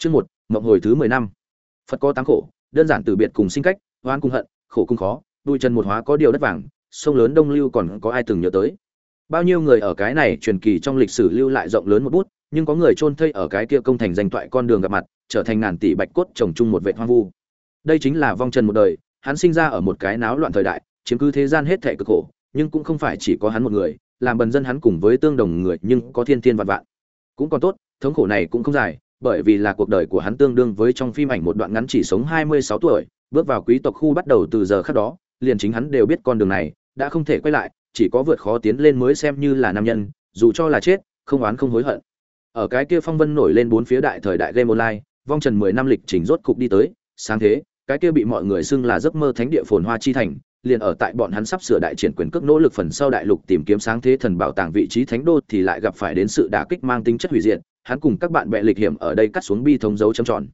Chương một, mộng hồi thứ mười năm. Phật có tám khổ, đơn giản từ biệt cùng sinh cách, hoan cùng hận, khổ cùng khó, đuôi chân một hóa có điều đất vàng, sông lớn Đông Lưu còn có ai từng nhớ tới. Bao nhiêu người ở cái này truyền kỳ trong lịch sử lưu lại rộng lớn một bút, nhưng có người chôn thây ở cái kia công thành danh toại con đường gặp mặt, trở thành ngàn tỷ bạch cốt chồng chung một vệt hoang vu. Đây chính là vong trần một đời, hắn sinh ra ở một cái náo loạn thời đại, chiếm cứ thế gian hết thảy cực khổ, nhưng cũng không phải chỉ có hắn một người, làm bần dân hắn cùng với tương đồng người, nhưng có thiên thiên vạn vạn. Cũng còn tốt, thống khổ này cũng không dài, bởi vì là cuộc đời của hắn tương đương với trong phim ảnh một đoạn ngắn chỉ sống 26 tuổi, bước vào quý tộc khu bắt đầu từ giờ khắc đó, liền chính hắn đều biết con đường này đã không thể quay lại, chỉ có vượt khó tiến lên mới xem như là nam nhân, dù cho là chết, không oán không hối hận. Ở cái kia phong vân nổi lên bốn phía đại thời đại game online, vong trần 10 năm lịch trình rốt cục đi tới, sáng thế, cái kia bị mọi người xưng là giấc mơ thánh địa phồn hoa chi thành, liền ở tại bọn hắn sắp sửa đại triển quyền cước nỗ lực phần sau đại lục tìm kiếm sáng thế thần bảo tàng vị trí thánh đô thì lại gặp phải đến sự đả kích mang tính chất hủy diệt, hắn cùng các bạn bè lịch hiểm ở đây cắt xuống bi thống dấu chấm tròn.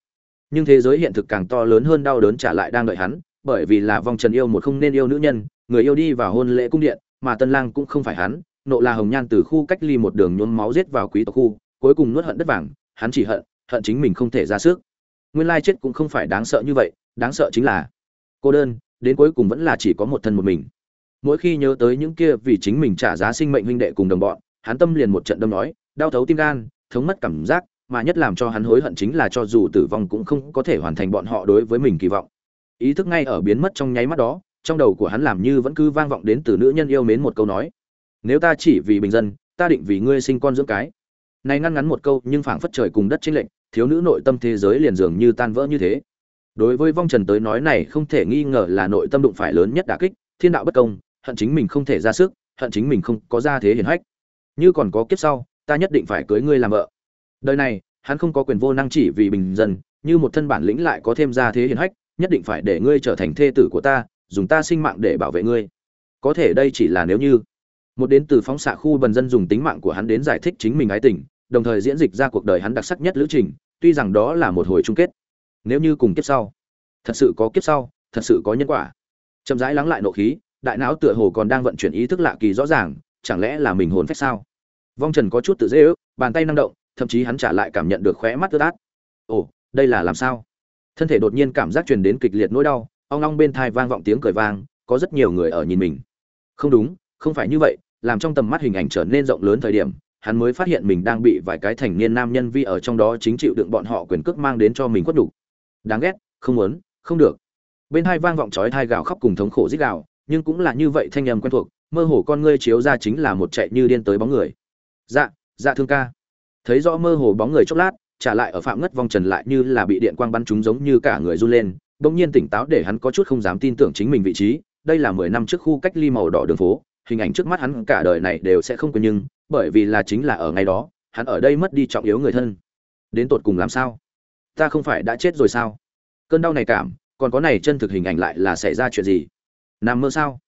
Nhưng thế giới hiện thực càng to lớn hơn đau đớn trả lại đang đợi hắn, bởi vì là vong trần yêu một không nên yêu nữ nhân, người yêu đi vào hôn lễ cung điện, mà Tân Lang cũng không phải hắn, nộ là hồng nhan từ khu cách ly một đường nhuốm máu giết vào quý tộc khu, cuối cùng nuốt hận đất vàng, hắn chỉ hận, hận chính mình không thể ra sức. Nguyên lai chết cũng không phải đáng sợ như vậy, đáng sợ chính là cô đơn, đến cuối cùng vẫn là chỉ có một thân một mình. Mỗi khi nhớ tới những kia vì chính mình trả giá sinh mệnh huynh đệ cùng đồng bọn, hắn tâm liền một trận đâm nói, đau thấu tim gan, thống mất cảm giác, mà nhất làm cho hắn hối hận chính là cho dù tử vong cũng không có thể hoàn thành bọn họ đối với mình kỳ vọng. Ý thức ngay ở biến mất trong nháy mắt đó, trong đầu của hắn làm như vẫn cứ vang vọng đến từ nữ nhân yêu mến một câu nói. Nếu ta chỉ vì bình dân, ta định vì ngươi sinh con dưỡng cái. Này ngăn ngắn một câu, nhưng phảng phất trời cùng đất chênh lệnh, thiếu nữ nội tâm thế giới liền dường như tan vỡ như thế. Đối với vong trần tới nói này không thể nghi ngờ là nội tâm đụng phải lớn nhất đả kích, thiên đạo bất công, hận chính mình không thể ra sức, hận chính mình không có ra thế hiển hách. Như còn có kiếp sau, ta nhất định phải cưới ngươi làm vợ. Đời này hắn không có quyền vô năng chỉ vì bình dân như một thân bản lĩnh lại có thêm ra thế hiển hách nhất định phải để ngươi trở thành thê tử của ta dùng ta sinh mạng để bảo vệ ngươi. Có thể đây chỉ là nếu như. Một đến từ phóng xạ khu bần dân dùng tính mạng của hắn đến giải thích chính mình ái tình đồng thời diễn dịch ra cuộc đời hắn đặc sắc nhất lữ trình tuy rằng đó là một hồi chung kết nếu như cùng kiếp sau. Thật sự có kiếp sau, thật sự có nhân quả. Chậm rãi lắng lại nộ khí, đại não tựa hồ còn đang vận chuyển ý thức lạ kỳ rõ ràng, chẳng lẽ là mình hồn phách sao? Vong trần có chút tự dễ ước, bàn tay năng động, thậm chí hắn trả lại cảm nhận được khóe mắt ướt át. Ồ, đây là làm sao? Thân thể đột nhiên cảm giác truyền đến kịch liệt nỗi đau, ong ong bên thai vang vọng tiếng cười vang, có rất nhiều người ở nhìn mình. Không đúng, không phải như vậy, làm trong tầm mắt hình ảnh trở nên rộng lớn thời điểm, hắn mới phát hiện mình đang bị vài cái thành niên nam nhân vi ở trong đó chính chịu đựng bọn họ quyền cước mang đến cho mình quất đủ đáng ghét, không muốn, không được. Bên hai vang vọng chói thai gào khóc cùng thống khổ rít gào, nhưng cũng là như vậy thanh âm quen thuộc, mơ hồ con ngươi chiếu ra chính là một chạy như điên tới bóng người. Dạ dạ thương ca. Thấy rõ mơ hồ bóng người chốc lát, trả lại ở phạm ngất vong trần lại như là bị điện quang bắn trúng giống như cả người run lên, bỗng nhiên tỉnh táo để hắn có chút không dám tin tưởng chính mình vị trí. Đây là mười năm trước khu cách ly màu đỏ đường phố, hình ảnh trước mắt hắn cả đời này đều sẽ không quên nhưng, bởi vì là chính là ở ngày đó, hắn ở đây mất đi trọng yếu người thân. Đến tột cùng làm sao? Ta không phải đã chết rồi sao? Cơn đau này cảm, còn có này chân thực hình ảnh lại là xảy ra chuyện gì? Nằm mơ sao?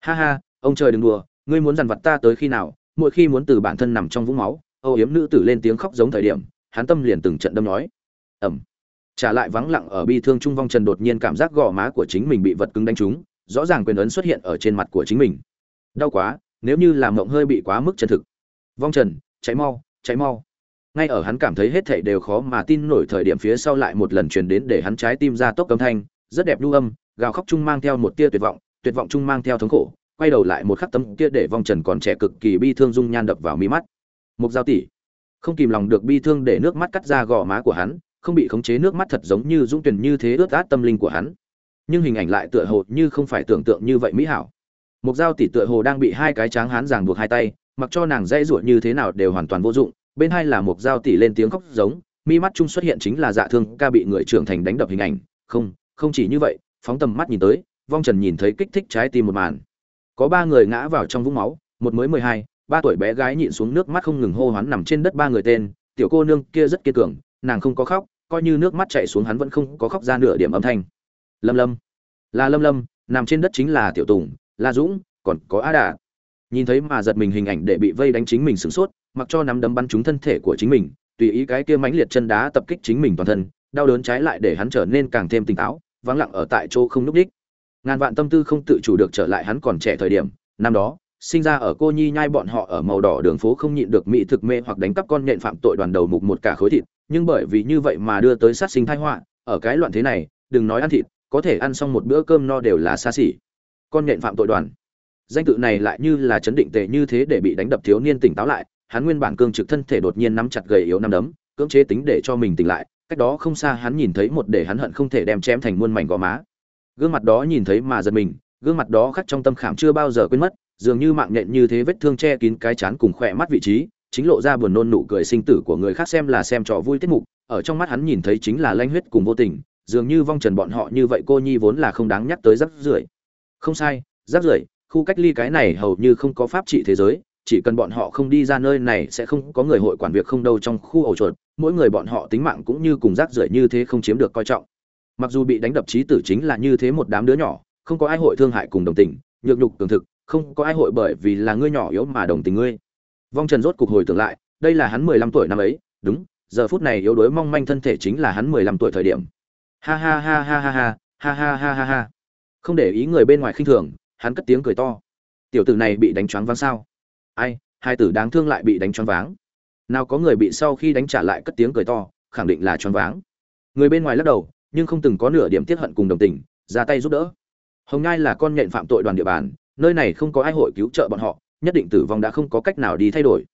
Ha ha, ông trời đừng đùa, ngươi muốn dằn vặt ta tới khi nào? Mỗi khi muốn từ bản thân nằm trong vũng máu, âu yếm nữ tử lên tiếng khóc giống thời điểm, hắn tâm liền từng trận đâm nói. Ẩm. Trả lại vắng lặng ở bi thương trung vong trần đột nhiên cảm giác gò má của chính mình bị vật cứng đánh trúng, rõ ràng quyền ấn xuất hiện ở trên mặt của chính mình. Đau quá, nếu như làm mộng hơi bị quá mức chân thực. Vong trần cháy mau cháy mau ngay ở hắn cảm thấy hết thảy đều khó mà tin nổi thời điểm phía sau lại một lần truyền đến để hắn trái tim ra tốc âm thanh rất đẹp lưu âm gào khóc chung mang theo một tia tuyệt vọng tuyệt vọng chung mang theo thống khổ quay đầu lại một khắc tấm kia để vong trần còn trẻ cực kỳ bi thương dung nhan đập vào mi mắt Mục Giao tỷ, không kìm lòng được bi thương để nước mắt cắt ra gò má của hắn, không bị khống chế nước mắt thật giống như dũng tuyển như thế ướt át tâm linh của hắn. Nhưng hình ảnh lại tựa hồ như không phải tưởng tượng như vậy mỹ hảo. Mục Giao tỷ tựa hồ đang bị hai cái tráng hán giằng buộc hai tay, mặc cho nàng dây rủa như thế nào đều hoàn toàn vô dụng. Bên hai là một dao tỷ lên tiếng khóc giống, mi mắt chung xuất hiện chính là dạ thương ca bị người trưởng thành đánh đập hình ảnh. Không, không chỉ như vậy, phóng tầm mắt nhìn tới, Vong Trần nhìn thấy kích thích trái tim một màn. Có ba người ngã vào trong vũng máu, một mới mười hai, ba tuổi bé gái nhịn xuống nước mắt không ngừng hô hoán nằm trên đất ba người tên tiểu cô nương kia rất kiên cường nàng không có khóc coi như nước mắt chạy xuống hắn vẫn không có khóc ra nửa điểm âm thanh lâm lâm là lâm lâm nằm trên đất chính là tiểu tùng la dũng còn có á đà nhìn thấy mà giật mình hình ảnh để bị vây đánh chính mình sửng sốt, mặc cho nắm đấm bắn trúng thân thể của chính mình, tùy ý cái kia mãnh liệt chân đá tập kích chính mình toàn thân, đau đớn trái lại để hắn trở nên càng thêm tỉnh táo, vắng lặng ở tại chỗ không núp đích ngàn vạn tâm tư không tự chủ được trở lại hắn còn trẻ thời điểm, năm đó, sinh ra ở cô nhi nhai bọn họ ở màu đỏ đường phố không nhịn được mỹ thực mê hoặc đánh cắp con nhện phạm tội đoàn đầu mục một cả khối thịt, nhưng bởi vì như vậy mà đưa tới sát sinh tai họa, ở cái loạn thế này, đừng nói ăn thịt, có thể ăn xong một bữa cơm no đều là xa xỉ. Con nhện phạm tội đoàn danh tự này lại như là chấn định tề như thế để bị đánh đập thiếu niên tỉnh táo lại, hắn nguyên bản cương trực thân thể đột nhiên nắm chặt gầy yếu năm đấm, cưỡng chế tính để cho mình tỉnh lại, cách đó không xa hắn nhìn thấy một để hắn hận không thể đem chém thành muôn mảnh gò má. Gương mặt đó nhìn thấy mà giật mình, gương mặt đó khắc trong tâm khảm chưa bao giờ quên mất, dường như mạng nhện như thế vết thương che kín cái chán cùng khỏe mắt vị trí, chính lộ ra buồn nôn nụ cười sinh tử của người khác xem là xem trò vui tiết mục, ở trong mắt hắn nhìn thấy chính là lanh huyết cùng vô tình, dường như vong trần bọn họ như vậy cô nhi vốn là không đáng nhắc tới rắc rưởi không sai rắc rưởi khu cách ly cái này hầu như không có pháp trị thế giới, chỉ cần bọn họ không đi ra nơi này sẽ không có người hội quản việc không đâu trong khu ổ chuột, mỗi người bọn họ tính mạng cũng như cùng rác rưởi như thế không chiếm được coi trọng. Mặc dù bị đánh đập trí tử chính là như thế một đám đứa nhỏ, không có ai hội thương hại cùng đồng tình, nhược nhục tưởng thực, không có ai hội bởi vì là ngươi nhỏ yếu mà đồng tình ngươi. Vong trần rốt cục hồi tưởng lại, đây là hắn mười lăm tuổi năm ấy, đúng, giờ phút này yếu đuối mong manh thân thể chính là hắn mười lăm tuổi thời điểm. Ha ha ha ha ha ha ha ha ha ha ha. Không để ý người bên ngoài khinh thường hắn cất tiếng cười to. Tiểu tử này bị đánh choáng váng sao? Ai, hai tử đáng thương lại bị đánh choáng váng. Nào có người bị sau khi đánh trả lại cất tiếng cười to, khẳng định là choáng váng. Người bên ngoài lắc đầu, nhưng không từng có nửa điểm tiết hận cùng đồng tình, ra tay giúp đỡ. Hồng ngai là con nhện phạm tội đoàn địa bàn, nơi này không có ai hội cứu trợ bọn họ, nhất định tử vong đã không có cách nào đi thay đổi.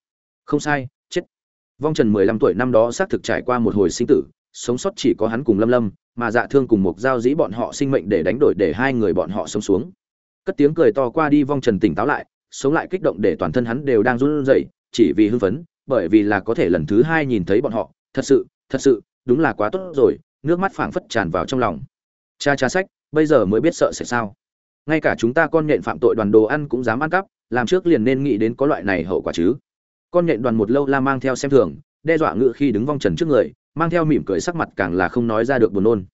Không sai, chết. Vong trần mười lăm tuổi năm đó xác thực trải qua một hồi sinh tử, sống sót chỉ có hắn cùng lâm lâm, mà dạ thương cùng một giao dĩ bọn họ sinh mệnh để đánh đổi để hai người bọn họ sống xuống cất tiếng cười to qua đi vong trần tỉnh táo lại, sống lại kích động để toàn thân hắn đều đang run rẩy, chỉ vì hưng phấn, bởi vì là có thể lần thứ hai nhìn thấy bọn họ. Thật sự thật sự, đúng là quá tốt rồi, nước mắt phảng phất tràn vào trong lòng. Cha cha sách, bây giờ mới biết sợ sẽ sao. Ngay cả chúng ta con nhện phạm tội đoàn đồ ăn cũng dám ăn cắp, làm trước liền nên nghĩ đến có loại này hậu quả chứ. Con nhện đoàn một lâu la mang theo xem thường, đe dọa ngự khi đứng vong trần trước người, mang theo mỉm cười sắc mặt càng là không nói ra được buồn nôn.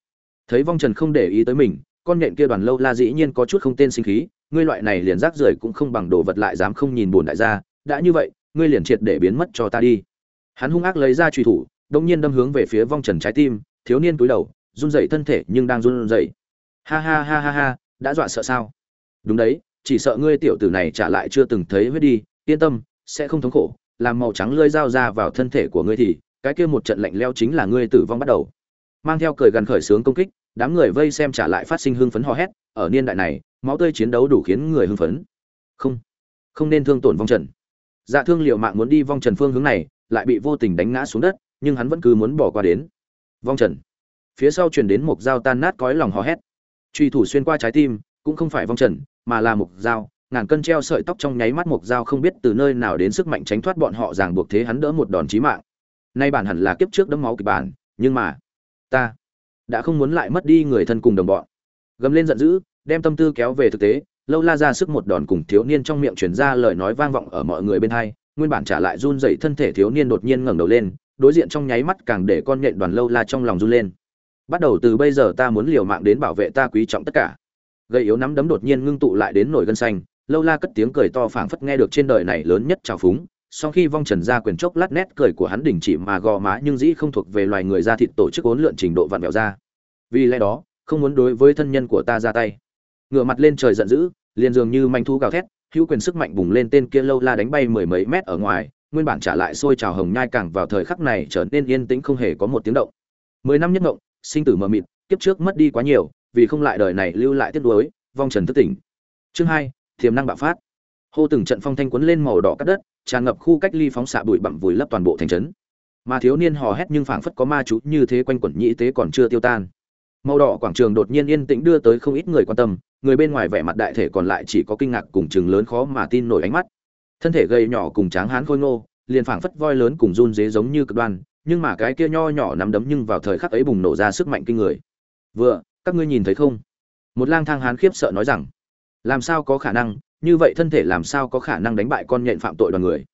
Thấy vong trần không để ý tới mình con nện kia đoàn lâu la dĩ nhiên có chút không tên sinh khí, ngươi loại này liền rác rưởi cũng không bằng đồ vật lại dám không nhìn buồn đại gia, đã như vậy, ngươi liền triệt để biến mất cho ta đi. Hắn hung ác lấy ra truy thủ đông nhiên đâm hướng về phía vong trần trái tim, thiếu niên cúi đầu, run rẩy thân thể nhưng đang run rẩy. Ha ha ha ha ha, đã dọa sợ sao? Đúng đấy, chỉ sợ ngươi tiểu tử này trả lại chưa từng thấy huyết đi, yên tâm, sẽ không thống khổ, làm màu trắng lơi dao ra vào thân thể của ngươi thì, cái kia một trận lạnh leo chính là ngươi tử vong bắt đầu. Mang theo cười gần khởi sướng công kích đám người vây xem trả lại phát sinh hưng phấn hò hét, ở niên đại này, máu tươi chiến đấu đủ khiến người hưng phấn. Không không nên thương tổn vong trần. Dạ thương liệu mạng muốn đi vong trần phương hướng này, lại bị vô tình đánh ngã xuống đất, nhưng hắn vẫn cứ muốn bỏ qua đến. Vong trần. Phía sau truyền đến một dao tan nát cõi lòng hò hét. Truy thủ xuyên qua trái tim, cũng không phải vong trần, mà là một dao, ngàn cân treo sợi tóc trong nháy mắt một dao không biết từ nơi nào đến sức mạnh tránh thoát bọn họ ràng buộc thế hắn đỡ một đòn chí mạng. Nay bản hẳn là kiếp trước đấm máu kịch bản, nhưng mà, ta đã không muốn lại mất đi người thân cùng đồng bọn. Gầm lên giận dữ, đem tâm tư kéo về thực tế, lâu la ra sức một đòn cùng thiếu niên trong miệng truyền ra lời nói vang vọng ở mọi người bên hai, nguyên bản trả lại run dậy thân thể thiếu niên đột nhiên ngẩng đầu lên, đối diện trong nháy mắt càng để con nhện đoàn lâu la trong lòng run lên. Bắt đầu từ bây giờ ta muốn liều mạng đến bảo vệ ta quý trọng tất cả. Gây yếu nắm đấm đột nhiên ngưng tụ lại đến nổi gân xanh, lâu la cất tiếng cười to phảng phất nghe được trên đời này lớn nhất trào phúng sau khi vong trần ra quyền chốc lát nét cười của hắn đình chỉ mà gò má nhưng dĩ không thuộc về loài người da thịt tổ chức ốn lượn trình độ vặn vẹo ra. Vì lẽ đó, không muốn đối với thân nhân của ta ra tay. Ngửa mặt lên trời giận dữ, liền dường như manh thu gào thét, hữu quyền sức mạnh bùng lên tên kia lâu la đánh bay mười mấy mét ở ngoài, nguyên bản trả lại sôi trào hồng nhai càng vào thời khắc này trở nên yên tĩnh không hề có một tiếng động. Mười năm nhất động sinh tử mờ mịt, kiếp trước mất đi quá nhiều, vì không lại đời này lưu lại tiếc nuối, vong trần thất tỉnh. Chương hai tiềm năng bạo phát. Hô từng trận phong thanh quấn lên màu đỏ cắt đất tràn ngập khu cách ly phóng xạ bụi bặm vùi lấp toàn bộ thành trấn. Mà thiếu niên hò hét nhưng phảng phất có ma chú như thế quanh quẩn nhĩ tế còn chưa tiêu tan. Màu đỏ quảng trường đột nhiên yên tĩnh đưa tới không ít người quan tâm, người bên ngoài vẻ mặt đại thể còn lại chỉ có kinh ngạc cùng chừng lớn khó mà tin nổi ánh mắt. Thân thể gầy nhỏ cùng tráng hán khôi ngô, liền phảng phất voi lớn cùng run dế giống như cực đoan, nhưng mà cái kia nho nhỏ nắm đấm nhưng vào thời khắc ấy bùng nổ ra sức mạnh kinh người. Vừa, các ngươi nhìn thấy không? Một lang thang hán khiếp sợ nói rằng, làm sao có khả năng? Như vậy thân thể làm sao có khả năng đánh bại con nhện phạm tội đoàn người?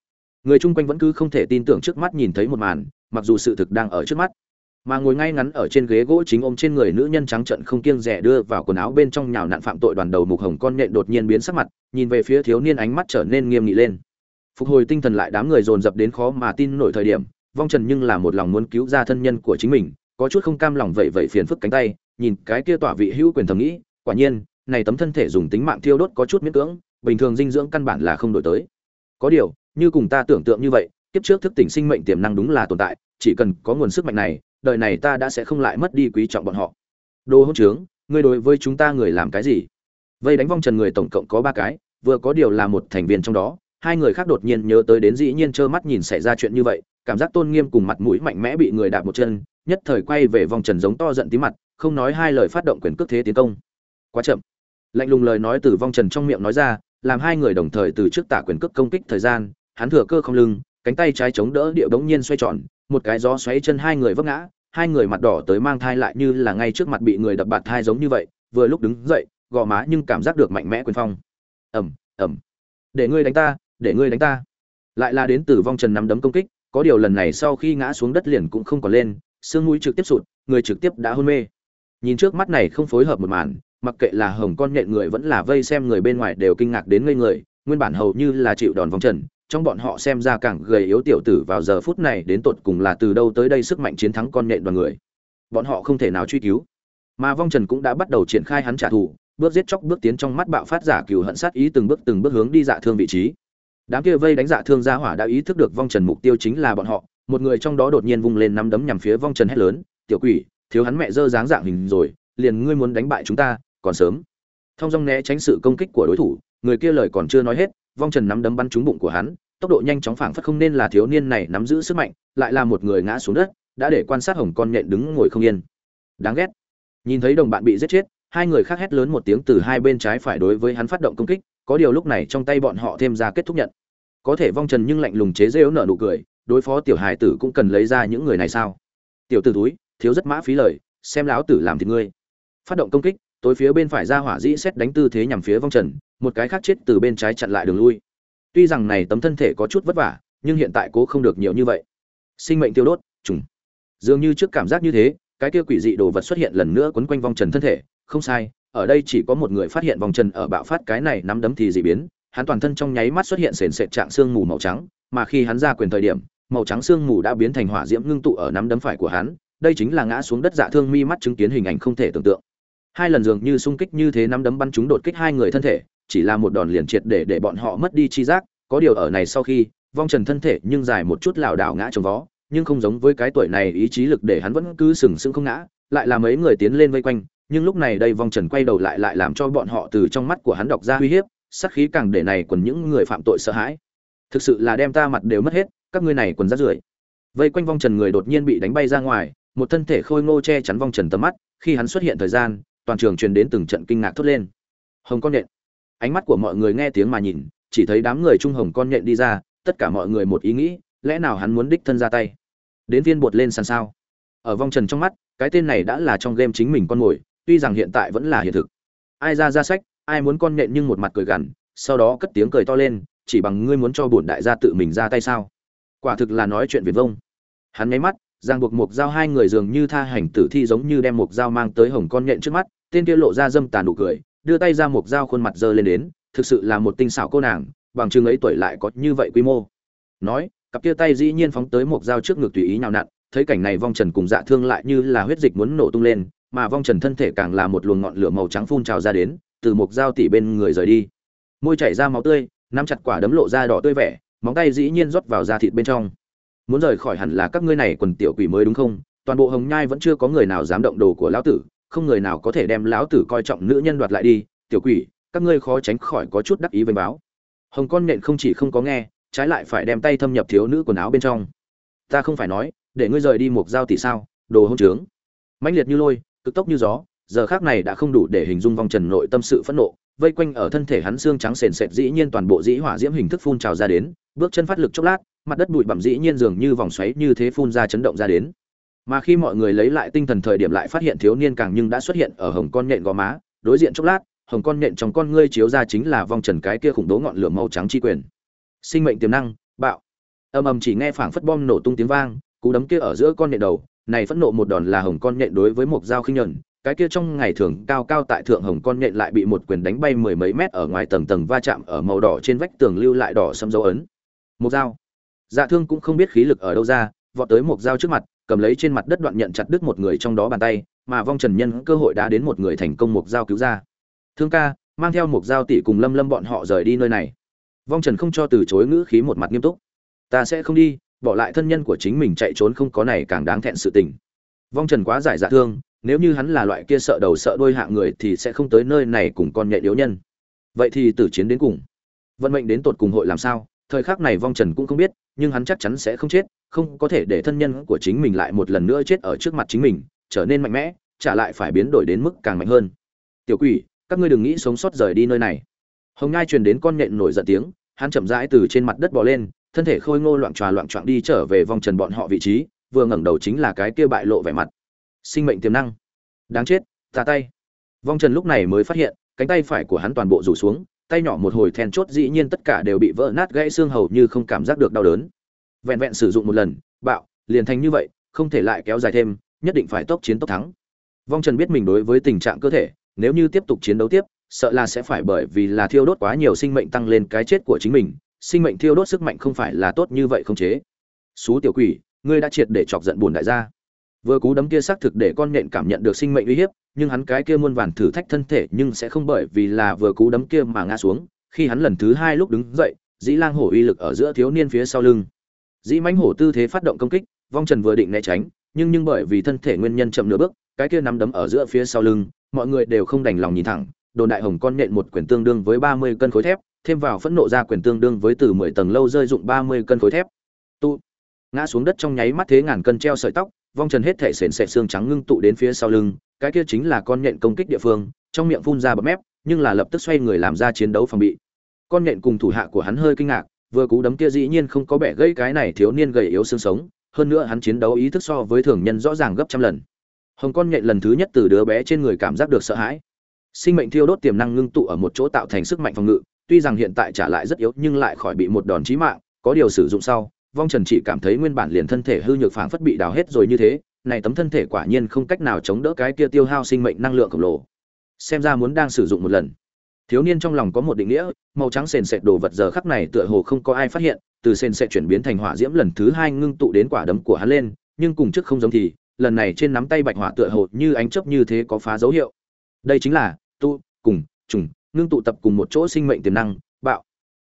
Người chung quanh vẫn cứ không thể tin tưởng trước mắt nhìn thấy một màn, mặc dù sự thực đang ở trước mắt. Mà ngồi ngay ngắn ở trên ghế gỗ chính ôm trên người nữ nhân trắng trận không kiêng rẻ đưa vào quần áo bên trong nhào nạn phạm tội đoàn đầu mục hồng con nhện đột nhiên biến sắc mặt, nhìn về phía thiếu niên ánh mắt trở nên nghiêm nghị lên. Phục hồi tinh thần lại đám người dồn dập đến khó mà tin nổi thời điểm, vong trần nhưng là một lòng muốn cứu ra thân nhân của chính mình, có chút không cam lòng vậy vậy phiền phức cánh tay, nhìn cái kia tỏa vị hữu quyền thầm nghĩ, quả nhiên, này tấm thân thể dùng tính mạng thiêu đốt có chút miễn cưỡng bình thường dinh dưỡng căn bản là không đổi tới. Có điều, như cùng ta tưởng tượng như vậy, kiếp trước thức tỉnh sinh mệnh tiềm năng đúng là tồn tại, chỉ cần có nguồn sức mạnh này, đời này ta đã sẽ không lại mất đi quý trọng bọn họ. Đồ hỗn trướng, ngươi đối với chúng ta người làm cái gì? Vây đánh vong trần người tổng cộng có ba cái, vừa có điều là một thành viên trong đó, hai người khác đột nhiên nhớ tới đến dĩ nhiên trơ mắt nhìn xảy ra chuyện như vậy, cảm giác tôn nghiêm cùng mặt mũi mạnh mẽ bị người đạp một chân, nhất thời quay về vòng trần giống to giận tí mặt, không nói hai lời phát động quyền cước thế tiến công. Quá chậm. Lạnh lùng lời nói từ vong trần trong miệng nói ra làm hai người đồng thời từ trước tả quyền cước công kích thời gian hắn thừa cơ không lưng cánh tay trái chống đỡ điệu đống nhiên xoay tròn một cái gió xoáy chân hai người vấp ngã hai người mặt đỏ tới mang thai lại như là ngay trước mặt bị người đập bạt thai giống như vậy vừa lúc đứng dậy gò má nhưng cảm giác được mạnh mẽ quyền phong. Ầm ầm, để ngươi đánh ta để ngươi đánh ta. Lại là đến từ vong trần nắm đấm công kích có điều lần này sau khi ngã xuống đất liền cũng không còn lên xương mũi trực tiếp sụt người trực tiếp đã hôn mê. Nhìn trước mắt này không phối hợp một màn mặc kệ là hồng con nhện người vẫn là vây xem người bên ngoài đều kinh ngạc đến ngây người, nguyên bản hầu như là chịu đòn vong trần, trong bọn họ xem ra càng gầy yếu tiểu tử vào giờ phút này đến tột cùng là từ đâu tới đây sức mạnh chiến thắng con nhện đoàn người. Bọn họ không thể nào truy cứu. Mà vong trần cũng đã bắt đầu triển khai hắn trả thù, bước giết chóc bước tiến trong mắt bạo phát giả cừu hận sát ý từng bước từng bước hướng đi dạ thương vị trí. Đám kia vây đánh dạ thương gia hỏa đã ý thức được vong trần mục tiêu chính là bọn họ, một người trong đó đột nhiên vung lên nắm đấm nhằm phía vong trần hét lớn, tiểu quỷ, thiếu hắn mẹ dơ dáng dạng hình rồi, liền ngươi muốn đánh bại chúng ta còn sớm. Thông dong né tránh sự công kích của đối thủ, người kia lời còn chưa nói hết, vong trần nắm đấm bắn trúng bụng của hắn, tốc độ nhanh chóng phảng phất không nên là thiếu niên này nắm giữ sức mạnh, lại là một người ngã xuống đất, đã để quan sát hồng con nhện đứng ngồi không yên. Đáng ghét. Nhìn thấy đồng bạn bị giết chết, hai người khác hét lớn một tiếng từ hai bên trái phải đối với hắn phát động công kích, có điều lúc này trong tay bọn họ thêm ra kết thúc nhận. Có thể vong trần nhưng lạnh lùng chế rêu nở nụ cười, đối phó tiểu hài tử cũng cần lấy ra những người này sao? Tiểu tử túi, thiếu rất mã phí lời, xem lão tử làm thì ngươi. Phát động công kích tối phía bên phải ra hỏa dĩ xét đánh tư thế nhằm phía vong trần, một cái khác chết từ bên trái chặn lại đường lui. Tuy rằng này tấm thân thể có chút vất vả, nhưng hiện tại cố không được nhiều như vậy. Sinh mệnh tiêu đốt, trùng. Dường như trước cảm giác như thế, cái kia quỷ dị đồ vật xuất hiện lần nữa quấn quanh vong trần thân thể. Không sai, ở đây chỉ có một người phát hiện vòng trần ở bạo phát cái này nắm đấm thì dị biến. Hắn toàn thân trong nháy mắt xuất hiện sền sệt trạng xương mù màu trắng, mà khi hắn ra quyền thời điểm, màu trắng xương mù đã biến thành hỏa diễm ngưng tụ ở nắm đấm phải của hắn. Đây chính là ngã xuống đất dạ thương mi mắt chứng kiến hình ảnh không thể tưởng tượng hai lần dường như xung kích như thế nắm đấm bắn chúng đột kích hai người thân thể, chỉ là một đòn liền triệt để để bọn họ mất đi chi giác, có điều ở này sau khi, vong trần thân thể nhưng dài một chút lảo đảo ngã trồng vó, nhưng không giống với cái tuổi này ý chí lực để hắn vẫn cứ sừng sững không ngã, lại là mấy người tiến lên vây quanh, nhưng lúc này đây vong trần quay đầu lại lại làm cho bọn họ từ trong mắt của hắn đọc ra uy hiếp sắc khí càng để này quần những người phạm tội sợ hãi. Thực sự là đem ta mặt đều mất hết, các ngươi này quần rát rưởi. Vây quanh vong trần người đột nhiên bị đánh bay ra ngoài, một thân thể khôi ngô che chắn vong trần tầm mắt, khi hắn xuất hiện thời gian toàn trường truyền đến từng trận kinh ngạc thốt lên. Hồng con nhện. Ánh mắt của mọi người nghe tiếng mà nhìn, chỉ thấy đám người trung hồng con nhện đi ra, tất cả mọi người một ý nghĩ, lẽ nào hắn muốn đích thân ra tay? Đến viên bột lên sàn sao? Ở vong trần trong mắt, cái tên này đã là trong game chính mình con mồi, tuy rằng hiện tại vẫn là hiện thực. Ai ra ra sách, ai muốn con nhện nhưng một mặt cười gằn, sau đó cất tiếng cười to lên, chỉ bằng ngươi muốn cho bổn đại gia tự mình ra tay sao? Quả thực là nói chuyện việt vông. Hắn nháy mắt, giang buộc mục dao hai người dường như tha hành tử thi giống như đem mục dao mang tới hồng con nhện trước mắt tên kia lộ ra dâm tàn nụ cười, đưa tay ra một dao khuôn mặt dơ lên đến, thực sự là một tinh xảo cô nàng, bằng chừng ấy tuổi lại có như vậy quy mô. Nói, cặp kia tay dĩ nhiên phóng tới một dao trước ngực tùy ý nhào nặn, thấy cảnh này vong trần cùng dạ thương lại như là huyết dịch muốn nổ tung lên, mà vong trần thân thể càng là một luồng ngọn lửa màu trắng phun trào ra đến, từ một dao tỉ bên người rời đi. Môi chảy ra máu tươi, nắm chặt quả đấm lộ ra đỏ tươi vẻ, móng tay dĩ nhiên rót vào da thịt bên trong. Muốn rời khỏi hẳn là các ngươi này quần tiểu quỷ mới đúng không? Toàn bộ hồng nhai vẫn chưa có người nào dám động đồ của lão tử không người nào có thể đem lão tử coi trọng nữ nhân đoạt lại đi, tiểu quỷ, các ngươi khó tránh khỏi có chút đắc ý vênh báo. Hồng con nện không chỉ không có nghe, trái lại phải đem tay thâm nhập thiếu nữ quần áo bên trong. Ta không phải nói, để ngươi rời đi một dao tỷ sao, đồ hôn trướng. Mãnh liệt như lôi, cực tốc như gió, giờ khác này đã không đủ để hình dung vong trần nội tâm sự phẫn nộ, vây quanh ở thân thể hắn xương trắng sền sệt dĩ nhiên toàn bộ dĩ hỏa diễm hình thức phun trào ra đến, bước chân phát lực chốc lát, mặt đất bụi bặm dĩ nhiên dường như vòng xoáy như thế phun ra chấn động ra đến mà khi mọi người lấy lại tinh thần thời điểm lại phát hiện thiếu niên càng nhưng đã xuất hiện ở hồng con nhện gò má, đối diện chốc lát, hồng con nhện trong con ngươi chiếu ra chính là vong trần cái kia khủng bố ngọn lửa màu trắng chi quyền. Sinh mệnh tiềm năng, bạo. Ầm ầm chỉ nghe phảng phất bom nổ tung tiếng vang, cú đấm kia ở giữa con nhện đầu, này phẫn nộ một đòn là hồng con nhện đối với một dao khinh nhẫn cái kia trong ngày thường cao cao tại thượng hồng con nhện lại bị một quyền đánh bay mười mấy mét ở ngoài tầng tầng va chạm ở màu đỏ trên vách tường lưu lại đỏ sẫm dấu ấn. Một dao. Dạ thương cũng không biết khí lực ở đâu ra, vọt tới một dao trước mặt cầm lấy trên mặt đất đoạn nhận chặt đứt một người trong đó bàn tay, mà vong trần nhân cơ hội đã đến một người thành công một dao cứu ra. Thương ca, mang theo một dao tỷ cùng lâm lâm bọn họ rời đi nơi này. Vong trần không cho từ chối ngữ khí một mặt nghiêm túc. Ta sẽ không đi, bỏ lại thân nhân của chính mình chạy trốn không có này càng đáng thẹn sự tình. Vong trần quá giải dạ thương, nếu như hắn là loại kia sợ đầu sợ đuôi hạng người thì sẽ không tới nơi này cùng con nhện yếu nhân. Vậy thì tử chiến đến cùng. Vận mệnh đến tột cùng hội làm sao, thời khắc này vong trần cũng không biết, nhưng hắn chắc chắn sẽ không chết không có thể để thân nhân của chính mình lại một lần nữa chết ở trước mặt chính mình, trở nên mạnh mẽ, trả lại phải biến đổi đến mức càng mạnh hơn. Tiểu quỷ, các ngươi đừng nghĩ sống sót rời đi nơi này. Hồng ngai truyền đến con nhện nổi giận tiếng, hắn chậm rãi từ trên mặt đất bò lên, thân thể khôi ngô loạn tròa loạn trọn đi trở về vong trần bọn họ vị trí, vừa ngẩng đầu chính là cái kia bại lộ vẻ mặt. Sinh mệnh tiềm năng. Đáng chết ta tay. Vong trần lúc này mới phát hiện, cánh tay phải của hắn toàn bộ rủ xuống, tay nhỏ một hồi then chốt dĩ nhiên tất cả đều bị vỡ nát gãy xương hầu như không cảm giác được đau đớn vẹn vẹn sử dụng một lần, bạo, liền thành như vậy, không thể lại kéo dài thêm, nhất định phải tốc chiến tốc thắng. Vong trần biết mình đối với tình trạng cơ thể, nếu như tiếp tục chiến đấu tiếp, sợ là sẽ phải bởi vì là thiêu đốt quá nhiều sinh mệnh tăng lên cái chết của chính mình, sinh mệnh thiêu đốt sức mạnh không phải là tốt như vậy không chế. Xú tiểu quỷ, ngươi đã triệt để chọc giận buồn đại gia. Vừa cú đấm kia xác thực để con nhện cảm nhận được sinh mệnh uy hiếp, nhưng hắn cái kia muôn vàn thử thách thân thể nhưng sẽ không bởi vì là vừa cú đấm kia mà ngã xuống, khi hắn lần thứ hai lúc đứng dậy, dĩ lang hổ uy lực ở giữa thiếu niên phía sau lưng dĩ mãnh hổ tư thế phát động công kích, vong trần vừa định né tránh, nhưng nhưng bởi vì thân thể nguyên nhân chậm nửa bước, cái kia nắm đấm ở giữa phía sau lưng, mọi người đều không đành lòng nhìn thẳng, đồn đại hồng con nện một quyển tương đương với ba mươi cân khối thép, thêm vào phẫn nộ ra quyển tương đương với từ mười tầng lâu rơi dụng ba mươi cân khối thép. Tu, ngã xuống đất trong nháy mắt thế ngàn cân treo sợi tóc, vong trần hết thể sền sệt xương trắng ngưng tụ đến phía sau lưng, cái kia chính là con nhện công kích địa phương, trong miệng phun ra bậm mép, nhưng là lập tức xoay người làm ra chiến đấu phòng bị. Con nhện cùng thủ hạ của hắn hơi kinh ngạc vừa cú đấm kia dĩ nhiên không có bẻ gây cái này thiếu niên gầy yếu xương sống, hơn nữa hắn chiến đấu ý thức so với thường nhân rõ ràng gấp trăm lần. Hồng con nhện lần thứ nhất từ đứa bé trên người cảm giác được sợ hãi. Sinh mệnh thiêu đốt tiềm năng ngưng tụ ở một chỗ tạo thành sức mạnh phòng ngự, tuy rằng hiện tại trả lại rất yếu nhưng lại khỏi bị một đòn chí mạng, có điều sử dụng sau, vong trần chỉ cảm thấy nguyên bản liền thân thể hư nhược phảng phất bị đào hết rồi như thế, này tấm thân thể quả nhiên không cách nào chống đỡ cái kia tiêu hao sinh mệnh năng lượng khổng lồ. Xem ra muốn đang sử dụng một lần thiếu niên trong lòng có một định nghĩa, màu trắng sền sệt đồ vật giờ khắc này tựa hồ không có ai phát hiện, từ sền sệt chuyển biến thành hỏa diễm lần thứ hai ngưng tụ đến quả đấm của hắn lên, nhưng cùng trước không giống thì, lần này trên nắm tay bạch hỏa tựa hồ như ánh chớp như thế có phá dấu hiệu. Đây chính là, tu, cùng, trùng, ngưng tụ tập cùng một chỗ sinh mệnh tiềm năng, bạo.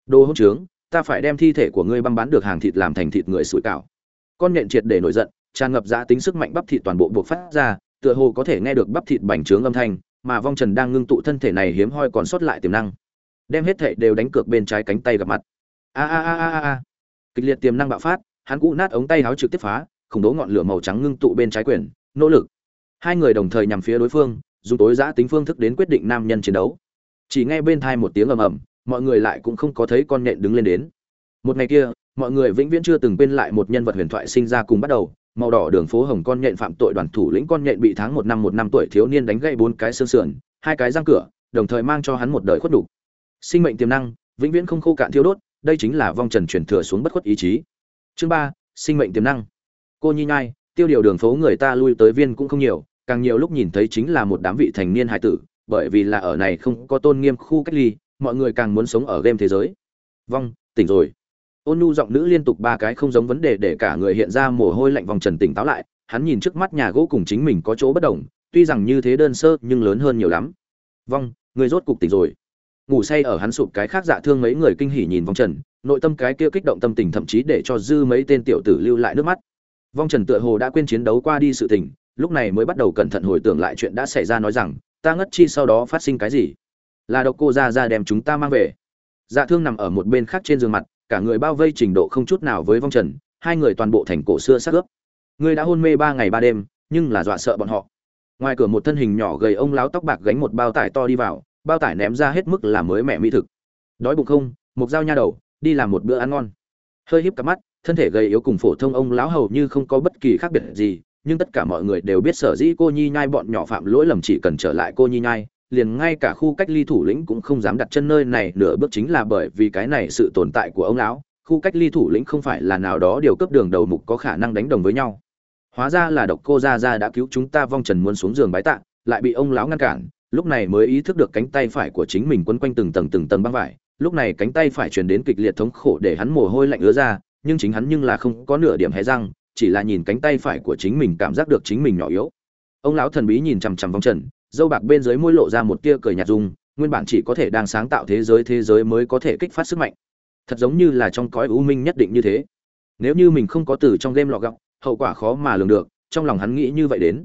Đồ hỗn trướng, ta phải đem thi thể của ngươi băm bán được hàng thịt làm thành thịt người sủi cảo. Con nhện triệt để nổi giận, tràn ngập giá tính sức mạnh bắp thịt toàn bộ buộc phát ra, tựa hồ có thể nghe được bắp thịt bành trướng âm thanh mà vong trần đang ngưng tụ thân thể này hiếm hoi còn sót lại tiềm năng. Đem hết thệ đều đánh cược bên trái cánh tay gặp mặt. A a a a a kịch liệt tiềm năng bạo phát hắn cụ nát ống tay háo trực tiếp phá khủng đố ngọn lửa màu trắng ngưng tụ bên trái quyền, nỗ lực. Hai người đồng thời nhằm phía đối phương dùng tối giã tính phương thức đến quyết định nam nhân chiến đấu. Chỉ nghe bên thai một tiếng ầm ầm mọi người lại cũng không có thấy con nhện đứng lên đến. Một ngày kia mọi người vĩnh viễn chưa từng quên lại một nhân vật huyền thoại sinh ra cùng bắt đầu màu đỏ đường phố hồng con nhện phạm tội đoàn thủ lĩnh con nhện bị tháng một năm một năm tuổi thiếu niên đánh gãy bốn cái xương sườn, hai cái răng cửa, đồng thời mang cho hắn một đời khuất đủ sinh mệnh tiềm năng, vĩnh viễn không khô cạn thiêu đốt, đây chính là vong trần truyền thừa xuống bất khuất ý chí. Chương ba, sinh mệnh tiềm năng. Cô nhi nhai, tiêu điều đường phố người ta lui tới viên cũng không nhiều, càng nhiều lúc nhìn thấy chính là một đám vị thành niên hải tử, bởi vì là ở này không có tôn nghiêm khu cách ly, mọi người càng muốn sống ở game thế giới. Vong, tỉnh rồi ôn nhu giọng nữ liên tục ba cái không giống vấn đề để cả người hiện ra mồ hôi lạnh vòng trần tỉnh táo lại, hắn nhìn trước mắt nhà gỗ cùng chính mình có chỗ bất đồng, tuy rằng như thế đơn sơ nhưng lớn hơn nhiều lắm. Vong, người rốt cục tỉnh rồi. Ngủ say ở hắn sụp cái khác dạ thương mấy người kinh hỉ nhìn vong trần, nội tâm cái kia kích động tâm tình thậm chí để cho dư mấy tên tiểu tử lưu lại nước mắt. Vong trần tựa hồ đã quên chiến đấu qua đi sự tình, lúc này mới bắt đầu cẩn thận hồi tưởng lại chuyện đã xảy ra nói rằng, ta ngất chi sau đó phát sinh cái gì? Là độc cô ra ra đem chúng ta mang về. Dạ thương nằm ở một bên khác trên giường mặt cả người bao vây trình độ không chút nào với vong trần, hai người toàn bộ thành cổ xưa sắc ướp. Ngươi đã hôn mê ba ngày ba đêm, nhưng là dọa sợ bọn họ. Ngoài cửa một thân hình nhỏ gầy ông láo tóc bạc gánh một bao tải to đi vào, bao tải ném ra hết mức là mới mẹ mỹ thực. Đói bụng không một dao nha đầu, đi làm một bữa ăn ngon. Hơi híp cặp mắt, thân thể gầy yếu cùng phổ thông ông lão hầu như không có bất kỳ khác biệt gì, nhưng tất cả mọi người đều biết sở dĩ cô nhi nhai bọn nhỏ phạm lỗi lầm chỉ cần trở lại cô nhi nhai liền ngay cả khu cách ly thủ lĩnh cũng không dám đặt chân nơi này. Nửa bước chính là bởi vì cái này sự tồn tại của ông lão, khu cách ly thủ lĩnh không phải là nào đó điều cấp đường đầu mục có khả năng đánh đồng với nhau. Hóa ra là độc cô gia gia đã cứu chúng ta vong trần muốn xuống giường bái tạ, lại bị ông lão ngăn cản, lúc này mới ý thức được cánh tay phải của chính mình quấn quanh từng tầng từng tầng băng vải. Lúc này cánh tay phải truyền đến kịch liệt thống khổ để hắn mồ hôi lạnh ứa ra, nhưng chính hắn nhưng là không có nửa điểm hé răng, chỉ là nhìn cánh tay phải của chính mình cảm giác được chính mình nhỏ yếu. Ông lão thần bí nhìn chằm chằm vong trần dâu bạc bên dưới môi lộ ra một tia cười nhạt dùng nguyên bản chỉ có thể đang sáng tạo thế giới thế giới mới có thể kích phát sức mạnh. Thật giống như là trong cõi u minh nhất định như thế. Nếu như mình không có từ trong game lọ gọc hậu quả khó mà lường được, trong lòng hắn nghĩ như vậy đến.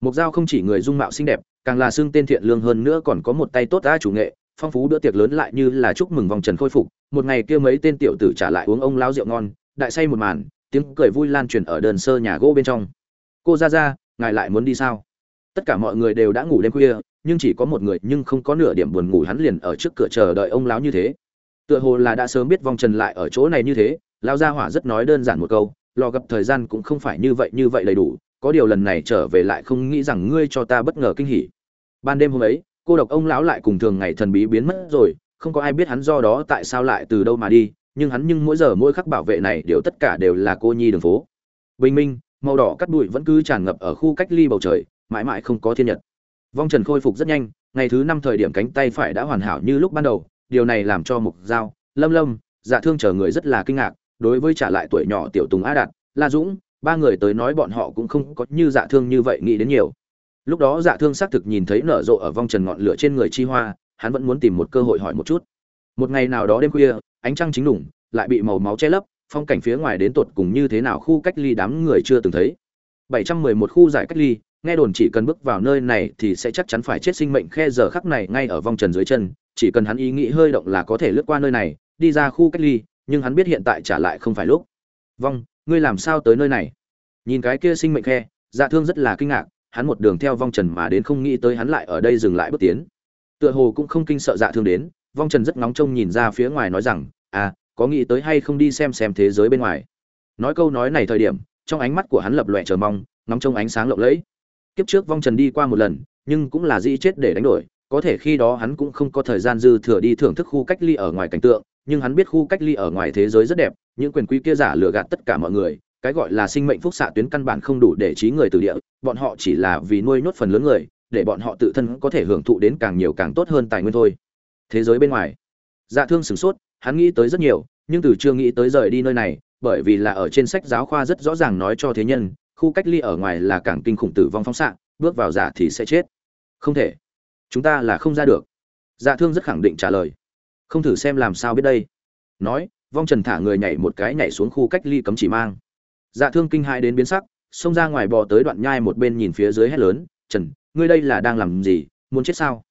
Mục dao không chỉ người dung mạo xinh đẹp, càng là xương tên thiện lương hơn nữa còn có một tay tốt đa chủ nghệ, phong phú bữa tiệc lớn lại như là chúc mừng vòng trần khôi phục, một ngày kia mấy tên tiểu tử trả lại uống ông lao rượu ngon, đại say một màn, tiếng cười vui lan truyền ở đơn sơ nhà gỗ bên trong. Cô ra ra ngài lại muốn đi sao? Tất cả mọi người đều đã ngủ đêm khuya, nhưng chỉ có một người nhưng không có nửa điểm buồn ngủ, hắn liền ở trước cửa chờ đợi ông lão như thế. Tựa hồ là đã sớm biết vong trần lại ở chỗ này như thế lao gia hỏa rất nói đơn giản một câu, lò gặp thời gian cũng không phải như vậy như vậy đầy đủ, có điều lần này trở về lại không nghĩ rằng ngươi cho ta bất ngờ kinh hỉ. Ban đêm hôm ấy, cô độc ông lão lại cùng thường ngày thần bí biến mất rồi, không có ai biết hắn do đó tại sao lại từ đâu mà đi, nhưng hắn nhưng mỗi giờ mỗi khắc bảo vệ này đều tất cả đều là cô nhi đường phố. Bình minh, màu đỏ cắt bụi vẫn cứ tràn ngập ở khu cách ly bầu trời mãi mãi không có thiên nhật. Vong trần khôi phục rất nhanh, ngày thứ năm thời điểm cánh tay phải đã hoàn hảo như lúc ban đầu, điều này làm cho mục dao lâm lâm dạ thương chờ người rất là kinh ngạc, đối với trả lại tuổi nhỏ tiểu tùng a đạt, la dũng, ba người tới nói bọn họ cũng không có như dạ thương như vậy nghĩ đến nhiều. Lúc đó dạ thương xác thực nhìn thấy nở rộ ở vong trần ngọn lửa trên người chi hoa, hắn vẫn muốn tìm một cơ hội hỏi một chút. Một ngày nào đó đêm khuya, ánh trăng chính đủng, lại bị màu máu che lấp, phong cảnh phía ngoài đến tột cùng như thế nào khu cách ly đám người chưa từng thấy. 711 khu giải cách ly nghe đồn chỉ cần bước vào nơi này thì sẽ chắc chắn phải chết sinh mệnh khe giờ khắc này ngay ở vong trần dưới chân, chỉ cần hắn ý nghĩ hơi động là có thể lướt qua nơi này, đi ra khu cách ly, nhưng hắn biết hiện tại trả lại không phải lúc. Vong, ngươi làm sao tới nơi này? Nhìn cái kia sinh mệnh khe dạ thương rất là kinh ngạc, hắn một đường theo vong trần mà đến không nghĩ tới hắn lại ở đây dừng lại bước tiến. Tựa hồ cũng không kinh sợ dạ thương đến vong trần rất nóng trông nhìn ra phía ngoài nói rằng à có nghĩ tới hay không đi xem xem thế giới bên ngoài? Nói câu nói này thời điểm, trong ánh mắt của hắn lập lòe chờ mong, ngóng trông ánh sáng lộng lẫy kiếp trước vong trần đi qua một lần, nhưng cũng là dĩ chết để đánh đổi. Có thể khi đó hắn cũng không có thời gian dư thừa đi thưởng thức khu cách ly ở ngoài cảnh tượng, nhưng hắn biết khu cách ly ở ngoài thế giới rất đẹp, những quyền quý kia giả lừa gạt tất cả mọi người. Cái gọi là sinh mệnh phúc xạ tuyến căn bản không đủ để trí người từ địa, bọn họ chỉ là vì nuôi nhốt phần lớn người, để bọn họ tự thân có thể hưởng thụ đến càng nhiều càng tốt hơn tài nguyên thôi. Thế giới bên ngoài dạ thương sửng sốt, hắn nghĩ tới rất nhiều, nhưng từ chưa nghĩ tới rời đi nơi này, bởi vì là ở trên sách giáo khoa rất rõ ràng nói cho thế nhân khu cách ly ở ngoài là càng kinh khủng tử vong phóng xạ, bước vào giả thì sẽ chết. Không thể. Chúng ta là không ra được. Dạ thương rất khẳng định trả lời. Không thử xem làm sao biết đây. Nói, vong trần thả người nhảy một cái nhảy xuống khu cách ly cấm chỉ mang. Dạ thương kinh hai đến biến sắc, xông ra ngoài bò tới đoạn nhai một bên nhìn phía dưới hét lớn, trần, ngươi đây là đang làm gì? Muốn chết sao?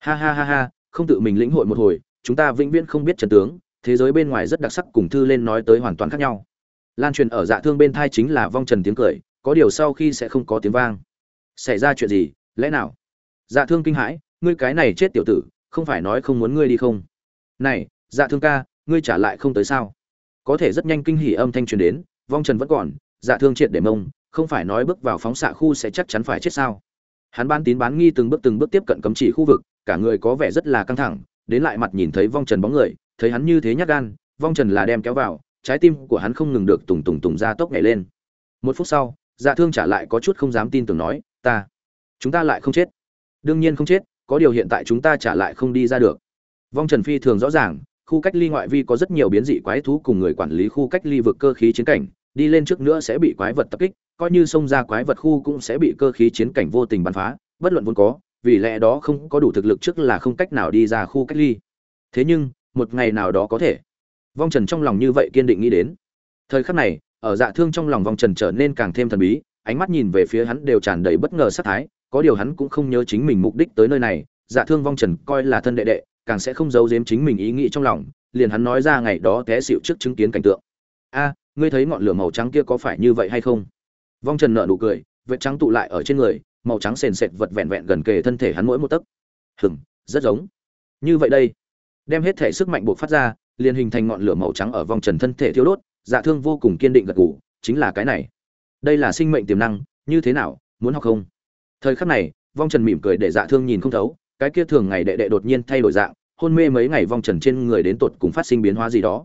Ha ha ha ha, không tự mình lĩnh hội một hồi, chúng ta vĩnh viễn không biết trần tướng, thế giới bên ngoài rất đặc sắc cùng thư lên nói tới hoàn toàn khác nhau. Lan truyền ở dạ thương bên thai chính là vong trần tiếng cười có điều sau khi sẽ không có tiếng vang. Xảy ra chuyện gì? Lẽ nào? Dạ thương kinh hãi, ngươi cái này chết tiểu tử, không phải nói không muốn ngươi đi không? Này dạ thương ca, ngươi trả lại không tới sao? Có thể rất nhanh kinh hỉ âm thanh truyền đến, vong trần vẫn còn dạ thương triệt để mông, không phải nói bước vào phóng xạ khu sẽ chắc chắn phải chết sao? Hắn ban tín bán nghi từng bước từng bước tiếp cận cấm chỉ khu vực, cả người có vẻ rất là căng thẳng, đến lại mặt nhìn thấy vong trần bóng người, thấy hắn như thế nhát gan, vong trần là đem kéo vào, trái tim của hắn không ngừng được tùng tùng tùng ra tốc nhảy lên. Một phút sau dạ thương trả lại có chút không dám tin tưởng nói, ta, chúng ta lại không chết. Đương nhiên không chết, có điều hiện tại chúng ta trả lại không đi ra được. Vong trần phi thường rõ ràng, khu cách ly ngoại vi có rất nhiều biến dị quái thú cùng người quản lý khu cách ly vực cơ khí chiến cảnh, đi lên trước nữa sẽ bị quái vật tập kích, coi như xông ra quái vật khu cũng sẽ bị cơ khí chiến cảnh vô tình bắn phá, bất luận vốn có, vì lẽ đó không có đủ thực lực trước là không cách nào đi ra khu cách ly. Thế nhưng, một ngày nào đó có thể. Vong trần trong lòng như vậy kiên định nghĩ đến. Thời khắc này ở dạ thương trong lòng vong trần trở nên càng thêm thần bí, ánh mắt nhìn về phía hắn đều tràn đầy bất ngờ sát thái, có điều hắn cũng không nhớ chính mình mục đích tới nơi này dạ thương vong trần coi là thân đệ đệ, càng sẽ không giấu giếm chính mình ý nghĩ trong lòng, liền hắn nói ra ngày đó té xịu trước chứng kiến cảnh tượng. A, ngươi thấy ngọn lửa màu trắng kia có phải như vậy hay không? Vong trần nợ nụ cười, vệt trắng tụ lại ở trên người, màu trắng sền sệt vật vẹn vẹn gần kề thân thể hắn mỗi một tấc. Hừng rất giống. Như vậy đây. Đem hết thể sức mạnh buộc phát ra, liền hình thành ngọn lửa màu trắng ở vòng trần thân thể thiêu đốt dạ thương vô cùng kiên định gật gù, chính là cái này. Đây là sinh mệnh tiềm năng, như thế nào, muốn học không? Thời khắc này, vong trần mỉm cười để dạ thương nhìn không thấu, cái kia thường ngày đệ đệ đột nhiên thay đổi dạng, hôn mê mấy ngày vong trần trên người đến tột cùng phát sinh biến hóa gì đó.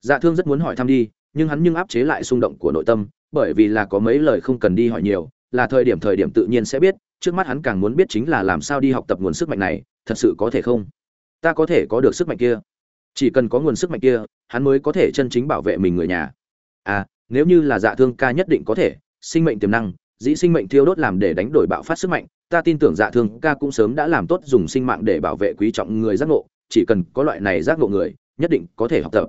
Dạ thương rất muốn hỏi thăm đi, nhưng hắn nhưng áp chế lại xung động của nội tâm, bởi vì là có mấy lời không cần đi hỏi nhiều, là thời điểm thời điểm tự nhiên sẽ biết, trước mắt hắn càng muốn biết chính là làm sao đi học tập nguồn sức mạnh này, thật sự có thể không? Ta có thể có được sức mạnh kia chỉ cần có nguồn sức mạnh kia, hắn mới có thể chân chính bảo vệ mình người nhà. À nếu như là dạ thương ca nhất định có thể, sinh mệnh tiềm năng, dĩ sinh mệnh thiêu đốt làm để đánh đổi bạo phát sức mạnh, ta tin tưởng dạ thương ca cũng sớm đã làm tốt dùng sinh mạng để bảo vệ quý trọng người giác ngộ, chỉ cần có loại này giác ngộ người, nhất định có thể học tập.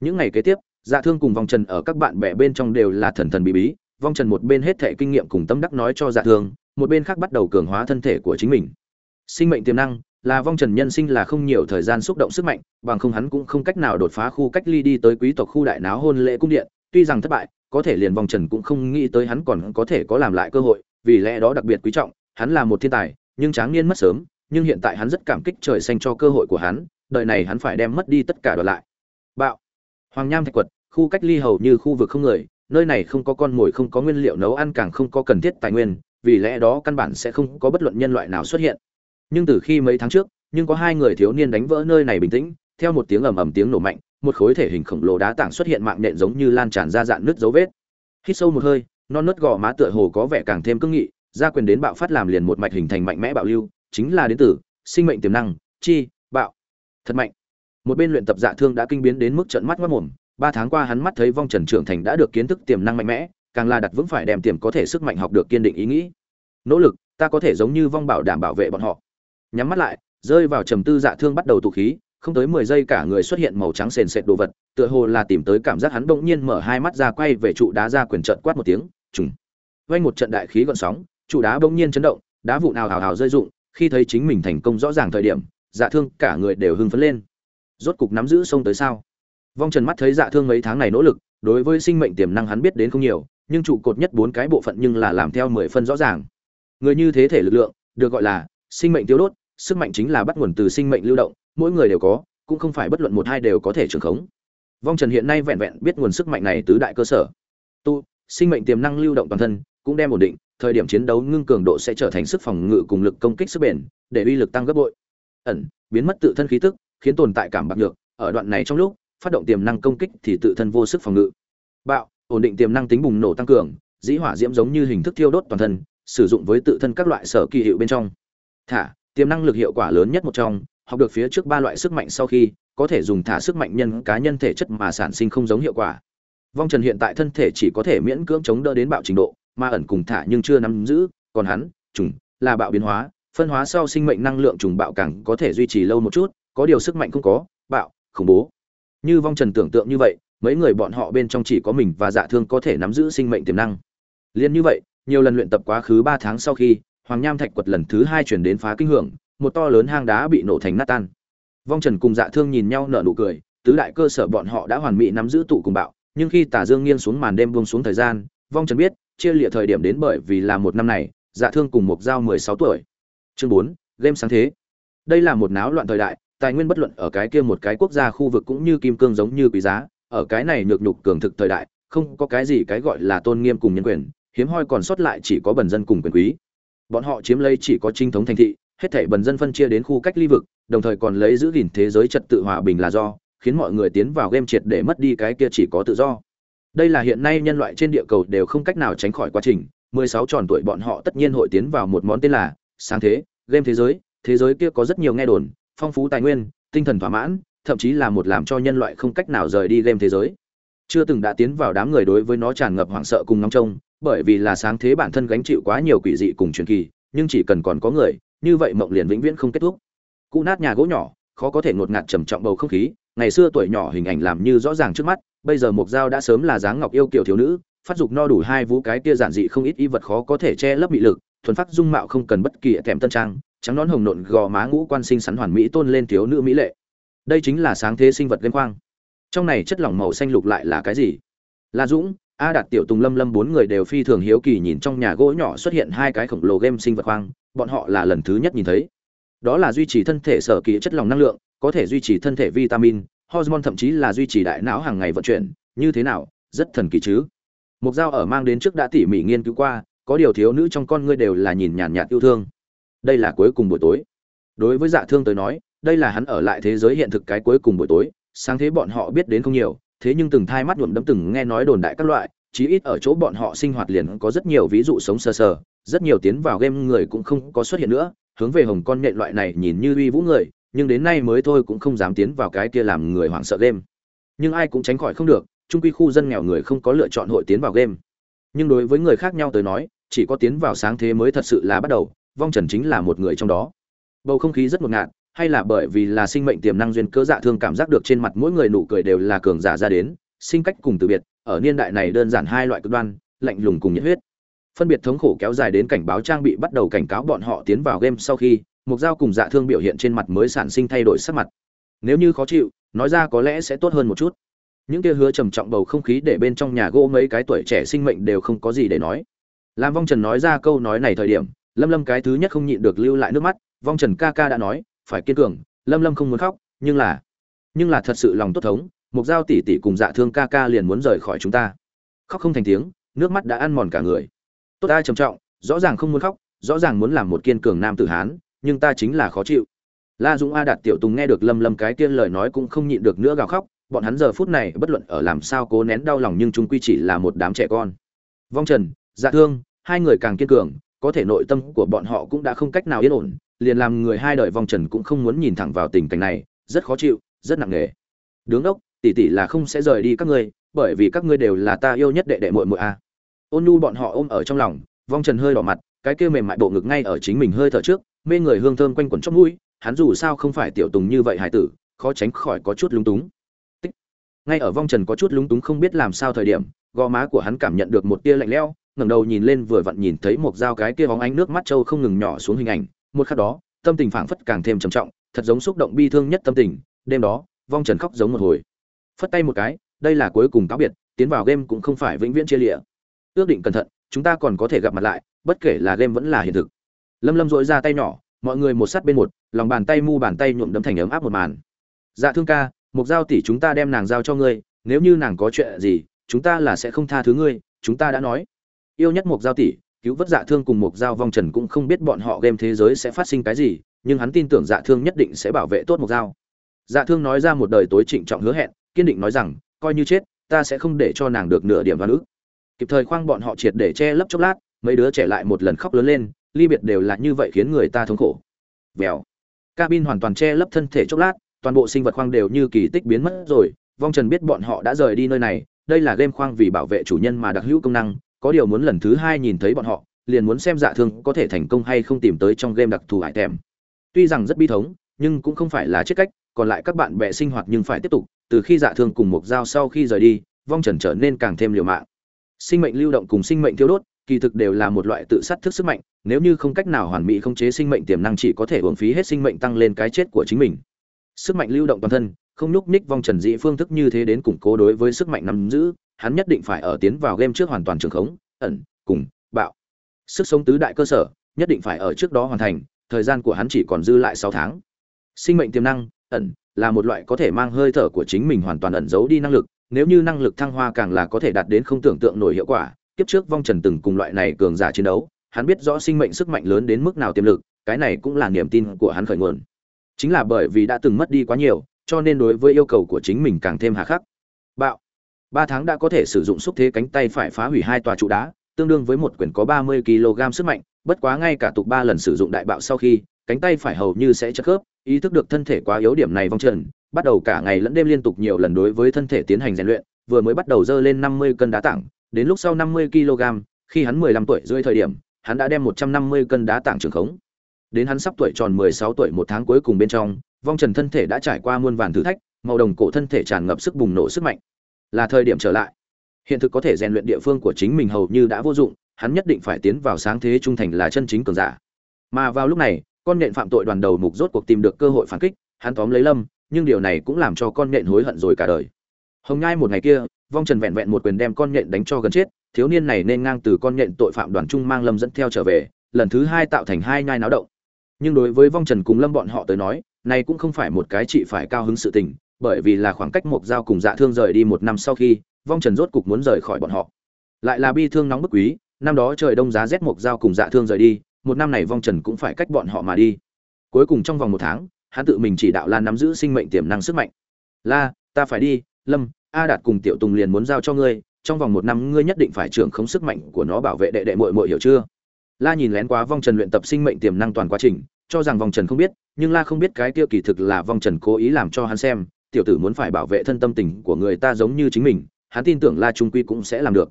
Những ngày kế tiếp dạ thương cùng vong trần ở các bạn bè bên trong đều là thần thần bí bí, vong trần một bên hết thệ kinh nghiệm cùng tâm đắc nói cho dạ thương, một bên khác bắt đầu cường hóa thân thể của chính mình. Sinh mệnh tiềm năng là vong trần nhân sinh là không nhiều thời gian xúc động sức mạnh, bằng không hắn cũng không cách nào đột phá khu cách ly đi tới quý tộc khu đại náo hôn lễ cung điện. Tuy rằng thất bại, có thể liền vong trần cũng không nghĩ tới hắn còn có thể có làm lại cơ hội, vì lẽ đó đặc biệt quý trọng, hắn là một thiên tài, nhưng tráng niên mất sớm, nhưng hiện tại hắn rất cảm kích trời xanh cho cơ hội của hắn đợi này hắn phải đem mất đi tất cả đoạt lại. Bạo. Hoàng nham thạch quật, khu cách ly hầu như khu vực không người, nơi này không có con mồi, không có nguyên liệu nấu ăn, càng không có cần thiết tài nguyên, vì lẽ đó căn bản sẽ không có bất luận nhân loại nào xuất hiện nhưng từ khi mấy tháng trước, nhưng có hai người thiếu niên đánh vỡ nơi này bình tĩnh, theo một tiếng ầm ầm tiếng nổ mạnh, một khối thể hình khổng lồ đá tảng xuất hiện mạng nện giống như lan tràn ra dạn nước dấu vết. Hít sâu một hơi, non nớt gò má tựa hồ có vẻ càng thêm cương nghị, gia quyền đến bạo phát làm liền một mạch hình thành mạnh mẽ bạo lưu, chính là đến từ sinh mệnh tiềm năng, chi, bạo. Thật mạnh. Một bên luyện tập dạ thương đã kinh biến đến mức trận mắt mất mồm, ba tháng qua hắn mắt thấy vong trần trưởng thành đã được kiến thức tiềm năng mạnh mẽ, càng là đặt vững phải đem tiềm có thể sức mạnh học được kiên định ý nghĩ. Nỗ lực, ta có thể giống như vong bảo đảm bảo vệ bọn họ nhắm mắt lại, rơi vào trầm tư dạ thương bắt đầu tụ khí, không tới mười giây cả người xuất hiện màu trắng sền sệt đồ vật, tựa hồ là tìm tới cảm giác hắn bỗng nhiên mở hai mắt ra quay về trụ đá ra quyền trận quát một tiếng, trùng. Vang một trận đại khí gợn sóng, trụ đá bỗng nhiên chấn động, đá vụ nào hào hào rơi rụng, khi thấy chính mình thành công rõ ràng thời điểm dạ thương cả người đều hưng phấn lên. Rốt cục nắm giữ sông tới sao? Vong trần mắt thấy dạ thương mấy tháng này nỗ lực, đối với sinh mệnh tiềm năng hắn biết đến không nhiều, nhưng trụ cột nhất bốn cái bộ phận nhưng là làm theo mười phân rõ ràng. Người như thế thể lực lượng, được gọi là sinh mệnh tiêu đốt sức mạnh chính là bắt nguồn từ sinh mệnh lưu động, mỗi người đều có, cũng không phải bất luận một hai đều có thể trường khống. Vong trần hiện nay vẹn vẹn biết nguồn sức mạnh này tứ đại cơ sở. Tu, sinh mệnh tiềm năng lưu động toàn thân, cũng đem ổn định, thời điểm chiến đấu ngưng cường độ sẽ trở thành sức phòng ngự cùng lực công kích sức bền, để uy lực tăng gấp bội. Ẩn, biến mất tự thân khí tức, khiến tồn tại cảm bạc được ở đoạn này trong lúc, phát động tiềm năng công kích thì tự thân vô sức phòng ngự. Bạo, ổn định tiềm năng tính bùng nổ tăng cường, dĩ hỏa diễm giống như hình thức thiêu đốt toàn thân, sử dụng với tự thân các loại sở kỳ hiệu bên trong. Thả tiềm năng lực hiệu quả lớn nhất một trong, học được phía trước ba loại sức mạnh sau khi, có thể dùng thả sức mạnh nhân, cá nhân thể chất mà sản sinh không giống hiệu quả. Vong trần hiện tại thân thể chỉ có thể miễn cưỡng chống đỡ đến bạo trình độ, mà ẩn cùng thả nhưng chưa nắm giữ, còn hắn, trùng, là bạo biến hóa, phân hóa sau sinh mệnh năng lượng trùng bạo càng có thể duy trì lâu một chút, có điều sức mạnh không có, bạo, khủng bố. Như vong trần tưởng tượng như vậy, mấy người bọn họ bên trong chỉ có mình và dạ thương có thể nắm giữ sinh mệnh tiềm năng. Liên như vậy, nhiều lần luyện tập quá khứ ba tháng sau khi hoàng nham thạch quật lần thứ hai chuyển đến phá kinh hưởng, một to lớn hang đá bị nổ thành nát tan. Vong trần cùng dạ thương nhìn nhau nở nụ cười, tứ đại cơ sở bọn họ đã hoàn mỹ nắm giữ tụ cùng bạo, nhưng khi Tả dương nghiêng xuống màn đêm buông xuống thời gian, vong trần biết, chia lịa thời điểm đến bởi vì là một năm này dạ thương cùng một giao mười sáu tuổi. Chương bốn, game sáng thế. Đây là một náo loạn thời đại, tài nguyên bất luận ở cái kia một cái quốc gia khu vực cũng như kim cương giống như quý giá, ở cái này nhược nhục cường thực thời đại, không có cái gì cái gọi là tôn nghiêm cùng nhân quyền, hiếm hoi còn sót lại chỉ có bần dân cùng quyền quý bọn họ chiếm lấy chỉ có trinh thống thành thị, hết thảy bần dân phân chia đến khu cách ly vực, đồng thời còn lấy giữ gìn thế giới trật tự hòa bình là do, khiến mọi người tiến vào game triệt để mất đi cái kia chỉ có tự do. Đây là hiện nay nhân loại trên địa cầu đều không cách nào tránh khỏi quá trình 16 tròn tuổi bọn họ tất nhiên hội tiến vào một món tên là, sáng thế, game thế giới thế giới kia có rất nhiều nghe đồn, phong phú tài nguyên, tinh thần thỏa mãn, thậm chí là một làm cho nhân loại không cách nào rời đi game thế giới. Chưa từng đã tiến vào đám người đối với nó tràn ngập hoảng sợ cùng ngóng trông bởi vì là sáng thế bản thân gánh chịu quá nhiều quỷ dị cùng truyền kỳ, nhưng chỉ cần còn có người, như vậy mộng liền vĩnh viễn không kết thúc. Cụ nát nhà gỗ nhỏ, khó có thể ngột ngạt trầm trọng bầu không khí, ngày xưa tuổi nhỏ hình ảnh làm như rõ ràng trước mắt, bây giờ mục dao đã sớm là dáng ngọc yêu kiều thiếu nữ, phát dục no đủ hai vũ cái kia giản dị không ít y vật khó có thể che lấp bị lực, thuần phát dung mạo không cần bất kỳ kèm tân trang, trắng nón hồng nộn gò má ngũ quan sinh sắn hoàn mỹ tôn lên thiếu nữ mỹ lệ. Đây chính là sáng thế sinh vật liên quang trong này chất lỏng màu xanh lục lại là cái gì? La dũng a đạt, tiểu tùng, lâm lâm bốn người đều phi thường hiếu kỳ nhìn trong nhà gỗ nhỏ xuất hiện hai cái khổng lồ game sinh vật khoang, bọn họ là lần thứ nhất nhìn thấy. Đó là duy trì thân thể sở kỳ chất lỏng năng lượng, có thể duy trì thân thể vitamin, hormone thậm chí là duy trì đại não hàng ngày vận chuyển. Như thế nào? Rất thần kỳ chứ? Mục dao ở mang đến trước đã tỉ mỉ nghiên cứu qua, có điều thiếu nữ trong con ngươi đều là nhìn nhàn nhạt yêu thương. Đây là cuối cùng buổi tối. Đối với dạ thương tới nói, đây là hắn ở lại thế giới hiện thực cái cuối cùng buổi tối, sáng thế bọn họ biết đến không nhiều thế nhưng từng thai mắt nhuộm đấm từng nghe nói đồn đại các loại, chí ít ở chỗ bọn họ sinh hoạt liền có rất nhiều ví dụ sống sờ sờ, rất nhiều tiến vào game người cũng không có xuất hiện nữa, hướng về hồng con nhện loại này nhìn như uy vũ người, nhưng đến nay mới thôi cũng không dám tiến vào cái kia làm người hoảng sợ game. Nhưng ai cũng tránh khỏi không được trung quy khu dân nghèo người không có lựa chọn hội tiến vào game. Nhưng đối với người khác nhau tới nói, chỉ có tiến vào sáng thế mới thật sự là bắt đầu, vong trần chính là một người trong đó. Bầu không khí rất ngột ngạt hay là bởi vì là sinh mệnh tiềm năng duyên cơ dạ thương cảm giác được trên mặt mỗi người nụ cười đều là cường giả ra đến, sinh cách cùng từ biệt, ở niên đại này đơn giản hai loại cực đoan, lạnh lùng cùng nhiệt huyết. Phân biệt thống khổ kéo dài đến cảnh báo trang bị bắt đầu cảnh cáo bọn họ tiến vào game sau khi, mục dao cùng dạ thương biểu hiện trên mặt mới sản sinh thay đổi sắc mặt. Nếu như khó chịu, nói ra có lẽ sẽ tốt hơn một chút. Những kia hứa trầm trọng bầu không khí để bên trong nhà gỗ mấy cái tuổi trẻ sinh mệnh đều không có gì để nói. Làm vong trần nói ra câu nói này thời điểm, lâm lâm cái thứ nhất không nhịn được lưu lại nước mắt, vong trần ca ca đã nói phải kiên cường, lâm lâm không muốn khóc, nhưng là nhưng là thật sự lòng tốt thống mục dao tỉ tỉ cùng dạ thương ca ca liền muốn rời khỏi chúng ta. Khóc không thành tiếng, nước mắt đã ăn mòn cả người. Tốt ta trầm trọng, rõ ràng không muốn khóc, rõ ràng muốn làm một kiên cường nam tử hán, nhưng ta chính là khó chịu. La dũng a đạt tiểu tùng nghe được lâm lâm cái tiên lời nói cũng không nhịn được nữa gào khóc, bọn hắn giờ phút này bất luận ở làm sao cố nén đau lòng nhưng chúng quy chỉ là một đám trẻ con. Vong trần dạ thương, hai người càng kiên cường, có thể nội tâm của bọn họ cũng đã không cách nào yên ổn liền làm người hai đời vong trần cũng không muốn nhìn thẳng vào tình cảnh này, rất khó chịu, rất nặng nề. Đứng đốc, tỷ tỷ là không sẽ rời đi các ngươi, bởi vì các ngươi đều là ta yêu nhất đệ đệ muội muội a. Ôn nhu bọn họ ôm ở trong lòng, vong trần hơi đỏ mặt, cái kia mềm mại bộ ngực ngay ở chính mình hơi thở trước, mê người hương thơm quanh quẩn trong mũi, hắn dù sao không phải tiểu tùng như vậy hải tử, khó tránh khỏi có chút lúng túng. Tích. ngay ở vong trần có chút lúng túng không biết làm sao thời điểm, gò má của hắn cảm nhận được một tia lạnh lẽo, ngẩng đầu nhìn lên vừa vặn nhìn thấy một dao cái kia bóng ánh nước mắt trâu không ngừng nhỏ xuống hình ảnh một khắc đó, tâm tình phảng phất càng thêm trầm trọng, thật giống xúc động bi thương nhất tâm tình. Đêm đó, vong trần khóc giống một hồi. Phất tay một cái, đây là cuối cùng cáo biệt, tiến vào game cũng không phải vĩnh viễn chia lịa. Ước định cẩn thận, chúng ta còn có thể gặp mặt lại, bất kể là game vẫn là hiện thực. Lâm lâm dội ra tay nhỏ, mọi người một sát bên một, lòng bàn tay mu bàn tay nhuộm đấm thành ấm áp một màn. Dạ thương ca mục giao tỷ chúng ta đem nàng giao cho ngươi, nếu như nàng có chuyện gì, chúng ta là sẽ không tha thứ ngươi, chúng ta đã nói. Yêu nhất mục giao tỷ cứu vớt dạ thương cùng một dao vong trần cũng không biết bọn họ game thế giới sẽ phát sinh cái gì, nhưng hắn tin tưởng dạ thương nhất định sẽ bảo vệ tốt một dao dạ thương nói ra một đời tối trịnh trọng hứa hẹn, kiên định nói rằng, coi như chết, ta sẽ không để cho nàng được nửa điểm đoan ức kịp thời khoang bọn họ triệt để che lấp chốc lát, mấy đứa trẻ lại một lần khóc lớn lên, ly biệt đều là như vậy khiến người ta thống khổ. Vèo. Cabin hoàn toàn che lấp thân thể chốc lát, toàn bộ sinh vật khoang đều như kỳ tích biến mất rồi. Vong trần biết bọn họ đã rời đi nơi này, đây là game khoang vì bảo vệ chủ nhân mà đặc hữu công năng có điều muốn lần thứ hai nhìn thấy bọn họ, liền muốn xem dạ thương có thể thành công hay không tìm tới trong game đặc thù hải tèm tuy rằng rất bi thống, nhưng cũng không phải là chết cách, còn lại các bạn bè sinh hoạt nhưng phải tiếp tục, từ khi dạ thương cùng một dao sau khi rời đi, vong trần trở nên càng thêm liều mạng. Sinh mệnh lưu động cùng sinh mệnh thiêu đốt, kỳ thực đều là một loại tự sát thức sức mạnh, nếu như không cách nào hoàn mỹ khống chế sinh mệnh tiềm năng chỉ có thể uổng phí hết sinh mệnh tăng lên cái chết của chính mình. Sức mạnh lưu động toàn thân, không nhúc nhích vong trần dị phương thức như thế đến củng cố đối với sức mạnh nắm giữ hắn nhất định phải ở tiến vào game trước hoàn toàn trường khống, ẩn, cùng, bạo. Sức sống tứ đại cơ sở, nhất định phải ở trước đó hoàn thành, thời gian của hắn chỉ còn dư lại sáu tháng. Sinh mệnh tiềm năng, ẩn, là một loại có thể mang hơi thở của chính mình hoàn toàn ẩn giấu đi năng lực, nếu như năng lực thăng hoa càng là có thể đạt đến không tưởng tượng nổi hiệu quả, kiếp trước vong trần từng cùng loại này cường giả chiến đấu, hắn biết rõ sinh mệnh sức mạnh lớn đến mức nào tiềm lực, cái này cũng là niềm tin của hắn khởi nguồn. Chính là bởi vì đã từng mất đi quá nhiều, cho nên đối với yêu cầu của chính mình càng thêm hà khắc. Bạo ba tháng đã có thể sử dụng xúc thế cánh tay phải phá hủy hai tòa trụ đá tương đương với một quyển có ba mươi kg sức mạnh bất quá ngay cả tục ba lần sử dụng đại bạo sau khi cánh tay phải hầu như sẽ chất khớp ý thức được thân thể quá yếu điểm này vong trần bắt đầu cả ngày lẫn đêm liên tục nhiều lần đối với thân thể tiến hành rèn luyện vừa mới bắt đầu dơ lên năm mươi cân đá tảng đến lúc sau 50 kg, khi hắn 15 tuổi rưỡi thời điểm, hắn đã đem 150 cân đá tảng trường khống. Đến hắn sắp tuổi tròn 16 tuổi một tháng cuối cùng bên trong, vong trần thân thể đã trải qua muôn vàn thử thách, màu đồng cổ thân thể tràn ngập sức bùng nổ sức mạnh. Là thời điểm trở lại. Hiện thực có thể rèn luyện địa phương của chính mình hầu như đã vô dụng, hắn nhất định phải tiến vào sáng thế trung thành là chân chính cường giả. Mà vào lúc này, con nhện phạm tội đoàn đầu mục rốt cuộc tìm được cơ hội phản kích, hắn tóm lấy Lâm, nhưng điều này cũng làm cho con nhện hối hận rồi cả đời. Hồng Nhai một ngày kia, vong trần vẹn vẹn một quyền đem con nhện đánh cho gần chết thiếu niên này nên ngang từ con nhện tội phạm đoàn trung mang lâm dẫn theo trở về lần thứ hai tạo thành hai nhai náo động nhưng đối với vong trần cùng lâm bọn họ tới nói này cũng không phải một cái chị phải cao hứng sự tình bởi vì là khoảng cách một giao cùng dạ thương rời đi một năm sau khi, vong trần rốt cục muốn rời khỏi bọn họ. Lại là bi thương nóng bức quý, năm đó trời đông giá rét một giao cùng dạ thương rời đi, một năm này vong trần cũng phải cách bọn họ mà đi. Cuối cùng trong vòng một tháng, hắn tự mình chỉ đạo lan nắm giữ sinh mệnh tiềm năng sức mạnh. La, ta phải đi, lâm, a đạt cùng tiểu tùng liền muốn giao cho ngươi, trong vòng một năm ngươi nhất định phải trưởng khống sức mạnh của nó bảo vệ đệ đệ muội muội hiểu chưa? La nhìn lén quá vong trần luyện tập sinh mệnh tiềm năng toàn quá trình, cho rằng vong trần không biết, nhưng la không biết cái tiêu kỳ thực là vong trần cố ý làm cho hắn xem tiểu tử muốn phải bảo vệ thân tâm tình của người ta giống như chính mình, hắn tin tưởng la trung quy cũng sẽ làm được.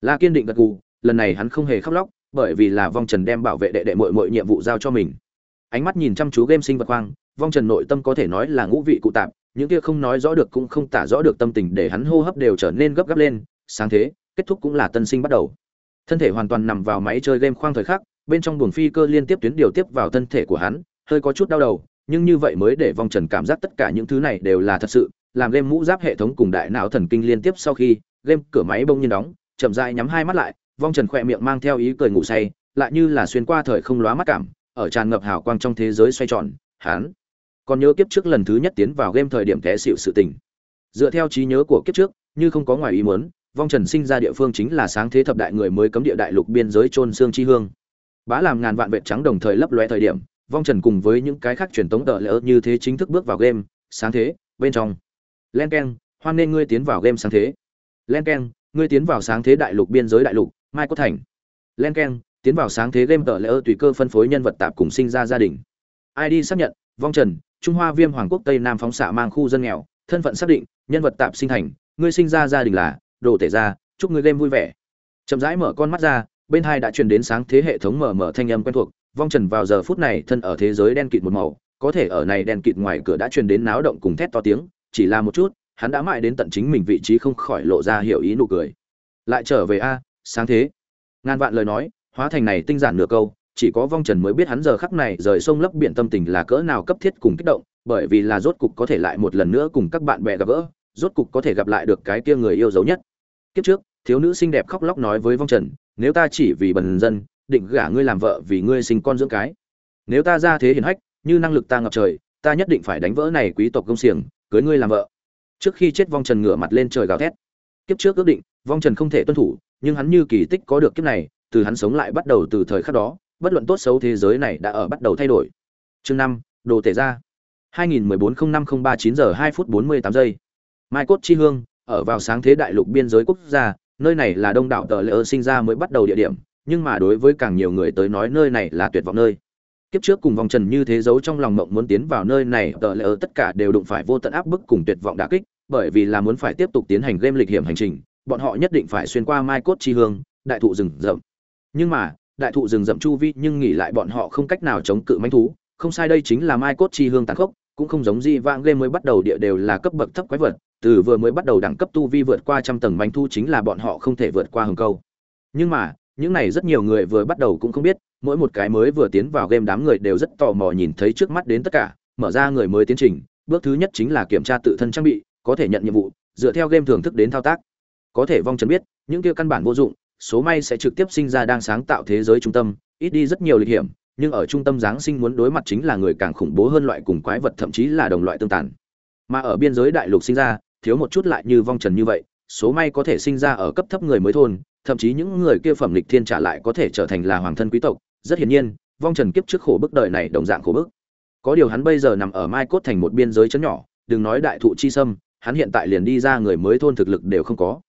La kiên định gật gù, lần này hắn không hề khóc lóc, bởi vì là vong trần đem bảo vệ đệ đệ muội muội nhiệm vụ giao cho mình. Ánh mắt nhìn chăm chú game sinh vật khoang vong trần nội tâm có thể nói là ngũ vị cụ tạp, những kia không nói rõ được cũng không tả rõ được tâm tình để hắn hô hấp đều trở nên gấp gáp lên, sáng thế, kết thúc cũng là tân sinh bắt đầu. Thân thể hoàn toàn nằm vào máy chơi game khoang thời khắc, bên trong buồng phi cơ liên tiếp tuyến điều tiếp vào thân thể của hắn, hơi có chút đau đầu nhưng như vậy mới để vong trần cảm giác tất cả những thứ này đều là thật sự, làm game mũ giáp hệ thống cùng đại não thần kinh liên tiếp sau khi, game cửa máy bông nhiên đóng, chậm rãi nhắm hai mắt lại, vong trần khỏe miệng mang theo ý cười ngủ say, lại như là xuyên qua thời không lóa mắt cảm, ở tràn ngập hào quang trong thế giới xoay tròn, hắn còn nhớ kiếp trước lần thứ nhất tiến vào game thời điểm té xịu sự tình. Dựa theo trí nhớ của kiếp trước, như không có ngoài ý muốn, vong trần sinh ra địa phương chính là sáng thế thập đại người mới cấm địa đại lục biên giới trôn xương chi hương. Bá làm ngàn vạn vệ trắng đồng thời lấp lóe thời điểm vong trần cùng với những cái khác truyền tống tợ lỡ như thế chính thức bước vào game, sáng thế, bên trong. Len k hoan nên ngươi tiến vào game sáng thế. Len k ngươi tiến vào sáng thế đại lục biên giới đại lục, mai có thành. Len k tiến vào sáng thế game tợ lỡ tùy cơ phân phối nhân vật tạp cùng sinh ra gia đình. Id xác nhận, vong trần, trung hoa viêm hoàng quốc tây nam phóng xạ mang khu dân nghèo, thân phận xác định, nhân vật tạp sinh thành, ngươi sinh ra gia đình là, đồ tể ra chúc ngươi game vui vẻ. Chậm rãi mở con mắt ra, bên hai đã truyền đến sáng thế hệ thống mở mở thanh âm quen thuộc vong trần vào giờ phút này thân ở thế giới đen kịt một màu, có thể ở này đen kịt ngoài cửa đã truyền đến náo động cùng thét to tiếng, chỉ là một chút, hắn đã mãi đến tận chính mình vị trí không khỏi lộ ra hiểu ý nụ cười. Lại trở về a à, sáng thế. Ngàn vạn lời nói, hóa thành này tinh giản nửa câu, chỉ có vong trần mới biết hắn giờ khắc này rời sông lấp biển tâm tình là cỡ nào cấp thiết cùng kích động, bởi vì là rốt cục có thể lại một lần nữa cùng các bạn bè gặp gỡ, rốt cục có thể gặp lại được cái kia người yêu dấu nhất. Kiếp trước, thiếu nữ xinh đẹp khóc lóc nói với vong trần, nếu ta chỉ vì bần dân định gả ngươi làm vợ vì ngươi sinh con dưỡng cái. Nếu ta ra thế hiển hách, như năng lực ta ngập trời, ta nhất định phải đánh vỡ này quý tộc công xiềng, cưới ngươi làm vợ. Trước khi chết vong trần ngửa mặt lên trời gào thét. Kiếp trước ước định, vong trần không thể tuân thủ, nhưng hắn như kỳ tích có được kiếp này, từ hắn sống lại bắt đầu từ thời khắc đó, bất luận tốt xấu thế giới này đã ở bắt đầu thay đổi. Chương năm, đồ tể ra. 2014-05-039 giờ 2 phút 48 giây. Mai cốt chi hương, ở vào sáng thế đại lục biên giới quốc gia, nơi này là đông đảo tờ lỡ sinh ra mới bắt đầu địa điểm nhưng mà đối với càng nhiều người tới nói nơi này là tuyệt vọng nơi. Kiếp trước cùng vòng trần như thế giấu trong lòng mộng muốn tiến vào nơi này, tờ lỡ tất cả đều đụng phải vô tận áp bức cùng tuyệt vọng đả kích, bởi vì là muốn phải tiếp tục tiến hành game lịch hiểm hành trình, bọn họ nhất định phải xuyên qua mai cốt chi hương, đại thụ rừng rậm. Nhưng mà, đại thụ rừng rậm chu vi nhưng nghỉ lại bọn họ không cách nào chống cự manh thú, không sai đây chính là mai cốt chi hương tàn khốc, cũng không giống di vang game mới bắt đầu địa đều là cấp bậc thấp quái vật, từ vừa mới bắt đầu đẳng cấp tu vi vượt qua trăm tầng manh thu chính là bọn họ không thể vượt qua hừng câu. Nhưng mà những này rất nhiều người vừa bắt đầu cũng không biết, mỗi một cái mới vừa tiến vào game đám người đều rất tò mò nhìn thấy trước mắt đến tất cả, mở ra người mới tiến trình, bước thứ nhất chính là kiểm tra tự thân trang bị, có thể nhận nhiệm vụ, dựa theo game thưởng thức đến thao tác. Có thể vong trần biết, những kia căn bản vô dụng, số may sẽ trực tiếp sinh ra đang sáng tạo thế giới trung tâm, ít đi rất nhiều lịch hiểm, nhưng ở trung tâm giáng sinh muốn đối mặt chính là người càng khủng bố hơn loại cùng quái vật, thậm chí là đồng loại tương tàn. Mà ở biên giới đại lục sinh ra, thiếu một chút lại như vong trần như vậy số may có thể sinh ra ở cấp thấp người mới thôn, thậm chí những người kia phẩm lịch thiên trả lại có thể trở thành là hoàng thân quý tộc. Rất hiển nhiên, vong trần kiếp trước khổ bức đời này đồng dạng khổ bức. Có điều hắn bây giờ nằm ở mai cốt thành một biên giới chấn nhỏ, đừng nói đại thụ chi sâm, hắn hiện tại liền đi ra người mới thôn thực lực đều không có.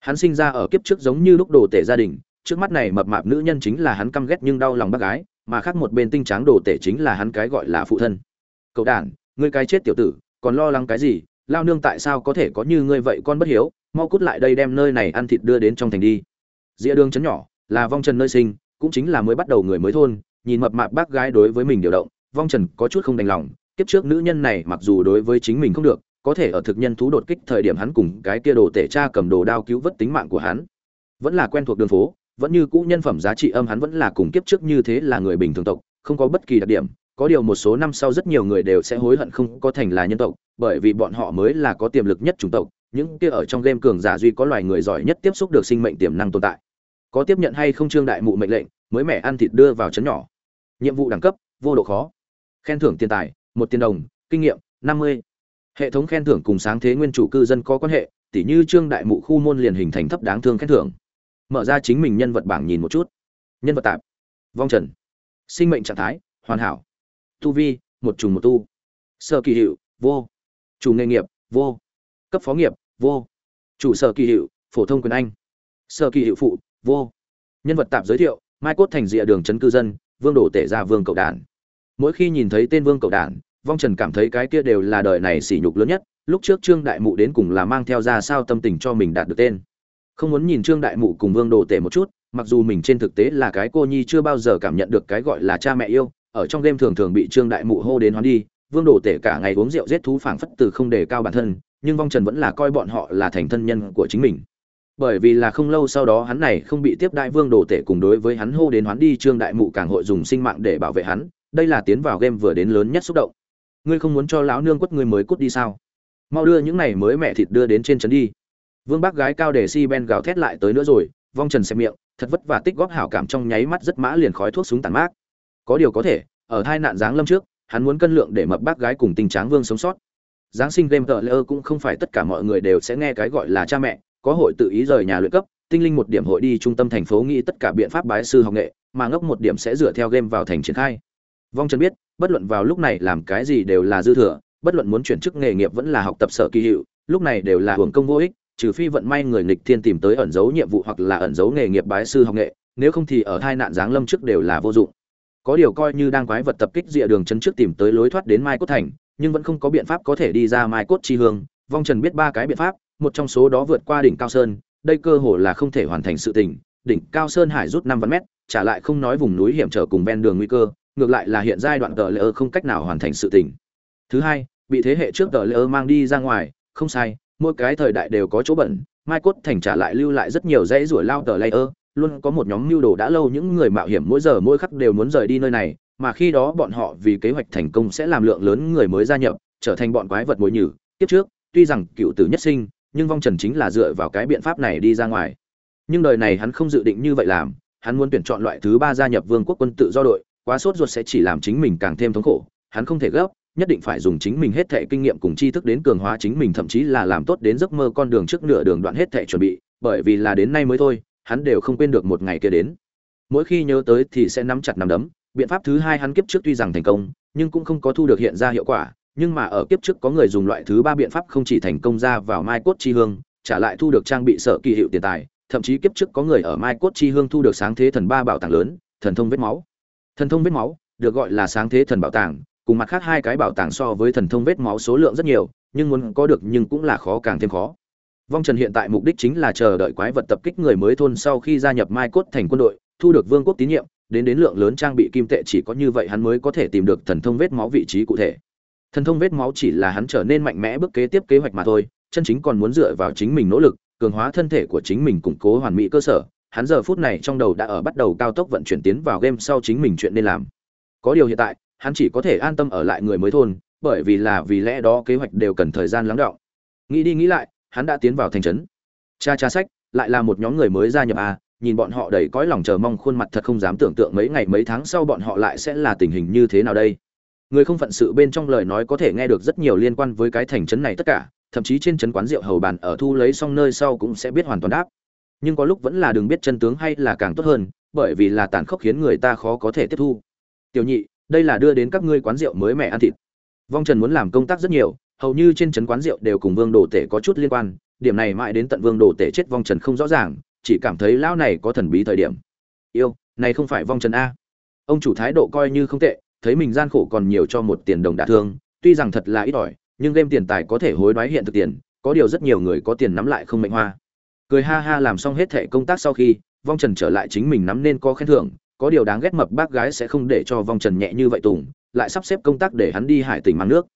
Hắn sinh ra ở kiếp trước giống như lúc đồ tể gia đình, trước mắt này mập mạp nữ nhân chính là hắn căm ghét nhưng đau lòng bác gái, mà khác một bên tinh tráng đồ tể chính là hắn cái gọi là phụ thân. Cậu đản, ngươi cái chết tiểu tử, còn lo lắng cái gì? Lao nương tại sao có thể có như ngươi vậy con bất hiếu, mau cút lại đây đem nơi này ăn thịt đưa đến trong thành đi. Dĩa đường chấn nhỏ, là vong trần nơi sinh, cũng chính là mới bắt đầu người mới thôn, nhìn mập mạp bác gái đối với mình điều động, vong trần có chút không đành lòng, kiếp trước nữ nhân này mặc dù đối với chính mình không được, có thể ở thực nhân thú đột kích thời điểm hắn cùng cái kia đồ tể cha cầm đồ đao cứu vớt tính mạng của hắn. Vẫn là quen thuộc đường phố, vẫn như cũ nhân phẩm giá trị âm hắn vẫn là cùng kiếp trước như thế là người bình thường tộc, không có bất kỳ đặc điểm có điều một số năm sau rất nhiều người đều sẽ hối hận không có thành là nhân tộc, bởi vì bọn họ mới là có tiềm lực nhất chủng tộc, những kia ở trong game cường giả duy có loài người giỏi nhất tiếp xúc được sinh mệnh tiềm năng tồn tại. Có tiếp nhận hay không trương đại mụ mệnh lệnh, mới mẻ ăn thịt đưa vào chấn nhỏ. Nhiệm vụ đẳng cấp, vô độ khó. Khen thưởng tiền tài, một tiền đồng, kinh nghiệm, năm mươi. Hệ thống khen thưởng cùng sáng thế nguyên chủ cư dân có quan hệ, tỉ như trương đại mụ khu môn liền hình thành thấp đáng thương khen thưởng. Mở ra chính mình nhân vật bảng nhìn một chút. Nhân vật tạp. Vong trần. Sinh mệnh trạng thái, hoàn hảo tu vi, một trùng một tu. Sở kỳ hiệu, vô. Chủ nghề nghiệp, vô. Cấp phó nghiệp, vô. Chủ sở kỳ hiệu, phổ thông quyền anh. Sở kỳ hiệu phụ, vô. Nhân vật tạp giới thiệu, mai cốt thành rìa đường trấn cư dân, vương đổ tể ra vương cậu đản. Mỗi khi nhìn thấy tên vương cậu đản, vong trần cảm thấy cái kia đều là đời này sỉ nhục lớn nhất. Lúc trước trương đại mụ đến cùng là mang theo ra sao tâm tình cho mình đạt được tên. Không muốn nhìn trương đại mụ cùng vương đồ tể một chút, mặc dù mình trên thực tế là cái cô nhi chưa bao giờ cảm nhận được cái gọi là cha mẹ yêu ở trong game thường thường bị trương đại mụ hô đến hoán đi, vương đồ tể cả ngày uống rượu giết thú phảng phất từ không đề cao bản thân, nhưng vong trần vẫn là coi bọn họ là thành thân nhân của chính mình. Bởi vì là không lâu sau đó hắn này không bị tiếp đại vương đồ tể cùng đối với hắn hô đến hoán đi, trương đại mụ càng hội dùng sinh mạng để bảo vệ hắn, đây là tiến vào game vừa đến lớn nhất xúc động. Ngươi không muốn cho lão nương quất ngươi mới cút đi sao? Mau đưa những này mới mẹ thịt đưa đến trên trấn đi. Vương bác gái cao để si ben gào thét lại tới nữa rồi, vong trần xem miệng, thật vất vả tích góp hảo cảm trong nháy mắt rất mã liền khói thuốc súng tàn mát có điều có thể, ở hai nạn giáng lâm trước, hắn muốn cân lượng để mập bác gái cùng tình tráng vương sống sót. Giáng sinh game tờ lơ cũng không phải tất cả mọi người đều sẽ nghe cái gọi là cha mẹ, có hội tự ý rời nhà luyện cấp, tinh linh một điểm hội đi trung tâm thành phố nghĩ tất cả biện pháp bái sư học nghệ, mà ngốc một điểm sẽ dựa theo game vào thành triển khai. Vong trần biết, bất luận vào lúc này làm cái gì đều là dư thừa, bất luận muốn chuyển chức nghề nghiệp vẫn là học tập sở kỳ hiệu, lúc này đều là hưởng công vô ích, trừ phi vận may người nghịch thiên tìm tới ẩn dấu nhiệm vụ hoặc là ẩn dấu nghề nghiệp bái sư học nghệ, nếu không thì ở hai nạn giáng lâm trước đều là vô dụng có điều coi như đang quái vật tập kích rìa đường chân trước tìm tới lối thoát đến mai cốt thành, nhưng vẫn không có biện pháp có thể đi ra mai cốt chi hương. Vong trần biết ba cái biện pháp, một trong số đó vượt qua đỉnh cao sơn, đây cơ hồ là không thể hoàn thành sự tình. Đỉnh cao sơn hải rút năm vạn mét, trả lại không nói vùng núi hiểm trở cùng ven đường nguy cơ, ngược lại là hiện giai đoạn tờ lỡ không cách nào hoàn thành sự tình. Thứ hai, bị thế hệ trước tờ lỡ mang đi ra ngoài, không sai, mỗi cái thời đại đều có chỗ bẩn, mai cốt thành trả lại lưu lại rất nhiều dãy ruổi lao tờ layer luôn có một nhóm mưu đồ đã lâu, những người mạo hiểm mỗi giờ mỗi khắc đều muốn rời đi nơi này, mà khi đó bọn họ vì kế hoạch thành công sẽ làm lượng lớn người mới gia nhập, trở thành bọn quái vật mồi nhử. Tiếp trước, tuy rằng cựu tử nhất sinh, nhưng vong trần chính là dựa vào cái biện pháp này đi ra ngoài. Nhưng đời này hắn không dự định như vậy làm, hắn muốn tuyển chọn loại thứ ba gia nhập vương quốc quân tự do đội, quá sốt ruột sẽ chỉ làm chính mình càng thêm thống khổ, hắn không thể gấp, nhất định phải dùng chính mình hết thệ kinh nghiệm cùng tri thức đến cường hóa chính mình, thậm chí là làm tốt đến giấc mơ con đường trước nửa đường đoạn hết thệ chuẩn bị, bởi vì là đến nay mới thôi hắn đều không quên được một ngày kia đến. Mỗi khi nhớ tới thì sẽ nắm chặt nắm đấm, biện pháp thứ hai hắn kiếp trước tuy rằng thành công, nhưng cũng không có thu được hiện ra hiệu quả, nhưng mà ở kiếp trước có người dùng loại thứ ba biện pháp không chỉ thành công ra vào mai cốt chi hương, trả lại thu được trang bị sở kỳ hiệu tiền tài, thậm chí kiếp trước có người ở mai cốt chi hương thu được sáng thế thần ba bảo tàng lớn, thần thông vết máu. Thần thông vết máu, được gọi là sáng thế thần bảo tàng, cùng mặt khác hai cái bảo tàng so với thần thông vết máu số lượng rất nhiều, nhưng muốn có được nhưng cũng là khó càng thêm khó vong trần hiện tại mục đích chính là chờ đợi quái vật tập kích người mới thôn sau khi gia nhập mai cốt thành quân đội, thu được vương quốc tín nhiệm, đến đến lượng lớn trang bị kim tệ chỉ có như vậy hắn mới có thể tìm được thần thông vết máu vị trí cụ thể. Thần thông vết máu chỉ là hắn trở nên mạnh mẽ bước kế tiếp kế hoạch mà thôi, chân chính còn muốn dựa vào chính mình nỗ lực, cường hóa thân thể của chính mình củng cố hoàn mỹ cơ sở, hắn giờ phút này trong đầu đã ở bắt đầu cao tốc vận chuyển tiến vào game sau chính mình chuyện nên làm. Có điều hiện tại, hắn chỉ có thể an tâm ở lại người mới thôn, bởi vì là vì lẽ đó kế hoạch đều cần thời gian lắng đọng nghĩ đi nghĩ lại hắn đã tiến vào thành trấn. Cha cha sách, lại là một nhóm người mới gia nhập à nhìn bọn họ đầy cõi lòng chờ mong khuôn mặt thật không dám tưởng tượng mấy ngày mấy tháng sau bọn họ lại sẽ là tình hình như thế nào đây. Người không phận sự bên trong lời nói có thể nghe được rất nhiều liên quan với cái thành trấn này tất cả, thậm chí trên trấn quán rượu hầu bàn ở thu lấy xong nơi sau cũng sẽ biết hoàn toàn đáp. Nhưng có lúc vẫn là đừng biết chân tướng hay là càng tốt hơn, bởi vì là tàn khốc khiến người ta khó có thể tiếp thu. Tiểu nhị, đây là đưa đến các ngươi quán rượu mới mẹ ăn thịt. Vong trần muốn làm công tác rất nhiều hầu như trên trấn quán rượu đều cùng vương đồ tể có chút liên quan, điểm này mãi đến tận vương đồ tể chết vong trần không rõ ràng, chỉ cảm thấy lão này có thần bí thời điểm. Yêu, này không phải vong trần a. Ông chủ thái độ coi như không tệ, thấy mình gian khổ còn nhiều cho một tiền đồng đả thương, tuy rằng thật là ít ỏi, nhưng game tiền tài có thể hối đoái hiện thực tiền, có điều rất nhiều người có tiền nắm lại không mệnh hoa. Cười ha ha làm xong hết thệ công tác sau khi, vong trần trở lại chính mình nắm nên có khen thưởng, có điều đáng ghét mập bác gái sẽ không để cho vong trần nhẹ như vậy tùng, lại sắp xếp công tác để hắn đi hải tỉnh mang nước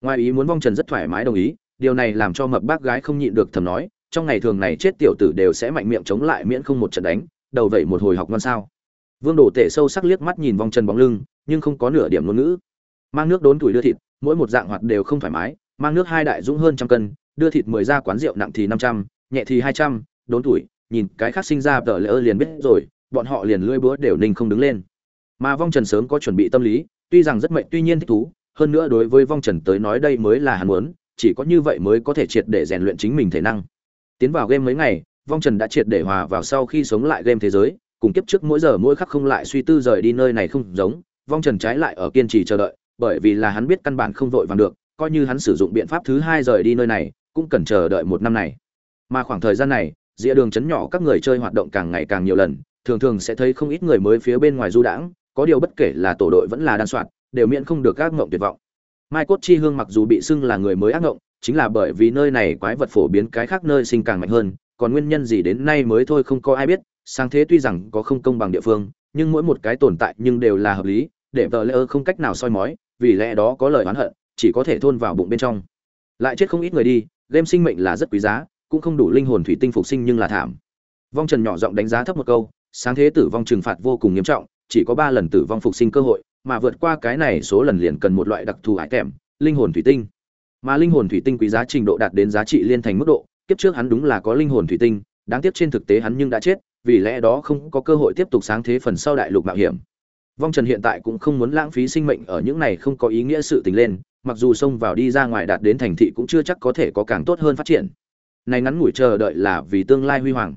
ngoài ý muốn vong trần rất thoải mái đồng ý, điều này làm cho mập bác gái không nhịn được thầm nói, trong ngày thường này chết tiểu tử đều sẽ mạnh miệng chống lại miễn không một trận đánh, đầu vậy một hồi học ngon sao. Vương đổ tể sâu sắc liếc mắt nhìn vong trần bóng lưng, nhưng không có nửa điểm ngôn ngữ. Mang nước đốn tuổi đưa thịt, mỗi một dạng hoạt đều không thoải mái, mang nước hai đại dũng hơn trăm cân, đưa thịt mười ra quán rượu nặng thì năm trăm, nhẹ thì hai trăm, đốn tuổi, nhìn cái khác sinh ra tờ lỡ liền biết rồi, bọn họ liền lưỡi búa đều ninh không đứng lên. Mà vong trần sớm có chuẩn bị tâm lý, tuy rằng rất mệnh tuy nhiên thích thú hơn nữa đối với vong trần tới nói đây mới là hắn muốn, chỉ có như vậy mới có thể triệt để rèn luyện chính mình thể năng. Tiến vào game mấy ngày, vong trần đã triệt để hòa vào sau khi sống lại game thế giới, cùng kiếp trước mỗi giờ mỗi khắc không lại suy tư rời đi nơi này không giống, vong trần trái lại ở kiên trì chờ đợi, bởi vì là hắn biết căn bản không vội vàng được, coi như hắn sử dụng biện pháp thứ hai rời đi nơi này, cũng cần chờ đợi một năm này. Mà khoảng thời gian này, dĩa đường chấn nhỏ các người chơi hoạt động càng ngày càng nhiều lần, thường thường sẽ thấy không ít người mới phía bên ngoài du đãng, có điều bất kể là tổ đội vẫn là đan soạn đều miễn không được ác ngộng tuyệt vọng. Mai cốt chi hương mặc dù bị xưng là người mới ác ngộng chính là bởi vì nơi này quái vật phổ biến cái khác nơi sinh càng mạnh hơn, còn nguyên nhân gì đến nay mới thôi không có ai biết sang thế tuy rằng có không công bằng địa phương, nhưng mỗi một cái tồn tại nhưng đều là hợp lý, để vợ lỡ không cách nào soi mói, vì lẽ đó có lời oán hận, chỉ có thể thôn vào bụng bên trong. Lại chết không ít người đi, game sinh mệnh là rất quý giá, cũng không đủ linh hồn thủy tinh phục sinh nhưng là thảm. Vong trần nhỏ giọng đánh giá thấp một câu, sáng thế tử vong trừng phạt vô cùng nghiêm trọng, chỉ có ba lần tử vong phục sinh cơ hội mà vượt qua cái này số lần liền cần một loại đặc thù hải kèm linh hồn thủy tinh. Mà linh hồn thủy tinh quý giá trình độ đạt đến giá trị liên thành mức độ, kiếp trước hắn đúng là có linh hồn thủy tinh, đáng tiếc trên thực tế hắn nhưng đã chết, vì lẽ đó không có cơ hội tiếp tục sáng thế phần sau đại lục mạo hiểm. Vong trần hiện tại cũng không muốn lãng phí sinh mệnh ở những này không có ý nghĩa sự tình lên, mặc dù xông vào đi ra ngoài đạt đến thành thị cũng chưa chắc có thể có càng tốt hơn phát triển. Này ngắn ngủi chờ đợi là vì tương lai huy hoàng.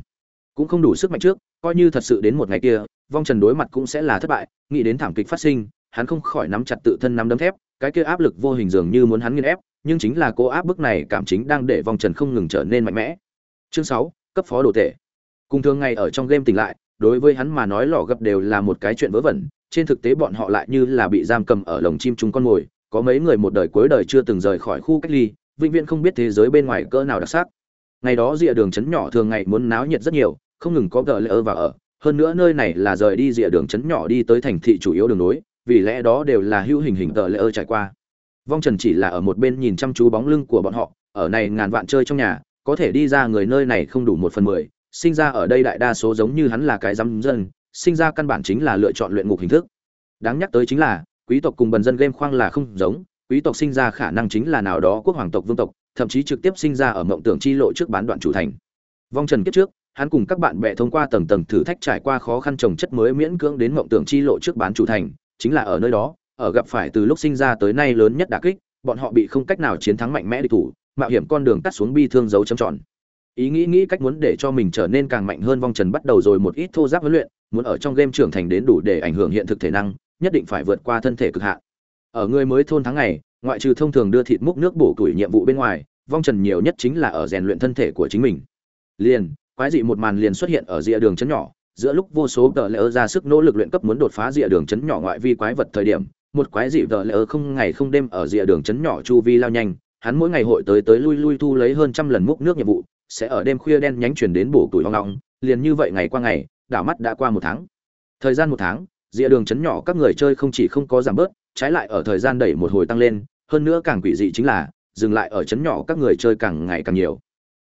Cũng không đủ sức mạnh trước, coi như thật sự đến một ngày kia vong trần đối mặt cũng sẽ là thất bại, nghĩ đến thảm kịch phát sinh, hắn không khỏi nắm chặt tự thân nắm đấm thép, cái kia áp lực vô hình dường như muốn hắn nghiền ép, nhưng chính là cô áp bức này cảm chính đang để vong trần không ngừng trở nên mạnh mẽ. Chương sáu, cấp phó đồ tể. Cùng thường ngày ở trong game tỉnh lại, đối với hắn mà nói lò gập đều là một cái chuyện vớ vẩn, trên thực tế bọn họ lại như là bị giam cầm ở lồng chim chúng con mồi, có mấy người một đời cuối đời chưa từng rời khỏi khu cách ly, vĩnh viễn không biết thế giới bên ngoài cỡ nào đặc sắc. Ngày đó rìa đường trấn nhỏ thường ngày muốn náo nhiệt rất nhiều, không ngừng có gờ lỡ và ở hơn nữa nơi này là rời đi rìa đường trấn nhỏ đi tới thành thị chủ yếu đường nối, vì lẽ đó đều là hữu hình hình tờ lễ ơ trải qua. Vong trần chỉ là ở một bên nhìn chăm chú bóng lưng của bọn họ, ở này ngàn vạn chơi trong nhà, có thể đi ra người nơi này không đủ một phần mười, sinh ra ở đây đại đa số giống như hắn là cái dám dân, sinh ra căn bản chính là lựa chọn luyện ngục hình thức. Đáng nhắc tới chính là, quý tộc cùng bần dân game khoang là không giống, quý tộc sinh ra khả năng chính là nào đó quốc hoàng tộc, vương tộc, thậm chí trực tiếp sinh ra ở mộng tưởng chi lộ trước bán đoạn chủ thành. Vong trần kiếp trước hắn cùng các bạn bè thông qua tầng tầng thử thách trải qua khó khăn trồng chất mới miễn cưỡng đến mộng tưởng chi lộ trước bán chủ thành, chính là ở nơi đó, ở gặp phải từ lúc sinh ra tới nay lớn nhất đả kích, bọn họ bị không cách nào chiến thắng mạnh mẽ địch thủ, mạo hiểm con đường tắt xuống bi thương dấu chấm tròn. Ý nghĩ nghĩ cách muốn để cho mình trở nên càng mạnh hơn vong trần bắt đầu rồi một ít thô giáp huấn luyện, muốn ở trong game trưởng thành đến đủ để ảnh hưởng hiện thực thể năng, nhất định phải vượt qua thân thể cực hạn. Ở người mới thôn tháng ngày, ngoại trừ thông thường đưa thịt múc nước bổ tuổi nhiệm vụ bên ngoài, vong trần nhiều nhất chính là ở rèn luyện thân thể của chính mình. Liền quái dị một màn liền xuất hiện ở rìa đường chấn nhỏ, giữa lúc vô số tờ lỡ ra sức nỗ lực luyện cấp muốn đột phá rìa đường chấn nhỏ ngoại vi quái vật thời điểm, một quái dị tờ lỡ không ngày không đêm ở rìa đường chấn nhỏ chu vi lao nhanh, hắn mỗi ngày hội tới tới lui lui thu lấy hơn trăm lần múc nước nhiệm vụ, sẽ ở đêm khuya đen nhánh chuyển đến bổ tuổi hoang long, liền như vậy ngày qua ngày, đảo mắt đã qua một tháng. Thời gian một tháng, rìa đường chấn nhỏ các người chơi không chỉ không có giảm bớt, trái lại ở thời gian đẩy một hồi tăng lên, hơn nữa càng quỷ dị chính là, dừng lại ở chấn nhỏ các người chơi càng ngày càng nhiều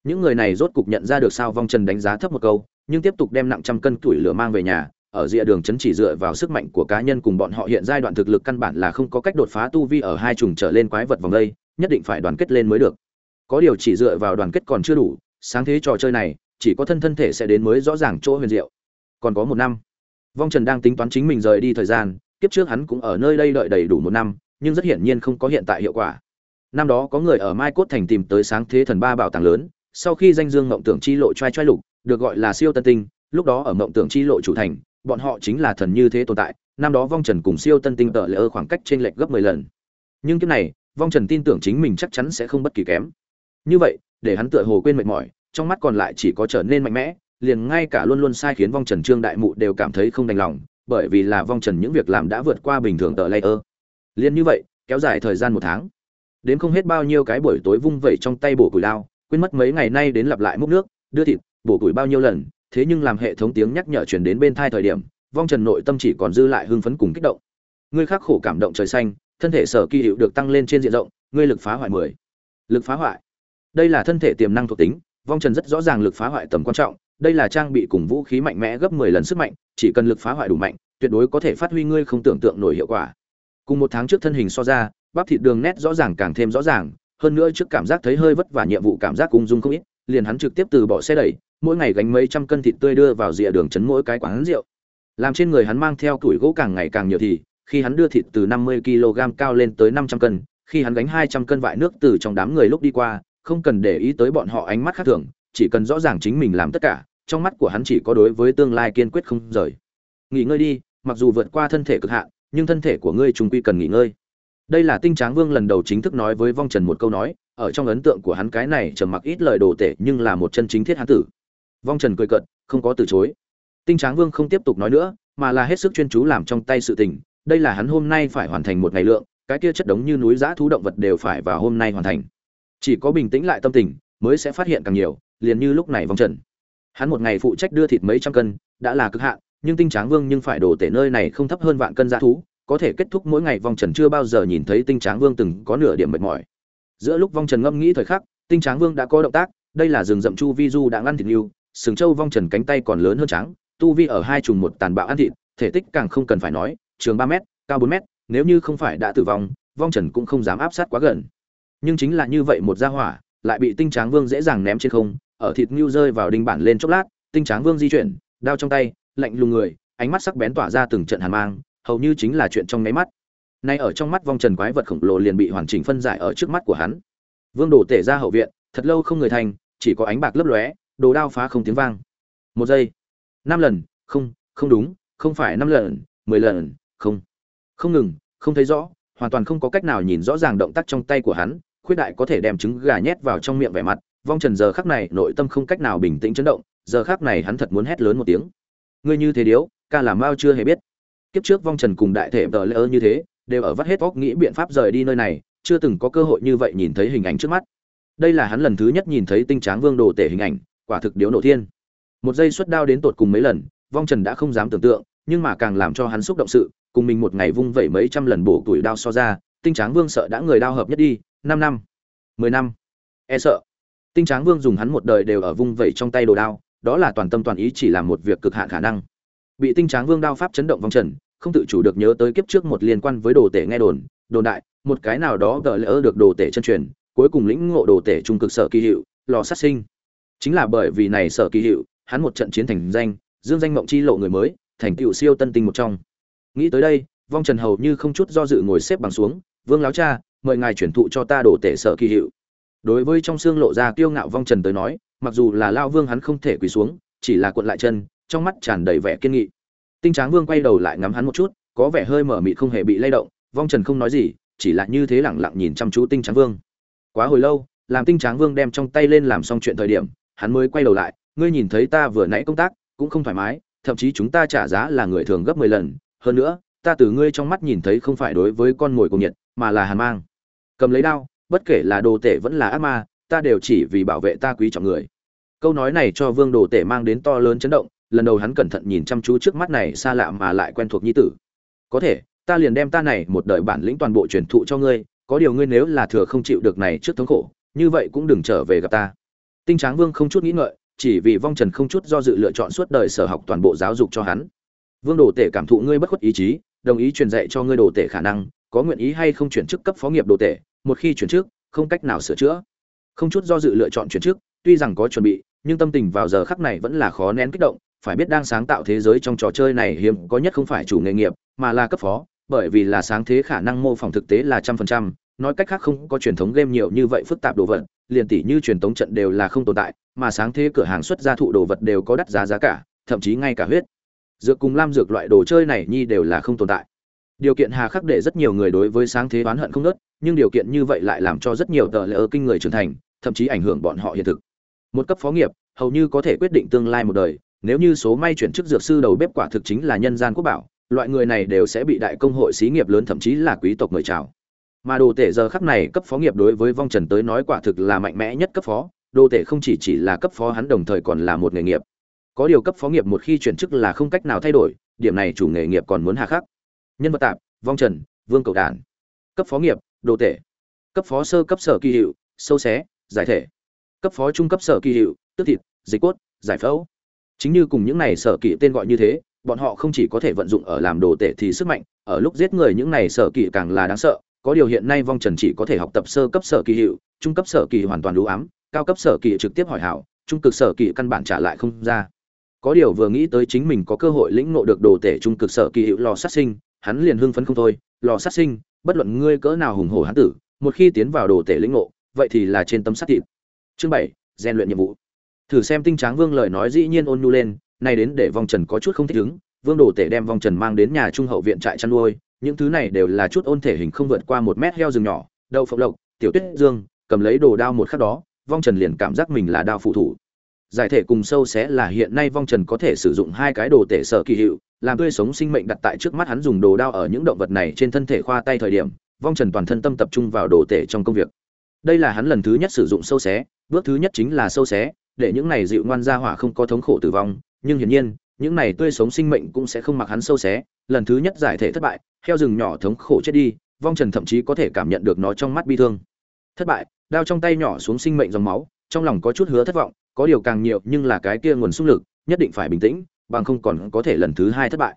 những người này rốt cục nhận ra được sao vong trần đánh giá thấp một câu, nhưng tiếp tục đem nặng trăm cân tuổi lửa mang về nhà, ở rìa đường chấn chỉ dựa vào sức mạnh của cá nhân cùng bọn họ hiện giai đoạn thực lực căn bản là không có cách đột phá tu vi ở hai trùng trở lên quái vật vòng đây, nhất định phải đoàn kết lên mới được. Có điều chỉ dựa vào đoàn kết còn chưa đủ, sáng thế trò chơi này, chỉ có thân thân thể sẽ đến mới rõ ràng chỗ huyền diệu. Còn có một năm. Vong trần đang tính toán chính mình rời đi thời gian, kiếp trước hắn cũng ở nơi đây đợi đầy đủ một năm, nhưng rất hiển nhiên không có hiện tại hiệu quả. Năm đó có người ở mai cốt thành tìm tới sáng thế thần ba bảo tàng lớn sau khi danh dương mộng tưởng chi lộ trai trai lục, được gọi là siêu tân tinh, lúc đó ở mộng tưởng chi lộ chủ thành, bọn họ chính là thần như thế tồn tại, năm đó vong trần cùng siêu tân tinh tợ lỡ khoảng cách trên lệch gấp mười lần. Nhưng kiếp này, vong trần tin tưởng chính mình chắc chắn sẽ không bất kỳ kém. Như vậy, để hắn tựa hồ quên mệt mỏi, trong mắt còn lại chỉ có trở nên mạnh mẽ, liền ngay cả luôn luôn sai khiến vong trần trương đại mụ đều cảm thấy không đành lòng, bởi vì là vong trần những việc làm đã vượt qua bình thường tờ layer liền như vậy, kéo dài thời gian một tháng. Đến không hết bao nhiêu cái buổi tối vung vẩy trong tay bổ củi lao quên mất mấy ngày nay đến lặp lại múc nước, đưa thịt, bổ củi bao nhiêu lần, thế nhưng làm hệ thống tiếng nhắc nhở chuyển đến bên thai thời điểm, vong trần nội tâm chỉ còn dư lại hưng phấn cùng kích động. Ngươi khắc khổ cảm động trời xanh, thân thể sở kỳ hiệu được tăng lên trên diện rộng, ngươi lực phá hoại mười. Lực phá hoại. Đây là thân thể tiềm năng thuộc tính, vong trần rất rõ ràng lực phá hoại tầm quan trọng, đây là trang bị cùng vũ khí mạnh mẽ gấp 10 lần sức mạnh, chỉ cần lực phá hoại đủ mạnh, tuyệt đối có thể phát huy ngươi không tưởng tượng nổi hiệu quả. Cùng một tháng trước thân hình so ra, bắp thịt đường nét rõ ràng càng thêm rõ ràng hơn nữa trước cảm giác thấy hơi vất vả nhiệm vụ cảm giác cung dung không ít, liền hắn trực tiếp từ bỏ xe đẩy, mỗi ngày gánh mấy trăm cân thịt tươi đưa vào rìa đường chấn mỗi cái quán rượu. Làm trên người hắn mang theo tuổi gỗ càng ngày càng nhiều thì, khi hắn đưa thịt từ 50 kg cao lên tới 500 cân, khi hắn gánh 200 cân vại nước từ trong đám người lúc đi qua, không cần để ý tới bọn họ ánh mắt khác thường, chỉ cần rõ ràng chính mình làm tất cả, trong mắt của hắn chỉ có đối với tương lai kiên quyết không rời. Nghỉ ngơi đi, mặc dù vượt qua thân thể cực hạn, nhưng thân thể của ngươi trùng quy cần nghỉ ngơi đây là tinh tráng vương lần đầu chính thức nói với vong trần một câu nói, ở trong ấn tượng của hắn cái này trầm mặc ít lời đồ tệ nhưng là một chân chính thiết hán tử. Vong trần cười cận không có từ chối. Tinh tráng vương không tiếp tục nói nữa, mà là hết sức chuyên chú làm trong tay sự tình, đây là hắn hôm nay phải hoàn thành một ngày lượng, cái kia chất đống như núi giã thú động vật đều phải vào hôm nay hoàn thành. Chỉ có bình tĩnh lại tâm tình, mới sẽ phát hiện càng nhiều, liền như lúc này vong trần. Hắn một ngày phụ trách đưa thịt mấy trăm cân, đã là cực hạn, nhưng tinh tráng vương nhưng phải đổ tể nơi này không thấp hơn vạn cân giã thú có thể kết thúc mỗi ngày vong trần chưa bao giờ nhìn thấy tinh tráng vương từng có nửa điểm mệt mỏi. Giữa lúc vong trần ngâm nghĩ thời khắc, tinh tráng vương đã có động tác, đây là rừng rậm chu vi du đã ngăn thịt lưu sừng châu vong trần cánh tay còn lớn hơn trắng, tu vi ở hai trùng một tàn bạo ăn thịt, thể tích càng không cần phải nói, trường ba m cao bốn m nếu như không phải đã tử vong vong trần cũng không dám áp sát quá gần. Nhưng chính là như vậy một gia hỏa, lại bị tinh tráng vương dễ dàng ném trên không, ở thịt ngưu rơi vào đinh bản lên chốc lát, tinh tráng vương di chuyển, đao trong tay, lạnh lùng người, ánh mắt sắc bén tỏa ra từng trận hàn mang hầu như chính là chuyện trong nháy mắt. Nay ở trong mắt vong trần quái vật khổng lồ liền bị hoàn chỉnh phân giải ở trước mắt của hắn. Vương đổ tể ra hậu viện, thật lâu không người thành, chỉ có ánh bạc lấp lóe, đồ đao phá không tiếng vang. Một giây, năm lần, không không đúng, không phải năm lần, mười lần, không. Không ngừng, không thấy rõ, hoàn toàn không có cách nào nhìn rõ ràng động tác trong tay của hắn, khuyết đại có thể đem trứng gà nhét vào trong miệng vẻ mặt. Vong trần giờ khắc này nội tâm không cách nào bình tĩnh chấn động, giờ khắc này hắn thật muốn hét lớn một tiếng. Ngươi như thế điếu, ca làm mao chưa hề biết kiếp trước vong trần cùng đại thể tờ lỡ như thế, đều ở vắt hết óc nghĩ biện pháp rời đi nơi này, chưa từng có cơ hội như vậy nhìn thấy hình ảnh trước mắt. Đây là hắn lần thứ nhất nhìn thấy tinh tráng vương đồ tể hình ảnh, quả thực điếu nổ thiên. Một giây xuất đao đến tột cùng mấy lần, vong trần đã không dám tưởng tượng, nhưng mà càng làm cho hắn xúc động sự, cùng mình một ngày vung vẩy mấy trăm lần bổ tuổi đao so ra, tinh tráng vương sợ đã người đao hợp nhất đi, năm năm, mười năm. E sợ. Tinh tráng vương dùng hắn một đời đều ở vung vẩy trong tay đồ đao, đó là toàn tâm toàn ý chỉ làm một việc cực hạn khả năng. Bị tinh tráng vương đao pháp chấn động vong trần không tự chủ được nhớ tới kiếp trước một liên quan với đồ tể nghe đồn đồn đại, một cái nào đó gỡ lỡ được đồ tể chân truyền, cuối cùng lĩnh ngộ đồ tể trung cực sở kỳ hiệu, lò sát sinh. Chính là bởi vì này sở kỳ hiệu, hắn một trận chiến thành danh, dương danh mộng chi lộ người mới, thành tựu siêu tân tinh một trong. Nghĩ tới đây, vong trần hầu như không chút do dự ngồi xếp bằng xuống, vương láo cha, mời ngài chuyển thụ cho ta đồ tể sở kỳ hiệu. Đối với trong xương lộ ra kiêu ngạo vong trần tới nói, mặc dù là lao vương hắn không thể quỳ xuống, chỉ là cuộn lại chân, trong mắt tràn đầy vẻ kiên nghị tinh tráng vương quay đầu lại ngắm hắn một chút, có vẻ hơi mở mịt không hề bị lay động, vong trần không nói gì, chỉ là như thế lẳng lặng nhìn chăm chú tinh tráng vương. Quá hồi lâu, làm tinh tráng vương đem trong tay lên làm xong chuyện thời điểm, hắn mới quay đầu lại, ngươi nhìn thấy ta vừa nãy công tác, cũng không thoải mái, thậm chí chúng ta trả giá là người thường gấp mười lần, hơn nữa, ta từ ngươi trong mắt nhìn thấy không phải đối với con mồi cùng nhiệt, mà là hàn mang. Cầm lấy đao, bất kể là đồ tể vẫn là ác ma, ta đều chỉ vì bảo vệ ta quý trọng người. Câu nói này cho vương đồ tể mang đến to lớn chấn động lần đầu hắn cẩn thận nhìn chăm chú trước mắt này xa lạ mà lại quen thuộc nhi tử. Có thể, ta liền đem ta này một đời bản lĩnh toàn bộ truyền thụ cho ngươi, có điều ngươi nếu là thừa không chịu được này trước thống khổ, như vậy cũng đừng trở về gặp ta. Tinh tráng vương không chút nghĩ ngợi, chỉ vì vong trần không chút do dự lựa chọn suốt đời sở học toàn bộ giáo dục cho hắn. Vương đồ tể cảm thụ ngươi bất khuất ý chí, đồng ý truyền dạy cho ngươi đồ tể khả năng, có nguyện ý hay không chuyển chức cấp phó nghiệp đồ tể, một khi chuyển chức, không cách nào sửa chữa. Không chút do dự lựa chọn chuyển chức, tuy rằng có chuẩn bị, nhưng tâm tình vào giờ khắc này vẫn là khó nén kích động phải biết đang sáng tạo thế giới trong trò chơi này hiếm có nhất không phải chủ nghề nghiệp, mà là cấp phó, bởi vì là sáng thế khả năng mô phỏng thực tế là trăm phần trăm. Nói cách khác không có truyền thống game nhiều như vậy phức tạp đồ vật, liền tỷ như truyền thống trận đều là không tồn tại, mà sáng thế cửa hàng xuất ra thụ đồ vật đều có đắt giá giá cả, thậm chí ngay cả huyết. Dược cùng lam dược loại đồ chơi này nhi đều là không tồn tại. Điều kiện hà khắc để rất nhiều người đối với sáng thế oán hận không nớt nhưng điều kiện như vậy lại làm cho rất nhiều tờ lễ kinh người trưởng thành, thậm chí ảnh hưởng bọn họ hiện thực. Một cấp phó nghiệp, hầu như có thể quyết định tương lai một đời nếu như số may chuyển chức dược sư đầu bếp quả thực chính là nhân gian quốc bảo, loại người này đều sẽ bị đại công hội xí nghiệp lớn thậm chí là quý tộc mời chào. Mà đồ tể giờ khắc này cấp phó nghiệp đối với vong trần tới nói quả thực là mạnh mẽ nhất cấp phó, đồ tể không chỉ chỉ là cấp phó hắn đồng thời còn là một nghề nghiệp. Có điều cấp phó nghiệp một khi chuyển chức là không cách nào thay đổi, điểm này chủ nghề nghiệp còn muốn hà khắc. Nhân vật tạp, vong trần, vương cầu đản cấp phó nghiệp, đồ tể. Cấp phó sơ cấp sở kỳ hiệu, sâu xé, giải thể. Cấp phó trung cấp sở kỳ hiệu, tức thịt, dịch cốt, giải phẫu chính như cùng những này sở kỵ tên gọi như thế, bọn họ không chỉ có thể vận dụng ở làm đồ tể thì sức mạnh, ở lúc giết người những này sở kỵ càng là đáng sợ, có điều hiện nay vong trần chỉ có thể học tập sơ cấp sở kỳ hiệu, trung cấp sở kỳ hoàn toàn lũ ám, cao cấp sở kỳ trực tiếp hỏi hảo, trung cực sở kỳ căn bản trả lại không ra. Có điều vừa nghĩ tới chính mình có cơ hội lĩnh ngộ được đồ tể trung cực sở kỳ hiệu lò sát sinh, hắn liền hưng phấn không thôi, lò sát sinh, bất luận ngươi cỡ nào hùng hổ hắn tử, một khi tiến vào đồ tể lĩnh ngộ, vậy thì là trên tâm sát thịt. Chương bảy gian luyện nhiệm vụ thử xem tinh tráng vương lời nói dĩ nhiên ôn nhu lên, nay đến để vong trần có chút không thích ứng, vương đồ tể đem vong trần mang đến nhà trung hậu viện trại chăn nuôi, những thứ này đều là chút ôn thể hình không vượt qua một mét heo rừng nhỏ, đậu phộng lộc, tiểu tuyết dương, cầm lấy đồ đao một khắc đó, vong trần liền cảm giác mình là đao phụ thủ. Giải thể cùng sâu xé là hiện nay vong trần có thể sử dụng hai cái đồ tể sở kỳ hiệu, làm tươi sống sinh mệnh đặt tại trước mắt hắn dùng đồ đao ở những động vật này trên thân thể khoa tay thời điểm, vong trần toàn thân tâm tập trung vào đồ tể trong công việc. Đây là hắn lần thứ nhất sử dụng sâu xé, bước thứ nhất chính là sâu xé để những này dịu ngoan ra hỏa không có thống khổ tử vong, nhưng hiển nhiên, những này tươi sống sinh mệnh cũng sẽ không mặc hắn sâu xé, lần thứ nhất giải thể thất bại, heo rừng nhỏ thống khổ chết đi, vong trần thậm chí có thể cảm nhận được nó trong mắt bi thương. Thất bại, đao trong tay nhỏ xuống sinh mệnh dòng máu, trong lòng có chút hứa thất vọng, có điều càng nhiều nhưng là cái kia nguồn xung lực, nhất định phải bình tĩnh, bằng không còn có thể lần thứ hai thất bại.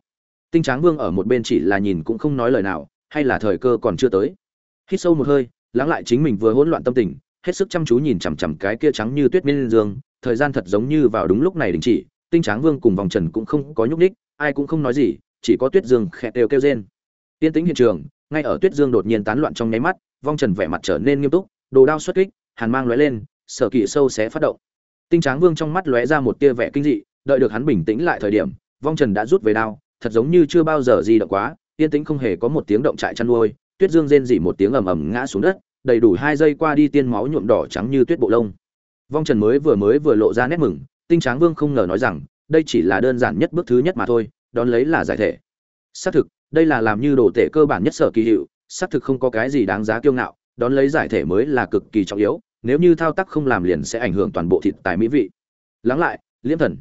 Tinh tráng vương ở một bên chỉ là nhìn cũng không nói lời nào, hay là thời cơ còn chưa tới. Hít sâu một hơi, lắng lại chính mình vừa hỗn loạn tâm tình, hết sức chăm chú nhìn chằm chằm cái kia trắng như tuyết miên dương thời gian thật giống như vào đúng lúc này đình chỉ, tinh tráng vương cùng vòng trần cũng không có nhúc ních ai cũng không nói gì, chỉ có tuyết dương khẽ đều kêu rên. Tiên tĩnh hiện trường, ngay ở tuyết dương đột nhiên tán loạn trong nháy mắt, vong trần vẻ mặt trở nên nghiêm túc, đồ đao xuất kích, hàn mang lóe lên, sở kỵ sâu sẽ phát động. Tinh tráng vương trong mắt lóe ra một tia vẻ kinh dị, đợi được hắn bình tĩnh lại thời điểm, vong trần đã rút về đao, thật giống như chưa bao giờ gì động quá yên tĩnh không hề có một tiếng động trại chăn nuôi, tuyết dương rên dị một tiếng ầm ầm ngã xuống đất, đầy đủ hai giây qua đi tiên máu nhuộm đỏ trắng như tuyết bộ lông vong trần mới vừa mới vừa lộ ra nét mừng, tinh tráng vương không ngờ nói rằng, đây chỉ là đơn giản nhất bước thứ nhất mà thôi, đón lấy là giải thể. Xác thực, đây là làm như đồ tể cơ bản nhất sở kỳ hiệu, xác thực không có cái gì đáng giá kiêu ngạo, đón lấy giải thể mới là cực kỳ trọng yếu, nếu như thao tác không làm liền sẽ ảnh hưởng toàn bộ thịt tài mỹ vị. Lắng lại, liễm thần.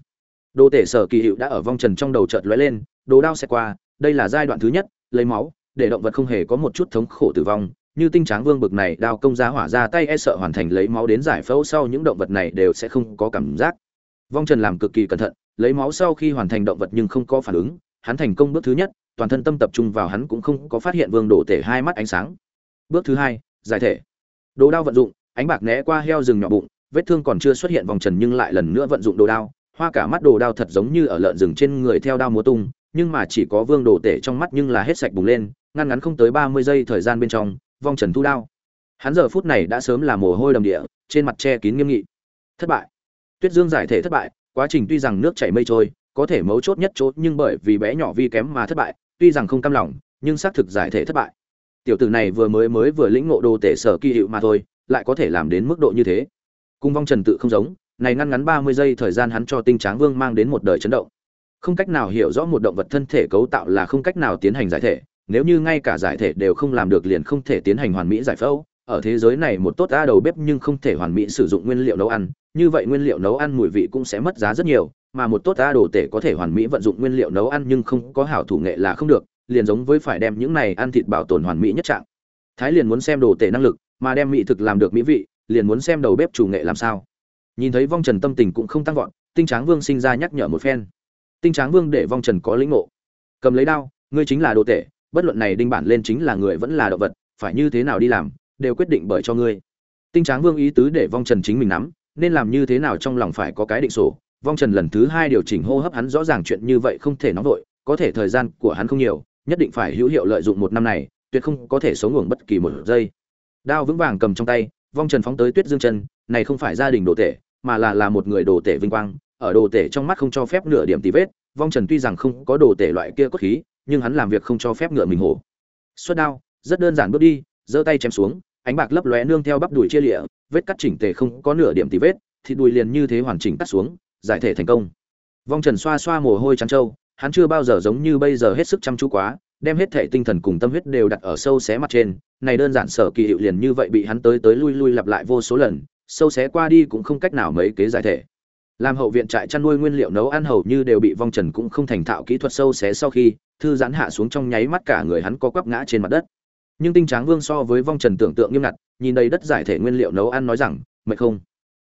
Đồ tể sở kỳ hiệu đã ở vong trần trong đầu chợt lóe lên, đồ đao sẽ qua, đây là giai đoạn thứ nhất, lấy máu, để động vật không hề có một chút thống khổ tử vong như tinh tráng vương bực này đao công giá hỏa ra tay e sợ hoàn thành lấy máu đến giải phẫu sau những động vật này đều sẽ không có cảm giác. Vong trần làm cực kỳ cẩn thận, lấy máu sau khi hoàn thành động vật nhưng không có phản ứng, hắn thành công bước thứ nhất, toàn thân tâm tập trung vào hắn cũng không có phát hiện vương đổ tể hai mắt ánh sáng. Bước thứ hai, giải thể. Đồ đao vận dụng, ánh bạc né qua heo rừng nhỏ bụng, vết thương còn chưa xuất hiện vòng trần nhưng lại lần nữa vận dụng đồ đao, hoa cả mắt đồ đao thật giống như ở lợn rừng trên người theo đao múa tung, nhưng mà chỉ có vương đồ tể trong mắt nhưng là hết sạch bùng lên, ngăn ngắn không tới ba mươi giây thời gian bên trong vong trần thu đao. Hắn giờ phút này đã sớm là mồ hôi đầm địa, trên mặt che kín nghiêm nghị. Thất bại. Tuyết dương giải thể thất bại, quá trình tuy rằng nước chảy mây trôi, có thể mấu chốt nhất chốt nhưng bởi vì bé nhỏ vi kém mà thất bại, tuy rằng không cam lòng, nhưng xác thực giải thể thất bại. Tiểu tử này vừa mới mới vừa lĩnh ngộ đồ tể sở kỳ hiệu mà thôi, lại có thể làm đến mức độ như thế. Cung vong trần tự không giống, này ngăn ngắn ba mươi giây thời gian hắn cho tinh tráng vương mang đến một đời chấn động. Không cách nào hiểu rõ một động vật thân thể cấu tạo là không cách nào tiến hành giải thể nếu như ngay cả giải thể đều không làm được liền không thể tiến hành hoàn mỹ giải phẫu, ở thế giới này một tốt a đầu bếp nhưng không thể hoàn mỹ sử dụng nguyên liệu nấu ăn, như vậy nguyên liệu nấu ăn mùi vị cũng sẽ mất giá rất nhiều, mà một tốt a đồ tể có thể hoàn mỹ vận dụng nguyên liệu nấu ăn nhưng không có hảo thủ nghệ là không được, liền giống với phải đem những này ăn thịt bảo tồn hoàn mỹ nhất trạng. Thái liền muốn xem đồ tể năng lực, mà đem mỹ thực làm được mỹ vị, liền muốn xem đầu bếp chủ nghệ làm sao. Nhìn thấy vong trần tâm tình cũng không tăng vọt, tinh tráng vương sinh ra nhắc nhở một phen. Tinh tráng vương để vong trần có lĩnh ngộ. Cầm lấy đao, ngươi chính là đồ tể bất luận này đinh bản lên chính là người vẫn là động vật, phải như thế nào đi làm, đều quyết định bởi cho ngươi. Tinh tráng vương ý tứ để vong trần chính mình nắm, nên làm như thế nào trong lòng phải có cái định sổ. Vong trần lần thứ hai điều chỉnh hô hấp hắn rõ ràng chuyện như vậy không thể nóng vội, có thể thời gian của hắn không nhiều, nhất định phải hữu hiệu lợi dụng một năm này, tuyệt không có thể sống ngủng bất kỳ một giây. Đao vững vàng cầm trong tay, vong trần phóng tới tuyết dương chân này không phải gia đình đồ tể, mà là là một người đồ tể vinh quang, ở đồ tể trong mắt không cho phép nửa điểm tì vết. Vong trần tuy rằng không có đồ tể loại kia cốt khí nhưng hắn làm việc không cho phép ngựa mình hổ. Xuất đao, rất đơn giản bước đi, giơ tay chém xuống, ánh bạc lấp lóe nương theo bắp đùi chia lịa, vết cắt chỉnh tề không có nửa điểm tì vết, thì đùi liền như thế hoàn chỉnh cắt xuống, giải thể thành công. Vong trần xoa xoa mồ hôi trắng trâu, hắn chưa bao giờ giống như bây giờ hết sức chăm chú quá, đem hết thể tinh thần cùng tâm huyết đều đặt ở sâu xé mặt trên, này đơn giản sở kỳ hiệu liền như vậy bị hắn tới tới lui lui lặp lại vô số lần, sâu xé qua đi cũng không cách nào mấy kế giải thể làm hậu viện trại chăn nuôi nguyên liệu nấu ăn hầu như đều bị vong trần cũng không thành thạo kỹ thuật sâu xé sau khi, thư giãn hạ xuống trong nháy mắt cả người hắn có quắp ngã trên mặt đất. Nhưng tinh tráng vương so với vong trần tưởng tượng nghiêm ngặt, nhìn đầy đất giải thể nguyên liệu nấu ăn nói rằng, mệt không?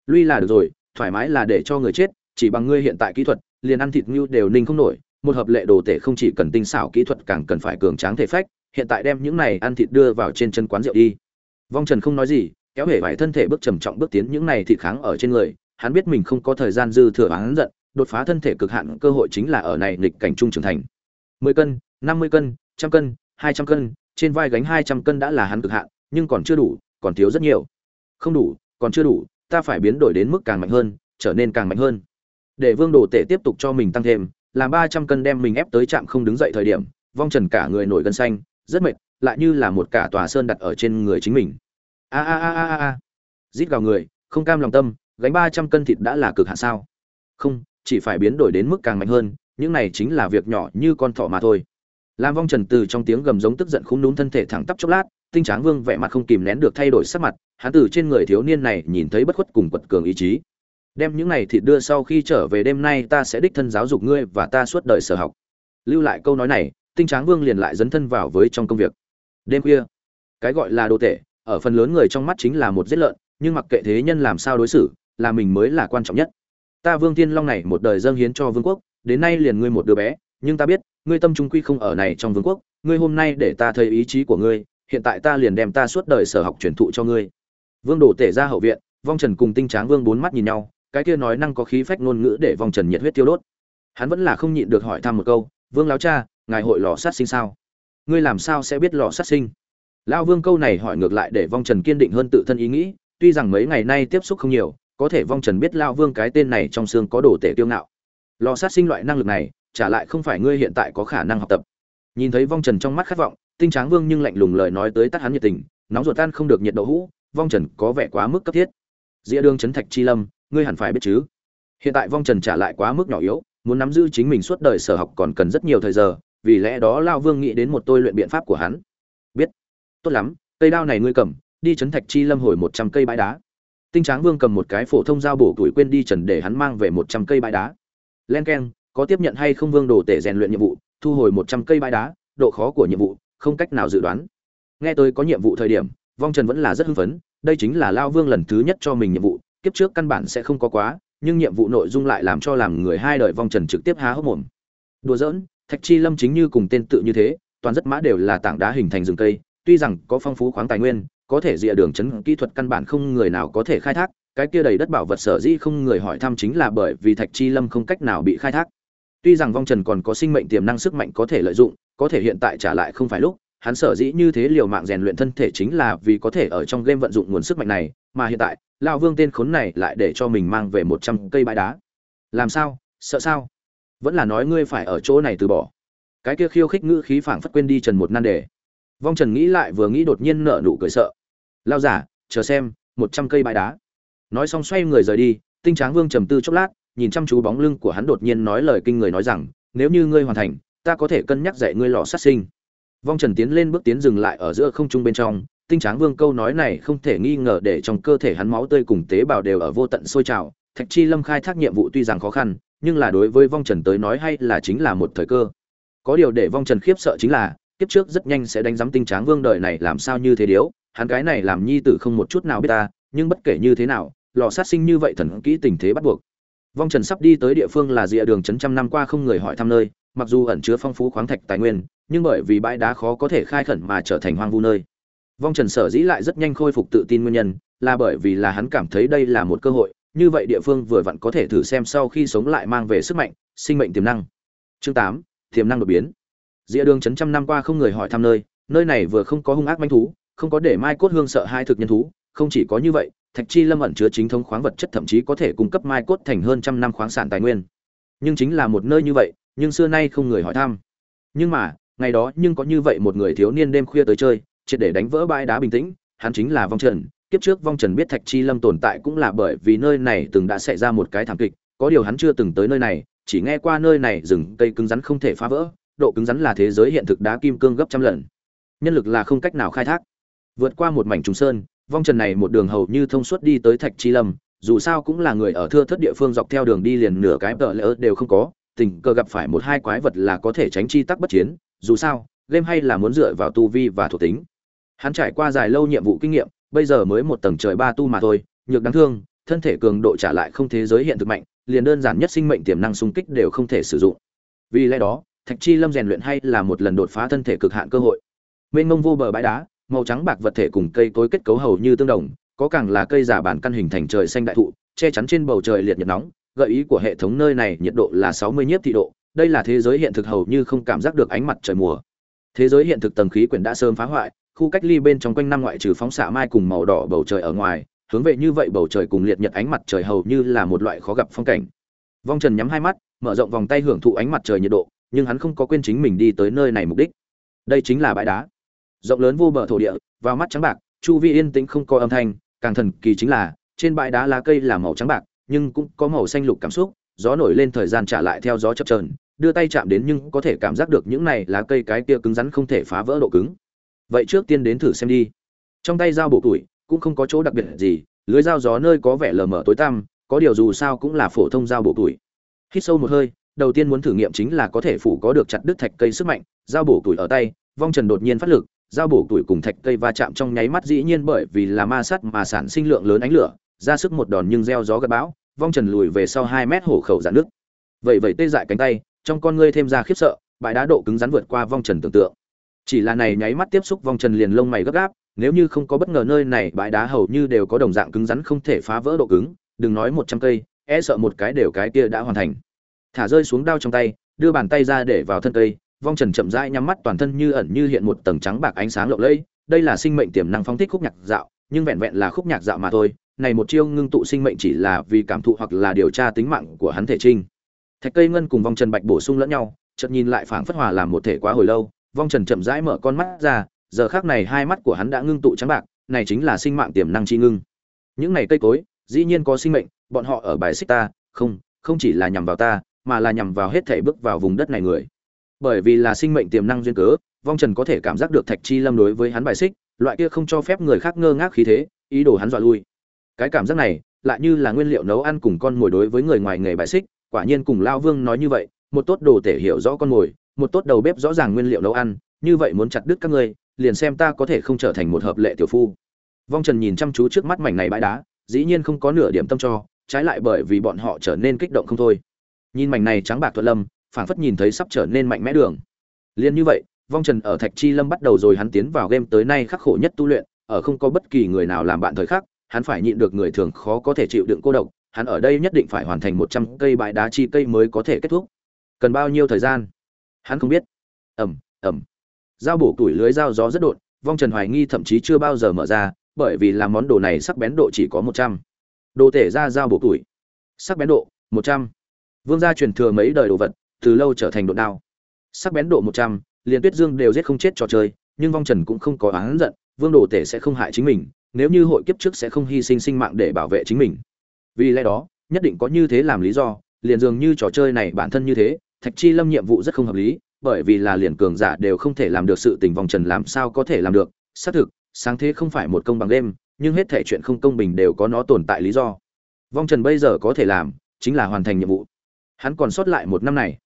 Lui là được rồi, thoải mái là để cho người chết, chỉ bằng ngươi hiện tại kỹ thuật, liền ăn thịt ngưu đều ninh không nổi, một hợp lệ đồ tể không chỉ cần tinh xảo kỹ thuật càng cần phải cường tráng thể phách, hiện tại đem những này ăn thịt đưa vào trên chân quán rượu đi. Vong trần không nói gì, kéo hể vải thân thể bước trầm trọng bước tiến những này thịt kháng ở trên người hắn biết mình không có thời gian dư thừa hắn giận, đột phá thân thể cực hạn, cơ hội chính là ở này nghịch cảnh trung trưởng thành. Mười cân, năm mươi cân, trăm cân, hai trăm cân, trên vai gánh hai trăm cân đã là hắn cực hạn, nhưng còn chưa đủ, còn thiếu rất nhiều. Không đủ, còn chưa đủ, ta phải biến đổi đến mức càng mạnh hơn, trở nên càng mạnh hơn. Để vương đồ tể tiếp tục cho mình tăng thêm, làm ba trăm cân đem mình ép tới trạm không đứng dậy thời điểm, vong trần cả người nổi gân xanh, rất mệt, lại như là một cả tòa sơn đặt ở trên người chính mình. A a a a a. Rít gào người, không cam lòng tâm gánh ba trăm cân thịt đã là cực hạn sao? Không, chỉ phải biến đổi đến mức càng mạnh hơn, những này chính là việc nhỏ như con thỏ mà thôi. Lam vong trần từ trong tiếng gầm giống tức giận khúm núm thân thể thẳng tắp chốc lát, tinh tráng vương vẻ mặt không kìm nén được thay đổi sắc mặt, hắn từ trên người thiếu niên này nhìn thấy bất khuất cùng quật cường ý chí. Đem những này thịt đưa sau khi trở về đêm nay ta sẽ đích thân giáo dục ngươi và ta suốt đời sở học. Lưu lại câu nói này, tinh tráng vương liền lại dấn thân vào với trong công việc. Đêm khuya, cái gọi là đồ tệ ở phần lớn người trong mắt chính là một giết lợn, nhưng mặc kệ thế nhân làm sao đối xử là mình mới là quan trọng nhất. Ta vương tiên long này một đời dâng hiến cho vương quốc, đến nay liền ngươi một đứa bé, nhưng ta biết, ngươi tâm trung quy không ở này trong vương quốc, ngươi hôm nay để ta thấy ý chí của ngươi, hiện tại ta liền đem ta suốt đời sở học truyền thụ cho ngươi. Vương đổ tể ra hậu viện, vong trần cùng tinh tráng vương bốn mắt nhìn nhau, cái kia nói năng có khí phách ngôn ngữ để vong trần nhiệt huyết tiêu đốt. Hắn vẫn là không nhịn được hỏi thăm một câu, vương láo cha, ngài hội lò sát sinh sao? Ngươi làm sao sẽ biết lò sát sinh? Lao vương câu này hỏi ngược lại để vong trần kiên định hơn tự thân ý nghĩ, tuy rằng mấy ngày nay tiếp xúc không nhiều có thể vong trần biết lao vương cái tên này trong xương có đồ tể tiêu ngạo. Lò sát sinh loại năng lực này, trả lại không phải ngươi hiện tại có khả năng học tập. Nhìn thấy vong trần trong mắt khát vọng, tinh tráng vương nhưng lạnh lùng lời nói tới tắt hắn nhiệt tình, nóng ruột tan không được nhiệt độ hũ, vong trần có vẻ quá mức cấp thiết. Dĩa đương chấn thạch chi lâm, ngươi hẳn phải biết chứ. Hiện tại vong trần trả lại quá mức nhỏ yếu, muốn nắm giữ chính mình suốt đời sở học còn cần rất nhiều thời giờ, vì lẽ đó lao vương nghĩ đến một tôi luyện biện pháp của hắn. Biết. Tốt lắm, cây đao này ngươi cầm, đi chấn thạch chi lâm hồi một trăm cây bãi đá tinh tráng vương cầm một cái phổ thông dao bổ tuổi quên đi trần để hắn mang về một trăm cây bãi đá. Len k e n có tiếp nhận hay không vương đồ tể rèn luyện nhiệm vụ, thu hồi một trăm cây bãi đá, độ khó của nhiệm vụ, không cách nào dự đoán. Nghe tôi có nhiệm vụ thời điểm, vong trần vẫn là rất hưng phấn, đây chính là lao vương lần thứ nhất cho mình nhiệm vụ, kiếp trước căn bản sẽ không có quá, nhưng nhiệm vụ nội dung lại làm cho làm người hai đời vong trần trực tiếp há hốc mồm. Đùa giỡn, thạch chi lâm chính như cùng tên tự như thế, toàn rất mã đều là tảng đá hình thành rừng cây, tuy rằng có phong phú khoáng tài nguyên có thể dịa đường chấn kỹ thuật căn bản không người nào có thể khai thác, cái kia đầy đất bảo vật sở dĩ không người hỏi thăm chính là bởi vì thạch chi lâm không cách nào bị khai thác. Tuy rằng vong trần còn có sinh mệnh tiềm năng sức mạnh có thể lợi dụng, có thể hiện tại trả lại không phải lúc, hắn sở dĩ như thế liều mạng rèn luyện thân thể chính là vì có thể ở trong game vận dụng nguồn sức mạnh này, mà hiện tại lao vương tên khốn này lại để cho mình mang về một trăm cây bãi đá. Làm sao? Sợ sao? Vẫn là nói ngươi phải ở chỗ này từ bỏ. Cái kia khiêu khích ngữ khí phảng phất quên đi trần một nan đề vong trần nghĩ lại vừa nghĩ đột nhiên nở nụ cười sợ. Lao giả, chờ xem, một trăm cây bãi đá. Nói xong xoay người rời đi, tinh tráng vương trầm tư chốc lát, nhìn chăm chú bóng lưng của hắn đột nhiên nói lời kinh người nói rằng, nếu như ngươi hoàn thành, ta có thể cân nhắc dạy ngươi lò sát sinh. Vong trần tiến lên bước tiến dừng lại ở giữa không trung bên trong, tinh tráng vương câu nói này không thể nghi ngờ để trong cơ thể hắn máu tươi cùng tế bào đều ở vô tận sôi trào. Thạch chi lâm khai thác nhiệm vụ tuy rằng khó khăn, nhưng là đối với vong trần tới nói hay là chính là một thời cơ. Có điều để vong trần khiếp sợ chính là kiếp trước rất nhanh sẽ đánh giám tinh tráng vương đời này làm sao như thế điếu, hắn cái này làm nhi tử không một chút nào biết ta, nhưng bất kể như thế nào, lò sát sinh như vậy thần kỹ tình thế bắt buộc. Vong trần sắp đi tới địa phương là rìa đường trấn trăm năm qua không người hỏi thăm nơi, mặc dù ẩn chứa phong phú khoáng thạch tài nguyên, nhưng bởi vì bãi đá khó có thể khai khẩn mà trở thành hoang vu nơi. Vong trần sở dĩ lại rất nhanh khôi phục tự tin nguyên nhân, là bởi vì là hắn cảm thấy đây là một cơ hội, như vậy địa phương vừa vặn có thể thử xem sau khi sống lại mang về sức mạnh, sinh mệnh tiềm năng. Chương tám, tiềm năng đột biến dĩa đường trấn trăm năm qua không người hỏi thăm nơi nơi này vừa không có hung ác manh thú, không có để mai cốt hương sợ hai thực nhân thú, không chỉ có như vậy, thạch chi lâm ẩn chứa chính thống khoáng vật chất thậm chí có thể cung cấp mai cốt thành hơn trăm năm khoáng sản tài nguyên. Nhưng chính là một nơi như vậy, nhưng xưa nay không người hỏi thăm. Nhưng mà, ngày đó nhưng có như vậy một người thiếu niên đêm khuya tới chơi, triệt để đánh vỡ bãi đá bình tĩnh, hắn chính là vong trần. Kiếp trước vong trần biết thạch chi lâm tồn tại cũng là bởi vì nơi này từng đã xảy ra một cái thảm kịch, có điều hắn chưa từng tới nơi này, chỉ nghe qua nơi này rừng cây cứng rắn không thể phá vỡ độ cứng rắn là thế giới hiện thực đá kim cương gấp trăm lần. Nhân lực là không cách nào khai thác. Vượt qua một mảnh trùng sơn, vong trần này một đường hầu như thông suốt đi tới thạch chi lâm, dù sao cũng là người ở thưa thất địa phương dọc theo đường đi liền nửa cái tợ lỡ đều không có, tình cờ gặp phải một hai quái vật là có thể tránh chi tắc bất chiến, dù sao, game hay là muốn dựa vào tu vi và thuộc tính. Hắn trải qua dài lâu nhiệm vụ kinh nghiệm, bây giờ mới một tầng trời ba tu mà thôi, nhược đáng thương, thân thể cường độ trả lại không thế giới hiện thực mạnh, liền đơn giản nhất sinh mệnh tiềm năng xung kích đều không thể sử dụng. Vì lẽ đó thạch chi lâm rèn luyện hay là một lần đột phá thân thể cực hạn cơ hội. Mênh mông vô bờ bãi đá, màu trắng bạc vật thể cùng cây cối kết cấu hầu như tương đồng, có càng là cây giả bản căn hình thành trời xanh đại thụ, che chắn trên bầu trời liệt nhiệt nóng, gợi ý của hệ thống nơi này nhiệt độ là 60 nhiếp thị độ, đây là thế giới hiện thực hầu như không cảm giác được ánh mặt trời mùa. Thế giới hiện thực tầng khí quyển đã sớm phá hoại, khu cách ly bên trong quanh năm ngoại trừ phóng xạ mai cùng màu đỏ bầu trời ở ngoài, hướng về như vậy bầu trời cùng liệt nhật ánh mặt trời hầu như là một loại khó gặp phong cảnh. Vong trần nhắm hai mắt, mở rộng vòng tay hưởng thụ ánh mặt trời nhiệt độ nhưng hắn không có quên chính mình đi tới nơi này mục đích. Đây chính là bãi đá. Rộng lớn vô bờ thổ địa, vào mắt trắng bạc, chu vi yên tĩnh không có âm thanh, càng thần kỳ chính là, trên bãi đá lá cây là màu trắng bạc, nhưng cũng có màu xanh lục cảm xúc, gió nổi lên thời gian trả lại theo gió chập trờn đưa tay chạm đến nhưng có thể cảm giác được những này lá cây cái kia cứng rắn không thể phá vỡ độ cứng. Vậy trước tiên đến thử xem đi. Trong tay dao bổ tuổi, cũng không có chỗ đặc biệt gì, lưới dao gió nơi có vẻ lờ mờ tối tăm, có điều dù sao cũng là phổ thông dao bổ tuổi. Hít sâu một hơi đầu tiên muốn thử nghiệm chính là có thể phủ có được chặt đứt thạch cây sức mạnh dao bổ tuổi ở tay, vong trần đột nhiên phát lực dao bổ tuổi cùng thạch cây va chạm trong nháy mắt dĩ nhiên bởi vì là ma sắt mà sản sinh lượng lớn ánh lửa, ra sức một đòn nhưng gieo gió gặt bão, vong trần lùi về sau hai mét hổ khẩu giãn nước vậy vậy tê dại cánh tay, trong con ngươi thêm ra khiếp sợ, bãi đá độ cứng rắn vượt qua vong trần tưởng tượng. Chỉ là này nháy mắt tiếp xúc vong trần liền lông mày gấp gáp, nếu như không có bất ngờ nơi này bãi đá hầu như đều có đồng dạng cứng rắn không thể phá vỡ độ cứng, đừng nói một trăm cây e sợ một cái đều cái kia đã hoàn thành thả rơi xuống đao trong tay, đưa bàn tay ra để vào thân cây, vong trần chậm rãi nhắm mắt toàn thân như ẩn như hiện một tầng trắng bạc ánh sáng lộng lẫy. Đây là sinh mệnh tiềm năng phóng thích khúc nhạc dạo, nhưng vẹn vẹn là khúc nhạc dạo mà thôi. Này một chiêu ngưng tụ sinh mệnh chỉ là vì cảm thụ hoặc là điều tra tính mạng của hắn thể trinh. Thạch cây ngân cùng vong trần bạch bổ sung lẫn nhau, chợt nhìn lại phảng phất hòa làm một thể quá hồi lâu. Vong trần chậm rãi mở con mắt ra, giờ khác này hai mắt của hắn đã ngưng tụ trắng bạc, này chính là sinh mạng tiềm năng chi ngưng. Những này cây cối, dĩ nhiên có sinh mệnh, bọn họ ở bài xích ta, không không chỉ là nhằm vào ta mà là nhằm vào hết thể bước vào vùng đất này người. Bởi vì là sinh mệnh tiềm năng duyên cớ, vong trần có thể cảm giác được thạch chi lâm đối với hắn bài xích, loại kia không cho phép người khác ngơ ngác khí thế, ý đồ hắn dọa lui. Cái cảm giác này, lại như là nguyên liệu nấu ăn cùng con mồi đối với người ngoài nghề bài xích, quả nhiên cùng lao vương nói như vậy, một tốt đồ thể hiểu rõ con mồi, một tốt đầu bếp rõ ràng nguyên liệu nấu ăn, như vậy muốn chặt đứt các ngươi, liền xem ta có thể không trở thành một hợp lệ tiểu phu. Vong trần nhìn chăm chú trước mắt mảnh này bãi đá, dĩ nhiên không có nửa điểm tâm cho, trái lại bởi vì bọn họ trở nên kích động không thôi nhìn mảnh này trắng bạc thuận lâm, phảng phất nhìn thấy sắp trở nên mạnh mẽ đường. Liền như vậy, vong trần ở thạch chi lâm bắt đầu rồi hắn tiến vào game tới nay khắc khổ nhất tu luyện, ở không có bất kỳ người nào làm bạn thời khắc, hắn phải nhịn được người thường khó có thể chịu đựng cô độc, hắn ở đây nhất định phải hoàn thành một trăm cây bãi đá chi cây mới có thể kết thúc. Cần bao nhiêu thời gian? Hắn không biết. Ẩm ẩm dao bổ tuổi lưới dao gió rất đột, vong trần hoài nghi thậm chí chưa bao giờ mở ra, bởi vì làm món đồ này sắc bén độ chỉ có một trăm. Đồ tể ra dao bổ tuổi. Sắc bén độ, một trăm vương gia truyền thừa mấy đời đồ vật, từ lâu trở thành độ đao. Sắc bén độ một trăm, liền tuyết dương đều giết không chết trò chơi, nhưng vong trần cũng không có oán giận, vương đồ tể sẽ không hại chính mình, nếu như hội kiếp trước sẽ không hy sinh sinh mạng để bảo vệ chính mình. Vì lẽ đó, nhất định có như thế làm lý do, liền dường như trò chơi này bản thân như thế, thạch chi lâm nhiệm vụ rất không hợp lý, bởi vì là liền cường giả đều không thể làm được sự tình vòng trần làm sao có thể làm được. Xác thực, sáng thế không phải một công bằng đêm, nhưng hết thể chuyện không công bình đều có nó tồn tại lý do. Vong trần bây giờ có thể làm, chính là hoàn thành nhiệm vụ hắn còn sót lại một năm này.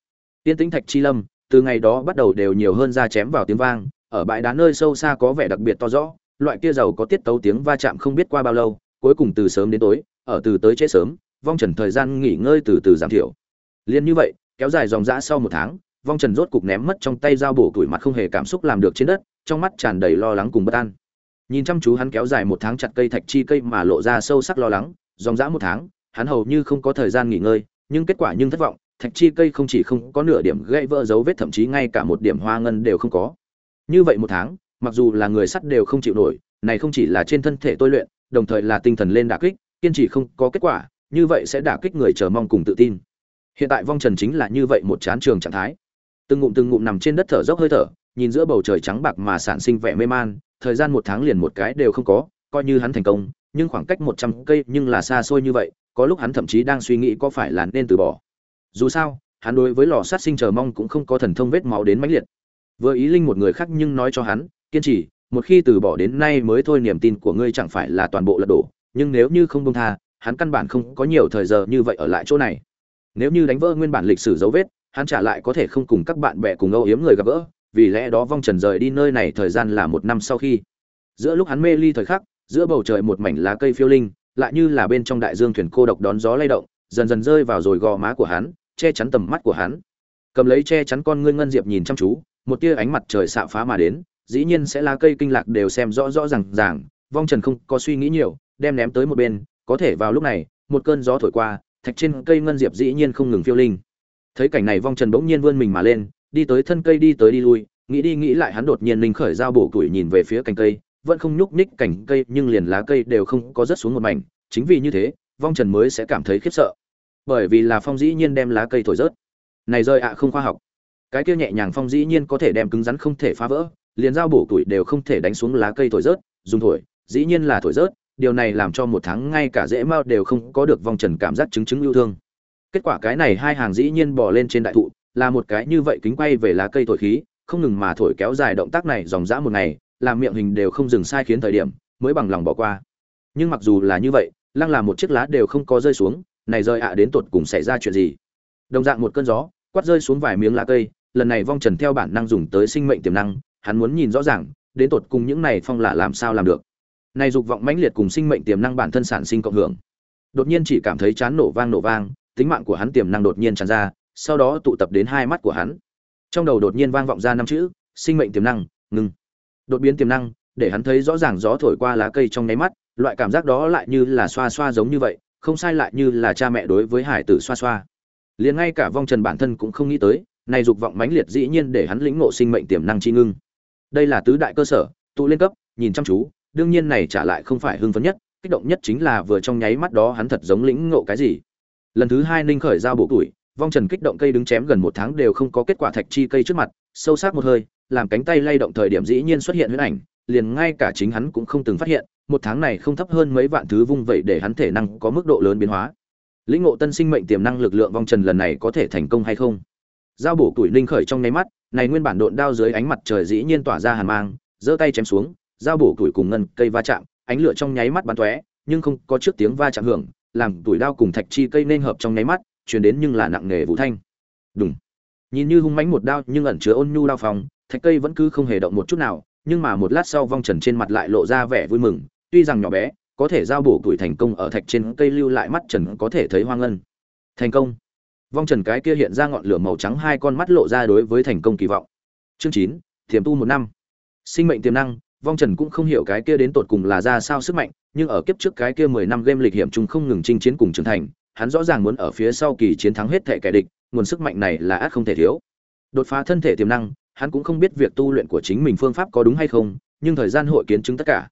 Tiên tĩnh thạch chi lâm, từ ngày đó bắt đầu đều nhiều hơn ra chém vào tiếng vang, ở bãi đá nơi sâu xa có vẻ đặc biệt to rõ, loại kia giàu có tiết tấu tiếng va chạm không biết qua bao lâu, cuối cùng từ sớm đến tối, ở từ tới trễ sớm, vong trần thời gian nghỉ ngơi từ từ giảm thiểu. Liền như vậy, kéo dài dòng dã sau một tháng, vong trần rốt cục ném mất trong tay dao bổ tuổi mặt không hề cảm xúc làm được trên đất, trong mắt tràn đầy lo lắng cùng bất an. Nhìn chăm chú hắn kéo dài một tháng chặt cây thạch chi cây mà lộ ra sâu sắc lo lắng, dòng dã một tháng, hắn hầu như không có thời gian nghỉ ngơi nhưng kết quả nhưng thất vọng, thạch chi cây không chỉ không có nửa điểm gãy vỡ dấu vết, thậm chí ngay cả một điểm hoa ngân đều không có. Như vậy một tháng, mặc dù là người sắt đều không chịu nổi, này không chỉ là trên thân thể tôi luyện, đồng thời là tinh thần lên đả kích, kiên trì không có kết quả, như vậy sẽ đả kích người chờ mong cùng tự tin. Hiện tại vong trần chính là như vậy một chán trường trạng thái. Từng ngụm từng ngụm nằm trên đất thở dốc hơi thở, nhìn giữa bầu trời trắng bạc mà sản sinh vẻ mê man, thời gian một tháng liền một cái đều không có, coi như hắn thành công, nhưng khoảng cách một trăm cây nhưng là xa xôi như vậy có lúc hắn thậm chí đang suy nghĩ có phải là nên từ bỏ. Dù sao, hắn đối với lò sát sinh chờ mong cũng không có thần thông vết máu đến mãnh liệt. Vừa ý linh một người khác nhưng nói cho hắn, kiên trì, một khi từ bỏ đến nay mới thôi niềm tin của ngươi chẳng phải là toàn bộ lật đổ, nhưng nếu như không buông tha, hắn căn bản không có nhiều thời giờ như vậy ở lại chỗ này. Nếu như đánh vỡ nguyên bản lịch sử dấu vết, hắn trả lại có thể không cùng các bạn bè cùng âu yếm người gặp gỡ, vì lẽ đó vong trần rời đi nơi này thời gian là một năm sau khi. Giữa lúc hắn mê ly thời khắc, giữa bầu trời một mảnh lá cây phiêu linh lại như là bên trong đại dương thuyền cô độc đón gió lay động, dần dần rơi vào rồi gò má của hắn, che chắn tầm mắt của hắn. Cầm lấy che chắn con ngươi ngân diệp nhìn chăm chú, một tia ánh mặt trời xạ phá mà đến, dĩ nhiên sẽ lá cây kinh lạc đều xem rõ rõ ràng ràng, vong trần không có suy nghĩ nhiều, đem ném tới một bên, có thể vào lúc này, một cơn gió thổi qua, thạch trên cây ngân diệp dĩ nhiên không ngừng phiêu linh. Thấy cảnh này vong trần bỗng nhiên vươn mình mà lên, đi tới thân cây đi tới đi lui, nghĩ đi nghĩ lại hắn đột nhiên linh khởi dao bổ tuổi nhìn về phía cành cây vẫn không nhúc nhích cành cây, nhưng liền lá cây đều không có rớt xuống một mảnh. Chính vì như thế, vong trần mới sẽ cảm thấy khiếp sợ. Bởi vì là phong dĩ nhiên đem lá cây thổi rớt. Này rơi ạ à, không khoa học. Cái kia nhẹ nhàng phong dĩ nhiên có thể đem cứng rắn không thể phá vỡ, liền dao bổ tuổi đều không thể đánh xuống lá cây thổi rớt, dùng thổi, dĩ nhiên là thổi rớt. Điều này làm cho một tháng ngay cả dễ mao đều không có được vong trần cảm giác chứng chứng yêu thương. Kết quả cái này hai hàng dĩ nhiên bò lên trên đại thụ, là một cái như vậy kính quay về lá cây thổi khí, không ngừng mà thổi kéo dài động tác này dòng dã một ngày làm miệng hình đều không dừng sai khiến thời điểm, mới bằng lòng bỏ qua. Nhưng mặc dù là như vậy, lăng là một chiếc lá đều không có rơi xuống, này rơi ạ đến tột cùng xảy ra chuyện gì? Đồng dạng một cơn gió, quát rơi xuống vài miếng lá cây, lần này vong trần theo bản năng dùng tới sinh mệnh tiềm năng, hắn muốn nhìn rõ ràng, đến tột cùng những này phong lạ làm sao làm được. Này dục vọng mãnh liệt cùng sinh mệnh tiềm năng bản thân sản sinh cộng hưởng. Đột nhiên chỉ cảm thấy chán nổ vang nổ vang, tính mạng của hắn tiềm năng đột nhiên tràn ra, sau đó tụ tập đến hai mắt của hắn. Trong đầu đột nhiên vang vọng ra năm chữ, sinh mệnh tiềm năng, ngừng đột biến tiềm năng, để hắn thấy rõ ràng gió thổi qua lá cây trong nháy mắt, loại cảm giác đó lại như là xoa xoa giống như vậy, không sai lại như là cha mẹ đối với hải tử xoa xoa. Liền ngay cả vong trần bản thân cũng không nghĩ tới, này dục vọng mãnh liệt dĩ nhiên để hắn lĩnh ngộ sinh mệnh tiềm năng chi ngưng. Đây là tứ đại cơ sở, tụ lên cấp, nhìn chăm chú, đương nhiên này trả lại không phải hưng phấn nhất, kích động nhất chính là vừa trong nháy mắt đó hắn thật giống lĩnh ngộ cái gì. Lần thứ hai ninh khởi giao bộ tuổi, vong trần kích động cây đứng chém gần một tháng đều không có kết quả thạch chi cây trước mặt, sâu sắc một hơi làm cánh tay lay động thời điểm dĩ nhiên xuất hiện huyết ảnh liền ngay cả chính hắn cũng không từng phát hiện một tháng này không thấp hơn mấy vạn thứ vung vậy để hắn thể năng có mức độ lớn biến hóa. Lĩnh ngộ tân sinh mệnh tiềm năng lực lượng vong trần lần này có thể thành công hay không? Giao bổ tuổi linh khởi trong nháy mắt này nguyên bản độn đao dưới ánh mặt trời dĩ nhiên tỏa ra hàn mang giơ tay chém xuống giao bổ tuổi cùng ngân cây va chạm ánh lửa trong nháy mắt bắn tóe nhưng không có trước tiếng va chạm hưởng làm tuổi đao cùng thạch chi cây nên hợp trong nháy mắt truyền đến nhưng là nặng nề vũ thanh. Đùng, nhìn như hung mãnh một đao nhưng ẩn chứa ôn nhu lao phòng thạch cây vẫn cứ không hề động một chút nào, nhưng mà một lát sau vong trần trên mặt lại lộ ra vẻ vui mừng, tuy rằng nhỏ bé, có thể giao bổ tuổi thành công ở thạch trên cây lưu lại mắt trần có thể thấy hoang ngân thành công. Vong trần cái kia hiện ra ngọn lửa màu trắng hai con mắt lộ ra đối với thành công kỳ vọng. Chương chín tiềm tu một năm. Sinh mệnh tiềm năng, vong trần cũng không hiểu cái kia đến tột cùng là ra sao sức mạnh, nhưng ở kiếp trước cái kia mười năm game lịch hiểm chung không ngừng chinh chiến cùng trưởng thành, hắn rõ ràng muốn ở phía sau kỳ chiến thắng hết thể kẻ địch, nguồn sức mạnh này là át không thể thiếu. Đột phá thân thể tiềm năng hắn cũng không biết việc tu luyện của chính mình phương pháp có đúng hay không, nhưng thời gian hội kiến chứng tất cả.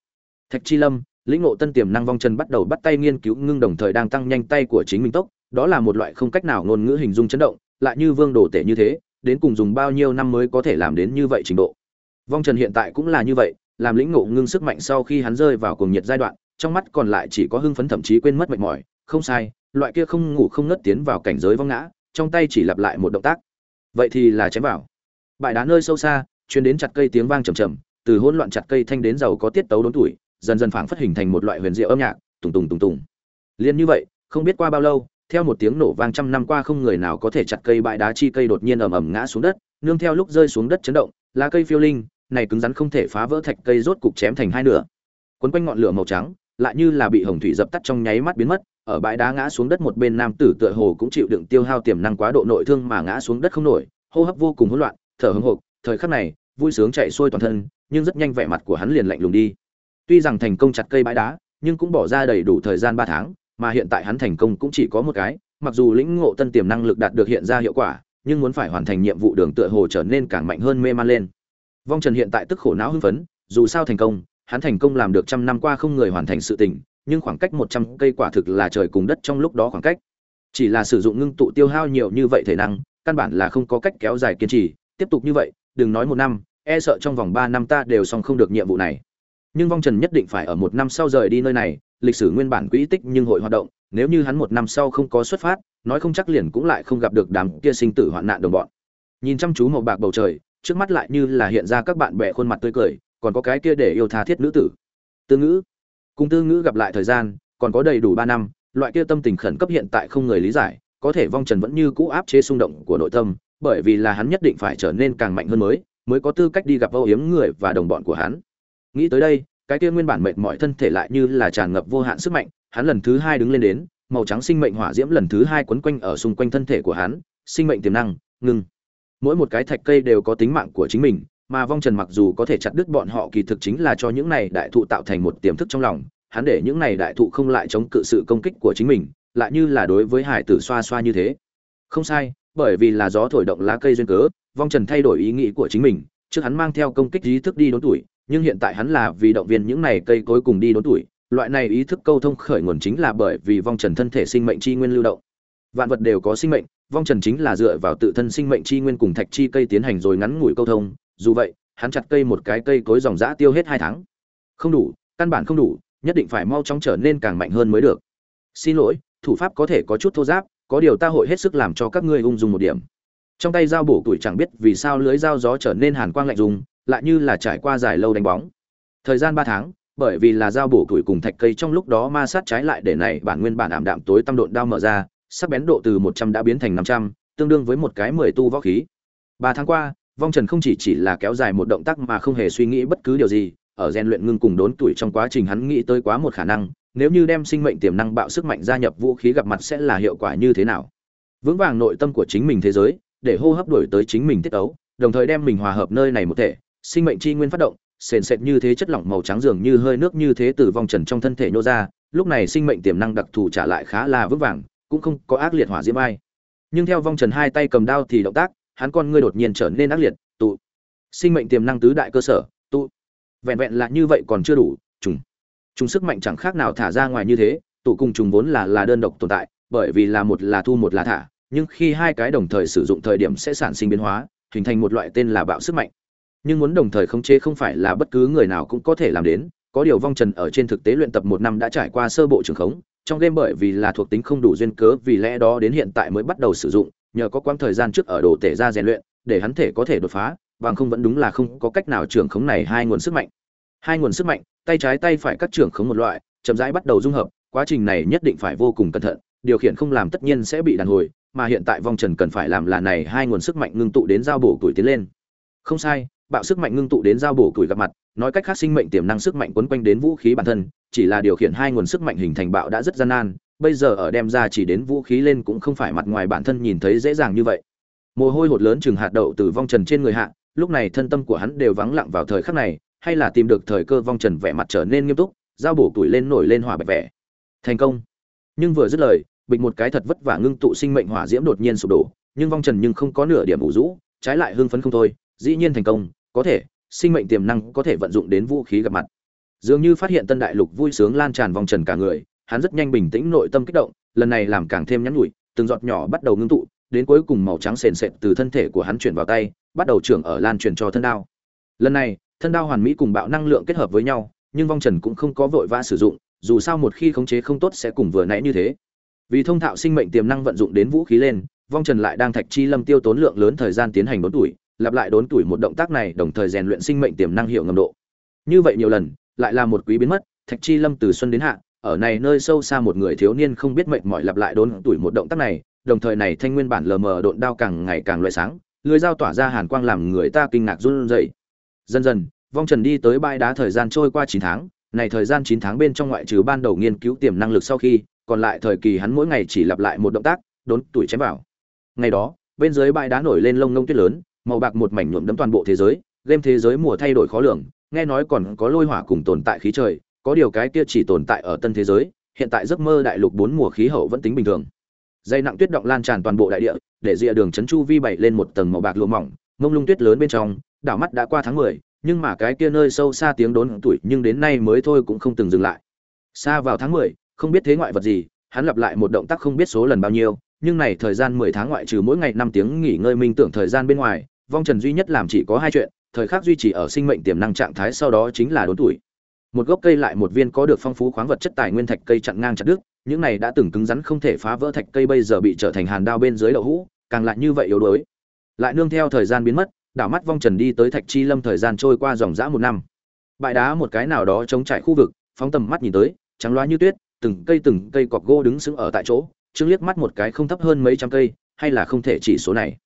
Thạch chi lâm, lĩnh ngộ tân tiềm năng vong trần bắt đầu bắt tay nghiên cứu ngưng đồng thời đang tăng nhanh tay của chính mình tốc, đó là một loại không cách nào ngôn ngữ hình dung chấn động, lại như vương đồ tể như thế, đến cùng dùng bao nhiêu năm mới có thể làm đến như vậy trình độ. Vong trần hiện tại cũng là như vậy, làm lĩnh ngộ ngưng sức mạnh sau khi hắn rơi vào cuồng nhiệt giai đoạn, trong mắt còn lại chỉ có hưng phấn thậm chí quên mất mệt mỏi, không sai, loại kia không ngủ không ngất tiến vào cảnh giới vong ngã, trong tay chỉ lặp lại một động tác. Vậy thì là chém vào bãi đá nơi sâu xa chuyến đến chặt cây tiếng vang trầm trầm từ hỗn loạn chặt cây thanh đến giàu có tiết tấu đốn tuổi, dần dần phảng phất hình thành một loại huyền diệu âm nhạc, tùng tùng tùng tùng. Liên như vậy, không biết qua bao lâu, theo một tiếng nổ vang trăm năm qua không người nào có thể chặt cây bãi đá chi cây đột nhiên ầm ầm ngã xuống đất, nương theo lúc rơi xuống đất chấn động, lá cây phiêu linh, này cứng rắn không thể phá vỡ thạch cây rốt cục chém thành hai nửa. Quấn quanh ngọn lửa màu trắng, lại như là bị hồng thủy dập tắt trong nháy mắt biến mất, ở bãi đá ngã xuống đất một bên nam tử tựa hồ cũng chịu đựng tiêu hao tiềm năng quá độ nội thương mà ngã xuống đất không nổi, hô hấp vô cùng hỗn loạn thở hững hộc, thời khắc này, vui sướng chạy xuôi toàn thân, nhưng rất nhanh vẻ mặt của hắn liền lạnh lùng đi. Tuy rằng thành công chặt cây bãi đá, nhưng cũng bỏ ra đầy đủ thời gian ba tháng, mà hiện tại hắn thành công cũng chỉ có một cái, mặc dù lĩnh ngộ tân tiềm năng lực đạt được hiện ra hiệu quả, nhưng muốn phải hoàn thành nhiệm vụ đường tựa hồ trở nên càng mạnh hơn mê man lên. Vong trần hiện tại tức khổ não hưng phấn, dù sao thành công, hắn thành công làm được trăm năm qua không người hoàn thành sự tình, nhưng khoảng cách một trăm cây quả thực là trời cùng đất trong lúc đó khoảng cách. Chỉ là sử dụng ngưng tụ tiêu hao nhiều như vậy thể năng, căn bản là không có cách kéo dài kiên trì tiếp tục như vậy, đừng nói một năm e sợ trong vòng ba năm ta đều xong không được nhiệm vụ này. Nhưng vong trần nhất định phải ở một năm sau rời đi nơi này, lịch sử nguyên bản quỹ tích nhưng hội hoạt động, nếu như hắn một năm sau không có xuất phát, nói không chắc liền cũng lại không gặp được đám kia sinh tử hoạn nạn đồng bọn. Nhìn chăm chú màu bạc bầu trời, trước mắt lại như là hiện ra các bạn bè khuôn mặt tươi cười, còn có cái kia để yêu tha thiết nữ tử. Tư ngữ. Cùng tư ngữ gặp lại thời gian, còn có đầy đủ ba năm, loại kia tâm tình khẩn cấp hiện tại không người lý giải, có thể vong trần vẫn như cũ áp chế xung động của nội tâm bởi vì là hắn nhất định phải trở nên càng mạnh hơn mới mới có tư cách đi gặp âu yếm người và đồng bọn của hắn. Nghĩ tới đây, cái kia nguyên bản mệt mỏi thân thể lại như là tràn ngập vô hạn sức mạnh, hắn lần thứ hai đứng lên đến, màu trắng sinh mệnh hỏa diễm lần thứ hai quấn quanh ở xung quanh thân thể của hắn, sinh mệnh tiềm năng, ngừng. Mỗi một cái thạch cây đều có tính mạng của chính mình, mà vong trần mặc dù có thể chặt đứt bọn họ, kỳ thực chính là cho những này đại thụ tạo thành một tiềm thức trong lòng, hắn để những này đại thụ không lại chống cự sự công kích của chính mình, lại như là đối với hải tử xoa xoa như thế. Không sai bởi vì là gió thổi động lá cây duyên cớ, vong trần thay đổi ý nghĩ của chính mình, trước hắn mang theo công kích ý thức đi đốn tuổi, nhưng hiện tại hắn là vì động viên những này cây cối cùng đi đốn tuổi. Loại này ý thức câu thông khởi nguồn chính là bởi vì vong trần thân thể sinh mệnh chi nguyên lưu động. Vạn vật đều có sinh mệnh, vong trần chính là dựa vào tự thân sinh mệnh chi nguyên cùng thạch chi cây tiến hành rồi ngắn ngủi câu thông. Dù vậy, hắn chặt cây một cái cây cối dòng dã tiêu hết hai tháng. Không đủ, căn bản không đủ, nhất định phải mau chóng trở nên càng mạnh hơn mới được. Xin lỗi, thủ pháp có thể có chút thô giáp có điều ta hội hết sức làm cho các ngươi ung dung một điểm. Trong tay dao bổ tuổi chẳng biết vì sao lưới dao gió trở nên hàn quang lạnh dùng lại như là trải qua dài lâu đánh bóng. Thời gian ba tháng, bởi vì là dao bổ tuổi cùng thạch cây trong lúc đó ma sát trái lại để này bản nguyên bản ảm đạm tối tâm độn đao mở ra, sắc bén độ từ một trăm đã biến thành năm trăm, tương đương với một cái mười tu võ khí. Ba tháng qua, vong trần không chỉ chỉ là kéo dài một động tác mà không hề suy nghĩ bất cứ điều gì, ở rèn luyện ngưng cùng đốn tuổi trong quá trình hắn nghĩ tới quá một khả năng nếu như đem sinh mệnh tiềm năng bạo sức mạnh gia nhập vũ khí gặp mặt sẽ là hiệu quả như thế nào? Vững vàng nội tâm của chính mình thế giới, để hô hấp đổi tới chính mình tiết ấu, đồng thời đem mình hòa hợp nơi này một thể, sinh mệnh chi nguyên phát động, sền sệt như thế chất lỏng màu trắng dường như hơi nước như thế từ vòng trần trong thân thể nhô ra, lúc này sinh mệnh tiềm năng đặc thù trả lại khá là vững vàng, cũng không có ác liệt hỏa diễm ai. Nhưng theo vong trần hai tay cầm đao thì động tác, hắn con ngươi đột nhiên trở nên ác liệt, tụ. Sinh mệnh tiềm năng tứ đại cơ sở, tụ. Vẹn vẹn là như vậy còn chưa đủ, trùng trùng sức mạnh chẳng khác nào thả ra ngoài như thế, tụ cùng trùng vốn là là đơn độc tồn tại, bởi vì là một là thu một là thả, nhưng khi hai cái đồng thời sử dụng thời điểm sẽ sản sinh biến hóa, hình thành một loại tên là bạo sức mạnh. Nhưng muốn đồng thời khống chế không phải là bất cứ người nào cũng có thể làm đến, có điều vong trần ở trên thực tế luyện tập một năm đã trải qua sơ bộ trường khống, trong game bởi vì là thuộc tính không đủ duyên cớ, vì lẽ đó đến hiện tại mới bắt đầu sử dụng, nhờ có quãng thời gian trước ở đồ tể ra rèn luyện, để hắn thể có thể đột phá, bằng không vẫn đúng là không có cách nào trưởng khống này hai nguồn sức mạnh. Hai nguồn sức mạnh tay trái tay phải các trưởng khống một loại, chậm rãi bắt đầu dung hợp, quá trình này nhất định phải vô cùng cẩn thận, điều khiển không làm tất nhiên sẽ bị đàn hồi, mà hiện tại vong trần cần phải làm là này hai nguồn sức mạnh ngưng tụ đến giao bổ tuổi tiến lên. Không sai, bạo sức mạnh ngưng tụ đến giao bổ tuổi gặp mặt, nói cách khác sinh mệnh tiềm năng sức mạnh quấn quanh đến vũ khí bản thân, chỉ là điều khiển hai nguồn sức mạnh hình thành bạo đã rất gian nan, bây giờ ở đem ra chỉ đến vũ khí lên cũng không phải mặt ngoài bản thân nhìn thấy dễ dàng như vậy. Mồ hôi hột lớn chừng hạt đậu từ vong trần trên người hạ, lúc này thân tâm của hắn đều vắng lặng vào thời khắc này hay là tìm được thời cơ vong trần vẻ mặt trở nên nghiêm túc, giao bổ tuổi lên nổi lên hỏa bạch vẻ. Thành công. Nhưng vừa dứt lời, bịch một cái thật vất vả ngưng tụ sinh mệnh hỏa diễm đột nhiên sụp đổ, nhưng vong trần nhưng không có nửa điểm ủ rũ, trái lại hưng phấn không thôi, dĩ nhiên thành công, có thể, sinh mệnh tiềm năng có thể vận dụng đến vũ khí gặp mặt. Dường như phát hiện tân đại lục vui sướng lan tràn vòng trần cả người, hắn rất nhanh bình tĩnh nội tâm kích động, lần này làm càng thêm nhắn nhủi, từng giọt nhỏ bắt đầu ngưng tụ, đến cuối cùng màu trắng sền sệt từ thân thể của hắn chuyển vào tay, bắt đầu trưởng ở lan truyền cho thân đao. Lần này thân đao hoàn mỹ cùng bạo năng lượng kết hợp với nhau, nhưng vong trần cũng không có vội vã sử dụng, dù sao một khi khống chế không tốt sẽ cùng vừa nãy như thế. Vì thông thạo sinh mệnh tiềm năng vận dụng đến vũ khí lên, vong trần lại đang thạch chi lâm tiêu tốn lượng lớn thời gian tiến hành đốn tuổi, lặp lại đốn tuổi một động tác này đồng thời rèn luyện sinh mệnh tiềm năng hiệu ngầm độ. Như vậy nhiều lần, lại là một quý biến mất, thạch chi lâm từ xuân đến hạ, ở này nơi sâu xa một người thiếu niên không biết mệnh mỏi lặp lại đốn tuổi một động tác này, đồng thời này thanh nguyên bản lờ mờ độn đao càng ngày càng loại sáng, lưới dao tỏa ra hàn quang làm người ta kinh ngạc run rẩy dần dần, vong trần đi tới bãi đá thời gian trôi qua chín tháng. Này thời gian chín tháng bên trong ngoại trừ ban đầu nghiên cứu tiềm năng lực sau khi, còn lại thời kỳ hắn mỗi ngày chỉ lặp lại một động tác, đốn tuổi chém vào. Ngày đó, bên dưới bãi đá nổi lên lông ngông tuyết lớn, màu bạc một mảnh nhuộm đẫm toàn bộ thế giới, game thế giới mùa thay đổi khó lường, nghe nói còn có lôi hỏa cùng tồn tại khí trời, có điều cái kia chỉ tồn tại ở tân thế giới, hiện tại giấc mơ đại lục bốn mùa khí hậu vẫn tính bình thường. Dây nặng tuyết động lan tràn toàn bộ đại địa, để rìa đường trấn chu vi bảy lên một tầng màu bạc lụa mỏng, mông lung tuyết lớn bên trong đảo mắt đã qua tháng mười, nhưng mà cái kia nơi sâu xa tiếng đốn tuổi nhưng đến nay mới thôi cũng không từng dừng lại. Xa vào tháng mười, không biết thế ngoại vật gì, hắn lặp lại một động tác không biết số lần bao nhiêu, nhưng này thời gian mười tháng ngoại trừ mỗi ngày năm tiếng nghỉ ngơi minh tưởng thời gian bên ngoài, vong trần duy nhất làm chỉ có hai chuyện, thời khắc duy trì ở sinh mệnh tiềm năng trạng thái sau đó chính là đốn tuổi. Một gốc cây lại một viên có được phong phú khoáng vật chất tài nguyên thạch cây chặn ngang chặt đứt, những này đã từng cứng rắn không thể phá vỡ thạch cây bây giờ bị trở thành hàn đao bên dưới đậu hũ, càng lại như vậy yếu đuối. Lại nương theo thời gian biến mất đảo mắt vong trần đi tới thạch chi lâm thời gian trôi qua dòng dã một năm. Bãi đá một cái nào đó chống trải khu vực, phóng tầm mắt nhìn tới, trắng loá như tuyết, từng cây từng cây cọc gỗ đứng sững ở tại chỗ chứng liếc mắt một cái không thấp hơn mấy trăm cây, hay là không thể chỉ số này.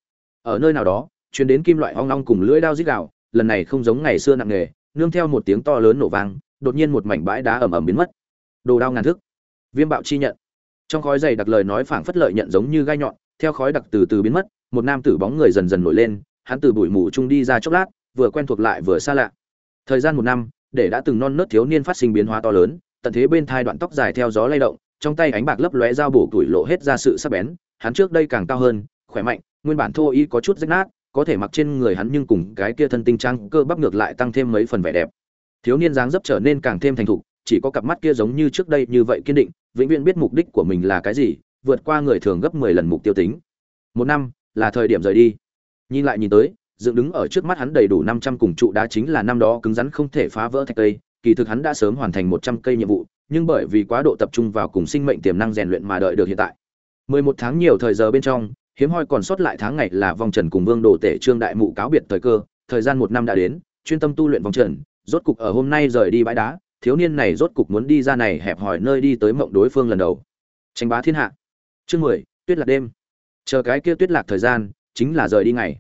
Ở nơi nào đó chuyến đến kim loại hoang long cùng lưỡi đao rít gạo lần này không giống ngày xưa nặng nề, nương theo một tiếng to lớn nổ vang, đột nhiên một mảnh bãi đá ẩm ẩm biến mất. Đồ đao ngàn thức viêm bạo chi nhận. Trong khói dày đặc lời nói phảng phất lợi nhận giống như gai nhọn, theo khói đặc từ từ biến mất, một nam tử bóng người dần dần nổi lên hắn từ bụi mù chung đi ra chốc lát, vừa quen thuộc lại vừa xa lạ. Thời gian một năm, để đã từng non nớt thiếu niên phát sinh biến hóa to lớn, tận thế bên thai đoạn tóc dài theo gió lay động, trong tay ánh bạc lấp lóe dao bổ tuổi lộ hết ra sự sắc bén, hắn trước đây càng cao hơn, khỏe mạnh, nguyên bản thô y có chút rách nát, có thể mặc trên người hắn nhưng cùng cái kia thân tinh trang cơ bắp ngược lại tăng thêm mấy phần vẻ đẹp. Thiếu niên dáng dấp trở nên càng thêm thành thục, chỉ có cặp mắt kia giống như trước đây như vậy kiên định, vĩnh viễn biết mục đích của mình là cái gì, vượt qua người thường gấp mười lần mục tiêu tính. Một năm là thời điểm rời đi nhìn lại nhìn tới, dựng đứng ở trước mắt hắn đầy đủ năm trăm cùng trụ đá chính là năm đó cứng rắn không thể phá vỡ thạch cây, kỳ thực hắn đã sớm hoàn thành một trăm cây nhiệm vụ, nhưng bởi vì quá độ tập trung vào cùng sinh mệnh tiềm năng rèn luyện mà đợi được hiện tại. Mười một tháng nhiều thời giờ bên trong, hiếm hoi còn sót lại tháng ngày là vòng trần cùng vương đồ tể trương đại mụ cáo biệt thời cơ, thời gian một năm đã đến, chuyên tâm tu luyện vòng trần, rốt cục ở hôm nay rời đi bãi đá, thiếu niên này rốt cục muốn đi ra này hẹp hỏi nơi đi tới mộng đối phương lần đầu. Tranh bá thiên hạ. Chương mười, tuyết lạc đêm. Chờ cái kia tuyết lạc thời gian chính là rời đi ngày.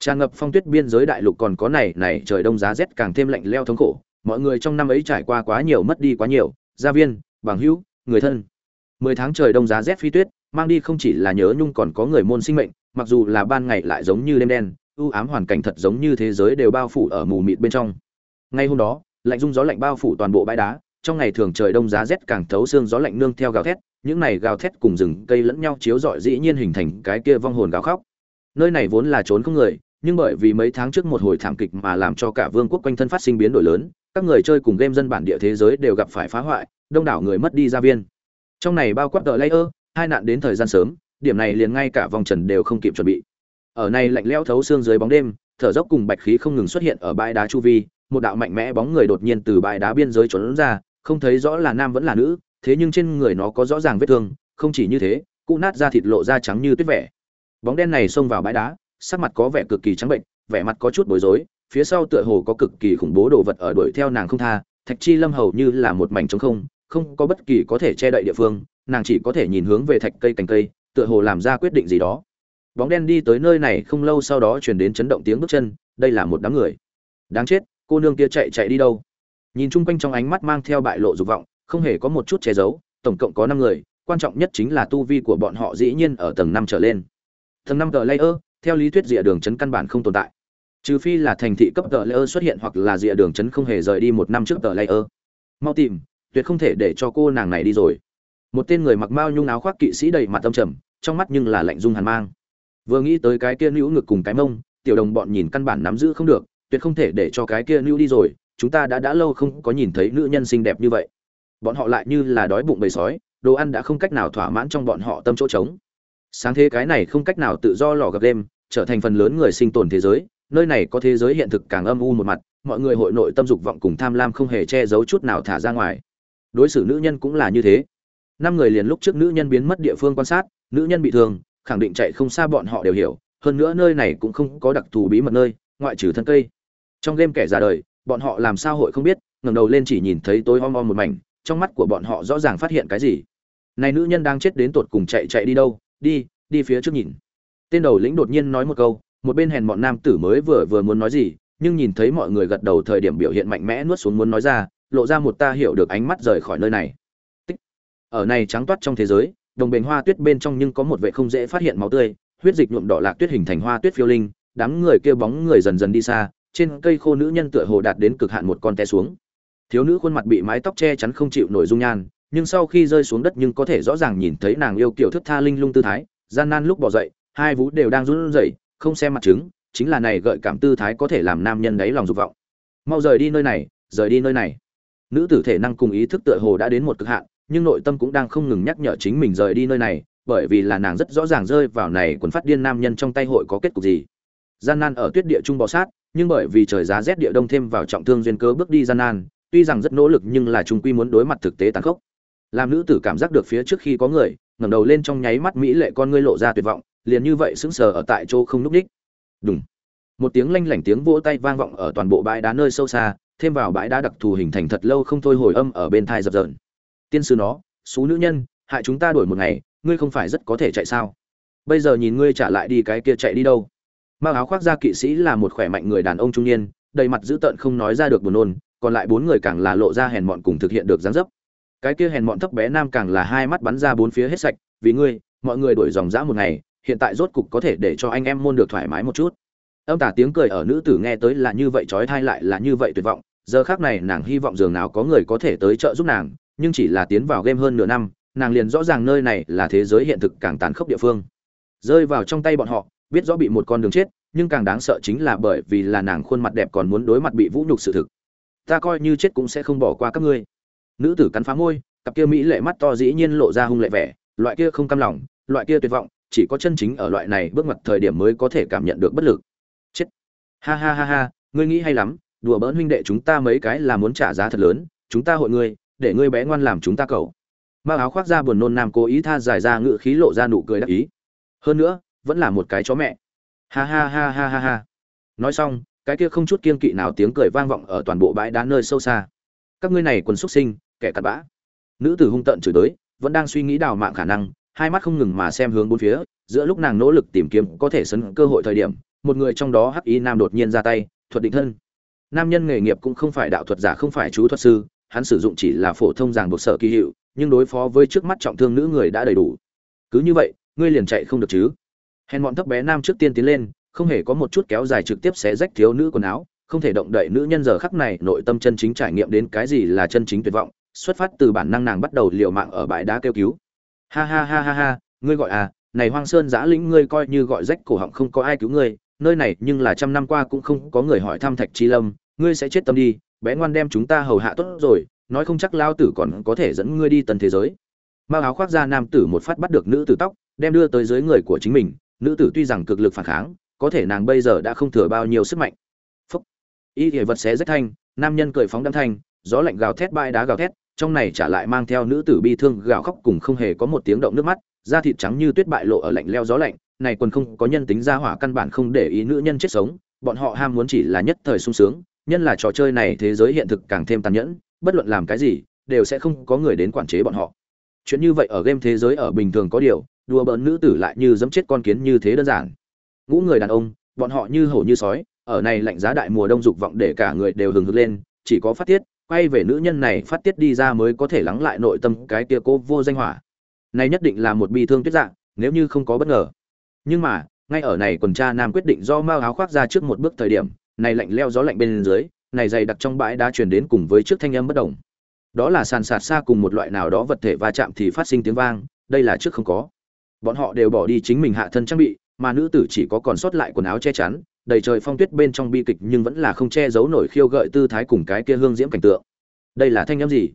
Tràn ngập phong tuyết biên giới đại lục còn có này này trời đông giá rét càng thêm lạnh leo thống khổ. Mọi người trong năm ấy trải qua quá nhiều, mất đi quá nhiều. Gia viên, bằng hữu, người thân. Mười tháng trời đông giá rét phi tuyết, mang đi không chỉ là nhớ nhung còn có người môn sinh mệnh, mặc dù là ban ngày lại giống như đêm đen, u ám hoàn cảnh thật giống như thế giới đều bao phủ ở mù mịt bên trong. Ngay hôm đó, lạnh rung gió lạnh bao phủ toàn bộ bãi đá, trong ngày thường trời đông giá rét càng thấu xương gió lạnh nương theo gào thét, những này gào thét cùng rừng cây lẫn nhau chiếu rọi dĩ nhiên hình thành cái kia vong hồn gào khóc nơi này vốn là trốn không người, nhưng bởi vì mấy tháng trước một hồi thảm kịch mà làm cho cả vương quốc quanh thân phát sinh biến đổi lớn, các người chơi cùng game dân bản địa thế giới đều gặp phải phá hoại, đông đảo người mất đi gia viên. Trong này bao quát tờ layer, hai nạn đến thời gian sớm, điểm này liền ngay cả vòng trần đều không kịp chuẩn bị. Ở này lạnh lẽo thấu xương dưới bóng đêm, thở dốc cùng bạch khí không ngừng xuất hiện ở bãi đá chu vi, một đạo mạnh mẽ bóng người đột nhiên từ bãi đá biên giới trốn ra, không thấy rõ là nam vẫn là nữ, thế nhưng trên người nó có rõ ràng vết thương, không chỉ như thế, cụ nát da thịt lộ da trắng như tuyết vẻ bóng đen này xông vào bãi đá, sắc mặt có vẻ cực kỳ trắng bệnh, vẻ mặt có chút bối rối, phía sau tựa hồ có cực kỳ khủng bố đồ vật ở đuổi theo nàng không tha, thạch chi lâm hầu như là một mảnh trống không không có bất kỳ có thể che đậy địa phương, nàng chỉ có thể nhìn hướng về thạch cây cành cây, tựa hồ làm ra quyết định gì đó. Bóng đen đi tới nơi này không lâu sau đó chuyển đến chấn động tiếng bước chân, đây là một đám người. Đáng chết, cô nương kia chạy chạy đi đâu? Nhìn chung quanh trong ánh mắt mang theo bại lộ dục vọng, không hề có một chút che giấu, tổng cộng có năm người, quan trọng nhất chính là tu vi của bọn họ dĩ nhiên ở tầng năm trở lên tầng năm tờ layer, theo lý thuyết rìa đường chấn căn bản không tồn tại. Trừ phi là thành thị cấp tờ layer xuất hiện hoặc là rìa đường chấn không hề rời đi một năm trước tờ layer. Mau tìm, tuyệt không thể để cho cô nàng này đi rồi. Một tên người mặc mao nhung áo khoác kỵ sĩ đầy mặt âm trầm, trong mắt nhưng là lạnh dung hàn mang. Vừa nghĩ tới cái kia nữu ngực cùng cái mông, tiểu đồng bọn nhìn căn bản nắm giữ không được, tuyệt không thể để cho cái kia nữu đi rồi, chúng ta đã đã lâu không có nhìn thấy nữ nhân xinh đẹp như vậy. Bọn họ lại như là đói bụng bầy sói, đồ ăn đã không cách nào thỏa mãn trong bọn họ tâm chỗ trống sáng thế cái này không cách nào tự do lò gặp đêm, trở thành phần lớn người sinh tồn thế giới, nơi này có thế giới hiện thực càng âm u một mặt, mọi người hội nội tâm dục vọng cùng tham lam không hề che giấu chút nào thả ra ngoài. Đối xử nữ nhân cũng là như thế. Năm người liền lúc trước nữ nhân biến mất địa phương quan sát, nữ nhân bị thương, khẳng định chạy không xa bọn họ đều hiểu, hơn nữa nơi này cũng không có đặc thù bí mật nơi, ngoại trừ thân cây. Trong game kẻ ra đời, bọn họ làm sao hội không biết, ngẩng đầu lên chỉ nhìn thấy tối om om một mảnh, trong mắt của bọn họ rõ ràng phát hiện cái gì. Này nữ nhân đang chết đến tột cùng chạy chạy đi đâu? Đi đi phía trước nhìn. Tên đầu lĩnh đột nhiên nói một câu, một bên hèn bọn nam tử mới vừa vừa muốn nói gì, nhưng nhìn thấy mọi người gật đầu thời điểm biểu hiện mạnh mẽ nuốt xuống muốn nói ra, lộ ra một ta hiểu được ánh mắt rời khỏi nơi này. Tích. ở này trắng toát trong thế giới, đồng bền hoa tuyết bên trong nhưng có một vệ không dễ phát hiện máu tươi, huyết dịch nhuộm đỏ lạc tuyết hình thành hoa tuyết phiêu linh, đám người kêu bóng người dần dần đi xa, trên cây khô nữ nhân tựa hồ đạt đến cực hạn một con té xuống. Thiếu nữ khuôn mặt bị mái tóc che chắn không chịu nổi dung nhan nhưng sau khi rơi xuống đất nhưng có thể rõ ràng nhìn thấy nàng yêu kiểu thức tha linh lung tư thái, gian nan lúc bỏ dậy, hai vú đều đang run rẩy, không xem mặt chứng chính là này gợi cảm tư thái có thể làm nam nhân đáy lòng dục vọng. Mau rời đi nơi này, rời đi nơi này. Nữ tử thể năng cùng ý thức tựa hồ đã đến một cực hạn, nhưng nội tâm cũng đang không ngừng nhắc nhở chính mình rời đi nơi này, bởi vì là nàng rất rõ ràng rơi vào này quần phát điên nam nhân trong tay hội có kết cục gì. Gian nan ở tuyết địa trung bò sát, nhưng bởi vì trời giá rét địa đông thêm vào trọng thương duyên cớ bước đi gian nan, tuy rằng rất nỗ lực nhưng là trung quy muốn đối mặt thực tế tàn khốc làm nữ tử cảm giác được phía trước khi có người, ngẩng đầu lên trong nháy mắt mỹ lệ con ngươi lộ ra tuyệt vọng, liền như vậy sững sờ ở tại chỗ không núp đích. Đúng một tiếng lanh lảnh tiếng vỗ tay vang vọng ở toàn bộ bãi đá nơi sâu xa, thêm vào bãi đá đặc thù hình thành thật lâu không thôi hồi âm ở bên thai dập dờn. Tiên sư nó, xú nữ nhân, hại chúng ta đổi một ngày, ngươi không phải rất có thể chạy sao? Bây giờ nhìn ngươi trả lại đi cái kia chạy đi đâu? Mang áo khoác ra kỵ sĩ là một khỏe mạnh người đàn ông trung niên, đầy mặt dữ tợn không nói ra được buồn nôn, còn lại bốn người càng là lộ ra hèn mọn cùng thực hiện được dáng dấp cái kia hèn mọn thấp bé nam càng là hai mắt bắn ra bốn phía hết sạch, vì ngươi, mọi người đổi dòng dã một ngày, hiện tại rốt cục có thể để cho anh em môn được thoải mái một chút. Âm tả tiếng cười ở nữ tử nghe tới là như vậy trói thai lại là như vậy tuyệt vọng, giờ khác này nàng hy vọng dường nào có người có thể tới trợ giúp nàng, nhưng chỉ là tiến vào game hơn nửa năm, nàng liền rõ ràng nơi này là thế giới hiện thực càng tàn khốc địa phương. Rơi vào trong tay bọn họ, biết rõ bị một con đường chết, nhưng càng đáng sợ chính là bởi vì là nàng khuôn mặt đẹp còn muốn đối mặt bị vũ nhục sự thực. Ta coi như chết cũng sẽ không bỏ qua các ngươi nữ tử cắn phá môi, cặp kia mỹ lệ mắt to dĩ nhiên lộ ra hung lệ vẻ, loại kia không cam lòng, loại kia tuyệt vọng, chỉ có chân chính ở loại này bước mặt thời điểm mới có thể cảm nhận được bất lực. Chết. Ha ha ha ha, ngươi nghĩ hay lắm, đùa bỡn huynh đệ chúng ta mấy cái là muốn trả giá thật lớn, chúng ta hội ngươi, để ngươi bé ngoan làm chúng ta cầu. Mang áo khoác ra buồn nôn nam cố ý tha dài ra ngự khí lộ ra nụ cười đắc ý. Hơn nữa, vẫn là một cái chó mẹ. Ha ha ha ha ha ha. Nói xong, cái kia không chút kiên kỵ nào tiếng cười vang vọng ở toàn bộ bãi đá nơi sâu xa. Các ngươi này quần xuất sinh kẻ cặn bã. Nữ tử hung tợn chửi tới, vẫn đang suy nghĩ đào mạng khả năng, hai mắt không ngừng mà xem hướng bốn phía, giữa lúc nàng nỗ lực tìm kiếm có thể sấn cơ hội thời điểm, một người trong đó hắc y nam đột nhiên ra tay, thuật định thân. Nam nhân nghề nghiệp cũng không phải đạo thuật giả, không phải chú thuật sư, hắn sử dụng chỉ là phổ thông giảng buộc sở kỳ hiệu, nhưng đối phó với trước mắt trọng thương nữ người đã đầy đủ. Cứ như vậy, ngươi liền chạy không được chứ? Hèn bọn thấp bé nam trước tiên tiến lên, không hề có một chút kéo dài trực tiếp xé rách thiếu nữ quần áo, không thể động đậy nữ nhân giờ khắc này nội tâm chân chính trải nghiệm đến cái gì là chân chính tuyệt vọng xuất phát từ bản năng nàng bắt đầu liều mạng ở bãi đá kêu cứu. Ha ha ha ha ha, ngươi gọi à này hoang sơn giã lĩnh ngươi coi như gọi rách cổ họng không có ai cứu ngươi, nơi này nhưng là trăm năm qua cũng không có người hỏi thăm thạch chi lâm, ngươi sẽ chết tâm đi, bé ngoan đem chúng ta hầu hạ tốt rồi, nói không chắc lao tử còn có thể dẫn ngươi đi tần thế giới. Mao áo khoác ra nam tử một phát bắt được nữ tử tóc, đem đưa tới dưới người của chính mình, nữ tử tuy rằng cực lực phản kháng, có thể nàng bây giờ đã không thừa bao nhiêu sức mạnh. Phúc. Y thể vật xé rách thanh, nam nhân cười phóng đăng thanh gió lạnh gào thét bãi đá gào thét, trong này trả lại mang theo nữ tử bi thương gào khóc cùng không hề có một tiếng động nước mắt, da thịt trắng như tuyết bại lộ ở lạnh leo gió lạnh, này quần không có nhân tính ra hỏa căn bản không để ý nữ nhân chết sống, bọn họ ham muốn chỉ là nhất thời sung sướng, nhân là trò chơi này thế giới hiện thực càng thêm tàn nhẫn, bất luận làm cái gì, đều sẽ không có người đến quản chế bọn họ. Chuyện như vậy ở game thế giới ở bình thường có điều, đùa bỡn nữ tử lại như dẫm chết con kiến như thế đơn giản. Ngũ người đàn ông, bọn họ như hổ như sói, ở này lạnh giá đại mùa đông dục vọng để cả người đều hừng hực lên, chỉ có phát tiết quay về nữ nhân này phát tiết đi ra mới có thể lắng lại nội tâm cái kia cô vô danh hỏa. Này nhất định là một bi thương tuyết dạng nếu như không có bất ngờ. Nhưng mà, ngay ở này quần cha nam quyết định do mao áo khoác ra trước một bước thời điểm, này lạnh leo gió lạnh bên dưới, này dày đặc trong bãi đá truyền đến cùng với trước thanh âm bất động. Đó là sàn sạt xa cùng một loại nào đó vật thể va chạm thì phát sinh tiếng vang, đây là trước không có. Bọn họ đều bỏ đi chính mình hạ thân trang bị, mà nữ tử chỉ có còn sót lại quần áo che chắn đầy trời phong tuyết bên trong bi kịch nhưng vẫn là không che giấu nổi khiêu gợi tư thái cùng cái kia hương diễm cảnh tượng. Đây là thanh âm gì?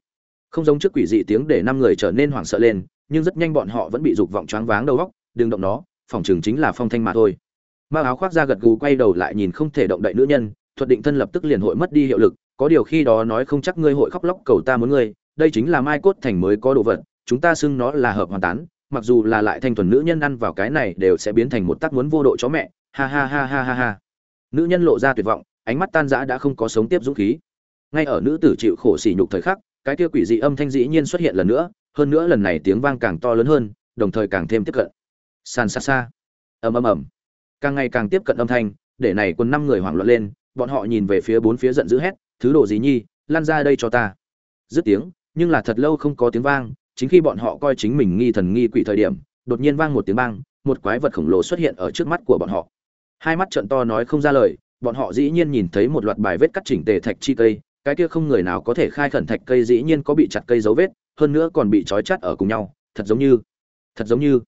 Không giống trước quỷ dị tiếng để năm người trở nên hoảng sợ lên, nhưng rất nhanh bọn họ vẫn bị dục vọng choáng váng đầu óc, đừng động nó, phòng trường chính là phong thanh mà thôi. Mao áo khoác ra gật gù quay đầu lại nhìn không thể động đậy nữ nhân, thuật định thân lập tức liền hội mất đi hiệu lực, có điều khi đó nói không chắc ngươi hội khóc lóc cầu ta muốn ngươi, đây chính là mai cốt thành mới có đồ vật, chúng ta xưng nó là hợp hoàn tán, mặc dù là lại thanh thuần nữ nhân ăn vào cái này đều sẽ biến thành một tác muốn vô độ chó mẹ ha ha ha ha ha ha. Nữ nhân lộ ra tuyệt vọng, ánh mắt tan rã đã không có sống tiếp dũng khí. Ngay ở nữ tử chịu khổ sỉ nhục thời khắc, cái kia quỷ dị âm thanh dĩ nhiên xuất hiện lần nữa, hơn nữa lần này tiếng vang càng to lớn hơn, đồng thời càng thêm tiếp cận. Sàn xa xa. Ầm ầm ầm. Càng ngày càng tiếp cận âm thanh, để này quân năm người hoảng loạn lên, bọn họ nhìn về phía bốn phía giận dữ hét, thứ đồ gì nhi, lan ra đây cho ta. Dứt tiếng, nhưng là thật lâu không có tiếng vang, chính khi bọn họ coi chính mình nghi thần nghi quỷ thời điểm, đột nhiên vang một tiếng bang, một quái vật khổng lồ xuất hiện ở trước mắt của bọn họ hai mắt trận to nói không ra lời, bọn họ dĩ nhiên nhìn thấy một loạt bài vết cắt chỉnh tề thạch chi cây, cái kia không người nào có thể khai khẩn thạch cây dĩ nhiên có bị chặt cây dấu vết, hơn nữa còn bị trói chặt ở cùng nhau, thật giống như, thật giống như.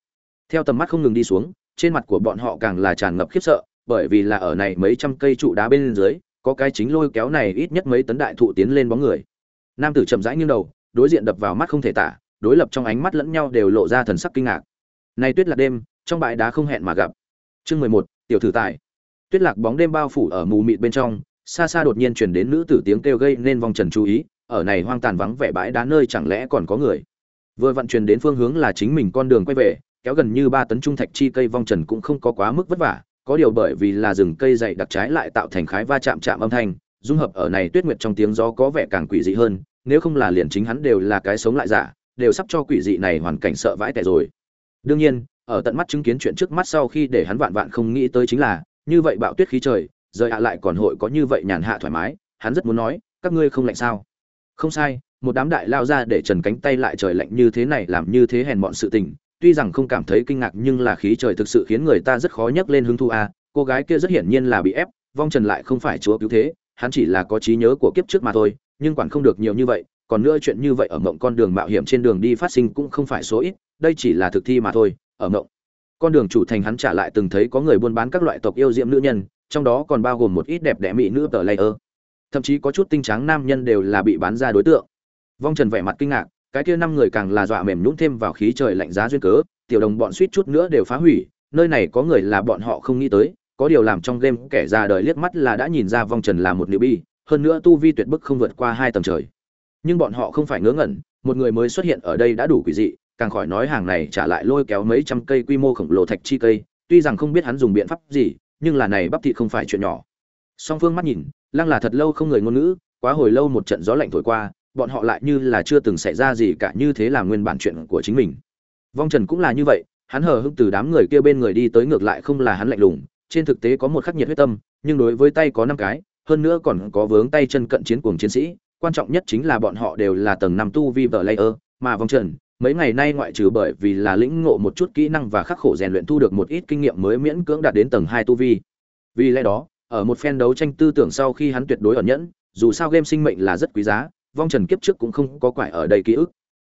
Theo tầm mắt không ngừng đi xuống, trên mặt của bọn họ càng là tràn ngập khiếp sợ, bởi vì là ở này mấy trăm cây trụ đá bên dưới, có cái chính lôi kéo này ít nhất mấy tấn đại thụ tiến lên bóng người. Nam tử chậm rãi nghiêng đầu, đối diện đập vào mắt không thể tả, đối lập trong ánh mắt lẫn nhau đều lộ ra thần sắc kinh ngạc. Này tuyết là đêm, trong bãi đá không hẹn mà gặp. Chương mười một tiểu thử tài. Tuyết lạc bóng đêm bao phủ ở mù mịt bên trong, xa xa đột nhiên chuyển đến nữ tử tiếng kêu gây nên vong trần chú ý, ở này hoang tàn vắng vẻ bãi đá nơi chẳng lẽ còn có người? Vừa vận truyền đến phương hướng là chính mình con đường quay về, kéo gần như ba tấn trung thạch chi cây vong trần cũng không có quá mức vất vả, có điều bởi vì là rừng cây dày đặc trái lại tạo thành khái va chạm chạm âm thanh, dung hợp ở này tuyết nguyệt trong tiếng gió có vẻ càng quỷ dị hơn, nếu không là liền chính hắn đều là cái sống lại giả, đều sắp cho quỷ dị này hoàn cảnh sợ vãi tẻ rồi. Đương nhiên ở tận mắt chứng kiến chuyện trước mắt sau khi để hắn vạn vạn không nghĩ tới chính là, như vậy bạo tuyết khí trời, rời hạ lại còn hội có như vậy nhàn hạ thoải mái, hắn rất muốn nói, các ngươi không lạnh sao? Không sai, một đám đại lao ra để trần cánh tay lại trời lạnh như thế này làm như thế hèn bọn sự tình, tuy rằng không cảm thấy kinh ngạc nhưng là khí trời thực sự khiến người ta rất khó nhấc lên hứng thu a, cô gái kia rất hiển nhiên là bị ép, vong trần lại không phải chúa cứu thế, hắn chỉ là có trí nhớ của kiếp trước mà thôi, nhưng quản không được nhiều như vậy, còn nữa chuyện như vậy ở mộng con đường mạo hiểm trên đường đi phát sinh cũng không phải số ít, đây chỉ là thực thi mà thôi ở mộng con đường chủ thành hắn trả lại từng thấy có người buôn bán các loại tộc yêu diệm nữ nhân, trong đó còn bao gồm một ít đẹp đẽ mỹ nữ tờ layer thậm chí có chút tinh tráng nam nhân đều là bị bán ra đối tượng. Vong trần vẻ mặt kinh ngạc, cái kia năm người càng là dọa mềm nhũng thêm vào khí trời lạnh giá duyên cớ, tiểu đồng bọn suýt chút nữa đều phá hủy, nơi này có người là bọn họ không nghĩ tới, có điều làm trong game kẻ ra đời liếc mắt là đã nhìn ra vong trần là một nữ bi, hơn nữa tu vi tuyệt bức không vượt qua hai tầng trời. Nhưng bọn họ không phải ngớ ngẩn, một người mới xuất hiện ở đây đã đủ quỷ dị càng khỏi nói hàng này trả lại lôi kéo mấy trăm cây quy mô khổng lồ thạch chi cây, tuy rằng không biết hắn dùng biện pháp gì, nhưng là này bắp thịt không phải chuyện nhỏ. Song phương mắt nhìn, lăng là thật lâu không người ngôn ngữ, quá hồi lâu một trận gió lạnh thổi qua, bọn họ lại như là chưa từng xảy ra gì cả như thế là nguyên bản chuyện của chính mình. Vong trần cũng là như vậy, hắn hờ hững từ đám người kia bên người đi tới ngược lại không là hắn lạnh lùng, trên thực tế có một khắc nhiệt huyết tâm, nhưng đối với tay có năm cái, hơn nữa còn có vướng tay chân cận chiến cuồng chiến sĩ, quan trọng nhất chính là bọn họ đều là tầng năm tu vi vở layer, mà vong trần mấy ngày nay ngoại trừ bởi vì là lĩnh ngộ một chút kỹ năng và khắc khổ rèn luyện thu được một ít kinh nghiệm mới miễn cưỡng đạt đến tầng hai tu vi. Vì lẽ đó, ở một phen đấu tranh tư tưởng sau khi hắn tuyệt đối ổn nhẫn, dù sao game sinh mệnh là rất quý giá, vong trần kiếp trước cũng không có quải ở đây ký ức.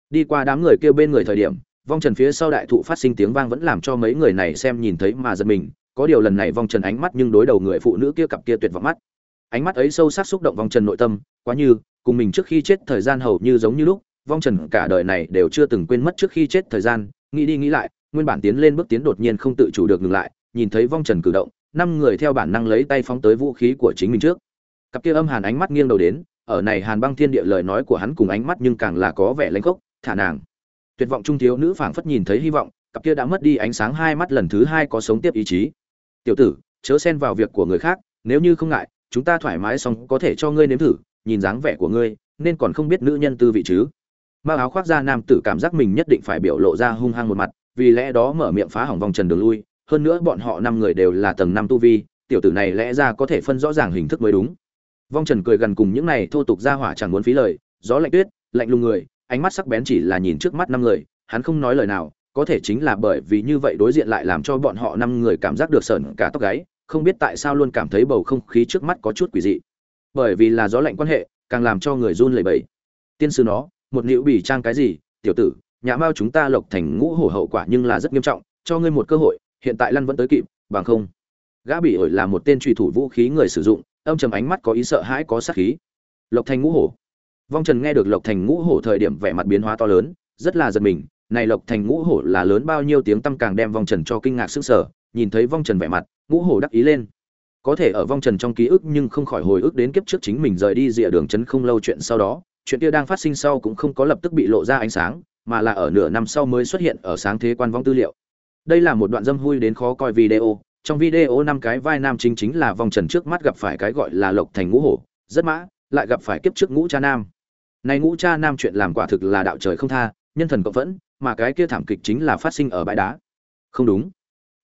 Đi qua đám người kêu bên người thời điểm, vong trần phía sau đại thụ phát sinh tiếng vang vẫn làm cho mấy người này xem nhìn thấy mà giật mình. Có điều lần này vong trần ánh mắt nhưng đối đầu người phụ nữ kia cặp kia tuyệt vọng mắt. Ánh mắt ấy sâu sắc xúc động vong trần nội tâm, quá như, cùng mình trước khi chết thời gian hầu như giống như lúc vong trần cả đời này đều chưa từng quên mất trước khi chết thời gian, nghĩ đi nghĩ lại, nguyên bản tiến lên bước tiến đột nhiên không tự chủ được ngừng lại, nhìn thấy vong trần cử động, năm người theo bản năng lấy tay phóng tới vũ khí của chính mình trước. Cặp kia âm hàn ánh mắt nghiêng đầu đến, ở này hàn băng thiên địa lời nói của hắn cùng ánh mắt nhưng càng là có vẻ lãnh khốc, thả nàng. Tuyệt vọng trung thiếu nữ phảng phất nhìn thấy hy vọng, cặp kia đã mất đi ánh sáng hai mắt lần thứ hai có sống tiếp ý chí. Tiểu tử, chớ xen vào việc của người khác, nếu như không ngại, chúng ta thoải mái xong có thể cho ngươi nếm thử, nhìn dáng vẻ của ngươi, nên còn không biết nữ nhân tư vị chứ mao áo khoác ra nam tử cảm giác mình nhất định phải biểu lộ ra hung hăng một mặt, vì lẽ đó mở miệng phá hỏng vòng trần đường lui. Hơn nữa bọn họ năm người đều là tầng năm tu vi, tiểu tử này lẽ ra có thể phân rõ ràng hình thức mới đúng. Vong trần cười gần cùng những này thô tục ra hỏa chẳng muốn phí lời, gió lạnh tuyết, lạnh lùng người, ánh mắt sắc bén chỉ là nhìn trước mắt năm người, hắn không nói lời nào, có thể chính là bởi vì như vậy đối diện lại làm cho bọn họ năm người cảm giác được sởn cả tóc gáy, không biết tại sao luôn cảm thấy bầu không khí trước mắt có chút quỷ dị. Bởi vì là gió lạnh quan hệ, càng làm cho người run lẩy bẩy. Tiên sư nó một liệu bỉ trang cái gì, tiểu tử, nhà mao chúng ta lộc thành ngũ hổ hậu quả nhưng là rất nghiêm trọng, cho ngươi một cơ hội, hiện tại lăn vẫn tới kịp, bằng không. Gã bị ổi là một tên truy thủ vũ khí người sử dụng, âm trầm ánh mắt có ý sợ hãi có sát khí. Lộc thành ngũ hổ. Vong trần nghe được lộc thành ngũ hổ thời điểm vẻ mặt biến hóa to lớn, rất là giật mình, này lộc thành ngũ hổ là lớn bao nhiêu tiếng tăm càng đem vong trần cho kinh ngạc sức sở nhìn thấy vong trần vẻ mặt, ngũ hổ đắc ý lên. Có thể ở vong trần trong ký ức nhưng không khỏi hồi ức đến kiếp trước chính mình rời đi rìa đường trấn không lâu chuyện sau đó chuyện kia đang phát sinh sau cũng không có lập tức bị lộ ra ánh sáng, mà là ở nửa năm sau mới xuất hiện ở sáng thế quan vong tư liệu. Đây là một đoạn dâm vui đến khó coi video, trong video năm cái vai nam chính chính là vòng trần trước mắt gặp phải cái gọi là lộc thành ngũ hổ, rất mã, lại gặp phải kiếp trước ngũ cha nam. Này ngũ cha nam chuyện làm quả thực là đạo trời không tha, nhân thần cộng vẫn, mà cái kia thảm kịch chính là phát sinh ở bãi đá. Không đúng.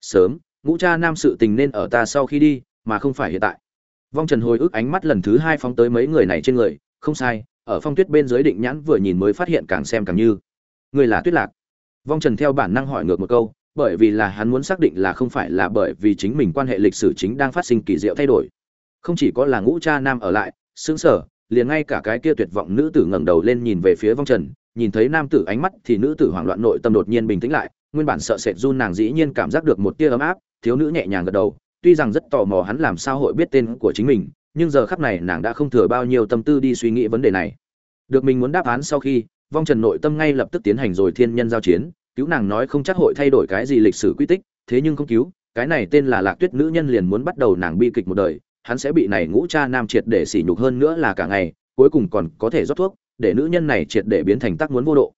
Sớm, ngũ cha nam sự tình nên ở ta sau khi đi, mà không phải hiện tại. Vong trần hồi ức ánh mắt lần thứ hai phóng tới mấy người này trên người, không sai ở phong tuyết bên dưới định nhãn vừa nhìn mới phát hiện càng xem càng như. Người là tuyết lạc. Vong trần theo bản năng hỏi ngược một câu, bởi vì là hắn muốn xác định là không phải là bởi vì chính mình quan hệ lịch sử chính đang phát sinh kỳ diệu thay đổi. Không chỉ có là ngũ cha nam ở lại xứng sở liền ngay cả cái kia tuyệt vọng nữ tử ngẩng đầu lên nhìn về phía vong trần, nhìn thấy nam tử ánh mắt thì nữ tử hoảng loạn nội tâm đột nhiên bình tĩnh lại, nguyên bản sợ sệt run nàng dĩ nhiên cảm giác được một tia ấm áp, thiếu nữ nhẹ nhàng gật đầu, tuy rằng rất tò mò hắn làm sao hội biết tên của chính mình nhưng giờ khắc này nàng đã không thừa bao nhiêu tâm tư đi suy nghĩ vấn đề này. Được mình muốn đáp án sau khi, vong trần nội tâm ngay lập tức tiến hành rồi thiên nhân giao chiến, cứu nàng nói không chắc hội thay đổi cái gì lịch sử quy tích, thế nhưng không cứu, cái này tên là lạc tuyết nữ nhân liền muốn bắt đầu nàng bi kịch một đời, hắn sẽ bị này ngũ cha nam triệt để sỉ nhục hơn nữa là cả ngày, cuối cùng còn có thể rót thuốc, để nữ nhân này triệt để biến thành tác muốn vô độ.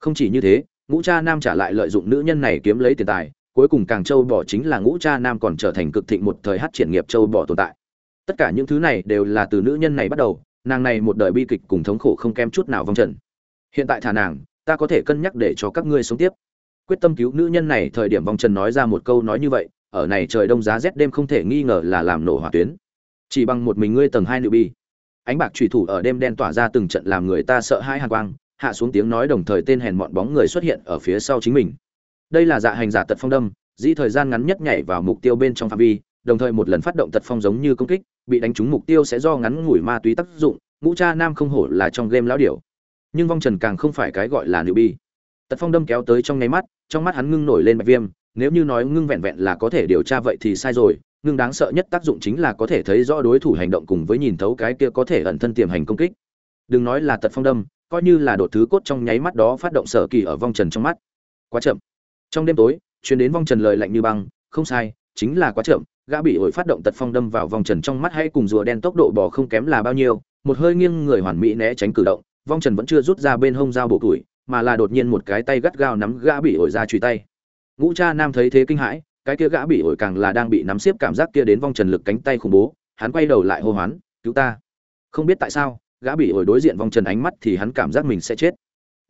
Không chỉ như thế, ngũ cha nam trả lại lợi dụng nữ nhân này kiếm lấy tiền tài, cuối cùng càng châu bỏ chính là ngũ cha nam còn trở thành cực thịnh một thời hát triển nghiệp châu bỏ tồn tại tất cả những thứ này đều là từ nữ nhân này bắt đầu, nàng này một đời bi kịch cùng thống khổ không kém chút nào vong trần. Hiện tại thả nàng, ta có thể cân nhắc để cho các ngươi sống tiếp. Quyết tâm cứu nữ nhân này thời điểm vong trần nói ra một câu nói như vậy, ở này trời đông giá rét đêm không thể nghi ngờ là làm nổ hỏa tuyến. Chỉ bằng một mình ngươi tầng hai nữ bi. Ánh bạc trùy thủ ở đêm đen tỏa ra từng trận làm người ta sợ hãi hàn quang, hạ xuống tiếng nói đồng thời tên hèn mọn bóng người xuất hiện ở phía sau chính mình. Đây là dạ hành giả tật phong đâm, dĩ thời gian ngắn nhất nhảy vào mục tiêu bên trong phạm vi đồng thời một lần phát động tật phong giống như công kích, bị đánh trúng mục tiêu sẽ do ngắn ngủi ma túy tác dụng, ngũ cha nam không hổ là trong game lão điểu. Nhưng vong trần càng không phải cái gọi là nữ bi tật phong đâm kéo tới trong nháy mắt, trong mắt hắn ngưng nổi lên bạch viêm, nếu như nói ngưng vẹn vẹn là có thể điều tra vậy thì sai rồi, ngưng đáng sợ nhất tác dụng chính là có thể thấy rõ đối thủ hành động cùng với nhìn thấu cái kia có thể ẩn thân tiềm hành công kích. Đừng nói là tật phong đâm, coi như là đột thứ cốt trong nháy mắt đó phát động sở kỳ ở vong trần trong mắt. Quá chậm. Trong đêm tối chuyến đến vong trần lời lạnh như băng, không sai, chính là quá chậm gã bị ổi phát động tật phong đâm vào vòng trần trong mắt hay cùng rùa đen tốc độ bò không kém là bao nhiêu, một hơi nghiêng người hoàn mỹ né tránh cử động vong trần vẫn chưa rút ra bên hông dao bổ tuổi, mà là đột nhiên một cái tay gắt gao nắm gã bị ổi ra truy tay. Ngũ cha nam thấy thế kinh hãi, cái kia gã bị ổi càng là đang bị nắm xiếp cảm giác kia đến vong trần lực cánh tay khủng bố, hắn quay đầu lại hô hoán, cứu ta. Không biết tại sao, gã bị ổi đối diện vong trần ánh mắt thì hắn cảm giác mình sẽ chết.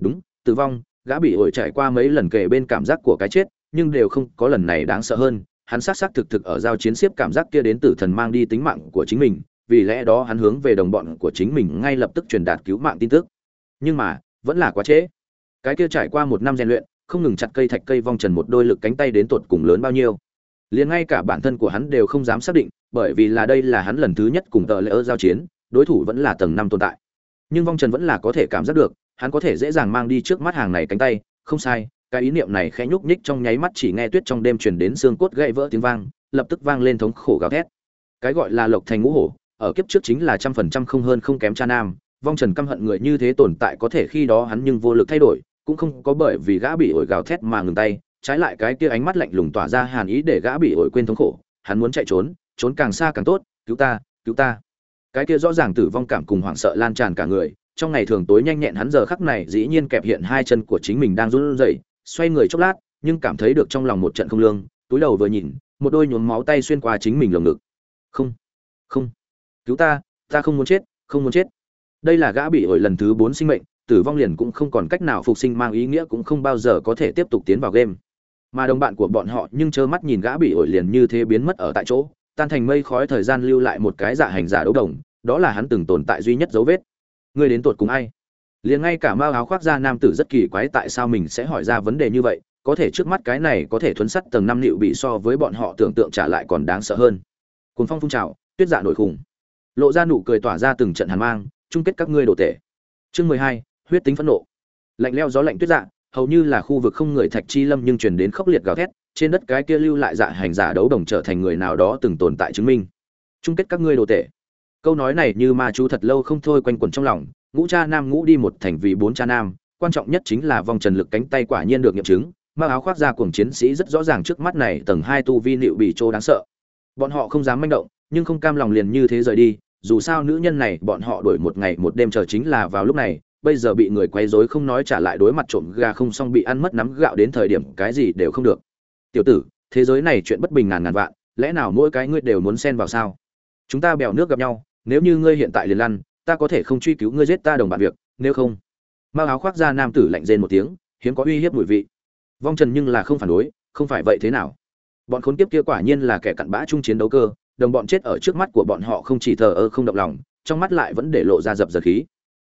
Đúng, tử vong, gã bị ổi trải qua mấy lần kể bên cảm giác của cái chết, nhưng đều không có lần này đáng sợ hơn hắn xác xác thực thực ở giao chiến xiếp cảm giác kia đến tử thần mang đi tính mạng của chính mình, vì lẽ đó hắn hướng về đồng bọn của chính mình ngay lập tức truyền đạt cứu mạng tin tức. Nhưng mà, vẫn là quá trễ. Cái kia trải qua một năm rèn luyện, không ngừng chặt cây thạch cây vong trần một đôi lực cánh tay đến tột cùng lớn bao nhiêu. Liền ngay cả bản thân của hắn đều không dám xác định, bởi vì là đây là hắn lần thứ nhất cùng tờ lễ ơ giao chiến, đối thủ vẫn là tầng năm tồn tại. Nhưng vong trần vẫn là có thể cảm giác được, hắn có thể dễ dàng mang đi trước mắt hàng này cánh tay, không sai cái ý niệm này khẽ nhúc nhích trong nháy mắt chỉ nghe tuyết trong đêm truyền đến xương cốt gãy vỡ tiếng vang, lập tức vang lên thống khổ gào thét. Cái gọi là lộc thành ngũ hổ, ở kiếp trước chính là trăm phần trăm không hơn không kém cha nam, vong trần căm hận người như thế tồn tại có thể khi đó hắn nhưng vô lực thay đổi, cũng không có bởi vì gã bị ổi gào thét mà ngừng tay, trái lại cái kia ánh mắt lạnh lùng tỏa ra hàn ý để gã bị ổi quên thống khổ, hắn muốn chạy trốn trốn càng xa càng tốt, cứu ta cứu ta. Cái kia rõ ràng tử vong cảm cùng hoảng sợ lan tràn cả người, trong ngày thường tối nhanh nhẹn hắn giờ khắc này dĩ nhiên kẹp hiện hai chân của chính mình đang run rẩy xoay người chốc lát, nhưng cảm thấy được trong lòng một trận không lương, túi đầu vừa nhìn, một đôi nhuốm máu tay xuyên qua chính mình lồng ngực. Không không. Cứu ta ta không muốn chết, không muốn chết. Đây là gã bị ổi lần thứ bốn sinh mệnh, tử vong liền cũng không còn cách nào phục sinh mang ý nghĩa cũng không bao giờ có thể tiếp tục tiến vào game. Mà đồng bạn của bọn họ nhưng trơ mắt nhìn gã bị ổi liền như thế biến mất ở tại chỗ, tan thành mây khói thời gian lưu lại một cái dạ hành giả đấu đồng, đó là hắn từng tồn tại duy nhất dấu vết. Ngươi đến tuột cùng ai? Liền ngay cả mao áo khoác da nam tử rất kỳ quái tại sao mình sẽ hỏi ra vấn đề như vậy, có thể trước mắt cái này có thể thuấn sắt tầng năm liệu bị so với bọn họ tưởng tượng trả lại còn đáng sợ hơn. Cuốn phong phun trào, tuyết dạ nổi khủng. Lộ ra nụ cười tỏa ra từng trận hàn mang, chung kết các ngươi đồ tể. Chương mười hai, huyết tính phẫn nộ. Lạnh leo gió lạnh tuyết dạ hầu như là khu vực không người thạch chi lâm nhưng truyền đến khốc liệt gào thét, trên đất cái kia lưu lại dạ hành giả đấu đồng trở thành người nào đó từng tồn tại chứng minh. Chung kết các ngươi đồ tể. Câu nói này như ma chú thật lâu không thôi quanh quẩn trong lòng ngũ cha nam ngũ đi một thành vì bốn cha nam, quan trọng nhất chính là vòng trần lực cánh tay quả nhiên được nghiệm chứng mang áo khoác ra cuồng chiến sĩ rất rõ ràng trước mắt này tầng hai tu vi liệu bị trô đáng sợ. Bọn họ không dám manh động, nhưng không cam lòng liền như thế rời đi, dù sao nữ nhân này bọn họ đuổi một ngày một đêm chờ chính là vào lúc này, bây giờ bị người quấy rối không nói trả lại đối mặt trộm gà không xong bị ăn mất nắm gạo đến thời điểm cái gì đều không được. Tiểu tử, thế giới này chuyện bất bình ngàn ngàn vạn, lẽ nào mỗi cái ngươi đều muốn xen vào sao? Chúng ta bèo nước gặp nhau, nếu như ngươi hiện tại liền lăn ta có thể không truy cứu ngươi giết ta đồng bạn việc, nếu không. Mao áo khoác ra nam tử lạnh rên một tiếng, hiếm có uy hiếp mùi vị. Vong trần nhưng là không phản đối, không phải vậy thế nào? Bọn khốn kiếp kia quả nhiên là kẻ cặn bã chung chiến đấu cơ, đồng bọn chết ở trước mắt của bọn họ không chỉ thờ ơ không động lòng, trong mắt lại vẫn để lộ ra dập dờ khí.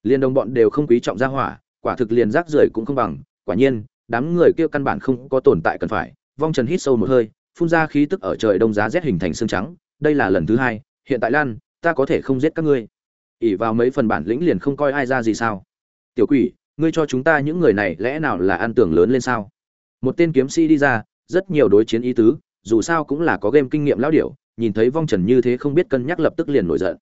Liên đồng bọn đều không quý trọng gia hỏa, quả thực liền rác rưởi cũng không bằng, quả nhiên, đám người kia căn bản không có tồn tại cần phải. Vong trần hít sâu một hơi, phun ra khí tức ở trời đông giá rét hình thành xương trắng, đây là lần thứ hai, hiện tại lan, ta có thể không giết các ngươi ỉ vào mấy phần bản lĩnh liền không coi ai ra gì sao? Tiểu quỷ, ngươi cho chúng ta những người này lẽ nào là ăn tưởng lớn lên sao? Một tên kiếm sĩ đi ra, rất nhiều đối chiến ý tứ, dù sao cũng là có game kinh nghiệm lão điểu, nhìn thấy vong trần như thế không biết cân nhắc lập tức liền nổi giận.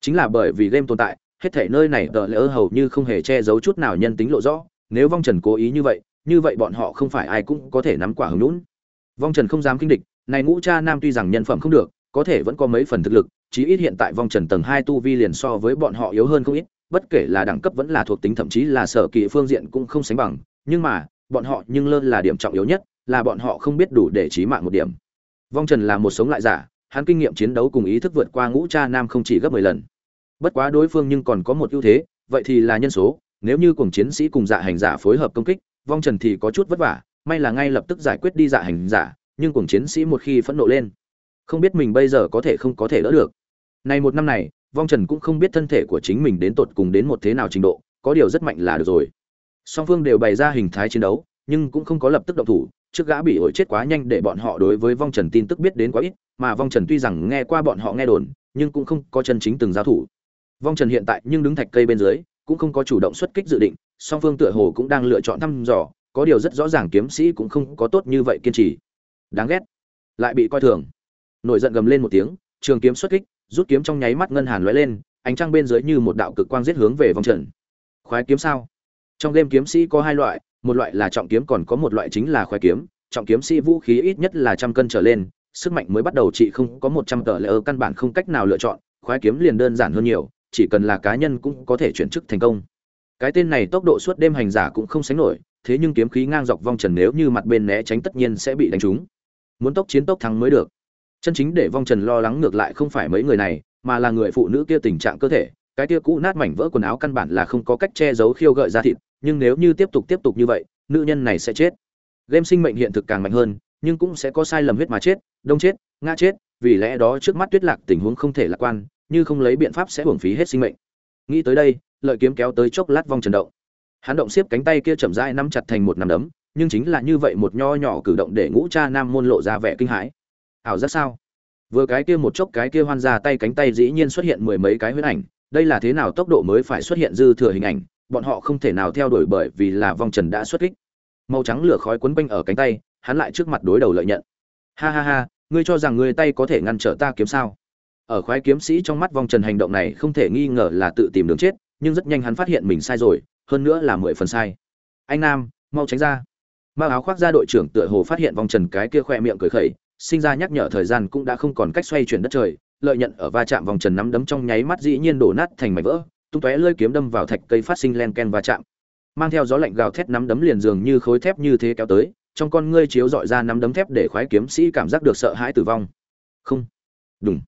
Chính là bởi vì game tồn tại, hết thể nơi này tờ lỡ hầu như không hề che giấu chút nào nhân tính lộ rõ, nếu vong trần cố ý như vậy như vậy bọn họ không phải ai cũng có thể nắm quả hứng lũn vong trần không dám kinh địch, này ngũ cha nam tuy rằng nhân phẩm không được có thể vẫn có mấy phần thực lực, chí ít hiện tại vong trần tầng hai tu vi liền so với bọn họ yếu hơn không ít, bất kể là đẳng cấp vẫn là thuộc tính, thậm chí là sở kỳ phương diện cũng không sánh bằng, nhưng mà, bọn họ nhưng lơ là điểm trọng yếu nhất, là bọn họ không biết đủ để trí mạng một điểm. Vong trần là một sống lại giả, hắn kinh nghiệm chiến đấu cùng ý thức vượt qua ngũ cha nam không chỉ gấp mười lần. Bất quá đối phương nhưng còn có một ưu thế, vậy thì là nhân số, nếu như cùng chiến sĩ cùng dạ hành giả phối hợp công kích, vong trần thì có chút vất vả, may là ngay lập tức giải quyết đi dạ hành giả, nhưng cùng chiến sĩ một khi phẫn nộ lên không biết mình bây giờ có thể không có thể đỡ được. Này một năm này, vong trần cũng không biết thân thể của chính mình đến tột cùng đến một thế nào trình độ, có điều rất mạnh là được rồi. Song phương đều bày ra hình thái chiến đấu, nhưng cũng không có lập tức động thủ, trước gã bị ổi chết quá nhanh để bọn họ đối với vong trần tin tức biết đến quá ít, mà vong trần tuy rằng nghe qua bọn họ nghe đồn, nhưng cũng không có chân chính từng giao thủ. Vong trần hiện tại nhưng đứng thạch cây bên dưới, cũng không có chủ động xuất kích dự định, song phương tựa hồ cũng đang lựa chọn thăm dò, có điều rất rõ ràng kiếm sĩ cũng không có tốt như vậy kiên trì. Đáng ghét. Lại bị coi thường nổi giận gầm lên một tiếng, trường kiếm xuất kích, rút kiếm trong nháy mắt ngân hàn lóe lên, ánh trăng bên dưới như một đạo cực quang giết hướng về vòng trần. Khoái kiếm sao? Trong game kiếm sĩ có hai loại, một loại là trọng kiếm còn có một loại chính là khoái kiếm. Trọng kiếm sĩ vũ khí ít nhất là trăm cân trở lên, sức mạnh mới bắt đầu chị không có một trăm tờ lệ căn bản không cách nào lựa chọn, khoái kiếm liền đơn giản hơn nhiều, chỉ cần là cá nhân cũng có thể chuyển chức thành công. Cái tên này tốc độ suốt đêm hành giả cũng không sánh nổi, thế nhưng kiếm khí ngang dọc vong trần nếu như mặt bên né tránh tất nhiên sẽ bị đánh trúng. Muốn tốc chiến tốc thắng mới được chân chính để vong trần lo lắng ngược lại không phải mấy người này, mà là người phụ nữ kia tình trạng cơ thể. Cái kia cũ nát mảnh vỡ quần áo căn bản là không có cách che giấu khiêu gợi ra thịt, nhưng nếu như tiếp tục tiếp tục như vậy, nữ nhân này sẽ chết. Game sinh mệnh hiện thực càng mạnh hơn, nhưng cũng sẽ có sai lầm huyết mà chết, đông chết, ngã chết, vì lẽ đó trước mắt tuyết lạc tình huống không thể lạc quan, như không lấy biện pháp sẽ hưởng phí hết sinh mệnh. Nghĩ tới đây, lợi kiếm kéo tới chốc lát vong trần động. Hắn động xiếp cánh tay kia chậm rãi nắm chặt thành một nắm đấm, nhưng chính là như vậy một nho nhỏ cử động để ngũ cha nam môn lộ ra vẻ kinh hãi ảo giác sao? Vừa cái kia một chốc cái kia hoan ra tay cánh tay dĩ nhiên xuất hiện mười mấy cái huyết ảnh, đây là thế nào tốc độ mới phải xuất hiện dư thừa hình ảnh, bọn họ không thể nào theo đuổi bởi vì là vong trần đã xuất kích. Màu trắng lửa khói quấn quanh ở cánh tay, hắn lại trước mặt đối đầu lợi nhận. Ha ha ha, ngươi cho rằng ngươi tay có thể ngăn trở ta kiếm sao? Ở khoái kiếm sĩ trong mắt vong trần hành động này không thể nghi ngờ là tự tìm đường chết, nhưng rất nhanh hắn phát hiện mình sai rồi, hơn nữa là mười phần sai. Anh nam, mau tránh ra. Mao áo khoác ra đội trưởng tựa hồ phát hiện vong trần cái kia khoe miệng cười khẩy sinh ra nhắc nhở thời gian cũng đã không còn cách xoay chuyển đất trời, lợi nhận ở va chạm vòng trần nắm đấm trong nháy mắt dĩ nhiên đổ nát thành mảnh vỡ, tung tóe lơi kiếm đâm vào thạch cây phát sinh len ken va chạm. Mang theo gió lạnh gào thét nắm đấm liền dường như khối thép như thế kéo tới, trong con ngươi chiếu dọi ra nắm đấm thép để khoái kiếm sĩ cảm giác được sợ hãi tử vong. Không. Đúng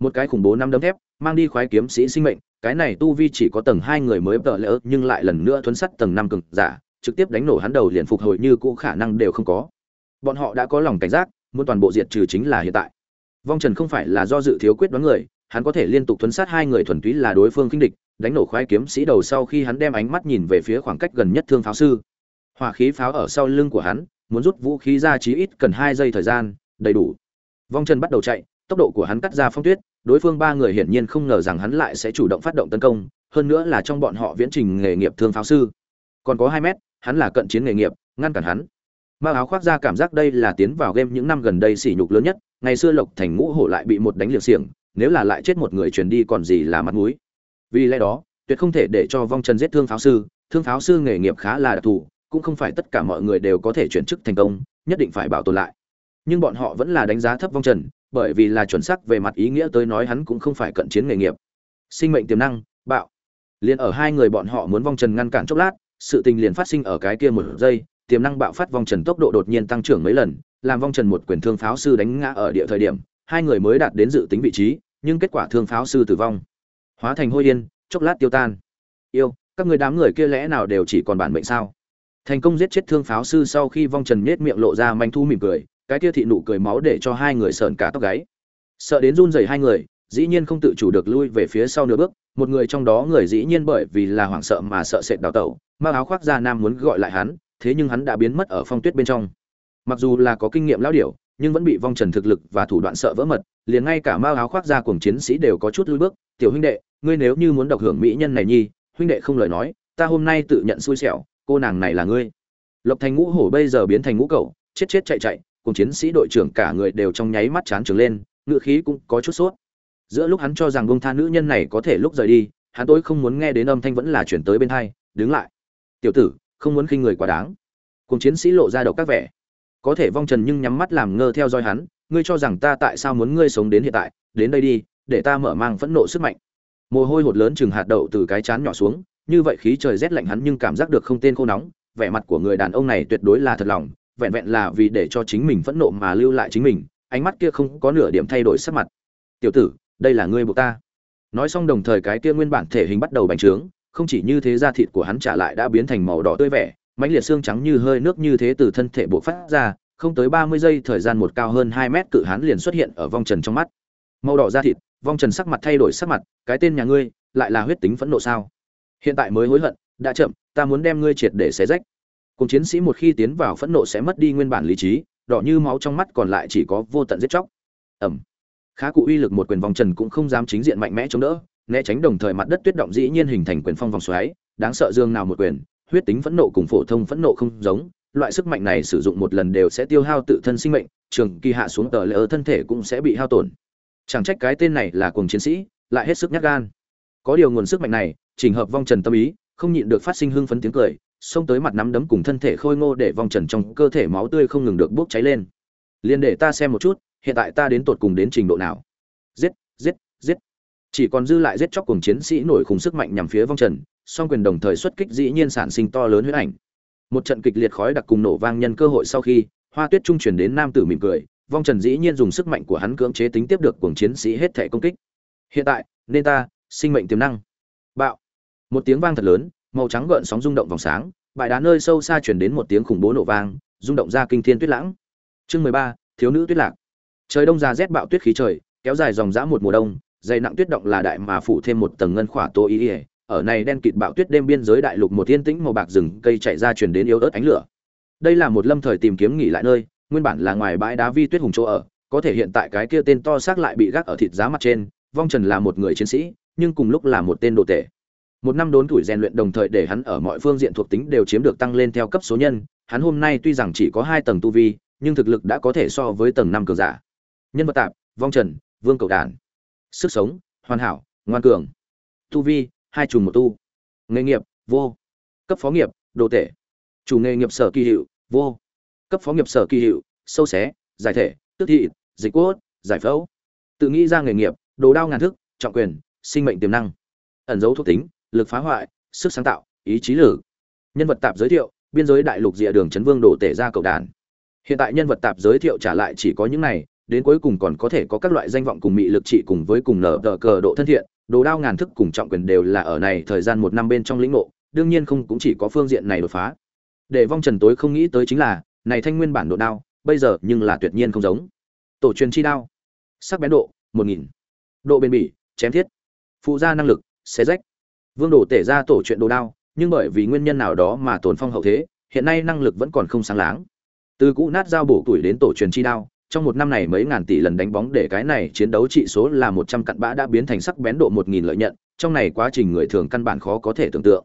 một cái khủng bố nắm đấm thép mang đi khoái kiếm sĩ sinh mệnh, cái này tu vi chỉ có tầng hai người mới vợ lỡ, nhưng lại lần nữa thuấn sắt tầng năm cực giả, trực tiếp đánh nổ hắn đầu liền phục hồi như cũ khả năng đều không có. Bọn họ đã có lòng cảnh giác muốn toàn bộ diệt trừ chính là hiện tại. Vong trần không phải là do dự thiếu quyết đoán người, hắn có thể liên tục thuấn sát hai người thuần túy là đối phương kinh địch, đánh nổ khoái kiếm sĩ đầu sau khi hắn đem ánh mắt nhìn về phía khoảng cách gần nhất thương pháo sư. Hỏa khí pháo ở sau lưng của hắn, muốn rút vũ khí ra chí ít cần hai giây thời gian, đầy đủ. Vong trần bắt đầu chạy, tốc độ của hắn cắt ra phong tuyết, đối phương ba người hiển nhiên không ngờ rằng hắn lại sẽ chủ động phát động tấn công, hơn nữa là trong bọn họ viễn trình nghề nghiệp thương pháo sư. Còn có hai mét, hắn là cận chiến nghề nghiệp, ngăn cản hắn. Mao áo khoác ra cảm giác đây là tiến vào game những năm gần đây sỉ nhục lớn nhất, ngày xưa Lộc Thành Ngũ Hổ lại bị một đánh liệt xiềng, nếu là lại chết một người truyền đi còn gì là mặt mũi. Vì lẽ đó, tuyệt không thể để cho vong trần giết thương pháo sư, thương pháo sư nghề nghiệp khá là đặc thù, cũng không phải tất cả mọi người đều có thể chuyển chức thành công, nhất định phải bảo tồn lại. Nhưng bọn họ vẫn là đánh giá thấp vong trần, bởi vì là chuẩn xác về mặt ý nghĩa tới nói hắn cũng không phải cận chiến nghề nghiệp. Sinh mệnh tiềm năng, bạo. Liên ở hai người bọn họ muốn vong trần ngăn cản chốc lát, sự tình liền phát sinh ở cái kia một giây, tiềm năng bạo phát vong trần tốc độ đột nhiên tăng trưởng mấy lần, làm vong trần một quyền thương pháo sư đánh ngã ở địa thời điểm, hai người mới đạt đến dự tính vị trí, nhưng kết quả thương pháo sư tử vong, hóa thành hôi yên, chốc lát tiêu tan. Yêu, các người đám người kia lẽ nào đều chỉ còn bản mệnh sao? Thành công giết chết thương pháo sư sau khi vong trần nhếch miệng lộ ra manh thu mỉm cười, cái kia thị nụ cười máu để cho hai người sợn cả tóc gáy. Sợ đến run rẩy hai người, dĩ nhiên không tự chủ được lui về phía sau nửa bước, một người trong đó người dĩ nhiên bởi vì là hoảng sợ mà sợ sệt đào tẩu, mang áo khoác ra nam muốn gọi lại hắn, thế nhưng hắn đã biến mất ở phong tuyết bên trong. Mặc dù là có kinh nghiệm lão điểu, nhưng vẫn bị vong trần thực lực và thủ đoạn sợ vỡ mật, liền ngay cả mao áo khoác ra cùng chiến sĩ đều có chút lùi bước. Tiểu huynh đệ, ngươi nếu như muốn độc hưởng mỹ nhân này nhi, huynh đệ không lời nói, ta hôm nay tự nhận xui xẻo, cô nàng này là ngươi. Lộc thành ngũ hổ bây giờ biến thành ngũ cẩu, chết chết chạy chạy, cùng chiến sĩ đội trưởng cả người đều trong nháy mắt chán trường lên ngựa khí cũng có chút sốt. Giữa lúc hắn cho rằng bông tha nữ nhân này có thể lúc rời đi, hắn tối không muốn nghe đến âm thanh vẫn là chuyển tới bên hai, đứng lại, tiểu tử không muốn khinh người quá đáng. Cùng chiến sĩ lộ ra độc các vẻ. Có thể vong trần nhưng nhắm mắt làm ngơ theo dõi hắn, ngươi cho rằng ta tại sao muốn ngươi sống đến hiện tại, đến đây đi, để ta mở mang phẫn nộ sức mạnh. Mồ hôi hột lớn chừng hạt đậu từ cái chán nhỏ xuống, như vậy khí trời rét lạnh hắn nhưng cảm giác được không tên khô nóng, vẻ mặt của người đàn ông này tuyệt đối là thật lòng, vẹn vẹn là vì để cho chính mình phẫn nộ mà lưu lại chính mình, ánh mắt kia không có nửa điểm thay đổi sắc mặt. Tiểu tử, đây là ngươi buộc ta. Nói xong đồng thời cái kia nguyên bản thể hình bắt đầu bành trướng không chỉ như thế da thịt của hắn trả lại đã biến thành màu đỏ tươi vẻ, mãnh liệt xương trắng như hơi nước như thế từ thân thể bộ phát ra, không tới ba mươi giây thời gian một cao hơn hai mét cự hán liền xuất hiện ở vong trần trong mắt. Màu đỏ da thịt, vong trần sắc mặt thay đổi sắc mặt, cái tên nhà ngươi, lại là huyết tính phẫn nộ sao? Hiện tại mới hối hận, đã chậm, ta muốn đem ngươi triệt để xé rách. Cùng chiến sĩ một khi tiến vào phẫn nộ sẽ mất đi nguyên bản lý trí, đỏ như máu trong mắt còn lại chỉ có vô tận giết chóc. Ẩm. Khá cụ uy lực một quyền vòng trần cũng không dám chính diện mạnh mẽ chống đỡ né tránh đồng thời mặt đất tuyết động dĩ nhiên hình thành quyền phong vòng xoáy, đáng sợ dương nào một quyền, huyết tính phẫn nộ cùng phổ thông phẫn nộ không giống, loại sức mạnh này sử dụng một lần đều sẽ tiêu hao tự thân sinh mệnh, trường kỳ hạ xuống tờ lỡ thân thể cũng sẽ bị hao tổn. Chẳng trách cái tên này là cuồng chiến sĩ, lại hết sức nhát gan. Có điều nguồn sức mạnh này, trình hợp vong trần tâm ý, không nhịn được phát sinh hưng phấn tiếng cười, xông tới mặt nắm đấm cùng thân thể khôi ngô để vong trần trong cơ thể máu tươi không ngừng được bốc cháy lên. Liên để ta xem một chút, hiện tại ta đến tột cùng đến trình độ nào. Giết, giết, giết chỉ còn dư lại giết chóc cùng chiến sĩ nổi khủng sức mạnh nhằm phía vong trần, song quyền đồng thời xuất kích dĩ nhiên sản sinh to lớn huyết ảnh. Một trận kịch liệt khói đặc cùng nổ vang nhân cơ hội sau khi, hoa tuyết trung chuyển đến nam tử mỉm cười, vong trần dĩ nhiên dùng sức mạnh của hắn cưỡng chế tính tiếp được cùng chiến sĩ hết thể công kích. Hiện tại, nên ta, sinh mệnh tiềm năng. Bạo. Một tiếng vang thật lớn, màu trắng gợn sóng rung động vòng sáng, bãi đá nơi sâu xa chuyển đến một tiếng khủng bố nổ vang, rung động ra kinh thiên tuyết lãng. Chương mười ba, thiếu nữ tuyết lạc. Trời đông ra rét bạo tuyết khí trời, kéo dài dòng dã một mùa đông dày nặng tuyết động là đại mà phủ thêm một tầng ngân khỏa tô ý ỉa ở này đen kịt bạo tuyết đêm biên giới đại lục một thiên tĩnh màu bạc rừng, cây chạy ra truyền đến yếu ớt ánh lửa. Đây là một lâm thời tìm kiếm nghỉ lại nơi, nguyên bản là ngoài bãi đá vi tuyết hùng chỗ ở, có thể hiện tại cái kia tên to xác lại bị gác ở thịt giá mặt trên, vong trần là một người chiến sĩ, nhưng cùng lúc là một tên đồ tể. Một năm đốn tuổi rèn luyện đồng thời để hắn ở mọi phương diện thuộc tính đều chiếm được tăng lên theo cấp số nhân, hắn hôm nay tuy rằng chỉ có hai tầng tu vi, nhưng thực lực đã có thể so với tầng năm cường giả. Nhân vật tạp, vong trần, vương cầu đản sức sống, hoàn hảo, ngoan cường. Tu vi, hai trùng một tu. Nghề nghiệp, vô. Cấp phó nghiệp, đồ tể. Chủ nghề nghiệp sở kỳ hiệu, vô. Cấp phó nghiệp sở kỳ hiệu, sâu xé, giải thể, tức thị, dịch cốt, giải phẫu. Tự nghĩ ra nghề nghiệp, đồ đao ngàn thức, trọng quyền, sinh mệnh tiềm năng. Ẩn dấu thuộc tính, lực phá hoại, sức sáng tạo, ý chí lử. Nhân vật tạp giới thiệu, biên giới đại lục địa đường chấn vương đồ tể ra cầu đàn. Hiện tại nhân vật tạp giới thiệu trả lại chỉ có những này đến cuối cùng còn có thể có các loại danh vọng cùng mị lực trị cùng với cùng nở tờ cờ độ thân thiện, đồ đao ngàn thức cùng trọng quyền đều là ở này thời gian một năm bên trong lĩnh ngộ, đương nhiên không cũng chỉ có phương diện này đột phá. Để vong trần tối không nghĩ tới chính là, này thanh nguyên bản độ đao, bây giờ nhưng là tuyệt nhiên không giống. Tổ truyền chi đao, sắc bén độ, một nghìn. Độ bền bỉ, chém thiết. Phụ gia năng lực, xé rách. Vương đồ tể ra tổ chuyện đồ đao, nhưng bởi vì nguyên nhân nào đó mà tồn phong hậu thế, hiện nay năng lực vẫn còn không sáng láng. Từ cũ nát dao bổ tuổi đến tổ truyền chi đao trong một năm này mấy ngàn tỷ lần đánh bóng để cái này chiến đấu trị số là một trăm cặn bã đã biến thành sắc bén độ một nghìn lợi nhận, trong này quá trình người thường căn bản khó có thể tưởng tượng.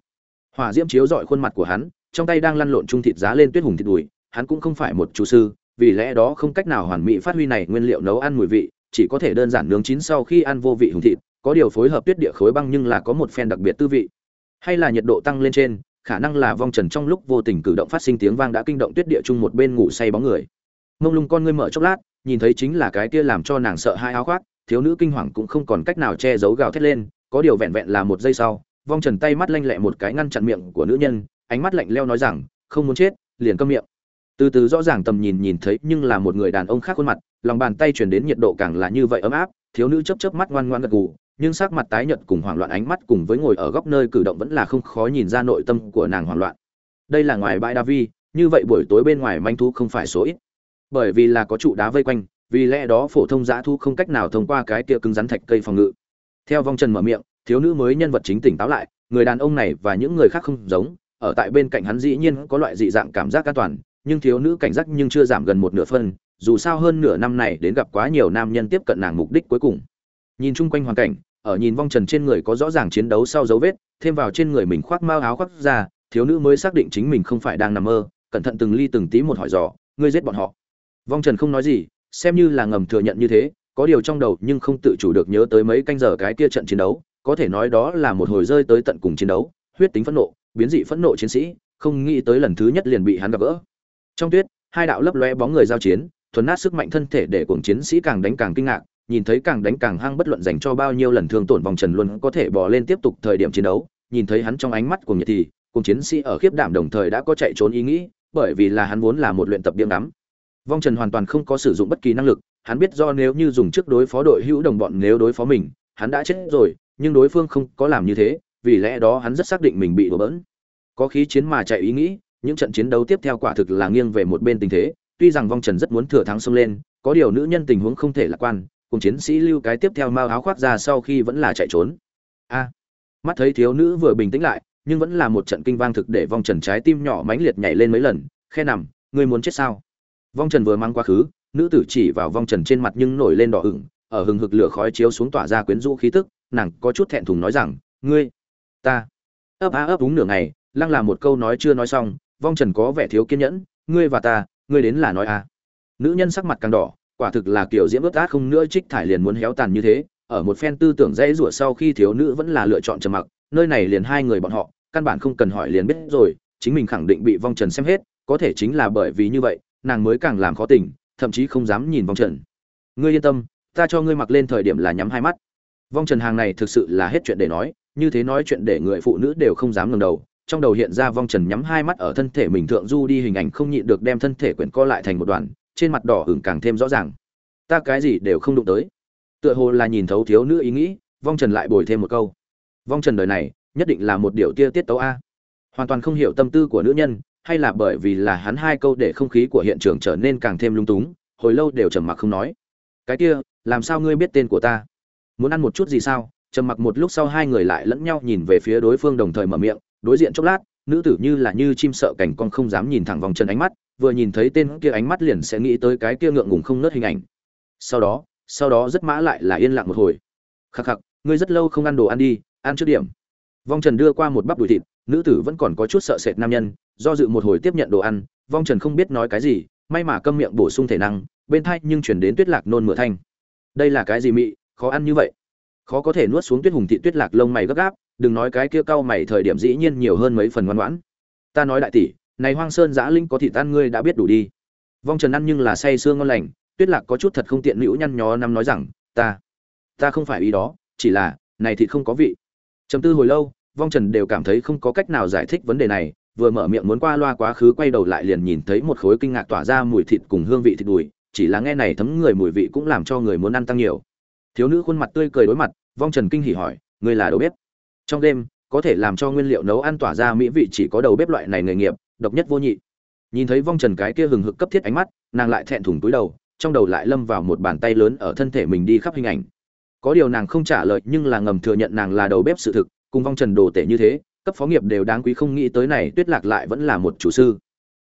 Hỏa diễm chiếu rọi khuôn mặt của hắn, trong tay đang lăn lộn trung thịt giá lên tuyết hùng thịt đùi, hắn cũng không phải một chủ sư, vì lẽ đó không cách nào hoàn mỹ phát huy này nguyên liệu nấu ăn mùi vị, chỉ có thể đơn giản nướng chín sau khi ăn vô vị hùng thịt, có điều phối hợp tuyết địa khối băng nhưng là có một phen đặc biệt tư vị. Hay là nhiệt độ tăng lên trên, khả năng là vong trần trong lúc vô tình cử động phát sinh tiếng vang đã kinh động tuyết địa chung một bên ngủ say bóng người mông lung con ngươi mở chốc lát, nhìn thấy chính là cái kia làm cho nàng sợ hai áo khoác, thiếu nữ kinh hoàng cũng không còn cách nào che giấu gào thét lên, có điều vẹn vẹn là một giây sau, vong trần tay mắt lanh lẹ một cái ngăn chặn miệng của nữ nhân, ánh mắt lạnh leo nói rằng, không muốn chết, liền câm miệng. Từ từ rõ ràng tầm nhìn nhìn thấy nhưng là một người đàn ông khác khuôn mặt, lòng bàn tay truyền đến nhiệt độ càng là như vậy ấm áp, thiếu nữ chớp chớp mắt ngoan ngoan gật gù, nhưng sắc mặt tái nhợt cùng hoảng loạn ánh mắt cùng với ngồi ở góc nơi cử động vẫn là không khó nhìn ra nội tâm của nàng hoảng loạn. Đây là ngoài bãi đa vi, như vậy buổi tối bên ngoài manh thu không phải số ít bởi vì là có trụ đá vây quanh, vì lẽ đó phổ thông giã thu không cách nào thông qua cái kia cứng rắn thạch cây phòng ngự. Theo vong trần mở miệng, thiếu nữ mới nhân vật chính tỉnh táo lại, người đàn ông này và những người khác không giống, ở tại bên cạnh hắn dĩ nhiên có loại dị dạng cảm giác an toàn, nhưng thiếu nữ cảnh giác nhưng chưa giảm gần một nửa phân, dù sao hơn nửa năm này đến gặp quá nhiều nam nhân tiếp cận nàng mục đích cuối cùng. Nhìn chung quanh hoàn cảnh, ở nhìn vong trần trên người có rõ ràng chiến đấu sau dấu vết, thêm vào trên người mình khoác mao áo khoác ra thiếu nữ mới xác định chính mình không phải đang nằm mơ, cẩn thận từng ly từng tí một hỏi dò, ngươi giết bọn họ? Vong trần không nói gì, xem như là ngầm thừa nhận như thế, có điều trong đầu nhưng không tự chủ được nhớ tới mấy canh giờ cái kia trận chiến đấu, có thể nói đó là một hồi rơi tới tận cùng chiến đấu, huyết tính phẫn nộ, biến dị phẫn nộ chiến sĩ, không nghĩ tới lần thứ nhất liền bị hắn gặp gỡ. Trong tuyết, hai đạo lấp lóe bóng người giao chiến, thuần nát sức mạnh thân thể để cuồng chiến sĩ càng đánh càng kinh ngạc, nhìn thấy càng đánh càng hăng bất luận dành cho bao nhiêu lần thương tổn vòng trần luôn có thể bò lên tiếp tục thời điểm chiến đấu, nhìn thấy hắn trong ánh mắt của nhật thì cùng chiến sĩ ở khiếp đảm đồng thời đã có chạy trốn ý nghĩ, bởi vì là hắn vốn là một luyện tập biếng ngắm vong trần hoàn toàn không có sử dụng bất kỳ năng lực, hắn biết do nếu như dùng trước đối phó đội hữu đồng bọn nếu đối phó mình, hắn đã chết rồi, nhưng đối phương không có làm như thế, vì lẽ đó hắn rất xác định mình bị đổ bỡn có khí chiến mà chạy ý nghĩ, những trận chiến đấu tiếp theo quả thực là nghiêng về một bên tình thế, tuy rằng vong trần rất muốn thừa thắng xông lên, có điều nữ nhân tình huống không thể lạc quan, cùng chiến sĩ lưu cái tiếp theo mau áo khoác ra sau khi vẫn là chạy trốn. A, mắt thấy thiếu nữ vừa bình tĩnh lại, nhưng vẫn là một trận kinh vang thực để vong trần trái tim nhỏ mãnh liệt nhảy lên mấy lần, khe nằm, ngươi muốn chết sao? Vong trần vừa mang quá khứ, nữ tử chỉ vào vong trần trên mặt nhưng nổi lên đỏ ửng, ở hừng hực lửa khói chiếu xuống tỏa ra quyến rũ khí tức, nàng có chút thẹn thùng nói rằng, ngươi, ta. Ấp á ấp úng nửa ngày, lăng là một câu nói chưa nói xong, vong trần có vẻ thiếu kiên nhẫn, ngươi và ta, ngươi đến là nói à? Nữ nhân sắc mặt càng đỏ, quả thực là kiểu diễm ướt át không nữa trích thải liền muốn héo tàn như thế, ở một phen tư tưởng dễ rủa sau khi thiếu nữ vẫn là lựa chọn trầm mặc, nơi này liền hai người bọn họ, căn bản không cần hỏi liền biết rồi, chính mình khẳng định bị vong trần xem hết, có thể chính là bởi vì như vậy nàng mới càng làm khó tình thậm chí không dám nhìn vong trần. Ngươi yên tâm, ta cho ngươi mặc lên thời điểm là nhắm hai mắt. Vong trần hàng này thực sự là hết chuyện để nói, như thế nói chuyện để người phụ nữ đều không dám ngẩng đầu. Trong đầu hiện ra vong trần nhắm hai mắt ở thân thể mình thượng du đi hình ảnh không nhịn được đem thân thể quyển co lại thành một đoàn trên mặt đỏ hửng càng thêm rõ ràng. Ta cái gì đều không đụng tới. Tựa hồ là nhìn thấu thiếu nữ ý nghĩ, vong trần lại bồi thêm một câu. Vong trần đời này, nhất định là một điều tia tiết tấu a. Hoàn toàn không hiểu tâm tư của nữ nhân hay là bởi vì là hắn hai câu để không khí của hiện trường trở nên càng thêm lung túng, hồi lâu đều trầm mặc không nói. Cái kia, làm sao ngươi biết tên của ta? Muốn ăn một chút gì sao? Trầm mặc một lúc sau hai người lại lẫn nhau nhìn về phía đối phương đồng thời mở miệng, đối diện chốc lát, nữ tử như là như chim sợ cảnh con không dám nhìn thẳng vòng chân ánh mắt, vừa nhìn thấy tên kia ánh mắt liền sẽ nghĩ tới cái kia ngượng ngùng không nớt hình ảnh. Sau đó sau đó rất mã lại là yên lặng một hồi. Khắc khắc, ngươi rất lâu không ăn đồ ăn đi, ăn trước điểm. Vong trần đưa qua một bắp đùi thịt nữ tử vẫn còn có chút sợ sệt nam nhân, do dự một hồi tiếp nhận đồ ăn, vong trần không biết nói cái gì, may mà câm miệng bổ sung thể năng, bên thai nhưng chuyển đến tuyết lạc nôn mửa thanh. Đây là cái gì mị, khó ăn như vậy? Khó có thể nuốt xuống tuyết hùng thị tuyết lạc lông mày gấp gáp, đừng nói cái kia cau mày thời điểm dĩ nhiên nhiều hơn mấy phần ngoan ngoãn. Ta nói đại tỷ, này hoang sơn giã linh có thịt ăn ngươi đã biết đủ đi. Vong trần ăn nhưng là say sương ngon lành, tuyết lạc có chút thật không tiện nữ nhăn nhó năm nói rằng, ta ta không phải ý đó, chỉ là, này thịt không có vị. Trầm tư hồi lâu vong trần đều cảm thấy không có cách nào giải thích vấn đề này, vừa mở miệng muốn qua loa quá khứ quay đầu lại liền nhìn thấy một khối kinh ngạc tỏa ra mùi thịt cùng hương vị thịt đùi, chỉ là nghe này thấm người mùi vị cũng làm cho người muốn ăn tăng nhiều. Thiếu nữ khuôn mặt tươi cười đối mặt, vong trần kinh hỉ hỏi, ngươi là đầu bếp? Trong đêm, có thể làm cho nguyên liệu nấu ăn tỏa ra mỹ vị chỉ có đầu bếp loại này nghề nghiệp, độc nhất vô nhị. Nhìn thấy vong trần cái kia hừng hực cấp thiết ánh mắt, nàng lại thẹn thùng túi đầu, trong đầu lại lâm vào một bàn tay lớn ở thân thể mình đi khắp hình ảnh. Có điều nàng không trả lời nhưng là ngầm thừa nhận nàng là đầu bếp sự thực cùng vong trần đồ tể như thế, cấp phó nghiệp đều đáng quý không nghĩ tới này tuyết lạc lại vẫn là một chủ sư.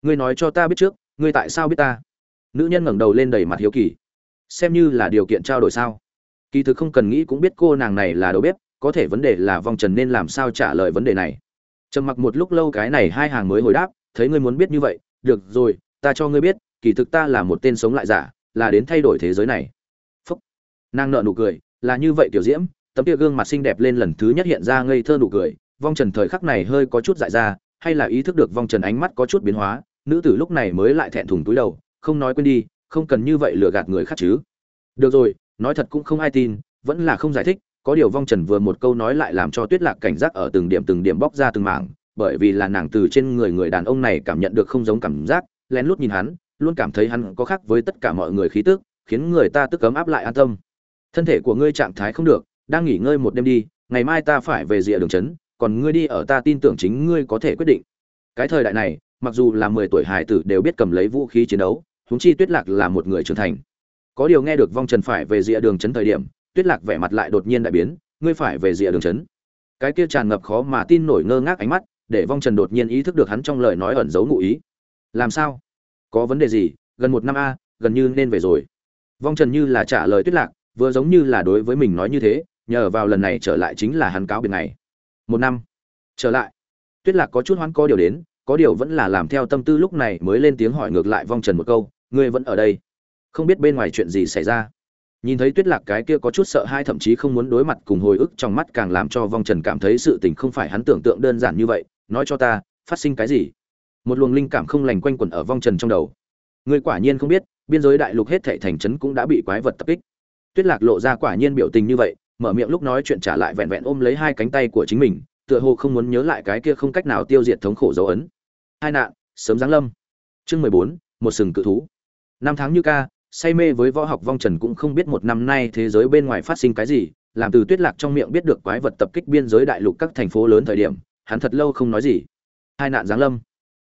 Ngươi nói cho ta biết trước, ngươi tại sao biết ta? Nữ nhân ngẩng đầu lên đầy mặt hiếu kỳ. Xem như là điều kiện trao đổi sao? Kỳ thực không cần nghĩ cũng biết cô nàng này là đầu bếp, có thể vấn đề là vong trần nên làm sao trả lời vấn đề này. Trầm mặc một lúc lâu cái này hai hàng mới hồi đáp, thấy ngươi muốn biết như vậy, được rồi, ta cho ngươi biết, kỳ thực ta là một tên sống lại giả, là đến thay đổi thế giới này. Phúc. Nàng nợ nụ cười, là như vậy tiểu diễm tấm kia gương mặt xinh đẹp lên lần thứ nhất hiện ra ngây thơ nụ cười, vong trần thời khắc này hơi có chút dại ra, hay là ý thức được vong trần ánh mắt có chút biến hóa, nữ tử lúc này mới lại thẹn thùng túi đầu, không nói quên đi, không cần như vậy lừa gạt người khác chứ. Được rồi, nói thật cũng không ai tin, vẫn là không giải thích, có điều vong trần vừa một câu nói lại làm cho tuyết lạc cảnh giác ở từng điểm từng điểm bóc ra từng mảng, bởi vì là nàng từ trên người người đàn ông này cảm nhận được không giống cảm giác, lén lút nhìn hắn, luôn cảm thấy hắn có khác với tất cả mọi người khí tức, khiến người ta tức cấm áp lại an tâm. Thân thể của ngươi trạng thái không được đang nghỉ ngơi một đêm đi, ngày mai ta phải về rìa đường trấn, còn ngươi đi ở ta tin tưởng chính ngươi có thể quyết định. Cái thời đại này, mặc dù là mười tuổi hải tử đều biết cầm lấy vũ khí chiến đấu, huống chi tuyết lạc là một người trưởng thành. Có điều nghe được vong trần phải về rìa đường trấn thời điểm, tuyết lạc vẻ mặt lại đột nhiên đại biến, ngươi phải về rìa đường trấn. Cái kia tràn ngập khó mà tin nổi ngơ ngác ánh mắt, để vong trần đột nhiên ý thức được hắn trong lời nói ẩn giấu ngụ ý. Làm sao? Có vấn đề gì? Gần một năm a, gần như nên về rồi. Vong trần như là trả lời tuyết lạc, vừa giống như là đối với mình nói như thế nhờ vào lần này trở lại chính là hắn cáo biệt này một năm. Trở lại. Tuyết lạc có chút hoãn có điều đến, có điều vẫn là làm theo tâm tư lúc này mới lên tiếng hỏi ngược lại vong trần một câu, ngươi vẫn ở đây? Không biết bên ngoài chuyện gì xảy ra. Nhìn thấy tuyết lạc cái kia có chút sợ hai thậm chí không muốn đối mặt cùng hồi ức trong mắt càng làm cho vong trần cảm thấy sự tình không phải hắn tưởng tượng đơn giản như vậy, nói cho ta, phát sinh cái gì? Một luồng linh cảm không lành quanh quẩn ở vong trần trong đầu. Ngươi quả nhiên không biết, biên giới đại lục hết thảy thành trấn cũng đã bị quái vật tập kích. Tuyết lạc lộ ra quả nhiên biểu tình như vậy mở miệng lúc nói chuyện trả lại vẹn vẹn ôm lấy hai cánh tay của chính mình, tựa hồ không muốn nhớ lại cái kia không cách nào tiêu diệt thống khổ dấu ấn. Hai nạn, sớm giáng lâm. Chương mười bốn, một sừng cự thú. Năm tháng như ca, say mê với võ học vong trần cũng không biết một năm nay thế giới bên ngoài phát sinh cái gì, làm từ tuyết lạc trong miệng biết được quái vật tập kích biên giới đại lục các thành phố lớn thời điểm, hắn thật lâu không nói gì. Hai nạn giáng lâm.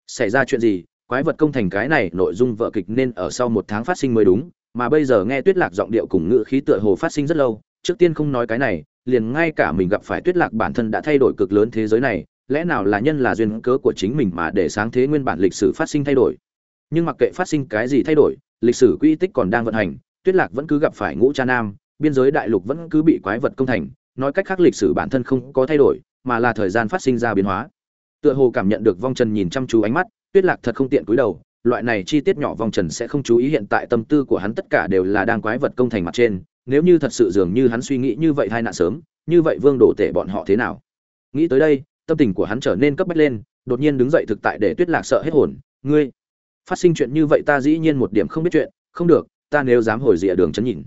Xảy ra chuyện gì, quái vật công thành cái này nội dung vợ kịch nên ở sau một tháng phát sinh mới đúng, mà bây giờ nghe tuyết lạc giọng điệu cùng ngữ khí tựa hồ phát sinh rất lâu trước tiên không nói cái này, liền ngay cả mình gặp phải tuyết lạc bản thân đã thay đổi cực lớn thế giới này, lẽ nào là nhân là duyên cớ của chính mình mà để sáng thế nguyên bản lịch sử phát sinh thay đổi? Nhưng mặc kệ phát sinh cái gì thay đổi, lịch sử quy tích còn đang vận hành, tuyết lạc vẫn cứ gặp phải ngũ cha nam, biên giới đại lục vẫn cứ bị quái vật công thành, nói cách khác lịch sử bản thân không có thay đổi, mà là thời gian phát sinh ra biến hóa. Tựa hồ cảm nhận được vong trần nhìn chăm chú ánh mắt, tuyết lạc thật không tiện cúi đầu, loại này chi tiết nhỏ vong trần sẽ không chú ý hiện tại tâm tư của hắn, tất cả đều là đang quái vật công thành mặt trên nếu như thật sự dường như hắn suy nghĩ như vậy hai nạn sớm, như vậy vương đổ tể bọn họ thế nào? Nghĩ tới đây, tâm tình của hắn trở nên cấp bách lên, đột nhiên đứng dậy thực tại để tuyết lạc sợ hết hồn. Ngươi, phát sinh chuyện như vậy ta dĩ nhiên một điểm không biết chuyện, không được, ta nếu dám hồi rìa đường chấn nhìn.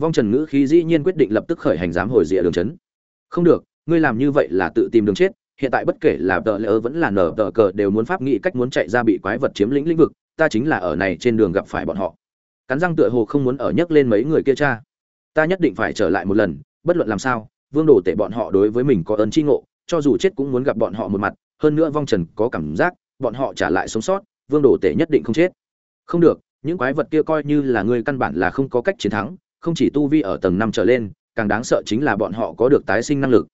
Vong trần ngữ khí dĩ nhiên quyết định lập tức khởi hành dám hồi rìa đường chấn. Không được, ngươi làm như vậy là tự tìm đường chết, hiện tại bất kể là tờ lỡ vẫn là nở tờ cờ đều muốn pháp nghĩ cách muốn chạy ra bị quái vật chiếm lĩnh lĩnh vực, ta chính là ở này trên đường gặp phải bọn họ. Cắn răng tựa hồ không muốn ở nhấc lên mấy người kia cha ta nhất định phải trở lại một lần, bất luận làm sao, vương đồ tể bọn họ đối với mình có ơn chi ngộ, cho dù chết cũng muốn gặp bọn họ một mặt, hơn nữa vong trần có cảm giác, bọn họ trả lại sống sót, vương đồ tể nhất định không chết. Không được, những quái vật kia coi như là người căn bản là không có cách chiến thắng, không chỉ tu vi ở tầng năm trở lên, càng đáng sợ chính là bọn họ có được tái sinh năng lực.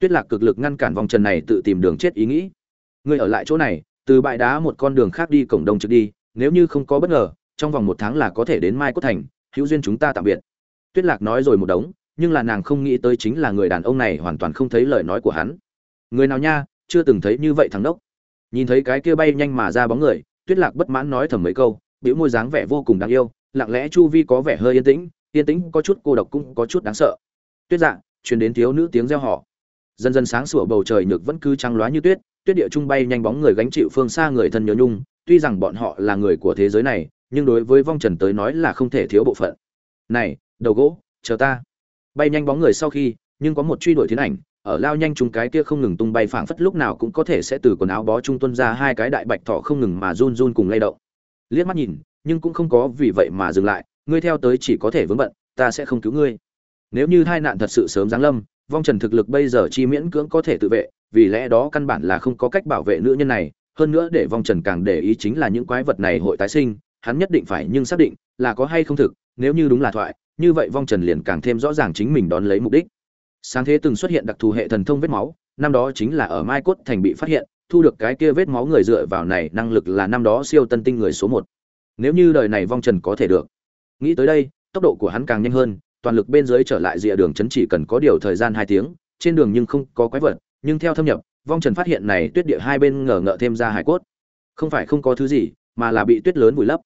Tuyết lạc cực lực ngăn cản vòng trần này tự tìm đường chết ý nghĩ. Người ở lại chỗ này, từ bãi đá một con đường khác đi cổng đông trực đi, nếu như không có bất ngờ, trong vòng một tháng là có thể đến mai cốt thành, hữu duyên chúng ta tạm biệt tuyết lạc nói rồi một đống, nhưng là nàng không nghĩ tới chính là người đàn ông này hoàn toàn không thấy lời nói của hắn. Người nào nha, chưa từng thấy như vậy thằng đốc. Nhìn thấy cái kia bay nhanh mà ra bóng người, tuyết lạc bất mãn nói thầm mấy câu, biểu môi dáng vẻ vô cùng đáng yêu, lặng lẽ chu vi có vẻ hơi yên tĩnh yên tĩnh có chút cô độc cũng có chút đáng sợ. Tuyết dạ truyền đến thiếu nữ tiếng reo hò. dần dần sáng sủa bầu trời nhược vẫn cứ trắng loá như tuyết tuyết địa trung bay nhanh bóng người gánh chịu phương xa người thân nhớ nhung, tuy rằng bọn họ là người của thế giới này, nhưng đối với vong trần tới nói là không thể thiếu bộ phận. Này đầu gỗ, chờ ta. Bay nhanh bóng người sau khi, nhưng có một truy đuổi thiên ảnh, ở lao nhanh chúng cái kia không ngừng tung bay phảng phất lúc nào cũng có thể sẽ từ quần áo bó trung tuân ra hai cái đại bạch thỏ không ngừng mà run run cùng lay động. Liếc mắt nhìn, nhưng cũng không có vì vậy mà dừng lại, ngươi theo tới chỉ có thể vướng bận, ta sẽ không cứu ngươi. Nếu như tai nạn thật sự sớm giáng lâm, vong trần thực lực bây giờ chi miễn cưỡng có thể tự vệ, vì lẽ đó căn bản là không có cách bảo vệ nữ nhân này, hơn nữa để vong trần càng để ý chính là những quái vật này hội tái sinh, hắn nhất định phải nhưng xác định là có hay không thực, nếu như đúng là thoại như vậy vong trần liền càng thêm rõ ràng chính mình đón lấy mục đích. Sáng thế từng xuất hiện đặc thù hệ thần thông vết máu, năm đó chính là ở mai cốt thành bị phát hiện, thu được cái kia vết máu người dựa vào này năng lực là năm đó siêu tân tinh người số một. Nếu như đời này vong trần có thể được. Nghĩ tới đây, tốc độ của hắn càng nhanh hơn, toàn lực bên dưới trở lại rìa đường chấn chỉ cần có điều thời gian hai tiếng, trên đường nhưng không có quái vật, nhưng theo thâm nhập, vong trần phát hiện này tuyết địa hai bên ngờ ngợ thêm ra hải cốt. Không phải không có thứ gì, mà là bị tuyết lớn vùi lấp.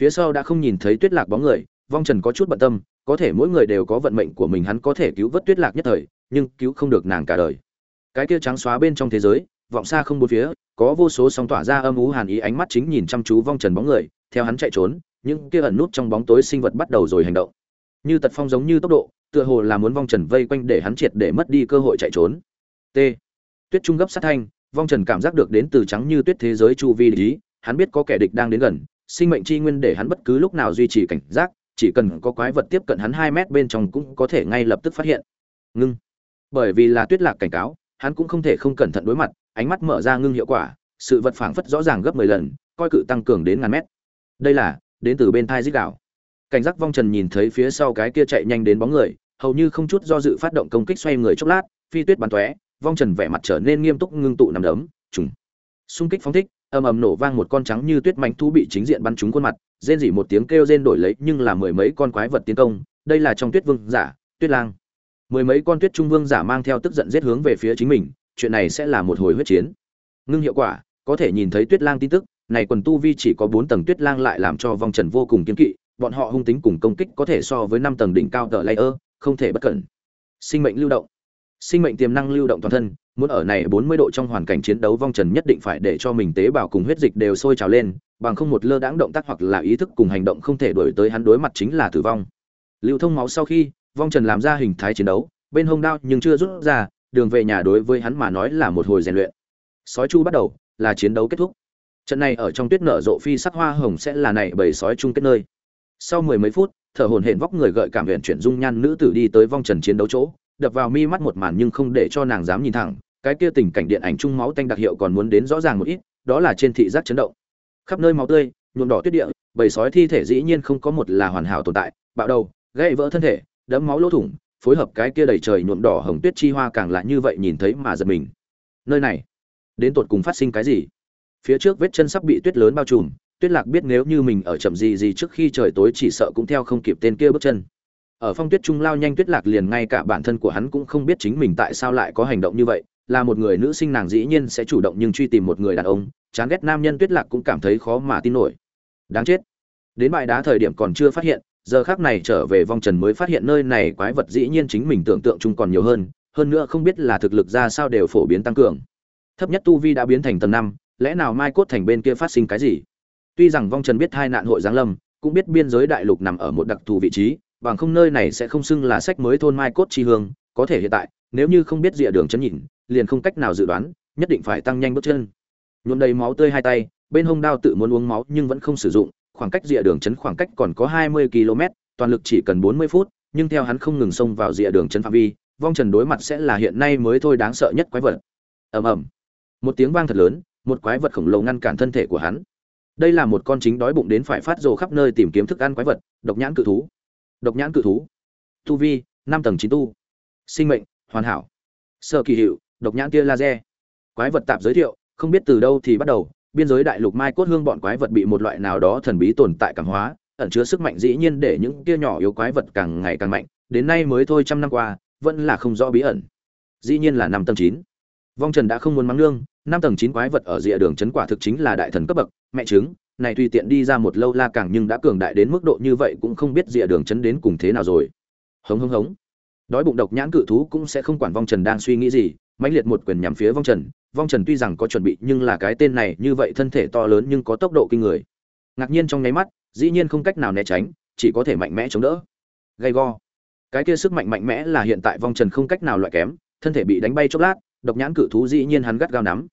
Phía sau đã không nhìn thấy tuyết lạc bóng người vong trần có chút bận tâm, có thể mỗi người đều có vận mệnh của mình hắn có thể cứu vớt tuyết lạc nhất thời, nhưng cứu không được nàng cả đời. Cái kia trắng xóa bên trong thế giới, vọng xa không bốn phía, có vô số sóng tỏa ra âm ú hàn ý ánh mắt chính nhìn chăm chú vong trần bóng người, theo hắn chạy trốn, những kia ẩn nút trong bóng tối sinh vật bắt đầu rồi hành động. Như tật phong giống như tốc độ, tựa hồ là muốn vong trần vây quanh để hắn triệt để mất đi cơ hội chạy trốn. T. Tuyết trung gấp sát thanh, vong trần cảm giác được đến từ trắng như tuyết thế giới chu vi lý, hắn biết có kẻ địch đang đến gần, sinh mệnh chi nguyên để hắn bất cứ lúc nào duy trì cảnh giác chỉ cần có quái vật tiếp cận hắn hai mét bên trong cũng có thể ngay lập tức phát hiện. Ngưng. Bởi vì là tuyết lạc cảnh cáo, hắn cũng không thể không cẩn thận đối mặt, ánh mắt mở ra ngưng hiệu quả, sự vật phảng phất rõ ràng gấp mười lần, coi cự tăng cường đến ngàn mét. Đây là, đến từ bên thai dích đảo cảnh giác vong trần nhìn thấy phía sau cái kia chạy nhanh đến bóng người, hầu như không chút do dự phát động công kích xoay người chốc lát, phi tuyết bắn tóe, vong trần vẻ mặt trở nên nghiêm túc ngưng tụ nằm đấm, trùng. Xung kích phóng thích ầm ầm nổ vang một con trắng như tuyết mảnh thú bị chính diện bắn trúng khuôn mặt, rên rỉ một tiếng kêu rên đổi lấy, nhưng là mười mấy con quái vật tiến công, đây là trong tuyết vương giả, tuyết lang. Mười mấy con tuyết trung vương giả mang theo tức giận giết hướng về phía chính mình, chuyện này sẽ là một hồi huyết chiến. Ngưng hiệu quả, có thể nhìn thấy tuyết lang tin tức, này quần tu vi chỉ có bốn tầng tuyết lang lại làm cho vong trần vô cùng kiên kỵ, bọn họ hung tính cùng công kích có thể so với năm tầng đỉnh cao tở layer, không thể bất cẩn. Sinh mệnh lưu động sinh mệnh tiềm năng lưu động toàn thân, muốn ở này 40 độ trong hoàn cảnh chiến đấu vong trần nhất định phải để cho mình tế bào cùng huyết dịch đều sôi trào lên, bằng không một lơ đãng động tác hoặc là ý thức cùng hành động không thể đổi tới hắn đối mặt chính là tử vong. Lưu thông máu sau khi, vong trần làm ra hình thái chiến đấu, bên hông đao nhưng chưa rút ra, đường về nhà đối với hắn mà nói là một hồi rèn luyện. Sói chu bắt đầu, là chiến đấu kết thúc. Trận này ở trong tuyết nở rộ phi sắc hoa hồng sẽ là này bầy sói chung kết nơi. Sau mười mấy phút thở hồn hển vóc người gợi cảm viện chuyển dung nhan nữ tử đi tới vong trần chiến đấu chỗ, đập vào mi mắt một màn nhưng không để cho nàng dám nhìn thẳng, cái kia tình cảnh điện ảnh trung máu tanh đặc hiệu còn muốn đến rõ ràng một ít, đó là trên thị giác chấn động. Khắp nơi máu tươi, nhuộm đỏ tuyết địa, bầy sói thi thể dĩ nhiên không có một là hoàn hảo tồn tại, bạo đầu, gãy vỡ thân thể, đẫm máu lỗ thủng, phối hợp cái kia đầy trời nhuộm đỏ hồng tuyết chi hoa càng lại như vậy nhìn thấy mà giật mình. Nơi này, đến tột cùng phát sinh cái gì? Phía trước vết chân sắp bị tuyết lớn bao trùm tuyết lạc biết nếu như mình ở chậm gì gì trước khi trời tối chỉ sợ cũng theo không kịp tên kia bước chân. Ở phong tuyết trung lao nhanh tuyết lạc liền ngay cả bản thân của hắn cũng không biết chính mình tại sao lại có hành động như vậy, là một người nữ sinh nàng dĩ nhiên sẽ chủ động nhưng truy tìm một người đàn ông, chán ghét nam nhân tuyết lạc cũng cảm thấy khó mà tin nổi. Đáng chết. Đến bãi đá thời điểm còn chưa phát hiện, giờ khác này trở về vong trần mới phát hiện nơi này quái vật dĩ nhiên chính mình tưởng tượng chung còn nhiều hơn hơn nữa không biết là thực lực ra sao đều phổ biến tăng cường. Thấp nhất tu vi đã biến thành tầng năm, lẽ nào mai cốt thành bên kia phát sinh cái gì? Tuy rằng vong trần biết hai nạn hội giáng lâm, cũng biết biên giới đại lục nằm ở một đặc thù vị trí, bằng không nơi này sẽ không xưng là sách mới thôn mai cốt chi hương, có thể hiện tại, nếu như không biết rìa đường chấn nhìn, liền không cách nào dự đoán, nhất định phải tăng nhanh bước chân. Nhuộm đầy máu tươi hai tay, bên hông đao tự muốn uống máu nhưng vẫn không sử dụng, khoảng cách rìa đường chấn khoảng cách còn có hai mươi km, toàn lực chỉ cần bốn mươi phút, nhưng theo hắn không ngừng xông vào rìa đường chấn phạm vi, vong trần đối mặt sẽ là hiện nay mới thôi đáng sợ nhất quái vật. Ầm ầm. Một tiếng vang thật lớn, một quái vật khổng lồ ngăn cản thân thể của hắn đây là một con chính đói bụng đến phải phát rồ khắp nơi tìm kiếm thức ăn quái vật, độc nhãn cự thú. Độc nhãn cự thú. Tu vi, năm tầng chín tu. Sinh mệnh, hoàn hảo. Sơ kỳ hiệu, độc nhãn tia laser. Quái vật tạp giới thiệu, không biết từ đâu thì bắt đầu. Biên giới đại lục mai cốt hương bọn quái vật bị một loại nào đó thần bí tồn tại cảm hóa, ẩn chứa sức mạnh dĩ nhiên để những tia nhỏ yếu quái vật càng ngày càng mạnh. Đến nay mới thôi trăm năm qua, vẫn là không rõ bí ẩn. Dĩ nhiên là năm tầng chín. Vong trần đã không muốn mắng nương năm tầng chín quái vật ở rìa đường chấn quả thực chính là đại thần cấp bậc, mẹ chứng này tùy tiện đi ra một lâu la càng nhưng đã cường đại đến mức độ như vậy cũng không biết rìa đường chấn đến cùng thế nào rồi. Hống hống hống. Đói bụng độc nhãn cự thú cũng sẽ không quản vong trần đang suy nghĩ gì, mãnh liệt một quyền nhằm phía vong trần vong trần tuy rằng có chuẩn bị nhưng là cái tên này như vậy thân thể to lớn nhưng có tốc độ kinh người. Ngạc nhiên trong nháy mắt, dĩ nhiên không cách nào né tránh, chỉ có thể mạnh mẽ chống đỡ. Gay go. Cái kia sức mạnh mạnh mẽ là hiện tại vong trần không cách nào loại kém, thân thể bị đánh bay chốc lát, độc nhãn cự thú dĩ nhiên hắn gắt gao nắm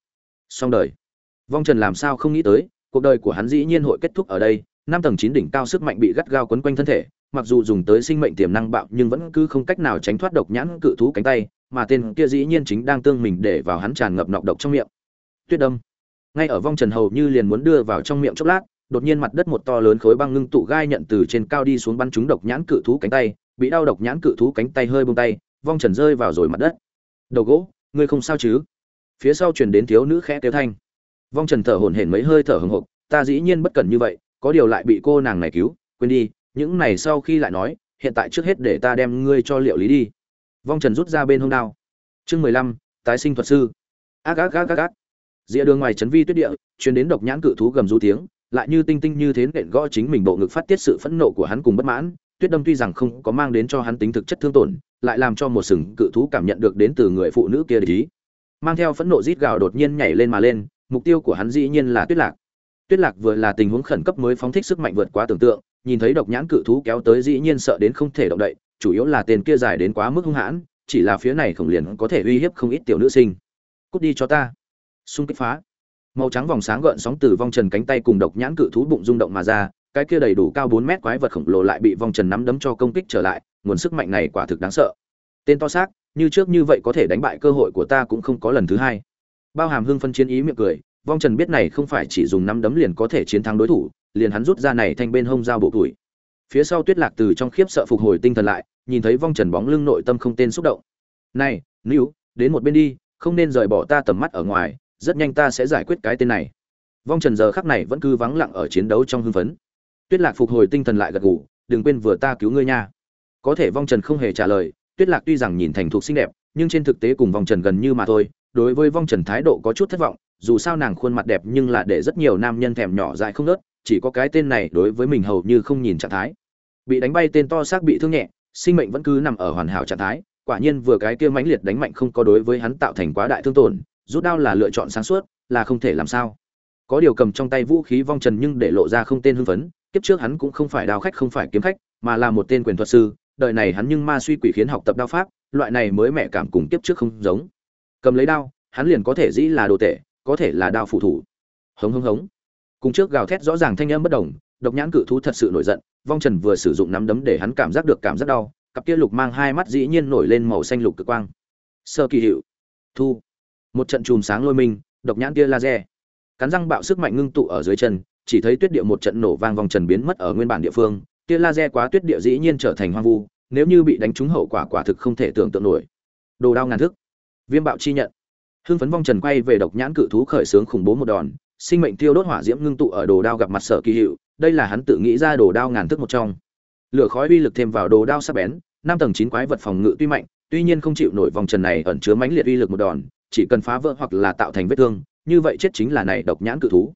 xong đời. Vong trần làm sao không nghĩ tới, cuộc đời của hắn dĩ nhiên hội kết thúc ở đây, năm tầng chín đỉnh cao sức mạnh bị gắt gao quấn quanh thân thể, mặc dù dùng tới sinh mệnh tiềm năng bạo, nhưng vẫn cứ không cách nào tránh thoát độc nhãn cự thú cánh tay, mà tên kia dĩ nhiên chính đang tương mình để vào hắn tràn ngập nọc độc trong miệng. Tuyết đâm. Ngay ở vong trần hầu như liền muốn đưa vào trong miệng chốc lát, đột nhiên mặt đất một to lớn khối băng ngưng tụ gai nhận từ trên cao đi xuống bắn trúng độc nhãn cự thú cánh tay, bị đau độc nhãn cự thú cánh tay hơi bông tay, vong trần rơi vào rồi mặt đất. Đầu gỗ, ngươi không sao chứ? Phía sau truyền đến thiếu nữ khẽ kêu thanh. Vong trần thở hổn hển mấy hơi thở hừng hực, ta dĩ nhiên bất cẩn như vậy, có điều lại bị cô nàng này cứu, quên đi, những này sau khi lại nói, hiện tại trước hết để ta đem ngươi cho liệu lý đi. Vong trần rút ra bên hông đao. Chương mười lăm, tái sinh thuật sư. Ác ác ác ác ác. Rìa đường ngoài trấn vi tuyết địa, truyền đến độc nhãn cự thú gầm rú tiếng, lại như tinh tinh như thế nện gõ chính mình bộ ngực phát tiết sự phẫn nộ của hắn cùng bất mãn. Tuyết đâm tuy rằng không có mang đến cho hắn tính thực chất thương tổn, lại làm cho một sừng cự thú cảm nhận được đến từ người phụ nữ kia để ý mang theo phẫn nộ rít gào đột nhiên nhảy lên mà lên, mục tiêu của hắn dĩ nhiên là tuyết lạc. Tuyết lạc vừa là tình huống khẩn cấp mới phóng thích sức mạnh vượt quá tưởng tượng, nhìn thấy độc nhãn cự thú kéo tới dĩ nhiên sợ đến không thể động đậy, chủ yếu là tên kia dài đến quá mức hung hãn, chỉ là phía này khổng liền có thể uy hiếp không ít tiểu nữ sinh. Cút đi cho ta. Xung kích phá. Màu trắng vòng sáng gợn sóng từ vong trần cánh tay cùng độc nhãn cự thú bụng rung động mà ra, cái kia đầy đủ cao bốn mét quái vật khổng lồ lại bị vong trần nắm đấm cho công kích trở lại, nguồn sức mạnh này quả thực đáng sợ tên to xác, như trước như vậy có thể đánh bại cơ hội của ta cũng không có lần thứ hai. Bao hàm hưng phân chiến ý miệng cười, vong trần biết này không phải chỉ dùng năm đấm liền có thể chiến thắng đối thủ, liền hắn rút ra này thanh bên hông dao bộ tuổi. Phía sau tuyết lạc từ trong khiếp sợ phục hồi tinh thần lại, nhìn thấy vong trần bóng lưng nội tâm không tên xúc động. Này níu đến một bên đi, không nên rời bỏ ta tầm mắt ở ngoài, rất nhanh ta sẽ giải quyết cái tên này. Vong trần giờ khắc này vẫn cứ vắng lặng ở chiến đấu trong hưng phấn. Tuyết lạc phục hồi tinh thần lại gật gù, đừng quên vừa ta cứu ngươi nha. Có thể vong trần không hề trả lời tuyết lạc tuy rằng nhìn thành thục xinh đẹp, nhưng trên thực tế cùng vong trần gần như mà thôi, đối với vong trần thái độ có chút thất vọng, dù sao nàng khuôn mặt đẹp nhưng là để rất nhiều nam nhân thèm nhỏ dại không nớt, chỉ có cái tên này đối với mình hầu như không nhìn trạng thái. Bị đánh bay tên to xác bị thương nhẹ, sinh mệnh vẫn cứ nằm ở hoàn hảo trạng thái, quả nhiên vừa cái kia mãnh liệt đánh mạnh không có đối với hắn tạo thành quá đại thương tổn, rút đao là lựa chọn sáng suốt, là không thể làm sao. Có điều cầm trong tay vũ khí vong trần nhưng để lộ ra không tên hưng phấn, kiếp trước hắn cũng không phải đao khách không phải kiếm khách, mà là một tên quyền thuật sư đời này hắn nhưng ma suy quỷ khiến học tập đao pháp, loại này mới mẹ cảm cùng kiếp trước không giống. Cầm lấy đao, hắn liền có thể dĩ là đồ tệ có thể là đao phụ thủ. Hống hống hống. Cùng trước gào thét rõ ràng thanh âm bất đồng, độc nhãn cự thú thật sự nổi giận, vong trần vừa sử dụng nắm đấm để hắn cảm giác được cảm giác đau, cặp kia lục mang hai mắt dĩ nhiên nổi lên màu xanh lục cực quang. Sơ kỳ hiệu. Thu. Một trận chùm sáng lôi minh, độc nhãn kia laser. Cắn răng bạo sức mạnh ngưng tụ ở dưới chân, chỉ thấy tuyết địa một trận nổ vang vòng trần biến mất ở nguyên bản địa phương kia laser quá tuyết địa dĩ nhiên trở thành hoang vu, nếu như bị đánh trúng hậu quả quả thực không thể tưởng tượng nổi. Đồ đao ngàn thức. Viêm bạo chi nhận. Hưng phấn vong trần quay về độc nhãn cự thú khởi sướng khủng bố một đòn, sinh mệnh tiêu đốt hỏa diễm ngưng tụ ở đồ đao gặp mặt sở kỳ hiệu, đây là hắn tự nghĩ ra đồ đao ngàn thức một trong. Lửa khói uy lực thêm vào đồ đao sắc bén, năm tầng chín quái vật phòng ngự tuy mạnh, tuy nhiên không chịu nổi vòng trần này ẩn chứa mãnh liệt uy lực một đòn, chỉ cần phá vỡ hoặc là tạo thành vết thương, như vậy chết chính là này độc nhãn cự thú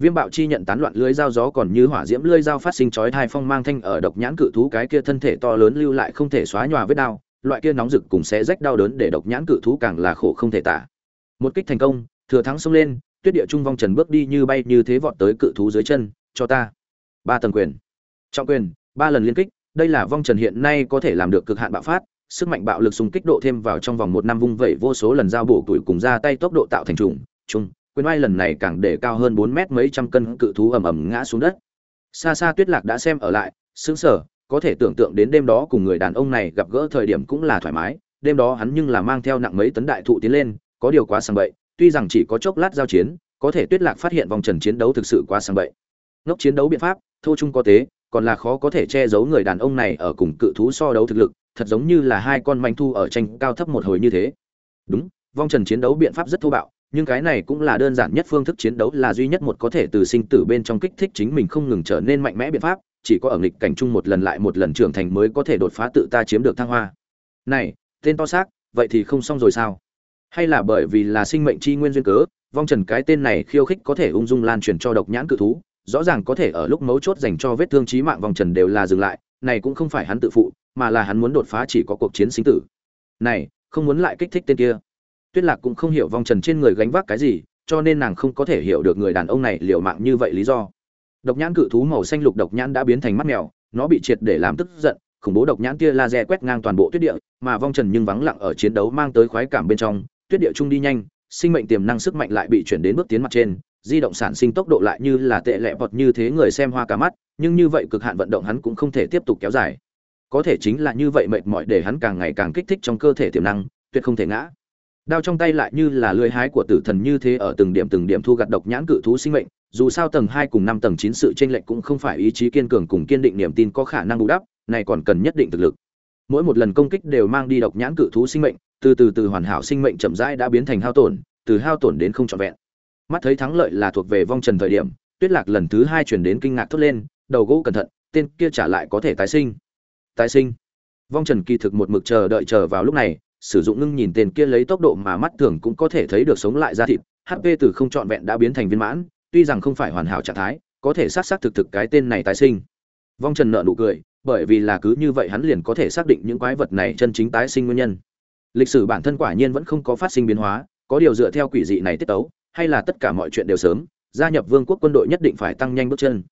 viêm bạo chi nhận tán loạn lưới dao gió còn như hỏa diễm lưới dao phát sinh chói thai phong mang thanh ở độc nhãn cự thú cái kia thân thể to lớn lưu lại không thể xóa nhòa vết đao, loại kia nóng rực cùng sẽ rách đau đớn để độc nhãn cự thú càng là khổ không thể tả một kích thành công, thừa thắng xông lên, tuyết địa trung vong trần bước đi như bay như thế vọt tới cự thú dưới chân, cho ta ba tầng quyền trọng quyền, ba lần liên kích, đây là vong trần hiện nay có thể làm được cực hạn bạo phát, sức mạnh bạo lực xung kích độ thêm vào trong vòng một năm vung vẩy vô số lần giao bổ tuổi cùng ra tay tốc độ tạo thành trùng trùng quyền oai lần này càng để cao hơn bốn mét mấy trăm cân cự thú ầm ầm ngã xuống đất. Xa xa tuyết lạc đã xem ở lại, sững sờ, có thể tưởng tượng đến đêm đó cùng người đàn ông này gặp gỡ thời điểm cũng là thoải mái. Đêm đó hắn nhưng là mang theo nặng mấy tấn đại thụ tiến lên, có điều quá sang bậy, tuy rằng chỉ có chốc lát giao chiến, có thể tuyết lạc phát hiện vòng trần chiến đấu thực sự quá sang bậy. Ngốc chiến đấu biện pháp, thô trung có tế, còn là khó có thể che giấu người đàn ông này ở cùng cự thú so đấu thực lực, thật giống như là hai con manh thu ở tranh cao thấp một hồi như thế. Đúng vong trần chiến đấu biện pháp rất thô bạo nhưng cái này cũng là đơn giản nhất phương thức chiến đấu là duy nhất một có thể từ sinh tử bên trong kích thích chính mình không ngừng trở nên mạnh mẽ biện pháp, chỉ có ở nghịch cảnh chung một lần lại một lần trưởng thành mới có thể đột phá tự ta chiếm được thăng hoa. Này, tên to xác, vậy thì không xong rồi sao? Hay là bởi vì là sinh mệnh chi nguyên duyên cớ, vong trần cái tên này khiêu khích có thể ung dung lan truyền cho độc nhãn cự thú, rõ ràng có thể ở lúc mấu chốt dành cho vết thương chí mạng vong trần đều là dừng lại, này cũng không phải hắn tự phụ, mà là hắn muốn đột phá chỉ có cuộc chiến sinh tử. Này, không muốn lại kích thích tên kia tuyết lạc cũng không hiểu vong trần trên người gánh vác cái gì, cho nên nàng không có thể hiểu được người đàn ông này liệu mạng như vậy lý do. Độc nhãn cự thú màu xanh lục độc nhãn đã biến thành mắt mèo, nó bị triệt để làm tức giận, khủng bố độc nhãn tia laser quét ngang toàn bộ tuyết địa, mà vong trần nhưng vắng lặng ở chiến đấu mang tới khoái cảm bên trong, tuyết địa trung đi nhanh, sinh mệnh tiềm năng sức mạnh lại bị chuyển đến bước tiến mặt trên, di động sản sinh tốc độ lại như là tệ lẹ bọt như thế người xem hoa cả mắt, nhưng như vậy cực hạn vận động hắn cũng không thể tiếp tục kéo dài. Có thể chính là như vậy mệt mỏi để hắn càng ngày càng kích thích trong cơ thể tiềm năng, tuyệt không thể ngã đao trong tay lại như là lưỡi hái của tử thần như thế ở từng điểm từng điểm thu gặt độc nhãn cự thú sinh mệnh, dù sao tầng hai cùng năm tầng chín sự chênh lệch cũng không phải ý chí kiên cường cùng kiên định niềm tin có khả năng bù đắp, này còn cần nhất định thực lực. Mỗi một lần công kích đều mang đi độc nhãn cự thú sinh mệnh, từ từ từ hoàn hảo sinh mệnh chậm rãi đã biến thành hao tổn, từ hao tổn đến không trọn vẹn. Mắt thấy thắng lợi là thuộc về vong trần thời điểm, tuyết lạc lần thứ hai chuyển đến kinh ngạc thốt lên, đầu gỗ cẩn thận, tên kia trả lại có thể tái sinh. Tái sinh. Vong trần kỳ thực một mực chờ đợi chờ vào lúc này sử dụng ngưng nhìn tên kia lấy tốc độ mà mắt thường cũng có thể thấy được sống lại ra thịt hp từ không trọn vẹn đã biến thành viên mãn, tuy rằng không phải hoàn hảo trạng thái, có thể xác xác thực thực cái tên này tái sinh. Vong trần nợ nụ cười, bởi vì là cứ như vậy hắn liền có thể xác định những quái vật này chân chính tái sinh nguyên nhân. Lịch sử bản thân quả nhiên vẫn không có phát sinh biến hóa, có điều dựa theo quỷ dị này tiết tấu, hay là tất cả mọi chuyện đều sớm, gia nhập vương quốc quân đội nhất định phải tăng nhanh bước chân.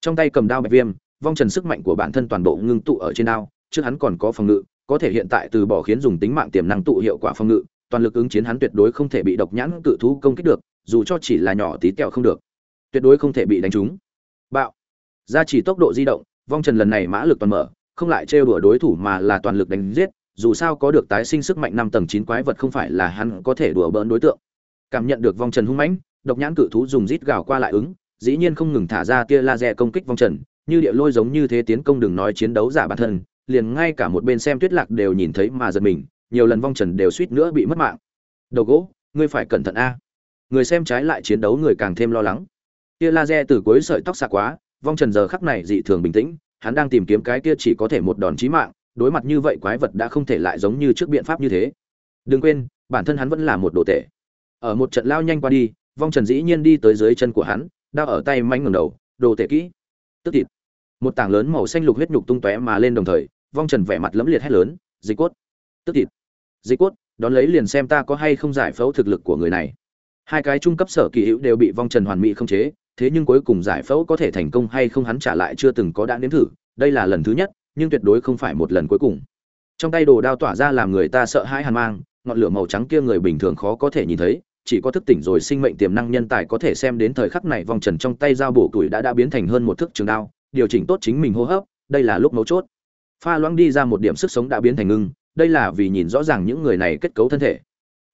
Trong tay cầm đao bạch viêm, vong trần sức mạnh của bản thân toàn bộ ngưng tụ ở trên đao, trước hắn còn có phòng ngự có thể hiện tại từ bỏ khiến dùng tính mạng tiềm năng tụ hiệu quả phòng ngự, toàn lực ứng chiến hắn tuyệt đối không thể bị độc nhãn cự thú công kích được, dù cho chỉ là nhỏ tí tẹo không được. Tuyệt đối không thể bị đánh trúng. Bạo. Gia chỉ tốc độ di động, vong trần lần này mã lực toàn mở, không lại trêu đùa đối thủ mà là toàn lực đánh giết, dù sao có được tái sinh sức mạnh năm tầng chín quái vật không phải là hắn có thể đùa bỡn đối tượng. Cảm nhận được vong trần hung mãnh, độc nhãn cự thú dùng rít gào qua lại ứng, dĩ nhiên không ngừng thả ra tia laser công kích vong trần, như địa lôi giống như thế tiến công đừng nói chiến đấu giả bản thân liền ngay cả một bên xem tuyết lạc đều nhìn thấy mà giật mình, nhiều lần vong trần đều suýt nữa bị mất mạng. Đầu gỗ, ngươi phải cẩn thận a. Người xem trái lại chiến đấu người càng thêm lo lắng. Tia laser từ cuối sợi tóc xa quá, vong trần giờ khắc này dị thường bình tĩnh, hắn đang tìm kiếm cái kia chỉ có thể một đòn chí mạng, đối mặt như vậy quái vật đã không thể lại giống như trước biện pháp như thế. Đừng quên, bản thân hắn vẫn là một đồ tệ ở một trận lao nhanh qua đi, vong trần dĩ nhiên đi tới dưới chân của hắn đang ở tay manh ngầm đầu, đồ tệ kỹ. Tức thịt một tảng lớn màu xanh lục huyết nhục tung tóe mà lên đồng thời, vong trần vẻ mặt lẫm liệt hét lớn, dịch cốt, tức thịt. Dịch cốt, đón lấy liền xem ta có hay không giải phẫu thực lực của người này. Hai cái trung cấp sở kỳ hữu đều bị vong trần hoàn mỹ không chế, thế nhưng cuối cùng giải phẫu có thể thành công hay không hắn trả lại chưa từng có đã nếm thử, đây là lần thứ nhất, nhưng tuyệt đối không phải một lần cuối cùng. Trong tay đồ đao tỏa ra làm người ta sợ hãi hàn mang, ngọn lửa màu trắng kia người bình thường khó có thể nhìn thấy, chỉ có thức tỉnh rồi sinh mệnh tiềm năng nhân tài có thể xem đến thời khắc này vòng trần trong tay dao bổ tuổi đã đã biến thành hơn một thước trường đao điều chỉnh tốt chính mình hô hấp, đây là lúc mấu chốt. Pha loãng đi ra một điểm sức sống đã biến thành ngưng, đây là vì nhìn rõ ràng những người này kết cấu thân thể.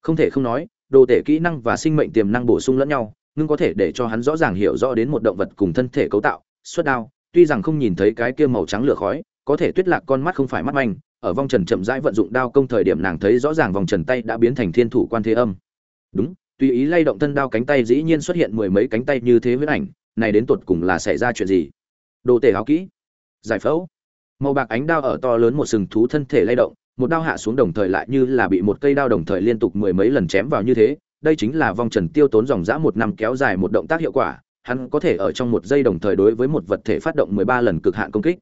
Không thể không nói, đồ tể kỹ năng và sinh mệnh tiềm năng bổ sung lẫn nhau, ngưng có thể để cho hắn rõ ràng hiểu rõ đến một động vật cùng thân thể cấu tạo, xuất đao, tuy rằng không nhìn thấy cái kia màu trắng lửa khói, có thể tuyết lạc con mắt không phải mắt manh, ở vòng trần chậm rãi vận dụng đao công thời điểm nàng thấy rõ ràng vòng trần tay đã biến thành thiên thủ quan thế âm. Đúng, tùy ý lay động thân đao cánh tay dĩ nhiên xuất hiện mười mấy cánh tay như thế huyết ảnh, này đến tột cùng là xảy ra chuyện gì? Đồ tể áo kỹ, giải phẫu. Màu bạc ánh đao ở to lớn một sừng thú thân thể lay động, một đao hạ xuống đồng thời lại như là bị một cây đao đồng thời liên tục mười mấy lần chém vào như thế, đây chính là vong trần tiêu tốn dòng dã một năm kéo dài một động tác hiệu quả, hắn có thể ở trong một giây đồng thời đối với một vật thể phát động mười ba lần cực hạn công kích.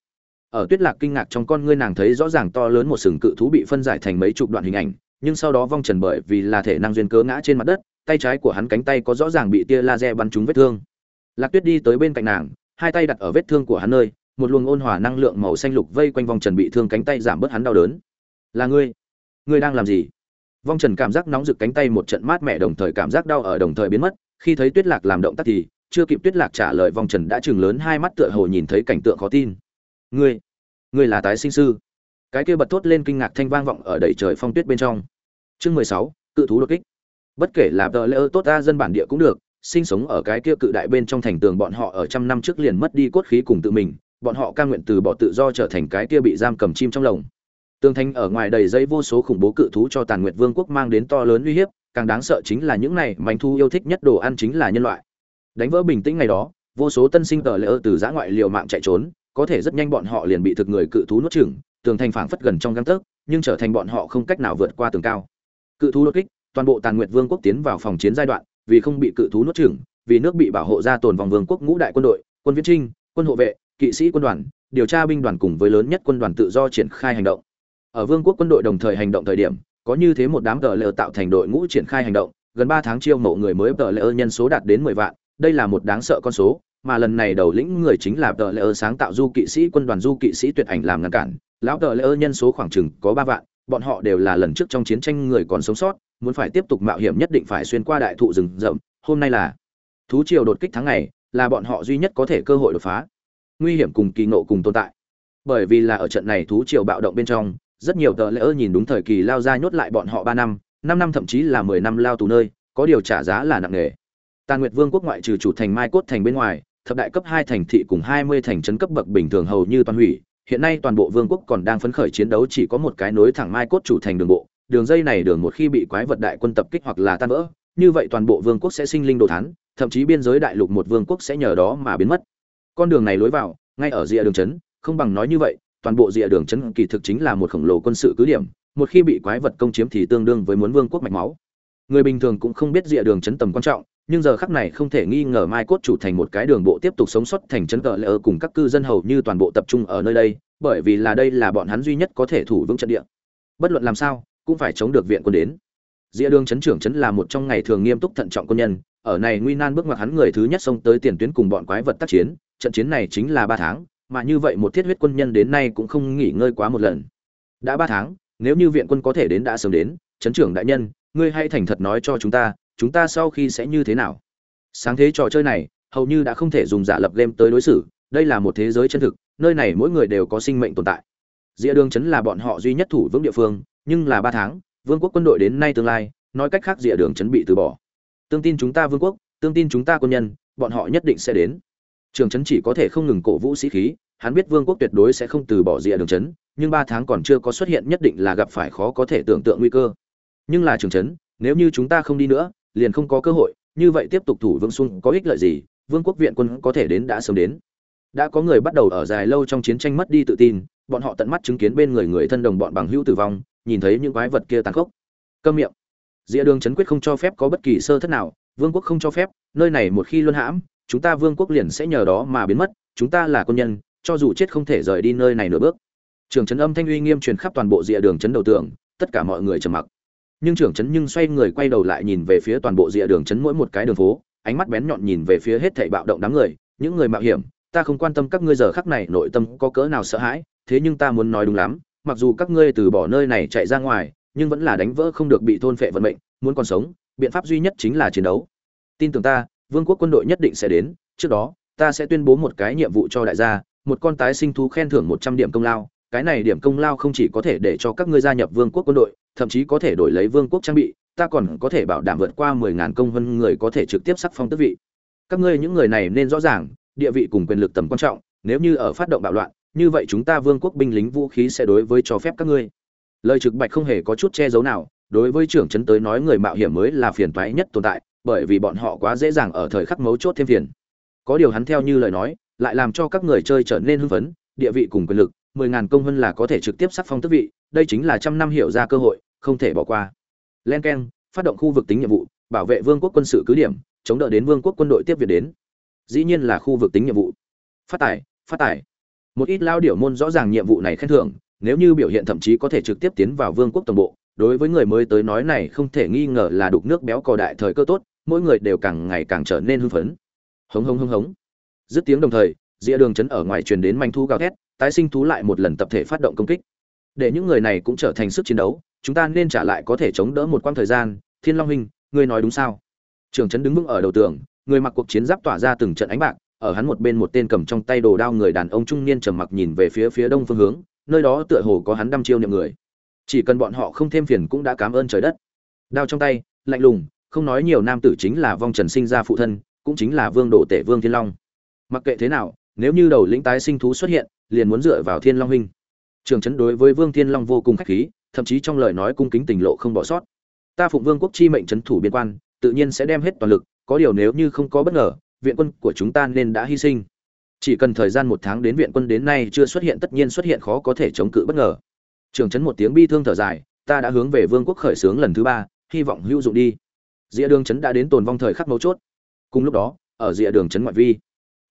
Ở tuyết lạc kinh ngạc trong con ngươi nàng thấy rõ ràng to lớn một sừng cự thú bị phân giải thành mấy chục đoạn hình ảnh, nhưng sau đó vong trần bởi vì là thể năng duyên cớ ngã trên mặt đất, tay trái của hắn cánh tay có rõ ràng bị tia laser bắn trúng vết thương. Lạc tuyết đi tới bên cạnh nàng hai tay đặt ở vết thương của hắn nơi, một luồng ôn hòa năng lượng màu xanh lục vây quanh vong trần bị thương cánh tay giảm bớt hắn đau đớn. Là ngươi? Ngươi đang làm gì? Vong trần cảm giác nóng rực cánh tay một trận mát mẻ đồng thời cảm giác đau ở đồng thời biến mất, khi thấy tuyết lạc làm động tác thì chưa kịp tuyết lạc trả lời vong trần đã trừng lớn hai mắt tựa hồ nhìn thấy cảnh tượng khó tin. Ngươi ngươi là tái sinh sư? Cái kia bật thốt lên kinh ngạc thanh vang vọng ở đầy trời phong tuyết bên trong. Chương mười sáu, cự thú đột kích. Bất kể là tờ lễ tốt ta dân bản địa cũng được sinh sống ở cái kia cự đại bên trong thành tường bọn họ ở trăm năm trước liền mất đi cốt khí cùng tự mình, bọn họ ca nguyện từ bỏ tự do trở thành cái kia bị giam cầm chim trong lồng. Tường thành ở ngoài đầy dây vô số khủng bố cự thú cho tàn nguyệt vương quốc mang đến to lớn uy hiếp, càng đáng sợ chính là những này manh thu yêu thích nhất đồ ăn chính là nhân loại. Đánh vỡ bình tĩnh ngày đó, vô số tân sinh tờ lệ từ giã ngoại liều mạng chạy trốn, có thể rất nhanh bọn họ liền bị thực người cự thú nuốt chửng, tường thành phảng phất gần trong gang tấc, nhưng trở thành bọn họ không cách nào vượt qua tường cao. Cự thú đột kích, toàn bộ tàn nguyệt vương quốc tiến vào phòng chiến giai đoạn vì không bị cự thú nuốt chửng, vì nước bị bảo hộ ra tồn vòng vương quốc ngũ đại quân đội, quân viễn trinh, quân hộ vệ, kỵ sĩ quân đoàn, điều tra binh đoàn cùng với lớn nhất quân đoàn tự do triển khai hành động. Ở vương quốc quân đội đồng thời hành động thời điểm, có như thế một đám tờ lệ tạo thành đội ngũ triển khai hành động, gần ba tháng chiêu mộ người mới tờ lệ nhân số đạt đến mười vạn, đây là một đáng sợ con số, mà lần này đầu lĩnh người chính là tờ lệ sáng tạo du kỵ sĩ quân đoàn du kỵ sĩ tuyệt ảnh làm ngăn cản, lão tờ lệ nhân số khoảng chừng có ba vạn bọn họ đều là lần trước trong chiến tranh người còn sống sót, muốn phải tiếp tục mạo hiểm nhất định phải xuyên qua đại thụ rừng rậm, hôm nay là thú triều đột kích tháng này là bọn họ duy nhất có thể cơ hội đột phá. Nguy hiểm cùng kỳ ngộ cùng tồn tại. Bởi vì là ở trận này thú triều bạo động bên trong, rất nhiều tờ lỡ nhìn đúng thời kỳ lao ra nhốt lại bọn họ ba năm năm năm thậm chí là mười năm lao tù nơi, có điều trả giá là nặng nề. Tàn nguyệt vương quốc ngoại trừ chủ thành mai cốt thành bên ngoài, thập đại cấp hai thành thị cùng hai mươi thành trấn cấp bậc bình thường hầu như toàn hủy hiện nay toàn bộ vương quốc còn đang phấn khởi chiến đấu, chỉ có một cái nối thẳng mai cốt chủ thành đường bộ. Đường dây này đường một khi bị quái vật đại quân tập kích hoặc là tan vỡ, như vậy toàn bộ vương quốc sẽ sinh linh đồ thán, thậm chí biên giới đại lục một vương quốc sẽ nhờ đó mà biến mất. Con đường này lối vào, ngay ở rìa đường trấn, không bằng nói như vậy, toàn bộ rìa đường trấn kỳ thực chính là một khổng lồ quân sự cứ điểm, một khi bị quái vật công chiếm thì tương đương với muốn vương quốc mạch máu. Người bình thường cũng không biết rìa đường trấn tầm quan trọng nhưng giờ khắc này không thể nghi ngờ mai cốt chủ thành một cái đường bộ tiếp tục sống sót thành trấn cờ lỡ cùng các cư dân hầu như toàn bộ tập trung ở nơi đây bởi vì là đây là bọn hắn duy nhất có thể thủ vững trận địa bất luận làm sao cũng phải chống được viện quân đến Dĩa đường trấn trưởng trấn là một trong ngày thường nghiêm túc thận trọng quân nhân, ở này nguy nan bước ngoặt hắn người thứ nhất xông tới tiền tuyến cùng bọn quái vật tác chiến, trận chiến này chính là ba tháng, mà như vậy một thiết huyết quân nhân đến nay cũng không nghỉ ngơi quá một lần. Đã ba tháng, nếu như viện quân có thể đến đã sớm đến, trấn trưởng đại nhân, ngươi hãy thành thật nói cho chúng ta, chúng ta sau khi sẽ như thế nào? Sáng thế trò chơi này, hầu như đã không thể dùng giả lập game tới đối xử, đây là một thế giới chân thực, nơi này mỗi người đều có sinh mệnh tồn tại. Dĩa đường Chấn là bọn họ duy nhất thủ vững địa phương, nhưng là ba tháng, vương quốc quân đội đến nay tương lai nói cách khác dịa đường Chấn bị từ bỏ tương tin chúng ta vương quốc tương tin chúng ta quân nhân bọn họ nhất định sẽ đến trường Chấn chỉ có thể không ngừng cổ vũ sĩ khí hắn biết vương quốc tuyệt đối sẽ không từ bỏ dịa đường Chấn, nhưng ba tháng còn chưa có xuất hiện nhất định là gặp phải khó có thể tưởng tượng nguy cơ nhưng là trường Chấn, nếu như chúng ta không đi nữa liền không có cơ hội, như vậy tiếp tục thủ vương xung có ích lợi gì, vương quốc viện quân có thể đến đã sớm đến. Đã có người bắt đầu ở dài lâu trong chiến tranh mất đi tự tin, bọn họ tận mắt chứng kiến bên người người thân đồng bọn bằng hữu tử vong, nhìn thấy những quái vật kia tàn khốc. Câm miệng. Dĩa đường chấn quyết không cho phép có bất kỳ sơ thất nào, vương quốc không cho phép, nơi này một khi luân hãm, chúng ta vương quốc liền sẽ nhờ đó mà biến mất, chúng ta là quân nhân, cho dù chết không thể rời đi nơi này nửa bước. Trường trấn âm thanh uy nghiêm truyền khắp toàn bộ dĩa đường chấn đầu tượng tất cả mọi người trầm mặc nhưng trưởng trấn nhưng xoay người quay đầu lại nhìn về phía toàn bộ rìa đường chấn mỗi một cái đường phố, ánh mắt bén nhọn nhìn về phía hết thảy bạo động đám người, những người mạo hiểm, ta không quan tâm các ngươi giờ khắc này nội tâm có cỡ nào sợ hãi, thế nhưng ta muốn nói đúng lắm, mặc dù các ngươi từ bỏ nơi này chạy ra ngoài, nhưng vẫn là đánh vỡ không được bị thôn phệ vận mệnh, muốn còn sống, biện pháp duy nhất chính là chiến đấu. Tin tưởng ta, vương quốc quân đội nhất định sẽ đến, trước đó, ta sẽ tuyên bố một cái nhiệm vụ cho đại gia, một con tái sinh thú khen thưởng một trăm điểm công lao, cái này điểm công lao không chỉ có thể để cho các ngươi gia nhập vương quốc quân đội thậm chí có thể đổi lấy vương quốc trang bị, ta còn có thể bảo đảm vượt qua mười ngàn công vân người có thể trực tiếp sắc phong tước vị. Các ngươi những người này nên rõ ràng, địa vị cùng quyền lực tầm quan trọng, nếu như ở phát động bạo loạn, như vậy chúng ta vương quốc binh lính vũ khí sẽ đối với cho phép các ngươi. Lời trực bạch không hề có chút che giấu nào, đối với trưởng trấn tới nói người mạo hiểm mới là phiền toái nhất tồn tại, bởi vì bọn họ quá dễ dàng ở thời khắc mấu chốt thêm phiền. Có điều hắn theo như lời nói, lại làm cho các người chơi trở nên hưng phấn, địa vị cùng quyền lực, mười ngàn công hơn là có thể trực tiếp sắc phong tước vị, đây chính là trăm năm hiểu ra cơ hội không thể bỏ qua. Len k phát động khu vực tính nhiệm vụ, bảo vệ vương quốc quân sự cứ điểm, chống đỡ đến vương quốc quân đội tiếp viện đến. Dĩ nhiên là khu vực tính nhiệm vụ. Phát tải phát tải một ít lao điểu môn rõ ràng nhiệm vụ này khen thưởng, nếu như biểu hiện thậm chí có thể trực tiếp tiến vào vương quốc tổng bộ, đối với người mới tới nói này không thể nghi ngờ là đục nước béo cò đại thời cơ tốt, mỗi người đều càng ngày càng trở nên hưng phấn. Hống hống hống hống. Dứt tiếng đồng thời dĩa đường chấn ở ngoài truyền đến manh thú gào thét, tái sinh thú lại một lần tập thể phát động công kích để những người này cũng trở thành sức chiến đấu, chúng ta nên trả lại có thể chống đỡ một quãng thời gian. Thiên long huynh, ngươi nói đúng sao? Trường trấn đứng vững ở đầu tường, người mặc cuộc chiến giáp tỏa ra từng trận ánh bạc, ở hắn một bên một tên cầm trong tay đồ đao người đàn ông trung niên trầm mặc nhìn về phía phía đông phương hướng, nơi đó tựa hồ có hắn đăm chiêu niệm người. Chỉ cần bọn họ không thêm phiền cũng đã cảm ơn trời đất. Đao trong tay, lạnh lùng, không nói nhiều nam tử chính là vong trần sinh ra phụ thân, cũng chính là vương độ tể vương thiên long. Mặc kệ thế nào, nếu như đầu lĩnh tái sinh thú xuất hiện, liền muốn dựa vào thiên long huynh trường trấn đối với vương thiên long vô cùng khách khí, thậm chí trong lời nói cung kính tình lộ không bỏ sót. Ta phụng vương quốc chi mệnh trấn thủ biên quan, tự nhiên sẽ đem hết toàn lực, có điều nếu như không có bất ngờ, viện quân của chúng ta nên đã hy sinh. Chỉ cần thời gian một tháng đến viện quân đến nay chưa xuất hiện tất nhiên xuất hiện khó có thể chống cự bất ngờ. Trường trấn một tiếng bi thương thở dài, ta đã hướng về vương quốc khởi xướng lần thứ ba, hy vọng hữu dụng đi. Dĩa đường trấn đã đến tồn vong thời khắc mấu chốt. Cùng lúc đó, ở dĩa đường trấn ngoại vi,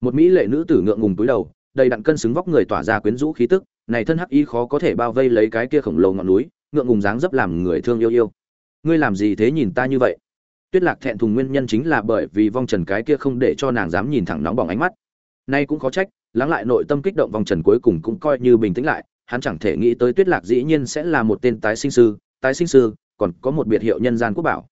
một mỹ lệ nữ tử ngượng ngùng túi đầu, đầy đặn cân xứng vóc người tỏa ra quyến rũ khí tức này thân hắc y khó có thể bao vây lấy cái kia khổng lồ ngọn núi, ngượng ngùng dáng dấp làm người thương yêu yêu. Ngươi làm gì thế nhìn ta như vậy? Tuyết lạc thẹn thùng nguyên nhân chính là bởi vì vong trần cái kia không để cho nàng dám nhìn thẳng nóng bỏng ánh mắt. Nay cũng khó trách, lắng lại nội tâm kích động vong trần cuối cùng cũng coi như bình tĩnh lại, hắn chẳng thể nghĩ tới tuyết lạc dĩ nhiên sẽ là một tên tái sinh sư, tái sinh sư, còn có một biệt hiệu nhân gian quốc bảo.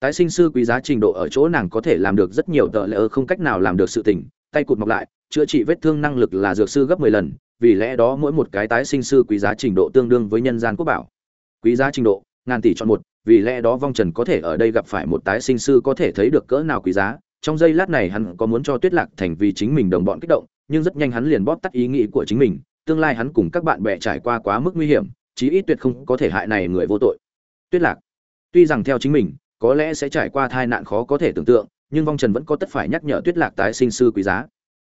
Tái sinh sư quý giá trình độ ở chỗ nàng có thể làm được rất nhiều tợ lỡ không cách nào làm được sự tình, tay cụt mọc lại, chữa trị vết thương năng lực là dược sư gấp 10 lần vì lẽ đó mỗi một cái tái sinh sư quý giá trình độ tương đương với nhân gian quốc bảo. Quý giá trình độ, ngàn tỷ chọn một, vì lẽ đó vong trần có thể ở đây gặp phải một tái sinh sư có thể thấy được cỡ nào quý giá. Trong giây lát này hắn có muốn cho tuyết lạc thành vì chính mình đồng bọn kích động, nhưng rất nhanh hắn liền bóp tắt ý nghĩ của chính mình, tương lai hắn cùng các bạn bè trải qua quá mức nguy hiểm, chí ít tuyệt không có thể hại này người vô tội. Tuyết lạc, tuy rằng theo chính mình, có lẽ sẽ trải qua tai nạn khó có thể tưởng tượng, nhưng vong trần vẫn có tất phải nhắc nhở tuyết lạc tái sinh sư quý giá.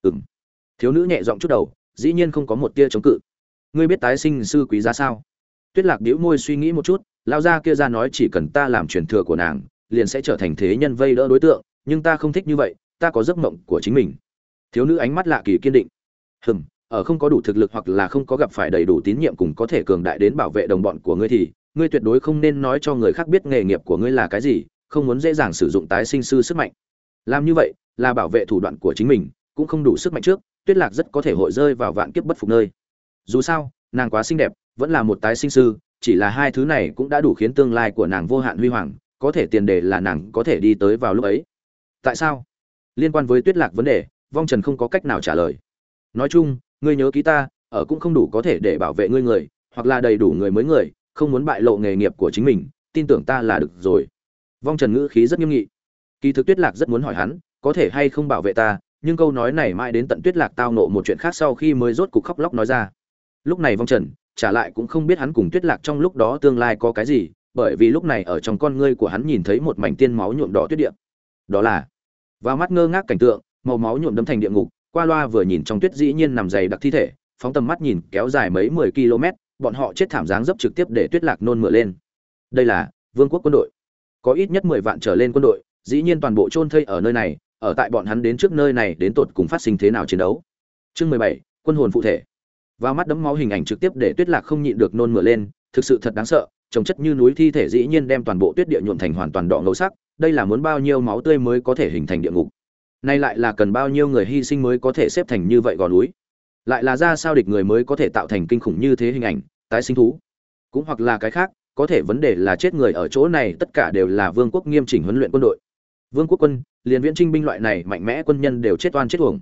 Ừm. Thiếu nữ nhẹ giọng chút đầu dĩ nhiên không có một tia chống cự. Ngươi biết tái sinh sư quý giá sao? Tuyết lạc bĩu môi suy nghĩ một chút lao ra kia ra nói chỉ cần ta làm truyền thừa của nàng, liền sẽ trở thành thế nhân vây đỡ đối tượng, nhưng ta không thích như vậy, ta có giấc mộng của chính mình. Thiếu nữ ánh mắt lạ kỳ kiên định. Hừm, ở không có đủ thực lực hoặc là không có gặp phải đầy đủ tín nhiệm cùng có thể cường đại đến bảo vệ đồng bọn của ngươi thì, ngươi tuyệt đối không nên nói cho người khác biết nghề nghiệp của ngươi là cái gì, không muốn dễ dàng sử dụng tái sinh sư sức mạnh. Làm như vậy là bảo vệ thủ đoạn của chính mình, cũng không đủ sức mạnh trước tuyết lạc rất có thể hội rơi vào vạn kiếp bất phục nơi. Dù sao, nàng quá xinh đẹp, vẫn là một tái sinh sư, chỉ là hai thứ này cũng đã đủ khiến tương lai của nàng vô hạn huy hoàng, có thể tiền đề là nàng có thể đi tới vào lúc ấy. Tại sao? Liên quan với tuyết lạc vấn đề, vong trần không có cách nào trả lời. Nói chung, ngươi nhớ ký ta, ở cũng không đủ có thể để bảo vệ ngươi người, hoặc là đầy đủ người mới người, không muốn bại lộ nghề nghiệp của chính mình, tin tưởng ta là được rồi. Vong trần ngữ khí rất nghiêm nghị. Kỳ thực tuyết lạc rất muốn hỏi hắn, có thể hay không bảo vệ ta nhưng câu nói này mãi đến tận tuyết lạc tao nộ một chuyện khác sau khi mới rốt cục khóc lóc nói ra. Lúc này vong trần, trả lại cũng không biết hắn cùng tuyết lạc trong lúc đó tương lai có cái gì, bởi vì lúc này ở trong con ngươi của hắn nhìn thấy một mảnh tiên máu nhuộm đỏ tuyết địa. đó là, vào mắt ngơ ngác cảnh tượng, màu máu nhuộm đâm thành địa ngục, qua loa vừa nhìn trong tuyết dĩ nhiên nằm dày đặc thi thể, phóng tầm mắt nhìn kéo dài mấy mười km, bọn họ chết thảm dáng dấp trực tiếp để tuyết lạc nôn mửa lên. Đây là vương quốc quân đội. Có ít nhất mười vạn trở lên quân đội, dĩ nhiên toàn bộ chôn thây ở nơi này ở tại bọn hắn đến trước nơi này đến tột cùng phát sinh thế nào chiến đấu. Chương mười bảy, quân hồn phụ thể. Vào mắt đấm máu hình ảnh trực tiếp để tuyết lạc không nhịn được nôn mửa lên, thực sự thật đáng sợ, trồng chất như núi thi thể dĩ nhiên đem toàn bộ tuyết địa nhuộm thành hoàn toàn đỏ ngầu sắc, đây là muốn bao nhiêu máu tươi mới có thể hình thành địa ngục? Nay lại là cần bao nhiêu người hy sinh mới có thể xếp thành như vậy gò núi? Lại là ra sao địch người mới có thể tạo thành kinh khủng như thế hình ảnh, tái sinh thú? Cũng hoặc là cái khác, có thể vấn đề là chết người ở chỗ này tất cả đều là vương quốc nghiêm chỉnh huấn luyện quân đội vương quốc quân, liền viễn trinh binh loại này mạnh mẽ quân nhân đều chết oan chết uổng.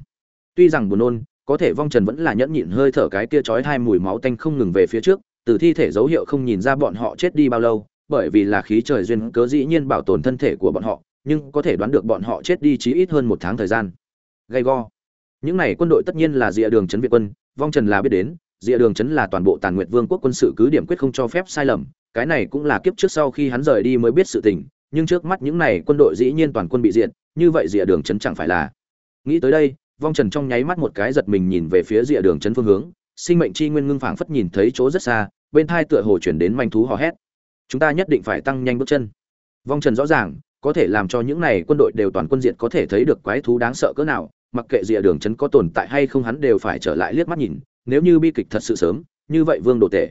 Tuy rằng buồn nôn, có thể vong trần vẫn là nhẫn nhịn hơi thở cái kia chói hai mùi máu tanh không ngừng về phía trước, từ thi thể dấu hiệu không nhìn ra bọn họ chết đi bao lâu, bởi vì là khí trời duyên cớ dĩ nhiên bảo tồn thân thể của bọn họ, nhưng có thể đoán được bọn họ chết đi chí ít hơn một tháng thời gian. Gay go. Những này quân đội tất nhiên là dịa đường trấn việt quân, vong trần là biết đến, dịa đường trấn là toàn bộ tàn nguyệt vương quốc quân sự cứ điểm quyết không cho phép sai lầm, cái này cũng là kiếp trước sau khi hắn rời đi mới biết sự tình nhưng trước mắt những này quân đội dĩ nhiên toàn quân bị diệt, như vậy dịa đường trấn chẳng phải là. Nghĩ tới đây, vong trần trong nháy mắt một cái giật mình nhìn về phía dịa đường trấn phương hướng, sinh mệnh chi nguyên ngưng phảng phất nhìn thấy chỗ rất xa, bên tai tựa hồ chuyển đến manh thú hò hét. Chúng ta nhất định phải tăng nhanh bước chân. Vong trần rõ ràng, có thể làm cho những này quân đội đều toàn quân diện có thể thấy được quái thú đáng sợ cỡ nào, mặc kệ rìa đường trấn có tồn tại hay không hắn đều phải trở lại liếc mắt nhìn, nếu như bi kịch thật sự sớm, như vậy vương đồ tệ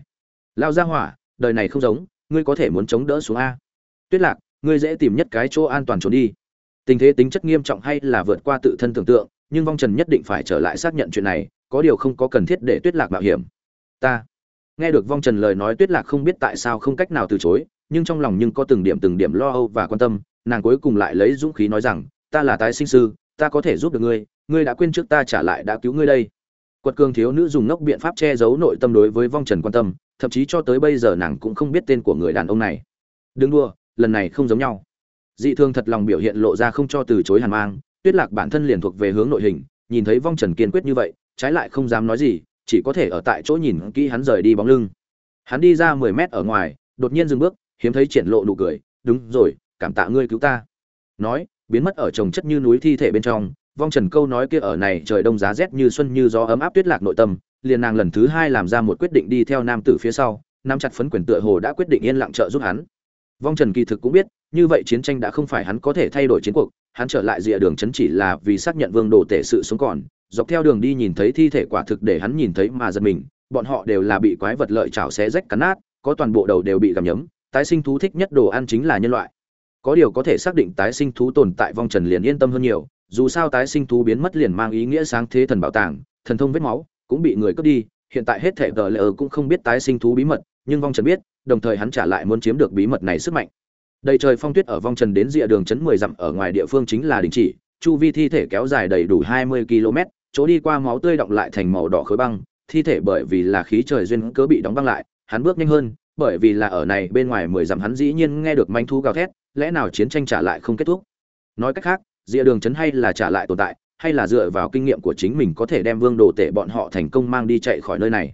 lao ra hỏa, đời này không giống, ngươi có thể muốn chống đỡ xuống a. Tuyết lạc ngươi dễ tìm nhất cái chỗ an toàn trốn đi. Tình thế tính chất nghiêm trọng hay là vượt qua tự thân tưởng tượng, nhưng vong trần nhất định phải trở lại xác nhận chuyện này, có điều không có cần thiết để tuyết lạc mạo hiểm. Ta nghe được vong trần lời nói, tuyết lạc không biết tại sao không cách nào từ chối, nhưng trong lòng nhưng có từng điểm từng điểm lo âu và quan tâm, nàng cuối cùng lại lấy dũng khí nói rằng, ta là tái sinh sư, ta có thể giúp được ngươi ngươi đã quên trước ta trả lại đã cứu ngươi đây. Quật cường thiếu nữ dùng ngốc biện pháp che giấu nội tâm đối với vong trần quan tâm, thậm chí cho tới bây giờ nàng cũng không biết tên của người đàn ông này. Đừng đua lần này không giống nhau. Dị thương thật lòng biểu hiện lộ ra không cho từ chối hàn mang, tuyết lạc bản thân liền thuộc về hướng nội hình, nhìn thấy vong trần kiên quyết như vậy, trái lại không dám nói gì, chỉ có thể ở tại chỗ nhìn kỹ hắn rời đi bóng lưng. Hắn đi ra mười mét ở ngoài, đột nhiên dừng bước, hiếm thấy triển lộ nụ cười, đúng rồi, cảm tạ ngươi cứu ta. Nói, biến mất ở trồng chất như núi thi thể bên trong, vong trần câu nói kia ở này trời đông giá rét như xuân như gió ấm áp tuyết lạc nội tâm, liền nàng lần thứ hai làm ra một quyết định đi theo nam tử phía sau nam chặt phấn quyền tựa hồ đã quyết định yên lặng trợ giúp hắn vong trần kỳ thực cũng biết, như vậy chiến tranh đã không phải hắn có thể thay đổi chiến cuộc, hắn trở lại rìa đường chấn chỉ là vì xác nhận vương đồ tể sự sống còn, dọc theo đường đi nhìn thấy thi thể quả thực để hắn nhìn thấy mà giật mình, bọn họ đều là bị quái vật lợi chảo xé rách cắn nát, có toàn bộ đầu đều bị gặm nhấm, tái sinh thú thích nhất đồ ăn chính là nhân loại. Có điều có thể xác định tái sinh thú tồn tại vong trần liền yên tâm hơn nhiều, dù sao tái sinh thú biến mất liền mang ý nghĩa sáng thế thần bảo tàng, thần thông vết máu, cũng bị người cướp đi, hiện tại hết thể tờ lệ cũng không biết tái sinh thú bí mật nhưng vong trần biết, đồng thời hắn trả lại muốn chiếm được bí mật này sức mạnh. Đầy trời phong tuyết ở vong trần đến rìa đường chấn mười dặm ở ngoài địa phương chính là đình chỉ, chu vi thi thể kéo dài đầy đủ hai mươi km chỗ đi qua máu tươi động lại thành màu đỏ khối băng, thi thể bởi vì là khí trời duyên cớ bị đóng băng lại, hắn bước nhanh hơn, bởi vì là ở này bên ngoài mười dặm hắn dĩ nhiên nghe được manh thu gào thét, lẽ nào chiến tranh trả lại không kết thúc? Nói cách khác, rìa đường chấn hay là trả lại tồn tại, hay là dựa vào kinh nghiệm của chính mình có thể đem vương đồ tể bọn họ thành công mang đi chạy khỏi nơi này?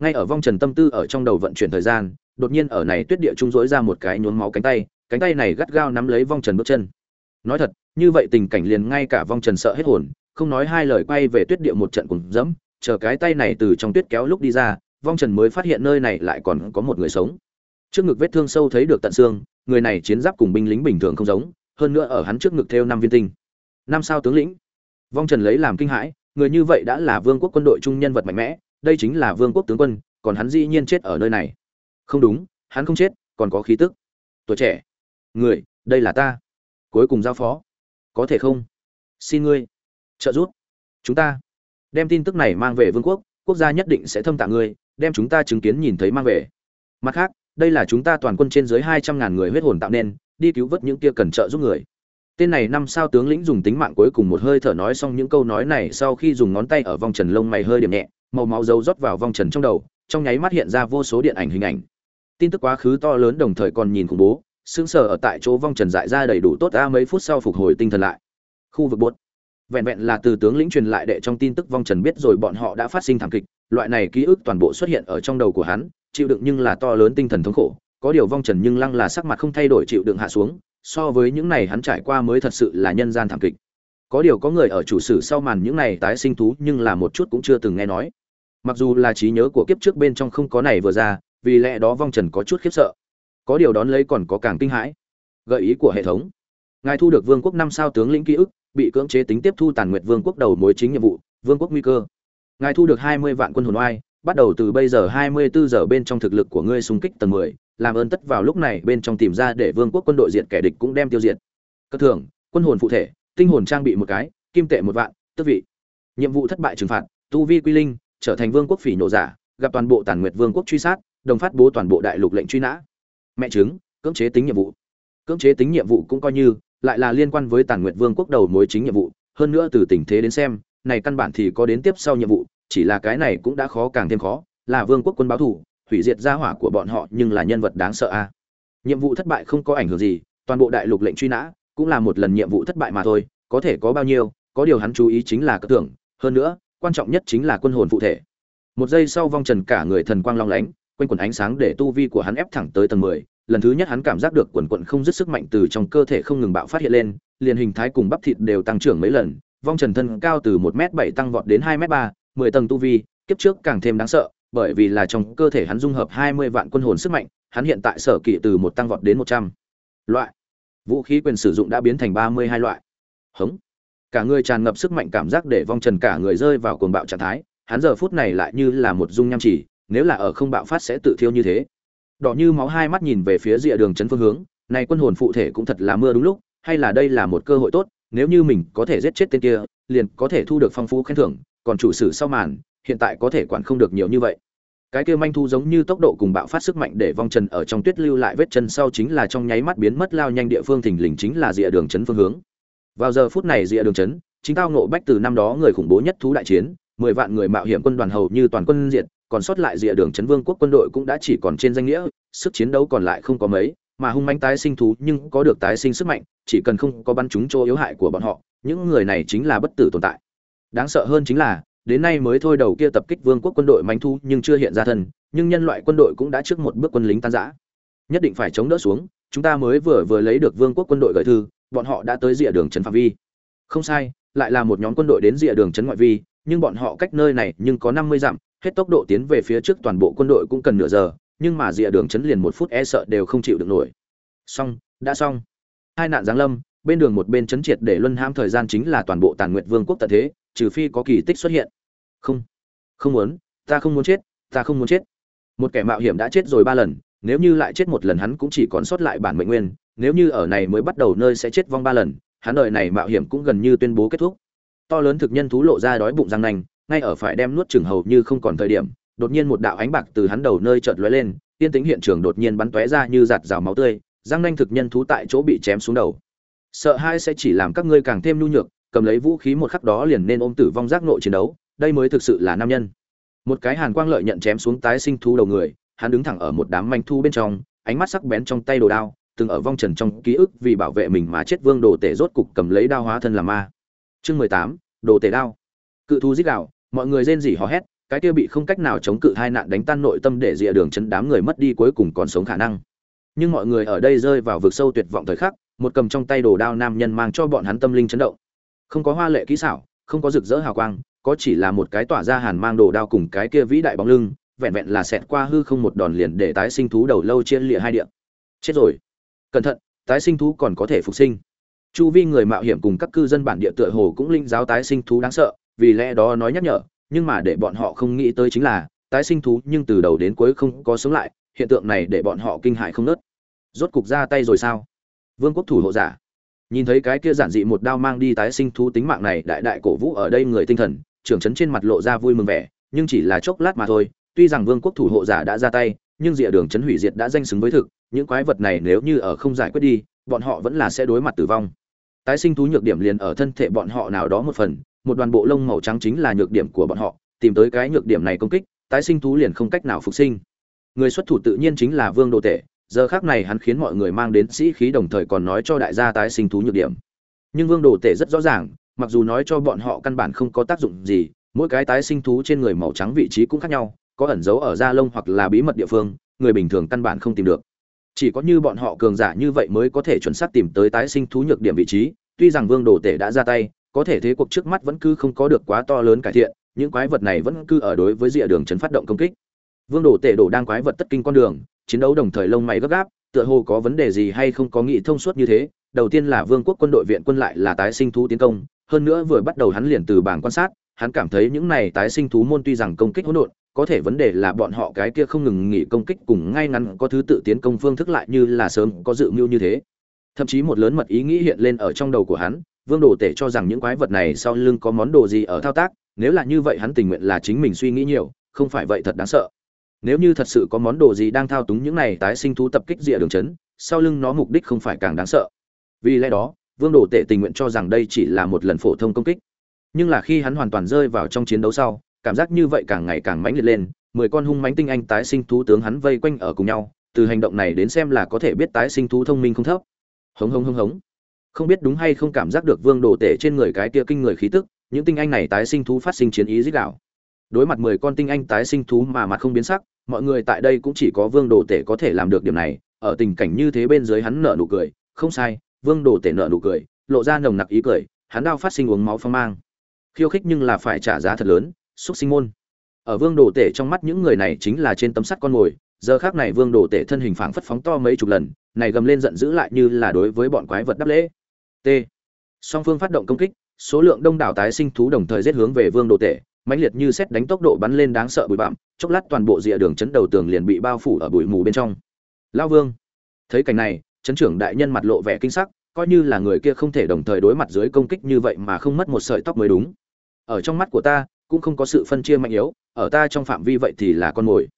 Ngay ở vong trần tâm tư ở trong đầu vận chuyển thời gian, đột nhiên ở này tuyết địa trung dối ra một cái nhốn máu cánh tay cánh tay này gắt gao nắm lấy vong trần bước chân. Nói thật, như vậy tình cảnh liền ngay cả vong trần sợ hết hồn, không nói hai lời quay về tuyết địa một trận cùng dẫm, chờ cái tay này từ trong tuyết kéo lúc đi ra, vong trần mới phát hiện nơi này lại còn có một người sống. Trước ngực vết thương sâu thấy được tận xương, người này chiến giáp cùng binh lính bình thường không giống, hơn nữa ở hắn trước ngực theo năm viên tinh. Năm sao tướng lĩnh. Vong trần lấy làm kinh hãi, người như vậy đã là vương quốc quân đội trung nhân vật mạnh mẽ đây chính là vương quốc tướng quân, còn hắn dĩ nhiên chết ở nơi này. Không đúng, hắn không chết, còn có khí tức. Tuổi trẻ. Người, đây là ta. Cuối cùng giao phó. Có thể không? Xin ngươi. Trợ giúp. Chúng ta. Đem tin tức này mang về vương quốc quốc gia nhất định sẽ thâm tạ ngươi, đem chúng ta chứng kiến nhìn thấy mang về. Mặt khác, đây là chúng ta toàn quân trên dưới hai trăm ngàn người huyết hồn tạo nên, đi cứu vớt những kia cần trợ giúp người. Tên này năm sao tướng lĩnh dùng tính mạng cuối cùng một hơi thở nói xong những câu nói này sau khi dùng ngón tay ở vòng trần lông mày hơi điểm nhẹ màu máu dấu rót vào vòng trần trong đầu, trong nháy mắt hiện ra vô số điện ảnh hình ảnh. Tin tức quá khứ to lớn đồng thời còn nhìn khủng bố, sững sờ ở tại chỗ vong trần dại ra đầy đủ tốt a mấy phút sau phục hồi tinh thần lại. Khu vực bột. Vẹn vẹn là từ tướng lĩnh truyền lại đệ trong tin tức vong trần biết rồi bọn họ đã phát sinh thảm kịch, loại này ký ức toàn bộ xuất hiện ở trong đầu của hắn, chịu đựng nhưng là to lớn tinh thần thống khổ, có điều vong trần nhưng lăng là sắc mặt không thay đổi chịu đựng hạ xuống, so với những này hắn trải qua mới thật sự là nhân gian thảm kịch. Có điều có người ở chủ sử sau màn những này tái sinh thú nhưng là một chút cũng chưa từng nghe nói mặc dù là trí nhớ của kiếp trước bên trong không có này vừa ra, vì lẽ đó vong trần có chút khiếp sợ. Có điều đón lấy còn có càng kinh hãi. Gợi ý của hệ thống. Ngài thu được vương quốc năm sao tướng lĩnh ký ức, bị cưỡng chế tính tiếp thu tàn nguyệt vương quốc đầu mối chính nhiệm vụ, vương quốc nguy cơ. Ngài thu được hai mươi vạn quân hồn oai, bắt đầu từ bây giờ hai mươi bốn giờ bên trong thực lực của ngươi xung kích tầng mười, làm ơn tất vào lúc này bên trong tìm ra để vương quốc quân đội diệt kẻ địch cũng đem tiêu diệt. Cất thưởng, quân hồn phụ thể, tinh hồn trang bị một cái, kim tệ một vạn, tước vị. Nhiệm vụ thất bại trừng phạt, tu vi quy linh trở thành vương quốc phỉ nổ giả, gặp toàn bộ tàn nguyệt vương quốc truy sát, đồng phát bố toàn bộ đại lục lệnh truy nã. Mẹ chứng, cưỡng chế tính nhiệm vụ. Cưỡng chế tính nhiệm vụ cũng coi như, lại là liên quan với tàn nguyệt vương quốc đầu mối chính nhiệm vụ, hơn nữa từ tình thế đến xem, này căn bản thì có đến tiếp sau nhiệm vụ, chỉ là cái này cũng đã khó càng thêm khó, là vương quốc quân báo thủ, hủy diệt gia hỏa của bọn họ nhưng là nhân vật đáng sợ a. Nhiệm vụ thất bại không có ảnh hưởng gì, toàn bộ đại lục lệnh truy nã cũng là một lần nhiệm vụ thất bại mà thôi, có thể có bao nhiêu, có điều hắn chú ý chính là cơ tưởng, hơn nữa quan trọng nhất chính là quân hồn phụ thể. Một giây sau vong trần cả người thần quang long lánh, quanh quần ánh sáng để tu vi của hắn ép thẳng tới tầng mười. Lần thứ nhất hắn cảm giác được quần quận không dứt sức mạnh từ trong cơ thể không ngừng bạo phát hiện lên, liền hình thái cùng bắp thịt đều tăng trưởng mấy lần. Vong trần thân cao từ một m bảy tăng vọt đến hai m ba, mười tầng tu vi, kiếp trước càng thêm đáng sợ, bởi vì là trong cơ thể hắn dung hợp hai mươi vạn quân hồn sức mạnh, hắn hiện tại sở kỵ từ một tăng vọt đến một trăm. Loại. Vũ khí quyền sử dụng đã biến thành ba mươi hai loại. Hống cả người tràn ngập sức mạnh cảm giác để vong trần cả người rơi vào cuồng bạo trạng thái, hắn giờ phút này lại như là một dung nham chỉ, nếu là ở không bạo phát sẽ tự thiêu như thế. Đỏ như máu hai mắt nhìn về phía rìa đường trấn phương hướng, này quân hồn phụ thể cũng thật là mưa đúng lúc, hay là đây là một cơ hội tốt, nếu như mình có thể giết chết tên kia, liền có thể thu được phong phú khen thưởng, còn chủ sử sau màn, hiện tại có thể quản không được nhiều như vậy. Cái kia manh thu giống như tốc độ cùng bạo phát sức mạnh để vong trần ở trong tuyết lưu lại vết chân sau chính là trong nháy mắt biến mất lao nhanh địa phương thình lình chính là rìa đường trấn phương hướng vào giờ phút này rìa đường chấn, chính tao nộ bách từ năm đó người khủng bố nhất thú đại chiến mười vạn người mạo hiểm quân đoàn hầu như toàn quân diệt còn sót lại rìa đường chấn vương quốc quân đội cũng đã chỉ còn trên danh nghĩa sức chiến đấu còn lại không có mấy mà hung manh tái sinh thú nhưng có được tái sinh sức mạnh chỉ cần không có bắn chúng chỗ yếu hại của bọn họ những người này chính là bất tử tồn tại. Đáng sợ hơn chính là đến nay mới thôi đầu kia tập kích vương quốc quân đội manh thu nhưng chưa hiện ra thân nhưng nhân loại quân đội cũng đã trước một bước quân lính tan rã. Nhất định phải chống đỡ xuống chúng ta mới vừa vừa lấy được vương quốc quân đội gửi thư bọn họ đã tới rìa đường trấn phạm vi. Không sai, lại là một nhóm quân đội đến rìa đường trấn ngoại vi, nhưng bọn họ cách nơi này nhưng có năm mươi dặm, hết tốc độ tiến về phía trước toàn bộ quân đội cũng cần nửa giờ, nhưng mà rìa đường trấn liền một phút e sợ đều không chịu được nổi. Xong, đã xong. Hai nạn giáng lâm, bên đường một bên chấn triệt để luân hãm thời gian chính là toàn bộ tàn nguyệt vương quốc tận thế, trừ phi có kỳ tích xuất hiện. Không không muốn, ta không muốn chết, ta không muốn chết. Một kẻ mạo hiểm đã chết rồi ba lần, nếu như lại chết một lần hắn cũng chỉ còn sót lại bản mệnh nguyên nếu như ở này mới bắt đầu nơi sẽ chết vong ba lần, hắn đời này mạo hiểm cũng gần như tuyên bố kết thúc. To lớn thực nhân thú lộ ra đói bụng răng nanh, ngay ở phải đem nuốt chừng hầu như không còn thời điểm, đột nhiên một đạo ánh bạc từ hắn đầu nơi chợt lóe lên, tiên tính hiện trường đột nhiên bắn tóe ra như giạt rào máu tươi, răng nanh thực nhân thú tại chỗ bị chém xuống đầu. Sợ hai sẽ chỉ làm các ngươi càng thêm nhu nhược, cầm lấy vũ khí một khắc đó liền nên ôm tử vong giác nội chiến đấu, đây mới thực sự là nam nhân. Một cái hàn quang lợi nhận chém xuống tái sinh thú đầu người, hắn đứng thẳng ở một đám manh thu bên trong, ánh mắt sắc bén trong tay đồ đao từng ở vong trần trong ký ức vì bảo vệ mình mà chết vương đồ tể rốt cục cầm lấy đao hóa thân làm ma. Chương mười tám, đồ tể đao. Cự thú giết đạo mọi người rên rỉ hò hét, cái kia bị không cách nào chống cự hai nạn đánh tan nội tâm để rìa đường chấn đám người mất đi cuối cùng còn sống khả năng. Nhưng mọi người ở đây rơi vào vực sâu tuyệt vọng thời khắc, một cầm trong tay đồ đao nam nhân mang cho bọn hắn tâm linh chấn động. Không có hoa lệ kỹ xảo, không có rực rỡ hào quang, có chỉ là một cái tỏa ra hàn mang đồ đao cùng cái kia vĩ đại bóng lưng, vẹn vẹn là xẹt qua hư không một đòn liền để tái sinh thú đầu lâu chia lịa hai địa. Chết rồi cẩn thận, tái sinh thú còn có thể phục sinh. Chu vi người mạo hiểm cùng các cư dân bản địa tựa hồ cũng linh giáo tái sinh thú đáng sợ, vì lẽ đó nói nhắc nhở, nhưng mà để bọn họ không nghĩ tới chính là, tái sinh thú nhưng từ đầu đến cuối không có sống lại, hiện tượng này để bọn họ kinh hại không nớt. Rốt cục ra tay rồi sao? Vương quốc thủ hộ giả. Nhìn thấy cái kia giản dị một đao mang đi tái sinh thú tính mạng này, đại đại cổ vũ ở đây người tinh thần, trưởng trấn trên mặt lộ ra vui mừng vẻ, nhưng chỉ là chốc lát mà thôi, tuy rằng vương quốc thủ hộ giả đã ra tay, nhưng rìa đường chấn hủy diệt đã danh xứng với thực những quái vật này nếu như ở không giải quyết đi, bọn họ vẫn là sẽ đối mặt tử vong. Tái sinh thú nhược điểm liền ở thân thể bọn họ nào đó một phần, một đoàn bộ lông màu trắng chính là nhược điểm của bọn họ, tìm tới cái nhược điểm này công kích, tái sinh thú liền không cách nào phục sinh. Người xuất thủ tự nhiên chính là vương đồ tể, giờ khác này hắn khiến mọi người mang đến sĩ khí đồng thời còn nói cho đại gia tái sinh thú nhược điểm. Nhưng vương đồ tể rất rõ ràng, mặc dù nói cho bọn họ căn bản không có tác dụng gì, mỗi cái tái sinh thú trên người màu trắng vị trí cũng khác nhau, có ẩn giấu ở da lông hoặc là bí mật địa phương, người bình thường căn bản không tìm được chỉ có như bọn họ cường giả như vậy mới có thể chuẩn xác tìm tới tái sinh thú nhược điểm vị trí, tuy rằng vương đồ tể đã ra tay, có thể thế cuộc trước mắt vẫn cứ không có được quá to lớn cải thiện, những quái vật này vẫn cứ ở đối với rìa đường chấn phát động công kích. Vương đồ tể đổ đang quái vật tất kinh con đường, chiến đấu đồng thời lông mày gấp gáp, tựa hồ có vấn đề gì hay không có nghị thông suốt như thế. Đầu tiên là vương quốc quân đội viện quân lại là tái sinh thú tiến công, hơn nữa vừa bắt đầu hắn liền từ bảng quan sát hắn cảm thấy những này tái sinh thú môn tuy rằng công kích hỗn độn, có thể vấn đề là bọn họ cái kia không ngừng nghỉ công kích cùng ngay ngắn có thứ tự tiến công phương thức lại như là sớm có dự mưu như thế. Thậm chí một lớn mật ý nghĩ hiện lên ở trong đầu của hắn, vương đồ tể cho rằng những quái vật này sau lưng có món đồ gì ở thao tác, nếu là như vậy hắn tình nguyện là chính mình suy nghĩ nhiều, không phải vậy thật đáng sợ. Nếu như thật sự có món đồ gì đang thao túng những này tái sinh thú tập kích rìa đường chấn, sau lưng nó mục đích không phải càng đáng sợ. Vì lẽ đó, vương đồ tể tình nguyện cho rằng đây chỉ là một lần phổ thông công kích nhưng là khi hắn hoàn toàn rơi vào trong chiến đấu sau, cảm giác như vậy càng ngày càng mãnh liệt lên, mười con hung mãnh tinh anh tái sinh thú tướng hắn vây quanh ở cùng nhau, từ hành động này đến xem là có thể biết tái sinh thú thông minh không thấp. Hống hống hống hống. Không biết đúng hay không cảm giác được vương đồ tể trên người cái tia kinh người khí tức, những tinh anh này tái sinh thú phát sinh chiến ý dích đạo. Đối mặt mười con tinh anh tái sinh thú mà mặt không biến sắc, mọi người tại đây cũng chỉ có vương đồ tể có thể làm được điểm này, ở tình cảnh như thế bên dưới hắn nở nụ cười, không sai, vương đồ tể nở nụ cười, lộ ra nồng nặc ý cười, hắn đao phát sinh uống máu phong mang khiêu khích nhưng là phải trả giá thật lớn, xúc sinh môn. Ở vương đồ tể trong mắt những người này chính là trên tấm sắt con mồi, giờ khác này vương đồ tể thân hình phảng phất phóng to mấy chục lần, này gầm lên giận dữ lại như là đối với bọn quái vật đắp lễ. T. Song phương phát động công kích, số lượng đông đảo tái sinh thú đồng thời giết hướng về vương đồ tể, mãnh liệt như xét đánh tốc độ bắn lên đáng sợ bụi bặm, chốc lát toàn bộ rìa đường chấn đầu tường liền bị bao phủ ở bụi mù bên trong. Lao vương. Thấy cảnh này, chấn trưởng đại nhân mặt lộ vẻ kinh sắc coi như là người kia không thể đồng thời đối mặt dưới công kích như vậy mà không mất một sợi tóc mới đúng. Ở trong mắt của ta, cũng không có sự phân chia mạnh yếu, ở ta trong phạm vi vậy thì là con mồi.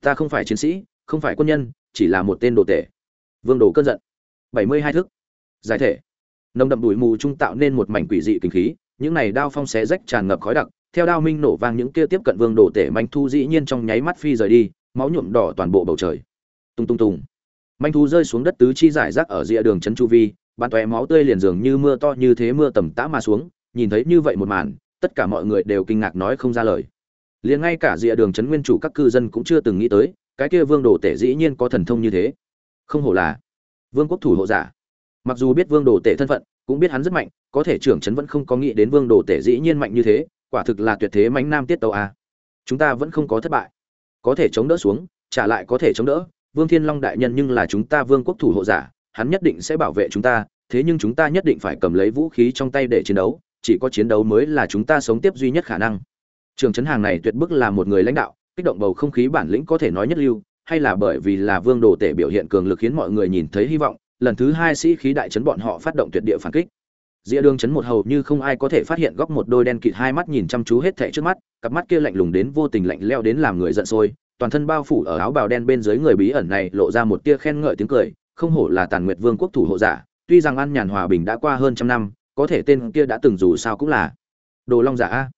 Ta không phải chiến sĩ, không phải quân nhân, chỉ là một tên đồ tể. Vương đồ cơn giận. Bảy mươi hai thước giải thể. Nồng đậm đùi mù trung tạo nên một mảnh quỷ dị kinh khí, những này đao phong xé rách tràn ngập khói đặc, theo đao minh nổ vang những kia tiếp cận vương đồ tể manh thu dĩ nhiên trong nháy mắt phi rời đi, máu nhuộm đỏ toàn bộ bầu trời. Tung tung tung manh thu rơi xuống đất tứ chi giải rác ở rìa đường trấn chu vi bàn tóe máu tươi liền dường như mưa to như thế mưa tầm tã mà xuống, nhìn thấy như vậy một màn, tất cả mọi người đều kinh ngạc nói không ra lời. Liền ngay cả rìa đường trấn nguyên chủ các cư dân cũng chưa từng nghĩ tới, cái kia vương đồ tể dĩ nhiên có thần thông như thế. Không hổ là vương quốc thủ hộ giả. Mặc dù biết vương đồ tể thân phận, cũng biết hắn rất mạnh, có thể trưởng trấn vẫn không có nghĩ đến vương đồ tể dĩ nhiên mạnh như thế, quả thực là tuyệt thế mánh nam tiết tàu a. Chúng ta vẫn không có thất bại. Có thể chống đỡ xuống, trả lại có thể chống đỡ, vương thiên long đại nhân nhưng là chúng ta vương quốc thủ hộ giả hắn nhất định sẽ bảo vệ chúng ta thế nhưng chúng ta nhất định phải cầm lấy vũ khí trong tay để chiến đấu chỉ có chiến đấu mới là chúng ta sống tiếp duy nhất khả năng. Trường trấn hàng này tuyệt bức là một người lãnh đạo kích động bầu không khí bản lĩnh có thể nói nhất lưu hay là bởi vì là vương đồ tể biểu hiện cường lực khiến mọi người nhìn thấy hy vọng lần thứ hai sĩ khí đại trấn bọn họ phát động tuyệt địa phản kích. Dĩa đường chấn một hầu như không ai có thể phát hiện góc một đôi đen kịt hai mắt nhìn chăm chú hết thảy trước mắt, cặp mắt kia lạnh lùng đến vô tình lạnh lẽo đến làm người giận sôi, toàn thân bao phủ ở áo bào đen bên dưới người bí ẩn này lộ ra một tia khen ngợi tiếng cười, không hổ là Tàn Nguyệt Vương quốc thủ hộ giả, tuy rằng an nhàn hòa bình đã qua hơn trăm năm, có thể tên kia đã từng dù sao cũng là Đồ Long giả a.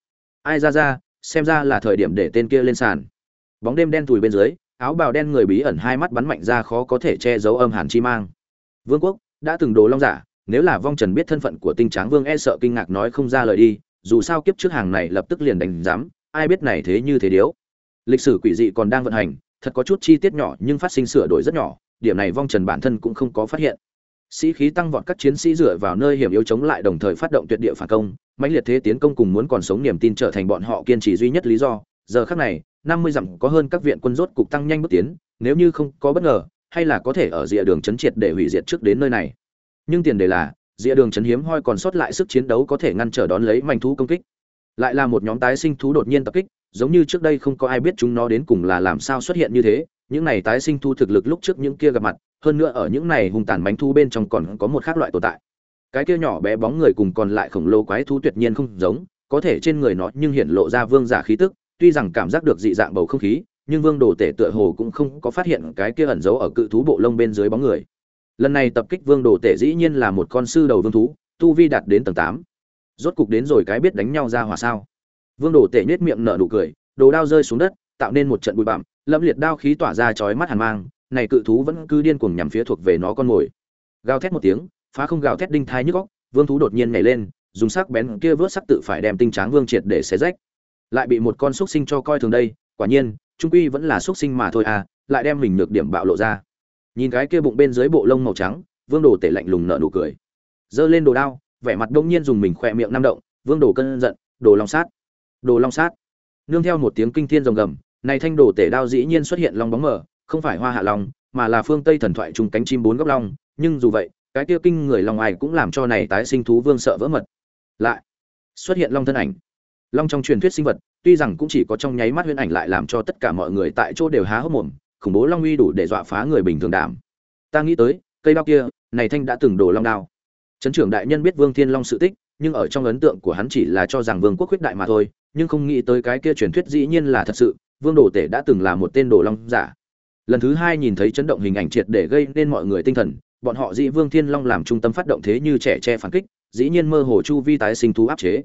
Ai ra ra, xem ra là thời điểm để tên kia lên sàn. Bóng đêm đen tủi bên dưới, áo bào đen người bí ẩn hai mắt bắn mạnh ra khó có thể che giấu âm hàn chi mang. Vương quốc đã từng Đồ Long giả, nếu là vong trần biết thân phận của tinh tráng vương e sợ kinh ngạc nói không ra lời đi dù sao kiếp trước hàng này lập tức liền đánh giám ai biết này thế như thế điếu lịch sử quỷ dị còn đang vận hành thật có chút chi tiết nhỏ nhưng phát sinh sửa đổi rất nhỏ điểm này vong trần bản thân cũng không có phát hiện. Sĩ khí tăng vọt các chiến sĩ dựa vào nơi hiểm yếu chống lại đồng thời phát động tuyệt địa phản công, mãnh liệt thế tiến công cùng muốn còn sống niềm tin trở thành bọn họ kiên trì duy nhất lý do. Giờ khác này, năm mươi dặm có hơn các viện quân rốt cục tăng nhanh bước tiến, nếu như không có bất ngờ, hay là có thể ở rìa đường chấn triệt để hủy diệt trước đến nơi này. Nhưng tiền đề là, rìa đường chấn hiếm hoi còn sót lại sức chiến đấu có thể ngăn trở đón lấy manh thú công kích. Lại là một nhóm tái sinh thú đột nhiên tập kích, giống như trước đây không có ai biết chúng nó đến cùng là làm sao xuất hiện như thế những này tái sinh thu thực lực lúc trước những kia gặp mặt, hơn nữa ở những này hung tàn bánh thu bên trong còn có một khác loại tồn tại. Cái kia nhỏ bé bóng người cùng còn lại khổng lồ quái thú tuyệt nhiên không giống, có thể trên người nó nhưng hiện lộ ra vương giả khí tức, tuy rằng cảm giác được dị dạng bầu không khí, nhưng vương đồ tể tựa hồ cũng không có phát hiện cái kia ẩn giấu ở cự thú bộ lông bên dưới bóng người. Lần này tập kích vương đồ tể dĩ nhiên là một con sư đầu vương thú, tu vi đạt đến tầng tám. Rốt cục đến rồi cái biết đánh nhau ra hòa sao? Vương đồ tể nhếch miệng nở nụ cười, đồ đao rơi xuống đất, tạo nên một trận bụi bặm lâm liệt đao khí tỏa ra chói mắt hàn mang, này cự thú vẫn cứ điên cuồng nhằm phía thuộc về nó con mồi. Gào thét một tiếng, phá không gào thét đinh thai nhức góc vương thú đột nhiên nhảy lên, dùng sắc bén kia vớt sắc tự phải đem tinh tráng vương triệt để xé rách. Lại bị một con xúc sinh cho coi thường đây, quả nhiên, trung quy vẫn là xúc sinh mà thôi à lại đem mình nhược điểm bạo lộ ra. Nhìn cái kia bụng bên dưới bộ lông màu trắng, vương đồ tể lạnh lùng nở nụ cười. Giơ lên đồ đao, vẻ mặt đông nhiên dùng mình khỏe miệng năm động, vương đồ cân giận, đồ long sát, đồ long sát. Nương theo một tiếng kinh thiên rồng gầm này thanh đồ tể đao dĩ nhiên xuất hiện long bóng mờ, không phải hoa hạ long, mà là phương tây thần thoại trùng cánh chim bốn góc long, nhưng dù vậy, cái kia kinh người long ai cũng làm cho này tái sinh thú vương sợ vỡ mật. Lại, xuất hiện long thân ảnh. Long trong truyền thuyết sinh vật, tuy rằng cũng chỉ có trong nháy mắt huyễn ảnh lại làm cho tất cả mọi người tại chỗ đều há hốc mồm, khủng bố long uy đủ để dọa phá người bình thường đảm ta nghĩ tới, cây đao kia, này thanh đã từng đổ long đao. Trấn trưởng đại nhân biết vương thiên long sự tích, nhưng ở trong ấn tượng của hắn chỉ là cho rằng vương quốc quyết đại mà thôi, nhưng không nghĩ tới cái kia truyền thuyết dĩ nhiên là thật sự vương đồ tể đã từng là một tên đồ long giả. Lần thứ hai nhìn thấy chấn động hình ảnh triệt để gây nên mọi người tinh thần, bọn họ dĩ vương thiên long làm trung tâm phát động thế như trẻ che phản kích, dĩ nhiên mơ hồ chu vi tái sinh thú áp chế.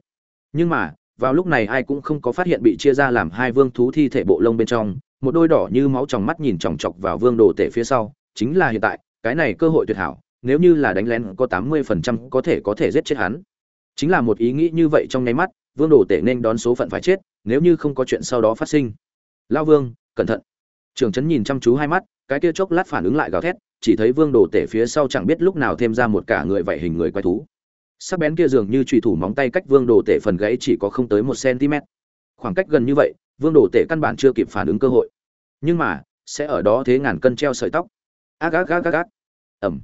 Nhưng mà, vào lúc này ai cũng không có phát hiện bị chia ra làm hai vương thú thi thể bộ lông bên trong, một đôi đỏ như máu tròng mắt nhìn chòng chọc vào vương đồ tể phía sau, chính là hiện tại, cái này cơ hội tuyệt hảo, nếu như là đánh lén có tám mươi phần trăm có thể có thể giết chết hắn. Chính là một ý nghĩ như vậy trong nháy mắt, vương đồ tể nên đón số phận phải chết, nếu như không có chuyện sau đó phát sinh lao vương, cẩn thận. Trường trấn nhìn chăm chú hai mắt, cái kia chốc lát phản ứng lại gào thét, chỉ thấy vương đồ tể phía sau chẳng biết lúc nào thêm ra một cả người vậy hình người quay thú. Sắc bén kia dường như trùy thủ móng tay cách vương đồ tể phần gãy chỉ có không tới một cm khoảng cách gần như vậy, vương đồ tể căn bản chưa kịp phản ứng cơ hội. Nhưng mà, sẽ ở đó thế ngàn cân treo sợi tóc. Ác ác ác ác ác. Ẩm.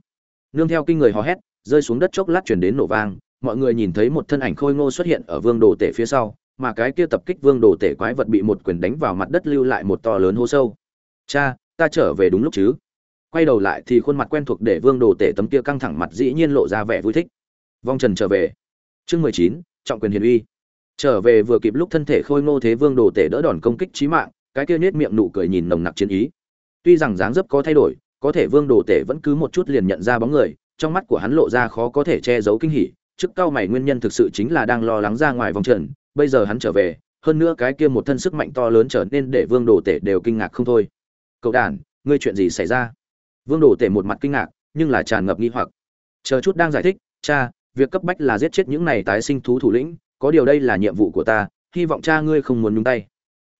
Nương theo kinh người hò hét, rơi xuống đất chốc lát chuyển đến nổ vang, mọi người nhìn thấy một thân ảnh khôi ngô xuất hiện ở vương đồ tể phía sau mà cái kia tập kích vương đồ tể quái vật bị một quyền đánh vào mặt đất lưu lại một to lớn hố sâu. Cha, ta trở về đúng lúc chứ? Quay đầu lại thì khuôn mặt quen thuộc để vương đồ tể tấm kia căng thẳng mặt dĩ nhiên lộ ra vẻ vui thích. Vong trần trở về. Chương mười chín, trọng quyền hiền uy. Trở về vừa kịp lúc thân thể khôi ngô thế vương đồ tể đỡ đòn công kích chí mạng, cái kia nết miệng nụ cười nhìn nồng nặc chiến ý. Tuy rằng dáng dấp có thay đổi, có thể vương đồ tể vẫn cứ một chút liền nhận ra bóng người, trong mắt của hắn lộ ra khó có thể che giấu kinh hỉ, trước cao mày nguyên nhân thực sự chính là đang lo lắng ra ngoài vòng trần bây giờ hắn trở về, hơn nữa cái kia một thân sức mạnh to lớn trở nên để vương đồ tể đều kinh ngạc không thôi. Cậu đàn ngươi chuyện gì xảy ra? Vương đồ tể một mặt kinh ngạc, nhưng là tràn ngập nghi hoặc. Chờ chút đang giải thích, cha, việc cấp bách là giết chết những này tái sinh thú thủ lĩnh, có điều đây là nhiệm vụ của ta, hy vọng cha ngươi không muốn nhúng tay.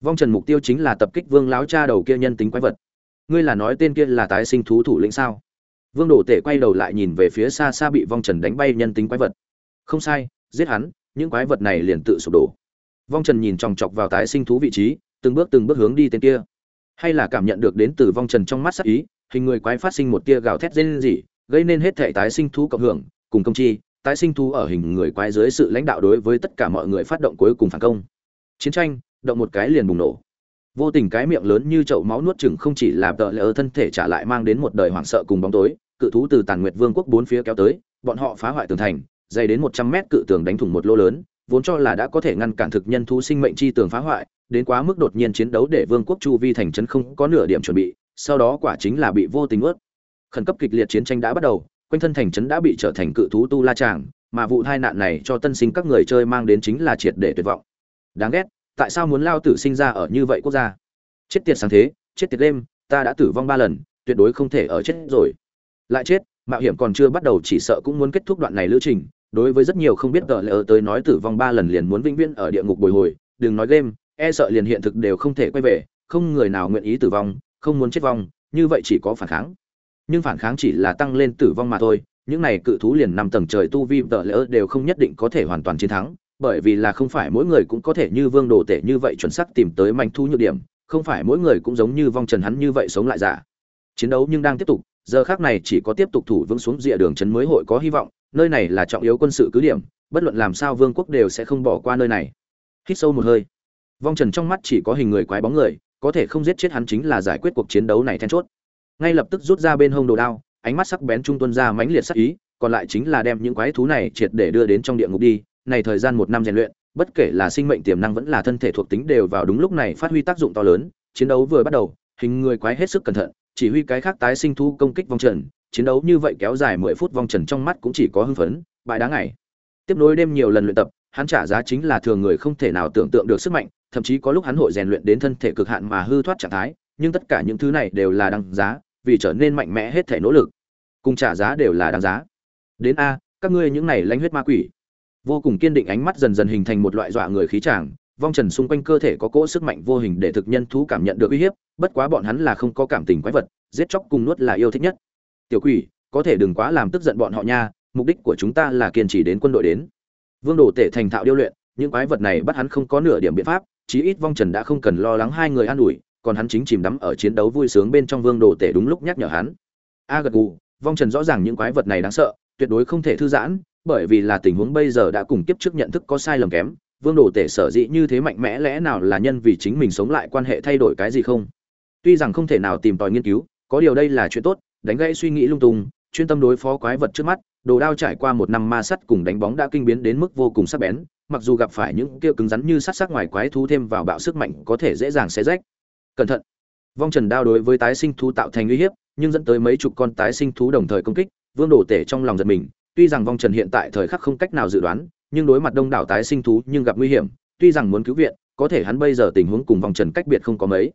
Vong trần mục tiêu chính là tập kích vương láo cha đầu kia nhân tính quái vật. Ngươi là nói tên kia là tái sinh thú thủ lĩnh sao? Vương đồ tể quay đầu lại nhìn về phía xa xa bị vong trần đánh bay nhân tính quái vật. Không sai, giết hắn những quái vật này liền tự sụp đổ. Vong trần nhìn chòng chọc vào tái sinh thú vị trí, từng bước từng bước hướng đi tên kia. Hay là cảm nhận được đến từ vong trần trong mắt sắc ý, hình người quái phát sinh một tia gào thét rên rỉ, gây nên hết thể tái sinh thú cộng hưởng, cùng công chi, tái sinh thú ở hình người quái dưới sự lãnh đạo đối với tất cả mọi người phát động cuối cùng phản công. Chiến tranh, động một cái liền bùng nổ. Vô tình cái miệng lớn như chậu máu nuốt chừng không chỉ làm tợ lỡ thân thể trả lại mang đến một đời hoảng sợ cùng bóng tối, cự thú từ tàn nguyệt vương quốc bốn phía kéo tới, bọn họ phá hoại tường thành dày đến một trăm mét cự tường đánh thủng một lô lớn, vốn cho là đã có thể ngăn cản thực nhân thú sinh mệnh chi tường phá hoại, đến quá mức đột nhiên chiến đấu để vương quốc chu vi thành trấn không có nửa điểm chuẩn bị, sau đó quả chính là bị vô tình ướt. Khẩn cấp kịch liệt chiến tranh đã bắt đầu, quanh thân thành trấn đã bị trở thành cự thú tu la tràng, mà vụ tai nạn này cho tân sinh các người chơi mang đến chính là triệt để tuyệt vọng. Đáng ghét, tại sao muốn lao tử sinh ra ở như vậy quốc gia? Chết tiệt sáng thế, chết tiệt đêm, ta đã tử vong ba lần, tuyệt đối không thể ở chết rồi. Lại chết, mạo hiểm còn chưa bắt đầu chỉ sợ cũng muốn kết thúc đoạn này lữ trình đối với rất nhiều không biết gợ lỡ tới nói tử vong ba lần liền muốn vĩnh viễn ở địa ngục bồi hồi, đừng nói game e sợ liền hiện thực đều không thể quay về, không người nào nguyện ý tử vong, không muốn chết vong, như vậy chỉ có phản kháng. Nhưng phản kháng chỉ là tăng lên tử vong mà thôi, những này cự thú liền năm tầng trời tu vi tờ lỡ đều không nhất định có thể hoàn toàn chiến thắng, bởi vì là không phải mỗi người cũng có thể như vương đồ tể như vậy chuẩn xác tìm tới manh thu nhược điểm, không phải mỗi người cũng giống như vong trần hắn như vậy sống lại giả. Chiến đấu nhưng đang tiếp tục, giờ khác này chỉ có tiếp tục thủ vững xuống rìa đường trấn mới hội có hy vọng nơi này là trọng yếu quân sự cứ điểm, bất luận làm sao vương quốc đều sẽ không bỏ qua nơi này. Hít sâu một hơi. Vong trần trong mắt chỉ có hình người quái bóng người, có thể không giết chết hắn chính là giải quyết cuộc chiến đấu này then chốt. Ngay lập tức rút ra bên hông đồ đao, ánh mắt sắc bén trung tuân ra mãnh liệt sắc ý, còn lại chính là đem những quái thú này triệt để đưa đến trong địa ngục đi. Này thời gian một năm rèn luyện, bất kể là sinh mệnh tiềm năng vẫn là thân thể thuộc tính đều vào đúng lúc này phát huy tác dụng to lớn. Chiến đấu vừa bắt đầu, hình người quái hết sức cẩn thận, chỉ huy cái khác tái sinh thu công kích vong trần chiến đấu như vậy kéo dài mười phút vong trần trong mắt cũng chỉ có hưng phấn bại đá ngày. Tiếp nối đêm nhiều lần luyện tập hắn trả giá chính là thường người không thể nào tưởng tượng được sức mạnh thậm chí có lúc hắn hội rèn luyện đến thân thể cực hạn mà hư thoát trạng thái nhưng tất cả những thứ này đều là đáng giá vì trở nên mạnh mẽ hết thể nỗ lực. Cùng trả giá đều là đáng giá. Đến a các ngươi những này lãnh huyết ma quỷ. Vô cùng kiên định ánh mắt dần dần hình thành một loại dọa người khí chàng, vong trần xung quanh cơ thể có cỗ sức mạnh vô hình để thực nhân thú cảm nhận được uy hiếp bất quá bọn hắn là không có cảm tình quái vật giết chóc cùng nuốt là yêu thích nhất tiểu quỷ, có thể đừng quá làm tức giận bọn họ nha, mục đích của chúng ta là kiên trì đến quân đội đến. Vương đồ tể thành thạo điêu luyện, những quái vật này bắt hắn không có nửa điểm biện pháp, chí ít vong trần đã không cần lo lắng hai người an ủi, còn hắn chính chìm đắm ở chiến đấu vui sướng bên trong vương đồ tể đúng lúc nhắc nhở hắn. A gật gù, vong trần rõ ràng những quái vật này đáng sợ, tuyệt đối không thể thư giãn, bởi vì là tình huống bây giờ đã cùng kiếp trước nhận thức có sai lầm kém, vương đồ tể sở dĩ như thế mạnh mẽ lẽ nào là nhân vì chính mình sống lại quan hệ thay đổi cái gì không? Tuy rằng không thể nào tìm tòi nghiên cứu, có điều đây là chuyện tốt đánh gãy suy nghĩ lung tung, chuyên tâm đối phó quái vật trước mắt, đồ đao trải qua một năm ma sắt cùng đánh bóng đã kinh biến đến mức vô cùng sắc bén, mặc dù gặp phải những kia cứng rắn như sắt sắc ngoài quái thú thêm vào bạo sức mạnh có thể dễ dàng xé rách. Cẩn thận. Vong trần đao đối với tái sinh thú tạo thành uy hiếp, nhưng dẫn tới mấy chục con tái sinh thú đồng thời công kích, vương đồ tể trong lòng giật mình, tuy rằng vong trần hiện tại thời khắc không cách nào dự đoán, nhưng đối mặt đông đảo tái sinh thú nhưng gặp nguy hiểm, tuy rằng muốn cứu viện, có thể hắn bây giờ tình huống cùng vong trần cách biệt không có mấy.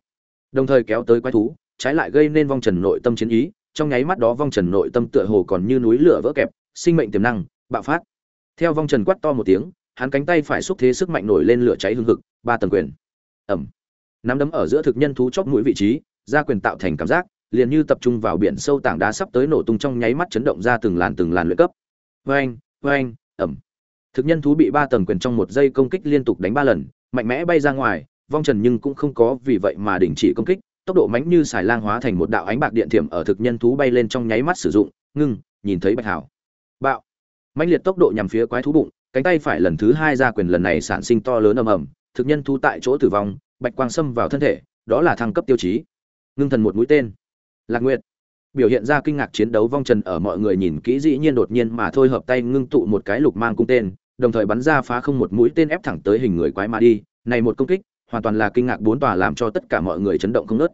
Đồng thời kéo tới quái thú, trái lại gây nên vong trần nội tâm chiến ý trong nháy mắt đó vong trần nội tâm tựa hồ còn như núi lửa vỡ kẹp, sinh mệnh tiềm năng, bạo phát. Theo vong trần quát to một tiếng, hắn cánh tay phải xúc thế sức mạnh nổi lên lửa cháy hương hực, ba tầng quyền. Ẩm nắm đấm ở giữa thực nhân thú chóp mũi vị trí, ra quyền tạo thành cảm giác, liền như tập trung vào biển sâu tảng đá sắp tới nổ tung trong nháy mắt chấn động ra từng làn từng làn luyện cấp. Vang vang ẩm thực nhân thú bị ba tầng quyền trong một giây công kích liên tục đánh ba lần, mạnh mẽ bay ra ngoài, vong trần nhưng cũng không có vì vậy mà đình chỉ công kích tốc độ mãnh như xài lang hóa thành một đạo ánh bạc điện thiểm ở thực nhân thú bay lên trong nháy mắt sử dụng, ngưng, nhìn thấy bạch hảo bạo. Mãnh liệt tốc độ nhằm phía quái thú bụng, cánh tay phải lần thứ hai ra quyền lần này sản sinh to lớn ầm ầm, thực nhân thú tại chỗ tử vong, bạch quang xâm vào thân thể, đó là thăng cấp tiêu chí. Ngưng thần một mũi tên. Lạc nguyệt. Biểu hiện ra kinh ngạc chiến đấu vong trần ở mọi người nhìn kỹ dĩ nhiên đột nhiên mà thôi hợp tay ngưng tụ một cái lục mang cung tên, đồng thời bắn ra phá không một mũi tên ép thẳng tới hình người quái mà đi, này một công kích hoàn toàn là kinh ngạc bốn tòa làm cho tất cả mọi người chấn động không nớt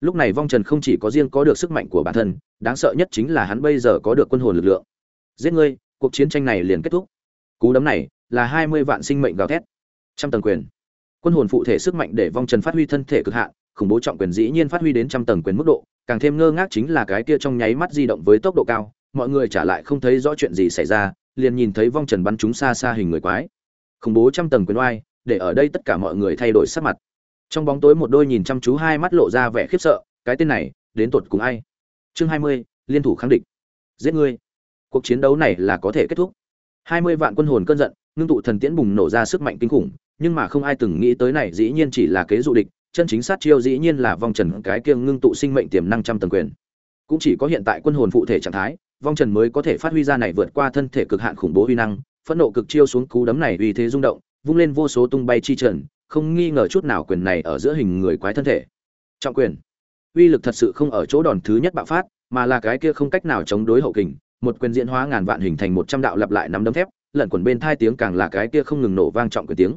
lúc này vong trần không chỉ có riêng có được sức mạnh của bản thân, đáng sợ nhất chính là hắn bây giờ có được quân hồn lực lượng. Giết ngươi, cuộc chiến tranh này liền kết thúc. Cú đấm này là hai mươi vạn sinh mệnh gào thét. Trăm tầng quyền. Quân hồn phụ thể sức mạnh để vong trần phát huy thân thể cực hạn, khủng bố trọng quyền dĩ nhiên phát huy đến trăm tầng quyền mức độ, càng thêm ngơ ngác chính là cái kia trong nháy mắt di động với tốc độ cao, mọi người trả lại không thấy rõ chuyện gì xảy ra, liền nhìn thấy vong trần bắn chúng xa xa hình người quái. Khủng bố trăm tầng quyền oai để ở đây tất cả mọi người thay đổi sắc mặt. Trong bóng tối một đôi nhìn chăm chú hai mắt lộ ra vẻ khiếp sợ, cái tên này, đến tột cùng ai? Chương hai mươi, liên thủ kháng địch. Giết ngươi. Cuộc chiến đấu này là có thể kết thúc. Hai mươi vạn quân hồn cơn giận, ngưng tụ thần tiễn bùng nổ ra sức mạnh kinh khủng, nhưng mà không ai từng nghĩ tới này dĩ nhiên chỉ là kế dụ địch, chân chính sát chiêu dĩ nhiên là vong trần cái kiêng ngưng tụ sinh mệnh tiềm năng trăm tầng quyền. Cũng chỉ có hiện tại quân hồn phụ thể trạng thái, vong trần mới có thể phát huy ra này vượt qua thân thể cực hạn khủng bố uy năng, phẫn nộ cực chiêu xuống cú đấm này uy thế rung động vung lên vô số tung bay chi trần, không nghi ngờ chút nào quyền này ở giữa hình người quái thân thể. Trọng quyền. Uy lực thật sự không ở chỗ đòn thứ nhất bạo phát, mà là cái kia không cách nào chống đối hậu kình, một quyền diễn hóa ngàn vạn hình thành một trăm đạo lặp lại nắm đấm thép, lẩn quẩn bên thai tiếng càng là cái kia không ngừng nổ vang trọng quyền tiếng.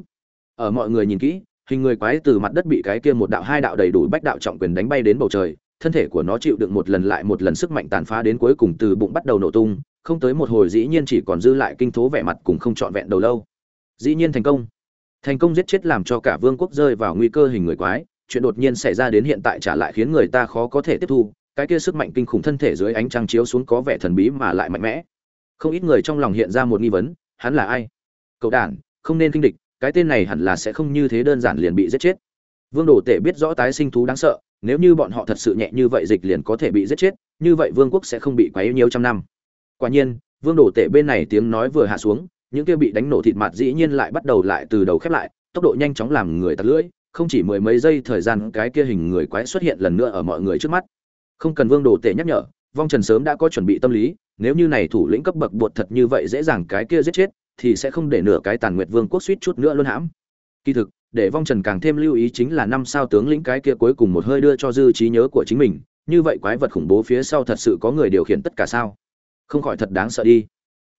Ở mọi người nhìn kỹ, hình người quái từ mặt đất bị cái kia một đạo hai đạo đầy đủ bách đạo trọng quyền đánh bay đến bầu trời, thân thể của nó chịu đựng một lần lại một lần sức mạnh tàn phá đến cuối cùng từ bụng bắt đầu nổ tung, không tới một hồi dĩ nhiên chỉ còn dư lại kinh thố vẻ mặt cùng không trọn vẹn đầu lâu dĩ nhiên thành công. Thành công giết chết làm cho cả vương quốc rơi vào nguy cơ hình người quái, chuyện đột nhiên xảy ra đến hiện tại trả lại khiến người ta khó có thể tiếp thu, cái kia sức mạnh kinh khủng thân thể dưới ánh trăng chiếu xuống có vẻ thần bí mà lại mạnh mẽ. Không ít người trong lòng hiện ra một nghi vấn, hắn là ai? Cậu đản, không nên kinh địch, cái tên này hẳn là sẽ không như thế đơn giản liền bị giết chết. Vương đồ tể biết rõ tái sinh thú đáng sợ, nếu như bọn họ thật sự nhẹ như vậy dịch liền có thể bị giết chết, như vậy vương quốc sẽ không bị quấy nhiều trăm năm. Quả nhiên, vương đồ tể bên này tiếng nói vừa hạ xuống những kia bị đánh nổ thịt mặt dĩ nhiên lại bắt đầu lại từ đầu khép lại, tốc độ nhanh chóng làm người tạt lưỡi, không chỉ mười mấy giây thời gian cái kia hình người quái xuất hiện lần nữa ở mọi người trước mắt. Không cần vương đồ tể nhắc nhở, vong trần sớm đã có chuẩn bị tâm lý, nếu như này thủ lĩnh cấp bậc bột thật như vậy dễ dàng cái kia giết chết, thì sẽ không để nửa cái tàn nguyệt vương quốc suýt chút nữa luôn hãm. Kỳ thực, để vong trần càng thêm lưu ý chính là năm sao tướng lĩnh cái kia cuối cùng một hơi đưa cho dư trí nhớ của chính mình, như vậy quái vật khủng bố phía sau thật sự có người điều khiển tất cả sao? Không khỏi thật đáng sợ đi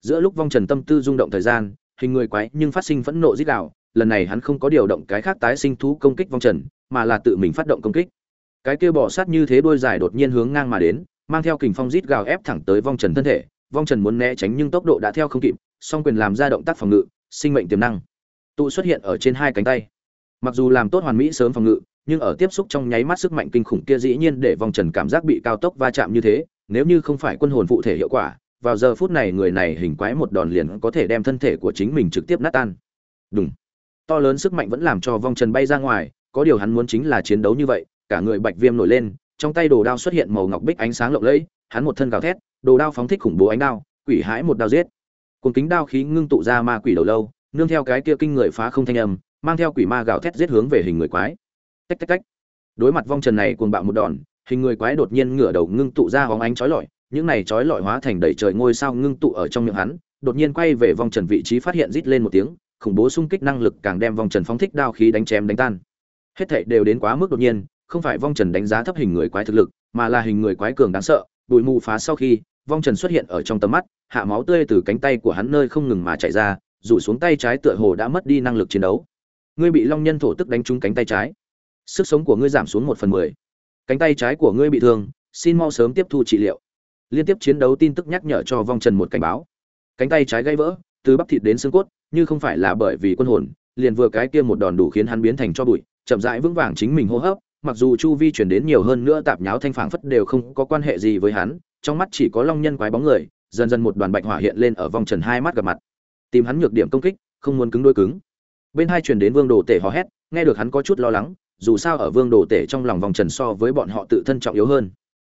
giữa lúc vong trần tâm tư rung động thời gian, hình người quái nhưng phát sinh phẫn nộ dít đạo lần này hắn không có điều động cái khác tái sinh thú công kích vong trần, mà là tự mình phát động công kích. Cái kia bỏ sát như thế đôi dài đột nhiên hướng ngang mà đến, mang theo kình phong rít gào ép thẳng tới vong trần thân thể, vong trần muốn né tránh nhưng tốc độ đã theo không kịp, song quyền làm ra động tác phòng ngự, sinh mệnh tiềm năng. Tụ xuất hiện ở trên hai cánh tay. Mặc dù làm tốt hoàn mỹ sớm phòng ngự, nhưng ở tiếp xúc trong nháy mắt sức mạnh kinh khủng kia dĩ nhiên để vong trần cảm giác bị cao tốc va chạm như thế, nếu như không phải quân hồn phụ thể hiệu quả vào giờ phút này người này hình quái một đòn liền có thể đem thân thể của chính mình trực tiếp nát tan. Đúng to lớn sức mạnh vẫn làm cho vong trần bay ra ngoài, có điều hắn muốn chính là chiến đấu như vậy, cả người bạch viêm nổi lên, trong tay đồ đao xuất hiện màu ngọc bích ánh sáng lộng lẫy, hắn một thân gào thét, đồ đao phóng thích khủng bố ánh đao, quỷ hãi một đao giết. Cùng kính đao khí ngưng tụ ra ma quỷ đầu lâu, nương theo cái kia kinh người phá không thanh âm, mang theo quỷ ma gào thét giết hướng về hình người quái. Tách tách tách. Đối mặt vong trần này cuồng bạo một đòn, hình người quái đột nhiên ngửa đầu ngưng tụ ra hóng ánh chói lọi những này chói lọi hóa thành đầy trời ngôi sao ngưng tụ ở trong miệng hắn, đột nhiên quay về vong trần vị trí phát hiện rít lên một tiếng, khủng bố xung kích năng lực càng đem vong trần phóng thích đao khí đánh chém đánh tan. Hết thảy đều đến quá mức đột nhiên, không phải vong trần đánh giá thấp hình người quái thực lực, mà là hình người quái cường đáng sợ, bụi mù phá sau khi, vong trần xuất hiện ở trong tầm mắt, hạ máu tươi từ cánh tay của hắn nơi không ngừng mà chảy ra, rủ xuống tay trái tựa hồ đã mất đi năng lực chiến đấu. Ngươi bị long nhân thổ tức đánh trúng cánh tay trái. Sức sống của ngươi giảm xuống một phần mười. Cánh tay trái của ngươi bị thương, xin mau sớm tiếp thu trị liệu liên tiếp chiến đấu tin tức nhắc nhở cho vong trần một cảnh báo. Cánh tay trái gãy vỡ, từ bắp thịt đến xương cốt, như không phải là bởi vì quân hồn, liền vừa cái kia một đòn đủ khiến hắn biến thành cho bụi, chậm rãi vững vàng chính mình hô hấp, mặc dù chu vi chuyển đến nhiều hơn nữa tạp nháo thanh phảng phất đều không có quan hệ gì với hắn, trong mắt chỉ có long nhân quái bóng người, dần dần một đoàn bạch hỏa hiện lên ở vòng trần hai mắt gặp mặt. Tìm hắn nhược điểm công kích, không muốn cứng đôi cứng. Bên hai truyền đến vương đồ tể hò hét, nghe được hắn có chút lo lắng, dù sao ở vương đồ tể trong lòng vòng trần so với bọn họ tự thân trọng yếu hơn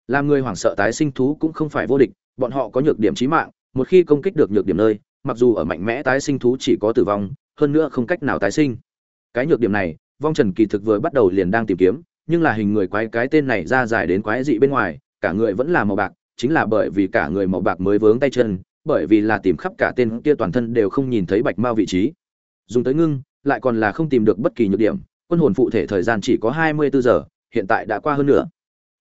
làm người hoảng sợ tái sinh thú cũng không phải vô địch, bọn họ có nhược điểm chí mạng, một khi công kích được nhược điểm nơi, mặc dù ở mạnh mẽ tái sinh thú chỉ có tử vong, hơn nữa không cách nào tái sinh. Cái nhược điểm này, vong trần kỳ thực vừa bắt đầu liền đang tìm kiếm, nhưng là hình người quái cái tên này ra dài đến quái dị bên ngoài, cả người vẫn là màu bạc, chính là bởi vì cả người màu bạc mới vướng tay chân, bởi vì là tìm khắp cả tên kia toàn thân đều không nhìn thấy bạch mao vị trí. Dùng tới ngưng, lại còn là không tìm được bất kỳ nhược điểm, quân hồn phụ thể thời gian chỉ có hai mươi bốn giờ, hiện tại đã qua hơn nữa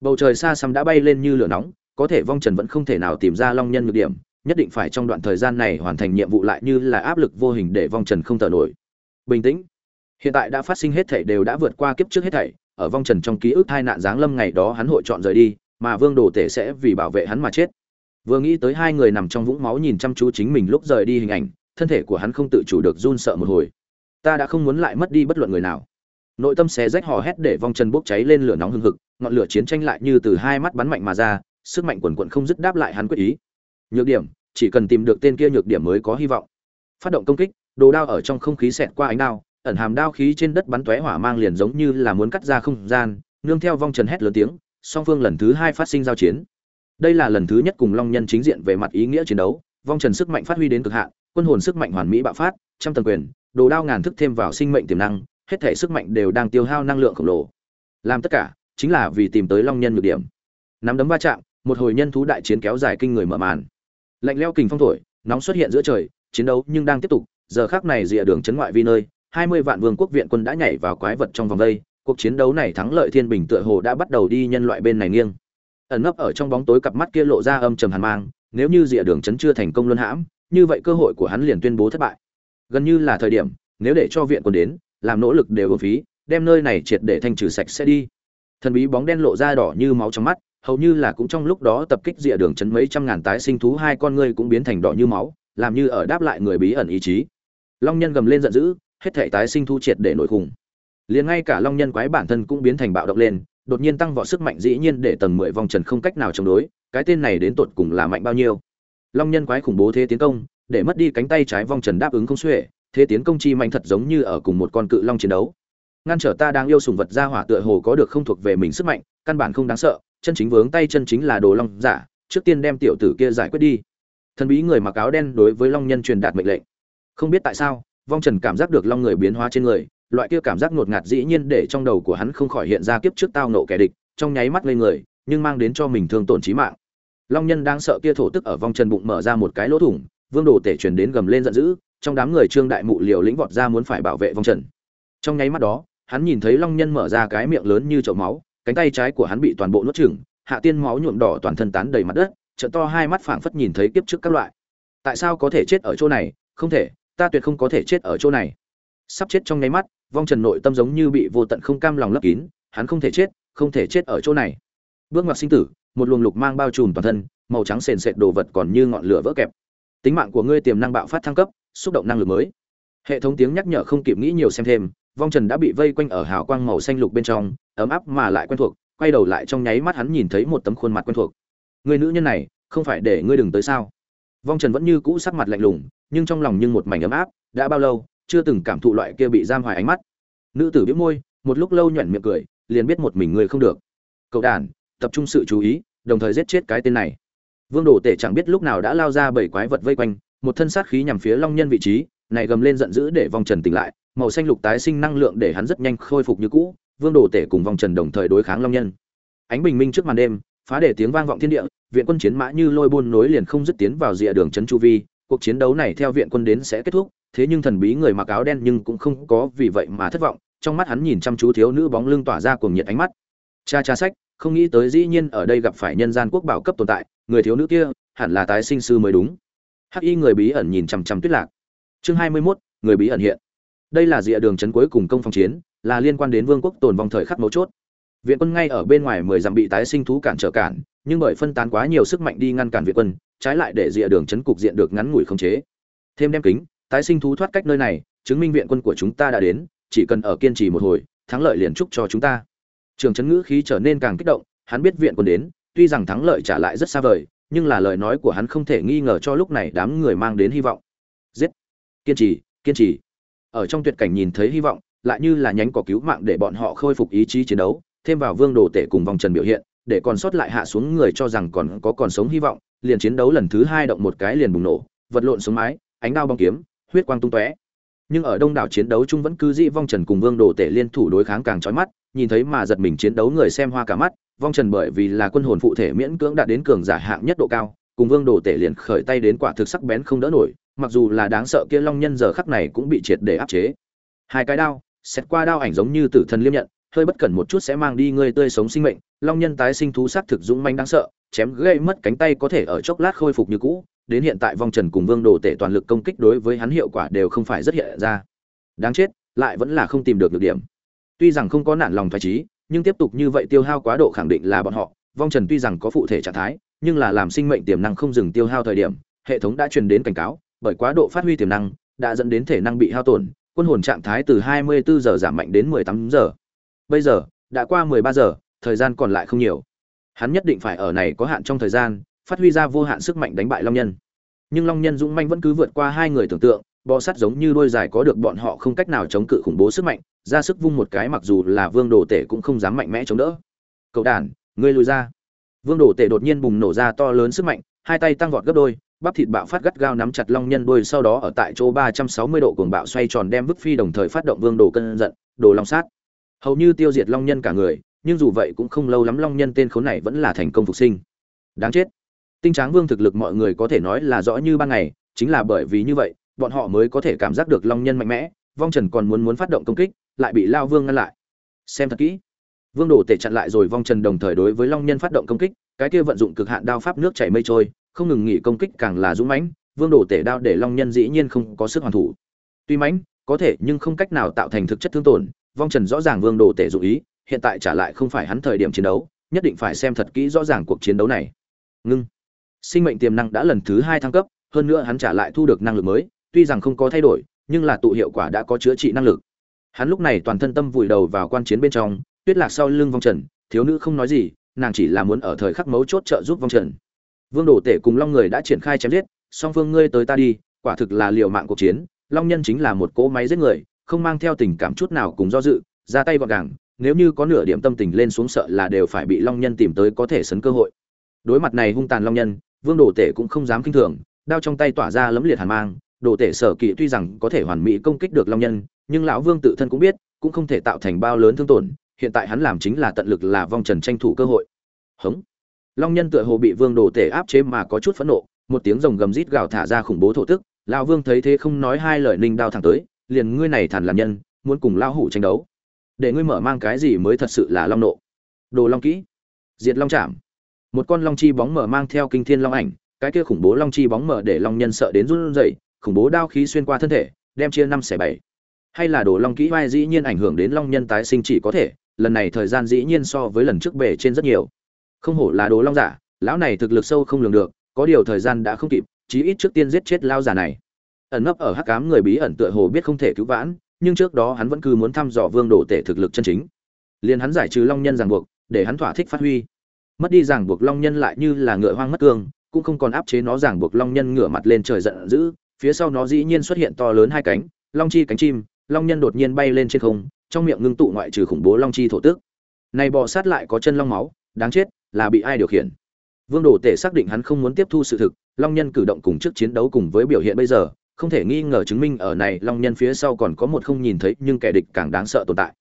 bầu trời xa xăm đã bay lên như lửa nóng, có thể vong trần vẫn không thể nào tìm ra long nhân nhược điểm, nhất định phải trong đoạn thời gian này hoàn thành nhiệm vụ lại như là áp lực vô hình để vong trần không thở nổi. Bình tĩnh. Hiện tại đã phát sinh hết thảy đều đã vượt qua kiếp trước hết thảy, ở vong trần trong ký ức hai nạn giáng lâm ngày đó hắn hội chọn rời đi, mà vương đồ tể sẽ vì bảo vệ hắn mà chết. Vừa nghĩ tới hai người nằm trong vũng máu nhìn chăm chú chính mình lúc rời đi hình ảnh, thân thể của hắn không tự chủ được run sợ một hồi. Ta đã không muốn lại mất đi bất luận người nào nội tâm xé rách hò hét để vong trần bốc cháy lên lửa nóng hừng hực, ngọn lửa chiến tranh lại như từ hai mắt bắn mạnh mà ra, sức mạnh quần quận không dứt đáp lại hắn quyết ý. Nhược điểm, chỉ cần tìm được tên kia nhược điểm mới có hy vọng. Phát động công kích, đồ đao ở trong không khí xẹt qua ánh đao, ẩn hàm đao khí trên đất bắn tóe hỏa mang liền giống như là muốn cắt ra không gian, nương theo vong trần hét lớn tiếng, song phương lần thứ hai phát sinh giao chiến. Đây là lần thứ nhất cùng long nhân chính diện về mặt ý nghĩa chiến đấu, vong trần sức mạnh phát huy đến cực hạn, quân hồn sức mạnh hoàn mỹ bạo phát, trăm tầng quyền, đồ đao ngàn thức thêm vào sinh mệnh tiềm năng hết thể sức mạnh đều đang tiêu hao năng lượng khổng lồ. Làm tất cả, chính là vì tìm tới long nhân nhược điểm. Nắm đấm va chạm, một hồi nhân thú đại chiến kéo dài kinh người mở màn. Lạnh leo kình phong thổi, nóng xuất hiện giữa trời, chiến đấu nhưng đang tiếp tục, giờ khác này rìa đường chấn ngoại vi nơi, hai mươi vạn vương quốc viện quân đã nhảy vào quái vật trong vòng đây, cuộc chiến đấu này thắng lợi thiên bình tựa hồ đã bắt đầu đi nhân loại bên này nghiêng. Ẩn nấp ở trong bóng tối cặp mắt kia lộ ra âm trầm hàn mang, nếu như rìa đường chấn chưa thành công luân hãm, như vậy cơ hội của hắn liền tuyên bố thất bại. Gần như là thời điểm, nếu để cho viện quân đến làm nỗ lực đều vô phí, đem nơi này triệt để thanh trừ sạch sẽ đi. Thần bí bóng đen lộ ra đỏ như máu trong mắt, hầu như là cũng trong lúc đó tập kích rìa đường chấn mấy trăm ngàn tái sinh thú, hai con ngươi cũng biến thành đỏ như máu, làm như ở đáp lại người bí ẩn ý chí. Long nhân gầm lên giận dữ, hết thể tái sinh thú triệt để nổi khủng. Liền ngay cả long nhân quái bản thân cũng biến thành bạo động lên, đột nhiên tăng vọt sức mạnh dĩ nhiên để tầng mười vòng trần không cách nào chống đối, cái tên này đến tột cùng là mạnh bao nhiêu? Long nhân quái khủng bố thế tiến công, để mất đi cánh tay trái vong trần đáp ứng không xuể thế tiến công chi mạnh thật giống như ở cùng một con cự long chiến đấu. Ngăn trở ta đang yêu sùng vật ra hỏa tựa hồ có được không thuộc về mình sức mạnh, căn bản không đáng sợ, chân chính vướng tay chân chính là đồ long giả, trước tiên đem tiểu tử kia giải quyết đi. Thần bí người mặc áo đen đối với long nhân truyền đạt mệnh lệnh. Không biết tại sao, vong trần cảm giác được long người biến hóa trên người, loại kia cảm giác ngột ngạt dĩ nhiên để trong đầu của hắn không khỏi hiện ra kiếp trước tao nộ kẻ địch, trong nháy mắt lên người, nhưng mang đến cho mình thương tổn trí mạng. Long nhân đang sợ kia thổ tức ở vong trần bụng mở ra một cái lỗ thủng, vương đồ tể truyền đến gầm lên giận dữ trong đám người trương đại mụ liều lĩnh vọt ra muốn phải bảo vệ vong trần. Trong nháy mắt đó, hắn nhìn thấy long nhân mở ra cái miệng lớn như chậu máu, cánh tay trái của hắn bị toàn bộ nuốt chửng, hạ tiên máu nhuộm đỏ toàn thân tán đầy mặt đất trợ to hai mắt phảng phất nhìn thấy kiếp trước các loại. Tại sao có thể chết ở chỗ này? Không thể, ta tuyệt không có thể chết ở chỗ này. Sắp chết trong nháy mắt, vong trần nội tâm giống như bị vô tận không cam lòng lấp kín, hắn không thể chết, không thể chết ở chỗ này. Bước ngoặt sinh tử, một luồng lục mang bao trùm toàn thân, màu trắng sền sệt đồ vật còn như ngọn lửa vỡ kẹp. Tính mạng của ngươi tiềm năng bạo phát thăng cấp xúc động năng lực mới. Hệ thống tiếng nhắc nhở không kịp nghĩ nhiều xem thêm, vong trần đã bị vây quanh ở hào quang màu xanh lục bên trong, ấm áp mà lại quen thuộc, quay đầu lại trong nháy mắt hắn nhìn thấy một tấm khuôn mặt quen thuộc. Người nữ nhân này, không phải để ngươi đừng tới sao? Vong trần vẫn như cũ sắc mặt lạnh lùng, nhưng trong lòng như một mảnh ấm áp, đã bao lâu, chưa từng cảm thụ loại kia bị giam hoài ánh mắt. Nữ tử biếu môi, một lúc lâu nhoẻn miệng cười, liền biết một mình người không được. Cậu đàn, tập trung sự chú ý, đồng thời giết chết cái tên này. Vương đồ tể chẳng biết lúc nào đã lao ra bảy quái vật vây quanh một thân sát khí nhằm phía long nhân vị trí, này gầm lên giận dữ để vong trần tỉnh lại, màu xanh lục tái sinh năng lượng để hắn rất nhanh khôi phục như cũ, vương đồ tể cùng vong trần đồng thời đối kháng long nhân. Ánh bình minh trước màn đêm, phá để tiếng vang vọng thiên địa, viện quân chiến mã như lôi buôn nối liền không dứt tiến vào rìa đường trấn chu vi, cuộc chiến đấu này theo viện quân đến sẽ kết thúc, thế nhưng thần bí người mặc áo đen nhưng cũng không có vì vậy mà thất vọng, trong mắt hắn nhìn chăm chú thiếu nữ bóng lưng tỏa ra cuồng nhiệt ánh mắt. Cha cha sách, không nghĩ tới dĩ nhiên ở đây gặp phải nhân gian quốc bảo cấp tồn tại, người thiếu nữ kia hẳn là tái sinh sư mới đúng hắc y người bí ẩn nhìn chằm chằm tuyết lạc. Chương hai mươi 21, người bí ẩn hiện. Đây là rìa đường trấn cuối cùng công phòng chiến là liên quan đến vương quốc tồn vong thời khắc mấu chốt. Viện quân ngay ở bên ngoài mười dặm bị tái sinh thú cản trở cản nhưng bởi phân tán quá nhiều sức mạnh đi ngăn cản viện quân trái lại để rìa đường chấn cục diện được ngắn ngủi khống chế. Thêm đem kính tái sinh thú thoát cách nơi này chứng minh viện quân của chúng ta đã đến chỉ cần ở kiên trì một hồi thắng lợi liền chúc cho chúng ta. Trường chấn ngữ khí trở nên càng kích động hắn biết viện quân đến tuy rằng thắng lợi trả lại rất xa vời nhưng là lời nói của hắn không thể nghi ngờ cho lúc này đám người mang đến hy vọng. Giết! Kiên trì kiên trì! Ở trong tuyệt cảnh nhìn thấy hy vọng, lại như là nhánh cỏ cứu mạng để bọn họ khôi phục ý chí chiến đấu, thêm vào vương đồ tể cùng vòng trần biểu hiện, để còn sót lại hạ xuống người cho rằng còn có còn sống hy vọng, liền chiến đấu lần thứ hai động một cái liền bùng nổ, vật lộn xuống mái, ánh đao bong kiếm, huyết quang tung tóe. Nhưng ở đông đảo chiến đấu chung vẫn cứ dĩ vong trần cùng vương đồ tể liên thủ đối kháng càng trói mắt, nhìn thấy mà giật mình chiến đấu người xem hoa cả mắt vong trần bởi vì là quân hồn phụ thể miễn cưỡng đạt đến cường giả hạng nhất độ cao, cùng vương đồ tể liền khởi tay đến quả thực sắc bén không đỡ nổi, mặc dù là đáng sợ kia long nhân giờ khắc này cũng bị triệt để áp chế. Hai cái đao, xét qua đao ảnh giống như tử thần liêm nhận, hơi bất cẩn một chút sẽ mang đi người tươi sống sinh mệnh, long nhân tái sinh thú xác thực dũng manh đáng sợ, chém gây mất cánh tay có thể ở chốc lát khôi phục như cũ, đến hiện tại vong trần cùng vương đồ tể toàn lực công kích đối với hắn hiệu quả đều không phải rất hiện ra. Đáng chết, lại vẫn là không tìm được được điểm. Tuy rằng không có nản lòng thoải trí nhưng tiếp tục như vậy tiêu hao quá độ khẳng định là bọn họ vong trần tuy rằng có phụ thể trạng thái nhưng là làm sinh mệnh tiềm năng không dừng tiêu hao thời điểm hệ thống đã truyền đến cảnh cáo bởi quá độ phát huy tiềm năng đã dẫn đến thể năng bị hao tổn quân hồn trạng thái từ 24 giờ giảm mạnh đến 18 giờ. Bây giờ, đã qua 13 giờ, thời gian còn lại không nhiều. Hắn nhất định phải ở này có hạn trong thời gian, phát huy ra vô hạn sức mạnh đánh bại Long Nhân. Nhưng Long Nhân dũng manh vẫn cứ vượt qua hai người tưởng tượng, bò sắt giống như đôi dài có được bọn họ không cách nào chống cự khủng bố sức mạnh, ra sức vung một cái mặc dù là Vương Đồ Tể cũng không dám mạnh mẽ chống đỡ. Cậu đàn, ngươi lùi ra. Vương Đồ Tể đột nhiên bùng nổ ra to lớn sức mạnh, hai tay tăng vọt gấp đôi, bắp thịt bạo phát gắt gao nắm chặt long nhân đôi sau đó ở tại chỗ 360 độ cuồng bạo xoay tròn đem vứt phi đồng thời phát động vương đồ cân giận, đồ long sát. Hầu như tiêu diệt long nhân cả người, nhưng dù vậy cũng không lâu lắm long nhân tên khốn này vẫn là thành công phục sinh. Đáng chết. Tinh Tráng Vương thực lực mọi người có thể nói là rõ như ban ngày, chính là bởi vì như vậy, bọn họ mới có thể cảm giác được long nhân mạnh mẽ, vong trần còn muốn muốn phát động công kích, lại bị Lao Vương ngăn lại. Xem thật kỹ. Vương Đồ Tể chặn lại rồi vong trần đồng thời đối với long nhân phát động công kích, cái kia vận dụng cực hạn đao pháp nước chảy mây trôi, không ngừng nghỉ công kích càng là dũng mãnh, Vương Đồ Tể đao để Long Nhân dĩ nhiên không có sức hoàn thủ. Tuy mãnh, có thể nhưng không cách nào tạo thành thực chất thương tổn, Vong Trần rõ ràng Vương Đồ Tể dụ ý, hiện tại trả lại không phải hắn thời điểm chiến đấu, nhất định phải xem thật kỹ rõ ràng cuộc chiến đấu này. Ngưng. Sinh mệnh tiềm năng đã lần thứ hai thăng cấp, hơn nữa hắn trả lại thu được năng lực mới, tuy rằng không có thay đổi, nhưng là tụ hiệu quả đã có chữa trị năng lực. Hắn lúc này toàn thân tâm vùi đầu vào quan chiến bên trong, Tuyết Lạc sau lưng Vong Trần, thiếu nữ không nói gì, nàng chỉ là muốn ở thời khắc mấu chốt trợ giúp Vong Trần. Vương đổ Tể cùng Long người đã triển khai chém giết, song phương ngươi tới ta đi, quả thực là liều mạng cuộc chiến, Long nhân chính là một cỗ máy giết người, không mang theo tình cảm chút nào cùng do dự, ra tay gọn gàng, nếu như có nửa điểm tâm tình lên xuống sợ là đều phải bị Long nhân tìm tới có thể sấn cơ hội. Đối mặt này hung tàn Long nhân, Vương đổ Tể cũng không dám kinh thường, đao trong tay tỏa ra lấm liệt hàn mang, Đồ Tể sở kỵ tuy rằng có thể hoàn mỹ công kích được Long nhân, nhưng lão Vương tự thân cũng biết, cũng không thể tạo thành bao lớn thương tổn, hiện tại hắn làm chính là tận lực là vong trần tranh thủ cơ hội. Hống. Long nhân tựa hồ bị vương đồ tể áp chế mà có chút phẫn nộ một tiếng rồng gầm rít gào thả ra khủng bố thổ tức lão vương thấy thế không nói hai lời ninh đao thẳng tới liền ngươi này thản làm nhân muốn cùng lão hủ tranh đấu. Để ngươi mở mang cái gì mới thật sự là long nộ. Đồ long kỹ. Diệt long chạm một con long chi bóng mở mang theo kinh thiên long ảnh cái kia khủng bố long chi bóng mở để long nhân sợ đến run rẩy khủng bố đao khí xuyên qua thân thể, đem chia năm xẻ bảy. Hay là đồ long kỹ vai dĩ nhiên ảnh hưởng đến long nhân tái sinh chỉ có thể, lần này thời gian dĩ nhiên so với lần trước bể trên rất nhiều. Không hổ là đồ long giả, lão này thực lực sâu không lường được, có điều thời gian đã không kịp, chí ít trước tiên giết chết lao giả này. Ẩn nấp ở hắc cám người bí ẩn tựa hồ biết không thể cứu vãn, nhưng trước đó hắn vẫn cứ muốn thăm dò vương đồ tể thực lực chân chính. Liền hắn giải trừ long nhân ràng buộc, để hắn thỏa thích phát huy. Mất đi ràng buộc long nhân lại như là ngựa hoang mất cương, cũng không còn áp chế nó ràng buộc long nhân ngửa mặt lên trời giận dữ phía sau nó dĩ nhiên xuất hiện to lớn hai cánh, long chi cánh chim, long nhân đột nhiên bay lên trên không, trong miệng ngưng tụ ngoại trừ khủng bố long chi thổ tước này bò sát lại có chân long máu, đáng chết, là bị ai điều khiển? Vương đồ tể xác định hắn không muốn tiếp thu sự thực, long nhân cử động cùng trước chiến đấu cùng với biểu hiện bây giờ, không thể nghi ngờ chứng minh ở này long nhân phía sau còn có một không nhìn thấy nhưng kẻ địch càng đáng sợ tồn tại.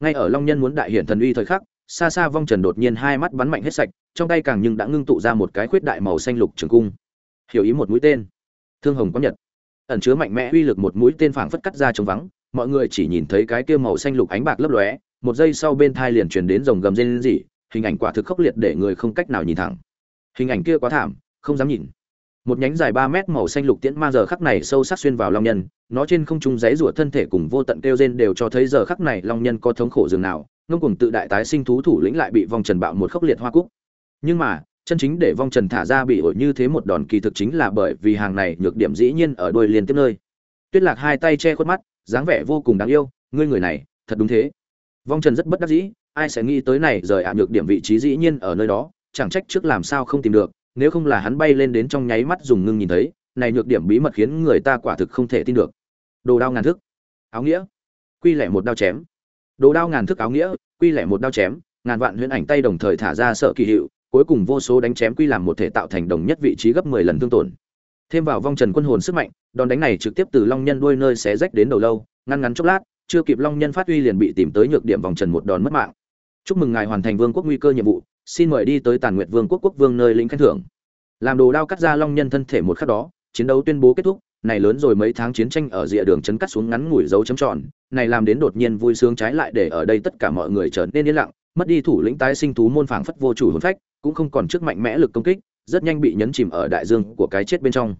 Ngay ở long nhân muốn đại hiện thần uy thời khắc, xa xa vong trần đột nhiên hai mắt bắn mạnh hết sạch, trong tay càng nhưng đã ngưng tụ ra một cái khuyết đại màu xanh lục trường cung. Hiểu ý một mũi tên. Thương hồng có nhật ẩn chứa mạnh mẽ uy lực một mũi tên phảng phất cắt ra trống vắng, mọi người chỉ nhìn thấy cái kia màu xanh lục ánh bạc lấp lóe, một giây sau bên thai liền truyền đến rồng gầm rên rỉ, hình ảnh quả thực khốc liệt để người không cách nào nhìn thẳng. Hình ảnh kia quá thảm, không dám nhìn. Một nhánh dài ba mét màu xanh lục tiễn ma giờ khắc này sâu sắc xuyên vào long nhân, nó trên không trung giãy rủa thân thể cùng vô tận kêu rên đều cho thấy giờ khắc này long nhân có thống khổ dường nào, ngông cuồng tự đại tái sinh thú thủ lĩnh lại bị vong trần bạo một khốc liệt hoa cúc. Nhưng mà chân chính để vong trần thả ra bị ổi như thế một đòn kỳ thực chính là bởi vì hàng này nhược điểm dĩ nhiên ở đôi liên tiếp nơi. Tuyết lạc hai tay che khuất mắt, dáng vẻ vô cùng đáng yêu, ngươi người này, thật đúng thế. Vong trần rất bất đắc dĩ, ai sẽ nghĩ tới này rời ạ nhược điểm vị trí dĩ nhiên ở nơi đó, chẳng trách trước làm sao không tìm được, nếu không là hắn bay lên đến trong nháy mắt dùng ngưng nhìn thấy, này nhược điểm bí mật khiến người ta quả thực không thể tin được. Đồ đao ngàn thức, áo nghĩa, quy lẻ một đao chém. Đồ đao ngàn thức áo nghĩa, quy lẻ một đao chém, ngàn vạn huyễn ảnh tay đồng thời thả ra sợ kỳ hiệu cuối cùng vô số đánh chém quy làm một thể tạo thành đồng nhất vị trí gấp 10 lần tương tổn. Thêm vào vong trần quân hồn sức mạnh, đòn đánh này trực tiếp từ long nhân đuôi nơi xé rách đến đầu lâu, ngăn ngắn chốc lát, chưa kịp long nhân phát uy liền bị tìm tới nhược điểm vòng trần một đòn mất mạng. Chúc mừng ngài hoàn thành vương quốc nguy cơ nhiệm vụ, xin mời đi tới tàn nguyệt vương quốc quốc vương nơi lĩnh khen thưởng. Làm đồ đao cắt ra long nhân thân thể một khắc đó, chiến đấu tuyên bố kết thúc, này lớn rồi mấy tháng chiến tranh ở rìa đường chấn cắt xuống ngắn ngủi dấu chấm tròn, này làm đến đột nhiên vui sướng trái lại để ở đây tất cả mọi người trở nên yên lặng, mất đi thủ lĩnh tái sinh thú môn phảng phất vô chủ hồn phách cũng không còn trước mạnh mẽ lực công kích rất nhanh bị nhấn chìm ở đại dương của cái chết bên trong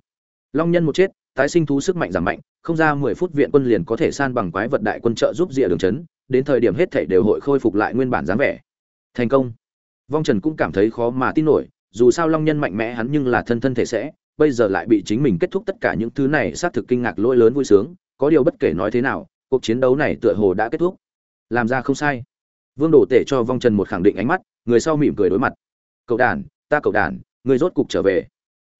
long nhân một chết tái sinh thú sức mạnh giảm mạnh không ra mười phút viện quân liền có thể san bằng quái vật đại quân trợ giúp rìa đường chấn đến thời điểm hết thảy đều hội khôi phục lại nguyên bản dáng vẻ. Thành công. Vong Trần cũng cảm thấy khó mà tin nổi, dù sao Long Nhân mạnh mẽ hắn nhưng là thân thân thể sẽ, bây giờ lại bị chính mình kết thúc tất cả những thứ này xác thực kinh ngạc lỗi lớn vui sướng, có điều bất kể nói thế nào, cuộc chiến đấu này tựa hồ đã kết thúc làm ra không sai vương đổ tể cho vong trần một khẳng định ánh mắt người sau mỉm cười đối mặt cậu đàn, ta cậu đàn người rốt cục trở về.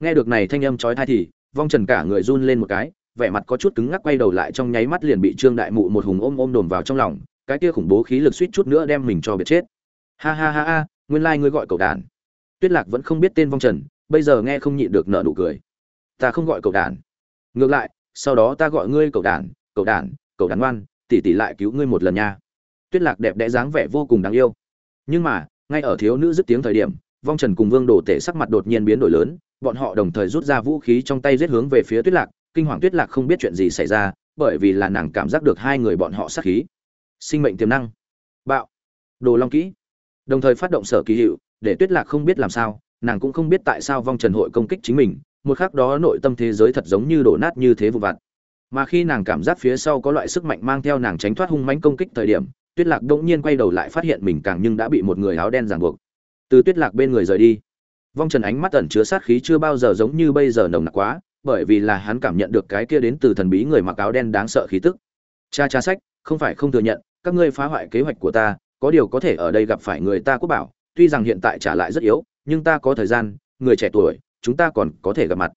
Nghe được này thanh âm trói thai thì, vong trần cả người run lên một cái, vẻ mặt có chút cứng ngắc quay đầu lại trong nháy mắt liền bị trương đại mụ một hùng ôm ôm đồn vào trong lòng, cái kia khủng bố khí lực suýt chút nữa đem mình cho biệt chết. Ha ha ha ha, nguyên lai ngươi gọi cậu đàn. Tuyết lạc vẫn không biết tên vong trần, bây giờ nghe không nhịn được nợ nụ cười. Ta không gọi cậu đàn. Ngược lại, sau đó ta gọi ngươi cậu đàn cậu đàn cậu đàn ngoan, tỷ tỷ lại cứu ngươi một lần nha. Tuyết lạc đẹp đẽ dáng vẻ vô cùng đáng yêu. Nhưng mà, ngay ở thiếu nữ dứt tiếng thời điểm vong trần cùng vương đồ tể sắc mặt đột nhiên biến đổi lớn, bọn họ đồng thời rút ra vũ khí trong tay giết hướng về phía tuyết lạc, kinh hoàng tuyết lạc không biết chuyện gì xảy ra, bởi vì là nàng cảm giác được hai người bọn họ sát khí. Sinh mệnh tiềm năng. Bạo. Đồ long kỹ. Đồng thời phát động sở kỳ hiệu, để tuyết lạc không biết làm sao, nàng cũng không biết tại sao vong trần hội công kích chính mình, một khắc đó nội tâm thế giới thật giống như đổ nát như thế vụ vặt. Mà khi nàng cảm giác phía sau có loại sức mạnh mang theo nàng tránh thoát hung mãnh công kích thời điểm, tuyết lạc đỗng nhiên quay đầu lại phát hiện mình càng nhưng đã bị một người áo đen ràng buộc từ tuyết lạc bên người rời đi. Vong trần ánh mắt ẩn chứa sát khí chưa bao giờ giống như bây giờ nồng nặc quá, bởi vì là hắn cảm nhận được cái kia đến từ thần bí người mặc áo đen đáng sợ khí tức. Cha cha sách, không phải không thừa nhận, các ngươi phá hoại kế hoạch của ta, có điều có thể ở đây gặp phải người ta quốc bảo, tuy rằng hiện tại trả lại rất yếu, nhưng ta có thời gian, người trẻ tuổi, chúng ta còn có thể gặp mặt.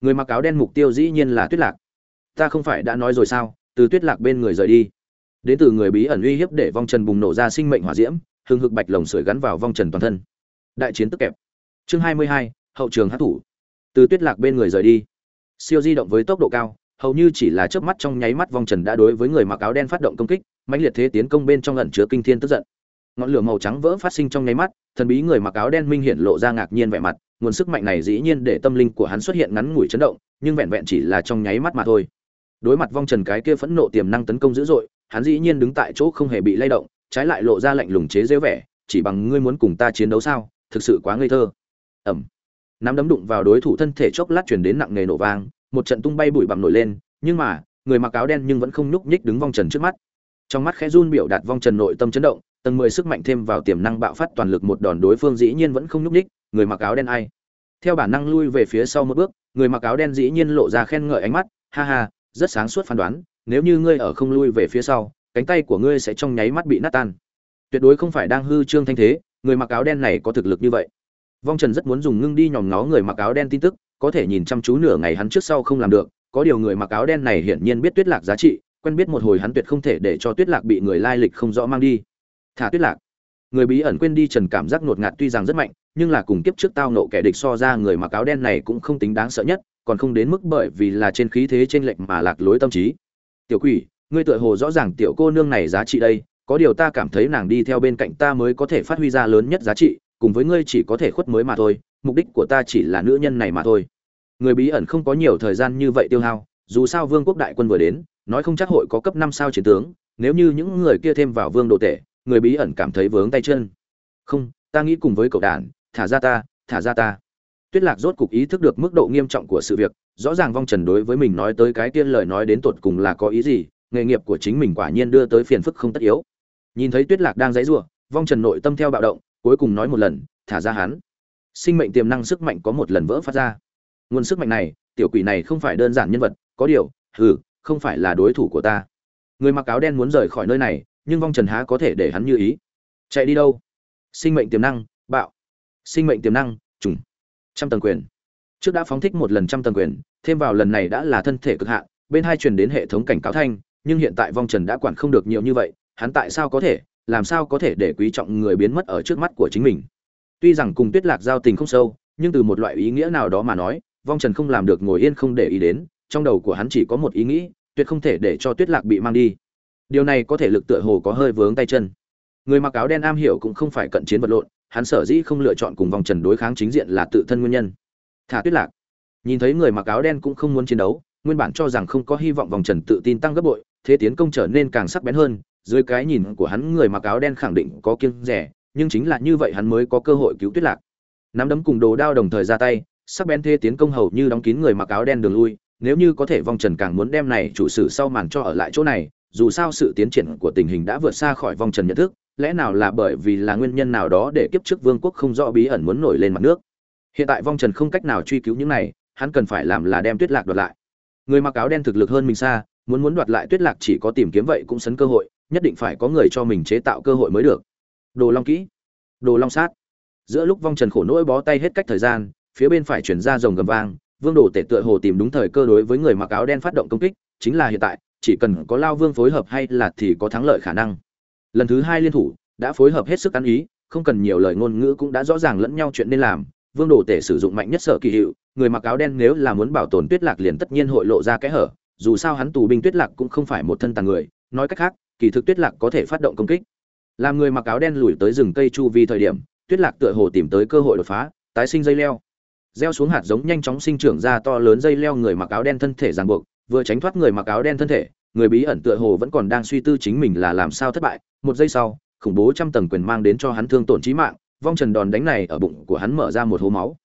Người mặc áo đen mục tiêu dĩ nhiên là tuyết lạc. Ta không phải đã nói rồi sao? Từ tuyết lạc bên người rời đi. Đến từ người bí ẩn uy hiếp để vong trần bùng nổ ra sinh mệnh hỏa diễm, hừng hực bạch lồng sưởi gắn vào vong trần toàn thân đại chiến tức kẹp. Chương hai mươi hai, hậu trường hát thủ. Từ tuyết lạc bên người rời đi. Siêu di động với tốc độ cao, hầu như chỉ là chớp mắt trong nháy mắt vong trần đã đối với người mặc áo đen phát động công kích, mãnh liệt thế tiến công bên trong lần chứa kinh thiên tức giận. Ngọn lửa màu trắng vỡ phát sinh trong nháy mắt, thần bí người mặc áo đen minh hiện lộ ra ngạc nhiên vẻ mặt, nguồn sức mạnh này dĩ nhiên để tâm linh của hắn xuất hiện ngắn ngủi chấn động, nhưng vẹn vẹn chỉ là trong nháy mắt mà thôi. Đối mặt vong trần cái kia phẫn nộ tiềm năng tấn công dữ dội, hắn dĩ nhiên đứng tại chỗ không hề bị lay động, trái lại lộ ra lạnh lùng chế dễ vẻ, chỉ bằng ngươi muốn cùng ta chiến đấu sao? Thực sự quá ngây thơ. Ẩm. Nắm đấm đụng vào đối thủ thân thể chốc lát chuyển đến nặng nề nổ vang, một trận tung bay bụi bặm nổi lên, nhưng mà, người mặc áo đen nhưng vẫn không nhúc nhích đứng vong trần trước mắt. Trong mắt khẽ run biểu đạt vong trần nội tâm chấn động, tầng mười sức mạnh thêm vào tiềm năng bạo phát toàn lực một đòn đối phương dĩ nhiên vẫn không nhúc nhích, người mặc áo đen ai? Theo bản năng lui về phía sau một bước, người mặc áo đen dĩ nhiên lộ ra khen ngợi ánh mắt, ha ha, rất sáng suốt phán đoán, nếu như ngươi ở không lui về phía sau, cánh tay của ngươi sẽ trong nháy mắt bị nát tan. Tuyệt đối không phải đang hư trương thanh thế người mặc áo đen này có thực lực như vậy. Vong trần rất muốn dùng ngưng đi nhòm nó người mặc áo đen tin tức, có thể nhìn chăm chú nửa ngày hắn trước sau không làm được, có điều người mặc áo đen này hiển nhiên biết tuyết lạc giá trị, quen biết một hồi hắn tuyệt không thể để cho tuyết lạc bị người lai lịch không rõ mang đi. Thả tuyết lạc. Người bí ẩn quên đi trần cảm giác ngột ngạt tuy rằng rất mạnh, nhưng là cùng kiếp trước tao nộ kẻ địch so ra người mặc áo đen này cũng không tính đáng sợ nhất, còn không đến mức bởi vì là trên khí thế trên lệnh mà lạc lối tâm trí. Tiểu quỷ, ngươi tựa hồ rõ ràng tiểu cô nương này giá trị đây có điều ta cảm thấy nàng đi theo bên cạnh ta mới có thể phát huy ra lớn nhất giá trị, cùng với ngươi chỉ có thể khuất mới mà thôi, mục đích của ta chỉ là nữ nhân này mà thôi. Người bí ẩn không có nhiều thời gian như vậy tiêu hao, dù sao vương quốc đại quân vừa đến, nói không chắc hội có cấp năm sao chiến tướng, nếu như những người kia thêm vào vương đồ tể, người bí ẩn cảm thấy vướng tay chân. Không, ta nghĩ cùng với cậu đàn, thả ra ta, thả ra ta. Tuyết lạc rốt cục ý thức được mức độ nghiêm trọng của sự việc, rõ ràng vong trần đối với mình nói tới cái tiên lời nói đến tột cùng là có ý gì, nghề nghiệp của chính mình quả nhiên đưa tới phiền phức không tất yếu nhìn thấy tuyết lạc đang dãy rủa, vong trần nội tâm theo bạo động, cuối cùng nói một lần, thả ra hắn. Sinh mệnh tiềm năng sức mạnh có một lần vỡ phát ra. Nguồn sức mạnh này, tiểu quỷ này không phải đơn giản nhân vật, có điều, hừ, không phải là đối thủ của ta. Người mặc áo đen muốn rời khỏi nơi này, nhưng vong trần há có thể để hắn như ý. Chạy đi đâu? Sinh mệnh tiềm năng, bạo. Sinh mệnh tiềm năng, trùng. Trăm tầng quyền. Trước đã phóng thích một lần trăm tầng quyền, thêm vào lần này đã là thân thể cực hạn, bên hai truyền đến hệ thống cảnh cáo thanh, nhưng hiện tại vong trần đã quản không được nhiều như vậy hắn tại sao có thể, làm sao có thể để quý trọng người biến mất ở trước mắt của chính mình? Tuy rằng cùng tuyết lạc giao tình không sâu, nhưng từ một loại ý nghĩa nào đó mà nói, vong trần không làm được ngồi yên không để ý đến, trong đầu của hắn chỉ có một ý nghĩ, tuyệt không thể để cho tuyết lạc bị mang đi. Điều này có thể lực tựa hồ có hơi vướng tay chân. Người mặc áo đen am hiểu cũng không phải cận chiến vật lộn, hắn sở dĩ không lựa chọn cùng vòng trần đối kháng chính diện là tự thân nguyên nhân. Thả tuyết lạc. Nhìn thấy người mặc áo đen cũng không muốn chiến đấu, nguyên bản cho rằng không có hy vọng vòng trần tự tin tăng gấp bội, thế tiến công trở nên càng sắc bén hơn dưới cái nhìn của hắn người mặc áo đen khẳng định có kiêng rẻ, nhưng chính là như vậy hắn mới có cơ hội cứu tuyết lạc. Nắm đấm cùng đồ đao đồng thời ra tay, sắc bén thế tiến công hầu như đóng kín người mặc áo đen đường lui, nếu như có thể Vong trần càng muốn đem này chủ sử sau màn cho ở lại chỗ này, dù sao sự tiến triển của tình hình đã vượt xa khỏi Vong trần nhận thức, lẽ nào là bởi vì là nguyên nhân nào đó để kiếp trước vương quốc không rõ bí ẩn muốn nổi lên mặt nước? Hiện tại vong trần không cách nào truy cứu những này, hắn cần phải làm là đem tuyết lạc đoạt lại. Người mặc áo đen thực lực hơn mình xa, muốn muốn đoạt lại tuyết lạc chỉ có tìm kiếm vậy cũng sấn cơ hội nhất định phải có người cho mình chế tạo cơ hội mới được. Đồ long kỹ, đồ long sát. Giữa lúc vong trần khổ nỗi bó tay hết cách thời gian, phía bên phải chuyển ra rồng gầm vang, vương đồ tể tựa hồ tìm đúng thời cơ đối với người mặc áo đen phát động công kích, chính là hiện tại, chỉ cần có lao vương phối hợp hay là thì có thắng lợi khả năng. Lần thứ hai liên thủ, đã phối hợp hết sức ăn ý, không cần nhiều lời ngôn ngữ cũng đã rõ ràng lẫn nhau chuyện nên làm. Vương đồ tể sử dụng mạnh nhất sở kỳ hiệu, người mặc áo đen nếu là muốn bảo tồn tuyết lạc liền tất nhiên hội lộ ra kẽ hở, dù sao hắn tù binh tuyết lạc cũng không phải một thân tàn người, nói cách khác kỳ thực tuyết lạc có thể phát động công kích. Làm người mặc áo đen lùi tới rừng cây chu vi thời điểm, tuyết lạc tựa hồ tìm tới cơ hội đột phá, tái sinh dây leo. Gieo xuống hạt giống nhanh chóng sinh trưởng ra to lớn dây leo người mặc áo đen thân thể ràng buộc, vừa tránh thoát người mặc áo đen thân thể, người bí ẩn tựa hồ vẫn còn đang suy tư chính mình là làm sao thất bại. Một giây sau, khủng bố trăm tầng quyền mang đến cho hắn thương tổn chí mạng, vong trần đòn đánh này ở bụng của hắn mở ra một hố máu.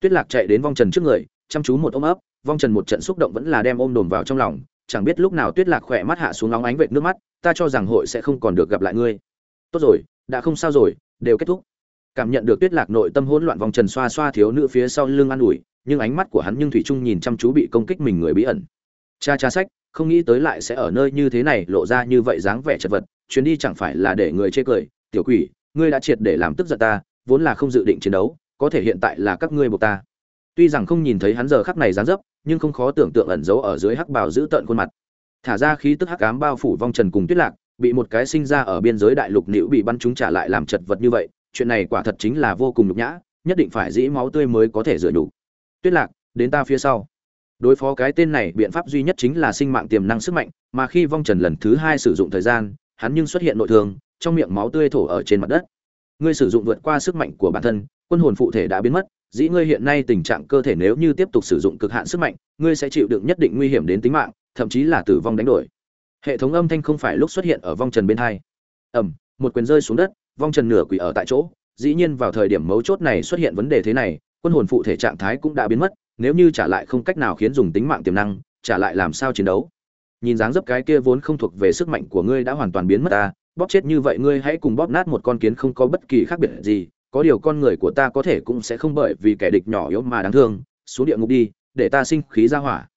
Tuyết lạc chạy đến vong trần trước người, chăm chú một ôm ấp, vong trần một trận xúc động vẫn là đem ôm đồm vào trong lòng chẳng biết lúc nào tuyết lạc khỏe mắt hạ xuống nóng ánh vệt nước mắt, ta cho rằng hội sẽ không còn được gặp lại ngươi. Tốt rồi, đã không sao rồi, đều kết thúc. Cảm nhận được tuyết lạc nội tâm hỗn loạn vòng trần xoa xoa thiếu nữ phía sau lưng an ủi, nhưng ánh mắt của hắn nhưng thủy trung nhìn chăm chú bị công kích mình người bí ẩn. Cha cha sách, không nghĩ tới lại sẽ ở nơi như thế này lộ ra như vậy dáng vẻ chật vật, chuyến đi chẳng phải là để người chê cười. Tiểu quỷ, ngươi đã triệt để làm tức giận ta, vốn là không dự định chiến đấu, có thể hiện tại là các ngươi buộc ta tuy rằng không nhìn thấy hắn giờ khắc này dán dấp, nhưng không khó tưởng tượng ẩn giấu ở dưới hắc bào giữ tợn khuôn mặt. Thả ra khí tức hắc ám bao phủ vong trần cùng tuyết lạc, bị một cái sinh ra ở biên giới đại lục nữ bị bắn chúng trả lại làm chật vật như vậy, chuyện này quả thật chính là vô cùng nhục nhã, nhất định phải dĩ máu tươi mới có thể rửa nhục. Tuyết lạc, đến ta phía sau. Đối phó cái tên này, biện pháp duy nhất chính là sinh mạng tiềm năng sức mạnh, mà khi vong trần lần thứ hai sử dụng thời gian, hắn nhưng xuất hiện nội thương, trong miệng máu tươi thổ ở trên mặt đất. Ngươi sử dụng vượt qua sức mạnh của bản thân, quân hồn phụ thể đã biến mất dĩ ngươi hiện nay tình trạng cơ thể nếu như tiếp tục sử dụng cực hạn sức mạnh, ngươi sẽ chịu đựng nhất định nguy hiểm đến tính mạng, thậm chí là tử vong đánh đổi. Hệ thống âm thanh không phải lúc xuất hiện ở vong trần bên hai. Ẩm một quyền rơi xuống đất, vong trần nửa quỷ ở tại chỗ, dĩ nhiên vào thời điểm mấu chốt này xuất hiện vấn đề thế này, quân hồn phụ thể trạng thái cũng đã biến mất, nếu như trả lại không cách nào khiến dùng tính mạng tiềm năng, trả lại làm sao chiến đấu? Nhìn dáng dấp cái kia vốn không thuộc về sức mạnh của ngươi đã hoàn toàn biến mất ta, bóp chết như vậy ngươi hãy cùng bóp nát một con kiến không có bất kỳ khác biệt gì có điều con người của ta có thể cũng sẽ không bởi vì kẻ địch nhỏ yếu mà đáng thương, xuống địa ngục đi, để ta sinh khí ra hỏa.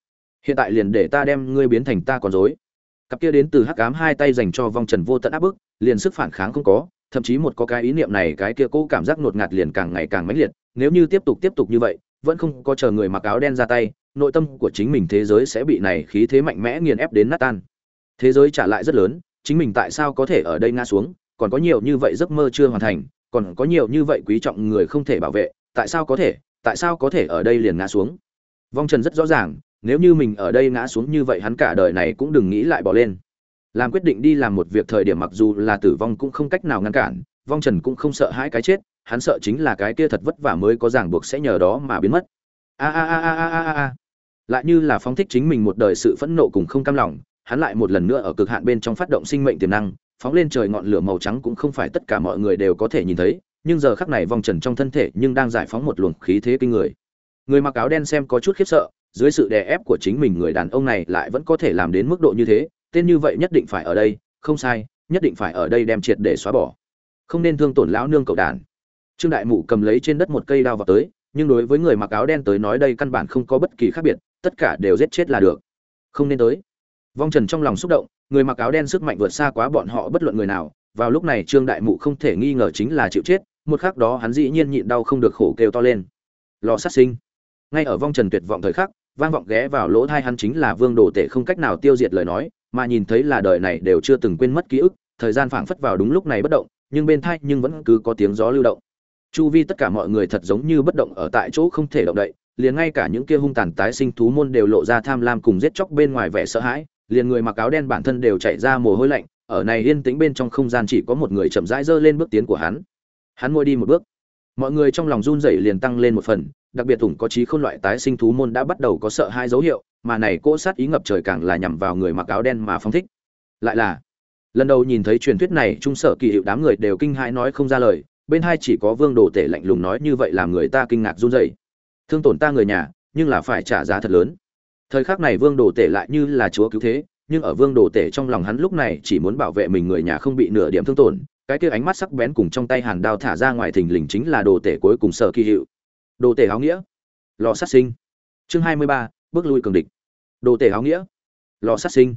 Hiện tại liền để ta đem ngươi biến thành ta còn dối cặp kia đến từ hắc ám hai tay dành cho vong trần vô tận áp bức, liền sức phản kháng không có, thậm chí một có cái ý niệm này cái kia cố cảm giác ngột ngạt liền càng ngày càng mãnh liệt, nếu như tiếp tục tiếp tục như vậy, vẫn không có chờ người mặc áo đen ra tay, nội tâm của chính mình thế giới sẽ bị này khí thế mạnh mẽ nghiền ép đến nát tan. Thế giới trả lại rất lớn, chính mình tại sao có thể ở đây ngã xuống, còn có nhiều như vậy giấc mơ chưa hoàn thành còn có nhiều như vậy quý trọng người không thể bảo vệ, tại sao có thể, tại sao có thể ở đây liền ngã xuống? Vong trần rất rõ ràng, nếu như mình ở đây ngã xuống như vậy hắn cả đời này cũng đừng nghĩ lại bỏ lên. Làm quyết định đi làm một việc thời điểm mặc dù là tử vong cũng không cách nào ngăn cản, vong trần cũng không sợ hãi cái chết, hắn sợ chính là cái kia thật vất vả mới có ràng buộc sẽ nhờ đó mà biến mất. A a a a a a a lại như là phóng thích chính mình một đời sự phẫn nộ cùng không cam lòng, hắn lại một lần nữa ở cực hạn bên trong phát động sinh mệnh tiềm năng phóng lên trời ngọn lửa màu trắng cũng không phải tất cả mọi người đều có thể nhìn thấy, nhưng giờ khắc này vòng trần trong thân thể nhưng đang giải phóng một luồng khí thế kinh người. Người mặc áo đen xem có chút khiếp sợ, dưới sự đè ép của chính mình người đàn ông này lại vẫn có thể làm đến mức độ như thế, tên như vậy nhất định phải ở đây, không sai, nhất định phải ở đây đem triệt để xóa bỏ. Không nên thương tổn lão nương cậu đàn. Trương đại mụ cầm lấy trên đất một cây đao vào tới, nhưng đối với người mặc áo đen tới nói đây căn bản không có bất kỳ khác biệt, tất cả đều giết chết là được. Không nên tới vong trần trong lòng xúc động, người mặc áo đen sức mạnh vượt xa quá bọn họ bất luận người nào. Vào lúc này trương đại mụ không thể nghi ngờ chính là chịu chết, một khắc đó hắn dĩ nhiên nhịn đau không được khổ kêu to lên. Lò sát sinh. Ngay ở vong trần tuyệt vọng thời khắc, vang vọng ghé vào lỗ tai hắn chính là vương đồ tể không cách nào tiêu diệt lời nói, mà nhìn thấy là đời này đều chưa từng quên mất ký ức, thời gian phảng phất vào đúng lúc này bất động, nhưng bên tai nhưng vẫn cứ có tiếng gió lưu động. Chu vi tất cả mọi người thật giống như bất động ở tại chỗ không thể động đậy, liền ngay cả những kia hung tàn tái sinh thú môn đều lộ ra tham lam cùng giết chóc bên ngoài vẻ sợ hãi liền người mặc áo đen bản thân đều chạy ra mồ hôi lạnh, ở này yên tĩnh bên trong không gian chỉ có một người chậm rãi dơ lên bước tiến của hắn. Hắn môi đi một bước. Mọi người trong lòng run rẩy liền tăng lên một phần, đặc biệt thủng có trí khôn loại tái sinh thú môn đã bắt đầu có sợ hai dấu hiệu, mà này cỗ sát ý ngập trời càng là nhằm vào người mặc áo đen mà phong thích. Lại là, lần đầu nhìn thấy truyền thuyết này, trung sở kỳ hiệu đám người đều kinh hãi nói không ra lời, bên hai chỉ có vương đồ tể lạnh lùng nói như vậy làm người ta kinh ngạc run rẩy. Thương tổn ta người nhà, nhưng là phải trả giá thật lớn thời khắc này vương đồ tể lại như là chúa cứu thế, nhưng ở vương đồ tể trong lòng hắn lúc này chỉ muốn bảo vệ mình người nhà không bị nửa điểm thương tổn, cái kia ánh mắt sắc bén cùng trong tay hàn đao thả ra ngoài thình lình chính là đồ tể cuối cùng sở kỳ hiệu. Đồ tể áo nghĩa. Lò sát sinh. Chương hai mươi ba, bước lui cường địch. Đồ tể áo nghĩa. Lò sát sinh.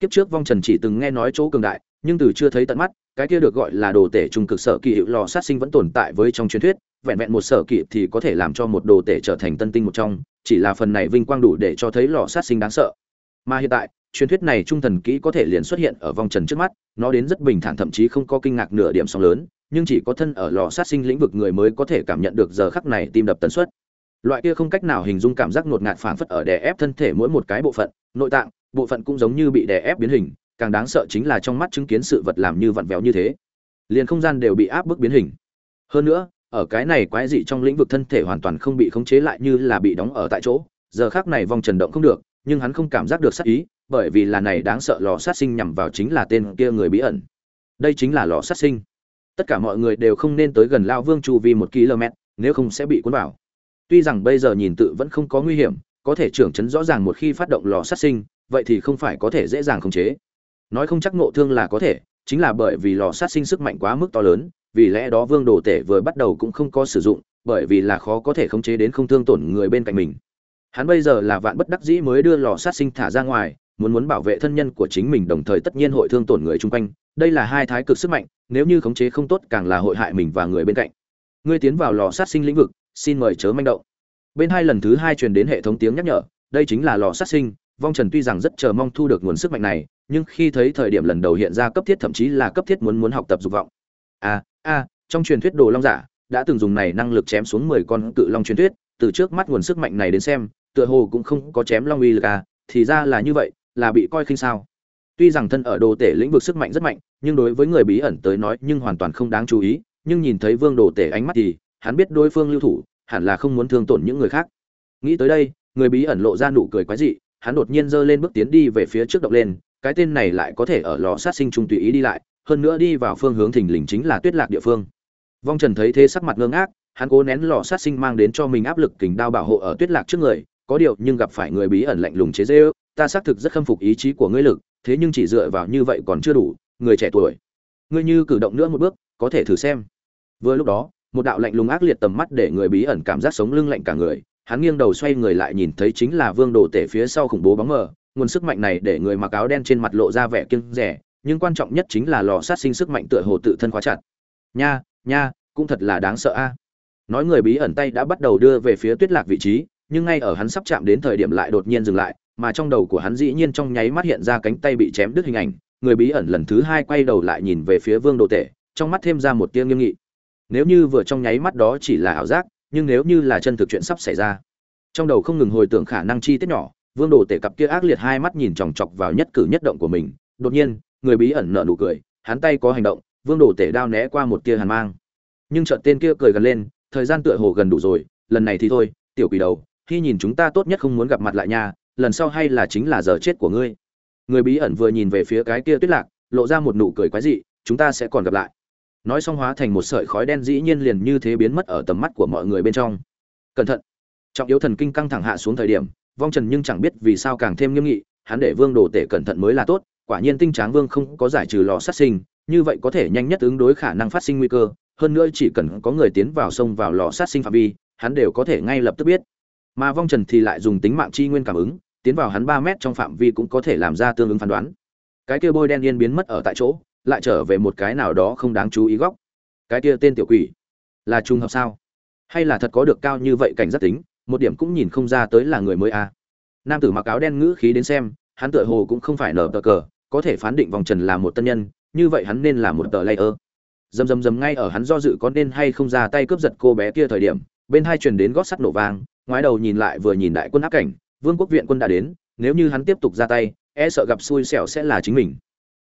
Kiếp trước vong trần chỉ từng nghe nói chỗ cường đại, nhưng từ chưa thấy tận mắt cái kia được gọi là đồ tể trung cực sở kỳ hiệu lò sát sinh vẫn tồn tại với trong truyền thuyết, vẹn vẹn một sở kỳ thì có thể làm cho một đồ tể trở thành tân tinh một trong, chỉ là phần này vinh quang đủ để cho thấy lò sát sinh đáng sợ. Mà hiện tại, truyền thuyết này trung thần kỹ có thể liền xuất hiện ở vòng trần trước mắt, nó đến rất bình thản thậm chí không có kinh ngạc nửa điểm sóng lớn, nhưng chỉ có thân ở lò sát sinh lĩnh vực người mới có thể cảm nhận được giờ khắc này tim đập tần suất. Loại kia không cách nào hình dung cảm giác ngột ngạt phảng phất ở đè ép thân thể mỗi một cái bộ phận, nội tạng, bộ phận cũng giống như bị đè ép biến hình càng đáng sợ chính là trong mắt chứng kiến sự vật làm như vặn vẹo như thế. Liền không gian đều bị áp bức biến hình. Hơn nữa, ở cái này quái dị trong lĩnh vực thân thể hoàn toàn không bị khống chế lại như là bị đóng ở tại chỗ. Giờ khác này vong trần động không được, nhưng hắn không cảm giác được sát ý, bởi vì là này đáng sợ lò sát sinh nhằm vào chính là tên kia người bí ẩn. Đây chính là lò sát sinh. Tất cả mọi người đều không nên tới gần lao vương chu vi một km, nếu không sẽ bị cuốn vào. Tuy rằng bây giờ nhìn tự vẫn không có nguy hiểm, có thể trưởng chấn rõ ràng một khi phát động lò sát sinh, vậy thì không phải có thể dễ dàng khống chế nói không chắc ngộ thương là có thể, chính là bởi vì lò sát sinh sức mạnh quá mức to lớn, vì lẽ đó vương đồ tể vừa bắt đầu cũng không có sử dụng, bởi vì là khó có thể khống chế đến không thương tổn người bên cạnh mình. Hắn bây giờ là vạn bất đắc dĩ mới đưa lò sát sinh thả ra ngoài, muốn muốn bảo vệ thân nhân của chính mình đồng thời tất nhiên hội thương tổn người chung quanh. Đây là hai thái cực sức mạnh, nếu như khống chế không tốt càng là hội hại mình và người bên cạnh. Ngươi tiến vào lò sát sinh lĩnh vực, xin mời chớ manh động. Bên hai lần thứ hai truyền đến hệ thống tiếng nhắc nhở, đây chính là lò sát sinh, vong trần tuy rằng rất chờ mong thu được nguồn sức mạnh này nhưng khi thấy thời điểm lần đầu hiện ra cấp thiết thậm chí là cấp thiết muốn muốn học tập dục vọng. A a trong truyền thuyết đồ long giả, đã từng dùng này năng lực chém xuống mười con cự long truyền thuyết, từ trước mắt nguồn sức mạnh này đến xem, tựa hồ cũng không có chém long uy lực à thì ra là như vậy, là bị coi khinh sao. Tuy rằng thân ở đồ tể lĩnh vực sức mạnh rất mạnh, nhưng đối với người bí ẩn tới nói nhưng hoàn toàn không đáng chú ý, nhưng nhìn thấy vương đồ tể ánh mắt thì, hắn biết đối phương lưu thủ, hẳn là không muốn thương tổn những người khác. Nghĩ tới đây, người bí ẩn lộ ra nụ cười quái dị, hắn đột nhiên giơ lên bước tiến đi về phía trước động lên cái tên này lại có thể ở lò sát sinh trung tùy ý đi lại, hơn nữa đi vào phương hướng thình lình chính là tuyết lạc địa phương. Vong trần thấy thế sắc mặt ngơ ngác, hắn cố nén lò sát sinh mang đến cho mình áp lực kình đao bảo hộ ở tuyết lạc trước người, có điều nhưng gặp phải người bí ẩn lạnh lùng chế dễ ước ta xác thực rất khâm phục ý chí của ngươi lực, thế nhưng chỉ dựa vào như vậy còn chưa đủ, người trẻ tuổi. Ngươi như cử động nữa một bước, có thể thử xem. Vừa lúc đó, một đạo lạnh lùng ác liệt tầm mắt để người bí ẩn cảm giác sống lưng lạnh cả người, hắn nghiêng đầu xoay người lại nhìn thấy chính là vương đồ tể phía sau khủng bố bóng mờ nguồn sức mạnh này để người mặc áo đen trên mặt lộ ra vẻ kiêng rẻ, nhưng quan trọng nhất chính là lò sát sinh sức mạnh tựa hồ tự thân khóa chặt. Nha nha, cũng thật là đáng sợ a. Nói người bí ẩn tay đã bắt đầu đưa về phía tuyết lạc vị trí, nhưng ngay ở hắn sắp chạm đến thời điểm lại đột nhiên dừng lại, mà trong đầu của hắn dĩ nhiên trong nháy mắt hiện ra cánh tay bị chém đứt hình ảnh. Người bí ẩn lần thứ hai quay đầu lại nhìn về phía vương đồ tể, trong mắt thêm ra một tia nghiêm nghị. Nếu như vừa trong nháy mắt đó chỉ là ảo giác, nhưng nếu như là chân thực chuyện sắp xảy ra, trong đầu không ngừng hồi tưởng khả năng chi tiết nhỏ vương đồ tể cặp kia ác liệt hai mắt nhìn chòng chọc vào nhất cử nhất động của mình, đột nhiên, người bí ẩn nở nụ cười, hắn tay có hành động, vương đồ tể đao né qua một tia hàn mang. Nhưng trận tên kia cười gần lên, thời gian tựa hồ gần đủ rồi, lần này thì thôi, tiểu quỷ đầu, khi nhìn chúng ta tốt nhất không muốn gặp mặt lại nha, lần sau hay là chính là giờ chết của ngươi. Người bí ẩn vừa nhìn về phía cái kia tuyết lạc, lộ ra một nụ cười quái dị, chúng ta sẽ còn gặp lại. Nói xong hóa thành một sợi khói đen dĩ nhiên liền như thế biến mất ở tầm mắt của mọi người bên trong. Cẩn thận. Trọng yếu thần kinh căng thẳng hạ xuống thời điểm vong trần nhưng chẳng biết vì sao càng thêm nghiêm nghị, hắn để vương đồ tể cẩn thận mới là tốt, quả nhiên tinh tráng vương không có giải trừ lò sát sinh, như vậy có thể nhanh nhất ứng đối khả năng phát sinh nguy cơ, hơn nữa chỉ cần có người tiến vào sông vào lò sát sinh phạm vi, hắn đều có thể ngay lập tức biết. Mà vong trần thì lại dùng tính mạng chi nguyên cảm ứng, tiến vào hắn ba mét trong phạm vi cũng có thể làm ra tương ứng phán đoán. Cái kia bôi đen yên biến mất ở tại chỗ, lại trở về một cái nào đó không đáng chú ý góc. Cái kia tên tiểu quỷ, là trùng hợp sao? Hay là thật có được cao như vậy cảnh giác tính? Một điểm cũng nhìn không ra tới là người mới à. nam tử mặc áo đen ngữ khí đến xem, hắn tựa hồ cũng không phải nở tờ cờ, có thể phán định vòng trần là một tân nhân, như vậy hắn nên là một tờ layer. Dầm dầm dầm ngay ở hắn do dự có nên hay không ra tay cướp giật cô bé kia thời điểm, bên hai truyền đến gót sắt nổ vang, ngoái đầu nhìn lại vừa nhìn đại quân áp cảnh, vương quốc viện quân đã đến, nếu như hắn tiếp tục ra tay e sợ gặp xui xẻo sẽ là chính mình.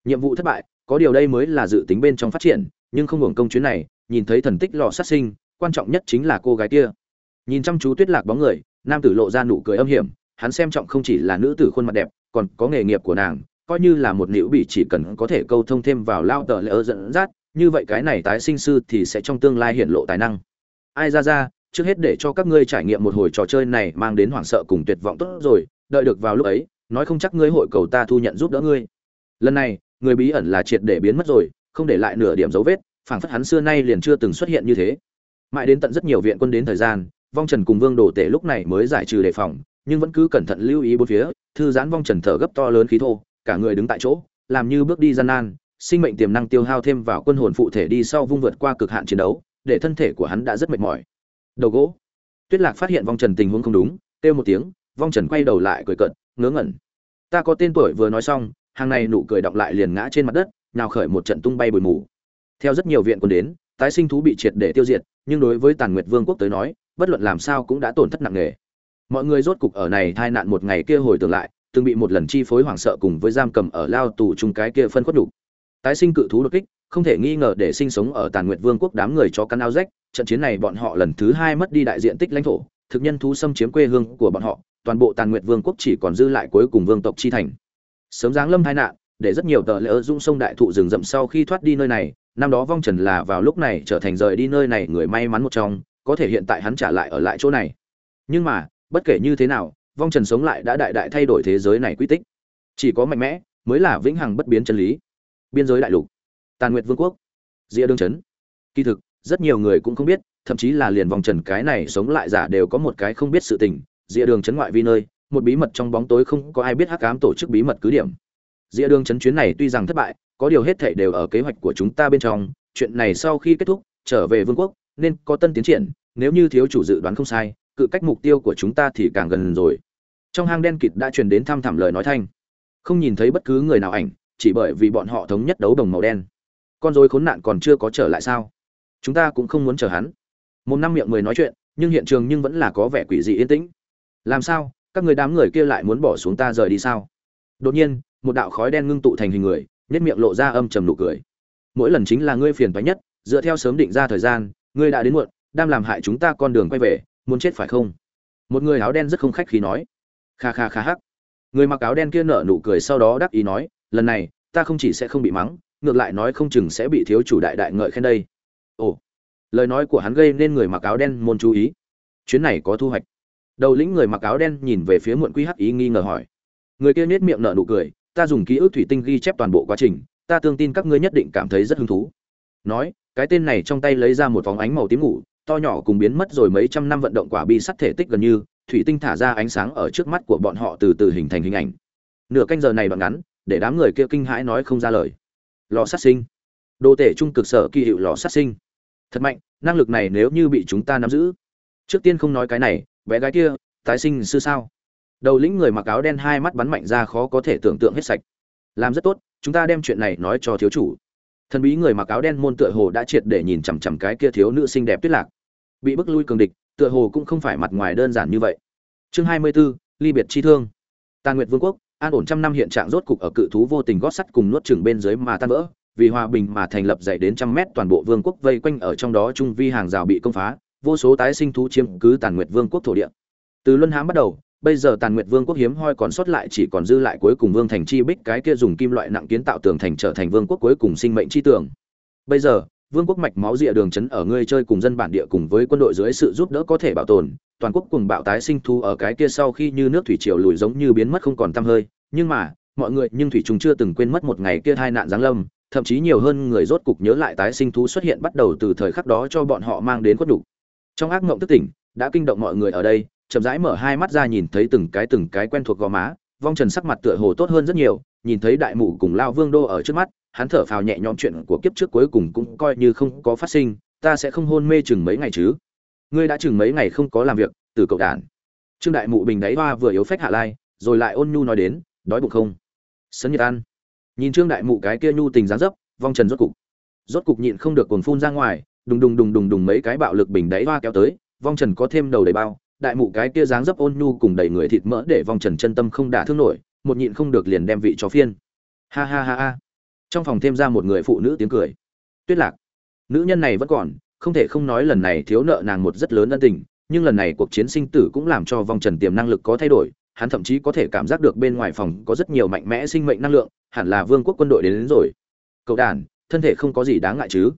Nhiệm vụ thất bại, có điều đây mới là dự tính bên trong phát triển, nhưng không hưởng công chuyến này, nhìn thấy thần tích lò sát sinh, quan trọng nhất chính là cô gái kia nhìn chăm chú tuyết lạc bóng người, nam tử lộ ra nụ cười âm hiểm, hắn xem trọng không chỉ là nữ tử khuôn mặt đẹp, còn có nghề nghiệp của nàng, coi như là một nữ bị chỉ cần có thể câu thông thêm vào lao tờ lỡ dẫn dắt, như vậy cái này tái sinh sư thì sẽ trong tương lai hiện lộ tài năng. Ai ra ra, trước hết để cho các ngươi trải nghiệm một hồi trò chơi này mang đến hoảng sợ cùng tuyệt vọng tốt rồi, đợi được vào lúc ấy, nói không chắc ngươi hội cầu ta thu nhận giúp đỡ ngươi. Lần này, người bí ẩn là triệt để biến mất rồi, không để lại nửa điểm dấu vết, phảng phất hắn xưa nay liền chưa từng xuất hiện như thế. Mãi đến tận rất nhiều viện quân đến thời gian vong trần cùng vương đồ tể lúc này mới giải trừ đề phòng, nhưng vẫn cứ cẩn thận lưu ý bốn phía, thư giãn vong trần thở gấp to lớn khí thô, cả người đứng tại chỗ, làm như bước đi gian nan, sinh mệnh tiềm năng tiêu hao thêm vào quân hồn phụ thể đi sau vung vượt qua cực hạn chiến đấu, để thân thể của hắn đã rất mệt mỏi. Đầu gỗ. Tuyết lạc phát hiện vong trần tình huống không đúng, kêu một tiếng, vong trần quay đầu lại cười cợt, ngớ ngẩn. Ta có tên tuổi vừa nói xong, hàng này nụ cười đọng lại liền ngã trên mặt đất nào khởi một trận tung bay bụi mù. Theo rất nhiều viện quân đến, tái sinh thú bị triệt để tiêu diệt, nhưng đối với tàn nguyệt vương quốc tới nói bất luận làm sao cũng đã tổn thất nặng nề. Mọi người rốt cục ở này tai nạn một ngày kia hồi tưởng lại, từng bị một lần chi phối hoảng sợ cùng với giam cầm ở lao tù chung cái kia phân khuất đủ tái sinh cự thú đột kích, không thể nghi ngờ để sinh sống ở tàn nguyệt vương quốc đám người cho căn áo rách, trận chiến này bọn họ lần thứ hai mất đi đại diện tích lãnh thổ, thực nhân thú xâm chiếm quê hương của bọn họ, toàn bộ tàn nguyệt vương quốc chỉ còn dư lại cuối cùng vương tộc chi thành. Sớm giáng lâm tai nạn, để rất nhiều tờ lỡ dung sông đại thụ rừng rậm sau khi thoát đi nơi này, năm đó vong trần là vào lúc này trở thành rời đi nơi này người may mắn một trong có thể hiện tại hắn trả lại ở lại chỗ này. Nhưng mà, bất kể như thế nào, vong trần sống lại đã đại đại thay đổi thế giới này quy tích. Chỉ có mạnh mẽ mới là vĩnh hằng bất biến chân lý. Biên giới đại lục, tàn nguyệt vương quốc, dĩa đương chấn. Kỳ thực, rất nhiều người cũng không biết, thậm chí là liền vòng trần cái này sống lại giả đều có một cái không biết sự tình. Dĩa đường chấn ngoại vi nơi, một bí mật trong bóng tối không có ai biết hắc ám tổ chức bí mật cứ điểm. Dĩa đường chấn chuyến này tuy rằng thất bại, có điều hết thảy đều ở kế hoạch của chúng ta bên trong. Chuyện này sau khi kết thúc, trở về vương quốc, nên có tân tiến triển nếu như thiếu chủ dự đoán không sai, cự cách mục tiêu của chúng ta thì càng gần rồi. Trong hang đen kịt đã truyền đến thăm thẳm lời nói thanh. Không nhìn thấy bất cứ người nào ảnh, chỉ bởi vì bọn họ thống nhất đấu đồng màu đen. Con dối khốn nạn còn chưa có trở lại sao? Chúng ta cũng không muốn chờ hắn. Một năm miệng mười nói chuyện, nhưng hiện trường nhưng vẫn là có vẻ quỷ dị yên tĩnh. Làm sao, các người đám người kia lại muốn bỏ xuống ta rời đi sao? Đột nhiên, một đạo khói đen ngưng tụ thành hình người nhất miệng lộ ra âm trầm nụ cười. Mỗi lần chính là ngươi phiền toái nhất, dựa theo sớm định ra thời gian, ngươi đã đến muộn đang làm hại chúng ta con đường quay về, muốn chết phải không? Một người áo đen rất không khách khí nói. Kha kha kha hắc. Người mặc áo đen kia nở nụ cười sau đó đắc ý nói, lần này, ta không chỉ sẽ không bị mắng, ngược lại nói không chừng sẽ bị thiếu chủ đại đại ngợi khen đây. Ồ. Lời nói của hắn gây nên người mặc áo đen môn chú ý. Chuyến này có thu hoạch. Đầu lĩnh người mặc áo đen nhìn về phía muộn quy hắc ý nghi ngờ hỏi. Người kia nhếch miệng nở nụ cười, ta dùng ký ức thủy tinh ghi chép toàn bộ quá trình, ta tương tin các ngươi nhất định cảm thấy rất hứng thú. Nói, cái tên này trong tay lấy ra một vòng ánh màu tím ngủ to nhỏ cùng biến mất rồi mấy trăm năm vận động quả bi sắt thể tích gần như, thủy tinh thả ra ánh sáng ở trước mắt của bọn họ từ từ hình thành hình ảnh. Nửa canh giờ này đoạn ngắn, để đám người kia kinh hãi nói không ra lời. Lò sát sinh. Đồ tể trung cực sở kỳ hiệu lò sát sinh. Thật mạnh, năng lực này nếu như bị chúng ta nắm giữ. Trước tiên không nói cái này, bé gái kia, tái sinh sư sao? Đầu lĩnh người mặc áo đen hai mắt bắn mạnh ra khó có thể tưởng tượng hết sạch. Làm rất tốt, chúng ta đem chuyện này nói cho thiếu chủ. Thần bí người mặc áo đen môn tựa hồ đã triệt để nhìn chằm chằm cái kia thiếu nữ xinh đẹp tuyết lạc bị bức lui cường địch tựa hồ cũng không phải mặt ngoài đơn giản như vậy. Chương hai mươi 24, ly biệt chi thương. Tàn nguyệt vương quốc an ổn trăm năm hiện trạng rốt cục ở cự thú vô tình gót sắt cùng nuốt chửng bên dưới mà tan vỡ vì hòa bình mà thành lập dậy đến trăm mét toàn bộ vương quốc vây quanh ở trong đó trung vi hàng rào bị công phá vô số tái sinh thú chiếm cứ tàn nguyệt vương quốc thổ địa. Từ luân hãm bắt đầu bây giờ tàn nguyệt vương quốc hiếm hoi còn sót lại chỉ còn dư lại cuối cùng vương thành chi bích cái kia dùng kim loại nặng kiến tạo tường thành trở thành vương quốc cuối cùng sinh mệnh chi tường. Bây giờ vương quốc mạch máu rịa đường chấn ở ngươi chơi cùng dân bản địa cùng với quân đội dưới sự giúp đỡ có thể bảo tồn, toàn quốc cùng bạo tái sinh thu ở cái kia sau khi như nước thủy triều lùi giống như biến mất không còn tăm hơi. Nhưng mà, mọi người, nhưng thủy chúng chưa từng quên mất một ngày kia hai nạn giáng lâm, thậm chí nhiều hơn người rốt cục nhớ lại tái sinh thú xuất hiện bắt đầu từ thời khắc đó cho bọn họ mang đến khuất đủ. Trong ác mộng tức tỉnh, đã kinh động mọi người ở đây, chậm rãi mở hai mắt ra nhìn thấy từng cái từng cái quen thuộc gò má vong trần sắc mặt tựa hồ tốt hơn rất nhiều, nhìn thấy đại mụ cùng lao vương đô ở trước mắt, hắn thở phào nhẹ nhõm chuyện của kiếp trước cuối cùng cũng coi như không có phát sinh, ta sẽ không hôn mê chừng mấy ngày chứ? Ngươi đã chừng mấy ngày không có làm việc, từ cậu đản trương đại mụ bình đáy hoa vừa yếu phách hạ lai, rồi lại ôn nhu nói đến, đói bụng không? Sấn nhiệt ăn. Nhìn trương đại mụ cái kia nhu tình dáng dấp, vong trần rốt cục. Rốt cục nhịn không được cuồng phun ra ngoài, đùng đùng đùng đùng đùng mấy cái bạo lực bình đáy hoa kéo tới, vong trần có thêm đầu đầy bao đại mụ cái kia dáng dấp ôn nhu cùng đầy người thịt mỡ để vong trần chân tâm không đả thương nổi một nhịn không được liền đem vị cho phiên. Ha ha ha ha. Trong phòng thêm ra một người phụ nữ tiếng cười. Tuyết lạc nữ nhân này vẫn còn không thể không nói lần này thiếu nợ nàng một rất lớn ân tình nhưng lần này cuộc chiến sinh tử cũng làm cho vong trần tiềm năng lực có thay đổi hắn thậm chí có thể cảm giác được bên ngoài phòng có rất nhiều mạnh mẽ sinh mệnh năng lượng hẳn là vương quốc quân đội đến, đến rồi. Cậu đàn thân thể không có gì đáng ngại chứ?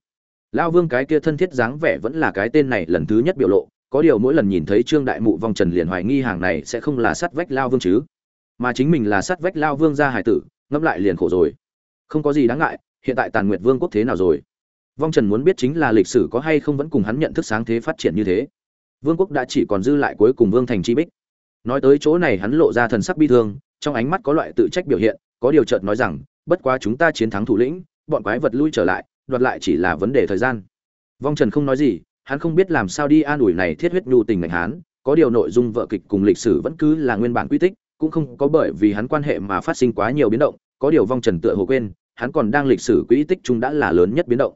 Lao vương cái kia thân thiết dáng vẻ vẫn là cái tên này lần thứ nhất biểu lộ có điều mỗi lần nhìn thấy trương đại mụ vong trần liền hoài nghi hàng này sẽ không là sát vách lao vương chứ. Mà chính mình là sát vách lao vương gia hải tử, ngẫm lại liền khổ rồi. Không có gì đáng ngại, hiện tại tàn nguyệt vương quốc thế nào rồi? Vong trần muốn biết chính là lịch sử có hay không vẫn cùng hắn nhận thức sáng thế phát triển như thế. Vương quốc đã chỉ còn dư lại cuối cùng vương thành chi bích. Nói tới chỗ này hắn lộ ra thần sắc bi thương, trong ánh mắt có loại tự trách biểu hiện, có điều chợt nói rằng, bất quá chúng ta chiến thắng thủ lĩnh, bọn quái vật lui trở lại, đoạt lại chỉ là vấn đề thời gian. Vong trần không nói gì hắn không biết làm sao đi an ủi này thiết huyết nhu tình ngành hán, có điều nội dung vợ kịch cùng lịch sử vẫn cứ là nguyên bản quy tích, cũng không có bởi vì hắn quan hệ mà phát sinh quá nhiều biến động, có điều vong trần tựa hồ quên, hắn còn đang lịch sử quỹ tích chung đã là lớn nhất biến động.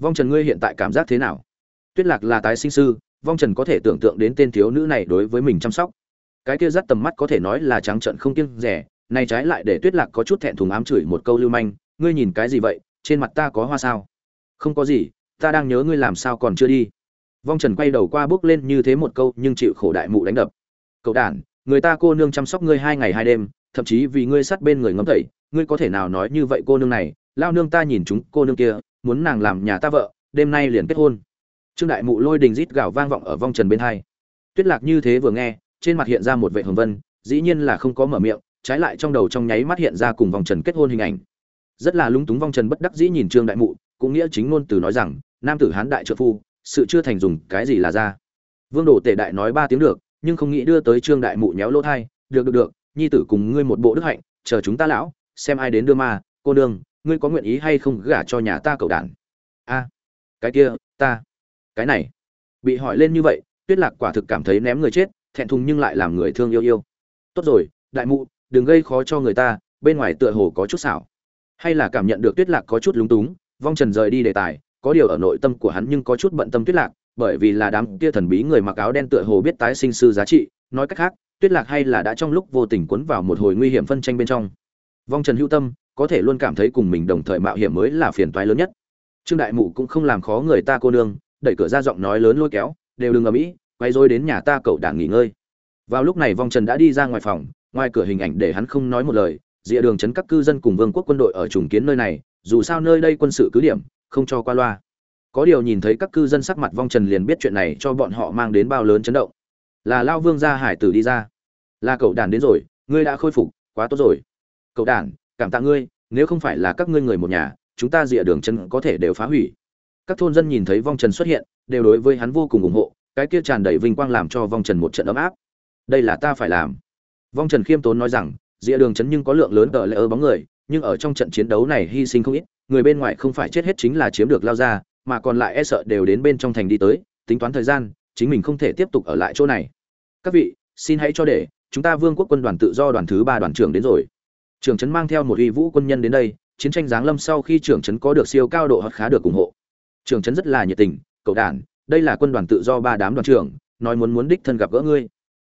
Vong trần ngươi hiện tại cảm giác thế nào? Tuyết lạc là tái sinh sư, vong trần có thể tưởng tượng đến tên thiếu nữ này đối với mình chăm sóc. Cái kia rất tầm mắt có thể nói là trắng trận không kiêng rẻ, này trái lại để tuyết lạc có chút thẹn thùng ám chửi một câu lưu manh, ngươi nhìn cái gì vậy, trên mặt ta có hoa sao? Không có gì, ta đang nhớ ngươi làm sao còn chưa đi vong trần quay đầu qua bước lên như thế một câu, nhưng chịu khổ đại mụ đánh đập. Cậu đản, người ta cô nương chăm sóc ngươi hai ngày hai đêm, thậm chí vì ngươi sát bên người ngấm tẩy ngươi có thể nào nói như vậy cô nương này? Lao nương ta nhìn chúng cô nương kia, muốn nàng làm nhà ta vợ, đêm nay liền kết hôn. Trương đại mụ lôi đình rít gào vang vọng ở vong trần bên hai. Tuyết lạc như thế vừa nghe, trên mặt hiện ra một vệ hồng vân, dĩ nhiên là không có mở miệng, trái lại trong đầu trong nháy mắt hiện ra cùng vòng trần kết hôn hình ảnh. Rất là lúng túng, vong trần bất đắc dĩ nhìn trương đại mụ, cũng nghĩa chính ngôn từ nói rằng, nam tử hán đại trợ phu sự chưa thành dùng cái gì là ra. Vương đồ tể đại nói ba tiếng được, nhưng không nghĩ đưa tới trương đại mụ nhéo lỗ thai, được được được, nhi tử cùng ngươi một bộ đức hạnh, chờ chúng ta lão, xem ai đến đưa ma, cô nương, ngươi có nguyện ý hay không gả cho nhà ta cậu đản? A, cái kia, ta, cái này. Bị hỏi lên như vậy, tuyết lạc quả thực cảm thấy ném người chết, thẹn thùng nhưng lại làm người thương yêu yêu. Tốt rồi, đại mụ, đừng gây khó cho người ta, bên ngoài tựa hồ có chút xảo. Hay là cảm nhận được tuyết lạc có chút lúng túng, vong trần rời đi đề tài có điều ở nội tâm của hắn nhưng có chút bận tâm tuyết lạc, bởi vì là đám kia thần bí người mặc áo đen tựa hồ biết tái sinh sư giá trị, nói cách khác, tuyết lạc hay là đã trong lúc vô tình cuốn vào một hồi nguy hiểm phân tranh bên trong. Vong trần hữu tâm, có thể luôn cảm thấy cùng mình đồng thời mạo hiểm mới là phiền toái lớn nhất. Trương đại mụ cũng không làm khó người ta cô nương, đẩy cửa ra giọng nói lớn lôi kéo, đều đừng ở mỹ quay rồi đến nhà ta cậu đảng nghỉ ngơi. Vào lúc này vong trần đã đi ra ngoài phòng, ngoài cửa hình ảnh để hắn không nói một lời dịa đường chấn các cư dân cùng vương quốc quân đội ở trùng kiến nơi này, dù sao nơi đây quân sự cứ điểm không cho qua loa. Có điều nhìn thấy các cư dân sắc mặt vong trần liền biết chuyện này cho bọn họ mang đến bao lớn chấn động. Là lao vương gia hải tử đi ra. Là cậu đàn đến rồi, ngươi đã khôi phục, quá tốt rồi. Cậu đàn cảm tạ ngươi, nếu không phải là các ngươi người một nhà, chúng ta dịa đường chân có thể đều phá hủy. Các thôn dân nhìn thấy vong trần xuất hiện, đều đối với hắn vô cùng ủng hộ, cái kia tràn đầy vinh quang làm cho vong trần một trận ấm áp. Đây là ta phải làm. Vong trần khiêm tốn nói rằng dịa đường chấn nhưng có lượng lớn tờ lệ ơ bóng người, nhưng ở trong trận chiến đấu này hy sinh không ít người bên ngoài không phải chết hết chính là chiếm được lao ra, mà còn lại e sợ đều đến bên trong thành đi tới, tính toán thời gian, chính mình không thể tiếp tục ở lại chỗ này. Các vị, xin hãy cho để, chúng ta vương quốc quân đoàn tự do đoàn thứ ba đoàn trưởng đến rồi. Trưởng trấn mang theo một uy vũ quân nhân đến đây, chiến tranh giáng lâm sau khi trưởng trấn có được siêu cao độ khá được ủng hộ. Trưởng trấn rất là nhiệt tình, cậu đản đây là quân đoàn tự do ba đám đoàn trưởng, nói muốn muốn đích thân gặp gỡ ngươi.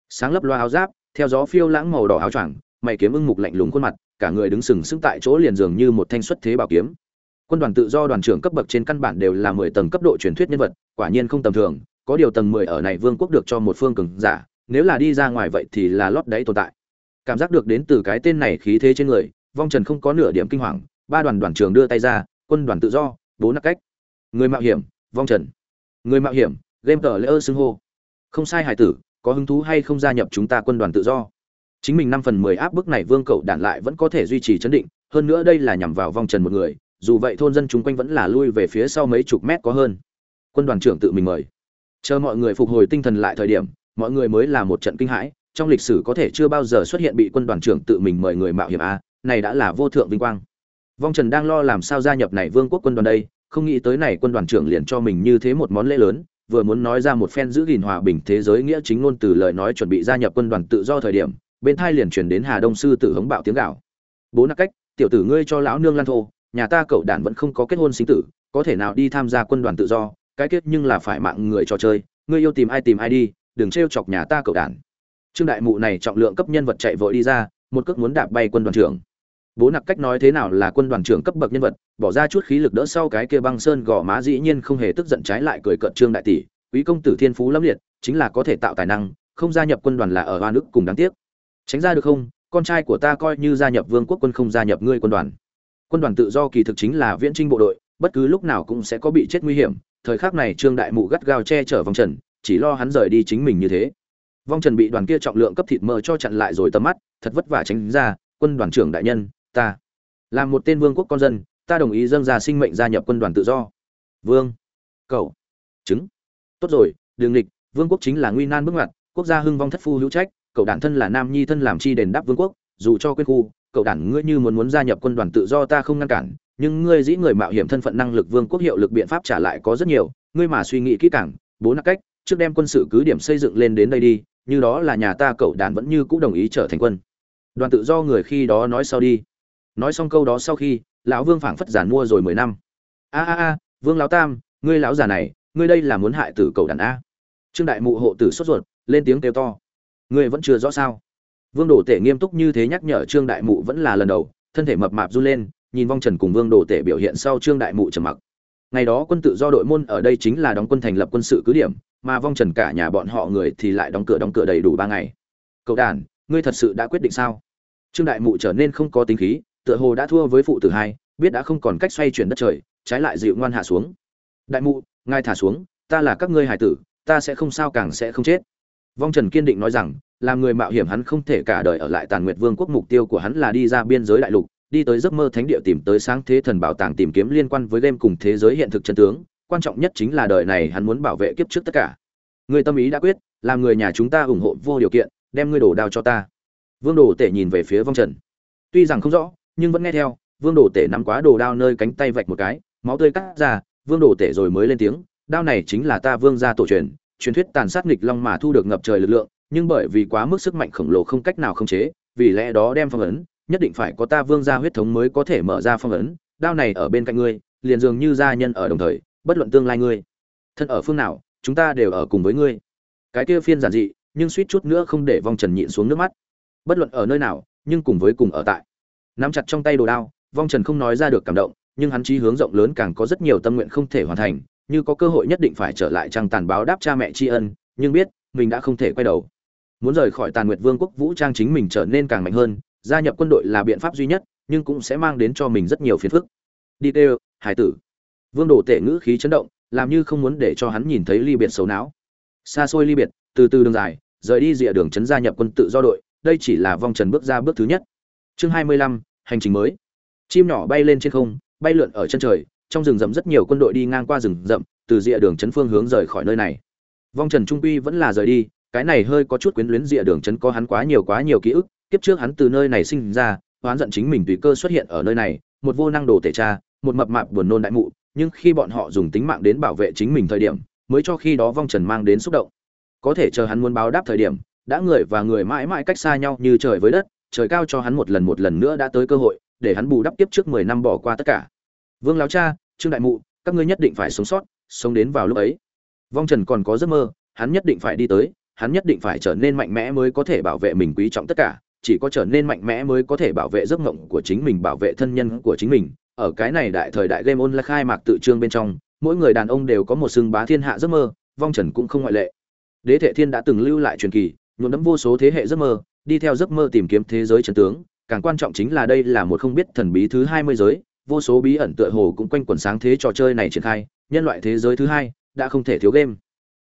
Sáng lấp loa áo giáp, theo gió phiêu lãng màu đỏ áo choàng, mày kiếm ưng mục lạnh lùng khuôn mặt, cả người đứng sừng sững tại chỗ liền dường như một thanh xuất thế bảo kiếm quân đoàn tự do đoàn trưởng cấp bậc trên căn bản đều là mười tầng cấp độ truyền thuyết nhân vật, quả nhiên không tầm thường, có điều tầng mười ở này vương quốc được cho một phương cường giả, nếu là đi ra ngoài vậy thì là lót đáy tồn tại. Cảm giác được đến từ cái tên này khí thế trên người, vong trần không có nửa điểm kinh hoàng, ba đoàn đoàn trưởng đưa tay ra, quân đoàn tự do bốn nặc cách. Người mạo hiểm, vong trần. Người mạo hiểm, game tờ lễ ơ xưng hô. Không sai hải tử, có hứng thú hay không gia nhập chúng ta quân đoàn tự do? Chính mình năm phần mười áp bức này vương cậu đản lại vẫn có thể duy trì chấn định, hơn nữa đây là nhằm vào vong trần một người dù vậy thôn dân chúng quanh vẫn là lui về phía sau mấy chục mét có hơn. Quân đoàn trưởng tự mình mời. Chờ mọi người phục hồi tinh thần lại thời điểm, mọi người mới là một trận kinh hãi, trong lịch sử có thể chưa bao giờ xuất hiện bị quân đoàn trưởng tự mình mời người mạo hiểm a, này đã là vô thượng vinh quang. Vong trần đang lo làm sao gia nhập này vương quốc quân đoàn đây, không nghĩ tới này quân đoàn trưởng liền cho mình như thế một món lễ lớn, vừa muốn nói ra một phen giữ gìn hòa bình thế giới nghĩa chính ngôn từ lời nói chuẩn bị gia nhập quân đoàn tự do thời điểm, bên thai liền chuyển đến hà đông sư tử hống bạo tiếng gạo bố nặc cách, tiểu tử ngươi cho lão nương lan thô nhà ta cậu đản vẫn không có kết hôn sinh tử, có thể nào đi tham gia quân đoàn tự do, cái kết nhưng là phải mạng người trò chơi ngươi yêu tìm ai tìm ai đi, đừng trêu chọc nhà ta cậu đản. Trương đại mụ này trọng lượng cấp nhân vật chạy vội đi ra, một cước muốn đạp bay quân đoàn trưởng. Bố nặc cách nói thế nào là quân đoàn trưởng cấp bậc nhân vật, bỏ ra chút khí lực đỡ sau cái kia băng sơn gò má dĩ nhiên không hề tức giận trái lại cười cợt trương đại tỷ, quý công tử thiên phú lâm liệt, chính là có thể tạo tài năng, không gia nhập quân đoàn là ở hoa nước cùng đáng tiếc. Tránh ra được không? Con trai của ta coi như gia nhập vương quốc quân không gia nhập ngươi quân đoàn quân đoàn tự do kỳ thực chính là viễn trinh bộ đội, bất cứ lúc nào cũng sẽ có bị chết nguy hiểm. Thời khắc này trương đại mụ gắt gao che chở vòng trần, chỉ lo hắn rời đi chính mình như thế. Vong trần bị đoàn kia trọng lượng cấp thịt mỡ cho chặn lại rồi tầm mắt, thật vất vả tránh ra, quân đoàn trưởng đại nhân, ta là một tên vương quốc con dân, ta đồng ý dâng ra sinh mệnh gia nhập quân đoàn tự do. Vương, cậu, chứng. Tốt rồi, đường lịch vương quốc chính là nguy nan bước ngoặt, quốc gia hưng vong thất phu hữu trách, cậu đản thân là nam nhi thân làm chi đền đáp vương quốc, dù cho quên khu cậu đản ngươi như muốn muốn gia nhập quân đoàn tự do ta không ngăn cản, nhưng ngươi dĩ người mạo hiểm thân phận năng lực vương quốc hiệu lực biện pháp trả lại có rất nhiều, ngươi mà suy nghĩ kỹ càng, bố nặc cách, trước đem quân sự cứ điểm xây dựng lên đến đây đi, như đó là nhà ta cậu đàn vẫn như cũ đồng ý trở thành quân. Đoàn tự do người khi đó nói sau đi. Nói xong câu đó sau khi, lão vương phảng phất giản mua rồi mười năm. A a a, vương lão tam, ngươi lão già này, ngươi đây là muốn hại tử cậu đàn a. Trương đại mụ hộ tử sốt ruột, lên tiếng kêu to. Ngươi vẫn chưa rõ sao? Vương đồ tể nghiêm túc như thế nhắc nhở trương đại mụ vẫn là lần đầu, thân thể mập mạp run lên, nhìn vong trần cùng vương đồ tể biểu hiện sau trương đại mụ trầm mặc. Ngày đó quân tự do đội môn ở đây chính là đóng quân thành lập quân sự cứ điểm, mà vong trần cả nhà bọn họ người thì lại đóng cửa đóng cửa đầy đủ ba ngày. Cậu đàn ngươi thật sự đã quyết định sao? Trương đại mụ trở nên không có tính khí, tựa hồ đã thua với phụ tử hai, biết đã không còn cách xoay chuyển đất trời, trái lại dịu ngoan hạ xuống. Đại mụ, ngài thả xuống, ta là các ngươi hải tử, ta sẽ không sao càng sẽ không chết. Vong trần kiên định nói rằng làm người mạo hiểm hắn không thể cả đời ở lại tàn nguyệt vương quốc, mục tiêu của hắn là đi ra biên giới đại lục, đi tới giấc mơ thánh địa tìm tới sáng thế thần bảo tàng tìm kiếm liên quan với game cùng thế giới hiện thực chân tướng, quan trọng nhất chính là đời này hắn muốn bảo vệ kiếp trước tất cả. Người tâm ý đã quyết, làm người nhà chúng ta ủng hộ vô điều kiện, đem ngươi đổ đao cho ta. Vương đồ tể nhìn về phía vong trần. Tuy rằng không rõ, nhưng vẫn nghe theo, vương đồ tể nắm quá đồ đao nơi cánh tay vạch một cái, máu tươi cắt ra, vương đồ tể rồi mới lên tiếng, đao này chính là ta vương gia tổ truyền truyền thuyết tàn sát nghịch long mà thu được ngập trời lực lượng nhưng bởi vì quá mức sức mạnh khổng lồ không cách nào khống chế, vì lẽ đó đem phong ấn, nhất định phải có ta vương gia huyết thống mới có thể mở ra phong ấn, đao này ở bên cạnh ngươi, liền dường như gia nhân ở đồng thời, bất luận tương lai ngươi, thân ở phương nào, chúng ta đều ở cùng với ngươi. Cái kia phiên giản dị, nhưng suýt chút nữa không để vong trần nhịn xuống nước mắt. Bất luận ở nơi nào, nhưng cùng với cùng ở tại. Nắm chặt trong tay đồ đao, vong trần không nói ra được cảm động, nhưng hắn chí hướng rộng lớn càng có rất nhiều tâm nguyện không thể hoàn thành, như có cơ hội nhất định phải trở lại trang tàn báo đáp cha mẹ tri ân, nhưng biết, mình đã không thể quay đầu muốn rời khỏi tàn nguyệt vương quốc, vũ trang chính mình trở nên càng mạnh hơn, gia nhập quân đội là biện pháp duy nhất, nhưng cũng sẽ mang đến cho mình rất nhiều phiền phức. Đi tê hải tử. Vương đồ tể ngữ khí chấn động, làm như không muốn để cho hắn nhìn thấy ly biệt xấu não. Xa xôi ly biệt, từ từ đường dài, rời đi rìa đường trấn gia nhập quân tự do đội, đây chỉ là vòng trần bước ra bước thứ nhất. Chương hai mươi lăm, hành trình mới. Chim nhỏ bay lên trên không, bay lượn ở chân trời, trong rừng rậm rất nhiều quân đội đi ngang qua rừng rậm, từ rìa đường trấn phương hướng rời khỏi nơi này. Vong trần trung quy vẫn là rời đi cái này hơi có chút quyến luyến rìa đường chấn có hắn quá nhiều quá nhiều ký ức, kiếp trước hắn từ nơi này sinh ra, oán giận chính mình tùy cơ xuất hiện ở nơi này, một vô năng đồ tể cha, một mập mạp buồn nôn đại mụ, nhưng khi bọn họ dùng tính mạng đến bảo vệ chính mình thời điểm, mới cho khi đó vong trần mang đến xúc động. Có thể chờ hắn muốn báo đáp thời điểm, đã người và người mãi mãi cách xa nhau như trời với đất, trời cao cho hắn một lần một lần nữa đã tới cơ hội, để hắn bù đắp tiếp trước mười năm bỏ qua tất cả. Vương láo cha, trương đại mụ, các ngươi nhất định phải sống sót, sống đến vào lúc ấy. Vong trần còn có giấc mơ, hắn nhất định phải đi tới hắn nhất định phải trở nên mạnh mẽ mới có thể bảo vệ mình quý trọng tất cả, chỉ có trở nên mạnh mẽ mới có thể bảo vệ giấc mộng của chính mình, bảo vệ thân nhân của chính mình. Ở cái này đại thời đại game online khai mạc tự trương bên trong, mỗi người đàn ông đều có một xưng bá thiên hạ giấc mơ, vong trần cũng không ngoại lệ. Đế thệ thiên đã từng lưu lại truyền kỳ, nhuộm đẫm vô số thế hệ giấc mơ, đi theo giấc mơ tìm kiếm thế giới trần tướng. Càng quan trọng chính là đây là một không biết thần bí thứ hai mươi giới, vô số bí ẩn tựa hồ cũng quanh quẩn sáng thế trò chơi này triển khai, nhân loại thế giới thứ hai đã không thể thiếu game.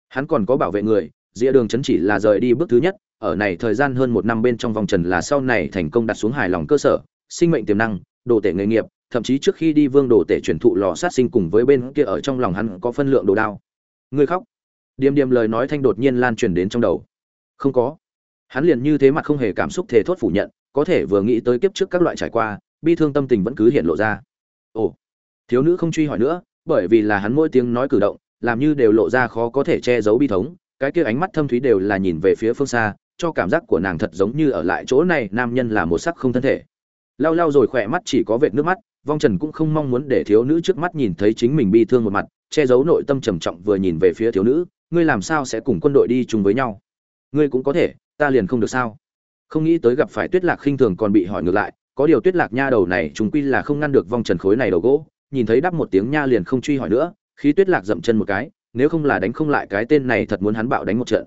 Hắn còn có bảo vệ người dĩa đường chấn chỉ là rời đi bước thứ nhất, ở này thời gian hơn một năm bên trong vòng trần là sau này thành công đặt xuống hài lòng cơ sở, sinh mệnh tiềm năng, đồ tể nghề nghiệp, thậm chí trước khi đi vương đồ tể truyền thụ lò sát sinh cùng với bên kia ở trong lòng hắn có phân lượng đồ đao. Người khóc. Điềm điềm lời nói thanh đột nhiên lan truyền đến trong đầu. Không có. Hắn liền như thế mặt không hề cảm xúc thể thốt phủ nhận, có thể vừa nghĩ tới kiếp trước các loại trải qua, bi thương tâm tình vẫn cứ hiện lộ ra. Ồ. Thiếu nữ không truy hỏi nữa, bởi vì là hắn mỗi tiếng nói cử động, làm như đều lộ ra khó có thể che giấu bi thống cái kia ánh mắt thâm thúy đều là nhìn về phía phương xa, cho cảm giác của nàng thật giống như ở lại chỗ này, nam nhân là một sắc không thân thể. Lau lau rồi khỏe mắt chỉ có vệt nước mắt, vong trần cũng không mong muốn để thiếu nữ trước mắt nhìn thấy chính mình bi thương một mặt, che giấu nội tâm trầm trọng vừa nhìn về phía thiếu nữ, ngươi làm sao sẽ cùng quân đội đi chung với nhau? Ngươi cũng có thể, ta liền không được sao? Không nghĩ tới gặp phải tuyết lạc khinh thường còn bị hỏi ngược lại, có điều tuyết lạc nha đầu này chúng quy là không ngăn được vong trần khối này đầu gỗ, nhìn thấy đắp một tiếng nha liền không truy hỏi nữa khi tuyết lạc dậm chân một cái nếu không là đánh không lại cái tên này thật muốn hắn bạo đánh một trận.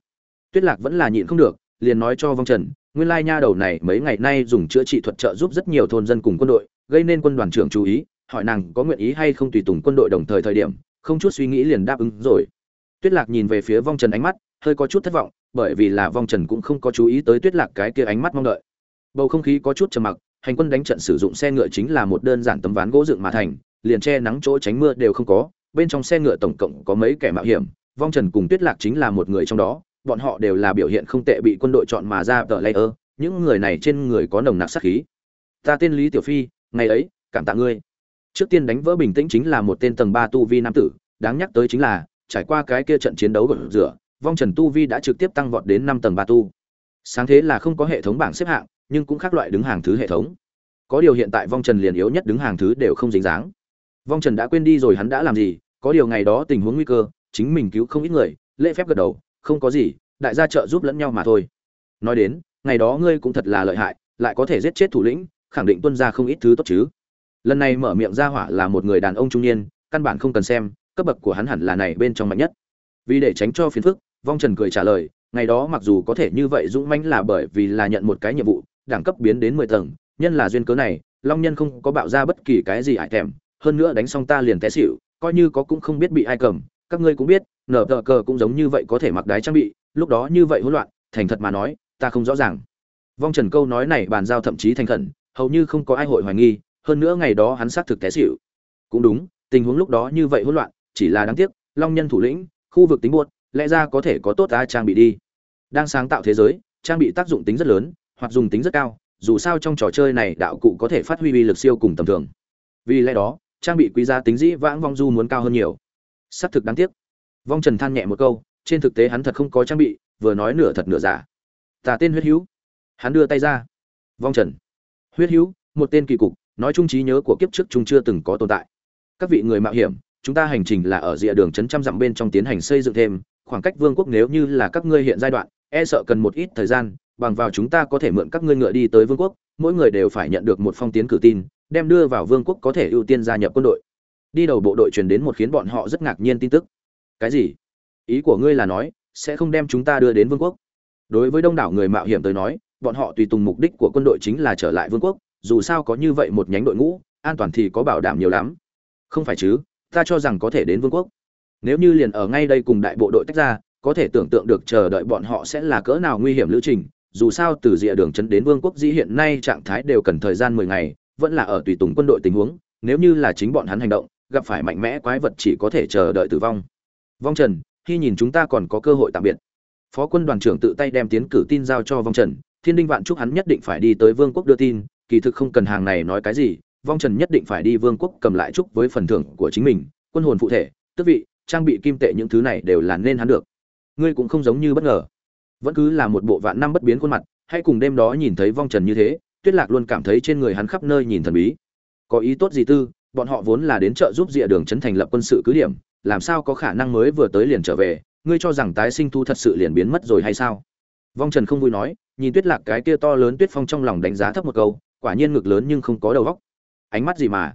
Tuyết lạc vẫn là nhịn không được, liền nói cho vong trần, nguyên lai nha đầu này mấy ngày nay dùng chữa trị thuật trợ giúp rất nhiều thôn dân cùng quân đội, gây nên quân đoàn trưởng chú ý, hỏi nàng có nguyện ý hay không tùy tùng quân đội đồng thời thời điểm, không chút suy nghĩ liền đáp ứng rồi. Tuyết lạc nhìn về phía vong trần ánh mắt, hơi có chút thất vọng, bởi vì là vong trần cũng không có chú ý tới tuyết lạc cái kia ánh mắt mong đợi. Bầu không khí có chút trầm mặc, hành quân đánh trận sử dụng xe ngựa chính là một đơn giản tấm ván gỗ dựng mà thành, liền che nắng chỗ tránh mưa đều không có bên trong xe ngựa tổng cộng có mấy kẻ mạo hiểm, vong trần cùng tuyết lạc chính là một người trong đó, bọn họ đều là biểu hiện không tệ bị quân đội chọn mà ra tờ layer, những người này trên người có nồng nặc sát khí. Ta tên lý tiểu phi, ngày ấy, cảm tạ ngươi. Trước tiên đánh vỡ bình tĩnh chính là một tên tầng ba tu vi nam tử, đáng nhắc tới chính là, trải qua cái kia trận chiến đấu gột rửa, vong trần tu vi đã trực tiếp tăng vọt đến năm tầng ba tu. Sáng thế là không có hệ thống bảng xếp hạng, nhưng cũng khác loại đứng hàng thứ hệ thống. Có điều hiện tại vong trần liền yếu nhất đứng hàng thứ đều không dính dáng vong trần đã quên đi rồi hắn đã làm gì, có điều ngày đó tình huống nguy cơ, chính mình cứu không ít người, lễ phép gật đầu, không có gì, đại gia trợ giúp lẫn nhau mà thôi. Nói đến, ngày đó ngươi cũng thật là lợi hại, lại có thể giết chết thủ lĩnh, khẳng định tuân ra không ít thứ tốt chứ. Lần này mở miệng ra hỏa là một người đàn ông trung niên, căn bản không cần xem, cấp bậc của hắn hẳn là này bên trong mạnh nhất. Vì để tránh cho phiền phức, vong trần cười trả lời, ngày đó mặc dù có thể như vậy dũng mãnh là bởi vì là nhận một cái nhiệm vụ, đẳng cấp biến đến mười tầng, nhân là duyên cớ này, long nhân không có bạo ra bất kỳ cái gì ải thèm hơn nữa đánh xong ta liền té xỉu, coi như có cũng không biết bị ai cầm, các ngươi cũng biết, nở tờ cờ cũng giống như vậy có thể mặc đái trang bị, lúc đó như vậy hỗn loạn, thành thật mà nói, ta không rõ ràng. Vong trần câu nói này bàn giao thậm chí thành khẩn, hầu như không có ai hội hoài nghi, hơn nữa ngày đó hắn xác thực té xỉu. Cũng đúng, tình huống lúc đó như vậy hỗn loạn, chỉ là đáng tiếc, long nhân thủ lĩnh, khu vực tính buốt, lẽ ra có thể có tốt ta trang bị đi. Đang sáng tạo thế giới, trang bị tác dụng tính rất lớn, hoặc dùng tính rất cao, dù sao trong trò chơi này đạo cụ có thể phát huy uy lực siêu cùng tầm thường. Vì lẽ đó trang bị quý giá tính dĩ vãng vong du muốn cao hơn nhiều. Xác thực đáng tiếc. Vong trần than nhẹ một câu, trên thực tế hắn thật không có trang bị, vừa nói nửa thật nửa giả. Tà tên huyết hữu. Hắn đưa tay ra. Vong trần. Huyết hữu, một tên kỳ cục, nói chung trí nhớ của kiếp trước chúng chưa từng có tồn tại. Các vị người mạo hiểm, chúng ta hành trình là ở rìa đường trấn trăm dặm bên trong tiến hành xây dựng thêm, khoảng cách vương quốc nếu như là các ngươi hiện giai đoạn e sợ cần một ít thời gian, bằng vào chúng ta có thể mượn các ngươi ngựa đi tới vương quốc, mỗi người đều phải nhận được một phong tiến cử tin đem đưa vào vương quốc có thể ưu tiên gia nhập quân đội. Đi đầu bộ đội truyền đến một khiến bọn họ rất ngạc nhiên tin tức. Cái gì? Ý của ngươi là nói, sẽ không đem chúng ta đưa đến vương quốc? Đối với đông đảo người mạo hiểm tới nói, bọn họ tùy tùng mục đích của quân đội chính là trở lại vương quốc, dù sao có như vậy một nhánh đội ngũ, an toàn thì có bảo đảm nhiều lắm. Không phải chứ, ta cho rằng có thể đến vương quốc. Nếu như liền ở ngay đây cùng đại bộ đội tách ra, có thể tưởng tượng được chờ đợi bọn họ sẽ là cỡ nào nguy hiểm lữ trình, dù sao từ rìa đường trấn đến vương quốc dĩ hiện nay trạng thái đều cần thời gian mười ngày vẫn là ở tùy tùng quân đội tình huống, nếu như là chính bọn hắn hành động, gặp phải mạnh mẽ quái vật chỉ có thể chờ đợi tử vong. Vong trần, khi nhìn chúng ta còn có cơ hội tạm biệt. Phó quân đoàn trưởng tự tay đem tiến cử tin giao cho vong trần, thiên đinh vạn chúc hắn nhất định phải đi tới vương quốc đưa tin, kỳ thực không cần hàng này nói cái gì, vong trần nhất định phải đi vương quốc cầm lại chúc với phần thưởng của chính mình, quân hồn phụ thể tức vị, trang bị kim tệ những thứ này đều là nên hắn được. Ngươi cũng không giống như bất ngờ. Vẫn cứ là một bộ vạn năm bất biến khuôn mặt hay cùng đêm đó nhìn thấy vong trần như thế tuyết lạc luôn cảm thấy trên người hắn khắp nơi nhìn thần bí. Có ý tốt gì tư, bọn họ vốn là đến chợ giúp dịa đường trấn thành lập quân sự cứ điểm, làm sao có khả năng mới vừa tới liền trở về, ngươi cho rằng tái sinh thu thật sự liền biến mất rồi hay sao? Vong trần không vui nói, nhìn tuyết lạc cái kia to lớn tuyết phong trong lòng đánh giá thấp một câu, quả nhiên ngực lớn nhưng không có đầu góc ánh mắt gì mà?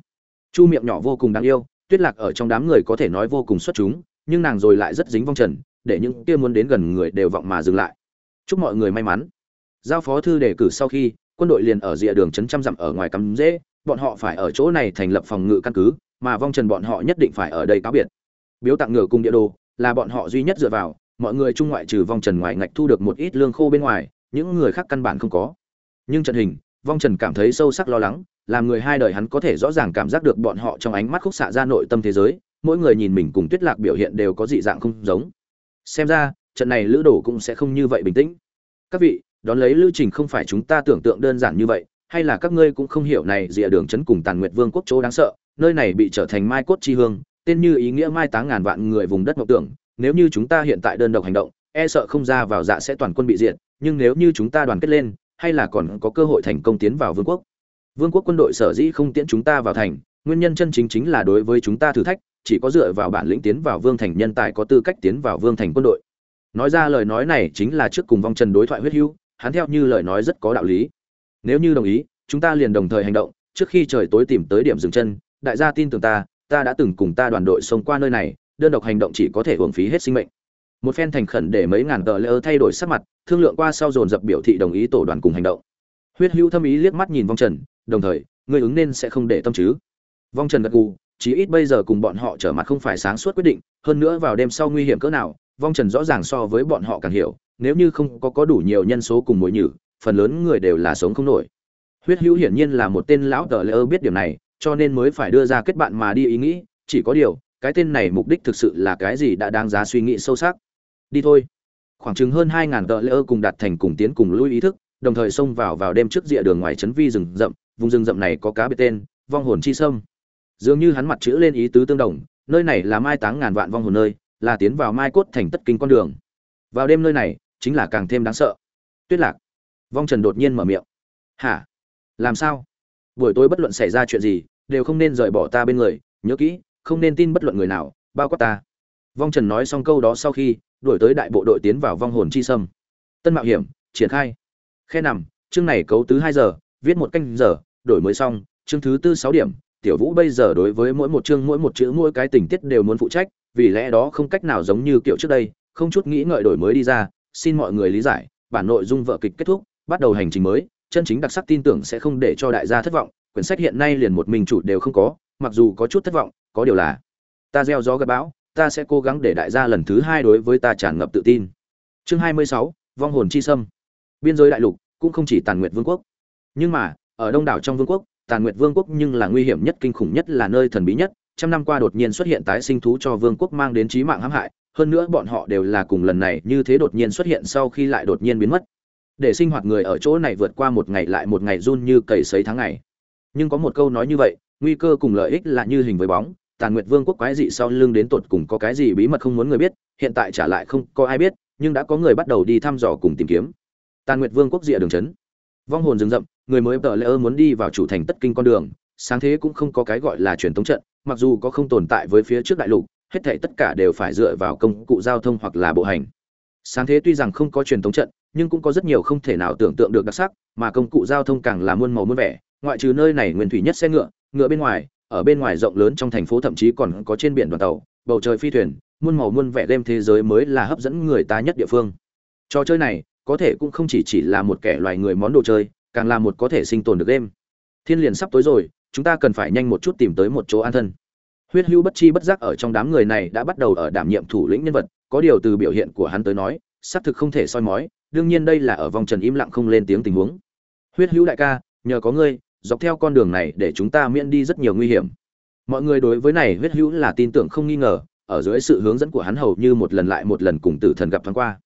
Chu miệng nhỏ vô cùng đáng yêu, tuyết lạc ở trong đám người có thể nói vô cùng xuất chúng, nhưng nàng rồi lại rất dính vong trần, để những kia muốn đến gần người đều vọng mà dừng lại. Chúc mọi người may mắn. Giao phó thư đề cử sau khi quân đội liền ở rìa đường trấn trăm dặm ở ngoài cắm dễ bọn họ phải ở chỗ này thành lập phòng ngự căn cứ, mà vong trần bọn họ nhất định phải ở đây cáo biệt. Biếu tặng ngựa cùng địa đồ là bọn họ duy nhất dựa vào, mọi người trung ngoại trừ vong trần ngoài ngạch thu được một ít lương khô bên ngoài, những người khác căn bản không có. Nhưng trận hình, vong trần cảm thấy sâu sắc lo lắng, làm người hai đời hắn có thể rõ ràng cảm giác được bọn họ trong ánh mắt khúc xạ ra nội tâm thế giới, mỗi người nhìn mình cùng tuyết lạc biểu hiện đều có dị dạng không giống. Xem ra, trận này lữ đồ cũng sẽ không như vậy bình tĩnh. Các vị đón lấy lưu trình không phải chúng ta tưởng tượng đơn giản như vậy, hay là các ngươi cũng không hiểu này dịa đường chấn cùng tàn nguyệt vương quốc chỗ đáng sợ, nơi này bị trở thành mai cốt chi hương, tên như ý nghĩa mai táng ngàn vạn người vùng đất mộng tưởng, nếu như chúng ta hiện tại đơn độc hành động e sợ không ra vào dạ sẽ toàn quân bị diệt, nhưng nếu như chúng ta đoàn kết lên, hay là còn có cơ hội thành công tiến vào vương quốc. Vương quốc quân đội sở dĩ không tiễn chúng ta vào thành, nguyên nhân chân chính chính là đối với chúng ta thử thách, chỉ có dựa vào bản lĩnh tiến vào vương thành nhân tài có tư cách tiến vào vương thành quân đội. Nói ra lời nói này chính là trước cùng vong trần đối thoại huyết hữu hắn theo như lời nói rất có đạo lý. Nếu như đồng ý, chúng ta liền đồng thời hành động, trước khi trời tối tìm tới điểm dừng chân, đại gia tin tưởng ta ta đã từng cùng ta đoàn đội xông qua nơi này, đơn độc hành động chỉ có thể hưởng phí hết sinh mệnh. Một phen thành khẩn để mấy ngàn tờ lỡ thay đổi sắc mặt, thương lượng qua sau dồn dập biểu thị đồng ý tổ đoàn cùng hành động. Huyết hữu thâm ý liếc mắt nhìn vong trần, đồng thời, người ứng nên sẽ không để tâm chứ. Vong trần gật gù, chí ít bây giờ cùng bọn họ trở mặt không phải sáng suốt quyết định, hơn nữa vào đêm sau nguy hiểm cỡ nào, vong trần rõ ràng so với bọn họ càng hiểu nếu như không có có đủ nhiều nhân số cùng mối nhử, phần lớn người đều là sống không nổi. Huyết hữu hiển nhiên là một tên lão tờ lỡ biết điều này, cho nên mới phải đưa ra kết bạn mà đi ý nghĩ, chỉ có điều, cái tên này mục đích thực sự là cái gì đã đáng giá suy nghĩ sâu sắc. Đi thôi. Khoảng chừng hơn hai ngàn tờ lỡ cùng đạt thành cùng tiến cùng lui ý thức, đồng thời xông vào vào đêm trước rìa đường ngoài trấn vi rừng rậm, vùng rừng rậm này có cá biệt tên, vong hồn chi sâm. Dường như hắn mặt chữ lên ý tứ tương đồng, nơi này là mai táng ngàn vạn vong hồn nơi, là tiến vào mai cốt thành tất kinh con đường. Vào đêm nơi này chính là càng thêm đáng sợ. Tuyết lạc. Vong trần đột nhiên mở miệng. Hả? Làm sao? Buổi tối bất luận xảy ra chuyện gì, đều không nên rời bỏ ta bên người. Nhớ kỹ, không nên tin bất luận người nào, bao quát ta. Vong trần nói xong câu đó sau khi, đuổi tới đại bộ đội tiến vào vong hồn chi sâm. Tân mạo hiểm, triển khai. Khe nằm, chương này cấu tứ hai giờ, viết một canh giờ, đổi mới xong, chương thứ tư sáu điểm. Tiểu vũ bây giờ đối với mỗi một chương, mỗi một chữ, mỗi cái tình tiết đều muốn phụ trách, vì lẽ đó không cách nào giống như kiểu trước đây, không chút nghĩ ngợi đổi mới đi ra xin mọi người lý giải, bản nội dung vợ kịch kết thúc, bắt đầu hành trình mới, chân chính đặc sắc tin tưởng sẽ không để cho đại gia thất vọng, quyển sách hiện nay liền một mình chủ đều không có, mặc dù có chút thất vọng, có điều là, ta gieo gió gặp bão, ta sẽ cố gắng để đại gia lần thứ hai đối với ta tràn ngập tự tin. Chương hai mươi sáu, vong hồn chi sâm. Biên giới đại lục, cũng không chỉ tàn nguyệt vương quốc. Nhưng mà, ở đông đảo trong vương quốc, tàn nguyệt vương quốc nhưng là nguy hiểm nhất, kinh khủng nhất là nơi thần bí nhất. Trăm năm qua đột nhiên xuất hiện tái sinh thú cho vương quốc mang đến chí mạng hãm hại hơn nữa bọn họ đều là cùng lần này như thế đột nhiên xuất hiện sau khi lại đột nhiên biến mất. Để sinh hoạt người ở chỗ này vượt qua một ngày lại một ngày run như cầy sấy tháng ngày. Nhưng có một câu nói như vậy, nguy cơ cùng lợi ích là như hình với bóng, tàn nguyệt vương quốc quái dị sau lưng đến tột cùng có cái gì bí mật không muốn người biết, hiện tại trả lại không có ai biết, nhưng đã có người bắt đầu đi thăm dò cùng tìm kiếm. Tàn nguyệt vương quốc rìa đường trấn vong hồn rừng rậm, người mới tờ lễ ơ muốn đi vào chủ thành tất kinh con đường, sáng thế cũng không có cái gọi là truyền thống trận, mặc dù có không tồn tại với phía trước đại lục hết thảy tất cả đều phải dựa vào công cụ giao thông hoặc là bộ hành. Sáng thế tuy rằng không có truyền thống trận, nhưng cũng có rất nhiều không thể nào tưởng tượng được đặc sắc, mà công cụ giao thông càng là muôn màu muôn vẻ, ngoại trừ nơi này nguyên thủy nhất xe ngựa ngựa bên ngoài, ở bên ngoài rộng lớn trong thành phố thậm chí còn có trên biển đoàn tàu, bầu trời phi thuyền, muôn màu muôn vẻ đêm thế giới mới là hấp dẫn người ta nhất địa phương. Trò chơi này, có thể cũng không chỉ chỉ là một kẻ loài người món đồ chơi, càng là một có thể sinh tồn được game. Thiên liền sắp tối rồi, chúng ta cần phải nhanh một chút tìm tới một chỗ an thân huyết Hưu bất chi bất giác ở trong đám người này đã bắt đầu ở đảm nhiệm thủ lĩnh nhân vật, có điều từ biểu hiện của hắn tới nói, xác thực không thể soi mói, đương nhiên đây là ở vòng trần im lặng không lên tiếng tình huống. Huyết hữu đại ca, nhờ có ngươi, dọc theo con đường này để chúng ta miễn đi rất nhiều nguy hiểm. Mọi người đối với này huyết hữu là tin tưởng không nghi ngờ, ở dưới sự hướng dẫn của hắn hầu như một lần lại một lần cùng tử thần gặp thoáng qua.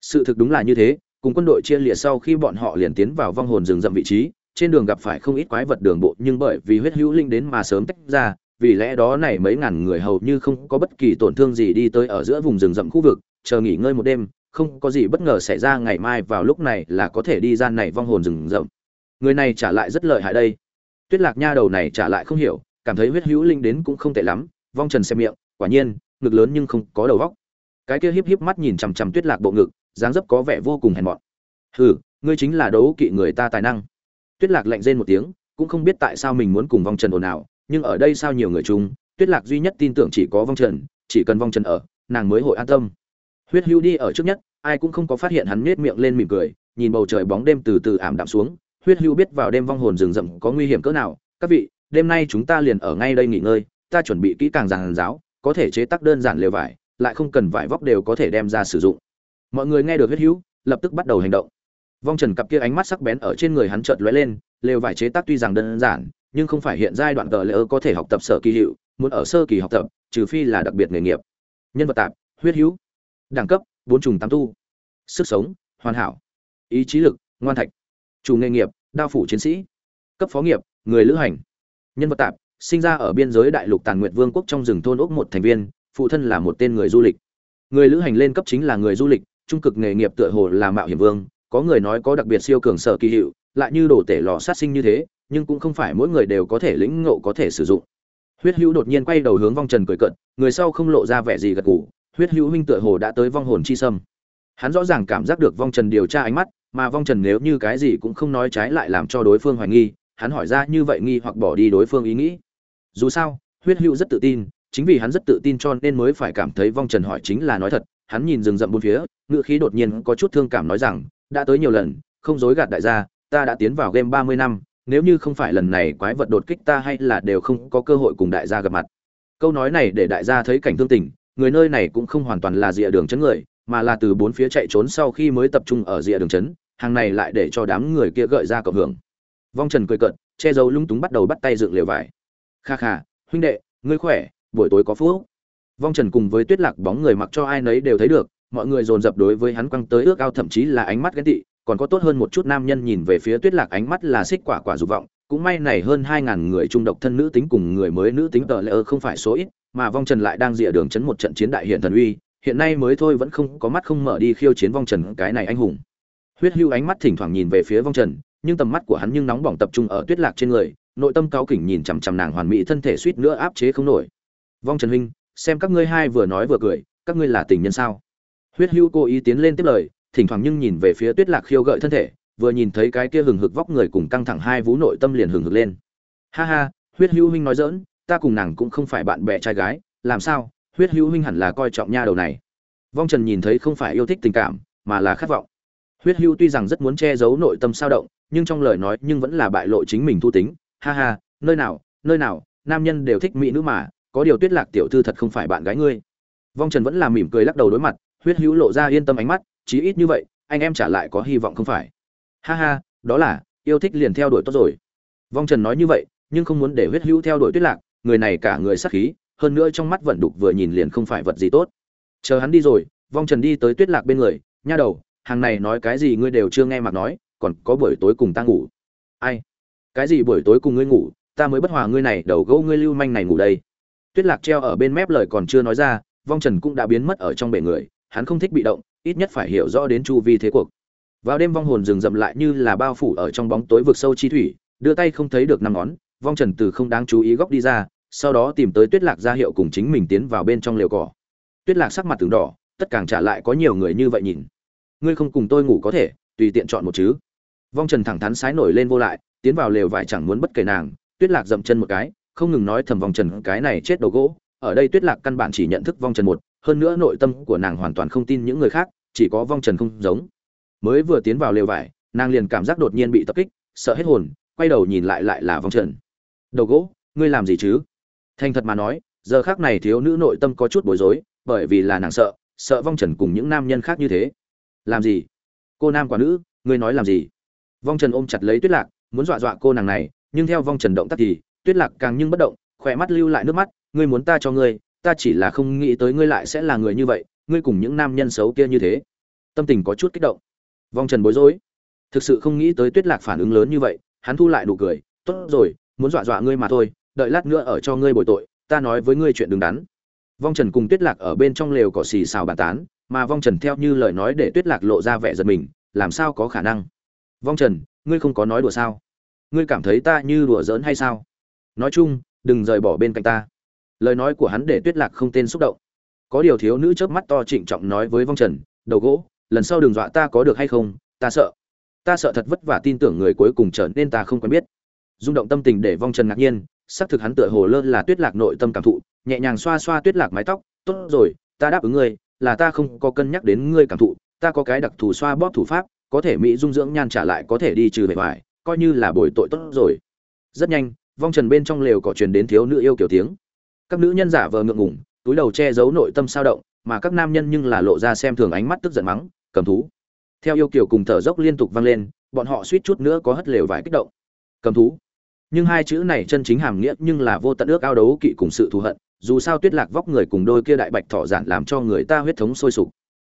Sự thực đúng là như thế, cùng quân đội chia liệt sau khi bọn họ liền tiến vào vong hồn rừng rậm vị trí, trên đường gặp phải không ít quái vật đường bộ, nhưng bởi vì huyết hữu linh đến mà sớm tách ra vì lẽ đó này mấy ngàn người hầu như không có bất kỳ tổn thương gì đi tới ở giữa vùng rừng rậm khu vực, chờ nghỉ ngơi một đêm, không có gì bất ngờ xảy ra, ngày mai vào lúc này là có thể đi ra này vong hồn rừng rậm. Người này trả lại rất lợi hại đây. Tuyết lạc nha đầu này trả lại không hiểu, cảm thấy huyết hữu linh đến cũng không tệ lắm, vong trần xem miệng, quả nhiên, ngực lớn nhưng không có đầu vóc cái kia híp híp mắt nhìn chằm chằm tuyết lạc bộ ngực, dáng dấp có vẻ vô cùng hèn mọn. Hừ, ngươi chính là đấu kỵ người ta tài năng. Tuyết lạc lạnh rên một tiếng, cũng không biết tại sao mình muốn cùng vong trần ồn ào nhưng ở đây sao nhiều người chung, tuyết lạc duy nhất tin tưởng chỉ có vong trần, chỉ cần vong trần ở, nàng mới hội an tâm. Huyết hưu đi ở trước nhất, ai cũng không có phát hiện hắn nết miệng lên mỉm cười, nhìn bầu trời bóng đêm từ từ ảm đạm xuống. Huyết hưu biết vào đêm vong hồn rừng rậm có nguy hiểm cỡ nào, các vị, đêm nay chúng ta liền ở ngay đây nghỉ ngơi, ta chuẩn bị kỹ càng giàn giáo, có thể chế tác đơn giản lều vải, lại không cần vải vóc đều có thể đem ra sử dụng. Mọi người nghe được huyết hữu, lập tức bắt đầu hành động. Vong trần cặp kia ánh mắt sắc bén ở trên người hắn chợt lóe lên, lều vải chế tác tuy rằng đơn giản nhưng không phải hiện giai đoạn tờ lỡ có thể học tập sở kỳ hiệu, muốn ở sơ kỳ học tập, trừ phi là đặc biệt nghề nghiệp. Nhân vật tạp, huyết hữu, đẳng cấp, bốn trùng tám tu, sức sống, hoàn hảo, ý chí lực, ngoan thạch, chủ nghề nghiệp, đao phủ chiến sĩ, cấp phó nghiệp, người lữ hành. Nhân vật tạp, sinh ra ở biên giới đại lục tàn nguyệt vương quốc trong rừng thôn ốc một thành viên, phụ thân là một tên người du lịch. Người lữ hành lên cấp chính là người du lịch, trung cực nghề nghiệp tựa hồ là mạo hiểm vương, có người nói có đặc biệt siêu cường sở kỳ hiệu lại như đổ tể lò sát sinh như thế, nhưng cũng không phải mỗi người đều có thể lĩnh ngộ có thể sử dụng. Huyết hữu đột nhiên quay đầu hướng vong trần cười cận người sau không lộ ra vẻ gì gật gù, huyết hữu huynh tựa hồ đã tới vong hồn chi sâm. Hắn rõ ràng cảm giác được vong trần điều tra ánh mắt, mà vong trần nếu như cái gì cũng không nói trái lại làm cho đối phương hoài nghi, hắn hỏi ra như vậy nghi hoặc bỏ đi đối phương ý nghĩ. Dù sao, huyết hữu rất tự tin, chính vì hắn rất tự tin cho nên mới phải cảm thấy vong trần hỏi chính là nói thật, hắn nhìn rừng rậm bốn phía, ngựa khí đột nhiên có chút thương cảm nói rằng, đã tới nhiều lần, không dối gạt đại gia ta đã tiến vào game ba mươi năm, nếu như không phải lần này quái vật đột kích ta hay là đều không có cơ hội cùng đại gia gặp mặt. Câu nói này để đại gia thấy cảnh thương tình, người nơi này cũng không hoàn toàn là rìa đường chấn người, mà là từ bốn phía chạy trốn sau khi mới tập trung ở rìa đường chấn, hàng này lại để cho đám người kia gợi ra cộng hưởng. Vong trần cười cợt, che giấu lung túng bắt đầu bắt tay dựng lều vải. Kha kha, huynh đệ, ngươi khỏe, buổi tối có phúc vong trần cùng với tuyết lạc bóng người mặc cho ai nấy đều thấy được, mọi người dồn dập đối với hắn quăng tới ước ao thậm chí là ánh mắt ghen tị còn có tốt hơn một chút nam nhân nhìn về phía tuyết lạc ánh mắt là xích quả quả dục vọng, cũng may này hơn hai ngàn người trung độc thân nữ tính cùng người mới nữ tính tờ lỡ không phải số ít, mà vong trần lại đang rìa đường chấn một trận chiến đại hiện thần uy, hiện nay mới thôi vẫn không có mắt không mở đi khiêu chiến vong trần cái này anh hùng. Huyết hưu ánh mắt thỉnh thoảng nhìn về phía vong trần, nhưng tầm mắt của hắn nhưng nóng bỏng tập trung ở tuyết lạc trên người, nội tâm cáo kỉnh nhìn chằm chằm nàng hoàn mỹ thân thể suýt nữa áp chế không nổi. Vong trần huynh, xem các ngươi hai vừa nói vừa cười, các ngươi là tình nhân sao? Huyết hưu cố ý tiến lên tiếp lời thỉnh thoảng nhưng nhìn về phía tuyết lạc khiêu gợi thân thể, vừa nhìn thấy cái kia hừng hực vóc người cùng căng thẳng hai vú nội tâm liền hừng hực lên. Ha ha, huyết hữu huynh nói dỡn ta cùng nàng cũng không phải bạn bè trai gái, làm sao? Huyết hữu huynh hẳn là coi trọng nha đầu này. Vong trần nhìn thấy không phải yêu thích tình cảm, mà là khát vọng. Huyết hữu tuy rằng rất muốn che giấu nội tâm sao động, nhưng trong lời nói nhưng vẫn là bại lộ chính mình thu tính. Ha ha, nơi nào nơi nào, nam nhân đều thích mỹ nữ mà, có điều tuyết lạc tiểu thư thật không phải bạn gái ngươi. Vong trần vẫn là mỉm cười lắc đầu đối mặt, huyết hữu lộ ra yên tâm ánh mắt chí ít như vậy, anh em trả lại có hy vọng không phải. Ha ha, đó là, yêu thích liền theo đuổi tốt rồi. Vong trần nói như vậy, nhưng không muốn để huyết hữu theo đuổi tuyết lạc, người này cả người sắc khí, hơn nữa trong mắt vận đục vừa nhìn liền không phải vật gì tốt. Chờ hắn đi rồi, vong trần đi tới tuyết lạc bên người, nha đầu, hàng này nói cái gì ngươi đều chưa nghe mặc nói, còn có buổi tối cùng ta ngủ. Ai? Cái gì buổi tối cùng ngươi ngủ? Ta mới bất hòa ngươi này, đầu gỗ ngươi lưu manh này ngủ đây. Tuyết lạc treo ở bên mép lời còn chưa nói ra, vong trần cũng đã biến mất ở trong bể người, hắn không thích bị động ít nhất phải hiểu rõ đến chu vi thế cuộc. Vào đêm vong hồn rừng rậm lại như là bao phủ ở trong bóng tối vực sâu chi thủy, đưa tay không thấy được năm ngón, vong trần từ không đáng chú ý góc đi ra, sau đó tìm tới tuyết lạc ra hiệu cùng chính mình tiến vào bên trong liều cỏ. Tuyết lạc sắc mặt từng đỏ, tất càng trả lại có nhiều người như vậy nhìn. Ngươi không cùng tôi ngủ có thể, tùy tiện chọn một chứ. Vong trần thẳng thắn sái nổi lên vô lại, tiến vào lều vải chẳng muốn bất kể nàng, tuyết lạc dậm chân một cái, không ngừng nói thầm vong trần cái này chết đầu gỗ, ở đây tuyết lạc căn bản chỉ nhận thức vong trần một hơn nữa nội tâm của nàng hoàn toàn không tin những người khác, chỉ có vong trần không giống. Mới vừa tiến vào lều vải, nàng liền cảm giác đột nhiên bị tập kích, sợ hết hồn, quay đầu nhìn lại lại là vong trần. Đầu gỗ, ngươi làm gì chứ? Thành thật mà nói, giờ khác này thiếu nữ nội tâm có chút bối rối, bởi vì là nàng sợ sợ vong trần cùng những nam nhân khác như thế. Làm gì? Cô nam quả nữ, ngươi nói làm gì? Vong trần ôm chặt lấy tuyết lạc, muốn dọa dọa cô nàng này, nhưng theo vong trần động tác thì, tuyết lạc càng nhưng bất động, khỏe mắt lưu lại nước mắt, ngươi muốn ta cho ngươi ta chỉ là không nghĩ tới ngươi lại sẽ là người như vậy, ngươi cùng những nam nhân xấu kia như thế. Tâm tình có chút kích động. Vong trần bối rối. Thực sự không nghĩ tới tuyết lạc phản ứng lớn như vậy, hắn thu lại nụ cười. Tốt rồi, muốn dọa dọa ngươi mà thôi, đợi lát nữa ở cho ngươi bồi tội, ta nói với ngươi chuyện đứng đắn. Vong trần cùng tuyết lạc ở bên trong lều cỏ xì xào bàn tán, mà vong trần theo như lời nói để tuyết lạc lộ ra vẻ giật mình, làm sao có khả năng? Vong trần, ngươi không có nói đùa sao? Ngươi cảm thấy ta như đùa giỡn hay sao? Nói chung, đừng rời bỏ bên cạnh ta lời nói của hắn để tuyết lạc không tên xúc động. Có điều thiếu nữ chớp mắt to trịnh trọng nói với vong trần, đầu gỗ, lần sau đừng dọa ta có được hay không, ta sợ. Ta sợ thật vất vả tin tưởng người cuối cùng trở nên ta không quen biết. Rung động tâm tình để vong trần ngạc nhiên, xác thực hắn tựa hồ lơ là tuyết lạc nội tâm cảm thụ, nhẹ nhàng xoa xoa tuyết lạc mái tóc, tốt rồi, ta đáp ứng ngươi, là ta không có cân nhắc đến ngươi cảm thụ, ta có cái đặc thù xoa bóp thủ pháp, có thể mỹ dung dưỡng nhan trả lại có thể đi trừ bề ngoài, coi như là bồi tội tốt rồi. Rất nhanh, vong trần bên trong lều cỏ truyền đến thiếu nữ yêu kiểu tiếng các nữ nhân giả vờ ngượng ngùng, túi đầu che giấu nội tâm sao động, mà các nam nhân nhưng là lộ ra xem thường ánh mắt tức giận mắng, cầm thú. Theo yêu kiểu cùng thở dốc liên tục vang lên, bọn họ suýt chút nữa có hất lều vải kích động. Cầm thú. Nhưng hai chữ này chân chính hàm nghĩa nhưng là vô tận ước ao đấu kỵ cùng sự thù hận, dù sao tuyết lạc vóc người cùng đôi kia đại bạch thọ giản làm cho người ta huyết thống sôi sục.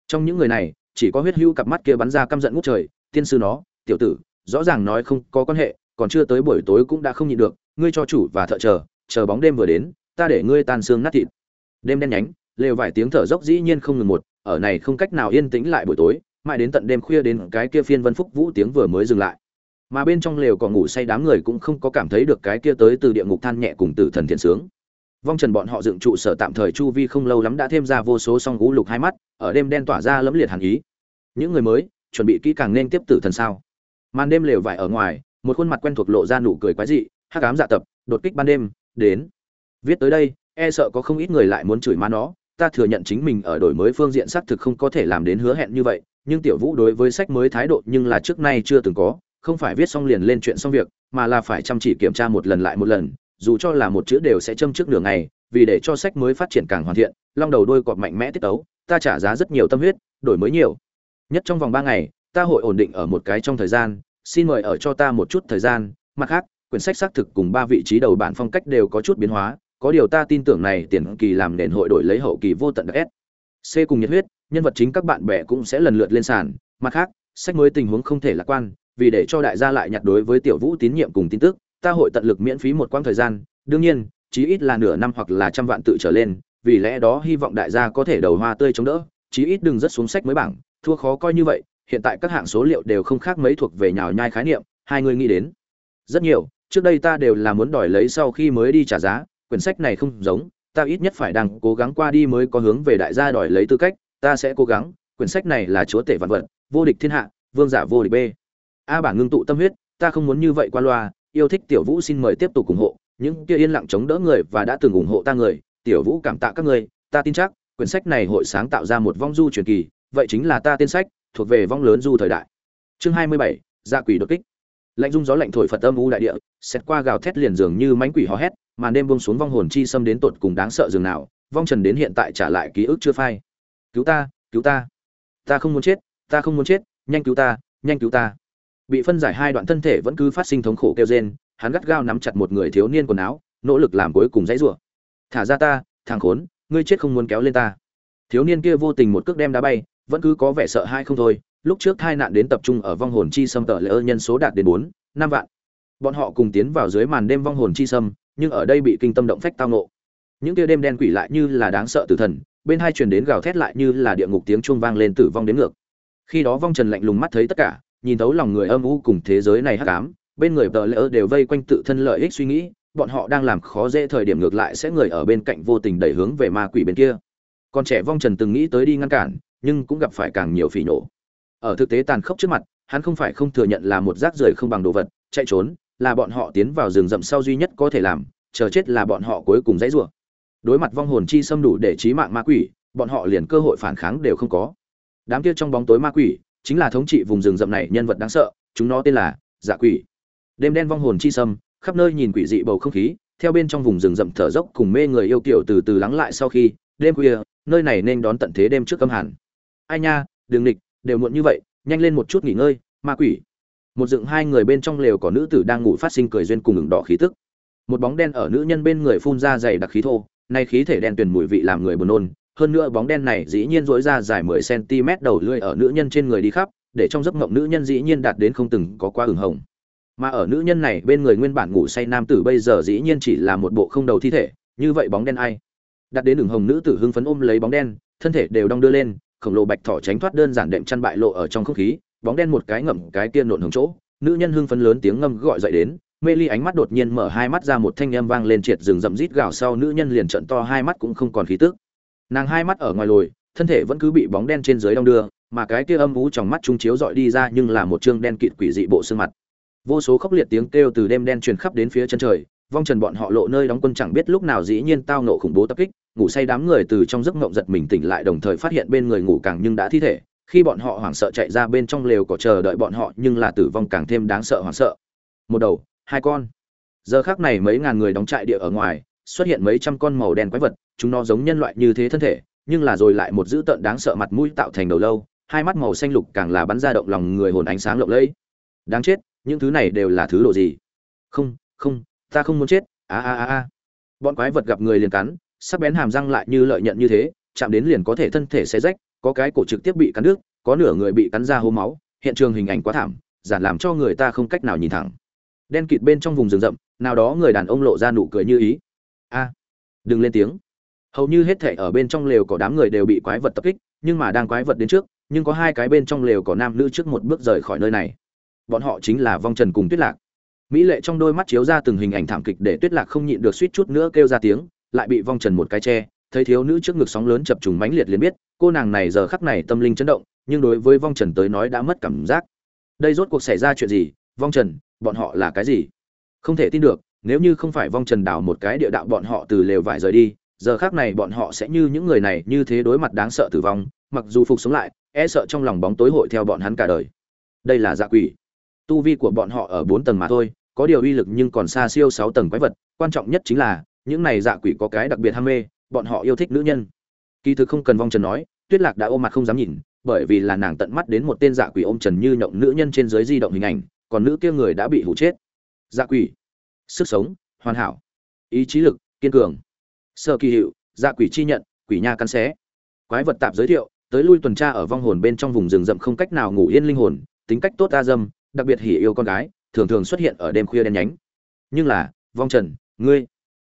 Trong những người này, chỉ có huyết hưu cặp mắt kia bắn ra căm giận ngút trời, tiên sư nó, tiểu tử, rõ ràng nói không có quan hệ, còn chưa tới buổi tối cũng đã không nhịn được, ngươi cho chủ và thợ chờ chờ bóng đêm vừa đến ta để ngươi tan xương nát thịt. Đêm đen nhánh, lều vài tiếng thở dốc dĩ nhiên không ngừng một, ở này không cách nào yên tĩnh lại buổi tối, mãi đến tận đêm khuya đến cái kia phiên vân phúc vũ tiếng vừa mới dừng lại. Mà bên trong lều còn ngủ say đám người cũng không có cảm thấy được cái kia tới từ địa ngục than nhẹ cùng tử thần thiện sướng. Vong trần bọn họ dựng trụ sở tạm thời chu vi không lâu lắm đã thêm ra vô số song gú lục hai mắt, ở đêm đen tỏa ra lẫm liệt hàn ý. Những người mới, chuẩn bị kỹ càng nên tiếp tử thần sao? Màn đêm lều vải ở ngoài, một khuôn mặt quen thuộc lộ ra nụ cười quái dị, hắc ám dạ tập, đột kích ban đêm, đến viết tới đây e sợ có không ít người lại muốn chửi má nó. Ta thừa nhận chính mình ở đổi mới phương diện xác thực không có thể làm đến hứa hẹn như vậy, nhưng tiểu vũ đối với sách mới thái độ nhưng là trước nay chưa từng có, không phải viết xong liền lên chuyện xong việc, mà là phải chăm chỉ kiểm tra một lần lại một lần, dù cho là một chữ đều sẽ châm trước nửa ngày, vì để cho sách mới phát triển càng hoàn thiện, long đầu đôi cọp mạnh mẽ tiết tấu, ta trả giá rất nhiều tâm huyết, đổi mới nhiều. Nhất trong vòng ba ngày, ta hội ổn định ở một cái trong thời gian, xin mời ở cho ta một chút thời gian, mặt khác, quyển sách xác thực cùng ba vị trí đầu bản phong cách đều có chút biến hóa có điều ta tin tưởng này tiền kỳ làm nền hội đổi lấy hậu kỳ vô tận đặc s c cùng nhiệt huyết, nhân vật chính các bạn bè cũng sẽ lần lượt lên sàn. Mặt khác, sách mới tình huống không thể lạc quan, vì để cho đại gia lại nhặt đối với tiểu vũ tín nhiệm cùng tin tức, ta hội tận lực miễn phí một quãng thời gian, đương nhiên, chí ít là nửa năm hoặc là trăm vạn tự trở lên, vì lẽ đó hy vọng đại gia có thể đầu hoa tươi chống đỡ, chí ít đừng rất xuống sách mới bảng, thua khó coi như vậy, hiện tại các hạng số liệu đều không khác mấy thuộc về nhào nhai khái niệm, hai người nghĩ đến. Rất nhiều, trước đây ta đều là muốn đòi lấy sau khi mới đi trả giá quyển sách này không giống, ta ít nhất phải đang cố gắng qua đi mới có hướng về đại gia đòi lấy tư cách, ta sẽ cố gắng, quyển sách này là chúa tể vạn vật, vô địch thiên hạ, vương giả vô địch b. A bản ngưng tụ tâm huyết, ta không muốn như vậy qua loa, yêu thích tiểu vũ xin mời tiếp tục ủng hộ, những kia yên lặng chống đỡ người và đã từng ủng hộ ta người, tiểu vũ cảm tạ các người, ta tin chắc, quyển sách này hội sáng tạo ra một vong du truyền kỳ, vậy chính là ta tên sách, thuộc về vong lớn du thời đại. Chương hai mươi bảy dạ quỷ đột kích. Lạnh dung gió lạnh thổi phật âm u đại địa xét qua gào thét liền dường như mánh quỷ hò hét màn đêm buông xuống vong hồn chi xâm đến tột cùng đáng sợ dường nào, vong trần đến hiện tại trả lại ký ức chưa phai. Cứu ta cứu ta. Ta không muốn chết, ta không muốn chết, nhanh cứu ta, nhanh cứu ta. Bị phân giải hai đoạn thân thể vẫn cứ phát sinh thống khổ kêu rên, hắn gắt gao nắm chặt một người thiếu niên quần áo, nỗ lực làm cuối cùng dãy rủa. Thả ra ta, thằng khốn, ngươi chết không muốn kéo lên ta. Thiếu niên kia vô tình một cước đem đá bay, vẫn cứ có vẻ sợ hai không thôi. Lúc trước hai nạn đến tập trung ở vong hồn chi xâm tờ lỡ nhân số đạt đến bốn, năm vạn. Bọn họ cùng tiến vào dưới màn đêm vong hồn chi xâm nhưng ở đây bị kinh tâm động phách tao nộ những kia đêm đen quỷ lại như là đáng sợ tử thần, bên hai truyền đến gào thét lại như là địa ngục tiếng chuông vang lên tử vong đến ngược. Khi đó vong trần lạnh lùng mắt thấy tất cả, nhìn thấu lòng người âm u cùng thế giới này hắc ám, bên người tờ lỡ đều vây quanh tự thân lợi ích suy nghĩ, bọn họ đang làm khó dễ thời điểm ngược lại sẽ người ở bên cạnh vô tình đẩy hướng về ma quỷ bên kia. Còn trẻ vong trần từng nghĩ tới đi ngăn cản, nhưng cũng gặp phải càng nhiều phỉ nổ ở thực tế tàn khốc trước mặt, hắn không phải không thừa nhận là một rác rưởi không bằng đồ vật, chạy trốn là bọn họ tiến vào rừng rậm sau duy nhất có thể làm, chờ chết là bọn họ cuối cùng dãy rủa. Đối mặt vong hồn chi xâm đủ để trí mạng ma quỷ, bọn họ liền cơ hội phản kháng đều không có. Đám kia trong bóng tối ma quỷ, chính là thống trị vùng rừng rậm này nhân vật đáng sợ, chúng nó tên là dạ quỷ. Đêm đen vong hồn chi xâm, khắp nơi nhìn quỷ dị bầu không khí, theo bên trong vùng rừng rậm thở dốc cùng mê người yêu kiểu từ từ lắng lại sau khi, đêm khuya, nơi này nên đón tận thế đêm trước âm hàn. ai nha đường địch đều muộn như vậy, nhanh lên một chút nghỉ ngơi, ma quỷ một dựng hai người bên trong lều có nữ tử đang ngủ phát sinh cười duyên cùng ngừng đỏ khí tức. Một bóng đen ở nữ nhân bên người phun ra dày đặc khí thô, nay khí thể đen tuyền mùi vị làm người buồn nôn, hơn nữa bóng đen này dĩ nhiên dối ra dài 10 cm đầu lưỡi ở nữ nhân trên người đi khắp, để trong giấc mộng nữ nhân dĩ nhiên đạt đến không từng có quá ửng hồng. Mà ở nữ nhân này bên người nguyên bản ngủ say nam tử bây giờ dĩ nhiên chỉ là một bộ không đầu thi thể, như vậy bóng đen ai? Đặt đến đường hồng nữ tử hưng phấn ôm lấy bóng đen, thân thể đều đong đưa lên, khổng lồ bạch thỏ tránh thoát đơn giản đệm chăn bại lộ ở trong không khí bóng đen một cái ngậm cái tiên nộn hồng chỗ, nữ nhân hưng phấn lớn tiếng ngâm gọi dậy đến, mê ly ánh mắt đột nhiên mở hai mắt ra một thanh âm vang lên triệt rừng rậm rít gào sau nữ nhân liền trận to hai mắt cũng không còn khí tức. Nàng hai mắt ở ngoài lồi, thân thể vẫn cứ bị bóng đen trên dưới đong đưa, mà cái kia âm vú trong mắt trung chiếu dọi đi ra nhưng là một chương đen kịt quỷ dị bộ xương mặt. Vô số khốc liệt tiếng kêu từ đêm đen truyền khắp đến phía chân trời, vong trần bọn họ lộ nơi đóng quân chẳng biết lúc nào dĩ nhiên tao nộ khủng bố tập kích, ngủ say đám người từ trong giấc ngộng giật mình tỉnh lại đồng thời phát hiện bên người ngủ càng nhưng đã thi thể khi bọn họ hoảng sợ chạy ra bên trong lều có chờ đợi bọn họ, nhưng là tử vong càng thêm đáng sợ hoảng sợ. Một đầu, hai con. Giờ khác này mấy ngàn người đóng trại địa ở ngoài, xuất hiện mấy trăm con màu đen quái vật, chúng nó giống nhân loại như thế thân thể, nhưng là rồi lại một dữ tợn đáng sợ mặt mũi tạo thành đầu lâu, hai mắt màu xanh lục càng là bắn ra động lòng người hồn ánh sáng lộng lẫy. Đáng chết, những thứ này đều là thứ đồ gì? Không không, ta không muốn chết. A a a a. Bọn quái vật gặp người liền cắn, sắc bén hàm răng lại như lợi nhận như thế, chạm đến liền có thể thân thể xé rách có cái cổ trực tiếp bị cắn nước có nửa người bị cắn ra hố máu, hiện trường hình ảnh quá thảm, giản làm cho người ta không cách nào nhìn thẳng. Đen kịt bên trong vùng rừng rậm, nào đó người đàn ông lộ ra nụ cười như ý. A, đừng lên tiếng. Hầu như hết thể ở bên trong lều có đám người đều bị quái vật tập kích, nhưng mà đang quái vật đến trước, nhưng có hai cái bên trong lều có nam nữ trước một bước rời khỏi nơi này. Bọn họ chính là vong trần cùng tuyết lạc. Mỹ lệ trong đôi mắt chiếu ra từng hình ảnh thảm kịch để tuyết lạc không nhịn được suýt chút nữa kêu ra tiếng, lại bị vong trần một cái che thấy thiếu nữ trước ngực sóng lớn chập trùng mãnh liệt liền biết, cô nàng này giờ khắc này tâm linh chấn động, nhưng đối với vong trần tới nói đã mất cảm giác. Đây rốt cuộc xảy ra chuyện gì? Vong trần, bọn họ là cái gì? Không thể tin được, nếu như không phải vong trần đào một cái địa đạo bọn họ từ lều vải rời đi, giờ khác này bọn họ sẽ như những người này như thế đối mặt đáng sợ tử vong, mặc dù phục sống lại e sợ trong lòng bóng tối hội theo bọn hắn cả đời. Đây là dạ quỷ. Tu vi của bọn họ ở bốn tầng mà thôi, có điều uy lực nhưng còn xa siêu sáu tầng quái vật, quan trọng nhất chính là, những này dạ quỷ có cái đặc biệt ham mê bọn họ yêu thích nữ nhân. Kỳ thực không cần vong trần nói, tuyết lạc đã ôm mặt không dám nhìn, bởi vì là nàng tận mắt đến một tên dạ quỷ ôm trần như nhộng nữ nhân trên dưới di động hình ảnh, còn nữ kia người đã bị hủ chết. Dạ quỷ. Sức sống, hoàn hảo. Ý chí lực, kiên cường. Sở kỳ hiệu dạ quỷ chi nhận, quỷ nha cắn xé. Quái vật tạp giới thiệu, tới lui tuần tra ở vong hồn bên trong vùng rừng rậm không cách nào ngủ yên linh hồn, tính cách tốt đa dâm, đặc biệt hỉ yêu con gái, thường thường xuất hiện ở đêm khuya đen nhánh. Nhưng là, vong trần, ngươi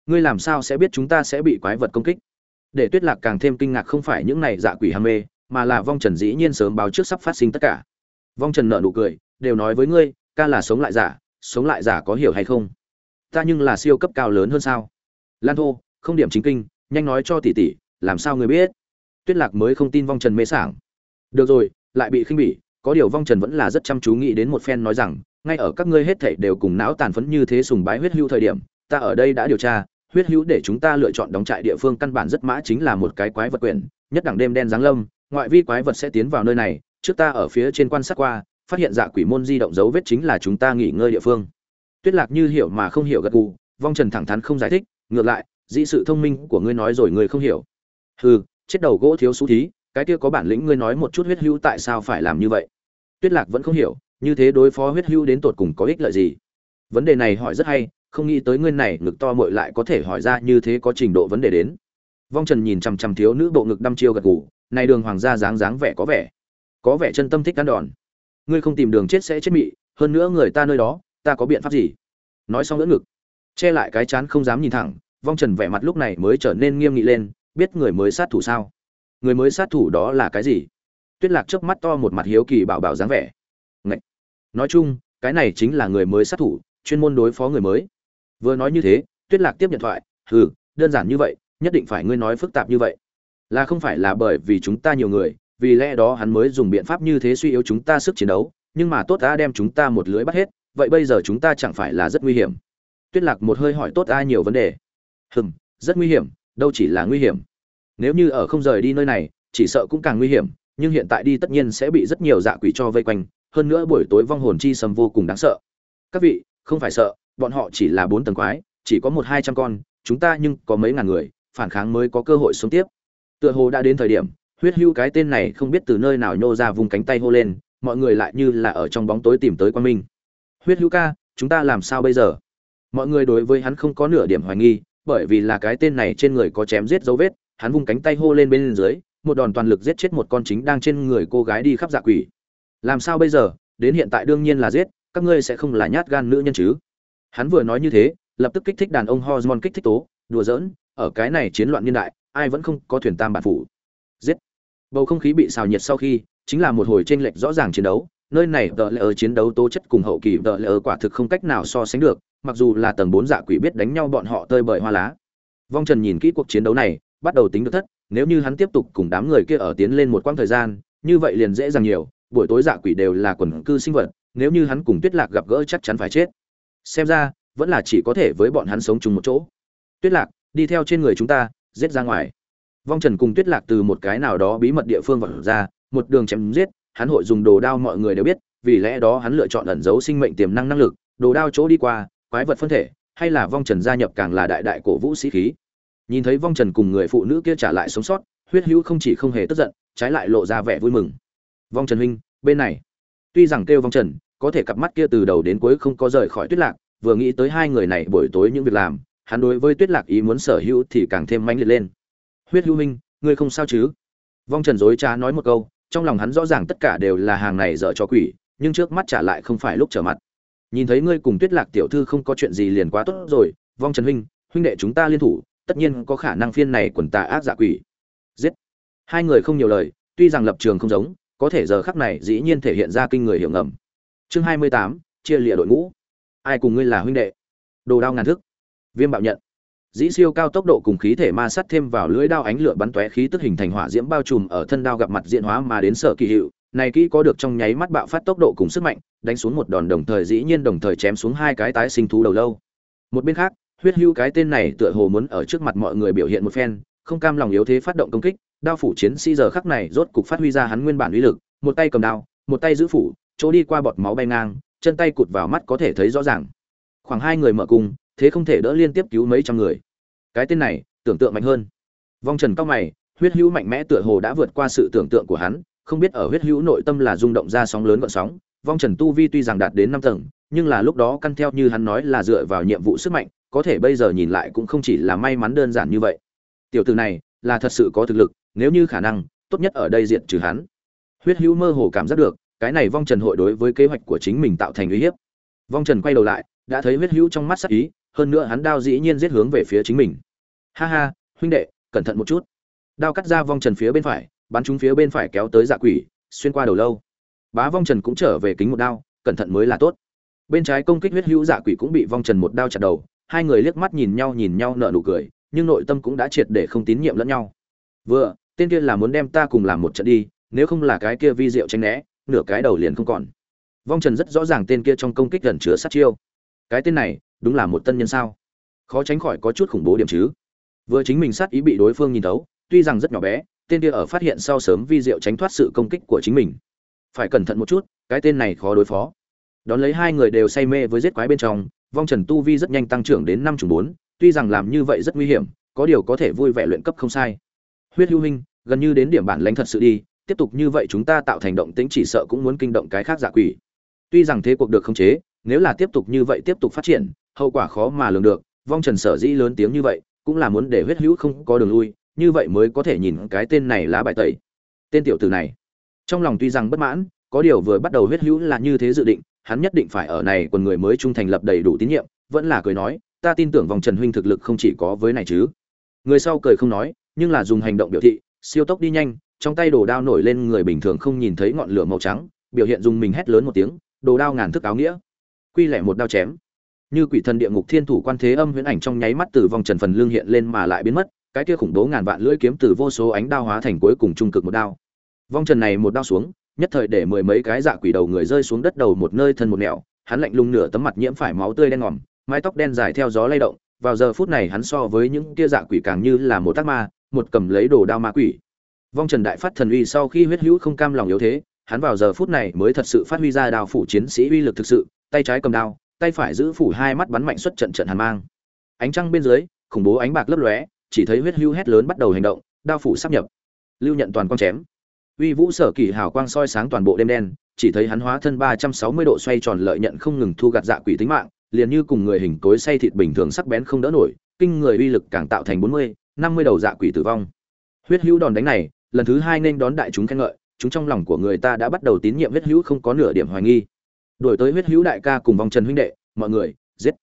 ngươi làm sao sẽ biết chúng ta sẽ bị quái vật công kích? Để tuyết lạc càng thêm kinh ngạc không phải những này dạ quỷ ham mê, mà là vong trần dĩ nhiên sớm báo trước sắp phát sinh tất cả. Vong trần nợ nụ cười, đều nói với ngươi, ca là sống lại giả, sống lại giả có hiểu hay không? Ta nhưng là siêu cấp cao lớn hơn sao? Lan thô, không điểm chính kinh, nhanh nói cho tỷ tỷ, làm sao người biết? Tuyết lạc mới không tin vong trần mê sảng. Được rồi, lại bị khinh bỉ, có điều vong trần vẫn là rất chăm chú nghĩ đến một phen nói rằng, ngay ở các ngươi hết thảy đều cùng não tàn phấn như thế sùng bái huyết hưu thời điểm, ta ở đây đã điều tra huyết hữu để chúng ta lựa chọn đóng trại địa phương căn bản rất mã chính là một cái quái vật quyển, nhất đẳng đêm đen giáng lâm, ngoại vi quái vật sẽ tiến vào nơi này, trước ta ở phía trên quan sát qua, phát hiện dạ quỷ môn di động dấu vết chính là chúng ta nghỉ ngơi địa phương. Tuyết lạc như hiểu mà không hiểu gật gù, vong trần thẳng thắn không giải thích, ngược lại, dĩ sự thông minh của ngươi nói rồi ngươi không hiểu. Hừ, chết đầu gỗ thiếu xú thí, cái kia có bản lĩnh ngươi nói một chút huyết hữu tại sao phải làm như vậy? Tuyết lạc vẫn không hiểu, như thế đối phó huyết hữu đến tột cùng có ích lợi gì? Vấn đề này hỏi rất hay không nghĩ tới ngươi này ngực to mội lại có thể hỏi ra như thế có trình độ vấn đề đến. Vong trần nhìn chằm chằm thiếu nữ bộ ngực đăm chiêu gật gù, này đường hoàng gia dáng dáng vẻ có vẻ có vẻ chân tâm thích ăn đòn. Ngươi không tìm đường chết sẽ chết mị, hơn nữa người ta nơi đó, ta có biện pháp gì? Nói xong đỡ ngực, che lại cái chán không dám nhìn thẳng, vong trần vẻ mặt lúc này mới trở nên nghiêm nghị lên, biết người mới sát thủ sao? Người mới sát thủ đó là cái gì? Tuyết lạc trước mắt to một mặt hiếu kỳ bảo bảo dáng vẻ. Ngậy! nói chung, cái này chính là người mới sát thủ, chuyên môn đối phó người mới vừa nói như thế, tuyết lạc tiếp nhận thoại, hừ, đơn giản như vậy, nhất định phải ngươi nói phức tạp như vậy. Là không phải là bởi vì chúng ta nhiều người, vì lẽ đó hắn mới dùng biện pháp như thế suy yếu chúng ta sức chiến đấu, nhưng mà tốt ta đem chúng ta một lưới bắt hết, vậy bây giờ chúng ta chẳng phải là rất nguy hiểm? Tuyết lạc một hơi hỏi tốt ta nhiều vấn đề. Hừm, rất nguy hiểm, đâu chỉ là nguy hiểm. Nếu như ở không rời đi nơi này, chỉ sợ cũng càng nguy hiểm, nhưng hiện tại đi tất nhiên sẽ bị rất nhiều dạ quỷ cho vây quanh, hơn nữa buổi tối vong hồn chi sầm vô cùng đáng sợ. Các vị, không phải sợ bọn họ chỉ là bốn tầng quái, chỉ có một hai trăm con, chúng ta nhưng có mấy ngàn người, phản kháng mới có cơ hội sống tiếp. Tựa hồ đã đến thời điểm, huyết hưu cái tên này không biết từ nơi nào nhô ra vùng cánh tay hô lên, mọi người lại như là ở trong bóng tối tìm tới quan minh. Huyết hưu ca, chúng ta làm sao bây giờ? Mọi người đối với hắn không có nửa điểm hoài nghi, bởi vì là cái tên này trên người có chém giết dấu vết, hắn vung cánh tay hô lên bên dưới, một đòn toàn lực giết chết một con chính đang trên người cô gái đi khắp dạ quỷ. Làm sao bây giờ? Đến hiện tại đương nhiên là giết, các ngươi sẽ không là nhát gan nữ nhân chứ? Hắn vừa nói như thế, lập tức kích thích đàn ông hormone kích thích tố, đùa giỡn, ở cái này chiến loạn niên đại, ai vẫn không có thuyền tam bản phủ. Giết. Bầu không khí bị xào nhiệt sau khi, chính là một hồi chênh lệch rõ ràng chiến đấu, nơi này tợ lệ ở chiến đấu tố chất cùng hậu kỳ tợ lệ ở quả thực không cách nào so sánh được, mặc dù là tầng bốn dạ quỷ biết đánh nhau bọn họ tơi bời hoa lá. Vong trần nhìn kỹ cuộc chiến đấu này, bắt đầu tính được thất, nếu như hắn tiếp tục cùng đám người kia ở tiến lên một quãng thời gian, như vậy liền dễ dàng nhiều, buổi tối dạ quỷ đều là quần cư sinh vật, nếu như hắn cùng tuyết lạc gặp gỡ chắc chắn phải chết xem ra, vẫn là chỉ có thể với bọn hắn sống chung một chỗ. Tuyết lạc, đi theo trên người chúng ta, giết ra ngoài. Vong trần cùng tuyết lạc từ một cái nào đó bí mật địa phương vật ra, một đường chém giết, hắn hội dùng đồ đao mọi người đều biết, vì lẽ đó hắn lựa chọn ẩn giấu sinh mệnh tiềm năng năng lực, đồ đao chỗ đi qua, quái vật phân thể, hay là vong trần gia nhập càng là đại đại cổ vũ sĩ khí. Nhìn thấy vong trần cùng người phụ nữ kia trả lại sống sót, huyết hữu không chỉ không hề tức giận, trái lại lộ ra vẻ vui mừng. Vong trần huynh, bên này. Tuy rằng kêu vong trần có thể cặp mắt kia từ đầu đến cuối không có rời khỏi tuyết lạc vừa nghĩ tới hai người này buổi tối những việc làm hắn đối với tuyết lạc ý muốn sở hữu thì càng thêm mãnh liệt lên. Huyết hữu Minh, ngươi không sao chứ? Vong trần dối trá nói một câu trong lòng hắn rõ ràng tất cả đều là hàng này dở cho quỷ nhưng trước mắt trả lại không phải lúc trở mặt. Nhìn thấy ngươi cùng tuyết lạc tiểu thư không có chuyện gì liền quá tốt rồi vong trần huynh huynh đệ chúng ta liên thủ tất nhiên có khả năng phiên này quần tà ác dạ quỷ. Giết. Hai người không nhiều lời tuy rằng lập trường không giống có thể giờ khắc này dĩ nhiên thể hiện ra kinh người hiểu ngầm chương hai mươi tám, chia lịa đội ngũ. Ai cùng ngươi là huynh đệ? Đồ đao ngàn thức. Viêm bạo nhận. Dĩ siêu cao tốc độ cùng khí thể ma sát thêm vào lưỡi đao ánh lửa bắn tóe khí tức hình thành hỏa diễm bao trùm ở thân đao gặp mặt diện hóa mà đến sở kỳ hiệu. Này kỹ có được trong nháy mắt bạo phát tốc độ cùng sức mạnh, đánh xuống một đòn đồng thời dĩ nhiên đồng thời chém xuống hai cái tái sinh thú đầu lâu. Một bên khác, huyết hưu cái tên này tựa hồ muốn ở trước mặt mọi người biểu hiện một phen, không cam lòng yếu thế phát động công kích, đao phủ chiến sĩ giờ khắc này rốt cục phát huy ra hắn nguyên bản uy lực, một tay cầm đao, một tay giữ phủ chỗ đi qua bọt máu bay ngang, chân tay cụt vào mắt có thể thấy rõ ràng. Khoảng hai người mở cung thế không thể đỡ liên tiếp cứu mấy trăm người. Cái tên này, tưởng tượng mạnh hơn. Vong trần cao mày, huyết hữu mạnh mẽ tựa hồ đã vượt qua sự tưởng tượng của hắn, không biết ở huyết hữu nội tâm là rung động ra sóng lớn gợn sóng. Vong trần tu vi tuy rằng đạt đến năm tầng, nhưng là lúc đó căn theo như hắn nói là dựa vào nhiệm vụ sức mạnh, có thể bây giờ nhìn lại cũng không chỉ là may mắn đơn giản như vậy. Tiểu tử này, là thật sự có thực lực, nếu như khả năng, tốt nhất ở đây diện trừ hắn. Huyết hữu mơ hồ cảm giác được cái này vong trần hội đối với kế hoạch của chính mình tạo thành uy hiếp. Vong trần quay đầu lại, đã thấy huyết hữu trong mắt sắc ý, hơn nữa hắn đao dĩ nhiên giết hướng về phía chính mình. Ha ha, huynh đệ, cẩn thận một chút. Đao cắt ra vong trần phía bên phải, bắn trúng phía bên phải kéo tới dạ quỷ, xuyên qua đầu lâu. Bá vong trần cũng trở về kính một đao, cẩn thận mới là tốt. Bên trái công kích huyết hữu dạ quỷ cũng bị vong trần một đao chặt đầu, hai người liếc mắt nhìn nhau nhìn nhau nở nụ cười, nhưng nội tâm cũng đã triệt để không tín nhiệm lẫn nhau. Vừa, tên kia là muốn đem ta cùng làm một trận đi, nếu không là cái kia vi diệu tránh né nửa cái đầu liền không còn. Vong trần rất rõ ràng tên kia trong công kích gần chứa sát chiêu. Cái tên này, đúng là một tân nhân sao? Khó tránh khỏi có chút khủng bố điểm chứ. Vừa chính mình sát ý bị đối phương nhìn thấu, tuy rằng rất nhỏ bé, tên kia ở phát hiện sau sớm vi diệu tránh thoát sự công kích của chính mình. Phải cẩn thận một chút, cái tên này khó đối phó. Đón lấy hai người đều say mê với giết quái bên trong, vong trần tu vi rất nhanh tăng trưởng đến năm chủng bốn, tuy rằng làm như vậy rất nguy hiểm, có điều có thể vui vẻ luyện cấp không sai. Huyết hữu hình gần như đến điểm bản lãnh thật sự đi tiếp tục như vậy chúng ta tạo thành động tĩnh chỉ sợ cũng muốn kinh động cái khác giả quỷ. Tuy rằng thế cuộc được khống chế, nếu là tiếp tục như vậy tiếp tục phát triển, hậu quả khó mà lường được, vong trần sở dĩ lớn tiếng như vậy, cũng là muốn để huyết hữu không có đường lui, như vậy mới có thể nhìn cái tên này lá bài tẩy. Tên tiểu tử này, trong lòng tuy rằng bất mãn, có điều vừa bắt đầu huyết hữu là như thế dự định, hắn nhất định phải ở này quần người mới trung thành lập đầy đủ tín nhiệm, vẫn là cười nói, ta tin tưởng vòng trần huynh thực lực không chỉ có với này chứ. Người sau cười không nói, nhưng là dùng hành động biểu thị, siêu tốc đi nhanh trong tay đồ đao nổi lên người bình thường không nhìn thấy ngọn lửa màu trắng, biểu hiện dùng mình hét lớn một tiếng, đồ đao ngàn thức áo nghĩa. Quy lẻ một đao chém. Như quỷ thần địa ngục thiên thủ quan thế âm huyễn ảnh trong nháy mắt từ vòng trần phần lương hiện lên mà lại biến mất, cái kia khủng bố ngàn vạn lưỡi kiếm từ vô số ánh đao hóa thành cuối cùng trung cực một đao. Vong trần này một đao xuống, nhất thời để mười mấy cái dạ quỷ đầu người rơi xuống đất đầu một nơi thân một nẻo, hắn lạnh lùng nửa tấm mặt nhiễm phải máu tươi đen ngòm, mái tóc đen dài theo gió lay động, vào giờ phút này hắn so với những kia dạ quỷ càng như là một tác ma, một cầm lấy đồ đao ma quỷ vong trần đại phát thần uy sau khi huyết hữu không cam lòng yếu thế, hắn vào giờ phút này mới thật sự phát huy ra đao phủ chiến sĩ uy lực thực sự, tay trái cầm đao, tay phải giữ phủ hai mắt bắn mạnh xuất trận trận hàn mang. Ánh trăng bên dưới, khủng bố ánh bạc lấp lóe, chỉ thấy huyết hữu hét lớn bắt đầu hành động, đao phủ sắp nhập. Lưu nhận toàn quang chém. Uy vũ sở kỳ hào quang soi sáng toàn bộ đêm đen, chỉ thấy hắn hóa thân ba trăm sáu mươi độ xoay tròn lợi nhận không ngừng thu gặt dạ quỷ tính mạng, liền như cùng người hình cối xay thịt bình thường sắc bén không đỡ nổi, kinh người uy lực càng tạo thành bốn mươi, năm mươi đầu dạ quỷ tử vong. Huyết hữu đòn đánh này lần thứ hai nên đón đại chúng khen ngợi, chúng trong lòng của người ta đã bắt đầu tín nhiệm huyết hữu không có nửa điểm hoài nghi. Đổi tới huyết hữu đại ca cùng vòng trần huynh đệ, mọi người, giết.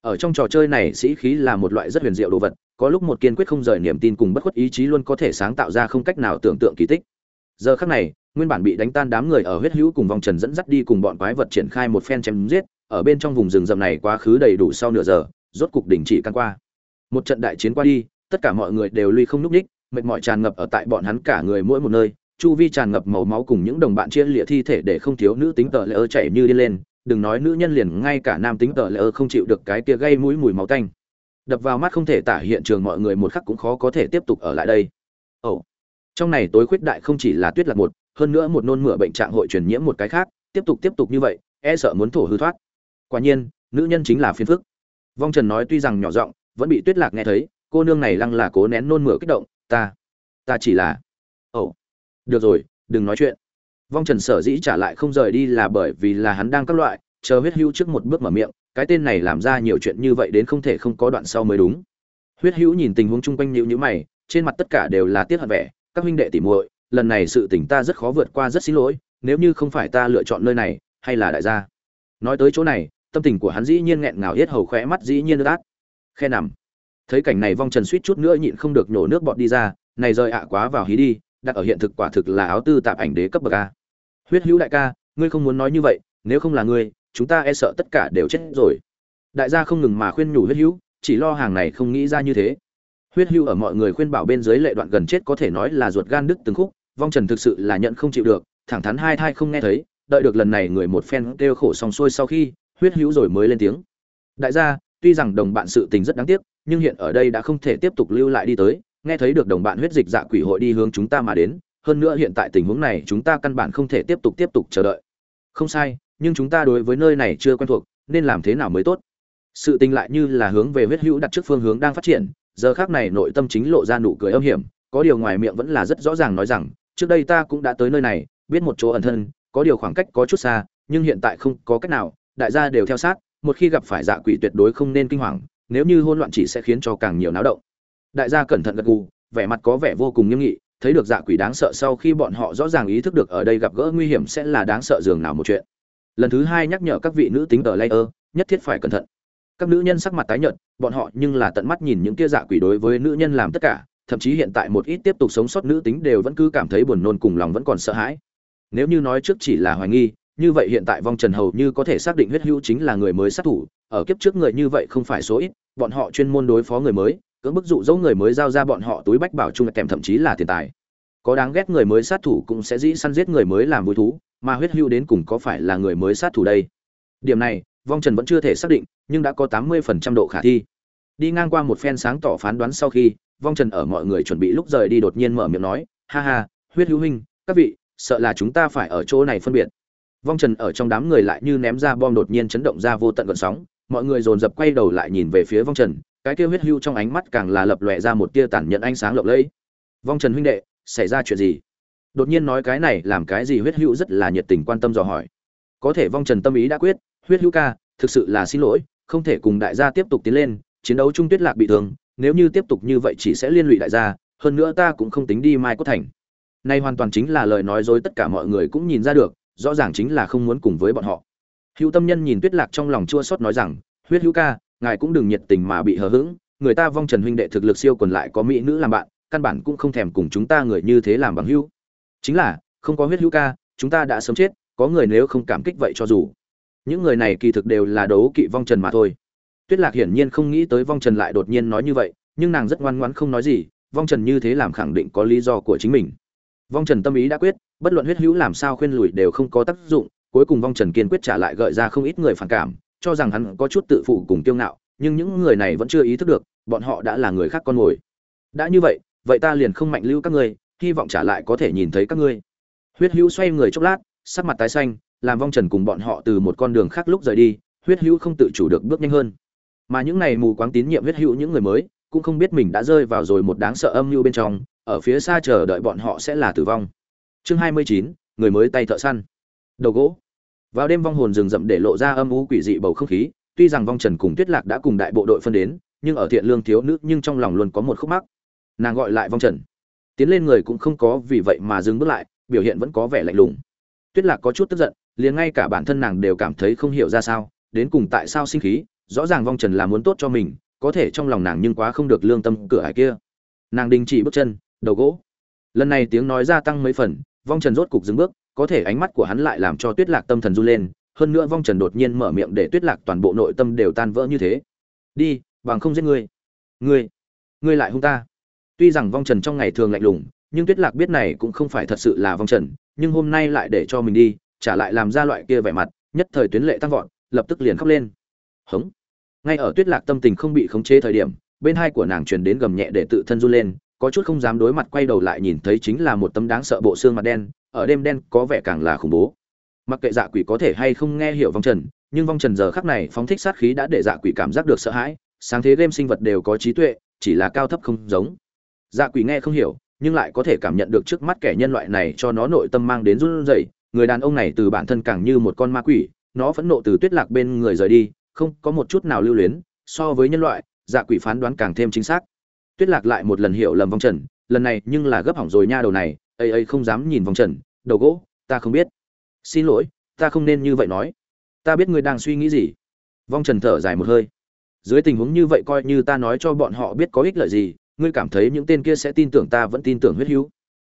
Ở trong trò chơi này sĩ khí là một loại rất huyền diệu đồ vật, có lúc một kiên quyết không rời niềm tin cùng bất khuất ý chí luôn có thể sáng tạo ra không cách nào tưởng tượng kỳ tích. Giờ khắc này, nguyên bản bị đánh tan đám người ở huyết hữu cùng vòng trần dẫn dắt đi cùng bọn quái vật triển khai một phen chém giết, ở bên trong vùng rừng rậm này quá khứ đầy đủ sau nửa giờ, rốt cục đình chỉ căn qua. Một trận đại chiến qua đi, tất cả mọi người đều lui không núp ních mệt mỏi tràn ngập ở tại bọn hắn cả người mỗi một nơi, chu vi tràn ngập màu máu cùng những đồng bạn chia lịa thi thể để không thiếu nữ tính tờ lỡ ơ chảy như đi lên, đừng nói nữ nhân liền, ngay cả nam tính tờ lỡ ơ không chịu được cái kia gây mũi mùi máu tanh. Đập vào mắt không thể tả hiện trường mọi người một khắc cũng khó có thể tiếp tục ở lại đây. Ồ. Trong này tối khuyết đại không chỉ là tuyết lạc một, hơn nữa một nôn mửa bệnh trạng hội truyền nhiễm một cái khác, tiếp tục tiếp tục như vậy e sợ muốn thổ hư thoát. Quả nhiên, nữ nhân chính là phiền phức. Vong trần nói tuy rằng nhỏ giọng, vẫn bị tuyết lạc nghe thấy, cô nương này lăng là cố nén nôn mửa kích động ta ta chỉ là, ồ, được rồi, đừng nói chuyện. Vong trần sở dĩ trả lại không rời đi là bởi vì là hắn đang các loại, chờ huyết hữu trước một bước mở miệng, cái tên này làm ra nhiều chuyện như vậy đến không thể không có đoạn sau mới đúng. Huyết hữu nhìn tình huống chung quanh nhịu nhữ mày, trên mặt tất cả đều là tiếc hận vẻ, các huynh đệ tỉ muội, lần này sự tình ta rất khó vượt qua rất xin lỗi, nếu như không phải ta lựa chọn nơi này, hay là đại gia. Nói tới chỗ này, tâm tình của hắn dĩ nhiên nghẹn ngào hết hầu khóe mắt dĩ nhiên ướt át. Khe nằm thấy cảnh này vong trần suýt chút nữa nhịn không được nhổ nước bọt đi ra, này rời ạ à quá vào hí đi, đặt ở hiện thực quả thực là áo tư tạp ảnh đế cấp bậc a. Huyết hữu đại ca, ngươi không muốn nói như vậy, nếu không là ngươi, chúng ta e sợ tất cả đều chết rồi. Đại gia không ngừng mà khuyên nhủ huyết hữu, chỉ lo hàng này không nghĩ ra như thế. Huyết hữu ở mọi người khuyên bảo bên dưới lệ đoạn gần chết có thể nói là ruột gan đứt từng khúc, vong trần thực sự là nhận không chịu được, thẳng thắn hai thai không nghe thấy, đợi được lần này người một phen kêu khổ xong xuôi sau khi, huyết hữu rồi mới lên tiếng. Đại gia, tuy rằng đồng bạn sự tình rất đáng tiếc nhưng hiện ở đây đã không thể tiếp tục lưu lại đi tới, nghe thấy được đồng bạn huyết dịch dạ quỷ hội đi hướng chúng ta mà đến, hơn nữa hiện tại tình huống này chúng ta căn bản không thể tiếp tục tiếp tục chờ đợi. Không sai, nhưng chúng ta đối với nơi này chưa quen thuộc, nên làm thế nào mới tốt? Sự tình lại như là hướng về huyết hữu đặt trước phương hướng đang phát triển, giờ khác này nội tâm chính lộ ra nụ cười âm hiểm, có điều ngoài miệng vẫn là rất rõ ràng nói rằng, trước đây ta cũng đã tới nơi này, biết một chỗ ẩn thân, có điều khoảng cách có chút xa, nhưng hiện tại không có cách nào, đại gia đều theo sát, một khi gặp phải dạ quỷ tuyệt đối không nên kinh hoàng nếu như hỗn loạn chỉ sẽ khiến cho càng nhiều náo động. Đại gia cẩn thận gật gù, vẻ mặt có vẻ vô cùng nghiêm nghị, thấy được dạ quỷ đáng sợ sau khi bọn họ rõ ràng ý thức được ở đây gặp gỡ nguy hiểm sẽ là đáng sợ dường nào một chuyện. Lần thứ hai nhắc nhở các vị nữ tính ở layer, nhất thiết phải cẩn thận. Các nữ nhân sắc mặt tái nhợt, bọn họ nhưng là tận mắt nhìn những kia dạ quỷ đối với nữ nhân làm tất cả, thậm chí hiện tại một ít tiếp tục sống sót nữ tính đều vẫn cứ cảm thấy buồn nôn cùng lòng vẫn còn sợ hãi. Nếu như nói trước chỉ là hoài nghi như vậy hiện tại vong trần hầu như có thể xác định huyết hữu chính là người mới sát thủ, ở kiếp trước người như vậy không phải số ít, bọn họ chuyên môn đối phó người mới, cưỡng bức dụ dỗ người mới giao ra bọn họ túi bách bảo chung kèm thậm chí là tiền tài. Có đáng ghét người mới sát thủ cũng sẽ dĩ săn giết người mới làm vui thú, mà huyết hữu đến cùng có phải là người mới sát thủ đây? Điểm này, vong trần vẫn chưa thể xác định, nhưng đã có tám mươi phần trăm độ khả thi. Đi ngang qua một phen sáng tỏ phán đoán sau khi, vong trần ở mọi người chuẩn bị lúc rời đi đột nhiên mở miệng nói, ha ha, huyết hữu huynh, các vị, sợ là chúng ta phải ở chỗ này phân biệt vong trần ở trong đám người lại như ném ra bom đột nhiên chấn động ra vô tận gợn sóng, mọi người dồn dập quay đầu lại nhìn về phía vong trần, cái kia huyết hưu trong ánh mắt càng là lập lòe ra một tia tản nhận ánh sáng lộng lẫy. Vong trần huynh đệ, xảy ra chuyện gì? Đột nhiên nói cái này làm cái gì huyết hữu rất là nhiệt tình quan tâm dò hỏi. Có thể vong trần tâm ý đã quyết, huyết hữu ca, thực sự là xin lỗi, không thể cùng đại gia tiếp tục tiến lên, chiến đấu Chung tuyết lạc bị thương, nếu như tiếp tục như vậy chỉ sẽ liên lụy đại gia, hơn nữa ta cũng không tính đi mai cốt thành. Nay hoàn toàn chính là lời nói dối tất cả mọi người cũng nhìn ra được rõ ràng chính là không muốn cùng với bọn họ. Hữu tâm nhân nhìn tuyết lạc trong lòng chua xót nói rằng, huyết hữu ca, ngài cũng đừng nhiệt tình mà bị hờ hững, người ta vong trần huynh đệ thực lực siêu quần lại có mỹ nữ làm bạn, căn bản cũng không thèm cùng chúng ta người như thế làm bằng hữu. Chính là, không có huyết hữu ca, chúng ta đã sớm chết, có người nếu không cảm kích vậy cho dù. Những người này kỳ thực đều là đấu kỵ vong trần mà thôi. Tuyết lạc hiển nhiên không nghĩ tới vong trần lại đột nhiên nói như vậy, nhưng nàng rất ngoan ngoãn không nói gì, vong trần như thế làm khẳng định có lý do của chính mình vong trần tâm ý đã quyết, bất luận huyết hữu làm sao khuyên lùi đều không có tác dụng, cuối cùng vong trần kiên quyết trả lại gợi ra không ít người phản cảm, cho rằng hắn có chút tự phụ cùng kiêu ngạo, nhưng những người này vẫn chưa ý thức được, bọn họ đã là người khác con ngồi. đã như vậy vậy ta liền không mạnh lưu các ngươi, hy vọng trả lại có thể nhìn thấy các ngươi huyết hữu xoay người chốc lát, sắc mặt tái xanh, làm vong trần cùng bọn họ từ một con đường khác lúc rời đi, huyết hữu không tự chủ được bước nhanh hơn mà những này mù quáng tín nhiệm huyết hữu những người mới, cũng không biết mình đã rơi vào rồi một đáng sợ âm mưu bên trong ở phía xa chờ đợi bọn họ sẽ là tử vong. Chương hai mươi chín, người mới tay thợ săn. Đầu gỗ. Vào đêm vong hồn rừng rậm để lộ ra âm u quỷ dị bầu không khí, tuy rằng vong trần cùng tuyết lạc đã cùng đại bộ đội phân đến, nhưng ở thiện lương thiếu nữ nhưng trong lòng luôn có một khúc mắc. Nàng gọi lại vong trần. Tiến lên người cũng không có vì vậy mà dừng bước lại, biểu hiện vẫn có vẻ lạnh lùng. Tuyết lạc có chút tức giận, liền ngay cả bản thân nàng đều cảm thấy không hiểu ra sao, đến cùng tại sao sinh khí, rõ ràng vong trần là muốn tốt cho mình, có thể trong lòng nàng nhưng quá không được lương tâm cửa hải kia. Nàng đình chỉ bước chân đầu gỗ. Lần này tiếng nói gia tăng mấy phần, vong trần rốt cục dừng bước, có thể ánh mắt của hắn lại làm cho tuyết lạc tâm thần run lên, hơn nữa vong trần đột nhiên mở miệng để tuyết lạc toàn bộ nội tâm đều tan vỡ như thế. Đi, bằng không giết ngươi. Ngươi ngươi lại hung ta. Tuy rằng vong trần trong ngày thường lạnh lùng, nhưng tuyết lạc biết này cũng không phải thật sự là vong trần, nhưng hôm nay lại để cho mình đi, trả lại làm ra loại kia vẻ mặt, nhất thời tuyến lệ tăng vọt, lập tức liền khóc lên. Hống. Ngay ở tuyết lạc tâm tình không bị khống chế thời điểm, bên hai của nàng truyền đến gầm nhẹ để tự thân run lên có chút không dám đối mặt quay đầu lại nhìn thấy chính là một tấm đáng sợ bộ xương mặt đen, ở đêm đen có vẻ càng là khủng bố. Mặc kệ dạ quỷ có thể hay không nghe hiểu vong trần, nhưng vong trần giờ khắc này phóng thích sát khí đã để dạ quỷ cảm giác được sợ hãi, sáng thế game sinh vật đều có trí tuệ, chỉ là cao thấp không giống. Dạ quỷ nghe không hiểu, nhưng lại có thể cảm nhận được trước mắt kẻ nhân loại này cho nó nội tâm mang đến run rẩy, người đàn ông này từ bản thân càng như một con ma quỷ, nó phẫn nộ từ tuyết lạc bên người rời đi, không có một chút nào lưu luyến, so với nhân loại dạ quỷ phán đoán càng thêm chính xác tuyết lạc lại một lần hiểu lầm vong trần, lần này nhưng là gấp hỏng rồi nha đầu này ây ây không dám nhìn vong trần, đầu gỗ, ta không biết. Xin lỗi, ta không nên như vậy nói. Ta biết ngươi đang suy nghĩ gì. Vong trần thở dài một hơi. Dưới tình huống như vậy coi như ta nói cho bọn họ biết có ích lợi gì, ngươi cảm thấy những tên kia sẽ tin tưởng ta vẫn tin tưởng huyết hữu.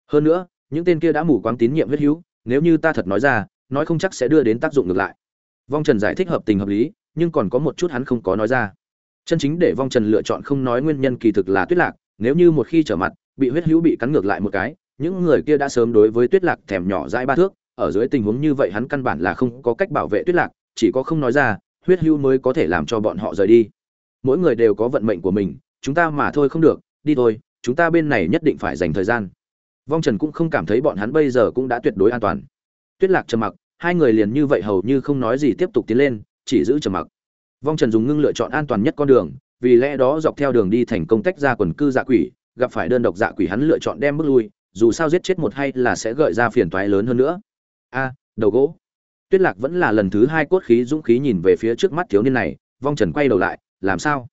Hơn nữa, những tên kia đã mù quáng tín nhiệm huyết hữu, nếu như ta thật nói ra, nói không chắc sẽ đưa đến tác dụng ngược lại. Vong trần giải thích hợp tình hợp lý, nhưng còn có một chút hắn không có nói ra chân chính để vong trần lựa chọn không nói nguyên nhân kỳ thực là tuyết lạc, nếu như một khi trở mặt, bị huyết hữu bị cắn ngược lại một cái, những người kia đã sớm đối với tuyết lạc thèm nhỏ dãi ba thước, ở dưới tình huống như vậy hắn căn bản là không có cách bảo vệ tuyết lạc, chỉ có không nói ra, huyết hữu mới có thể làm cho bọn họ rời đi. Mỗi người đều có vận mệnh của mình, chúng ta mà thôi không được, đi thôi, chúng ta bên này nhất định phải dành thời gian. Vong trần cũng không cảm thấy bọn hắn bây giờ cũng đã tuyệt đối an toàn. Tuyết lạc trầm mặc, hai người liền như vậy hầu như không nói gì tiếp tục tiến lên, chỉ giữ trầm mặc vong trần dùng ngưng lựa chọn an toàn nhất con đường, vì lẽ đó dọc theo đường đi thành công tách ra quần cư dạ quỷ, gặp phải đơn độc dạ quỷ hắn lựa chọn đem bước lui, dù sao giết chết một hay là sẽ gợi ra phiền toái lớn hơn nữa. A, đầu gỗ. Tuyết lạc vẫn là lần thứ hai cốt khí dũng khí nhìn về phía trước mắt thiếu niên này, vong trần quay đầu lại, làm sao?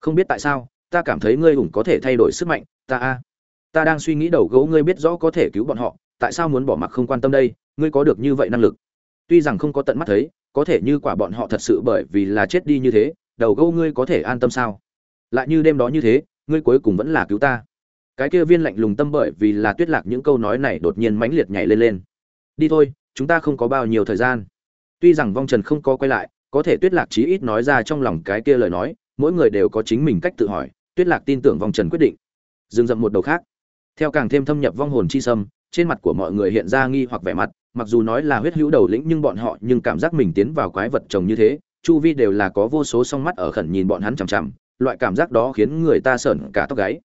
Không biết tại sao, ta cảm thấy ngươi hùng có thể thay đổi sức mạnh, ta a, ta đang suy nghĩ đầu gỗ ngươi biết rõ có thể cứu bọn họ, tại sao muốn bỏ mặc không quan tâm đây, ngươi có được như vậy năng lực? Tuy rằng không có tận mắt thấy có thể như quả bọn họ thật sự bởi vì là chết đi như thế, đầu gâu ngươi có thể an tâm sao? Lại như đêm đó như thế, ngươi cuối cùng vẫn là cứu ta. Cái kia viên lạnh lùng tâm bởi vì là tuyết lạc những câu nói này đột nhiên mãnh liệt nhảy lên lên. Đi thôi, chúng ta không có bao nhiêu thời gian. Tuy rằng vong trần không có quay lại, có thể tuyết lạc chí ít nói ra trong lòng cái kia lời nói, mỗi người đều có chính mình cách tự hỏi, tuyết lạc tin tưởng vong trần quyết định. Dừng dậm một đầu khác. Theo càng thêm thâm nhập vong hồn chi sâm, trên mặt của mọi người hiện ra nghi hoặc vẻ mặt mặc dù nói là huyết hữu đầu lĩnh nhưng bọn họ nhưng cảm giác mình tiến vào quái vật chồng như thế, chu vi đều là có vô số song mắt ở khẩn nhìn bọn hắn chằm chằm, loại cảm giác đó khiến người ta sởn cả tóc gáy.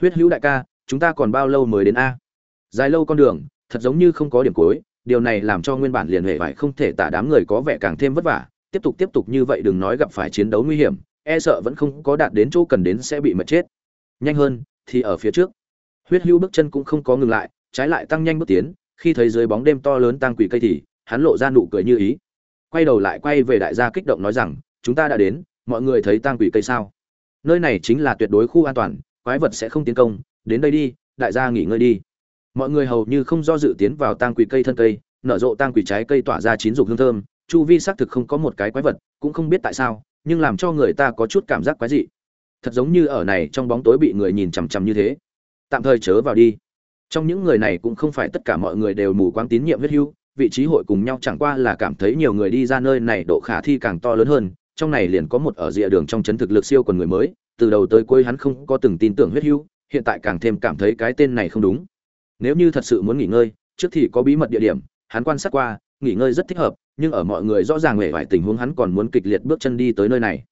Huyết hữu đại ca, chúng ta còn bao lâu mới đến a? Dài lâu con đường, thật giống như không có điểm cuối, điều này làm cho nguyên bản liền hệ vải không thể tả đám người có vẻ càng thêm vất vả, tiếp tục tiếp tục như vậy đừng nói gặp phải chiến đấu nguy hiểm e sợ vẫn không có đạt đến chỗ cần đến sẽ bị mệt chết. Nhanh hơn, thì ở phía trước. Huyết hữu bước chân cũng không có ngừng lại, trái lại tăng nhanh bước tiến khi thấy dưới bóng đêm to lớn tăng quỷ cây thì, hắn lộ ra nụ cười như ý. Quay đầu lại quay về đại gia kích động nói rằng, chúng ta đã đến, mọi người thấy tăng quỷ cây sao? Nơi này chính là tuyệt đối khu an toàn, quái vật sẽ không tiến công. Đến đây đi, đại gia nghỉ ngơi đi. Mọi người hầu như không do dự tiến vào tang quỷ cây thân cây, nở rộ tang quỷ trái cây tỏa ra chín dục hương thơm. Chu vi xác thực không có một cái quái vật, cũng không biết tại sao, nhưng làm cho người ta có chút cảm giác quái dị. Thật giống như ở này trong bóng tối bị người nhìn chằm chằm như thế. Tạm thời chớ vào đi trong những người này cũng không phải tất cả mọi người đều mù quáng tín nhiệm huyết hưu vị trí hội cùng nhau chẳng qua là cảm thấy nhiều người đi ra nơi này độ khả thi càng to lớn hơn, trong này liền có một ở rìa đường trong chấn thực lực siêu quần người mới, từ đầu tới cuối hắn không có từng tin tưởng huyết hưu hiện tại càng thêm cảm thấy cái tên này không đúng. Nếu như thật sự muốn nghỉ ngơi, trước thì có bí mật địa điểm, hắn quan sát qua, nghỉ ngơi rất thích hợp, nhưng ở mọi người rõ ràng hề vài tình huống hắn còn muốn kịch liệt bước chân đi tới nơi này.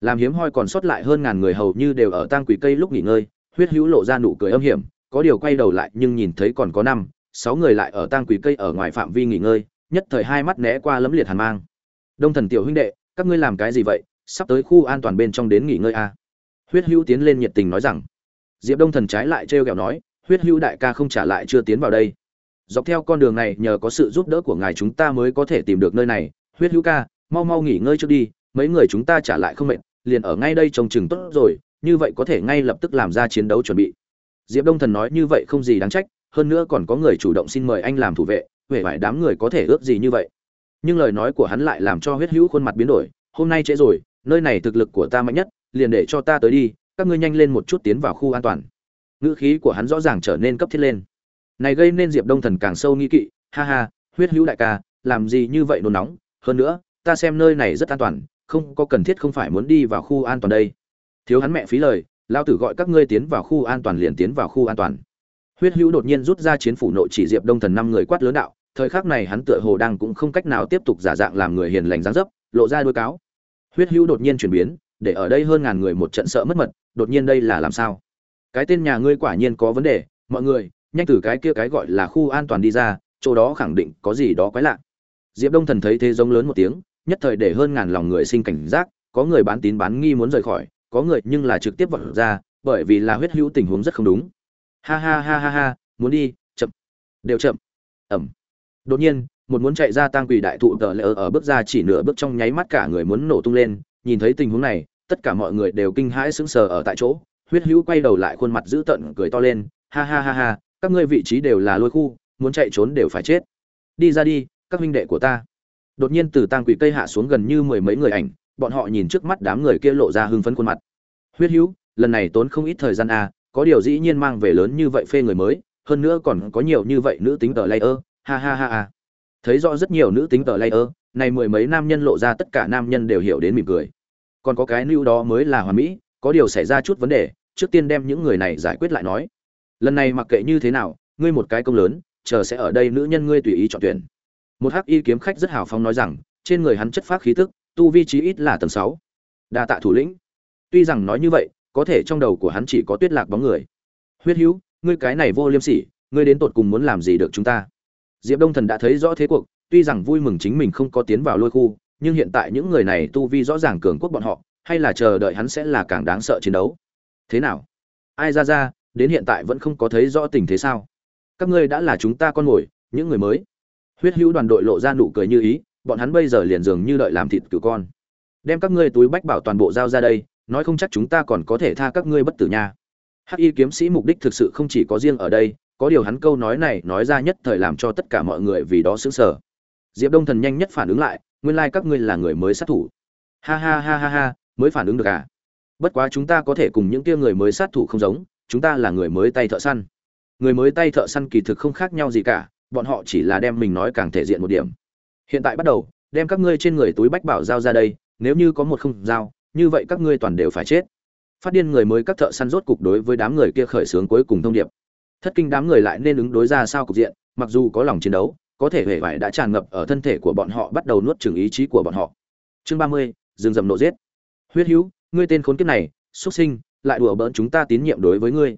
Làm hiếm hoi còn sót lại hơn ngàn người hầu như đều ở tang quỷ cây lúc nghỉ ngơi, huyết hữu lộ ra nụ cười âm hiểm có điều quay đầu lại nhưng nhìn thấy còn có năm, sáu người lại ở tang quỷ cây ở ngoài phạm vi nghỉ ngơi, nhất thời hai mắt né qua lấm liệt hàn mang. Đông thần tiểu huynh đệ, các ngươi làm cái gì vậy? Sắp tới khu an toàn bên trong đến nghỉ ngơi à? huyết hữu tiến lên nhiệt tình nói rằng. Diệp đông thần trái lại trêu ghẹo nói, huyết hữu đại ca không trả lại chưa tiến vào đây. Dọc theo con đường này nhờ có sự giúp đỡ của ngài chúng ta mới có thể tìm được nơi này. Huyết hữu ca, mau mau nghỉ ngơi trước đi, mấy người chúng ta trả lại không mệt, liền ở ngay đây trông chừng tốt rồi, như vậy có thể ngay lập tức làm ra chiến đấu chuẩn bị diệp đông thần nói như vậy không gì đáng trách, hơn nữa còn có người chủ động xin mời anh làm thủ vệ huệ vải đám người có thể ước gì như vậy. Nhưng lời nói của hắn lại làm cho huyết hữu khuôn mặt biến đổi, hôm nay trễ rồi, nơi này thực lực của ta mạnh nhất, liền để cho ta tới đi, các ngươi nhanh lên một chút tiến vào khu an toàn. Ngữ khí của hắn rõ ràng trở nên cấp thiết lên. Này gây nên diệp đông thần càng sâu nghi kỵ, ha ha, huyết hữu đại ca, làm gì như vậy nôn nóng, hơn nữa, ta xem nơi này rất an toàn, không có cần thiết không phải muốn đi vào khu an toàn đây. Thiếu hắn mẹ phí lời lao tử gọi các ngươi tiến vào khu an toàn liền tiến vào khu an toàn. Huyết hữu đột nhiên rút ra chiến phủ nội chỉ diệp đông thần năm người quát lớn đạo, thời khắc này hắn tựa hồ đang cũng không cách nào tiếp tục giả dạng làm người hiền lành dáng dấp, lộ ra đôi cáo. Huyết hữu đột nhiên chuyển biến, để ở đây hơn ngàn người một trận sợ mất mật, đột nhiên đây là làm sao? Cái tên nhà ngươi quả nhiên có vấn đề, mọi người, nhanh từ cái kia cái gọi là khu an toàn đi ra, chỗ đó khẳng định có gì đó quái lạ. Diệp đông thần thấy thế giống lớn một tiếng, nhất thời để hơn ngàn lòng người sinh cảnh giác, có người bán tín bán nghi muốn rời khỏi có người nhưng là trực tiếp vọt ra, bởi vì là huyết hữu tình huống rất không đúng. Ha ha ha ha ha, muốn đi, chậm. Đều chậm. Ẩm. Đột nhiên, một muốn chạy ra tang quỷ đại thụ tở lệ ở bước ra chỉ nửa bước trong nháy mắt cả người muốn nổ tung lên, nhìn thấy tình huống này, tất cả mọi người đều kinh hãi sững sờ ở tại chỗ, huyết hữu quay đầu lại khuôn mặt dữ tợn cười to lên, ha ha ha ha, các ngươi vị trí đều là lôi khu, muốn chạy trốn đều phải chết. Đi ra đi, các huynh đệ của ta. Đột nhiên từ tang quỷ cây hạ xuống gần như mười mấy người ảnh bọn họ nhìn trước mắt đám người kia lộ ra hưng phấn khuôn mặt. Huyết hữu, lần này tốn không ít thời gian a có điều dĩ nhiên mang về lớn như vậy phê người mới, hơn nữa còn có nhiều như vậy nữ tính tờ layer, ha ha ha ha. Thấy rõ rất nhiều nữ tính tờ layer, này mười mấy nam nhân lộ ra tất cả nam nhân đều hiểu đến mỉm cười. Còn có cái lưu đó mới là hoàn mỹ, có điều xảy ra chút vấn đề, trước tiên đem những người này giải quyết lại nói. Lần này mặc kệ như thế nào, ngươi một cái công lớn, chờ sẽ ở đây nữ nhân ngươi tùy ý chọn tuyển. Một hắc y kiếm khách rất hào phóng nói rằng, trên người hắn chất phát khí tức tu vi trí ít là tầng sáu. Đa tạ thủ lĩnh. Tuy rằng nói như vậy, có thể trong đầu của hắn chỉ có tuyết lạc bóng người. Huyết hữu, ngươi cái này vô liêm sỉ, ngươi đến tột cùng muốn làm gì được chúng ta? Diệp đông thần đã thấy rõ thế cuộc, tuy rằng vui mừng chính mình không có tiến vào lôi khu, nhưng hiện tại những người này tu vi rõ ràng cường quốc bọn họ, hay là chờ đợi hắn sẽ là càng đáng sợ chiến đấu? Thế nào? Ai ra ra, đến hiện tại vẫn không có thấy rõ tình thế sao? Các ngươi đã là chúng ta con mồi, những người mới. Huyết hữu đoàn đội lộ ra nụ cười như ý bọn hắn bây giờ liền dường như đợi làm thịt cửu con. Đem các ngươi túi bách bảo toàn bộ giao ra đây, nói không chắc chúng ta còn có thể tha các ngươi bất tử nha. Hắc y kiếm sĩ mục đích thực sự không chỉ có riêng ở đây, có điều hắn câu nói này nói ra nhất thời làm cho tất cả mọi người vì đó xứng sở diệp đông thần nhanh nhất phản ứng lại, nguyên lai các ngươi là người mới sát thủ. Ha ha ha ha ha, mới phản ứng được à? Bất quá chúng ta có thể cùng những kia người mới sát thủ không giống, chúng ta là người mới tay thợ săn. Người mới tay thợ săn kỳ thực không khác nhau gì cả, bọn họ chỉ là đem mình nói càng thể diện một điểm hiện tại bắt đầu, đem các ngươi trên người túi bách bảo giao ra đây, nếu như có một không giao, như vậy các ngươi toàn đều phải chết. Phát điên người mới các thợ săn rốt cục đối với đám người kia khởi xướng cuối cùng thông điệp. Thất kinh đám người lại nên ứng đối ra sao cục diện, mặc dù có lòng chiến đấu, có thể hề vải đã tràn ngập ở thân thể của bọn họ bắt đầu nuốt chừng ý chí của bọn họ. Chương ba mươi, rừng rầm nộ giết. Huyết hữu, ngươi tên khốn kiếp này, xuất sinh, lại đùa bỡn chúng ta tín nhiệm đối với ngươi.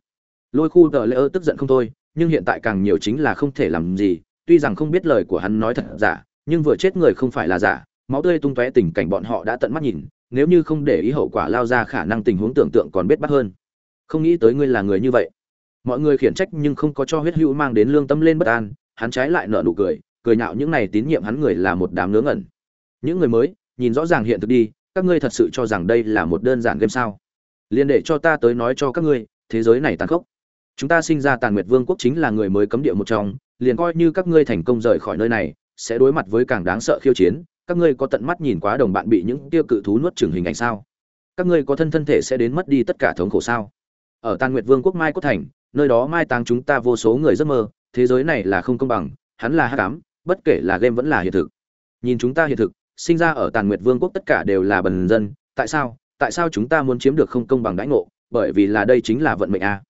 Lôi khu tờ lễ ơ tức giận không thôi, nhưng hiện tại càng nhiều chính là không thể làm gì, tuy rằng không biết lời của hắn nói thật giả nhưng vừa chết người không phải là giả, máu tươi tung tóe tình cảnh bọn họ đã tận mắt nhìn, nếu như không để ý hậu quả lao ra khả năng tình huống tưởng tượng còn biết bắt hơn. Không nghĩ tới ngươi là người như vậy. Mọi người khiển trách nhưng không có cho huyết hữu mang đến lương tâm lên bất an, hắn trái lại nở nụ cười cười nhạo những này tín nhiệm hắn người là một đám ngớ ngẩn. Những người mới, nhìn rõ ràng hiện thực đi, các ngươi thật sự cho rằng đây là một đơn giản game sao? Liền để cho ta tới nói cho các ngươi, thế giới này tàn khốc. Chúng ta sinh ra tàn nguyệt vương quốc chính là người mới cấm địa một trong, liền coi như các ngươi thành công rời khỏi nơi này sẽ đối mặt với càng đáng sợ khiêu chiến, các ngươi có tận mắt nhìn quá đồng bạn bị những tiêu cự thú nuốt chửng hình ảnh sao? Các ngươi có thân thân thể sẽ đến mất đi tất cả thống khổ sao? Ở tàn nguyệt vương quốc mai cốt thành, nơi đó mai táng chúng ta vô số người giấc mơ, thế giới này là không công bằng, hắn là hắc ám, bất kể là game vẫn là hiện thực. Nhìn chúng ta hiện thực, sinh ra ở tàn nguyệt vương quốc tất cả đều là bần dân, tại sao tại sao chúng ta muốn chiếm được không công bằng đãi ngộ, bởi vì là đây chính là vận mệnh a?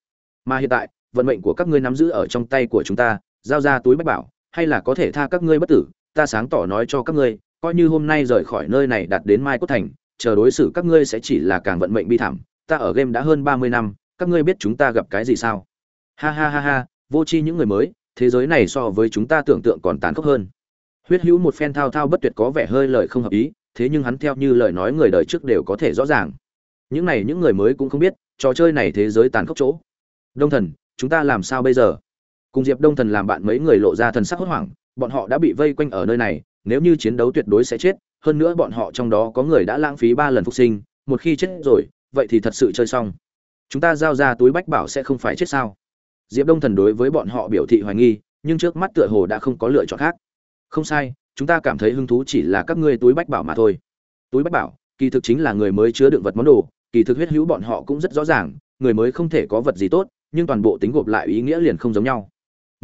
Mà hiện tại, vận mệnh của các ngươi nắm giữ ở trong tay của chúng ta, giao ra túi bách bảo hay là có thể tha các ngươi bất tử, ta sáng tỏ nói cho các ngươi, coi như hôm nay rời khỏi nơi này đạt đến mai cốt thành, chờ đối xử các ngươi sẽ chỉ là càng vận mệnh bi thảm, ta ở game đã hơn ba mươi năm, các ngươi biết chúng ta gặp cái gì sao? Ha ha ha ha, vô tri những người mới, thế giới này so với chúng ta tưởng tượng còn tàn khốc hơn. Huyết hữu một phen thao thao bất tuyệt có vẻ hơi lời không hợp ý, thế nhưng hắn theo như lời nói người đời trước đều có thể rõ ràng. Những này những người mới cũng không biết, trò chơi này thế giới tàn khốc chỗ. Đông thần, chúng ta làm sao bây giờ? Cùng diệp đông thần làm bạn mấy người lộ ra thần sắc hốt hoảng, bọn họ đã bị vây quanh ở nơi này, nếu như chiến đấu tuyệt đối sẽ chết, hơn nữa bọn họ trong đó có người đã lãng phí ba lần phục sinh, một khi chết rồi, vậy thì thật sự chơi xong. Chúng ta giao ra túi bách bảo sẽ không phải chết sao? Diệp đông thần đối với bọn họ biểu thị hoài nghi, nhưng trước mắt tựa hồ đã không có lựa chọn khác. Không sai, chúng ta cảm thấy hứng thú chỉ là các ngươi túi bách bảo mà thôi. Túi bách bảo, kỳ thực chính là người mới chứa đựng vật món đồ, kỳ thực huyết hữu bọn họ cũng rất rõ ràng, người mới không thể có vật gì tốt, nhưng toàn bộ tính gộp lại ý nghĩa liền không giống nhau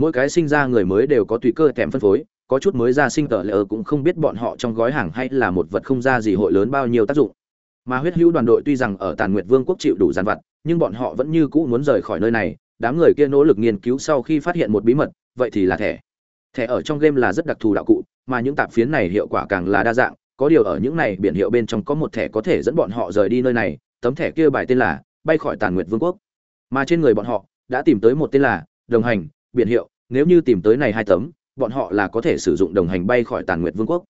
mỗi cái sinh ra người mới đều có tùy cơ kèm phân phối, có chút mới ra sinh tờ lờ cũng không biết bọn họ trong gói hàng hay là một vật không ra gì hội lớn bao nhiêu tác dụng. Mà huyết hữu đoàn đội tuy rằng ở tàn nguyệt vương quốc chịu đủ gian vặt, nhưng bọn họ vẫn như cũ muốn rời khỏi nơi này, đám người kia nỗ lực nghiên cứu sau khi phát hiện một bí mật, vậy thì là thẻ. Thẻ ở trong game là rất đặc thù đạo cụ, mà những tạp phiến này hiệu quả càng là đa dạng, có điều ở những này biển hiệu bên trong có một thẻ có thể dẫn bọn họ rời đi nơi này, tấm thẻ kia bài tên là bay khỏi tàn nguyệt vương quốc. Mà trên người bọn họ đã tìm tới một tên là đồng hành, biển hiệu nếu như tìm tới này hai tấm, bọn họ là có thể sử dụng đồng hành bay khỏi tàn nguyệt vương quốc.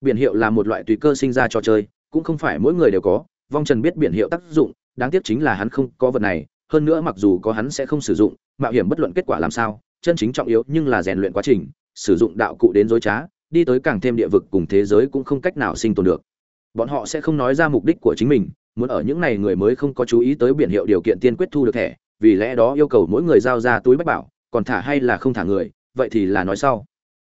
Biển hiệu là một loại tùy cơ sinh ra cho chơi, cũng không phải mỗi người đều có, vong trần biết biển hiệu tác dụng, đáng tiếc chính là hắn không có vật này, hơn nữa mặc dù có hắn sẽ không sử dụng, mạo hiểm bất luận kết quả làm sao, chân chính trọng yếu nhưng là rèn luyện quá trình, sử dụng đạo cụ đến dối trá, đi tới càng thêm địa vực cùng thế giới cũng không cách nào sinh tồn được. Bọn họ sẽ không nói ra mục đích của chính mình, muốn ở những này người mới không có chú ý tới biển hiệu điều kiện tiên quyết thu được thẻ, vì lẽ đó yêu cầu mỗi người giao ra túi bách bảo còn thả hay là không thả người, vậy thì là nói sau.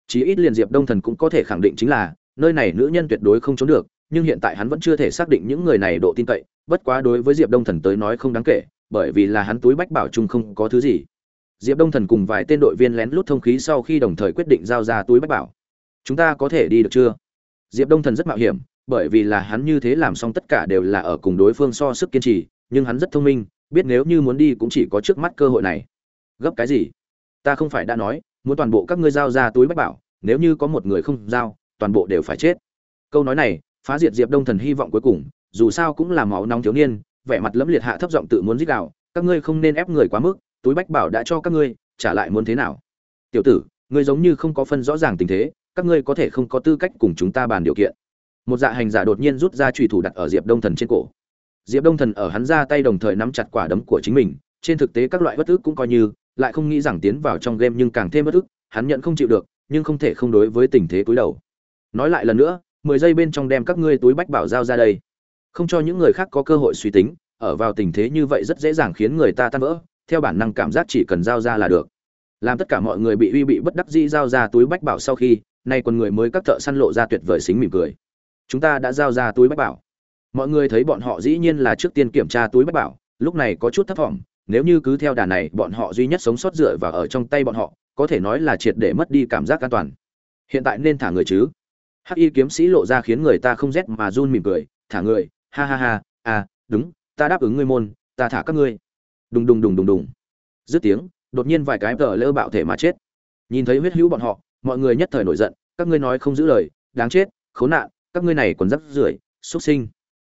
Chí ít liền diệp đông thần cũng có thể khẳng định chính là, nơi này nữ nhân tuyệt đối không trốn được, nhưng hiện tại hắn vẫn chưa thể xác định những người này độ tin cậy, bất quá đối với diệp đông thần tới nói không đáng kể, bởi vì là hắn túi bách bảo chung không có thứ gì. Diệp đông thần cùng vài tên đội viên lén lút thông khí sau khi đồng thời quyết định giao ra túi bách bảo. Chúng ta có thể đi được chưa? Diệp đông thần rất mạo hiểm, bởi vì là hắn như thế làm xong tất cả đều là ở cùng đối phương so sức kiên trì, nhưng hắn rất thông minh, biết nếu như muốn đi cũng chỉ có trước mắt cơ hội này. Gấp cái gì? Ta không phải đã nói, muốn toàn bộ các ngươi giao ra túi bách bảo, nếu như có một người không giao, toàn bộ đều phải chết. Câu nói này, phá diệt diệp đông thần hy vọng cuối cùng, dù sao cũng là máu nóng thiếu niên, vẻ mặt lẫm liệt hạ thấp giọng tự muốn giết đạo các ngươi không nên ép người quá mức, túi bách bảo đã cho các ngươi, trả lại muốn thế nào? Tiểu tử, ngươi giống như không có phân rõ ràng tình thế, các ngươi có thể không có tư cách cùng chúng ta bàn điều kiện. Một dạ hành giả đột nhiên rút ra trùy thủ đặt ở diệp đông thần trên cổ. Diệp đông thần ở hắn ra tay đồng thời nắm chặt quả đấm của chính mình, trên thực tế các loại bất ức cũng coi như lại không nghĩ rằng tiến vào trong game nhưng càng thêm bất ức, hắn nhận không chịu được, nhưng không thể không đối với tình thế cúi đầu. Nói lại lần nữa, mười giây bên trong đem các ngươi túi bách bảo giao ra đây. Không cho những người khác có cơ hội suy tính, ở vào tình thế như vậy rất dễ dàng khiến người ta tan vỡ, theo bản năng cảm giác chỉ cần giao ra là được. Làm tất cả mọi người bị uy bị bất đắc dĩ giao ra túi bách bảo sau khi, nay quần người mới các thợ săn lộ ra tuyệt vời xính mỉm cười. Chúng ta đã giao ra túi bách bảo. Mọi người thấy bọn họ dĩ nhiên là trước tiên kiểm tra túi bách bảo, lúc này có chút thất vọng nếu như cứ theo đà này, bọn họ duy nhất sống sót dựa và ở trong tay bọn họ, có thể nói là triệt để mất đi cảm giác an toàn. Hiện tại nên thả người chứ? Hắc y kiếm sĩ lộ ra khiến người ta không rét mà run mỉm cười, thả người, ha ha ha à đúng, ta đáp ứng ngươi môn, ta thả các ngươi. Đùng đùng đùng đùng đùng. Dứt tiếng, đột nhiên vài cái tờ lỡ bạo thể mà chết. Nhìn thấy huyết hữu bọn họ, mọi người nhất thời nổi giận, các ngươi nói không giữ lời, đáng chết, khốn nạn, các ngươi này còn rắc rưởi xuất sinh.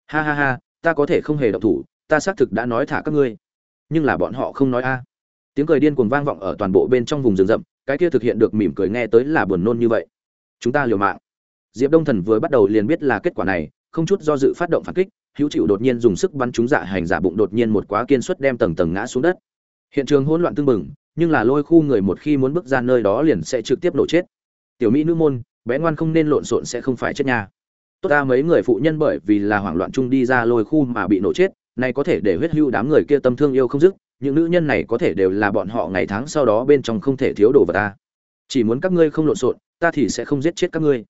Ha ha ha, ta có thể không hề động thủ, ta xác thực đã nói thả các ngươi nhưng là bọn họ không nói a. Tiếng cười điên cuồng vang vọng ở toàn bộ bên trong vùng rừng rậm, cái kia thực hiện được mỉm cười nghe tới là buồn nôn như vậy. Chúng ta liều mạng. Diệp đông thần vừa bắt đầu liền biết là kết quả này, không chút do dự phát động phản kích, hữu chịu đột nhiên dùng sức bắn trúng dạ hành giả bụng đột nhiên một quá kiên suất đem tầng tầng ngã xuống đất. Hiện trường hỗn loạn tưng bừng, nhưng là lôi khu người một khi muốn bước ra nơi đó liền sẽ trực tiếp nổ chết. Tiểu mỹ nữ môn, bé ngoan không nên lộn xộn sẽ không phải chết nha. Tốt ta mấy người phụ nhân bởi vì là hoảng loạn chung đi ra lôi khu mà bị nổ chết này có thể để huyết hưu đám người kia tâm thương yêu không dứt, những nữ nhân này có thể đều là bọn họ ngày tháng sau đó bên trong không thể thiếu đồ vật ta. Chỉ muốn các ngươi không lộn xộn, ta thì sẽ không giết chết các ngươi.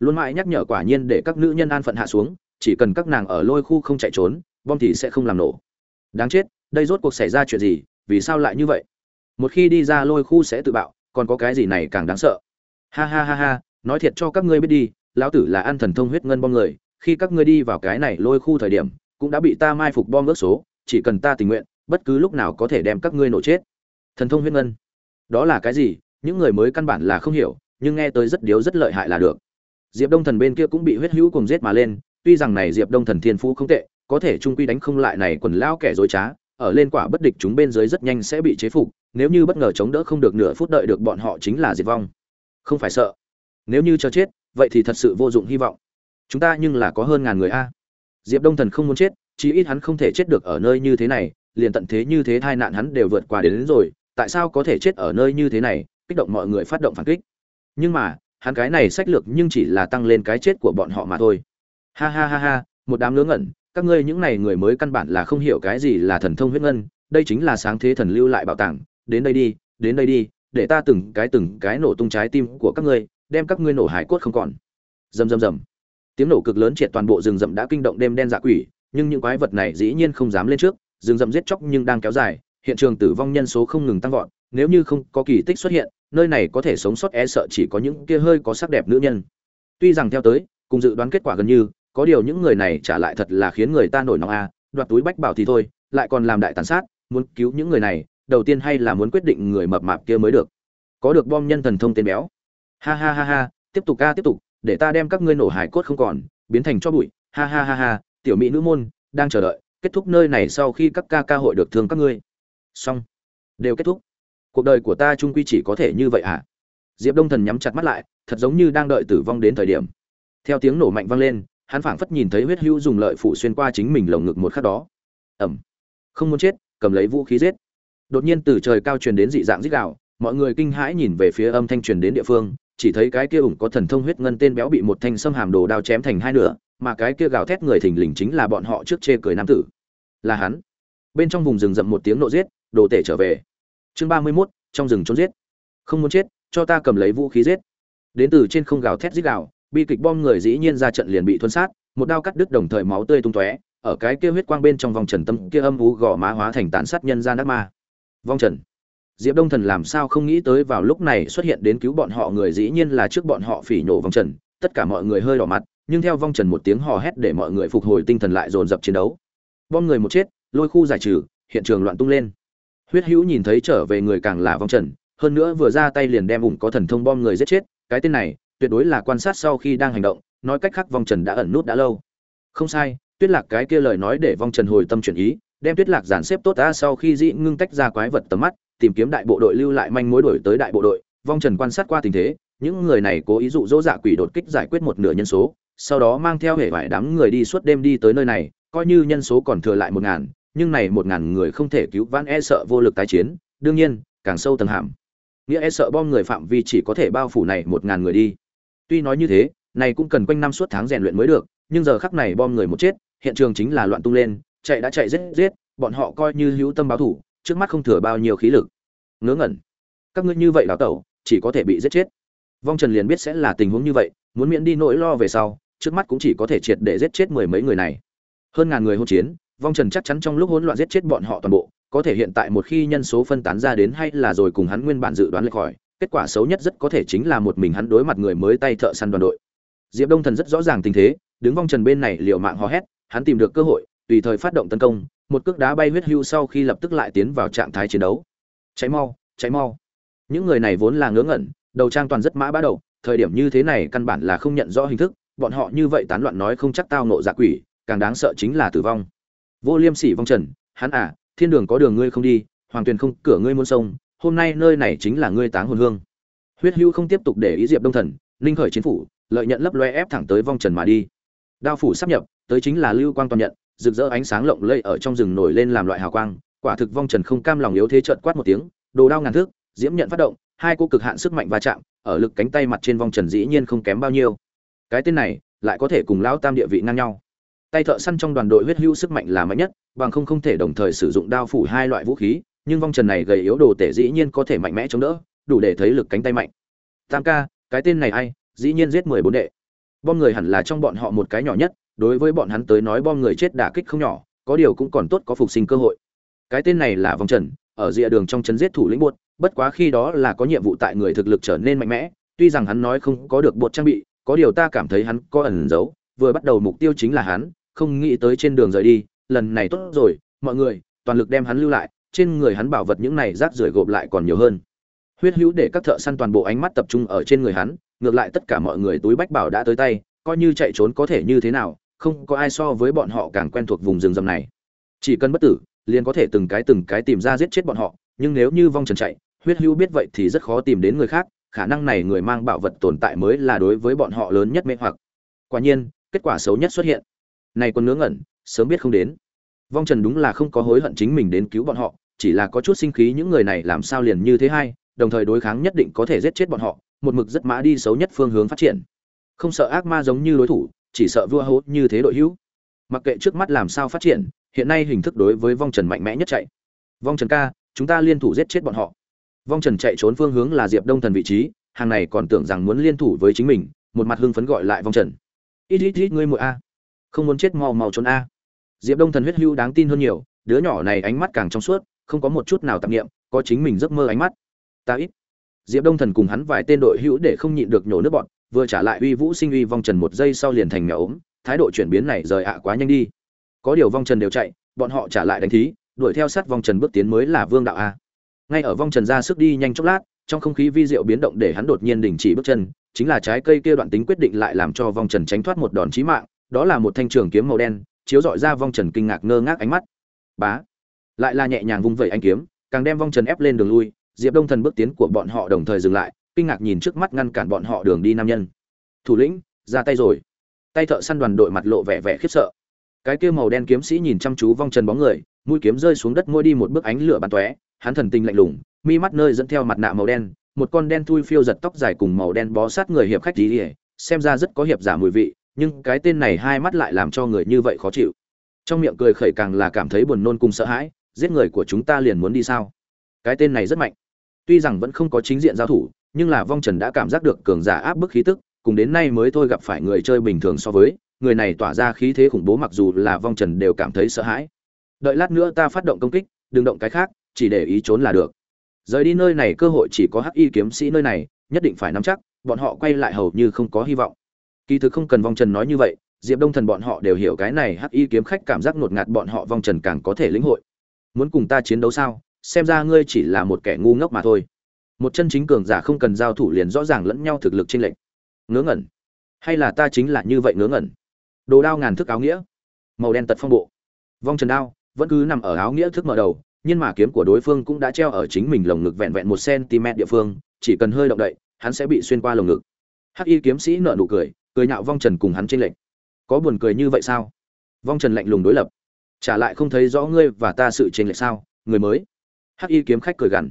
Luôn mãi nhắc nhở quả nhiên để các nữ nhân an phận hạ xuống, chỉ cần các nàng ở lôi khu không chạy trốn, bom thì sẽ không làm nổ. Đáng chết, đây rốt cuộc xảy ra chuyện gì, vì sao lại như vậy? Một khi đi ra lôi khu sẽ tự bạo, còn có cái gì này càng đáng sợ? Ha ha ha ha, nói thiệt cho các ngươi biết đi, lão tử là ăn thần thông huyết ngân bom người, khi các ngươi đi vào cái này lôi khu thời điểm cũng đã bị ta mai phục bom ước số, chỉ cần ta tình nguyện, bất cứ lúc nào có thể đem các ngươi nổ chết. Thần thông huyết ngân. Đó là cái gì? Những người mới căn bản là không hiểu, nhưng nghe tới rất điếu rất lợi hại là được. Diệp đông thần bên kia cũng bị huyết hữu cùng giết mà lên, tuy rằng này diệp đông thần thiên phú không tệ, có thể trung quy đánh không lại này quần lao kẻ dối trá, ở lên quả bất địch chúng bên dưới rất nhanh sẽ bị chế phục, nếu như bất ngờ chống đỡ không được nửa phút đợi được bọn họ chính là diệt vong. Không phải sợ. Nếu như cho chết, vậy thì thật sự vô dụng hy vọng. Chúng ta nhưng là có hơn ngàn người a diệp đông thần không muốn chết chí ít hắn không thể chết được ở nơi như thế này liền tận thế như thế tai nạn hắn đều vượt qua đến, đến rồi tại sao có thể chết ở nơi như thế này kích động mọi người phát động phản kích. Nhưng mà hắn cái này sách lược nhưng chỉ là tăng lên cái chết của bọn họ mà thôi. Ha ha ha ha một đám lưỡng ngẩn các ngươi những này người mới căn bản là không hiểu cái gì là thần thông huyết ngân đây chính là sáng thế thần lưu lại bảo tàng đến đây đi đến đây đi để ta từng cái từng cái nổ tung trái tim của các ngươi đem các ngươi nổ hải cốt không còn. Rầm rầm rầm tiếng nổ cực lớn triệt toàn bộ rừng rậm đã kinh động đêm đen dạ quỷ, nhưng những quái vật này dĩ nhiên không dám lên trước, rừng rậm giết chóc nhưng đang kéo dài, hiện trường tử vong nhân số không ngừng tăng vọt, nếu như không có kỳ tích xuất hiện, nơi này có thể sống sót e sợ chỉ có những kia hơi có sắc đẹp nữ nhân. Tuy rằng theo tới, cùng dự đoán kết quả gần như, có điều những người này trả lại thật là khiến người ta nổi nóng a, đoạt túi bách bảo thì thôi, lại còn làm đại tàn sát, muốn cứu những người này, đầu tiên hay là muốn quyết định người mập mạp kia mới được. Có được bom nhân thần thông tên béo. Ha ha ha ha, tiếp tục ca tiếp tục để ta đem các ngươi nổ hải cốt không còn, biến thành cho bụi, ha ha ha ha, tiểu mỹ nữ môn, đang chờ đợi, kết thúc nơi này sau khi các ca ca hội được thương các ngươi. Xong. Đều kết thúc. Cuộc đời của ta trung quy chỉ có thể như vậy à diệp đông thần nhắm chặt mắt lại, thật giống như đang đợi tử vong đến thời điểm. Theo tiếng nổ mạnh vang lên, hắn phảng phất nhìn thấy huyết hữu dùng lợi phủ xuyên qua chính mình lồng ngực một khắc đó. Ẩm. Không muốn chết, cầm lấy vũ khí giết. Đột nhiên từ trời cao truyền đến dị dạng rít gạo mọi người kinh hãi nhìn về phía âm thanh truyền đến địa phương chỉ thấy cái kia ủng có thần thông huyết ngân tên béo bị một thanh sâm hàm đồ đao chém thành hai nửa mà cái kia gào thét người thình lình chính là bọn họ trước chê cười nam tử. Là hắn. Bên trong vùng rừng rậm một tiếng nộ giết đồ tể trở về. Chương ba mươi 31, trong rừng trốn giết. Không muốn chết cho ta cầm lấy vũ khí giết. Đến từ trên không gào thét giết gào bi kịch bom người dĩ nhiên ra trận liền bị thuần sát một đao cắt đứt đồng thời máu tươi tung tóe ở cái kia huyết quang bên trong vòng trần tâm kia âm u gò má hóa thành tàn sát nhân gian đắc ma. Vong trần diệp đông thần làm sao không nghĩ tới vào lúc này xuất hiện đến cứu bọn họ người dĩ nhiên là trước bọn họ phỉ nhổ vong trần, tất cả mọi người hơi đỏ mặt, nhưng theo vong trần một tiếng hò hét để mọi người phục hồi tinh thần lại dồn dập chiến đấu. Bom người một chết, lôi khu giải trừ, hiện trường loạn tung lên. Huyết hữu nhìn thấy trở về người càng là vong trần, hơn nữa vừa ra tay liền đem ủng có thần thông bom người giết chết, cái tên này tuyệt đối là quan sát sau khi đang hành động, nói cách khác vong trần đã ẩn nút đã lâu. Không sai, tuyết lạc cái kia lời nói để vong trần hồi tâm chuyển ý đem tuyết lạc dàn xếp tốt ta sau khi dị ngưng tách ra quái vật tầm mắt, tìm kiếm đại bộ đội lưu lại manh mối đổi tới đại bộ đội, vong trần quan sát qua tình thế, những người này cố ý dụ dỗ dạ quỷ đột kích giải quyết một nửa nhân số, sau đó mang theo hệ vải đám người đi suốt đêm đi tới nơi này, coi như nhân số còn thừa lại một ngàn, nhưng này một ngàn người không thể cứu vãn e sợ vô lực tái chiến, đương nhiên, càng sâu tầng hàm. Nghĩa e sợ bom người phạm vi chỉ có thể bao phủ này một ngàn người đi. Tuy nói như thế, này cũng cần quanh năm suốt tháng rèn luyện mới được, nhưng giờ khắc này bom người một chết, hiện trường chính là loạn tung lên chạy đã chạy giết giết, bọn họ coi như hữu tâm báo thủ, trước mắt không thừa bao nhiêu khí lực. Ngớ ngẩn. Các ngươi như vậy đào tẩu, chỉ có thể bị giết chết. Vong trần liền biết sẽ là tình huống như vậy, muốn miễn đi nỗi lo về sau, trước mắt cũng chỉ có thể triệt để giết chết mười mấy người này. Hơn ngàn người hỗn chiến, vong trần chắc chắn trong lúc hỗn loạn giết chết bọn họ toàn bộ, có thể hiện tại một khi nhân số phân tán ra đến hay là rồi cùng hắn nguyên bản dự đoán lệch khỏi, kết quả xấu nhất rất có thể chính là một mình hắn đối mặt người mới tay thợ săn đoàn đội. Diệp đông thần rất rõ ràng tình thế, đứng vong trần bên này liều mạng hò hét, hắn tìm được cơ hội tùy thời phát động tấn công, một cước đá bay huyết hưu sau khi lập tức lại tiến vào trạng thái chiến đấu. Cháy mau cháy mau. Những người này vốn là ngớ ngẩn, đầu trang toàn rất mã bá đầu, thời điểm như thế này căn bản là không nhận rõ hình thức, bọn họ như vậy tán loạn nói không chắc tao nộ giả quỷ, càng đáng sợ chính là tử vong. Vô liêm sỉ vong trần, hắn à thiên đường có đường ngươi không đi, hoàng tuyền không, cửa ngươi muốn sông, hôm nay nơi này chính là ngươi táng hồn hương. Huyết hưu không tiếp tục để ý diệp đông thần linh khởi chiến phủ, lợi nhận lấp loe ép thẳng tới vong trần mà đi. Đao phủ sắp nhập, tới chính là lưu quang toàn nhận rực rỡ ánh sáng lộng lẫy ở trong rừng nổi lên làm loại hào quang, quả thực vong trần không cam lòng yếu thế chợt quát một tiếng, đồ đao ngàn thước, diễm nhận phát động, hai cô cực hạn sức mạnh va chạm, ở lực cánh tay mặt trên vong trần dĩ nhiên không kém bao nhiêu. Cái tên này, lại có thể cùng lão tam địa vị ngang nhau. Tay thợ săn trong đoàn đội huyết hưu sức mạnh là mạnh nhất, bằng không không thể đồng thời sử dụng đao phủ hai loại vũ khí, nhưng vong trần này gầy yếu đồ tể dĩ nhiên có thể mạnh mẽ chống đỡ, đủ để thấy lực cánh tay mạnh. Tam ca, cái tên này ai? Dĩ nhiên giết mười bốn đệ. Bom người hẳn là trong bọn họ một cái nhỏ nhất đối với bọn hắn tới nói bom người chết đả kích không nhỏ, có điều cũng còn tốt có phục sinh cơ hội. Cái tên này là vong trần, ở rìa đường trong trấn giết thủ lĩnh buột bất quá khi đó là có nhiệm vụ tại người thực lực trở nên mạnh mẽ, tuy rằng hắn nói không có được bột trang bị, có điều ta cảm thấy hắn có ẩn giấu, vừa bắt đầu mục tiêu chính là hắn, không nghĩ tới trên đường rời đi, lần này tốt rồi, mọi người, toàn lực đem hắn lưu lại, trên người hắn bảo vật những này rác rưởi gộp lại còn nhiều hơn. Huyết hữu để các thợ săn toàn bộ ánh mắt tập trung ở trên người hắn, ngược lại tất cả mọi người túi bách bảo đã tới tay, coi như chạy trốn có thể như thế nào không có ai so với bọn họ càng quen thuộc vùng rừng rầm này. Chỉ cần bất tử, liền có thể từng cái từng cái tìm ra giết chết bọn họ, nhưng nếu như vong trần chạy, huyết hữu biết vậy thì rất khó tìm đến người khác, khả năng này người mang bảo vật tồn tại mới là đối với bọn họ lớn nhất mê hoặc. Quả nhiên, kết quả xấu nhất xuất hiện. Này còn ngớ ngẩn, sớm biết không đến. Vong trần đúng là không có hối hận chính mình đến cứu bọn họ, chỉ là có chút sinh khí những người này làm sao liền như thế hay, đồng thời đối kháng nhất định có thể giết chết bọn họ, một mực rất mã đi xấu nhất phương hướng phát triển. Không sợ ác ma giống như đối thủ chỉ sợ vua hốt như thế đội hữu. Mặc kệ trước mắt làm sao phát triển, hiện nay hình thức đối với vong trần mạnh mẽ nhất chạy. Vong trần ca, chúng ta liên thủ giết chết bọn họ. Vong trần chạy trốn phương hướng là diệp đông thần vị trí, hàng này còn tưởng rằng muốn liên thủ với chính mình, một mặt hưng phấn gọi lại vong trần. Ít ít ít, ngươi muội a. Không muốn chết mau mau trốn a. Diệp đông thần huyết hưu đáng tin hơn nhiều, đứa nhỏ này ánh mắt càng trong suốt, không có một chút nào tạp nghiệm có chính mình giấc mơ ánh mắt. Ta ít. Diệp đông thần cùng hắn vài tên đội hữu để không nhịn được nhổ nước bọn vừa trả lại uy vũ sinh uy vong trần một giây sau liền thành mèo ốm, thái độ chuyển biến này rời ạ quá nhanh đi. Có điều vong trần đều chạy, bọn họ trả lại đánh thí, đuổi theo sát vong trần bước tiến mới là vương đạo a. Ngay ở vong trần ra sức đi nhanh chốc lát, trong không khí vi diệu biến động để hắn đột nhiên đình chỉ bước chân, chính là trái cây kia đoạn tính quyết định lại làm cho vong trần tránh thoát một đòn chí mạng, đó là một thanh trường kiếm màu đen, chiếu dọi ra vong trần kinh ngạc ngơ ngác ánh mắt. Bá! Lại là nhẹ nhàng vung vẩy anh kiếm, càng đem vong trần ép lên đường lui, diệp đông thần bước tiến của bọn họ đồng thời dừng lại kinh ngạc nhìn trước mắt ngăn cản bọn họ đường đi nam nhân. Thủ lĩnh, ra tay rồi. Tay thợ săn đoàn đội mặt lộ vẻ vẻ khiếp sợ. Cái kia màu đen kiếm sĩ nhìn chăm chú vong trần bóng người, mũi kiếm rơi xuống đất mỗi đi một bước ánh lửa bắn tóe, hắn thần tình lạnh lùng, mi mắt nơi dẫn theo mặt nạ màu đen, một con đen thui phiêu giật tóc dài cùng màu đen bó sát người hiệp khách tí ỉa xem ra rất có hiệp giả mùi vị, nhưng cái tên này hai mắt lại làm cho người như vậy khó chịu. Trong miệng cười khẩy càng là cảm thấy buồn nôn cùng sợ hãi, giết người của chúng ta liền muốn đi sao? Cái tên này rất mạnh. Tuy rằng vẫn không có chính diện giao thủ nhưng là vong trần đã cảm giác được cường giả áp bức khí tức, cùng đến nay mới thôi gặp phải người chơi bình thường so với, người này tỏa ra khí thế khủng bố mặc dù là vong trần đều cảm thấy sợ hãi. Đợi lát nữa ta phát động công kích, đừng động cái khác, chỉ để ý trốn là được. Rời đi nơi này cơ hội chỉ có hắc y kiếm sĩ nơi này, nhất định phải nắm chắc, bọn họ quay lại hầu như không có hy vọng. Kỳ thực không cần vong trần nói như vậy, diệp đông thần bọn họ đều hiểu cái này hắc y kiếm khách cảm giác ngột ngạt bọn họ vong trần càng có thể lĩnh hội. Muốn cùng ta chiến đấu sao? Xem ra ngươi chỉ là một kẻ ngu ngốc mà thôi một chân chính cường giả không cần giao thủ liền rõ ràng lẫn nhau thực lực chênh lệch. Ngớ ngẩn. Hay là ta chính là như vậy ngớ ngẩn? Đồ đao ngàn thức áo nghĩa. Màu đen tật phong bộ. Vong trần đao, vẫn cứ nằm ở áo nghĩa thức mở đầu, nhưng mà kiếm của đối phương cũng đã treo ở chính mình lồng ngực vẹn vẹn một cm địa phương, chỉ cần hơi động đậy, hắn sẽ bị xuyên qua lồng ngực. Hắc y kiếm sĩ nợ nụ cười cười nhạo vong trần cùng hắn trên lệnh có buồn cười như vậy sao? Vong trần lạnh lùng đối lập. Trả lại không thấy rõ ngươi và ta sự trên lệch sao? Người mới. Hắc y kiếm khách cười gằn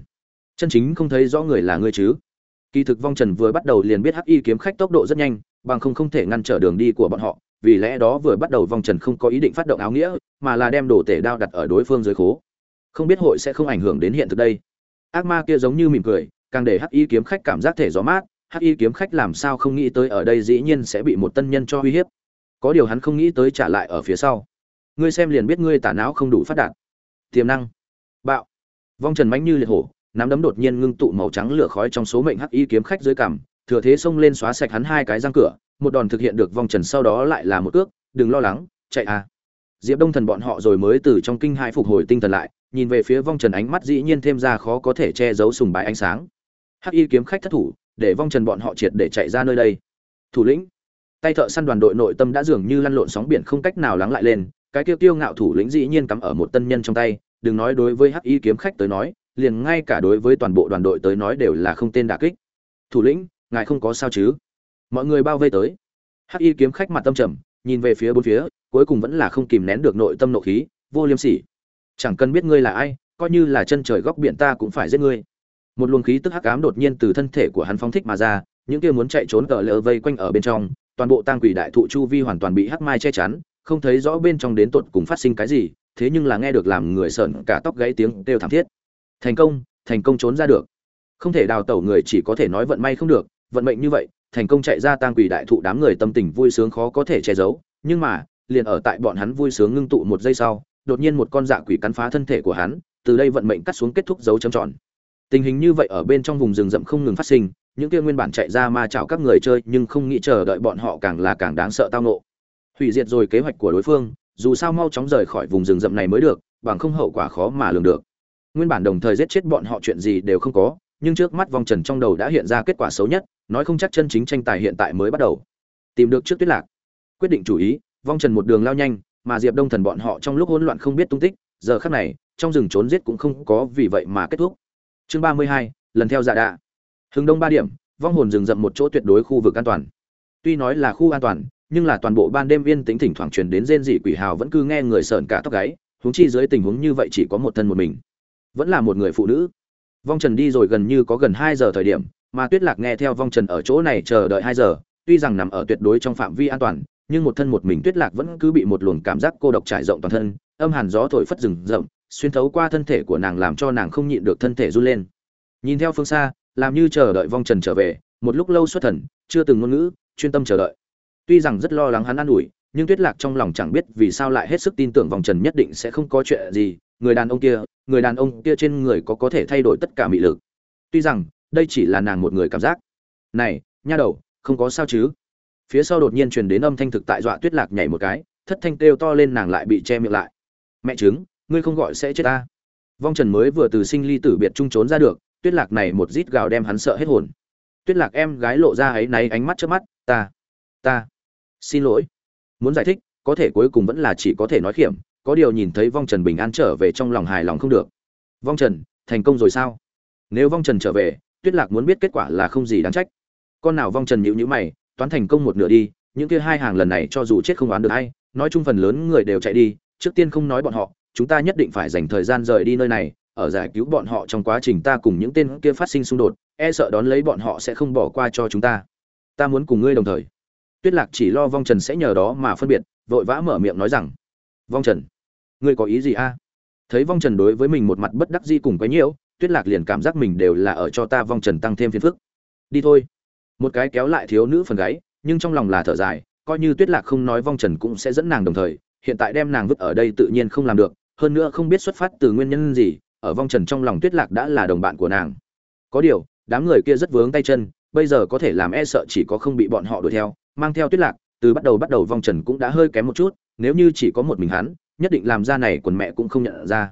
chân chính không thấy rõ người là ngươi chứ. Kỳ thực vong trần vừa bắt đầu liền biết hắc y kiếm khách tốc độ rất nhanh, bằng không không thể ngăn trở đường đi của bọn họ, vì lẽ đó vừa bắt đầu vong trần không có ý định phát động áo nghĩa, mà là đem đồ tể đao đặt ở đối phương dưới khố. Không biết hội sẽ không ảnh hưởng đến hiện thực đây. Ác ma kia giống như mỉm cười, càng để hắc y kiếm khách cảm giác thể gió mát, hắc y kiếm khách làm sao không nghĩ tới ở đây dĩ nhiên sẽ bị một tân nhân cho uy hiếp. Có điều hắn không nghĩ tới trả lại ở phía sau. Ngươi xem liền biết ngươi tả não không đủ phát đạt. Tiềm năng. Bạo. Vong trần mãnh như liệt hổ nắm đấm đột nhiên ngưng tụ màu trắng lửa khói trong số mệnh hắc y kiếm khách dưới cằm, thừa thế xông lên xóa sạch hắn hai cái răng cửa, một đòn thực hiện được vong trần sau đó lại là một cước, đừng lo lắng, chạy à. Diệp đông thần bọn họ rồi mới từ trong kinh hãi phục hồi tinh thần lại, nhìn về phía vong trần ánh mắt dĩ nhiên thêm ra khó có thể che giấu sùng bái ánh sáng. Hắc y kiếm khách thất thủ, để vong trần bọn họ triệt để chạy ra nơi đây. Thủ lĩnh, tay thợ săn đoàn đội nội tâm đã dường như lăn lộn sóng biển không cách nào lắng lại lên, cái tiêu tiêu ngạo thủ lĩnh dĩ nhiên cắm ở một tân nhân trong tay, đừng nói đối với hắc y kiếm khách tới nói liền ngay cả đối với toàn bộ đoàn đội tới nói đều là không tên đả kích. Thủ lĩnh, ngài không có sao chứ? Mọi người bao vây tới. Hắc y kiếm khách mặt tâm trầm, nhìn về phía bốn phía, cuối cùng vẫn là không kìm nén được nội tâm nộ khí, vô liêm sỉ, chẳng cần biết ngươi là ai, coi như là chân trời góc biển ta cũng phải giết ngươi. Một luồng khí tức hắc ám đột nhiên từ thân thể của hắn phóng thích mà ra, những kia muốn chạy trốn cờ lỡ vây quanh ở bên trong, toàn bộ tang quỷ đại thụ chu vi hoàn toàn bị hắc mai che chắn, không thấy rõ bên trong đến tột cùng phát sinh cái gì, thế nhưng là nghe được làm người sợn cả tóc gãy tiếng kêu thảm thiết thành công thành công trốn ra được. Không thể đào tẩu người chỉ có thể nói vận may không được, vận mệnh như vậy, thành công chạy ra tang quỷ đại thụ đám người tâm tình vui sướng khó có thể che giấu. Nhưng mà, liền ở tại bọn hắn vui sướng ngưng tụ một giây sau, đột nhiên một con dạ quỷ cắn phá thân thể của hắn, từ đây vận mệnh cắt xuống kết thúc dấu chấm tròn. Tình hình như vậy ở bên trong vùng rừng rậm không ngừng phát sinh, những kia nguyên bản chạy ra ma chảo các người chơi nhưng không nghĩ chờ đợi bọn họ càng là càng đáng sợ tao nộ hủy diệt rồi kế hoạch của đối phương, dù sao mau chóng rời khỏi vùng rừng rậm này mới được, bằng không hậu quả khó mà lường được nguyên bản đồng thời giết chết bọn họ chuyện gì đều không có, nhưng trước mắt vong trần trong đầu đã hiện ra kết quả xấu nhất, nói không chắc chân chính tranh tài hiện tại mới bắt đầu. Tìm được trước tuyết lạc. Quyết định chủ ý, vong trần một đường lao nhanh, mà diệp đông thần bọn họ trong lúc hỗn loạn không biết tung tích, giờ khắc này, trong rừng trốn giết cũng không có vì vậy mà kết thúc. Chương ba mươi hai, lần theo dạ đạ. Hướng đông ba điểm, vong hồn rừng rậm một chỗ tuyệt đối khu vực an toàn. Tuy nói là khu an toàn, nhưng là toàn bộ ban đêm viên tính thỉnh thoảng truyền đến rên dị quỷ hào vẫn cứ nghe người sợn cả tóc gáy, huống chi dưới tình huống như vậy chỉ có một thân một mình vẫn là một người phụ nữ. Vong trần đi rồi gần như có gần hai giờ thời điểm, mà tuyết lạc nghe theo vong trần ở chỗ này chờ đợi hai giờ, tuy rằng nằm ở tuyệt đối trong phạm vi an toàn, nhưng một thân một mình tuyết lạc vẫn cứ bị một luồng cảm giác cô độc trải rộng toàn thân, âm hàn gió thổi phất rừng rậm, xuyên thấu qua thân thể của nàng làm cho nàng không nhịn được thân thể run lên. Nhìn theo phương xa, làm như chờ đợi vong trần trở về, một lúc lâu xuất thần, chưa từng ngôn ngữ, chuyên tâm chờ đợi. Tuy rằng rất lo lắng hắn an ủi, nhưng tuyết lạc trong lòng chẳng biết vì sao lại hết sức tin tưởng vòng trần nhất định sẽ không có chuyện gì, người đàn ông kia người đàn ông kia trên người có có thể thay đổi tất cả mị lực. Tuy rằng, đây chỉ là nàng một người cảm giác. Này, nha đầu, không có sao chứ? Phía sau đột nhiên truyền đến âm thanh thực tại dọa tuyết lạc nhảy một cái, thất thanh kêu to lên nàng lại bị che miệng lại. Mẹ chứng ngươi không gọi sẽ chết ta. Vong trần mới vừa từ sinh ly tử biệt trung trốn ra được, tuyết lạc này một rít gào đem hắn sợ hết hồn. Tuyết lạc em gái lộ ra ấy náy ánh mắt trước mắt, ta ta, xin lỗi. Muốn giải thích, có thể cuối cùng vẫn là chỉ có thể nói khiểm có điều nhìn thấy vong trần bình an trở về trong lòng hài lòng không được. Vong trần, thành công rồi sao? Nếu vong trần trở về, tuyết lạc muốn biết kết quả là không gì đáng trách. Con nào vong trần nhịu nhữ mày, toán thành công một nửa đi, những kia hai hàng lần này cho dù chết không oán được hay nói chung phần lớn người đều chạy đi, trước tiên không nói bọn họ, chúng ta nhất định phải dành thời gian rời đi nơi này, ở giải cứu bọn họ trong quá trình ta cùng những tên kia phát sinh xung đột e sợ đón lấy bọn họ sẽ không bỏ qua cho chúng ta. Ta muốn cùng ngươi đồng thời. Tuyết lạc chỉ lo vong trần sẽ nhờ đó mà phân biệt, vội vã mở miệng nói rằng, vong trần ngươi có ý gì a? Thấy vong trần đối với mình một mặt bất đắc di cùng quấy nhiễu, tuyết lạc liền cảm giác mình đều là ở cho ta vong trần tăng thêm phiền phức. Đi thôi. Một cái kéo lại thiếu nữ phần gáy, nhưng trong lòng là thở dài, coi như tuyết lạc không nói vong trần cũng sẽ dẫn nàng đồng thời, hiện tại đem nàng vứt ở đây tự nhiên không làm được, hơn nữa không biết xuất phát từ nguyên nhân gì, ở vong trần trong lòng tuyết lạc đã là đồng bạn của nàng. Có điều, đám người kia rất vướng tay chân, bây giờ có thể làm e sợ chỉ có không bị bọn họ đuổi theo, mang theo tuyết lạc, từ bắt đầu bắt đầu vong trần cũng đã hơi kém một chút, nếu như chỉ có một mình hắn nhất định làm ra này quần mẹ cũng không nhận ra.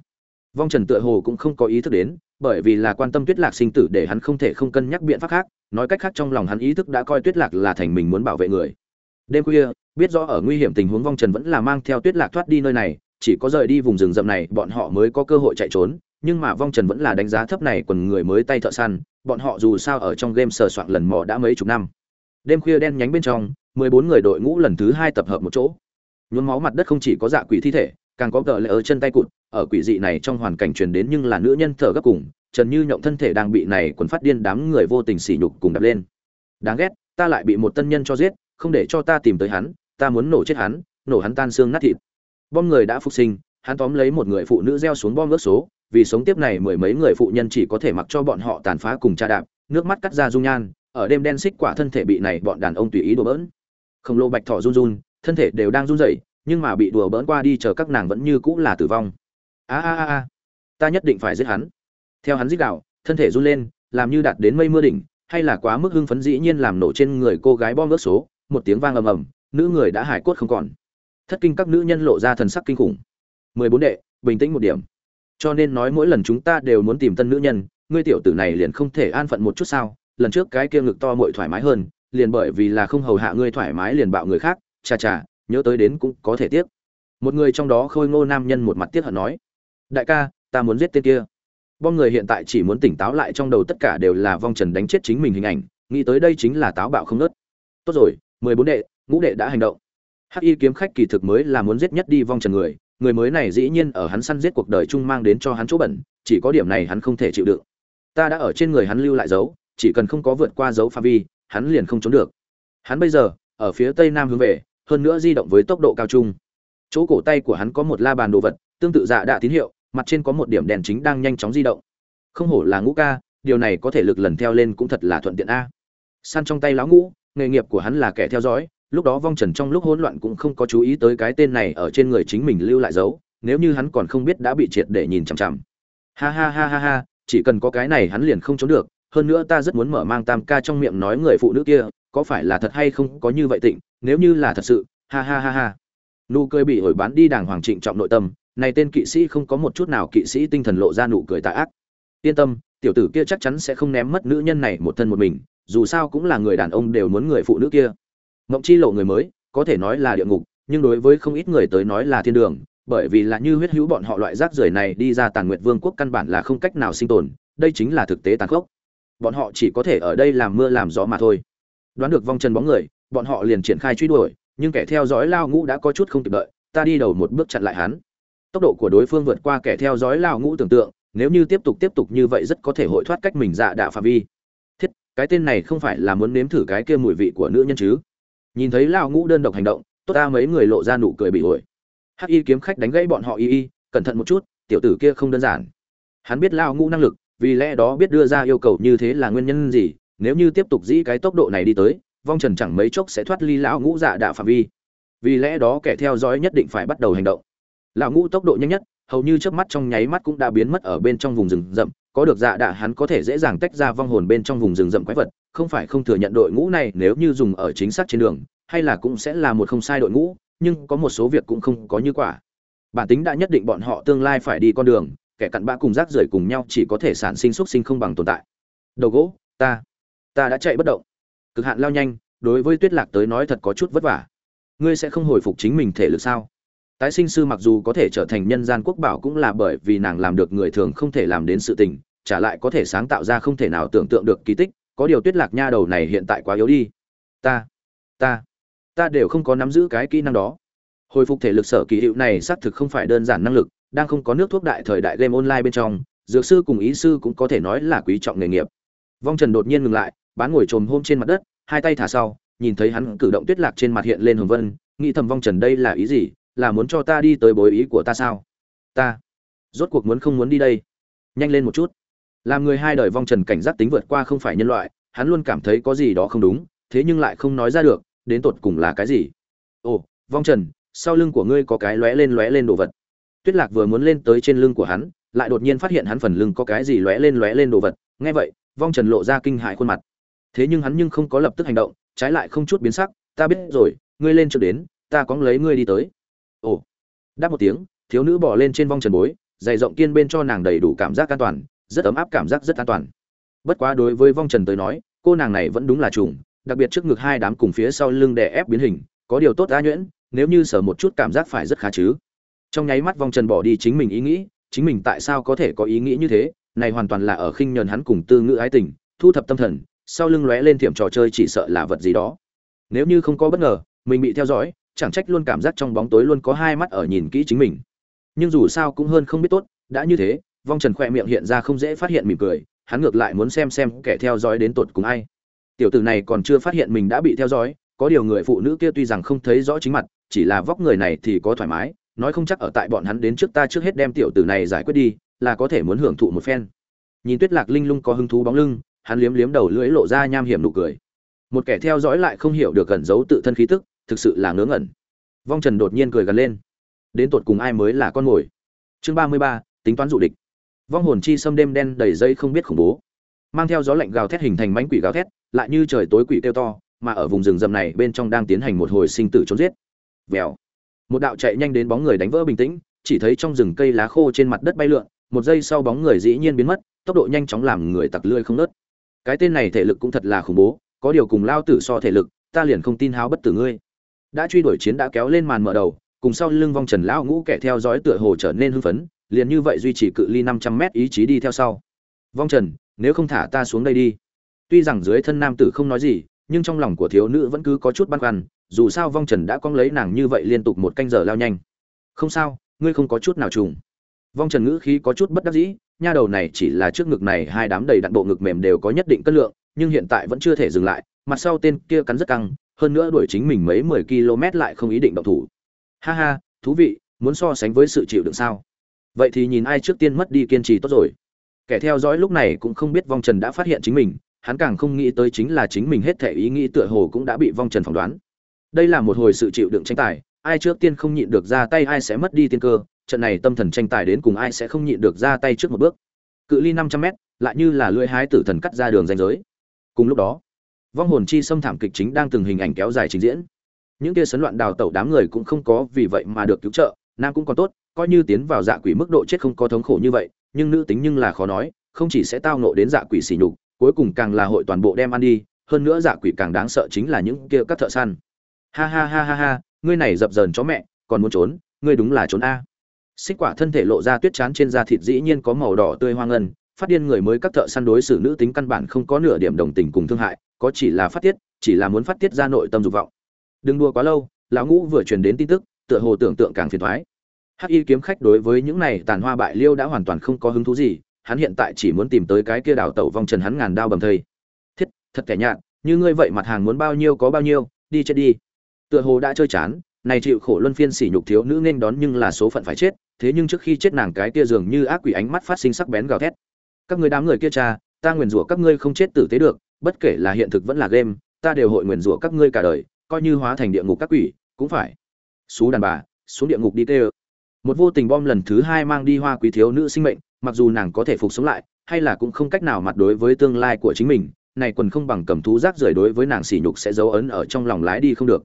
Vong trần tựa hồ cũng không có ý thức đến, bởi vì là quan tâm tuyết lạc sinh tử để hắn không thể không cân nhắc biện pháp khác, nói cách khác trong lòng hắn ý thức đã coi tuyết lạc là thành mình muốn bảo vệ người. Đêm khuya, biết rõ ở nguy hiểm tình huống vong trần vẫn là mang theo tuyết lạc thoát đi nơi này, chỉ có rời đi vùng rừng rậm này, bọn họ mới có cơ hội chạy trốn, nhưng mà vong trần vẫn là đánh giá thấp này quần người mới tay thợ săn, bọn họ dù sao ở trong game sờ soạn lần mò đã mấy chục năm. Đêm khuya đen nhánh bên trong, mười bốn người đội ngũ lần thứ hai tập hợp một chỗ nhuốm máu mặt đất không chỉ có dạ quỷ thi thể, càng có tờ lệ ở chân tay cụt, ở quỷ dị này trong hoàn cảnh truyền đến nhưng là nữ nhân thở gấp cùng, trần như nhộng thân thể đang bị này quần phát điên đám người vô tình sỉ nhục cùng đập lên. Đáng ghét, ta lại bị một tân nhân cho giết, không để cho ta tìm tới hắn, ta muốn nổ chết hắn, nổ hắn tan xương nát thịt. Bom người đã phục sinh, hắn tóm lấy một người phụ nữ gieo xuống bom ước số, vì sống tiếp này mười mấy người phụ nhân chỉ có thể mặc cho bọn họ tàn phá cùng cha đạp, nước mắt cắt ra dung nhan, ở đêm đen xích quả thân thể bị này bọn đàn ông tùy ý đổ bỡn. Khổng lồ bạch thỏ run run thân thể đều đang run rẩy, nhưng mà bị đùa bỡn qua đi chờ các nàng vẫn như cũng là tử vong. A a a ta nhất định phải giết hắn. Theo hắn giết đạo thân thể run lên, làm như đạt đến mây mưa đỉnh, hay là quá mức hưng phấn dĩ nhiên làm nổ trên người cô gái bom vớt số, một tiếng vang ầm ầm, nữ người đã hải cốt không còn. Thất kinh các nữ nhân lộ ra thần sắc kinh khủng. Mười bốn đệ, bình tĩnh một điểm. Cho nên nói mỗi lần chúng ta đều muốn tìm tân nữ nhân, ngươi tiểu tử này liền không thể an phận một chút sao? Lần trước cái kia ngực to muội thoải mái hơn, liền bởi vì là không hầu hạ ngươi thoải mái liền bạo người khác chà chà, nhớ tới đến cũng có thể tiếc. Một người trong đó khôi ngô nam nhân một mặt tiếc hận nói, đại ca, ta muốn giết tên kia. Bom người hiện tại chỉ muốn tỉnh táo lại trong đầu tất cả đều là vong trần đánh chết chính mình hình ảnh, nghĩ tới đây chính là táo bạo không nớt tốt rồi, mười bốn đệ, ngũ đệ đã hành động. Hắc y kiếm khách kỳ thực mới là muốn giết nhất đi vong trần người người mới này dĩ nhiên ở hắn săn giết cuộc đời chung mang đến cho hắn chỗ bẩn, chỉ có điểm này hắn không thể chịu đựng. Ta đã ở trên người hắn lưu lại dấu, chỉ cần không có vượt qua dấu pha vi, hắn liền không trốn được. Hắn bây giờ, ở phía tây nam hướng về hơn nữa di động với tốc độ cao trung chỗ cổ tay của hắn có một la bàn đồ vật, tương tự dạ đạ tín hiệu, mặt trên có một điểm đèn chính đang nhanh chóng di động. Không hổ là ngũ ca, điều này có thể lực lần theo lên cũng thật là thuận tiện a. Săn trong tay lão ngũ, nghề nghiệp của hắn là kẻ theo dõi, lúc đó vong trần trong lúc hỗn loạn cũng không có chú ý tới cái tên này ở trên người chính mình lưu lại dấu, nếu như hắn còn không biết đã bị triệt để nhìn chằm chằm. Ha ha ha ha ha, chỉ cần có cái này hắn liền không trốn được, hơn nữa ta rất muốn mở mang tam ca trong miệng nói người phụ nữ kia có phải là thật hay không có như vậy tịnh nếu như là thật sự ha ha ha ha nụ cười bị ổi bán đi đàng hoàng trịnh trọng nội tâm này tên kỵ sĩ không có một chút nào kỵ sĩ tinh thần lộ ra nụ cười tà ác yên tâm tiểu tử kia chắc chắn sẽ không ném mất nữ nhân này một thân một mình dù sao cũng là người đàn ông đều muốn người phụ nữ kia Ngộng chi lộ người mới, có thể nói là địa ngục, nhưng đối với không ít người tới nói là thiên đường, bởi vì là như huyết hữu bọn họ loại rác rưởi này đi ra Tàn nguyện Vương quốc căn bản là không cách nào sinh tồn, đây chính là thực tế tàn khốc. Bọn họ chỉ có thể ở đây làm mưa làm gió mà thôi. Đoán được vong chân bóng người, bọn họ liền triển khai truy đuổi, nhưng kẻ theo dõi lao ngũ đã có chút không kịp đợi, ta đi đầu một bước chặn lại hắn. Tốc độ của đối phương vượt qua kẻ theo dõi lao ngũ tưởng tượng, nếu như tiếp tục tiếp tục như vậy rất có thể hội thoát cách mình dạ đạo phạm vi. Thiết, cái tên này không phải là muốn nếm thử cái kia mùi vị của nữ nhân chứ? nhìn thấy lao ngũ đơn độc hành động tốt ta mấy người lộ ra nụ cười bị ổi hắc y kiếm khách đánh gãy bọn họ y y cẩn thận một chút tiểu tử kia không đơn giản hắn biết lao ngũ năng lực vì lẽ đó biết đưa ra yêu cầu như thế là nguyên nhân gì nếu như tiếp tục dĩ cái tốc độ này đi tới, vong trần chẳng mấy chốc sẽ thoát ly lão ngũ dạ đạo phạm vi. Vì lẽ đó kẻ theo dõi nhất định phải bắt đầu hành động. Lão ngũ tốc độ nhanh nhất, hầu như trước mắt trong nháy mắt cũng đã biến mất ở bên trong vùng rừng rậm, có được dạ đạ hắn có thể dễ dàng tách ra vong hồn bên trong vùng rừng rậm quái vật, không phải không thừa nhận đội ngũ này nếu như dùng ở chính xác trên đường, hay là cũng sẽ là một không sai đội ngũ, nhưng có một số việc cũng không có như quả. Bản tính đã nhất định bọn họ tương lai phải đi con đường, kẻ cặn bã cùng rác rưởi cùng nhau chỉ có thể sản sinh xuất sinh không bằng tồn tại. Đầu gỗ, ta ta đã chạy bất động. Cực hạn lao nhanh, đối với tuyết lạc tới nói thật có chút vất vả. Ngươi sẽ không hồi phục chính mình thể lực sao? Tái sinh sư mặc dù có thể trở thành nhân gian quốc bảo cũng là bởi vì nàng làm được người thường không thể làm đến sự tình, trả lại có thể sáng tạo ra không thể nào tưởng tượng được kỳ tích, có điều tuyết lạc nha đầu này hiện tại quá yếu đi. Ta ta ta đều không có nắm giữ cái kỹ năng đó. Hồi phục thể lực sở kỳ hiệu này xác thực không phải đơn giản năng lực, đang không có nước thuốc đại thời đại game online bên trong, dược sư cùng ý sư cũng có thể nói là quý trọng nghề nghiệp. Vong trần đột nhiên ngừng lại bán ngồi trồm hôm trên mặt đất, hai tay thả sau, nhìn thấy hắn cử động tuyết lạc trên mặt hiện lên hồng vân, nghĩ thầm vong trần đây là ý gì, là muốn cho ta đi tới bối ý của ta sao? Ta rốt cuộc muốn không muốn đi đây? Nhanh lên một chút. Làm người hai đời vong trần cảnh giác tính vượt qua không phải nhân loại, hắn luôn cảm thấy có gì đó không đúng, thế nhưng lại không nói ra được, đến tột cùng là cái gì? Ồ, vong trần, sau lưng của ngươi có cái lóe lên lóe lên đồ vật. Tuyết lạc vừa muốn lên tới trên lưng của hắn, lại đột nhiên phát hiện hắn phần lưng có cái gì lóe lên lóe lên đồ vật. Nghe vậy, vong trần lộ ra kinh hại khuôn mặt thế nhưng hắn nhưng không có lập tức hành động, trái lại không chút biến sắc, ta biết rồi, ngươi lên trước đến, ta có lấy ngươi đi tới. Ồ. Đáp một tiếng, thiếu nữ bỏ lên trên vong trần bối, dày rộng kiên bên cho nàng đầy đủ cảm giác an toàn, rất ấm áp cảm giác rất an toàn. Bất quá đối với vong trần tới nói, cô nàng này vẫn đúng là trùng, đặc biệt trước ngực hai đám cùng phía sau lưng đè ép biến hình, có điều tốt đã nhuyễn, nếu như sở một chút cảm giác phải rất khá chứ. Trong nháy mắt vong trần bỏ đi chính mình ý nghĩ, chính mình tại sao có thể có ý nghĩ như thế, này hoàn toàn là ở khinh nhờn hắn cùng tư ngữ ái tình, thu thập tâm thần sau lưng lóe lên tiệm trò chơi chỉ sợ là vật gì đó. Nếu như không có bất ngờ, mình bị theo dõi, chẳng trách luôn cảm giác trong bóng tối luôn có hai mắt ở nhìn kỹ chính mình. Nhưng dù sao cũng hơn không biết tốt, đã như thế, vong trần khoe miệng hiện ra không dễ phát hiện mỉm cười, hắn ngược lại muốn xem xem kẻ theo dõi đến tột cùng ai. Tiểu tử này còn chưa phát hiện mình đã bị theo dõi, có điều người phụ nữ kia tuy rằng không thấy rõ chính mặt, chỉ là vóc người này thì có thoải mái, nói không chắc ở tại bọn hắn đến trước ta trước hết đem tiểu tử này giải quyết đi, là có thể muốn hưởng thụ một phen. Nhìn tuyết lạc linh lung có hứng thú bóng lưng hắn liếm liếm đầu lưỡi lộ ra nham hiểm nụ cười. Một kẻ theo dõi lại không hiểu được gần giấu tự thân khí tức, thực sự là ngớ ngẩn. Vong trần đột nhiên cười gần lên. Đến tột cùng ai mới là con mồi? Chương ba mươi ba, tính toán dụ địch. Vong hồn chi xâm đêm đen đầy dây không biết khủng bố. Mang theo gió lạnh gào thét hình thành mánh quỷ gào thét, lại như trời tối quỷ kêu to, mà ở vùng rừng rậm này bên trong đang tiến hành một hồi sinh tử trốn giết. Vèo. Một đạo chạy nhanh đến bóng người đánh vỡ bình tĩnh, chỉ thấy trong rừng cây lá khô trên mặt đất bay lượn, một giây sau bóng người dĩ nhiên biến mất, tốc độ nhanh chóng làm người tặc lươi không nớt cái tên này thể lực cũng thật là khủng bố, có điều cùng lao tử so thể lực, ta liền không tin háo bất tử ngươi. Đã truy đuổi chiến đã kéo lên màn mở đầu, cùng sau lưng vong trần lão ngũ kẻ theo dõi tựa hồ trở nên hưng phấn, liền như vậy duy trì cự ly năm trăm mét ý chí đi theo sau. Vong trần, nếu không thả ta xuống đây đi. Tuy rằng dưới thân nam tử không nói gì, nhưng trong lòng của thiếu nữ vẫn cứ có chút băn khoăn, dù sao vong trần đã cong lấy nàng như vậy liên tục một canh giờ lao nhanh. Không sao, ngươi không có chút nào trùng. Vong trần ngữ khí có chút bất đắc dĩ nha đầu này chỉ là trước ngực này hai đám đầy đặn bộ ngực mềm đều có nhất định cân lượng, nhưng hiện tại vẫn chưa thể dừng lại, mặt sau tên kia cắn rất căng, hơn nữa đuổi chính mình mấy mười km lại không ý định động thủ. Ha ha, thú vị, muốn so sánh với sự chịu đựng sao? Vậy thì nhìn ai trước tiên mất đi kiên trì tốt rồi. Kẻ theo dõi lúc này cũng không biết vong trần đã phát hiện chính mình, hắn càng không nghĩ tới chính là chính mình hết thể ý nghĩ tựa hồ cũng đã bị vong trần phỏng đoán. Đây là một hồi sự chịu đựng tranh tài, ai trước tiên không nhịn được ra tay ai sẽ mất đi tiên cơ trận này tâm thần tranh tài đến cùng ai sẽ không nhịn được ra tay trước một bước. Cự ly năm trăm mét, lại như là lưỡi hái tử thần cắt ra đường ranh giới. Cùng lúc đó, vong hồn chi xâm thảm kịch chính đang từng hình ảnh kéo dài trình diễn. Những kia sấn loạn đào tẩu đám người cũng không có vì vậy mà được cứu trợ, nam cũng còn tốt, coi như tiến vào dạ quỷ mức độ chết không có thống khổ như vậy, nhưng nữ tính nhưng là khó nói, không chỉ sẽ tao nộ đến dạ quỷ sỉ nhục, cuối cùng càng là hội toàn bộ đem ăn đi, hơn nữa dạ quỷ càng đáng sợ chính là những kia các thợ săn. Ha ha ha ha ha, ngươi này dập dờn chó mẹ, còn muốn trốn, ngươi đúng là trốn a xích quả thân thể lộ ra tuyết chán trên da thịt dĩ nhiên có màu đỏ tươi hoang ngân, phát điên người mới các thợ săn đối xử nữ tính căn bản không có nửa điểm đồng tình cùng thương hại, có chỉ là phát tiết, chỉ là muốn phát tiết ra nội tâm dục vọng. Đừng đua quá lâu, lão ngũ vừa truyền đến tin tức, tựa hồ tưởng tượng càng phiền thoái hắc y kiếm khách đối với những này tàn hoa bại liêu đã hoàn toàn không có hứng thú gì, hắn hiện tại chỉ muốn tìm tới cái kia đào tẩu vong trần hắn ngàn đao bầm thây. Thiết, thật kẻ nhạt, như ngươi vậy mặt hàng muốn bao nhiêu có bao nhiêu, đi chết đi. Tựa hồ đã chơi chán này chịu khổ luân phiên sỉ nhục thiếu nữ nên đón nhưng là số phận phải chết, thế nhưng trước khi chết nàng cái kia dường như ác quỷ ánh mắt phát sinh sắc bén gào thét. Các người đám người kia cha, ta nguyền rủa các ngươi không chết tử tế được, bất kể là hiện thực vẫn là game, ta đều hội nguyền rủa các ngươi cả đời, coi như hóa thành địa ngục các quỷ, cũng phải. Xú đàn bà, xuống địa ngục đi tê một vô tình bom lần thứ hai mang đi hoa quý thiếu nữ sinh mệnh, mặc dù nàng có thể phục sống lại, hay là cũng không cách nào mặt đối với tương lai của chính mình, này quần không bằng cầm thú rác rưởi đối với nàng sỉ nhục sẽ dấu ấn ở trong lòng lái đi không được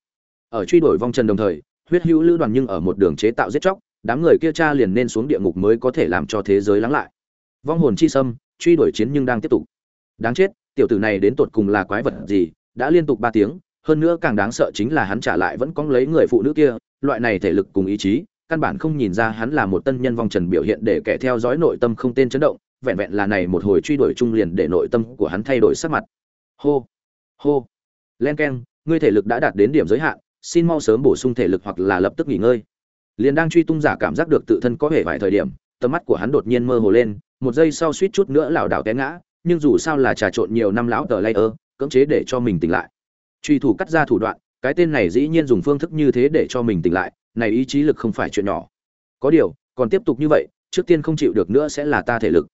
ở truy đuổi vong trần đồng thời, huyết hữu lữ đoàn nhưng ở một đường chế tạo giết chóc, đám người kia cha liền nên xuống địa ngục mới có thể làm cho thế giới lắng lại. Vong hồn chi sâm, truy đuổi chiến nhưng đang tiếp tục. Đáng chết, tiểu tử này đến tột cùng là quái vật gì, đã liên tục ba tiếng, hơn nữa càng đáng sợ chính là hắn trả lại vẫn cóng lấy người phụ nữ kia, loại này thể lực cùng ý chí, căn bản không nhìn ra hắn là một tân nhân vong trần biểu hiện để kẻ theo dõi nội tâm không tên chấn động, vẹn vẹn là này một hồi truy đuổi trung liền để nội tâm của hắn thay đổi sắc mặt. Hô hô, len keng, ngươi thể lực đã đạt đến điểm giới hạn xin mau sớm bổ sung thể lực hoặc là lập tức nghỉ ngơi. Liền đang truy tung giả cảm giác được tự thân có vẻ vài thời điểm, tầm mắt của hắn đột nhiên mơ hồ lên, một giây sau suýt chút nữa lảo đảo té ngã, nhưng dù sao là trà trộn nhiều năm lão tờ layer, cưỡng chế để cho mình tỉnh lại. Truy thủ cắt ra thủ đoạn, cái tên này dĩ nhiên dùng phương thức như thế để cho mình tỉnh lại, này ý chí lực không phải chuyện nhỏ. Có điều, còn tiếp tục như vậy, trước tiên không chịu được nữa sẽ là ta thể lực.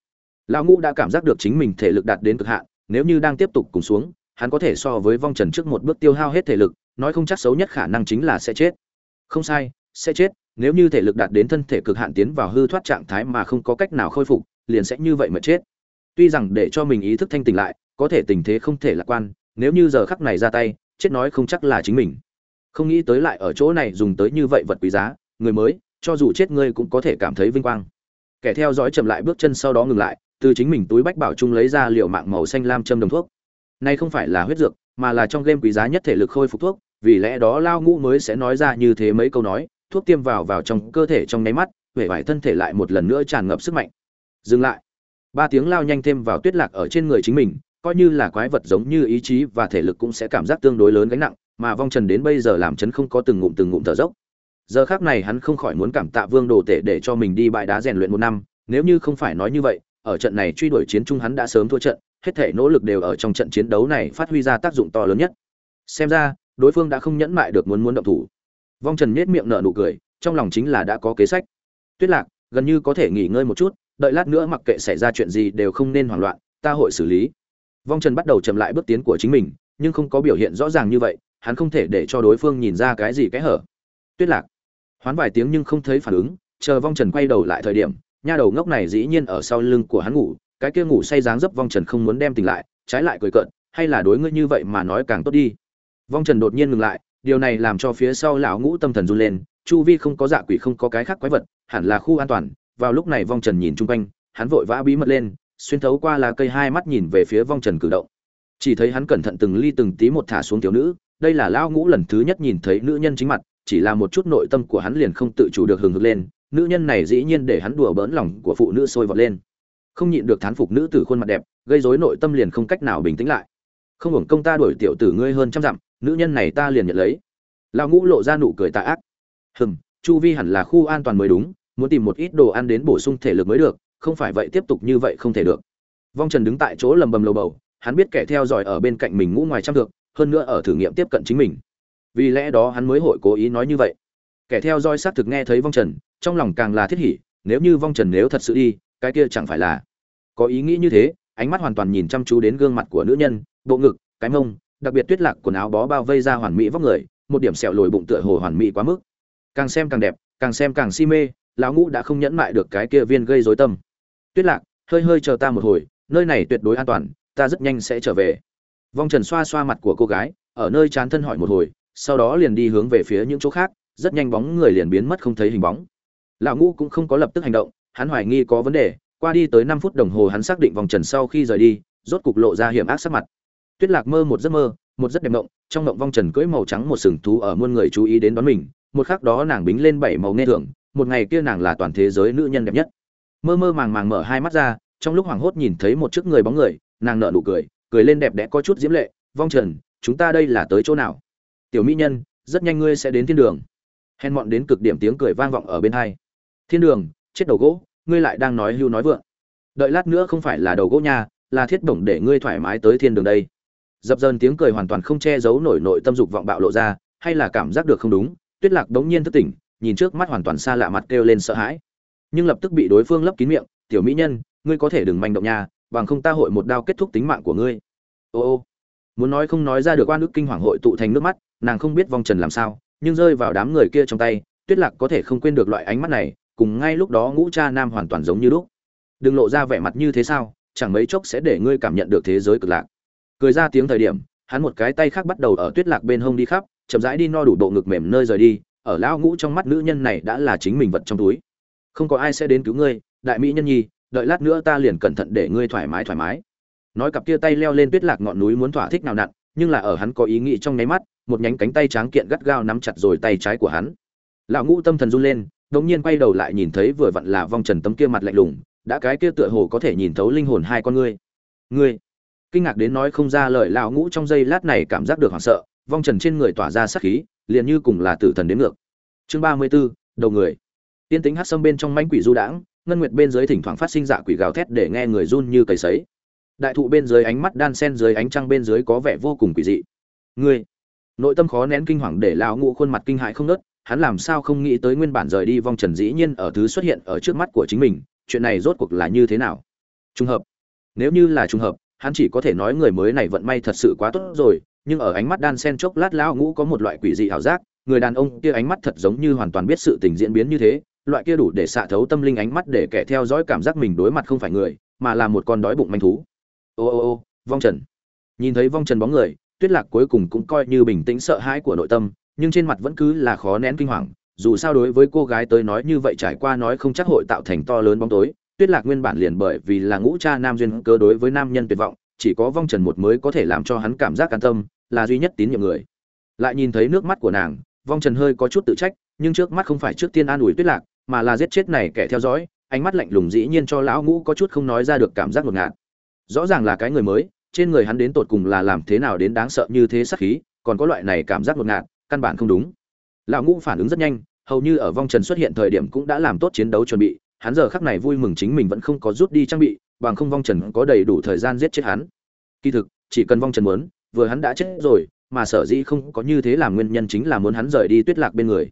Lão ngũ đã cảm giác được chính mình thể lực đạt đến cực hạn, nếu như đang tiếp tục cùng xuống hắn có thể so với vong trần trước một bước tiêu hao hết thể lực, nói không chắc xấu nhất khả năng chính là sẽ chết. Không sai, sẽ chết, nếu như thể lực đạt đến thân thể cực hạn tiến vào hư thoát trạng thái mà không có cách nào khôi phục, liền sẽ như vậy mà chết. Tuy rằng để cho mình ý thức thanh tỉnh lại, có thể tình thế không thể lạc quan, nếu như giờ khắc này ra tay, chết nói không chắc là chính mình. Không nghĩ tới lại ở chỗ này dùng tới như vậy vật quý giá, người mới, cho dù chết ngươi cũng có thể cảm thấy vinh quang. Kẻ theo dõi chậm lại bước chân sau đó ngừng lại, từ chính mình túi bách bảo trung lấy ra liệu mạng màu xanh lam châm đồng thuốc nay không phải là huyết dược, mà là trong game quý giá nhất thể lực khôi phục thuốc, vì lẽ đó lao ngũ mới sẽ nói ra như thế mấy câu nói, thuốc tiêm vào vào trong cơ thể trong nháy mắt, vẻ vải thân thể lại một lần nữa tràn ngập sức mạnh. Dừng lại. Ba tiếng lao nhanh thêm vào tuyết lạc ở trên người chính mình, coi như là quái vật giống như ý chí và thể lực cũng sẽ cảm giác tương đối lớn gánh nặng, mà vong trần đến bây giờ làm chấn không có từng ngụm từng ngụm thở dốc. Giờ khác này hắn không khỏi muốn cảm tạ vương đồ tể để cho mình đi bãi đá rèn luyện một năm, nếu như không phải nói như vậy, ở trận này truy đuổi chiến trung hắn đã sớm thua trận hết thể nỗ lực đều ở trong trận chiến đấu này phát huy ra tác dụng to lớn nhất. Xem ra, đối phương đã không nhẫn mại được muốn muốn động thủ. Vong trần nhếch miệng nở nụ cười, trong lòng chính là đã có kế sách. Tuyết lạc, gần như có thể nghỉ ngơi một chút, đợi lát nữa mặc kệ xảy ra chuyện gì đều không nên hoảng loạn, ta hội xử lý. Vong trần bắt đầu chậm lại bước tiến của chính mình, nhưng không có biểu hiện rõ ràng như vậy, hắn không thể để cho đối phương nhìn ra cái gì cái hở. Tuyết lạc, hoán vài tiếng nhưng không thấy phản ứng, chờ vong trần quay đầu lại thời điểm, nha đầu ngốc này dĩ nhiên ở sau lưng của hắn ngủ cái kia ngủ say dáng dấp vong trần không muốn đem tỉnh lại, trái lại cười cợt, hay là đối ngươi như vậy mà nói càng tốt đi. Vong trần đột nhiên ngừng lại, điều này làm cho phía sau lão ngũ tâm thần run lên, chu vi không có dạ quỷ không có cái khác quái vật, hẳn là khu an toàn. Vào lúc này vong trần nhìn chung quanh, hắn vội vã bí mật lên, xuyên thấu qua là cây hai mắt nhìn về phía vong trần cử động. Chỉ thấy hắn cẩn thận từng ly từng tí một thả xuống thiếu nữ, đây là lão ngũ lần thứ nhất nhìn thấy nữ nhân chính mặt, chỉ là một chút nội tâm của hắn liền không tự chủ được hừng hực lên, nữ nhân này dĩ nhiên để hắn đùa bỡn lòng của phụ nữ sôi vọt lên không nhịn được thán phục nữ tử khuôn mặt đẹp, gây rối nội tâm liền không cách nào bình tĩnh lại. Không hưởng công ta đuổi tiểu tử ngươi hơn trăm dặm, nữ nhân này ta liền nhận lấy. Lão ngũ lộ ra nụ cười tà ác. Hừm, chu vi hẳn là khu an toàn mới đúng, muốn tìm một ít đồ ăn đến bổ sung thể lực mới được, không phải vậy tiếp tục như vậy không thể được. Vong trần đứng tại chỗ lầm bầm lầu bầu, hắn biết kẻ theo dõi ở bên cạnh mình ngũ ngoài trăm được hơn nữa ở thử nghiệm tiếp cận chính mình. Vì lẽ đó hắn mới hội cố ý nói như vậy. Kẻ theo dõi xác thực nghe thấy vong trần, trong lòng càng là thiết hỉ, nếu như vong trần nếu thật sự đi, cái kia chẳng phải là có ý nghĩ như thế, ánh mắt hoàn toàn nhìn chăm chú đến gương mặt của nữ nhân, bộ ngực, cái mông, đặc biệt tuyết lạc quần áo bó bao vây ra hoàn mỹ vóc người, một điểm sẹo lồi bụng tựa hồ hoàn mỹ quá mức. Càng xem càng đẹp, càng xem càng si mê, lão ngũ đã không nhẫn mại được cái kia viên gây rối tâm. Tuyết lạc, hơi hơi chờ ta một hồi, nơi này tuyệt đối an toàn, ta rất nhanh sẽ trở về. Vong trần xoa xoa mặt của cô gái, ở nơi chán thân hỏi một hồi, sau đó liền đi hướng về phía những chỗ khác, rất nhanh bóng người liền biến mất không thấy hình bóng. Lão ngũ cũng không có lập tức hành động, hắn hoài nghi có vấn đề qua đi tới năm phút đồng hồ hắn xác định vòng trần sau khi rời đi, rốt cục lộ ra hiểm ác sắc mặt. Tuyết lạc mơ một giấc mơ, một giấc đẹp mộng, trong mộng vong trần cưỡi màu trắng một sừng thú ở muôn người chú ý đến đón mình, một khắc đó nàng bính lên bảy màu nghe thưởng. một ngày kia nàng là toàn thế giới nữ nhân đẹp nhất. Mơ mơ màng màng mở hai mắt ra, trong lúc hoảng hốt nhìn thấy một chiếc người bóng người, nàng nở nụ cười cười lên đẹp đẽ có chút diễm lệ, vong trần, chúng ta đây là tới chỗ nào? Tiểu mỹ nhân, rất nhanh ngươi sẽ đến thiên đường. Hèn mọn đến cực điểm tiếng cười vang vọng ở bên hai. Thiên đường, chết đầu gỗ ngươi lại đang nói hưu nói vượng. Đợi lát nữa không phải là đầu gỗ nha, là thiết bổng để ngươi thoải mái tới thiên đường đây. Dập dần tiếng cười hoàn toàn không che giấu nổi nội tâm dục vọng bạo lộ ra, hay là cảm giác được không đúng, tuyết lạc đống nhiên thức tỉnh, nhìn trước mắt hoàn toàn xa lạ mặt kêu lên sợ hãi. Nhưng lập tức bị đối phương lấp kín miệng, tiểu mỹ nhân, ngươi có thể đừng manh động nha, bằng không ta hội một đao kết thúc tính mạng của ngươi. Ô ô. Muốn nói không nói ra được oan ức kinh hoàng hội tụ thành nước mắt, nàng không biết vong trần làm sao, nhưng rơi vào đám người kia trong tay, tuyết lạc có thể không quên được loại ánh mắt này cùng ngay lúc đó ngũ cha nam hoàn toàn giống như lúc. Đừng lộ ra vẻ mặt như thế sao, chẳng mấy chốc sẽ để ngươi cảm nhận được thế giới cực lạc. Cười ra tiếng thời điểm, hắn một cái tay khác bắt đầu ở tuyết lạc bên hông đi khắp, chậm rãi đi no đủ bộ ngực mềm nơi rời đi, ở lão ngũ trong mắt nữ nhân này đã là chính mình vật trong túi. Không có ai sẽ đến cứu ngươi, đại mỹ nhân nhi, đợi lát nữa ta liền cẩn thận để ngươi thoải mái thoải mái. Nói cặp kia tay leo lên tuyết lạc ngọn núi muốn thỏa thích nào nặn, nhưng là ở hắn có ý nghĩ trong nháy mắt, một nhánh cánh tay tráng kiện gắt gao nắm chặt rồi tay trái của hắn. Lão ngũ tâm thần run lên đột nhiên quay đầu lại nhìn thấy vừa vặn là vong trần tấm kia mặt lạnh lùng đã cái kia tựa hồ có thể nhìn thấu linh hồn hai con ngươi. Ngươi? Kinh ngạc đến nói không ra lời lão ngũ trong giây lát này cảm giác được hoảng sợ vong trần trên người tỏa ra sát khí liền như cùng là tử thần đến ngược. Chương ba mươi 34, đầu người. Tiên tính hát sâm bên trong manh quỷ du đãng ngân nguyệt bên dưới thỉnh thoảng phát sinh dạ quỷ gào thét để nghe người run như cầy sấy. Đại thụ bên dưới ánh mắt đan sen dưới ánh trăng bên dưới có vẻ vô cùng quỷ dị. Ngươi? Nội tâm khó nén kinh hoàng để lão ngũ khuôn mặt kinh hại không nớt hắn làm sao không nghĩ tới nguyên bản rời đi vong trần dĩ nhiên ở thứ xuất hiện ở trước mắt của chính mình, chuyện này rốt cuộc là như thế nào? Trùng hợp. Nếu như là trùng hợp, hắn chỉ có thể nói người mới này vận may thật sự quá tốt rồi, nhưng ở ánh mắt đan sen chốc lát lão ngũ có một loại quỷ dị ảo giác, người đàn ông kia ánh mắt thật giống như hoàn toàn biết sự tình diễn biến như thế, loại kia đủ để xạ thấu tâm linh ánh mắt để kẻ theo dõi cảm giác mình đối mặt không phải người, mà là một con đói bụng manh thú. Ô ô ô, vong trần. Nhìn thấy vong trần bóng người, tuyết lạc cuối cùng cũng coi như bình tĩnh sợ hãi của nội tâm nhưng trên mặt vẫn cứ là khó nén kinh hoàng, dù sao đối với cô gái tới nói như vậy trải qua nói không chắc hội tạo thành to lớn bóng tối, tuyết lạc nguyên bản liền bởi vì là ngũ cha nam duyên cơ đối với nam nhân tuyệt vọng, chỉ có vong trần một mới có thể làm cho hắn cảm giác an tâm, là duy nhất tín nhiệm người. Lại nhìn thấy nước mắt của nàng, vong trần hơi có chút tự trách, nhưng trước mắt không phải trước tiên an ủi tuyết lạc, mà là giết chết này kẻ theo dõi, ánh mắt lạnh lùng dĩ nhiên cho lão ngũ có chút không nói ra được cảm giác ngột ngạt. Rõ ràng là cái người mới, trên người hắn đến tột cùng là làm thế nào đến đáng sợ như thế sắc khí, còn có loại này cảm giác ngột ngạt căn bản không đúng. Lão ngũ phản ứng rất nhanh, hầu như ở vong trần xuất hiện thời điểm cũng đã làm tốt chiến đấu chuẩn bị, hắn giờ khắc này vui mừng chính mình vẫn không có rút đi trang bị, bằng không vong trần có đầy đủ thời gian giết chết hắn. Kỳ thực, chỉ cần vong trần muốn, vừa hắn đã chết rồi, mà sở dĩ không có như thế làm nguyên nhân chính là muốn hắn rời đi tuyết lạc bên người.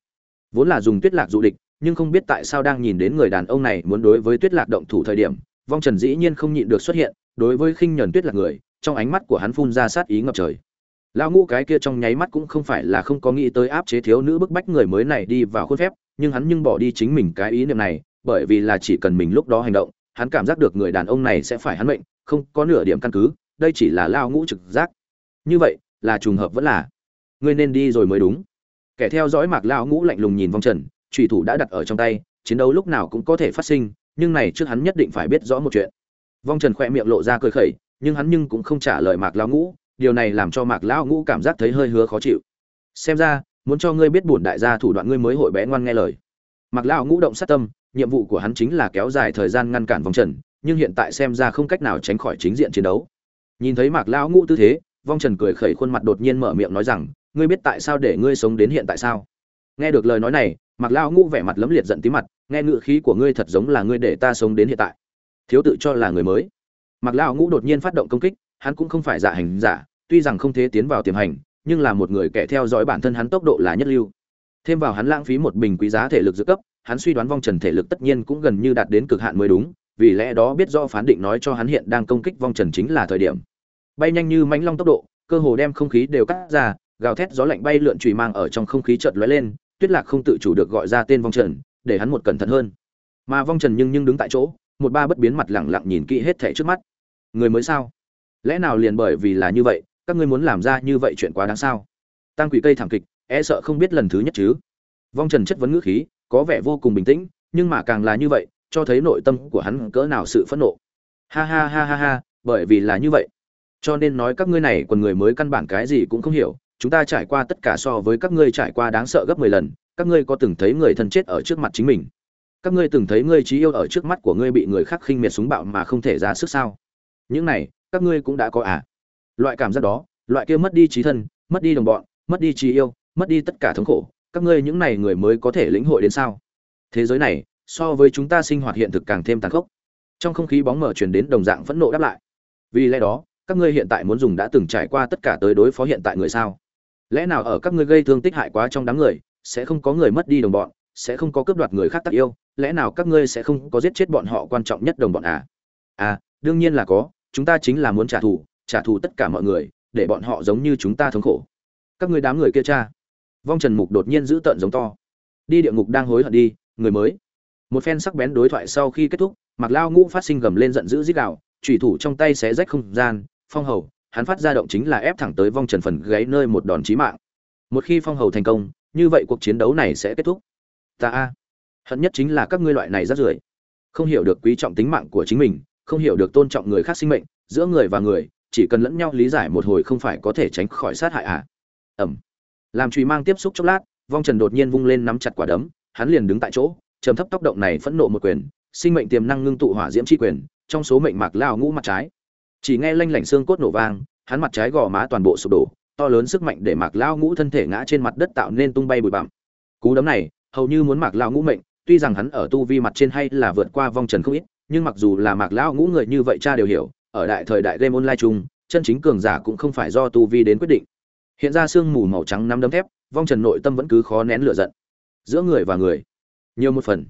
Vốn là dùng tuyết lạc dụ địch, nhưng không biết tại sao đang nhìn đến người đàn ông này muốn đối với tuyết lạc động thủ thời điểm, vong trần dĩ nhiên không nhịn được xuất hiện, đối với khinh nhẫn tuyết lạc người, trong ánh mắt của hắn phun ra sát ý ngập trời lão ngũ cái kia trong nháy mắt cũng không phải là không có nghĩ tới áp chế thiếu nữ bức bách người mới này đi vào khuôn phép, nhưng hắn nhưng bỏ đi chính mình cái ý niệm này, bởi vì là chỉ cần mình lúc đó hành động, hắn cảm giác được người đàn ông này sẽ phải hắn mệnh, không có nửa điểm căn cứ, đây chỉ là lao ngũ trực giác. Như vậy, là trùng hợp vẫn là. Ngươi nên đi rồi mới đúng. Kẻ theo dõi mạc lao ngũ lạnh lùng nhìn vong trần, trùy thủ đã đặt ở trong tay, chiến đấu lúc nào cũng có thể phát sinh, nhưng này trước hắn nhất định phải biết rõ một chuyện. Vong trần khoe miệng lộ ra cười khẩy, nhưng hắn nhưng cũng không trả lời mạc lao ngũ điều này làm cho mạc Lão ngũ cảm giác thấy hơi hứa khó chịu. Xem ra, muốn cho ngươi biết bổn đại gia thủ đoạn ngươi mới hội bé ngoan nghe lời. Mạc Lão ngũ động sát tâm, nhiệm vụ của hắn chính là kéo dài thời gian ngăn cản vong trần, nhưng hiện tại xem ra không cách nào tránh khỏi chính diện chiến đấu. Nhìn thấy mạc Lão ngũ tư thế vong trần cười khẩy khuôn mặt đột nhiên mở miệng nói rằng, ngươi biết tại sao để ngươi sống đến hiện tại sao? Nghe được lời nói này, mạc Lão ngũ vẻ mặt lấm liệt giận tí mặt, nghe ngự khí của ngươi thật giống là ngươi để ta sống đến hiện tại. Thiếu tự cho là người mới. Mạc Lão ngũ đột nhiên phát động công kích hắn cũng không phải giả hành giả, tuy rằng không thể tiến vào tiềm hành, nhưng là một người kẻ theo dõi bản thân hắn tốc độ là nhất lưu. Thêm vào hắn lãng phí một bình quý giá thể lực dự cấp, hắn suy đoán vong trần thể lực tất nhiên cũng gần như đạt đến cực hạn mới đúng, vì lẽ đó biết do phán định nói cho hắn hiện đang công kích vong trần chính là thời điểm. Bay nhanh như mãnh long tốc độ, cơ hồ đem không khí đều cắt ra, gào thét gió lạnh bay lượn chùy mang ở trong không khí chợt lóe lên, tuyết lạc không tự chủ được gọi ra tên vong trần, để hắn một cẩn thận hơn. Mà vong trần nhưng nhưng đứng tại chỗ, một ba bất biến mặt lẳng lặng nhìn kỹ hết thảy trước mắt. Người mới sao? Lẽ nào liền bởi vì là như vậy, các ngươi muốn làm ra như vậy chuyện quá đáng sao? Tăng quỷ cây thảm kịch e sợ không biết lần thứ nhất chứ. Vong trần chất vấn ngữ khí, có vẻ vô cùng bình tĩnh, nhưng mà càng là như vậy, cho thấy nội tâm của hắn cỡ nào sự phẫn nộ. Ha ha ha ha ha, bởi vì là như vậy. Cho nên nói các ngươi này còn người mới căn bản cái gì cũng không hiểu, chúng ta trải qua tất cả so với các ngươi trải qua đáng sợ gấp mười lần, các ngươi có từng thấy người thân chết ở trước mặt chính mình? Các ngươi từng thấy ngươi trí yêu ở trước mắt của ngươi bị người khác khinh miệt súng bạo mà không thể ra sức sao? Những này các ngươi cũng đã có à? Loại cảm giác đó, loại kia mất đi trí thân, mất đi đồng bọn, mất đi trí yêu, mất đi tất cả thống khổ, các ngươi những này người mới có thể lĩnh hội đến sao? Thế giới này, so với chúng ta sinh hoạt hiện thực càng thêm tàn khốc. Trong không khí bóng mở truyền đến đồng dạng phẫn nộ đáp lại. Vì lẽ đó, các ngươi hiện tại muốn dùng đã từng trải qua tất cả tới đối phó hiện tại người sao? Lẽ nào ở các ngươi gây thương tích hại quá trong đám người, sẽ không có người mất đi đồng bọn, sẽ không có cướp đoạt người khác tác yêu, lẽ nào các ngươi sẽ không có giết chết bọn họ quan trọng nhất đồng bọn à? À đương nhiên là có chúng ta chính là muốn trả thù trả thù tất cả mọi người, để bọn họ giống như chúng ta thống khổ. Các ngươi đám người kia cha. Vong trần mục đột nhiên giữ tợn giống to. Đi địa ngục đang hối hận đi, người mới. Một phen sắc bén đối thoại sau khi kết thúc mặc lao ngũ phát sinh gầm lên giận dữ dít đạo trùy thủ trong tay xé rách không gian, phong hầu, hắn phát ra động chính là ép thẳng tới vong trần phần gáy nơi một đòn chí mạng. Một khi phong hầu thành công, như vậy cuộc chiến đấu này sẽ kết thúc. Ta a, hận nhất chính là các ngươi loại này rất rưởi. Không hiểu được quý trọng tính mạng của chính mình không hiểu được tôn trọng người khác sinh mệnh, giữa người và người, chỉ cần lẫn nhau lý giải một hồi không phải có thể tránh khỏi sát hại à? Ẩm. Làm truy mang tiếp xúc chốc lát, vong trần đột nhiên vung lên nắm chặt quả đấm, hắn liền đứng tại chỗ, trầm thấp tốc động này phẫn nộ một quyền, sinh mệnh tiềm năng ngưng tụ hỏa diễm chi quyền, trong số mệnh mạc lao ngũ mặt trái. Chỉ nghe lanh lảnh xương cốt nổ vang, hắn mặt trái gò má toàn bộ sụp đổ, to lớn sức mạnh để mạc lao ngũ thân thể ngã trên mặt đất tạo nên tung bay bụi bặm. Cú đấm này, hầu như muốn mạc lao ngũ mệnh, tuy rằng hắn ở tu vi mặt trên hay là vượt qua vong trần không ít nhưng mặc dù là mạc lão ngũ người như vậy cha đều hiểu, ở đại thời đại game online chung, chân chính cường giả cũng không phải do tu vi đến quyết định. Hiện ra sương mù màu trắng năm đấm thép, vong trần nội tâm vẫn cứ khó nén lửa giận. Giữa người và người, nhiều một phần.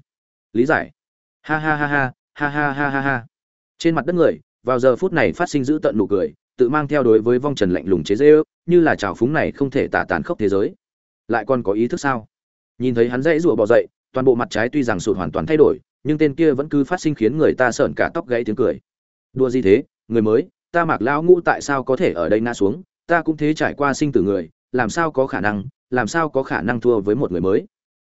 Lý giải. Ha ha ha ha ha ha ha ha ha. Trên mặt đất người, vào giờ phút này phát sinh giữ tận nụ cười, tự mang theo đối với vong trần lạnh lùng chế dễ ước như là trào phúng này không thể tả tàn khốc thế giới. Lại còn có ý thức sao? Nhìn thấy hắn dãy rụa bỏ dậy, toàn bộ mặt trái tuy rằng sụt hoàn toàn thay đổi nhưng tên kia vẫn cứ phát sinh khiến người ta sợn cả tóc gãy tiếng cười. Đua gì thế, người mới, ta mặc lão ngũ tại sao có thể ở đây ngã xuống, ta cũng thế trải qua sinh tử người, làm sao có khả năng, làm sao có khả năng thua với một người mới?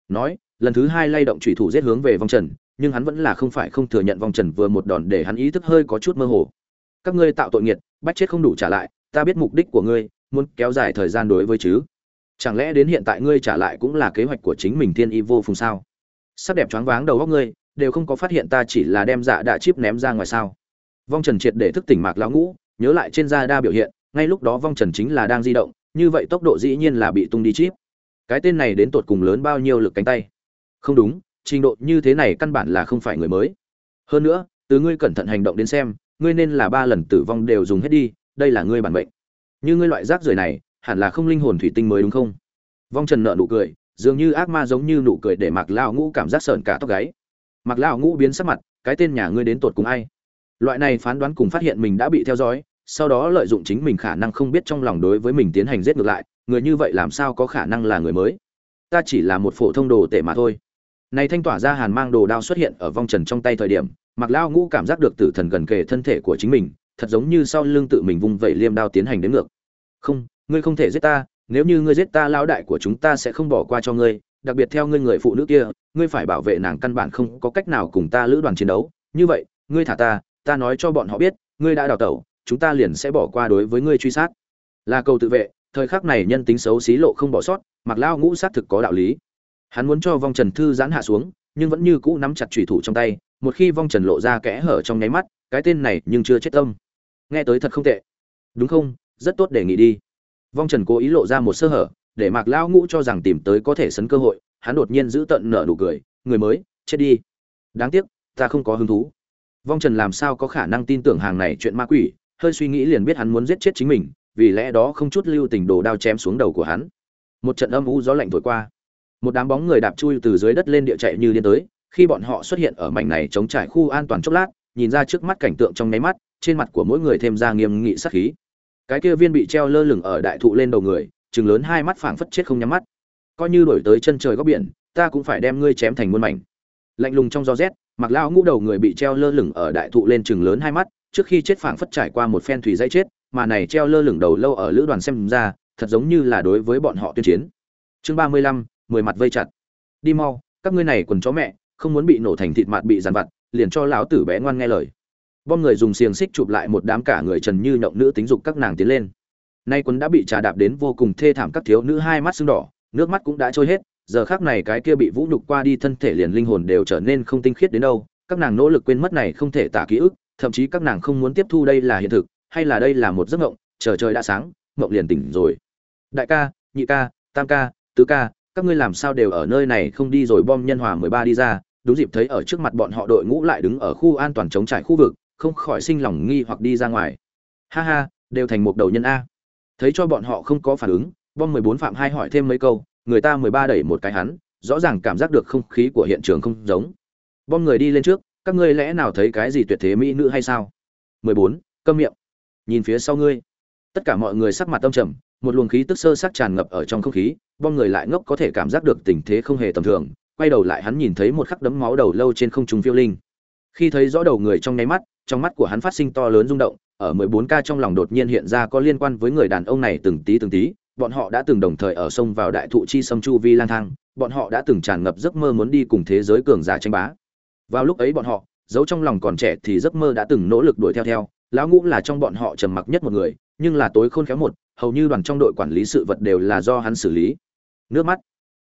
Nói, lần thứ hai lay động trùy thủ giết hướng về vong trần, nhưng hắn vẫn là không phải không thừa nhận vong trần vừa một đòn để hắn ý thức hơi có chút mơ hồ. Các ngươi tạo tội nghiệt, bắt chết không đủ trả lại, ta biết mục đích của ngươi, muốn kéo dài thời gian đối với chứ. Chẳng lẽ đến hiện tại ngươi trả lại cũng là kế hoạch của chính mình thiên y vô phùng sao? Sắc đẹp choáng váng đầu góc ngươi đều không có phát hiện ta chỉ là đem dạ đạ chip ném ra ngoài sao. Vong trần triệt để thức tỉnh mạc lão ngũ, nhớ lại trên da đa biểu hiện, ngay lúc đó vong trần chính là đang di động, như vậy tốc độ dĩ nhiên là bị tung đi chip. Cái tên này đến tột cùng lớn bao nhiêu lực cánh tay? Không đúng, trình độ như thế này căn bản là không phải người mới. Hơn nữa, từ ngươi cẩn thận hành động đến xem, ngươi nên là ba lần tử vong đều dùng hết đi, đây là ngươi bản mệnh. Như ngươi loại rác rưởi này, hẳn là không linh hồn thủy tinh mới đúng không? Vong trần nợ nụ cười, dường như ác ma giống như nụ cười để mặc lao ngũ cảm giác sợn cả tóc gáy mặc lão ngũ biến sắc mặt, cái tên nhà ngươi đến tột cùng ai? Loại này phán đoán cùng phát hiện mình đã bị theo dõi, sau đó lợi dụng chính mình khả năng không biết trong lòng đối với mình tiến hành giết ngược lại, người như vậy làm sao có khả năng là người mới? Ta chỉ là một phổ thông đồ tể mà thôi. Này thanh tỏa ra hàn mang đồ đao xuất hiện ở vong trần trong tay thời điểm mặc lao ngũ cảm giác được tử thần gần kề thân thể của chính mình, thật giống như sau lưng tự mình vung vẩy liêm đao tiến hành đến ngược. Không, ngươi không thể giết ta, nếu như ngươi giết ta lao đại của chúng ta sẽ không bỏ qua cho ngươi đặc biệt theo ngươi người phụ nữ kia, ngươi phải bảo vệ nàng căn bản không có cách nào cùng ta lữ đoàn chiến đấu. Như vậy, ngươi thả ta ta nói cho bọn họ biết, ngươi đã đào tẩu, chúng ta liền sẽ bỏ qua đối với ngươi truy sát. Là cầu tự vệ, thời khắc này nhân tính xấu xí lộ không bỏ sót, mặc lao ngũ sát thực có đạo lý. Hắn muốn cho vong trần thư giãn hạ xuống, nhưng vẫn như cũ nắm chặt trùy thủ trong tay, một khi vong trần lộ ra kẽ hở trong nháy mắt, cái tên này nhưng chưa chết tâm. Nghe tới thật không tệ. Đúng không? Rất tốt để nghị đi. Vong trần cố ý lộ ra một sơ hở để mạc Lão ngũ cho rằng tìm tới có thể sấn cơ hội, hắn đột nhiên giữ tận nở nụ cười, người mới, chết đi. Đáng tiếc, ta không có hứng thú. Vong trần làm sao có khả năng tin tưởng hàng này chuyện ma quỷ, hơi suy nghĩ liền biết hắn muốn giết chết chính mình, vì lẽ đó không chút lưu tình đồ đao chém xuống đầu của hắn. Một trận âm u gió lạnh thổi qua. Một đám bóng người đạp chui từ dưới đất lên địa chạy như điên tới, khi bọn họ xuất hiện ở mảnh này chống trải khu an toàn chốc lát, nhìn ra trước mắt cảnh tượng trong nháy mắt, trên mặt của mỗi người thêm ra nghiêm nghị sát khí. Cái kia viên bị treo lơ lửng ở đại thụ lên đầu người chừng lớn hai mắt phảng phất chết không nhắm mắt. Coi như đổi tới chân trời góc biển, ta cũng phải đem ngươi chém thành muôn mảnh. Lạnh lùng trong gió rét, mặc lao ngũ đầu người bị treo lơ lửng ở đại thụ lên chừng lớn hai mắt, trước khi chết phảng phất trải qua một phen thủy dây chết, mà này treo lơ lửng đầu lâu ở lữ đoàn xem ra, thật giống như là đối với bọn họ tuyên chiến. Chương ba mươi lăm, mười mặt vây chặt. Đi mau, các ngươi này quần chó mẹ, không muốn bị nổ thành thịt mặt bị dàn vặt, liền cho lão tử bé ngoan nghe lời. Bom người dùng xiềng xích chụp lại một đám cả người trần như nhộng nữ tính dục các nàng tiến lên nay quân đã bị trà đạp đến vô cùng thê thảm các thiếu nữ hai mắt sưng đỏ, nước mắt cũng đã trôi hết, giờ khác này cái kia bị vũ nhục qua đi thân thể liền linh hồn đều trở nên không tinh khiết đến đâu, các nàng nỗ lực quên mất này không thể tả ký ức, thậm chí các nàng không muốn tiếp thu đây là hiện thực, hay là đây là một giấc mộng, chờ trời đã sáng, mộng liền tỉnh rồi. Đại ca, nhị ca, tam ca, tứ ca, các ngươi làm sao đều ở nơi này không đi rồi bom nhân hòa mười ba đi ra, đúng dịp thấy ở trước mặt bọn họ đội ngũ lại đứng ở khu an toàn chống trải khu vực, không khỏi sinh lòng nghi hoặc đi ra ngoài. Ha ha, đều thành một đầu nhân a thấy cho bọn họ không có phản ứng, bom mười bốn phạm hai hỏi thêm mấy câu, người ta mười ba đẩy một cái hắn, rõ ràng cảm giác được không khí của hiện trường không giống. Bom người đi lên trước, các ngươi lẽ nào thấy cái gì tuyệt thế mỹ nữ hay sao? mười bốn, câm miệng. Nhìn phía sau ngươi. Tất cả mọi người sắc mặt tâm trầm, một luồng khí tức sơ sắc tràn ngập ở trong không khí, bom người lại ngốc có thể cảm giác được tình thế không hề tầm thường, quay đầu lại hắn nhìn thấy một khắc đấm máu đầu lâu trên không trung phiêu linh. Khi thấy rõ đầu người trong nháy mắt, trong mắt của hắn phát sinh to lớn rung động ở 14K trong lòng đột nhiên hiện ra có liên quan với người đàn ông này từng tí từng tí, bọn họ đã từng đồng thời ở sông vào đại thụ chi sâm chu vi lang thang, bọn họ đã từng tràn ngập giấc mơ muốn đi cùng thế giới cường giả tranh bá. Vào lúc ấy bọn họ, giấu trong lòng còn trẻ thì giấc mơ đã từng nỗ lực đuổi theo theo, lão ngũ là trong bọn họ trầm mặc nhất một người, nhưng là tối khôn khéo một, hầu như đoàn trong đội quản lý sự vật đều là do hắn xử lý. Nước mắt,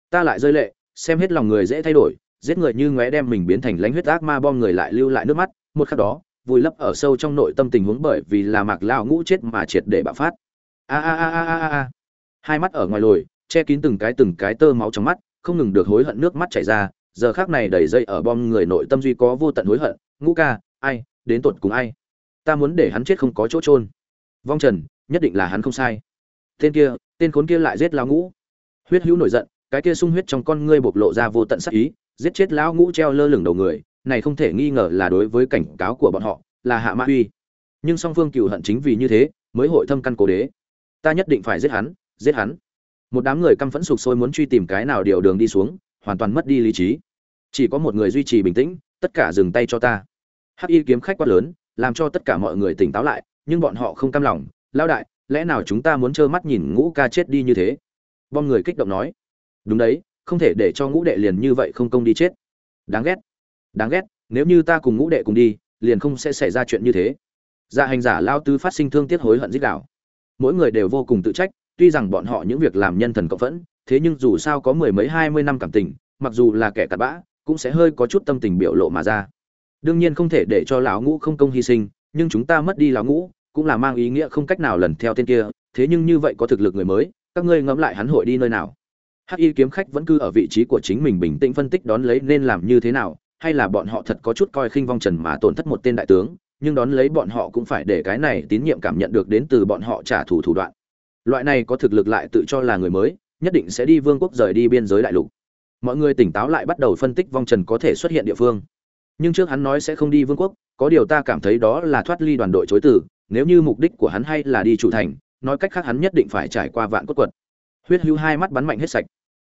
ta lại rơi lệ, xem hết lòng người dễ thay đổi, giết người như ngóe đem mình biến thành lãnh huyết ác ma bom người lại lưu lại nước mắt, một khắc đó, vùi lấp ở sâu trong nội tâm tình huống bởi vì là mạc lao ngũ chết mà triệt để bạo phát. A a a a a a hai mắt ở ngoài lồi, che kín từng cái từng cái tơ máu trong mắt, không ngừng được hối hận nước mắt chảy ra, giờ khác này đầy dây ở bom người nội tâm duy có vô tận hối hận, ngũ ca, ai, đến tột cùng ai? Ta muốn để hắn chết không có chỗ trôn vong trần, nhất định là hắn không sai. Tên kia, tên khốn kia lại giết lao ngũ. Huyết hữu nổi giận, cái kia sung huyết trong con ngươi bộc lộ ra vô tận sắc ý, giết chết lão ngũ treo lơ lửng đầu người này không thể nghi ngờ là đối với cảnh cáo của bọn họ, là hạ mã uy nhưng song phương cựu hận chính vì như thế, mới hội thâm căn cố đế. Ta nhất định phải giết hắn giết hắn. Một đám người căm phẫn sục sôi muốn truy tìm cái nào điều đường đi xuống, hoàn toàn mất đi lý trí. Chỉ có một người duy trì bình tĩnh, tất cả dừng tay cho ta. Hắc y kiếm khách quá lớn, làm cho tất cả mọi người tỉnh táo lại, nhưng bọn họ không cam lòng. Lao đại, lẽ nào chúng ta muốn trơ mắt nhìn ngũ ca chết đi như thế? Bom người kích động nói. Đúng đấy, không thể để cho ngũ đệ liền như vậy không công đi chết. Đáng ghét đáng ghét, nếu như ta cùng ngũ đệ cùng đi, liền không sẽ xảy ra chuyện như thế. Dạ hành giả lao tứ phát sinh thương tiếc hối hận dích đạo mỗi người đều vô cùng tự trách, tuy rằng bọn họ những việc làm nhân thần cộng phẫn, thế nhưng dù sao có mười mấy hai mươi năm cảm tình, mặc dù là kẻ cặn bã, cũng sẽ hơi có chút tâm tình biểu lộ mà ra. Đương nhiên không thể để cho lão ngũ không công hy sinh, nhưng chúng ta mất đi lão ngũ, cũng là mang ý nghĩa không cách nào lần theo tên kia, thế nhưng như vậy có thực lực người mới, các ngươi ngẫm lại hắn hội đi nơi nào? Hắc y kiếm khách vẫn cứ ở vị trí của chính mình bình tĩnh phân tích đón lấy nên làm như thế nào hay là bọn họ thật có chút coi khinh vong trần mà tổn thất một tên đại tướng, nhưng đón lấy bọn họ cũng phải để cái này tín nhiệm cảm nhận được đến từ bọn họ trả thù thủ đoạn. Loại này có thực lực lại tự cho là người mới, nhất định sẽ đi vương quốc rời đi biên giới đại lục. Mọi người tỉnh táo lại bắt đầu phân tích vong trần có thể xuất hiện địa phương. Nhưng trước hắn nói sẽ không đi vương quốc, có điều ta cảm thấy đó là thoát ly đoàn đội chối từ, nếu như mục đích của hắn hay là đi chủ thành, nói cách khác hắn nhất định phải trải qua vạn cốt quật. Huyết hưu hai mắt bắn mạnh hết sạch.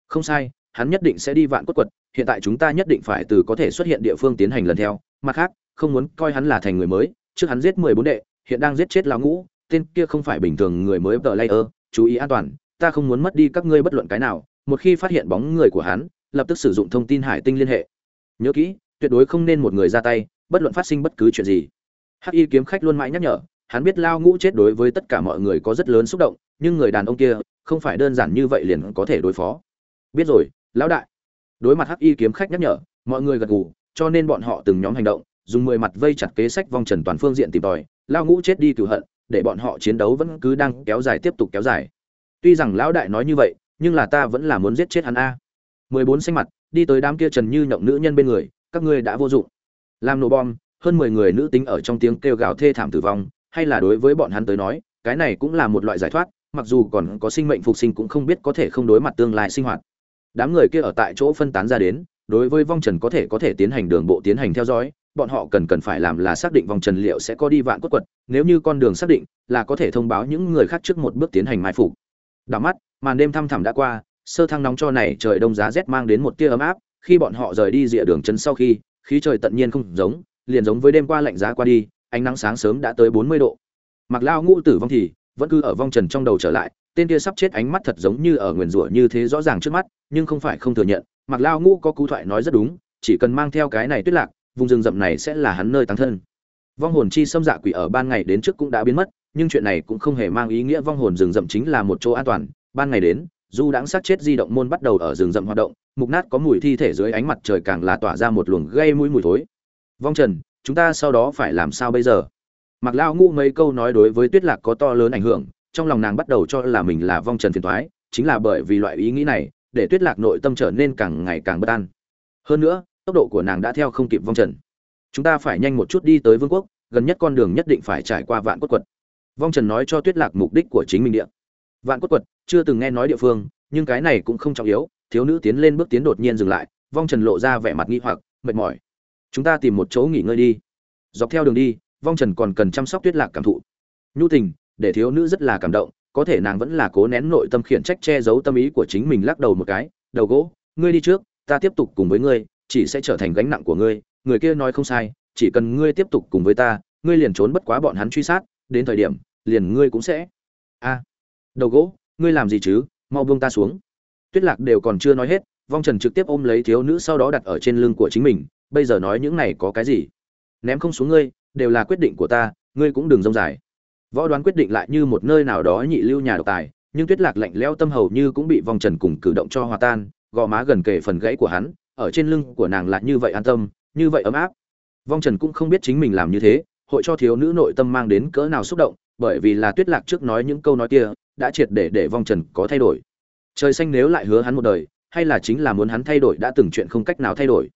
Không sai, hắn nhất định sẽ đi vạn cốt quật hiện tại chúng ta nhất định phải từ có thể xuất hiện địa phương tiến hành lần theo. Mặt khác, không muốn coi hắn là thành người mới, trước hắn giết mười bốn đệ, hiện đang giết chết lão ngũ, tên kia không phải bình thường người mới tờ layer chú ý an toàn, ta không muốn mất đi các ngươi bất luận cái nào. Một khi phát hiện bóng người của hắn, lập tức sử dụng thông tin hải tinh liên hệ. Nhớ kỹ, tuyệt đối không nên một người ra tay, bất luận phát sinh bất cứ chuyện gì. Hắc y kiếm khách luôn mãi nhắc nhở, hắn biết lao ngũ chết đối với tất cả mọi người có rất lớn xúc động, nhưng người đàn ông kia, không phải đơn giản như vậy liền có thể đối phó. Biết rồi, lão đại đối mặt hắc y kiếm khách nhắc nhở, mọi người gật gù, cho nên bọn họ từng nhóm hành động, dùng mười mặt vây chặt kế sách vong trần toàn phương diện tìm tòi lao ngũ chết đi cửu hận, để bọn họ chiến đấu vẫn cứ đang kéo dài tiếp tục kéo dài. Tuy rằng lão đại nói như vậy, nhưng là ta vẫn là muốn giết chết hắn a. Mười bốn xanh mặt, đi tới đám kia trần như nhộng nữ nhân bên người, các ngươi đã vô dụng. Làm nổ bom, hơn mười người nữ tính ở trong tiếng kêu gào thê thảm tử vong, hay là đối với bọn hắn tới nói, cái này cũng là một loại giải thoát, mặc dù còn có sinh mệnh phục sinh cũng không biết có thể không đối mặt tương lai sinh hoạt đám người kia ở tại chỗ phân tán ra đến, đối với vong trần có thể có thể tiến hành đường bộ tiến hành theo dõi, bọn họ cần cần phải làm là xác định vòng trần liệu sẽ có đi vạn cốt quật, nếu như con đường xác định, là có thể thông báo những người khác trước một bước tiến hành mai phục. Đảo mắt, màn đêm thăm thẳm đã qua, sơ thăng nóng cho này trời đông giá rét mang đến một tia ấm áp, khi bọn họ rời đi rìa đường chân sau khi, khí trời tận nhiên không giống, liền giống với đêm qua lạnh giá qua đi, ánh nắng sáng sớm đã tới bốn mươi độ. Mặc lao ngũ tử vong thì, vẫn cứ ở vong trần trong đầu trở lại tên kia sắp chết ánh mắt thật giống như ở nguyền rủa như thế rõ ràng trước mắt, nhưng không phải không thừa nhận mặc lao ngũ có cú thoại nói rất đúng, chỉ cần mang theo cái này tuyết lạc, vùng rừng rậm này sẽ là hắn nơi tăng thân. Vong hồn chi xâm dạ quỷ ở ban ngày đến trước cũng đã biến mất, nhưng chuyện này cũng không hề mang ý nghĩa vong hồn rừng rậm chính là một chỗ an toàn. Ban ngày đến, du đãng sát chết di động môn bắt đầu ở rừng rậm hoạt động, mục nát có mùi thi thể dưới ánh mặt trời càng là tỏa ra một luồng gây mũi mùi thối. Vong trần, chúng ta sau đó phải làm sao bây giờ? Mặc lao Ngũ mấy câu nói đối với tuyết lạc có to lớn ảnh hưởng trong lòng nàng bắt đầu cho là mình là vong trần phiền thoái, chính là bởi vì loại ý nghĩ này, để tuyết lạc nội tâm trở nên càng ngày càng bất an. Hơn nữa, tốc độ của nàng đã theo không kịp vong trần. Chúng ta phải nhanh một chút đi tới vương quốc, gần nhất con đường nhất định phải trải qua vạn quất quật. Vong trần nói cho tuyết lạc mục đích của chính mình địa. Vạn quất quật, chưa từng nghe nói địa phương, nhưng cái này cũng không trọng yếu, thiếu nữ tiến lên bước tiến đột nhiên dừng lại, vong trần lộ ra vẻ mặt nghi hoặc, mệt mỏi. Chúng ta tìm một chỗ nghỉ ngơi đi. Dọc theo đường đi, vong trần còn cần chăm sóc tuyết lạc cảm thụ. Nhu tình để thiếu nữ rất là cảm động, có thể nàng vẫn là cố nén nội tâm khiển trách che giấu tâm ý của chính mình lắc đầu một cái, đầu gỗ, ngươi đi trước, ta tiếp tục cùng với ngươi, chỉ sẽ trở thành gánh nặng của ngươi, người kia nói không sai, chỉ cần ngươi tiếp tục cùng với ta, ngươi liền trốn bất quá bọn hắn truy sát, đến thời điểm, liền ngươi cũng sẽ. A, đầu gỗ, ngươi làm gì chứ, mau buông ta xuống. Tuyết lạc đều còn chưa nói hết, vong trần trực tiếp ôm lấy thiếu nữ sau đó đặt ở trên lưng của chính mình, bây giờ nói những này có cái gì? Ném không xuống ngươi, đều là quyết định của ta, ngươi cũng đừng rông dài võ đoán quyết định lại như một nơi nào đó nhị lưu nhà độc tài, nhưng tuyết lạc lạnh leo tâm hầu như cũng bị vong trần cùng cử động cho hòa tan, gò má gần kề phần gãy của hắn, ở trên lưng của nàng lại như vậy an tâm, như vậy ấm áp. Vong trần cũng không biết chính mình làm như thế, hội cho thiếu nữ nội tâm mang đến cỡ nào xúc động, bởi vì là tuyết lạc trước nói những câu nói kia, đã triệt để để vong trần có thay đổi. Trời xanh nếu lại hứa hắn một đời, hay là chính là muốn hắn thay đổi, đã từng chuyện không cách nào thay đổi.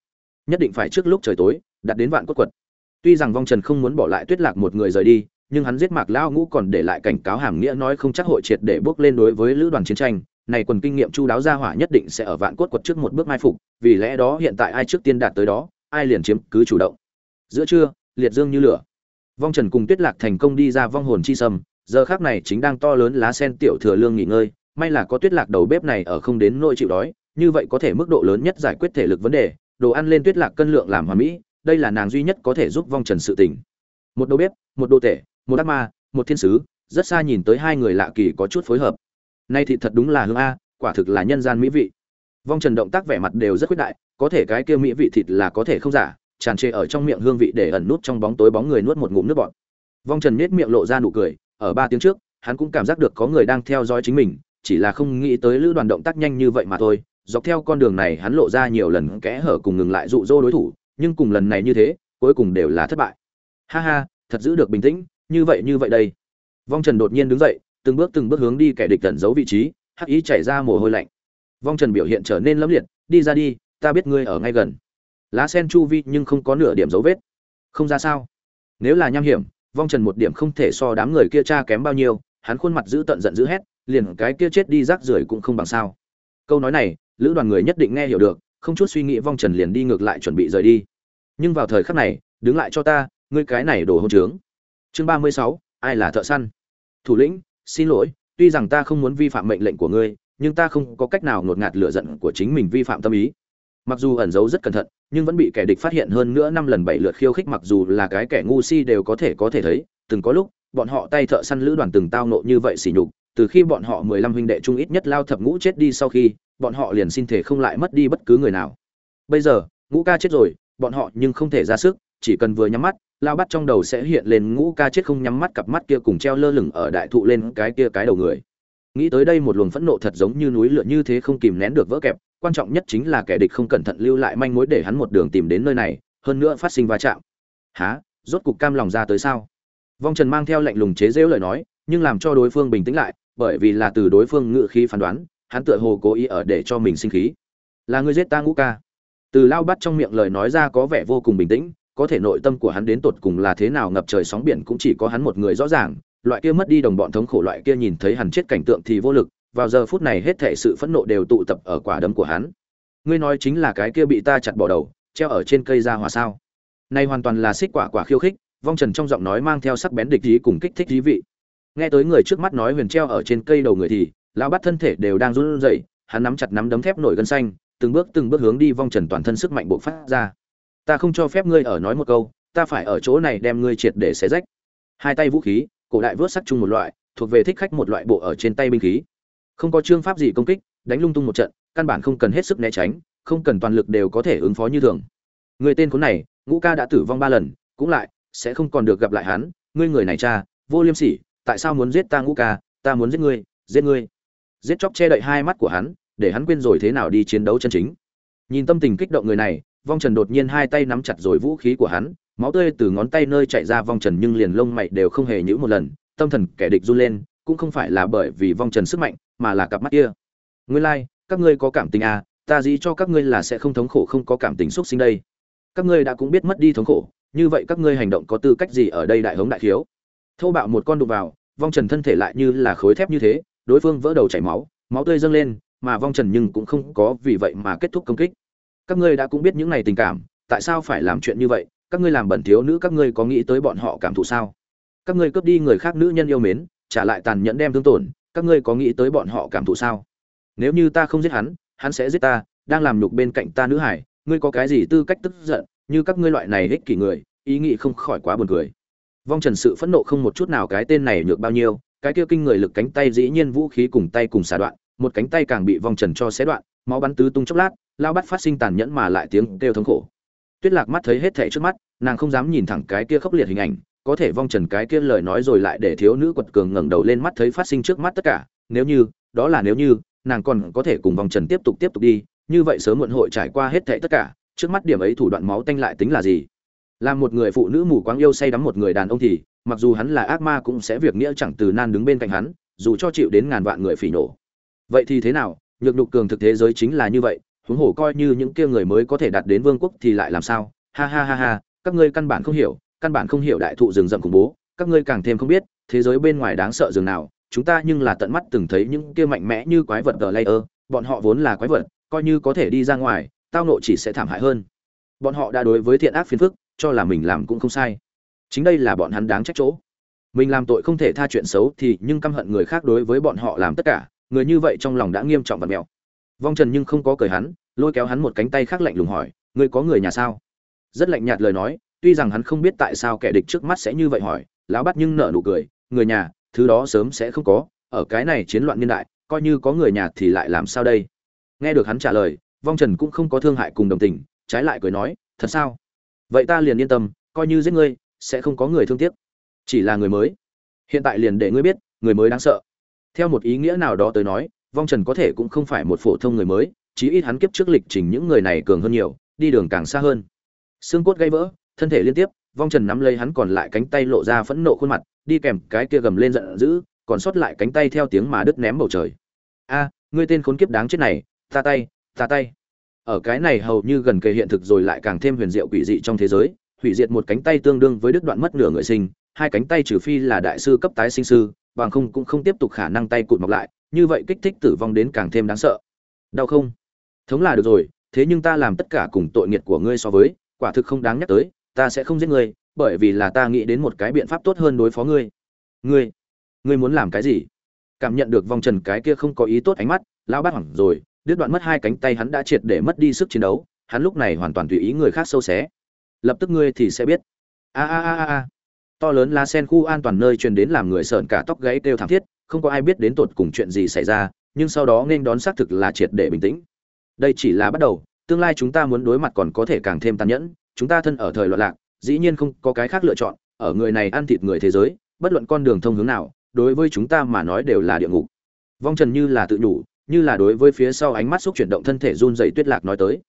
Nhất định phải trước lúc trời tối, đặt đến vạn cốt quật. Tuy rằng vong trần không muốn bỏ lại tuyết lạc một người rời đi nhưng hắn giết mạc lao ngũ còn để lại cảnh cáo hàm nghĩa nói không chắc hội triệt để bước lên đối với lữ đoàn chiến tranh. Này quần kinh nghiệm chu đáo ra hỏa nhất định sẽ ở vạn cốt quật trước một bước mai phục, vì lẽ đó hiện tại ai trước tiên đạt tới đó, ai liền chiếm cứ chủ động. Giữa trưa, liệt dương như lửa. Vong trần cùng tuyết lạc thành công đi ra vong hồn chi sâm, giờ khác này chính đang to lớn lá sen tiểu thừa lương nghỉ ngơi, may là có tuyết lạc đầu bếp này ở không đến nỗi chịu đói, như vậy có thể mức độ lớn nhất giải quyết thể lực vấn đề, đồ ăn lên tuyết lạc cân lượng làm hòa mỹ, đây là nàng duy nhất có thể giúp vong trần sự tình một đầu bếp, một đô tể một ác ma, một thiên sứ, rất xa nhìn tới hai người lạ kỳ có chút phối hợp. Nay thì thật đúng là hương a, quả thực là nhân gian mỹ vị. Vong trần động tác vẻ mặt đều rất quyết đại, có thể cái kia mỹ vị thịt là có thể không giả, tràn trề ở trong miệng hương vị để ẩn nút trong bóng tối bóng người nuốt một ngụm nước bọt. Vong trần nết miệng lộ ra nụ cười, ở ba tiếng trước, hắn cũng cảm giác được có người đang theo dõi chính mình, chỉ là không nghĩ tới lữ đoàn động tác nhanh như vậy mà thôi. Dọc theo con đường này hắn lộ ra nhiều lần kẽ hở cùng ngừng lại dụ dỗ đối thủ, nhưng cùng lần này như thế, cuối cùng đều là thất bại. Ha ha, thật giữ được bình tĩnh như vậy như vậy đây. Vong trần đột nhiên đứng dậy, từng bước từng bước hướng đi kẻ địch tẩn giấu vị trí, hắc ý chảy ra mồ hôi lạnh. Vong trần biểu hiện trở nên lẫm liệt, đi ra đi, ta biết ngươi ở ngay gần. Lá sen chu vi nhưng không có nửa điểm dấu vết. Không ra sao? Nếu là nham hiểm, vong trần một điểm không thể so đám người kia cha kém bao nhiêu, hắn khuôn mặt giữ tận giận dữ hét, liền cái kia chết đi rác rưởi cũng không bằng sao. Câu nói này, lữ đoàn người nhất định nghe hiểu được, không chút suy nghĩ vong trần liền đi ngược lại chuẩn bị rời đi. Nhưng vào thời khắc này, đứng lại cho ta, ngươi cái này đồ hôn trướng chương ba mươi sáu, ai là thợ săn? Thủ lĩnh, xin lỗi, tuy rằng ta không muốn vi phạm mệnh lệnh của ngươi, nhưng ta không có cách nào ngột ngạt lửa giận của chính mình vi phạm tâm ý. Mặc dù ẩn giấu rất cẩn thận, nhưng vẫn bị kẻ địch phát hiện hơn nữa năm lần bảy lượt khiêu khích mặc dù là cái kẻ ngu si đều có thể có thể thấy. Từng có lúc, bọn họ tay thợ săn lữ đoàn từng tao nộ như vậy sỉ nhục, từ khi bọn họ mười lăm huynh đệ trung ít nhất lao thập ngũ chết đi sau khi, bọn họ liền xin thể không lại mất đi bất cứ người nào. Bây giờ, ngũ ca chết rồi, bọn họ nhưng không thể ra sức, chỉ cần vừa nhắm mắt lao bắt trong đầu sẽ hiện lên ngũ ca chết không nhắm mắt cặp mắt kia cùng treo lơ lửng ở đại thụ lên cái kia cái đầu người. Nghĩ tới đây một luồng phẫn nộ thật giống như núi lửa như thế không kìm nén được vỡ kẹp, quan trọng nhất chính là kẻ địch không cẩn thận lưu lại manh mối để hắn một đường tìm đến nơi này, hơn nữa phát sinh va chạm. Há rốt cục cam lòng ra tới sao? Vong trần mang theo lệnh lùng chế rễu lời nói, nhưng làm cho đối phương bình tĩnh lại, bởi vì là từ đối phương ngự khí phán đoán, hắn tựa hồ cố ý ở để cho mình sinh khí. Là người giết ta ngũ ca. Từ lao bắt trong miệng lời nói ra có vẻ vô cùng bình tĩnh có thể nội tâm của hắn đến tột cùng là thế nào ngập trời sóng biển cũng chỉ có hắn một người rõ ràng, loại kia mất đi đồng bọn thống khổ loại kia nhìn thấy hắn chết cảnh tượng thì vô lực, vào giờ phút này hết thảy sự phẫn nộ đều tụ tập ở quả đấm của hắn. Ngươi nói chính là cái kia bị ta chặt bỏ đầu, treo ở trên cây ra hòa sao? Này hoàn toàn là xích quả quả khiêu khích, vong trần trong giọng nói mang theo sắc bén địch ý cùng kích thích thí vị. Nghe tới người trước mắt nói huyền treo ở trên cây đầu người thì, lão bắt thân thể đều đang run rẩy, hắn nắm chặt nắm đấm thép nổi gân xanh, từng bước từng bước hướng đi vong trần toàn thân sức mạnh bộc phát ra ta không cho phép ngươi ở nói một câu, ta phải ở chỗ này đem ngươi triệt để xé rách. Hai tay vũ khí, cổ đại vớt sắt chung một loại, thuộc về thích khách một loại bộ ở trên tay binh khí. Không có chương pháp gì công kích, đánh lung tung một trận, căn bản không cần hết sức né tránh, không cần toàn lực đều có thể ứng phó như thường. Người tên khốn này, ngũ ca đã tử vong ba lần, cũng lại, sẽ không còn được gặp lại hắn. Ngươi người này cha, vô liêm sỉ, tại sao muốn giết ta ngũ ca? Ta muốn giết ngươi giết ngươi. Giết chóc che đậy hai mắt của hắn, để hắn quên rồi thế nào đi chiến đấu chân chính. Nhìn tâm tình kích động người này vong trần đột nhiên hai tay nắm chặt rồi vũ khí của hắn máu tươi từ ngón tay nơi chạy ra vong trần nhưng liền lông mày đều không hề nhữ một lần tâm thần kẻ địch run lên cũng không phải là bởi vì vong trần sức mạnh mà là cặp mắt kia. Nguyên lai、like, các ngươi có cảm tình à ta dĩ cho các ngươi là sẽ không thống khổ không có cảm tình xúc sinh đây. Các ngươi đã cũng biết mất đi thống khổ như vậy các ngươi hành động có tư cách gì ở đây đại hống đại thiếu thâu bạo một con đục vào vong trần thân thể lại như là khối thép như thế đối phương vỡ đầu chảy máu máu tươi dâng lên mà vong trần nhưng cũng không có vì vậy mà kết thúc công kích các ngươi đã cũng biết những này tình cảm, tại sao phải làm chuyện như vậy? Các ngươi làm bẩn thiếu nữ, các ngươi có nghĩ tới bọn họ cảm thụ sao? Các ngươi cướp đi người khác nữ nhân yêu mến, trả lại tàn nhẫn đem thương tổn, các ngươi có nghĩ tới bọn họ cảm thụ sao? Nếu như ta không giết hắn hắn sẽ giết ta, đang làm nhục bên cạnh ta nữ hải, ngươi có cái gì tư cách tức giận? Như các ngươi loại này ích kỷ người, ý nghĩ không khỏi quá buồn cười. Vong trần sự phẫn nộ không một chút nào cái tên này nhược bao nhiêu, cái kia kinh người lực cánh tay dĩ nhiên vũ khí cùng tay cùng xà đoạn một cánh tay càng bị vong trần cho xé đoạn, máu bắn tứ tung chốc lát lao bắt phát sinh tàn nhẫn mà lại tiếng kêu thống khổ. Tuyết lạc mắt thấy hết thảy trước mắt, nàng không dám nhìn thẳng cái kia khốc liệt hình ảnh, có thể vong trần cái kia lời nói rồi lại để thiếu nữ quật cường ngẩng đầu lên mắt thấy phát sinh trước mắt tất cả, nếu như, đó là nếu như, nàng còn có thể cùng vong trần tiếp tục tiếp tục đi, như vậy sớm muộn hội trải qua hết thảy tất cả, trước mắt điểm ấy thủ đoạn máu tanh lại tính là gì? Làm một người phụ nữ mù quáng yêu say đắm một người đàn ông thì, mặc dù hắn là ác ma cũng sẽ việc nghĩa chẳng từ nan đứng bên cạnh hắn, dù cho chịu đến ngàn vạn người phỉ nổ vậy thì thế nào? Nhược nhục cường thực thế giới chính là như vậy, huống hồ coi như những kia người mới có thể đạt đến vương quốc thì lại làm sao? Ha ha ha ha, các ngươi căn bản không hiểu, căn bản không hiểu đại thụ rừng rậm khủng bố, các ngươi càng thêm không biết, thế giới bên ngoài đáng sợ rừng nào, chúng ta nhưng là tận mắt từng thấy những kia mạnh mẽ như quái vật gờ layer, bọn họ vốn là quái vật, coi như có thể đi ra ngoài, tao nộ chỉ sẽ thảm hại hơn. Bọn họ đã đối với thiện ác phiền phức, cho là mình làm cũng không sai. Chính đây là bọn hắn đáng trách chỗ. Mình làm tội không thể tha chuyện xấu thì nhưng căm hận người khác đối với bọn họ làm tất cả người như vậy trong lòng đã nghiêm trọng và mèo vong trần nhưng không có cười hắn, lôi kéo hắn một cánh tay khác lạnh lùng hỏi, ngươi có người nhà sao? Rất lạnh nhạt lời nói, tuy rằng hắn không biết tại sao kẻ địch trước mắt sẽ như vậy hỏi, lão bắt nhưng nở nụ cười, người nhà, thứ đó sớm sẽ không có, ở cái này chiến loạn niên đại, coi như có người nhà thì lại làm sao đây? Nghe được hắn trả lời, vong trần cũng không có thương hại cùng đồng tình, trái lại cười nói, thật sao? Vậy ta liền yên tâm, coi như giết ngươi, sẽ không có người thương tiếc. Chỉ là người mới. Hiện tại liền để ngươi biết, người mới đáng sợ theo một ý nghĩa nào đó tới nói, vong trần có thể cũng không phải một phổ thông người mới, chí ít hắn kiếp trước lịch trình những người này cường hơn nhiều, đi đường càng xa hơn. Xương cốt gãy vỡ, thân thể liên tiếp, vong trần nắm lấy hắn còn lại cánh tay lộ ra phẫn nộ khuôn mặt, đi kèm cái kia gầm lên giận dữ, còn sót lại cánh tay theo tiếng mà đứt ném bầu trời. A, ngươi tên khốn kiếp đáng chết này, ta tay ta tay. Ở cái này hầu như gần kề hiện thực rồi lại càng thêm huyền diệu quỷ dị trong thế giới, hủy diệt một cánh tay tương đương với đứt đoạn mất nửa người sinh, hai cánh tay trừ phi là đại sư cấp tái sinh sư bằng không cũng không tiếp tục khả năng tay cụt mọc lại, như vậy kích thích tử vong đến càng thêm đáng sợ. Đau không? Thống là được rồi, thế nhưng ta làm tất cả cùng tội nghiệt của ngươi so với, quả thực không đáng nhắc tới, ta sẽ không giết ngươi, bởi vì là ta nghĩ đến một cái biện pháp tốt hơn đối phó ngươi. Ngươi ngươi muốn làm cái gì? Cảm nhận được vong trần cái kia không có ý tốt ánh mắt, lão bát hoảng rồi, đứt đoạn mất hai cánh tay hắn đã triệt để mất đi sức chiến đấu, hắn lúc này hoàn toàn tùy ý người khác sâu xé. Lập tức ngươi thì sẽ biết. A a a a to lớn lá sen khu an toàn nơi truyền đến làm người sợn cả tóc gáy kêu thảm thiết, không có ai biết đến tột cùng chuyện gì xảy ra, nhưng sau đó nên đón xác thực là triệt để bình tĩnh. Đây chỉ là bắt đầu, tương lai chúng ta muốn đối mặt còn có thể càng thêm tàn nhẫn, chúng ta thân ở thời loạn lạc, dĩ nhiên không có cái khác lựa chọn, ở người này ăn thịt người thế giới, bất luận con đường thông hướng nào, đối với chúng ta mà nói đều là địa ngục. Vong trần như là tự nhủ, như là đối với phía sau ánh mắt xúc chuyển động thân thể run dày tuyết lạc nói tới.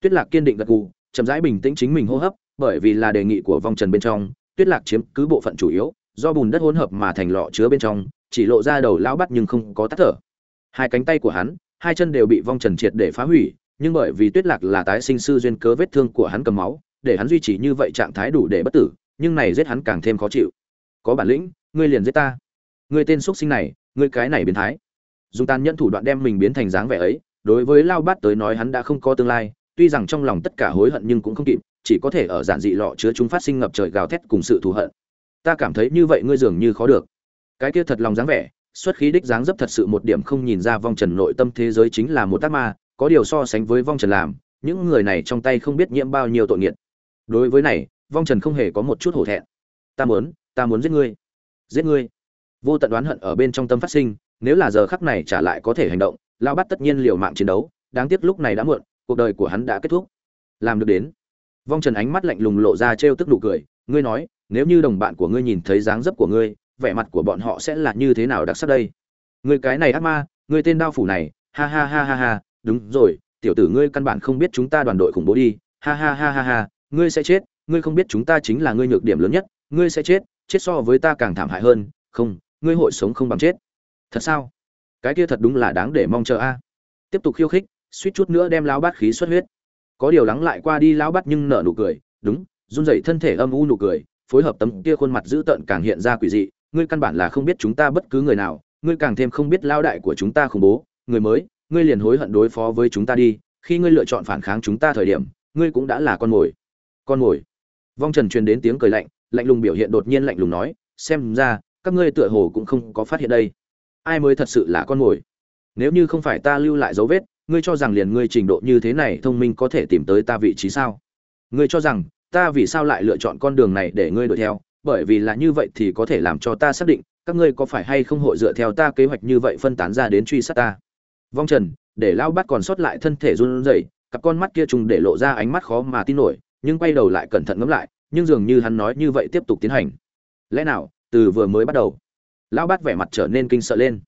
Tuyết lạc kiên định gật gù, chậm rãi bình tĩnh chính mình hô hấp, bởi vì là đề nghị của vong trần bên trong tuyết lạc chiếm cứ bộ phận chủ yếu, do bùn đất hỗn hợp mà thành lọ chứa bên trong, chỉ lộ ra đầu lão bắt nhưng không có tắt thở. Hai cánh tay của hắn, hai chân đều bị vong trần triệt để phá hủy, nhưng bởi vì tuyết lạc là tái sinh sư duyên cớ vết thương của hắn cầm máu, để hắn duy trì như vậy trạng thái đủ để bất tử, nhưng này giết hắn càng thêm khó chịu. Có bản lĩnh, ngươi liền giết ta. Ngươi tên xuất sinh này, ngươi cái này biến thái. Dùng tàn nhẫn thủ đoạn đem mình biến thành dáng vẻ ấy, đối với lao bát tới nói hắn đã không có tương lai tuy rằng trong lòng tất cả hối hận nhưng cũng không kịp, chỉ có thể ở giản dị lọ chứa chúng phát sinh ngập trời gào thét cùng sự thù hận. Ta cảm thấy như vậy ngươi dường như khó được. Cái kia thật lòng dáng vẻ, xuất khí đích dáng dấp thật sự một điểm không nhìn ra vong trần nội tâm thế giới chính là một tác ma, có điều so sánh với vong trần làm, những người này trong tay không biết nhiễm bao nhiêu tội nghiệt. Đối với này, vong trần không hề có một chút hổ thẹn. Ta muốn ta muốn giết ngươi. Giết ngươi. Vô tận đoán hận ở bên trong tâm phát sinh, nếu là giờ khắc này trả lại có thể hành động lao bắt tất nhiên liều mạng chiến đấu, đáng tiếc lúc này đã muộn cuộc đời của hắn đã kết thúc. Làm được đến. Vong trần ánh mắt lạnh lùng lộ ra trêu tức nụ cười, ngươi nói, nếu như đồng bạn của ngươi nhìn thấy dáng dấp của ngươi, vẻ mặt của bọn họ sẽ là như thế nào đặc sắc đây? Ngươi cái này ác ma, ngươi tên đao phủ này, ha ha ha ha ha, đúng rồi, tiểu tử ngươi căn bản không biết chúng ta đoàn đội khủng bố đi, ha ha ha ha ha, ngươi sẽ chết, ngươi không biết chúng ta chính là ngươi nhược điểm lớn nhất, ngươi sẽ chết chết so với ta càng thảm hại hơn, không, ngươi hội sống không bằng chết. Thật sao? Cái kia thật đúng là đáng để mong chờ a. Tiếp tục khiêu khích suýt chút nữa đem lão bát khí xuất huyết. Có điều lắng lại qua đi lão bát nhưng nở nụ cười, đúng, run rẩy thân thể âm u nụ cười, phối hợp tấm kia khuôn mặt dữ tợn càng hiện ra quỷ dị, ngươi căn bản là không biết chúng ta bất cứ người nào, ngươi càng thêm không biết lao đại của chúng ta khủng bố, người mới, ngươi liền hối hận đối phó với chúng ta đi, khi ngươi lựa chọn phản kháng chúng ta thời điểm, ngươi cũng đã là con mồi. Con mồi? Vong trần truyền đến tiếng cười lạnh lạnh lùng biểu hiện đột nhiên lạnh lùng nói, xem ra, các ngươi tựa hồ cũng không có phát hiện đây. Ai mới thật sự là con mồi? Nếu như không phải ta lưu lại dấu vết ngươi cho rằng liền ngươi trình độ như thế này thông minh có thể tìm tới ta vị trí sao? Ngươi cho rằng, ta vì sao lại lựa chọn con đường này để ngươi đuổi theo? Bởi vì là như vậy thì có thể làm cho ta xác định, các ngươi có phải hay không hội dựa theo ta kế hoạch như vậy phân tán ra đến truy sát ta? Vong trần, để lao bắt còn sót lại thân thể run rẩy, cặp con mắt kia trùng để lộ ra ánh mắt khó mà tin nổi, nhưng quay đầu lại cẩn thận ngẫm lại, nhưng dường như hắn nói như vậy tiếp tục tiến hành. Lẽ nào, từ vừa mới bắt đầu, lão bát vẻ mặt trở nên kinh sợ lên.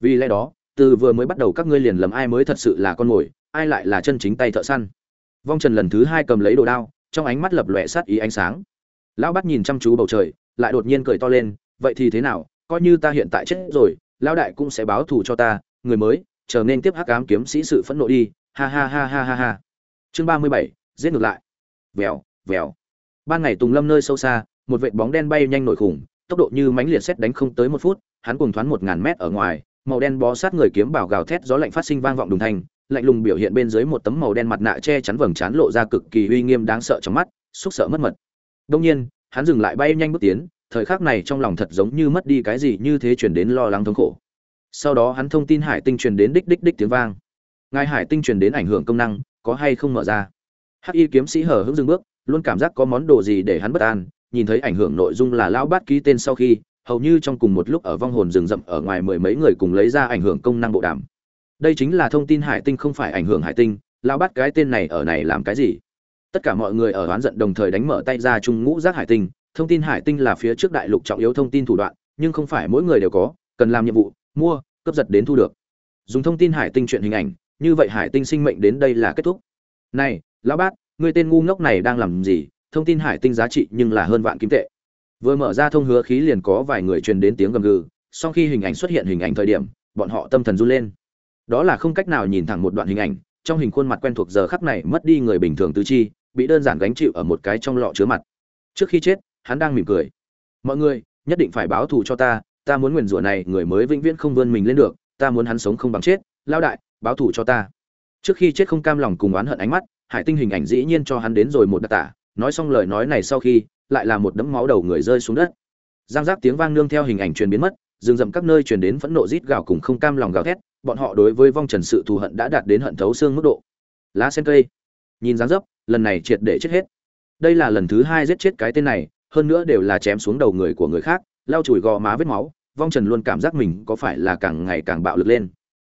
Vì lẽ đó từ vừa mới bắt đầu các ngươi liền lầm ai mới thật sự là con mồi, ai lại là chân chính tay thợ săn. Vong trần lần thứ hai cầm lấy đồ đao, trong ánh mắt lập lòe sát ý ánh sáng. Lão bát nhìn chăm chú bầu trời, lại đột nhiên cười to lên, vậy thì thế nào? Coi như ta hiện tại chết rồi, lão đại cũng sẽ báo thù cho ta, người mới, chờ nên tiếp hắc ám kiếm sĩ sự phẫn nộ đi. Ha ha ha ha ha ha. Chương ba mươi bảy, giết ngược lại. Vèo vèo. Ban ngày tùng lâm nơi sâu xa, một vệt bóng đen bay nhanh nổi khủng, tốc độ như mánh liệt xét đánh không tới một phút, hắn cùng thoáng một ngàn mét ở ngoài màu đen bó sát người kiếm bảo gào thét gió lạnh phát sinh vang vọng đùng thành, lạnh lùng biểu hiện bên dưới một tấm màu đen mặt nạ che chắn vầng trán lộ ra cực kỳ uy nghiêm đáng sợ trong mắt, xúc sợ mất mật. Đông nhiên, hắn dừng lại bay nhanh bước tiến, thời khắc này trong lòng thật giống như mất đi cái gì như thế chuyển đến lo lắng thống khổ. Sau đó hắn thông tin hải tinh truyền đến đích đích đích tiếng vang. Ngài hải tinh truyền đến ảnh hưởng công năng, có hay không mở ra? Hắc y kiếm sĩ hở hững dừng bước, luôn cảm giác có món đồ gì để hắn bất an, nhìn thấy ảnh hưởng nội dung là lão bát ký tên sau khi hầu như trong cùng một lúc ở vong hồn rừng rậm ở ngoài mười mấy người cùng lấy ra ảnh hưởng công năng bộ đàm. Đây chính là thông tin hải tinh không phải ảnh hưởng hải tinh, lão bát cái tên này ở này làm cái gì? Tất cả mọi người ở oán giận đồng thời đánh mở tay ra chung ngũ giác hải tinh, thông tin hải tinh là phía trước đại lục trọng yếu thông tin thủ đoạn, nhưng không phải mỗi người đều có, cần làm nhiệm vụ, mua cấp giật đến thu được. Dùng thông tin hải tinh chuyện hình ảnh, như vậy hải tinh sinh mệnh đến đây là kết thúc. Này, lão bát người tên ngu ngốc này đang làm gì? Thông tin hải tinh giá trị nhưng là hơn vạn kim tệ vừa mở ra thông hứa khí liền có vài người truyền đến tiếng gầm gừ, sau khi hình ảnh xuất hiện hình ảnh thời điểm, bọn họ tâm thần run lên. Đó là không cách nào nhìn thẳng một đoạn hình ảnh, trong hình khuôn mặt quen thuộc giờ khắc này mất đi người bình thường tứ chi, bị đơn giản gánh chịu ở một cái trong lọ chứa mặt. Trước khi chết, hắn đang mỉm cười. Mọi người, nhất định phải báo thù cho ta ta muốn nguyền rủa này, người mới vĩnh viễn không vươn mình lên được, ta muốn hắn sống không bằng chết lao đại, báo thù cho ta. Trước khi chết không cam lòng cùng oán hận ánh mắt, hải tinh hình ảnh dĩ nhiên cho hắn đến rồi một đặc tả, nói xong lời nói này sau khi lại là một đấm máu đầu người rơi xuống đất. Giang giác tiếng vang nương theo hình ảnh truyền biến mất, rừng rậm các nơi truyền đến phẫn nộ rít gào cùng không cam lòng gào thét, bọn họ đối với vong trần sự thù hận đã đạt đến hận thấu xương mức độ. Lá sen cây. Nhìn dáng dấp, lần này triệt để chết hết. Đây là lần thứ hai giết chết cái tên này, hơn nữa đều là chém xuống đầu người của người khác, lau chùi gò má vết máu, vong trần luôn cảm giác mình có phải là càng ngày càng bạo lực lên.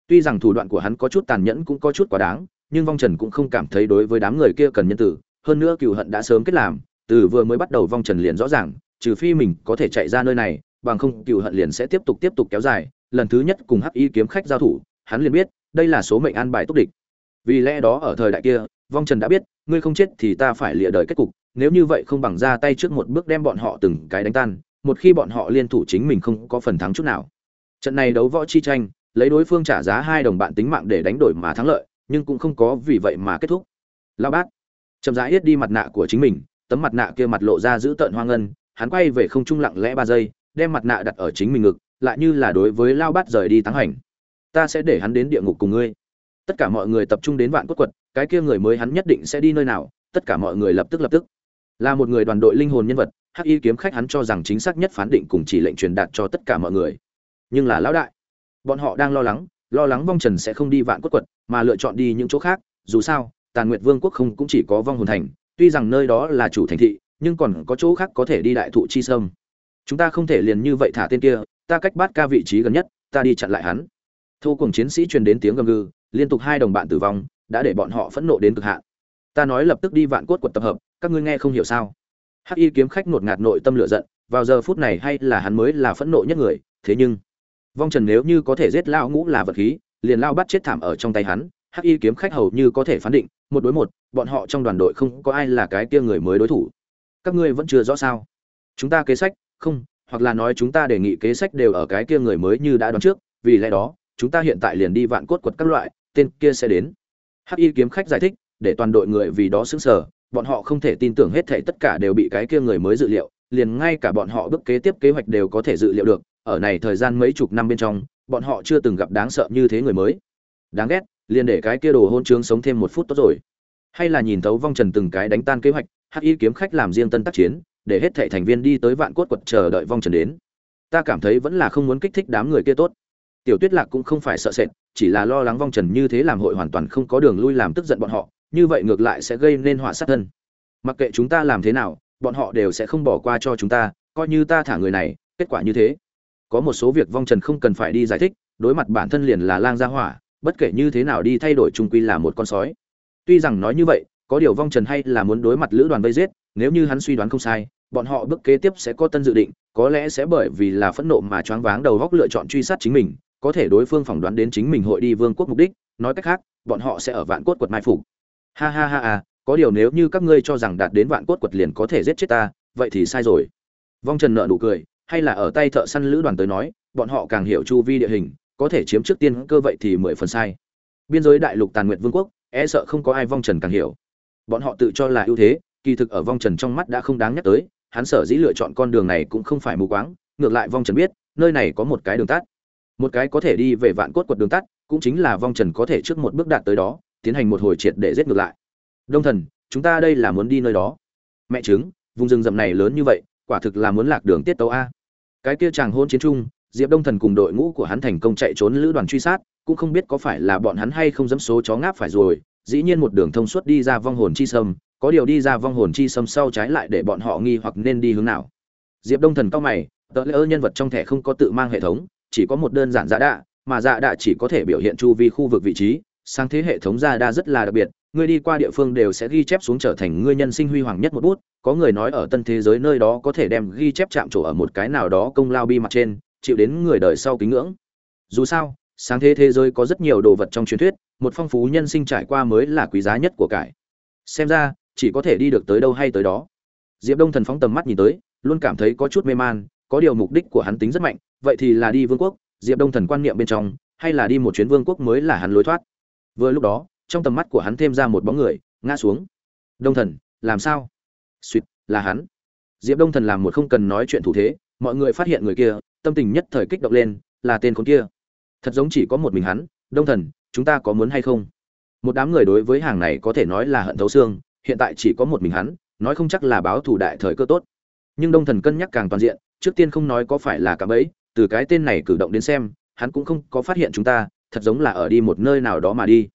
Tuy rằng thủ đoạn của hắn có chút tàn nhẫn cũng có chút quá đáng, nhưng vong trần cũng không cảm thấy đối với đám người kia cần nhân tử, hơn nữa cựu hận đã sớm kết làm từ vừa mới bắt đầu vong trần liền rõ ràng, trừ phi mình có thể chạy ra nơi này, bằng không, cựu hận liền sẽ tiếp tục tiếp tục kéo dài. Lần thứ nhất cùng hắc y kiếm khách giao thủ, hắn liền biết, đây là số mệnh an bài túc địch. Vì lẽ đó ở thời đại kia, vong trần đã biết, ngươi không chết thì ta phải lịa đời kết cục, nếu như vậy không bằng ra tay trước một bước đem bọn họ từng cái đánh tan, một khi bọn họ liên thủ chính mình không có phần thắng chút nào. Trận này đấu võ chi tranh, lấy đối phương trả giá hai đồng bạn tính mạng để đánh đổi mà thắng lợi, nhưng cũng không có vì vậy mà kết thúc. Lao bát, chậm rãi yết đi mặt nạ của chính mình tấm mặt nạ kia mặt lộ ra giữ tợn hoang ngân, hắn quay về không trung lặng lẽ ba giây, đem mặt nạ đặt ở chính mình ngực, lại như là đối với lao bát rời đi thắng hành. Ta sẽ để hắn đến địa ngục cùng ngươi. Tất cả mọi người tập trung đến vạn cốt quật, cái kia người mới hắn nhất định sẽ đi nơi nào, tất cả mọi người lập tức lập tức. Là một người đoàn đội linh hồn nhân vật, hắc y kiếm khách hắn cho rằng chính xác nhất phán định cùng chỉ lệnh truyền đạt cho tất cả mọi người. Nhưng là lão đại, bọn họ đang lo lắng lo lắng vong trần sẽ không đi vạn cốt quật, mà lựa chọn đi những chỗ khác, dù sao, tàn nguyệt vương quốc không cũng chỉ có vong hồn thành tuy rằng nơi đó là chủ thành thị, nhưng còn có chỗ khác có thể đi đại thụ chi sâm. Chúng ta không thể liền như vậy thả tên kia, ta cách bát ca vị trí gần nhất, ta đi chặn lại hắn. Thu cùng chiến sĩ truyền đến tiếng gầm gừ, liên tục hai đồng bạn tử vong, đã để bọn họ phẫn nộ đến cực hạn. Ta nói lập tức đi vạn cốt quật tập hợp, các ngươi nghe không hiểu sao? Hắc y kiếm khách ngột ngạt nội tâm lửa giận, vào giờ phút này hay là hắn mới là phẫn nộ nhất người, thế nhưng, vong trần nếu như có thể giết lao ngũ là vật khí, liền lao bắt chết thảm ở trong tay hắn hắc y kiếm khách hầu như có thể phán định, một đối một, bọn họ trong đoàn đội không có ai là cái kia người mới đối thủ. Các ngươi vẫn chưa rõ sao? Chúng ta kế sách, không, hoặc là nói chúng ta đề nghị kế sách đều ở cái kia người mới như đã đoán trước, vì lẽ đó, chúng ta hiện tại liền đi vạn cốt quật các loại, tên kia sẽ đến. Hắc y kiếm khách giải thích, để toàn đội người vì đó xứng sở bọn họ không thể tin tưởng hết thảy tất cả đều bị cái kia người mới dự liệu, liền ngay cả bọn họ bước kế tiếp kế hoạch đều có thể dự liệu được, ở này thời gian mấy chục năm bên trong, bọn họ chưa từng gặp đáng sợ như thế người mới. Đáng ghét liền để cái kia đồ hôn trướng sống thêm một phút tốt rồi. Hay là nhìn thấu vong trần từng cái đánh tan kế hoạch, hắc y kiếm khách làm riêng tân tác chiến, để hết thảy thành viên đi tới vạn cốt quật chờ đợi vong trần đến. Ta cảm thấy vẫn là không muốn kích thích đám người kia tốt. Tiểu tuyết lạc cũng không phải sợ sệt, chỉ là lo lắng vong trần như thế làm hội hoàn toàn không có đường lui làm tức giận bọn họ, như vậy ngược lại sẽ gây nên họa sát thân. Mặc kệ chúng ta làm thế nào, bọn họ đều sẽ không bỏ qua cho chúng ta, coi như ta thả người này, kết quả như thế. Có một số việc vong trần không cần phải đi giải thích, đối mặt bản thân liền là lang gia hỏa bất kể như thế nào đi thay đổi trung quy là một con sói. Tuy rằng nói như vậy, có điều vong trần hay là muốn đối mặt lữ đoàn vây giết, nếu như hắn suy đoán không sai, bọn họ bước kế tiếp sẽ có tân dự định, có lẽ sẽ bởi vì là phẫn nộ mà choáng váng đầu góc lựa chọn truy sát chính mình, có thể đối phương phỏng đoán đến chính mình hội đi vương quốc mục đích, nói cách khác, bọn họ sẽ ở vạn cốt quật mai phục. Ha ha ha ha, có điều nếu như các ngươi cho rằng đạt đến vạn cốt quật liền có thể giết chết ta, vậy thì sai rồi. Vong trần nợ nụ cười, hay là ở tay thợ săn lữ đoàn tới nói, bọn họ càng hiểu chu vi địa hình có thể chiếm trước tiên cơ vậy thì mười phần sai. Biên giới đại lục tàn nguyện vương quốc e sợ không có ai vong trần càng hiểu. Bọn họ tự cho là ưu thế, kỳ thực ở vong trần trong mắt đã không đáng nhắc tới, hắn sở dĩ lựa chọn con đường này cũng không phải mù quáng, ngược lại vong trần biết, nơi này có một cái đường tắt. Một cái có thể đi về vạn cốt quật đường tắt, cũng chính là vong trần có thể trước một bước đạt tới đó, tiến hành một hồi triệt để giết ngược lại. Đông thần, chúng ta đây là muốn đi nơi đó. Mẹ chứng vùng rừng rậm này lớn như vậy, quả thực là muốn lạc đường tiết tấu a. Cái kia chàng hôn chiến trung diệp đông thần cùng đội ngũ của hắn thành công chạy trốn lữ đoàn truy sát, cũng không biết có phải là bọn hắn hay không dẫm số chó ngáp phải rồi, dĩ nhiên một đường thông suốt đi ra vong hồn chi sâm, có điều đi ra vong hồn chi sâm sau trái lại để bọn họ nghi hoặc nên đi hướng nào. Diệp đông thần cao mày tớ lỡ nhân vật trong thẻ không có tự mang hệ thống, chỉ có một đơn giản dạ đạ, mà dạ đạ chỉ có thể biểu hiện chu vi khu vực vị trí sang thế hệ thống dạ đa rất là đặc biệt ngươi đi qua địa phương đều sẽ ghi chép xuống trở thành ngươi nhân sinh huy hoàng nhất một bút, có người nói ở tân thế giới nơi đó có thể đem ghi chép chạm trổ ở một cái nào đó công lao bi mặt trên chịu đến người đời sau kính ngưỡng. Dù sao, sáng thế thế giới có rất nhiều đồ vật trong truyền thuyết, một phong phú nhân sinh trải qua mới là quý giá nhất của cải. Xem ra, chỉ có thể đi được tới đâu hay tới đó. Diệp đông thần phóng tầm mắt nhìn tới, luôn cảm thấy có chút mê man, có điều mục đích của hắn tính rất mạnh, vậy thì là đi vương quốc, diệp đông thần quan niệm bên trong, hay là đi một chuyến vương quốc mới là hắn lối thoát. Vừa lúc đó, trong tầm mắt của hắn thêm ra một bóng người, ngã xuống. Đông thần, làm sao? Suýt là hắn. Diệp đông thần làm một không cần nói chuyện thủ thế, mọi người phát hiện người kia tâm tình nhất thời kích động lên, là tên con kia. Thật giống chỉ có một mình hắn, đông thần, chúng ta có muốn hay không? Một đám người đối với hàng này có thể nói là hận thấu xương, hiện tại chỉ có một mình hắn, nói không chắc là báo thủ đại thời cơ tốt. Nhưng đông thần cân nhắc càng toàn diện, trước tiên không nói có phải là cả bẫy, từ cái tên này cử động đến xem, hắn cũng không có phát hiện chúng ta, thật giống là ở đi một nơi nào đó mà đi.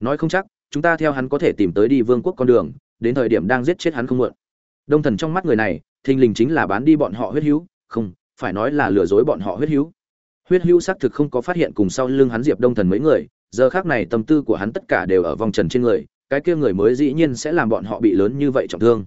Nói không chắc, chúng ta theo hắn có thể tìm tới đi vương quốc con đường, đến thời điểm đang giết chết hắn không muộn. Đông thần trong mắt người này, thình lình chính là bán đi bọn họ huyết hữu, không phải nói là lừa dối bọn họ huyết hữu. Huyết hữu xác thực không có phát hiện cùng sau lưng hắn diệp đông thần mấy người, giờ khác này tâm tư của hắn tất cả đều ở vòng trần trên người, cái kia người mới dĩ nhiên sẽ làm bọn họ bị lớn như vậy trọng thương.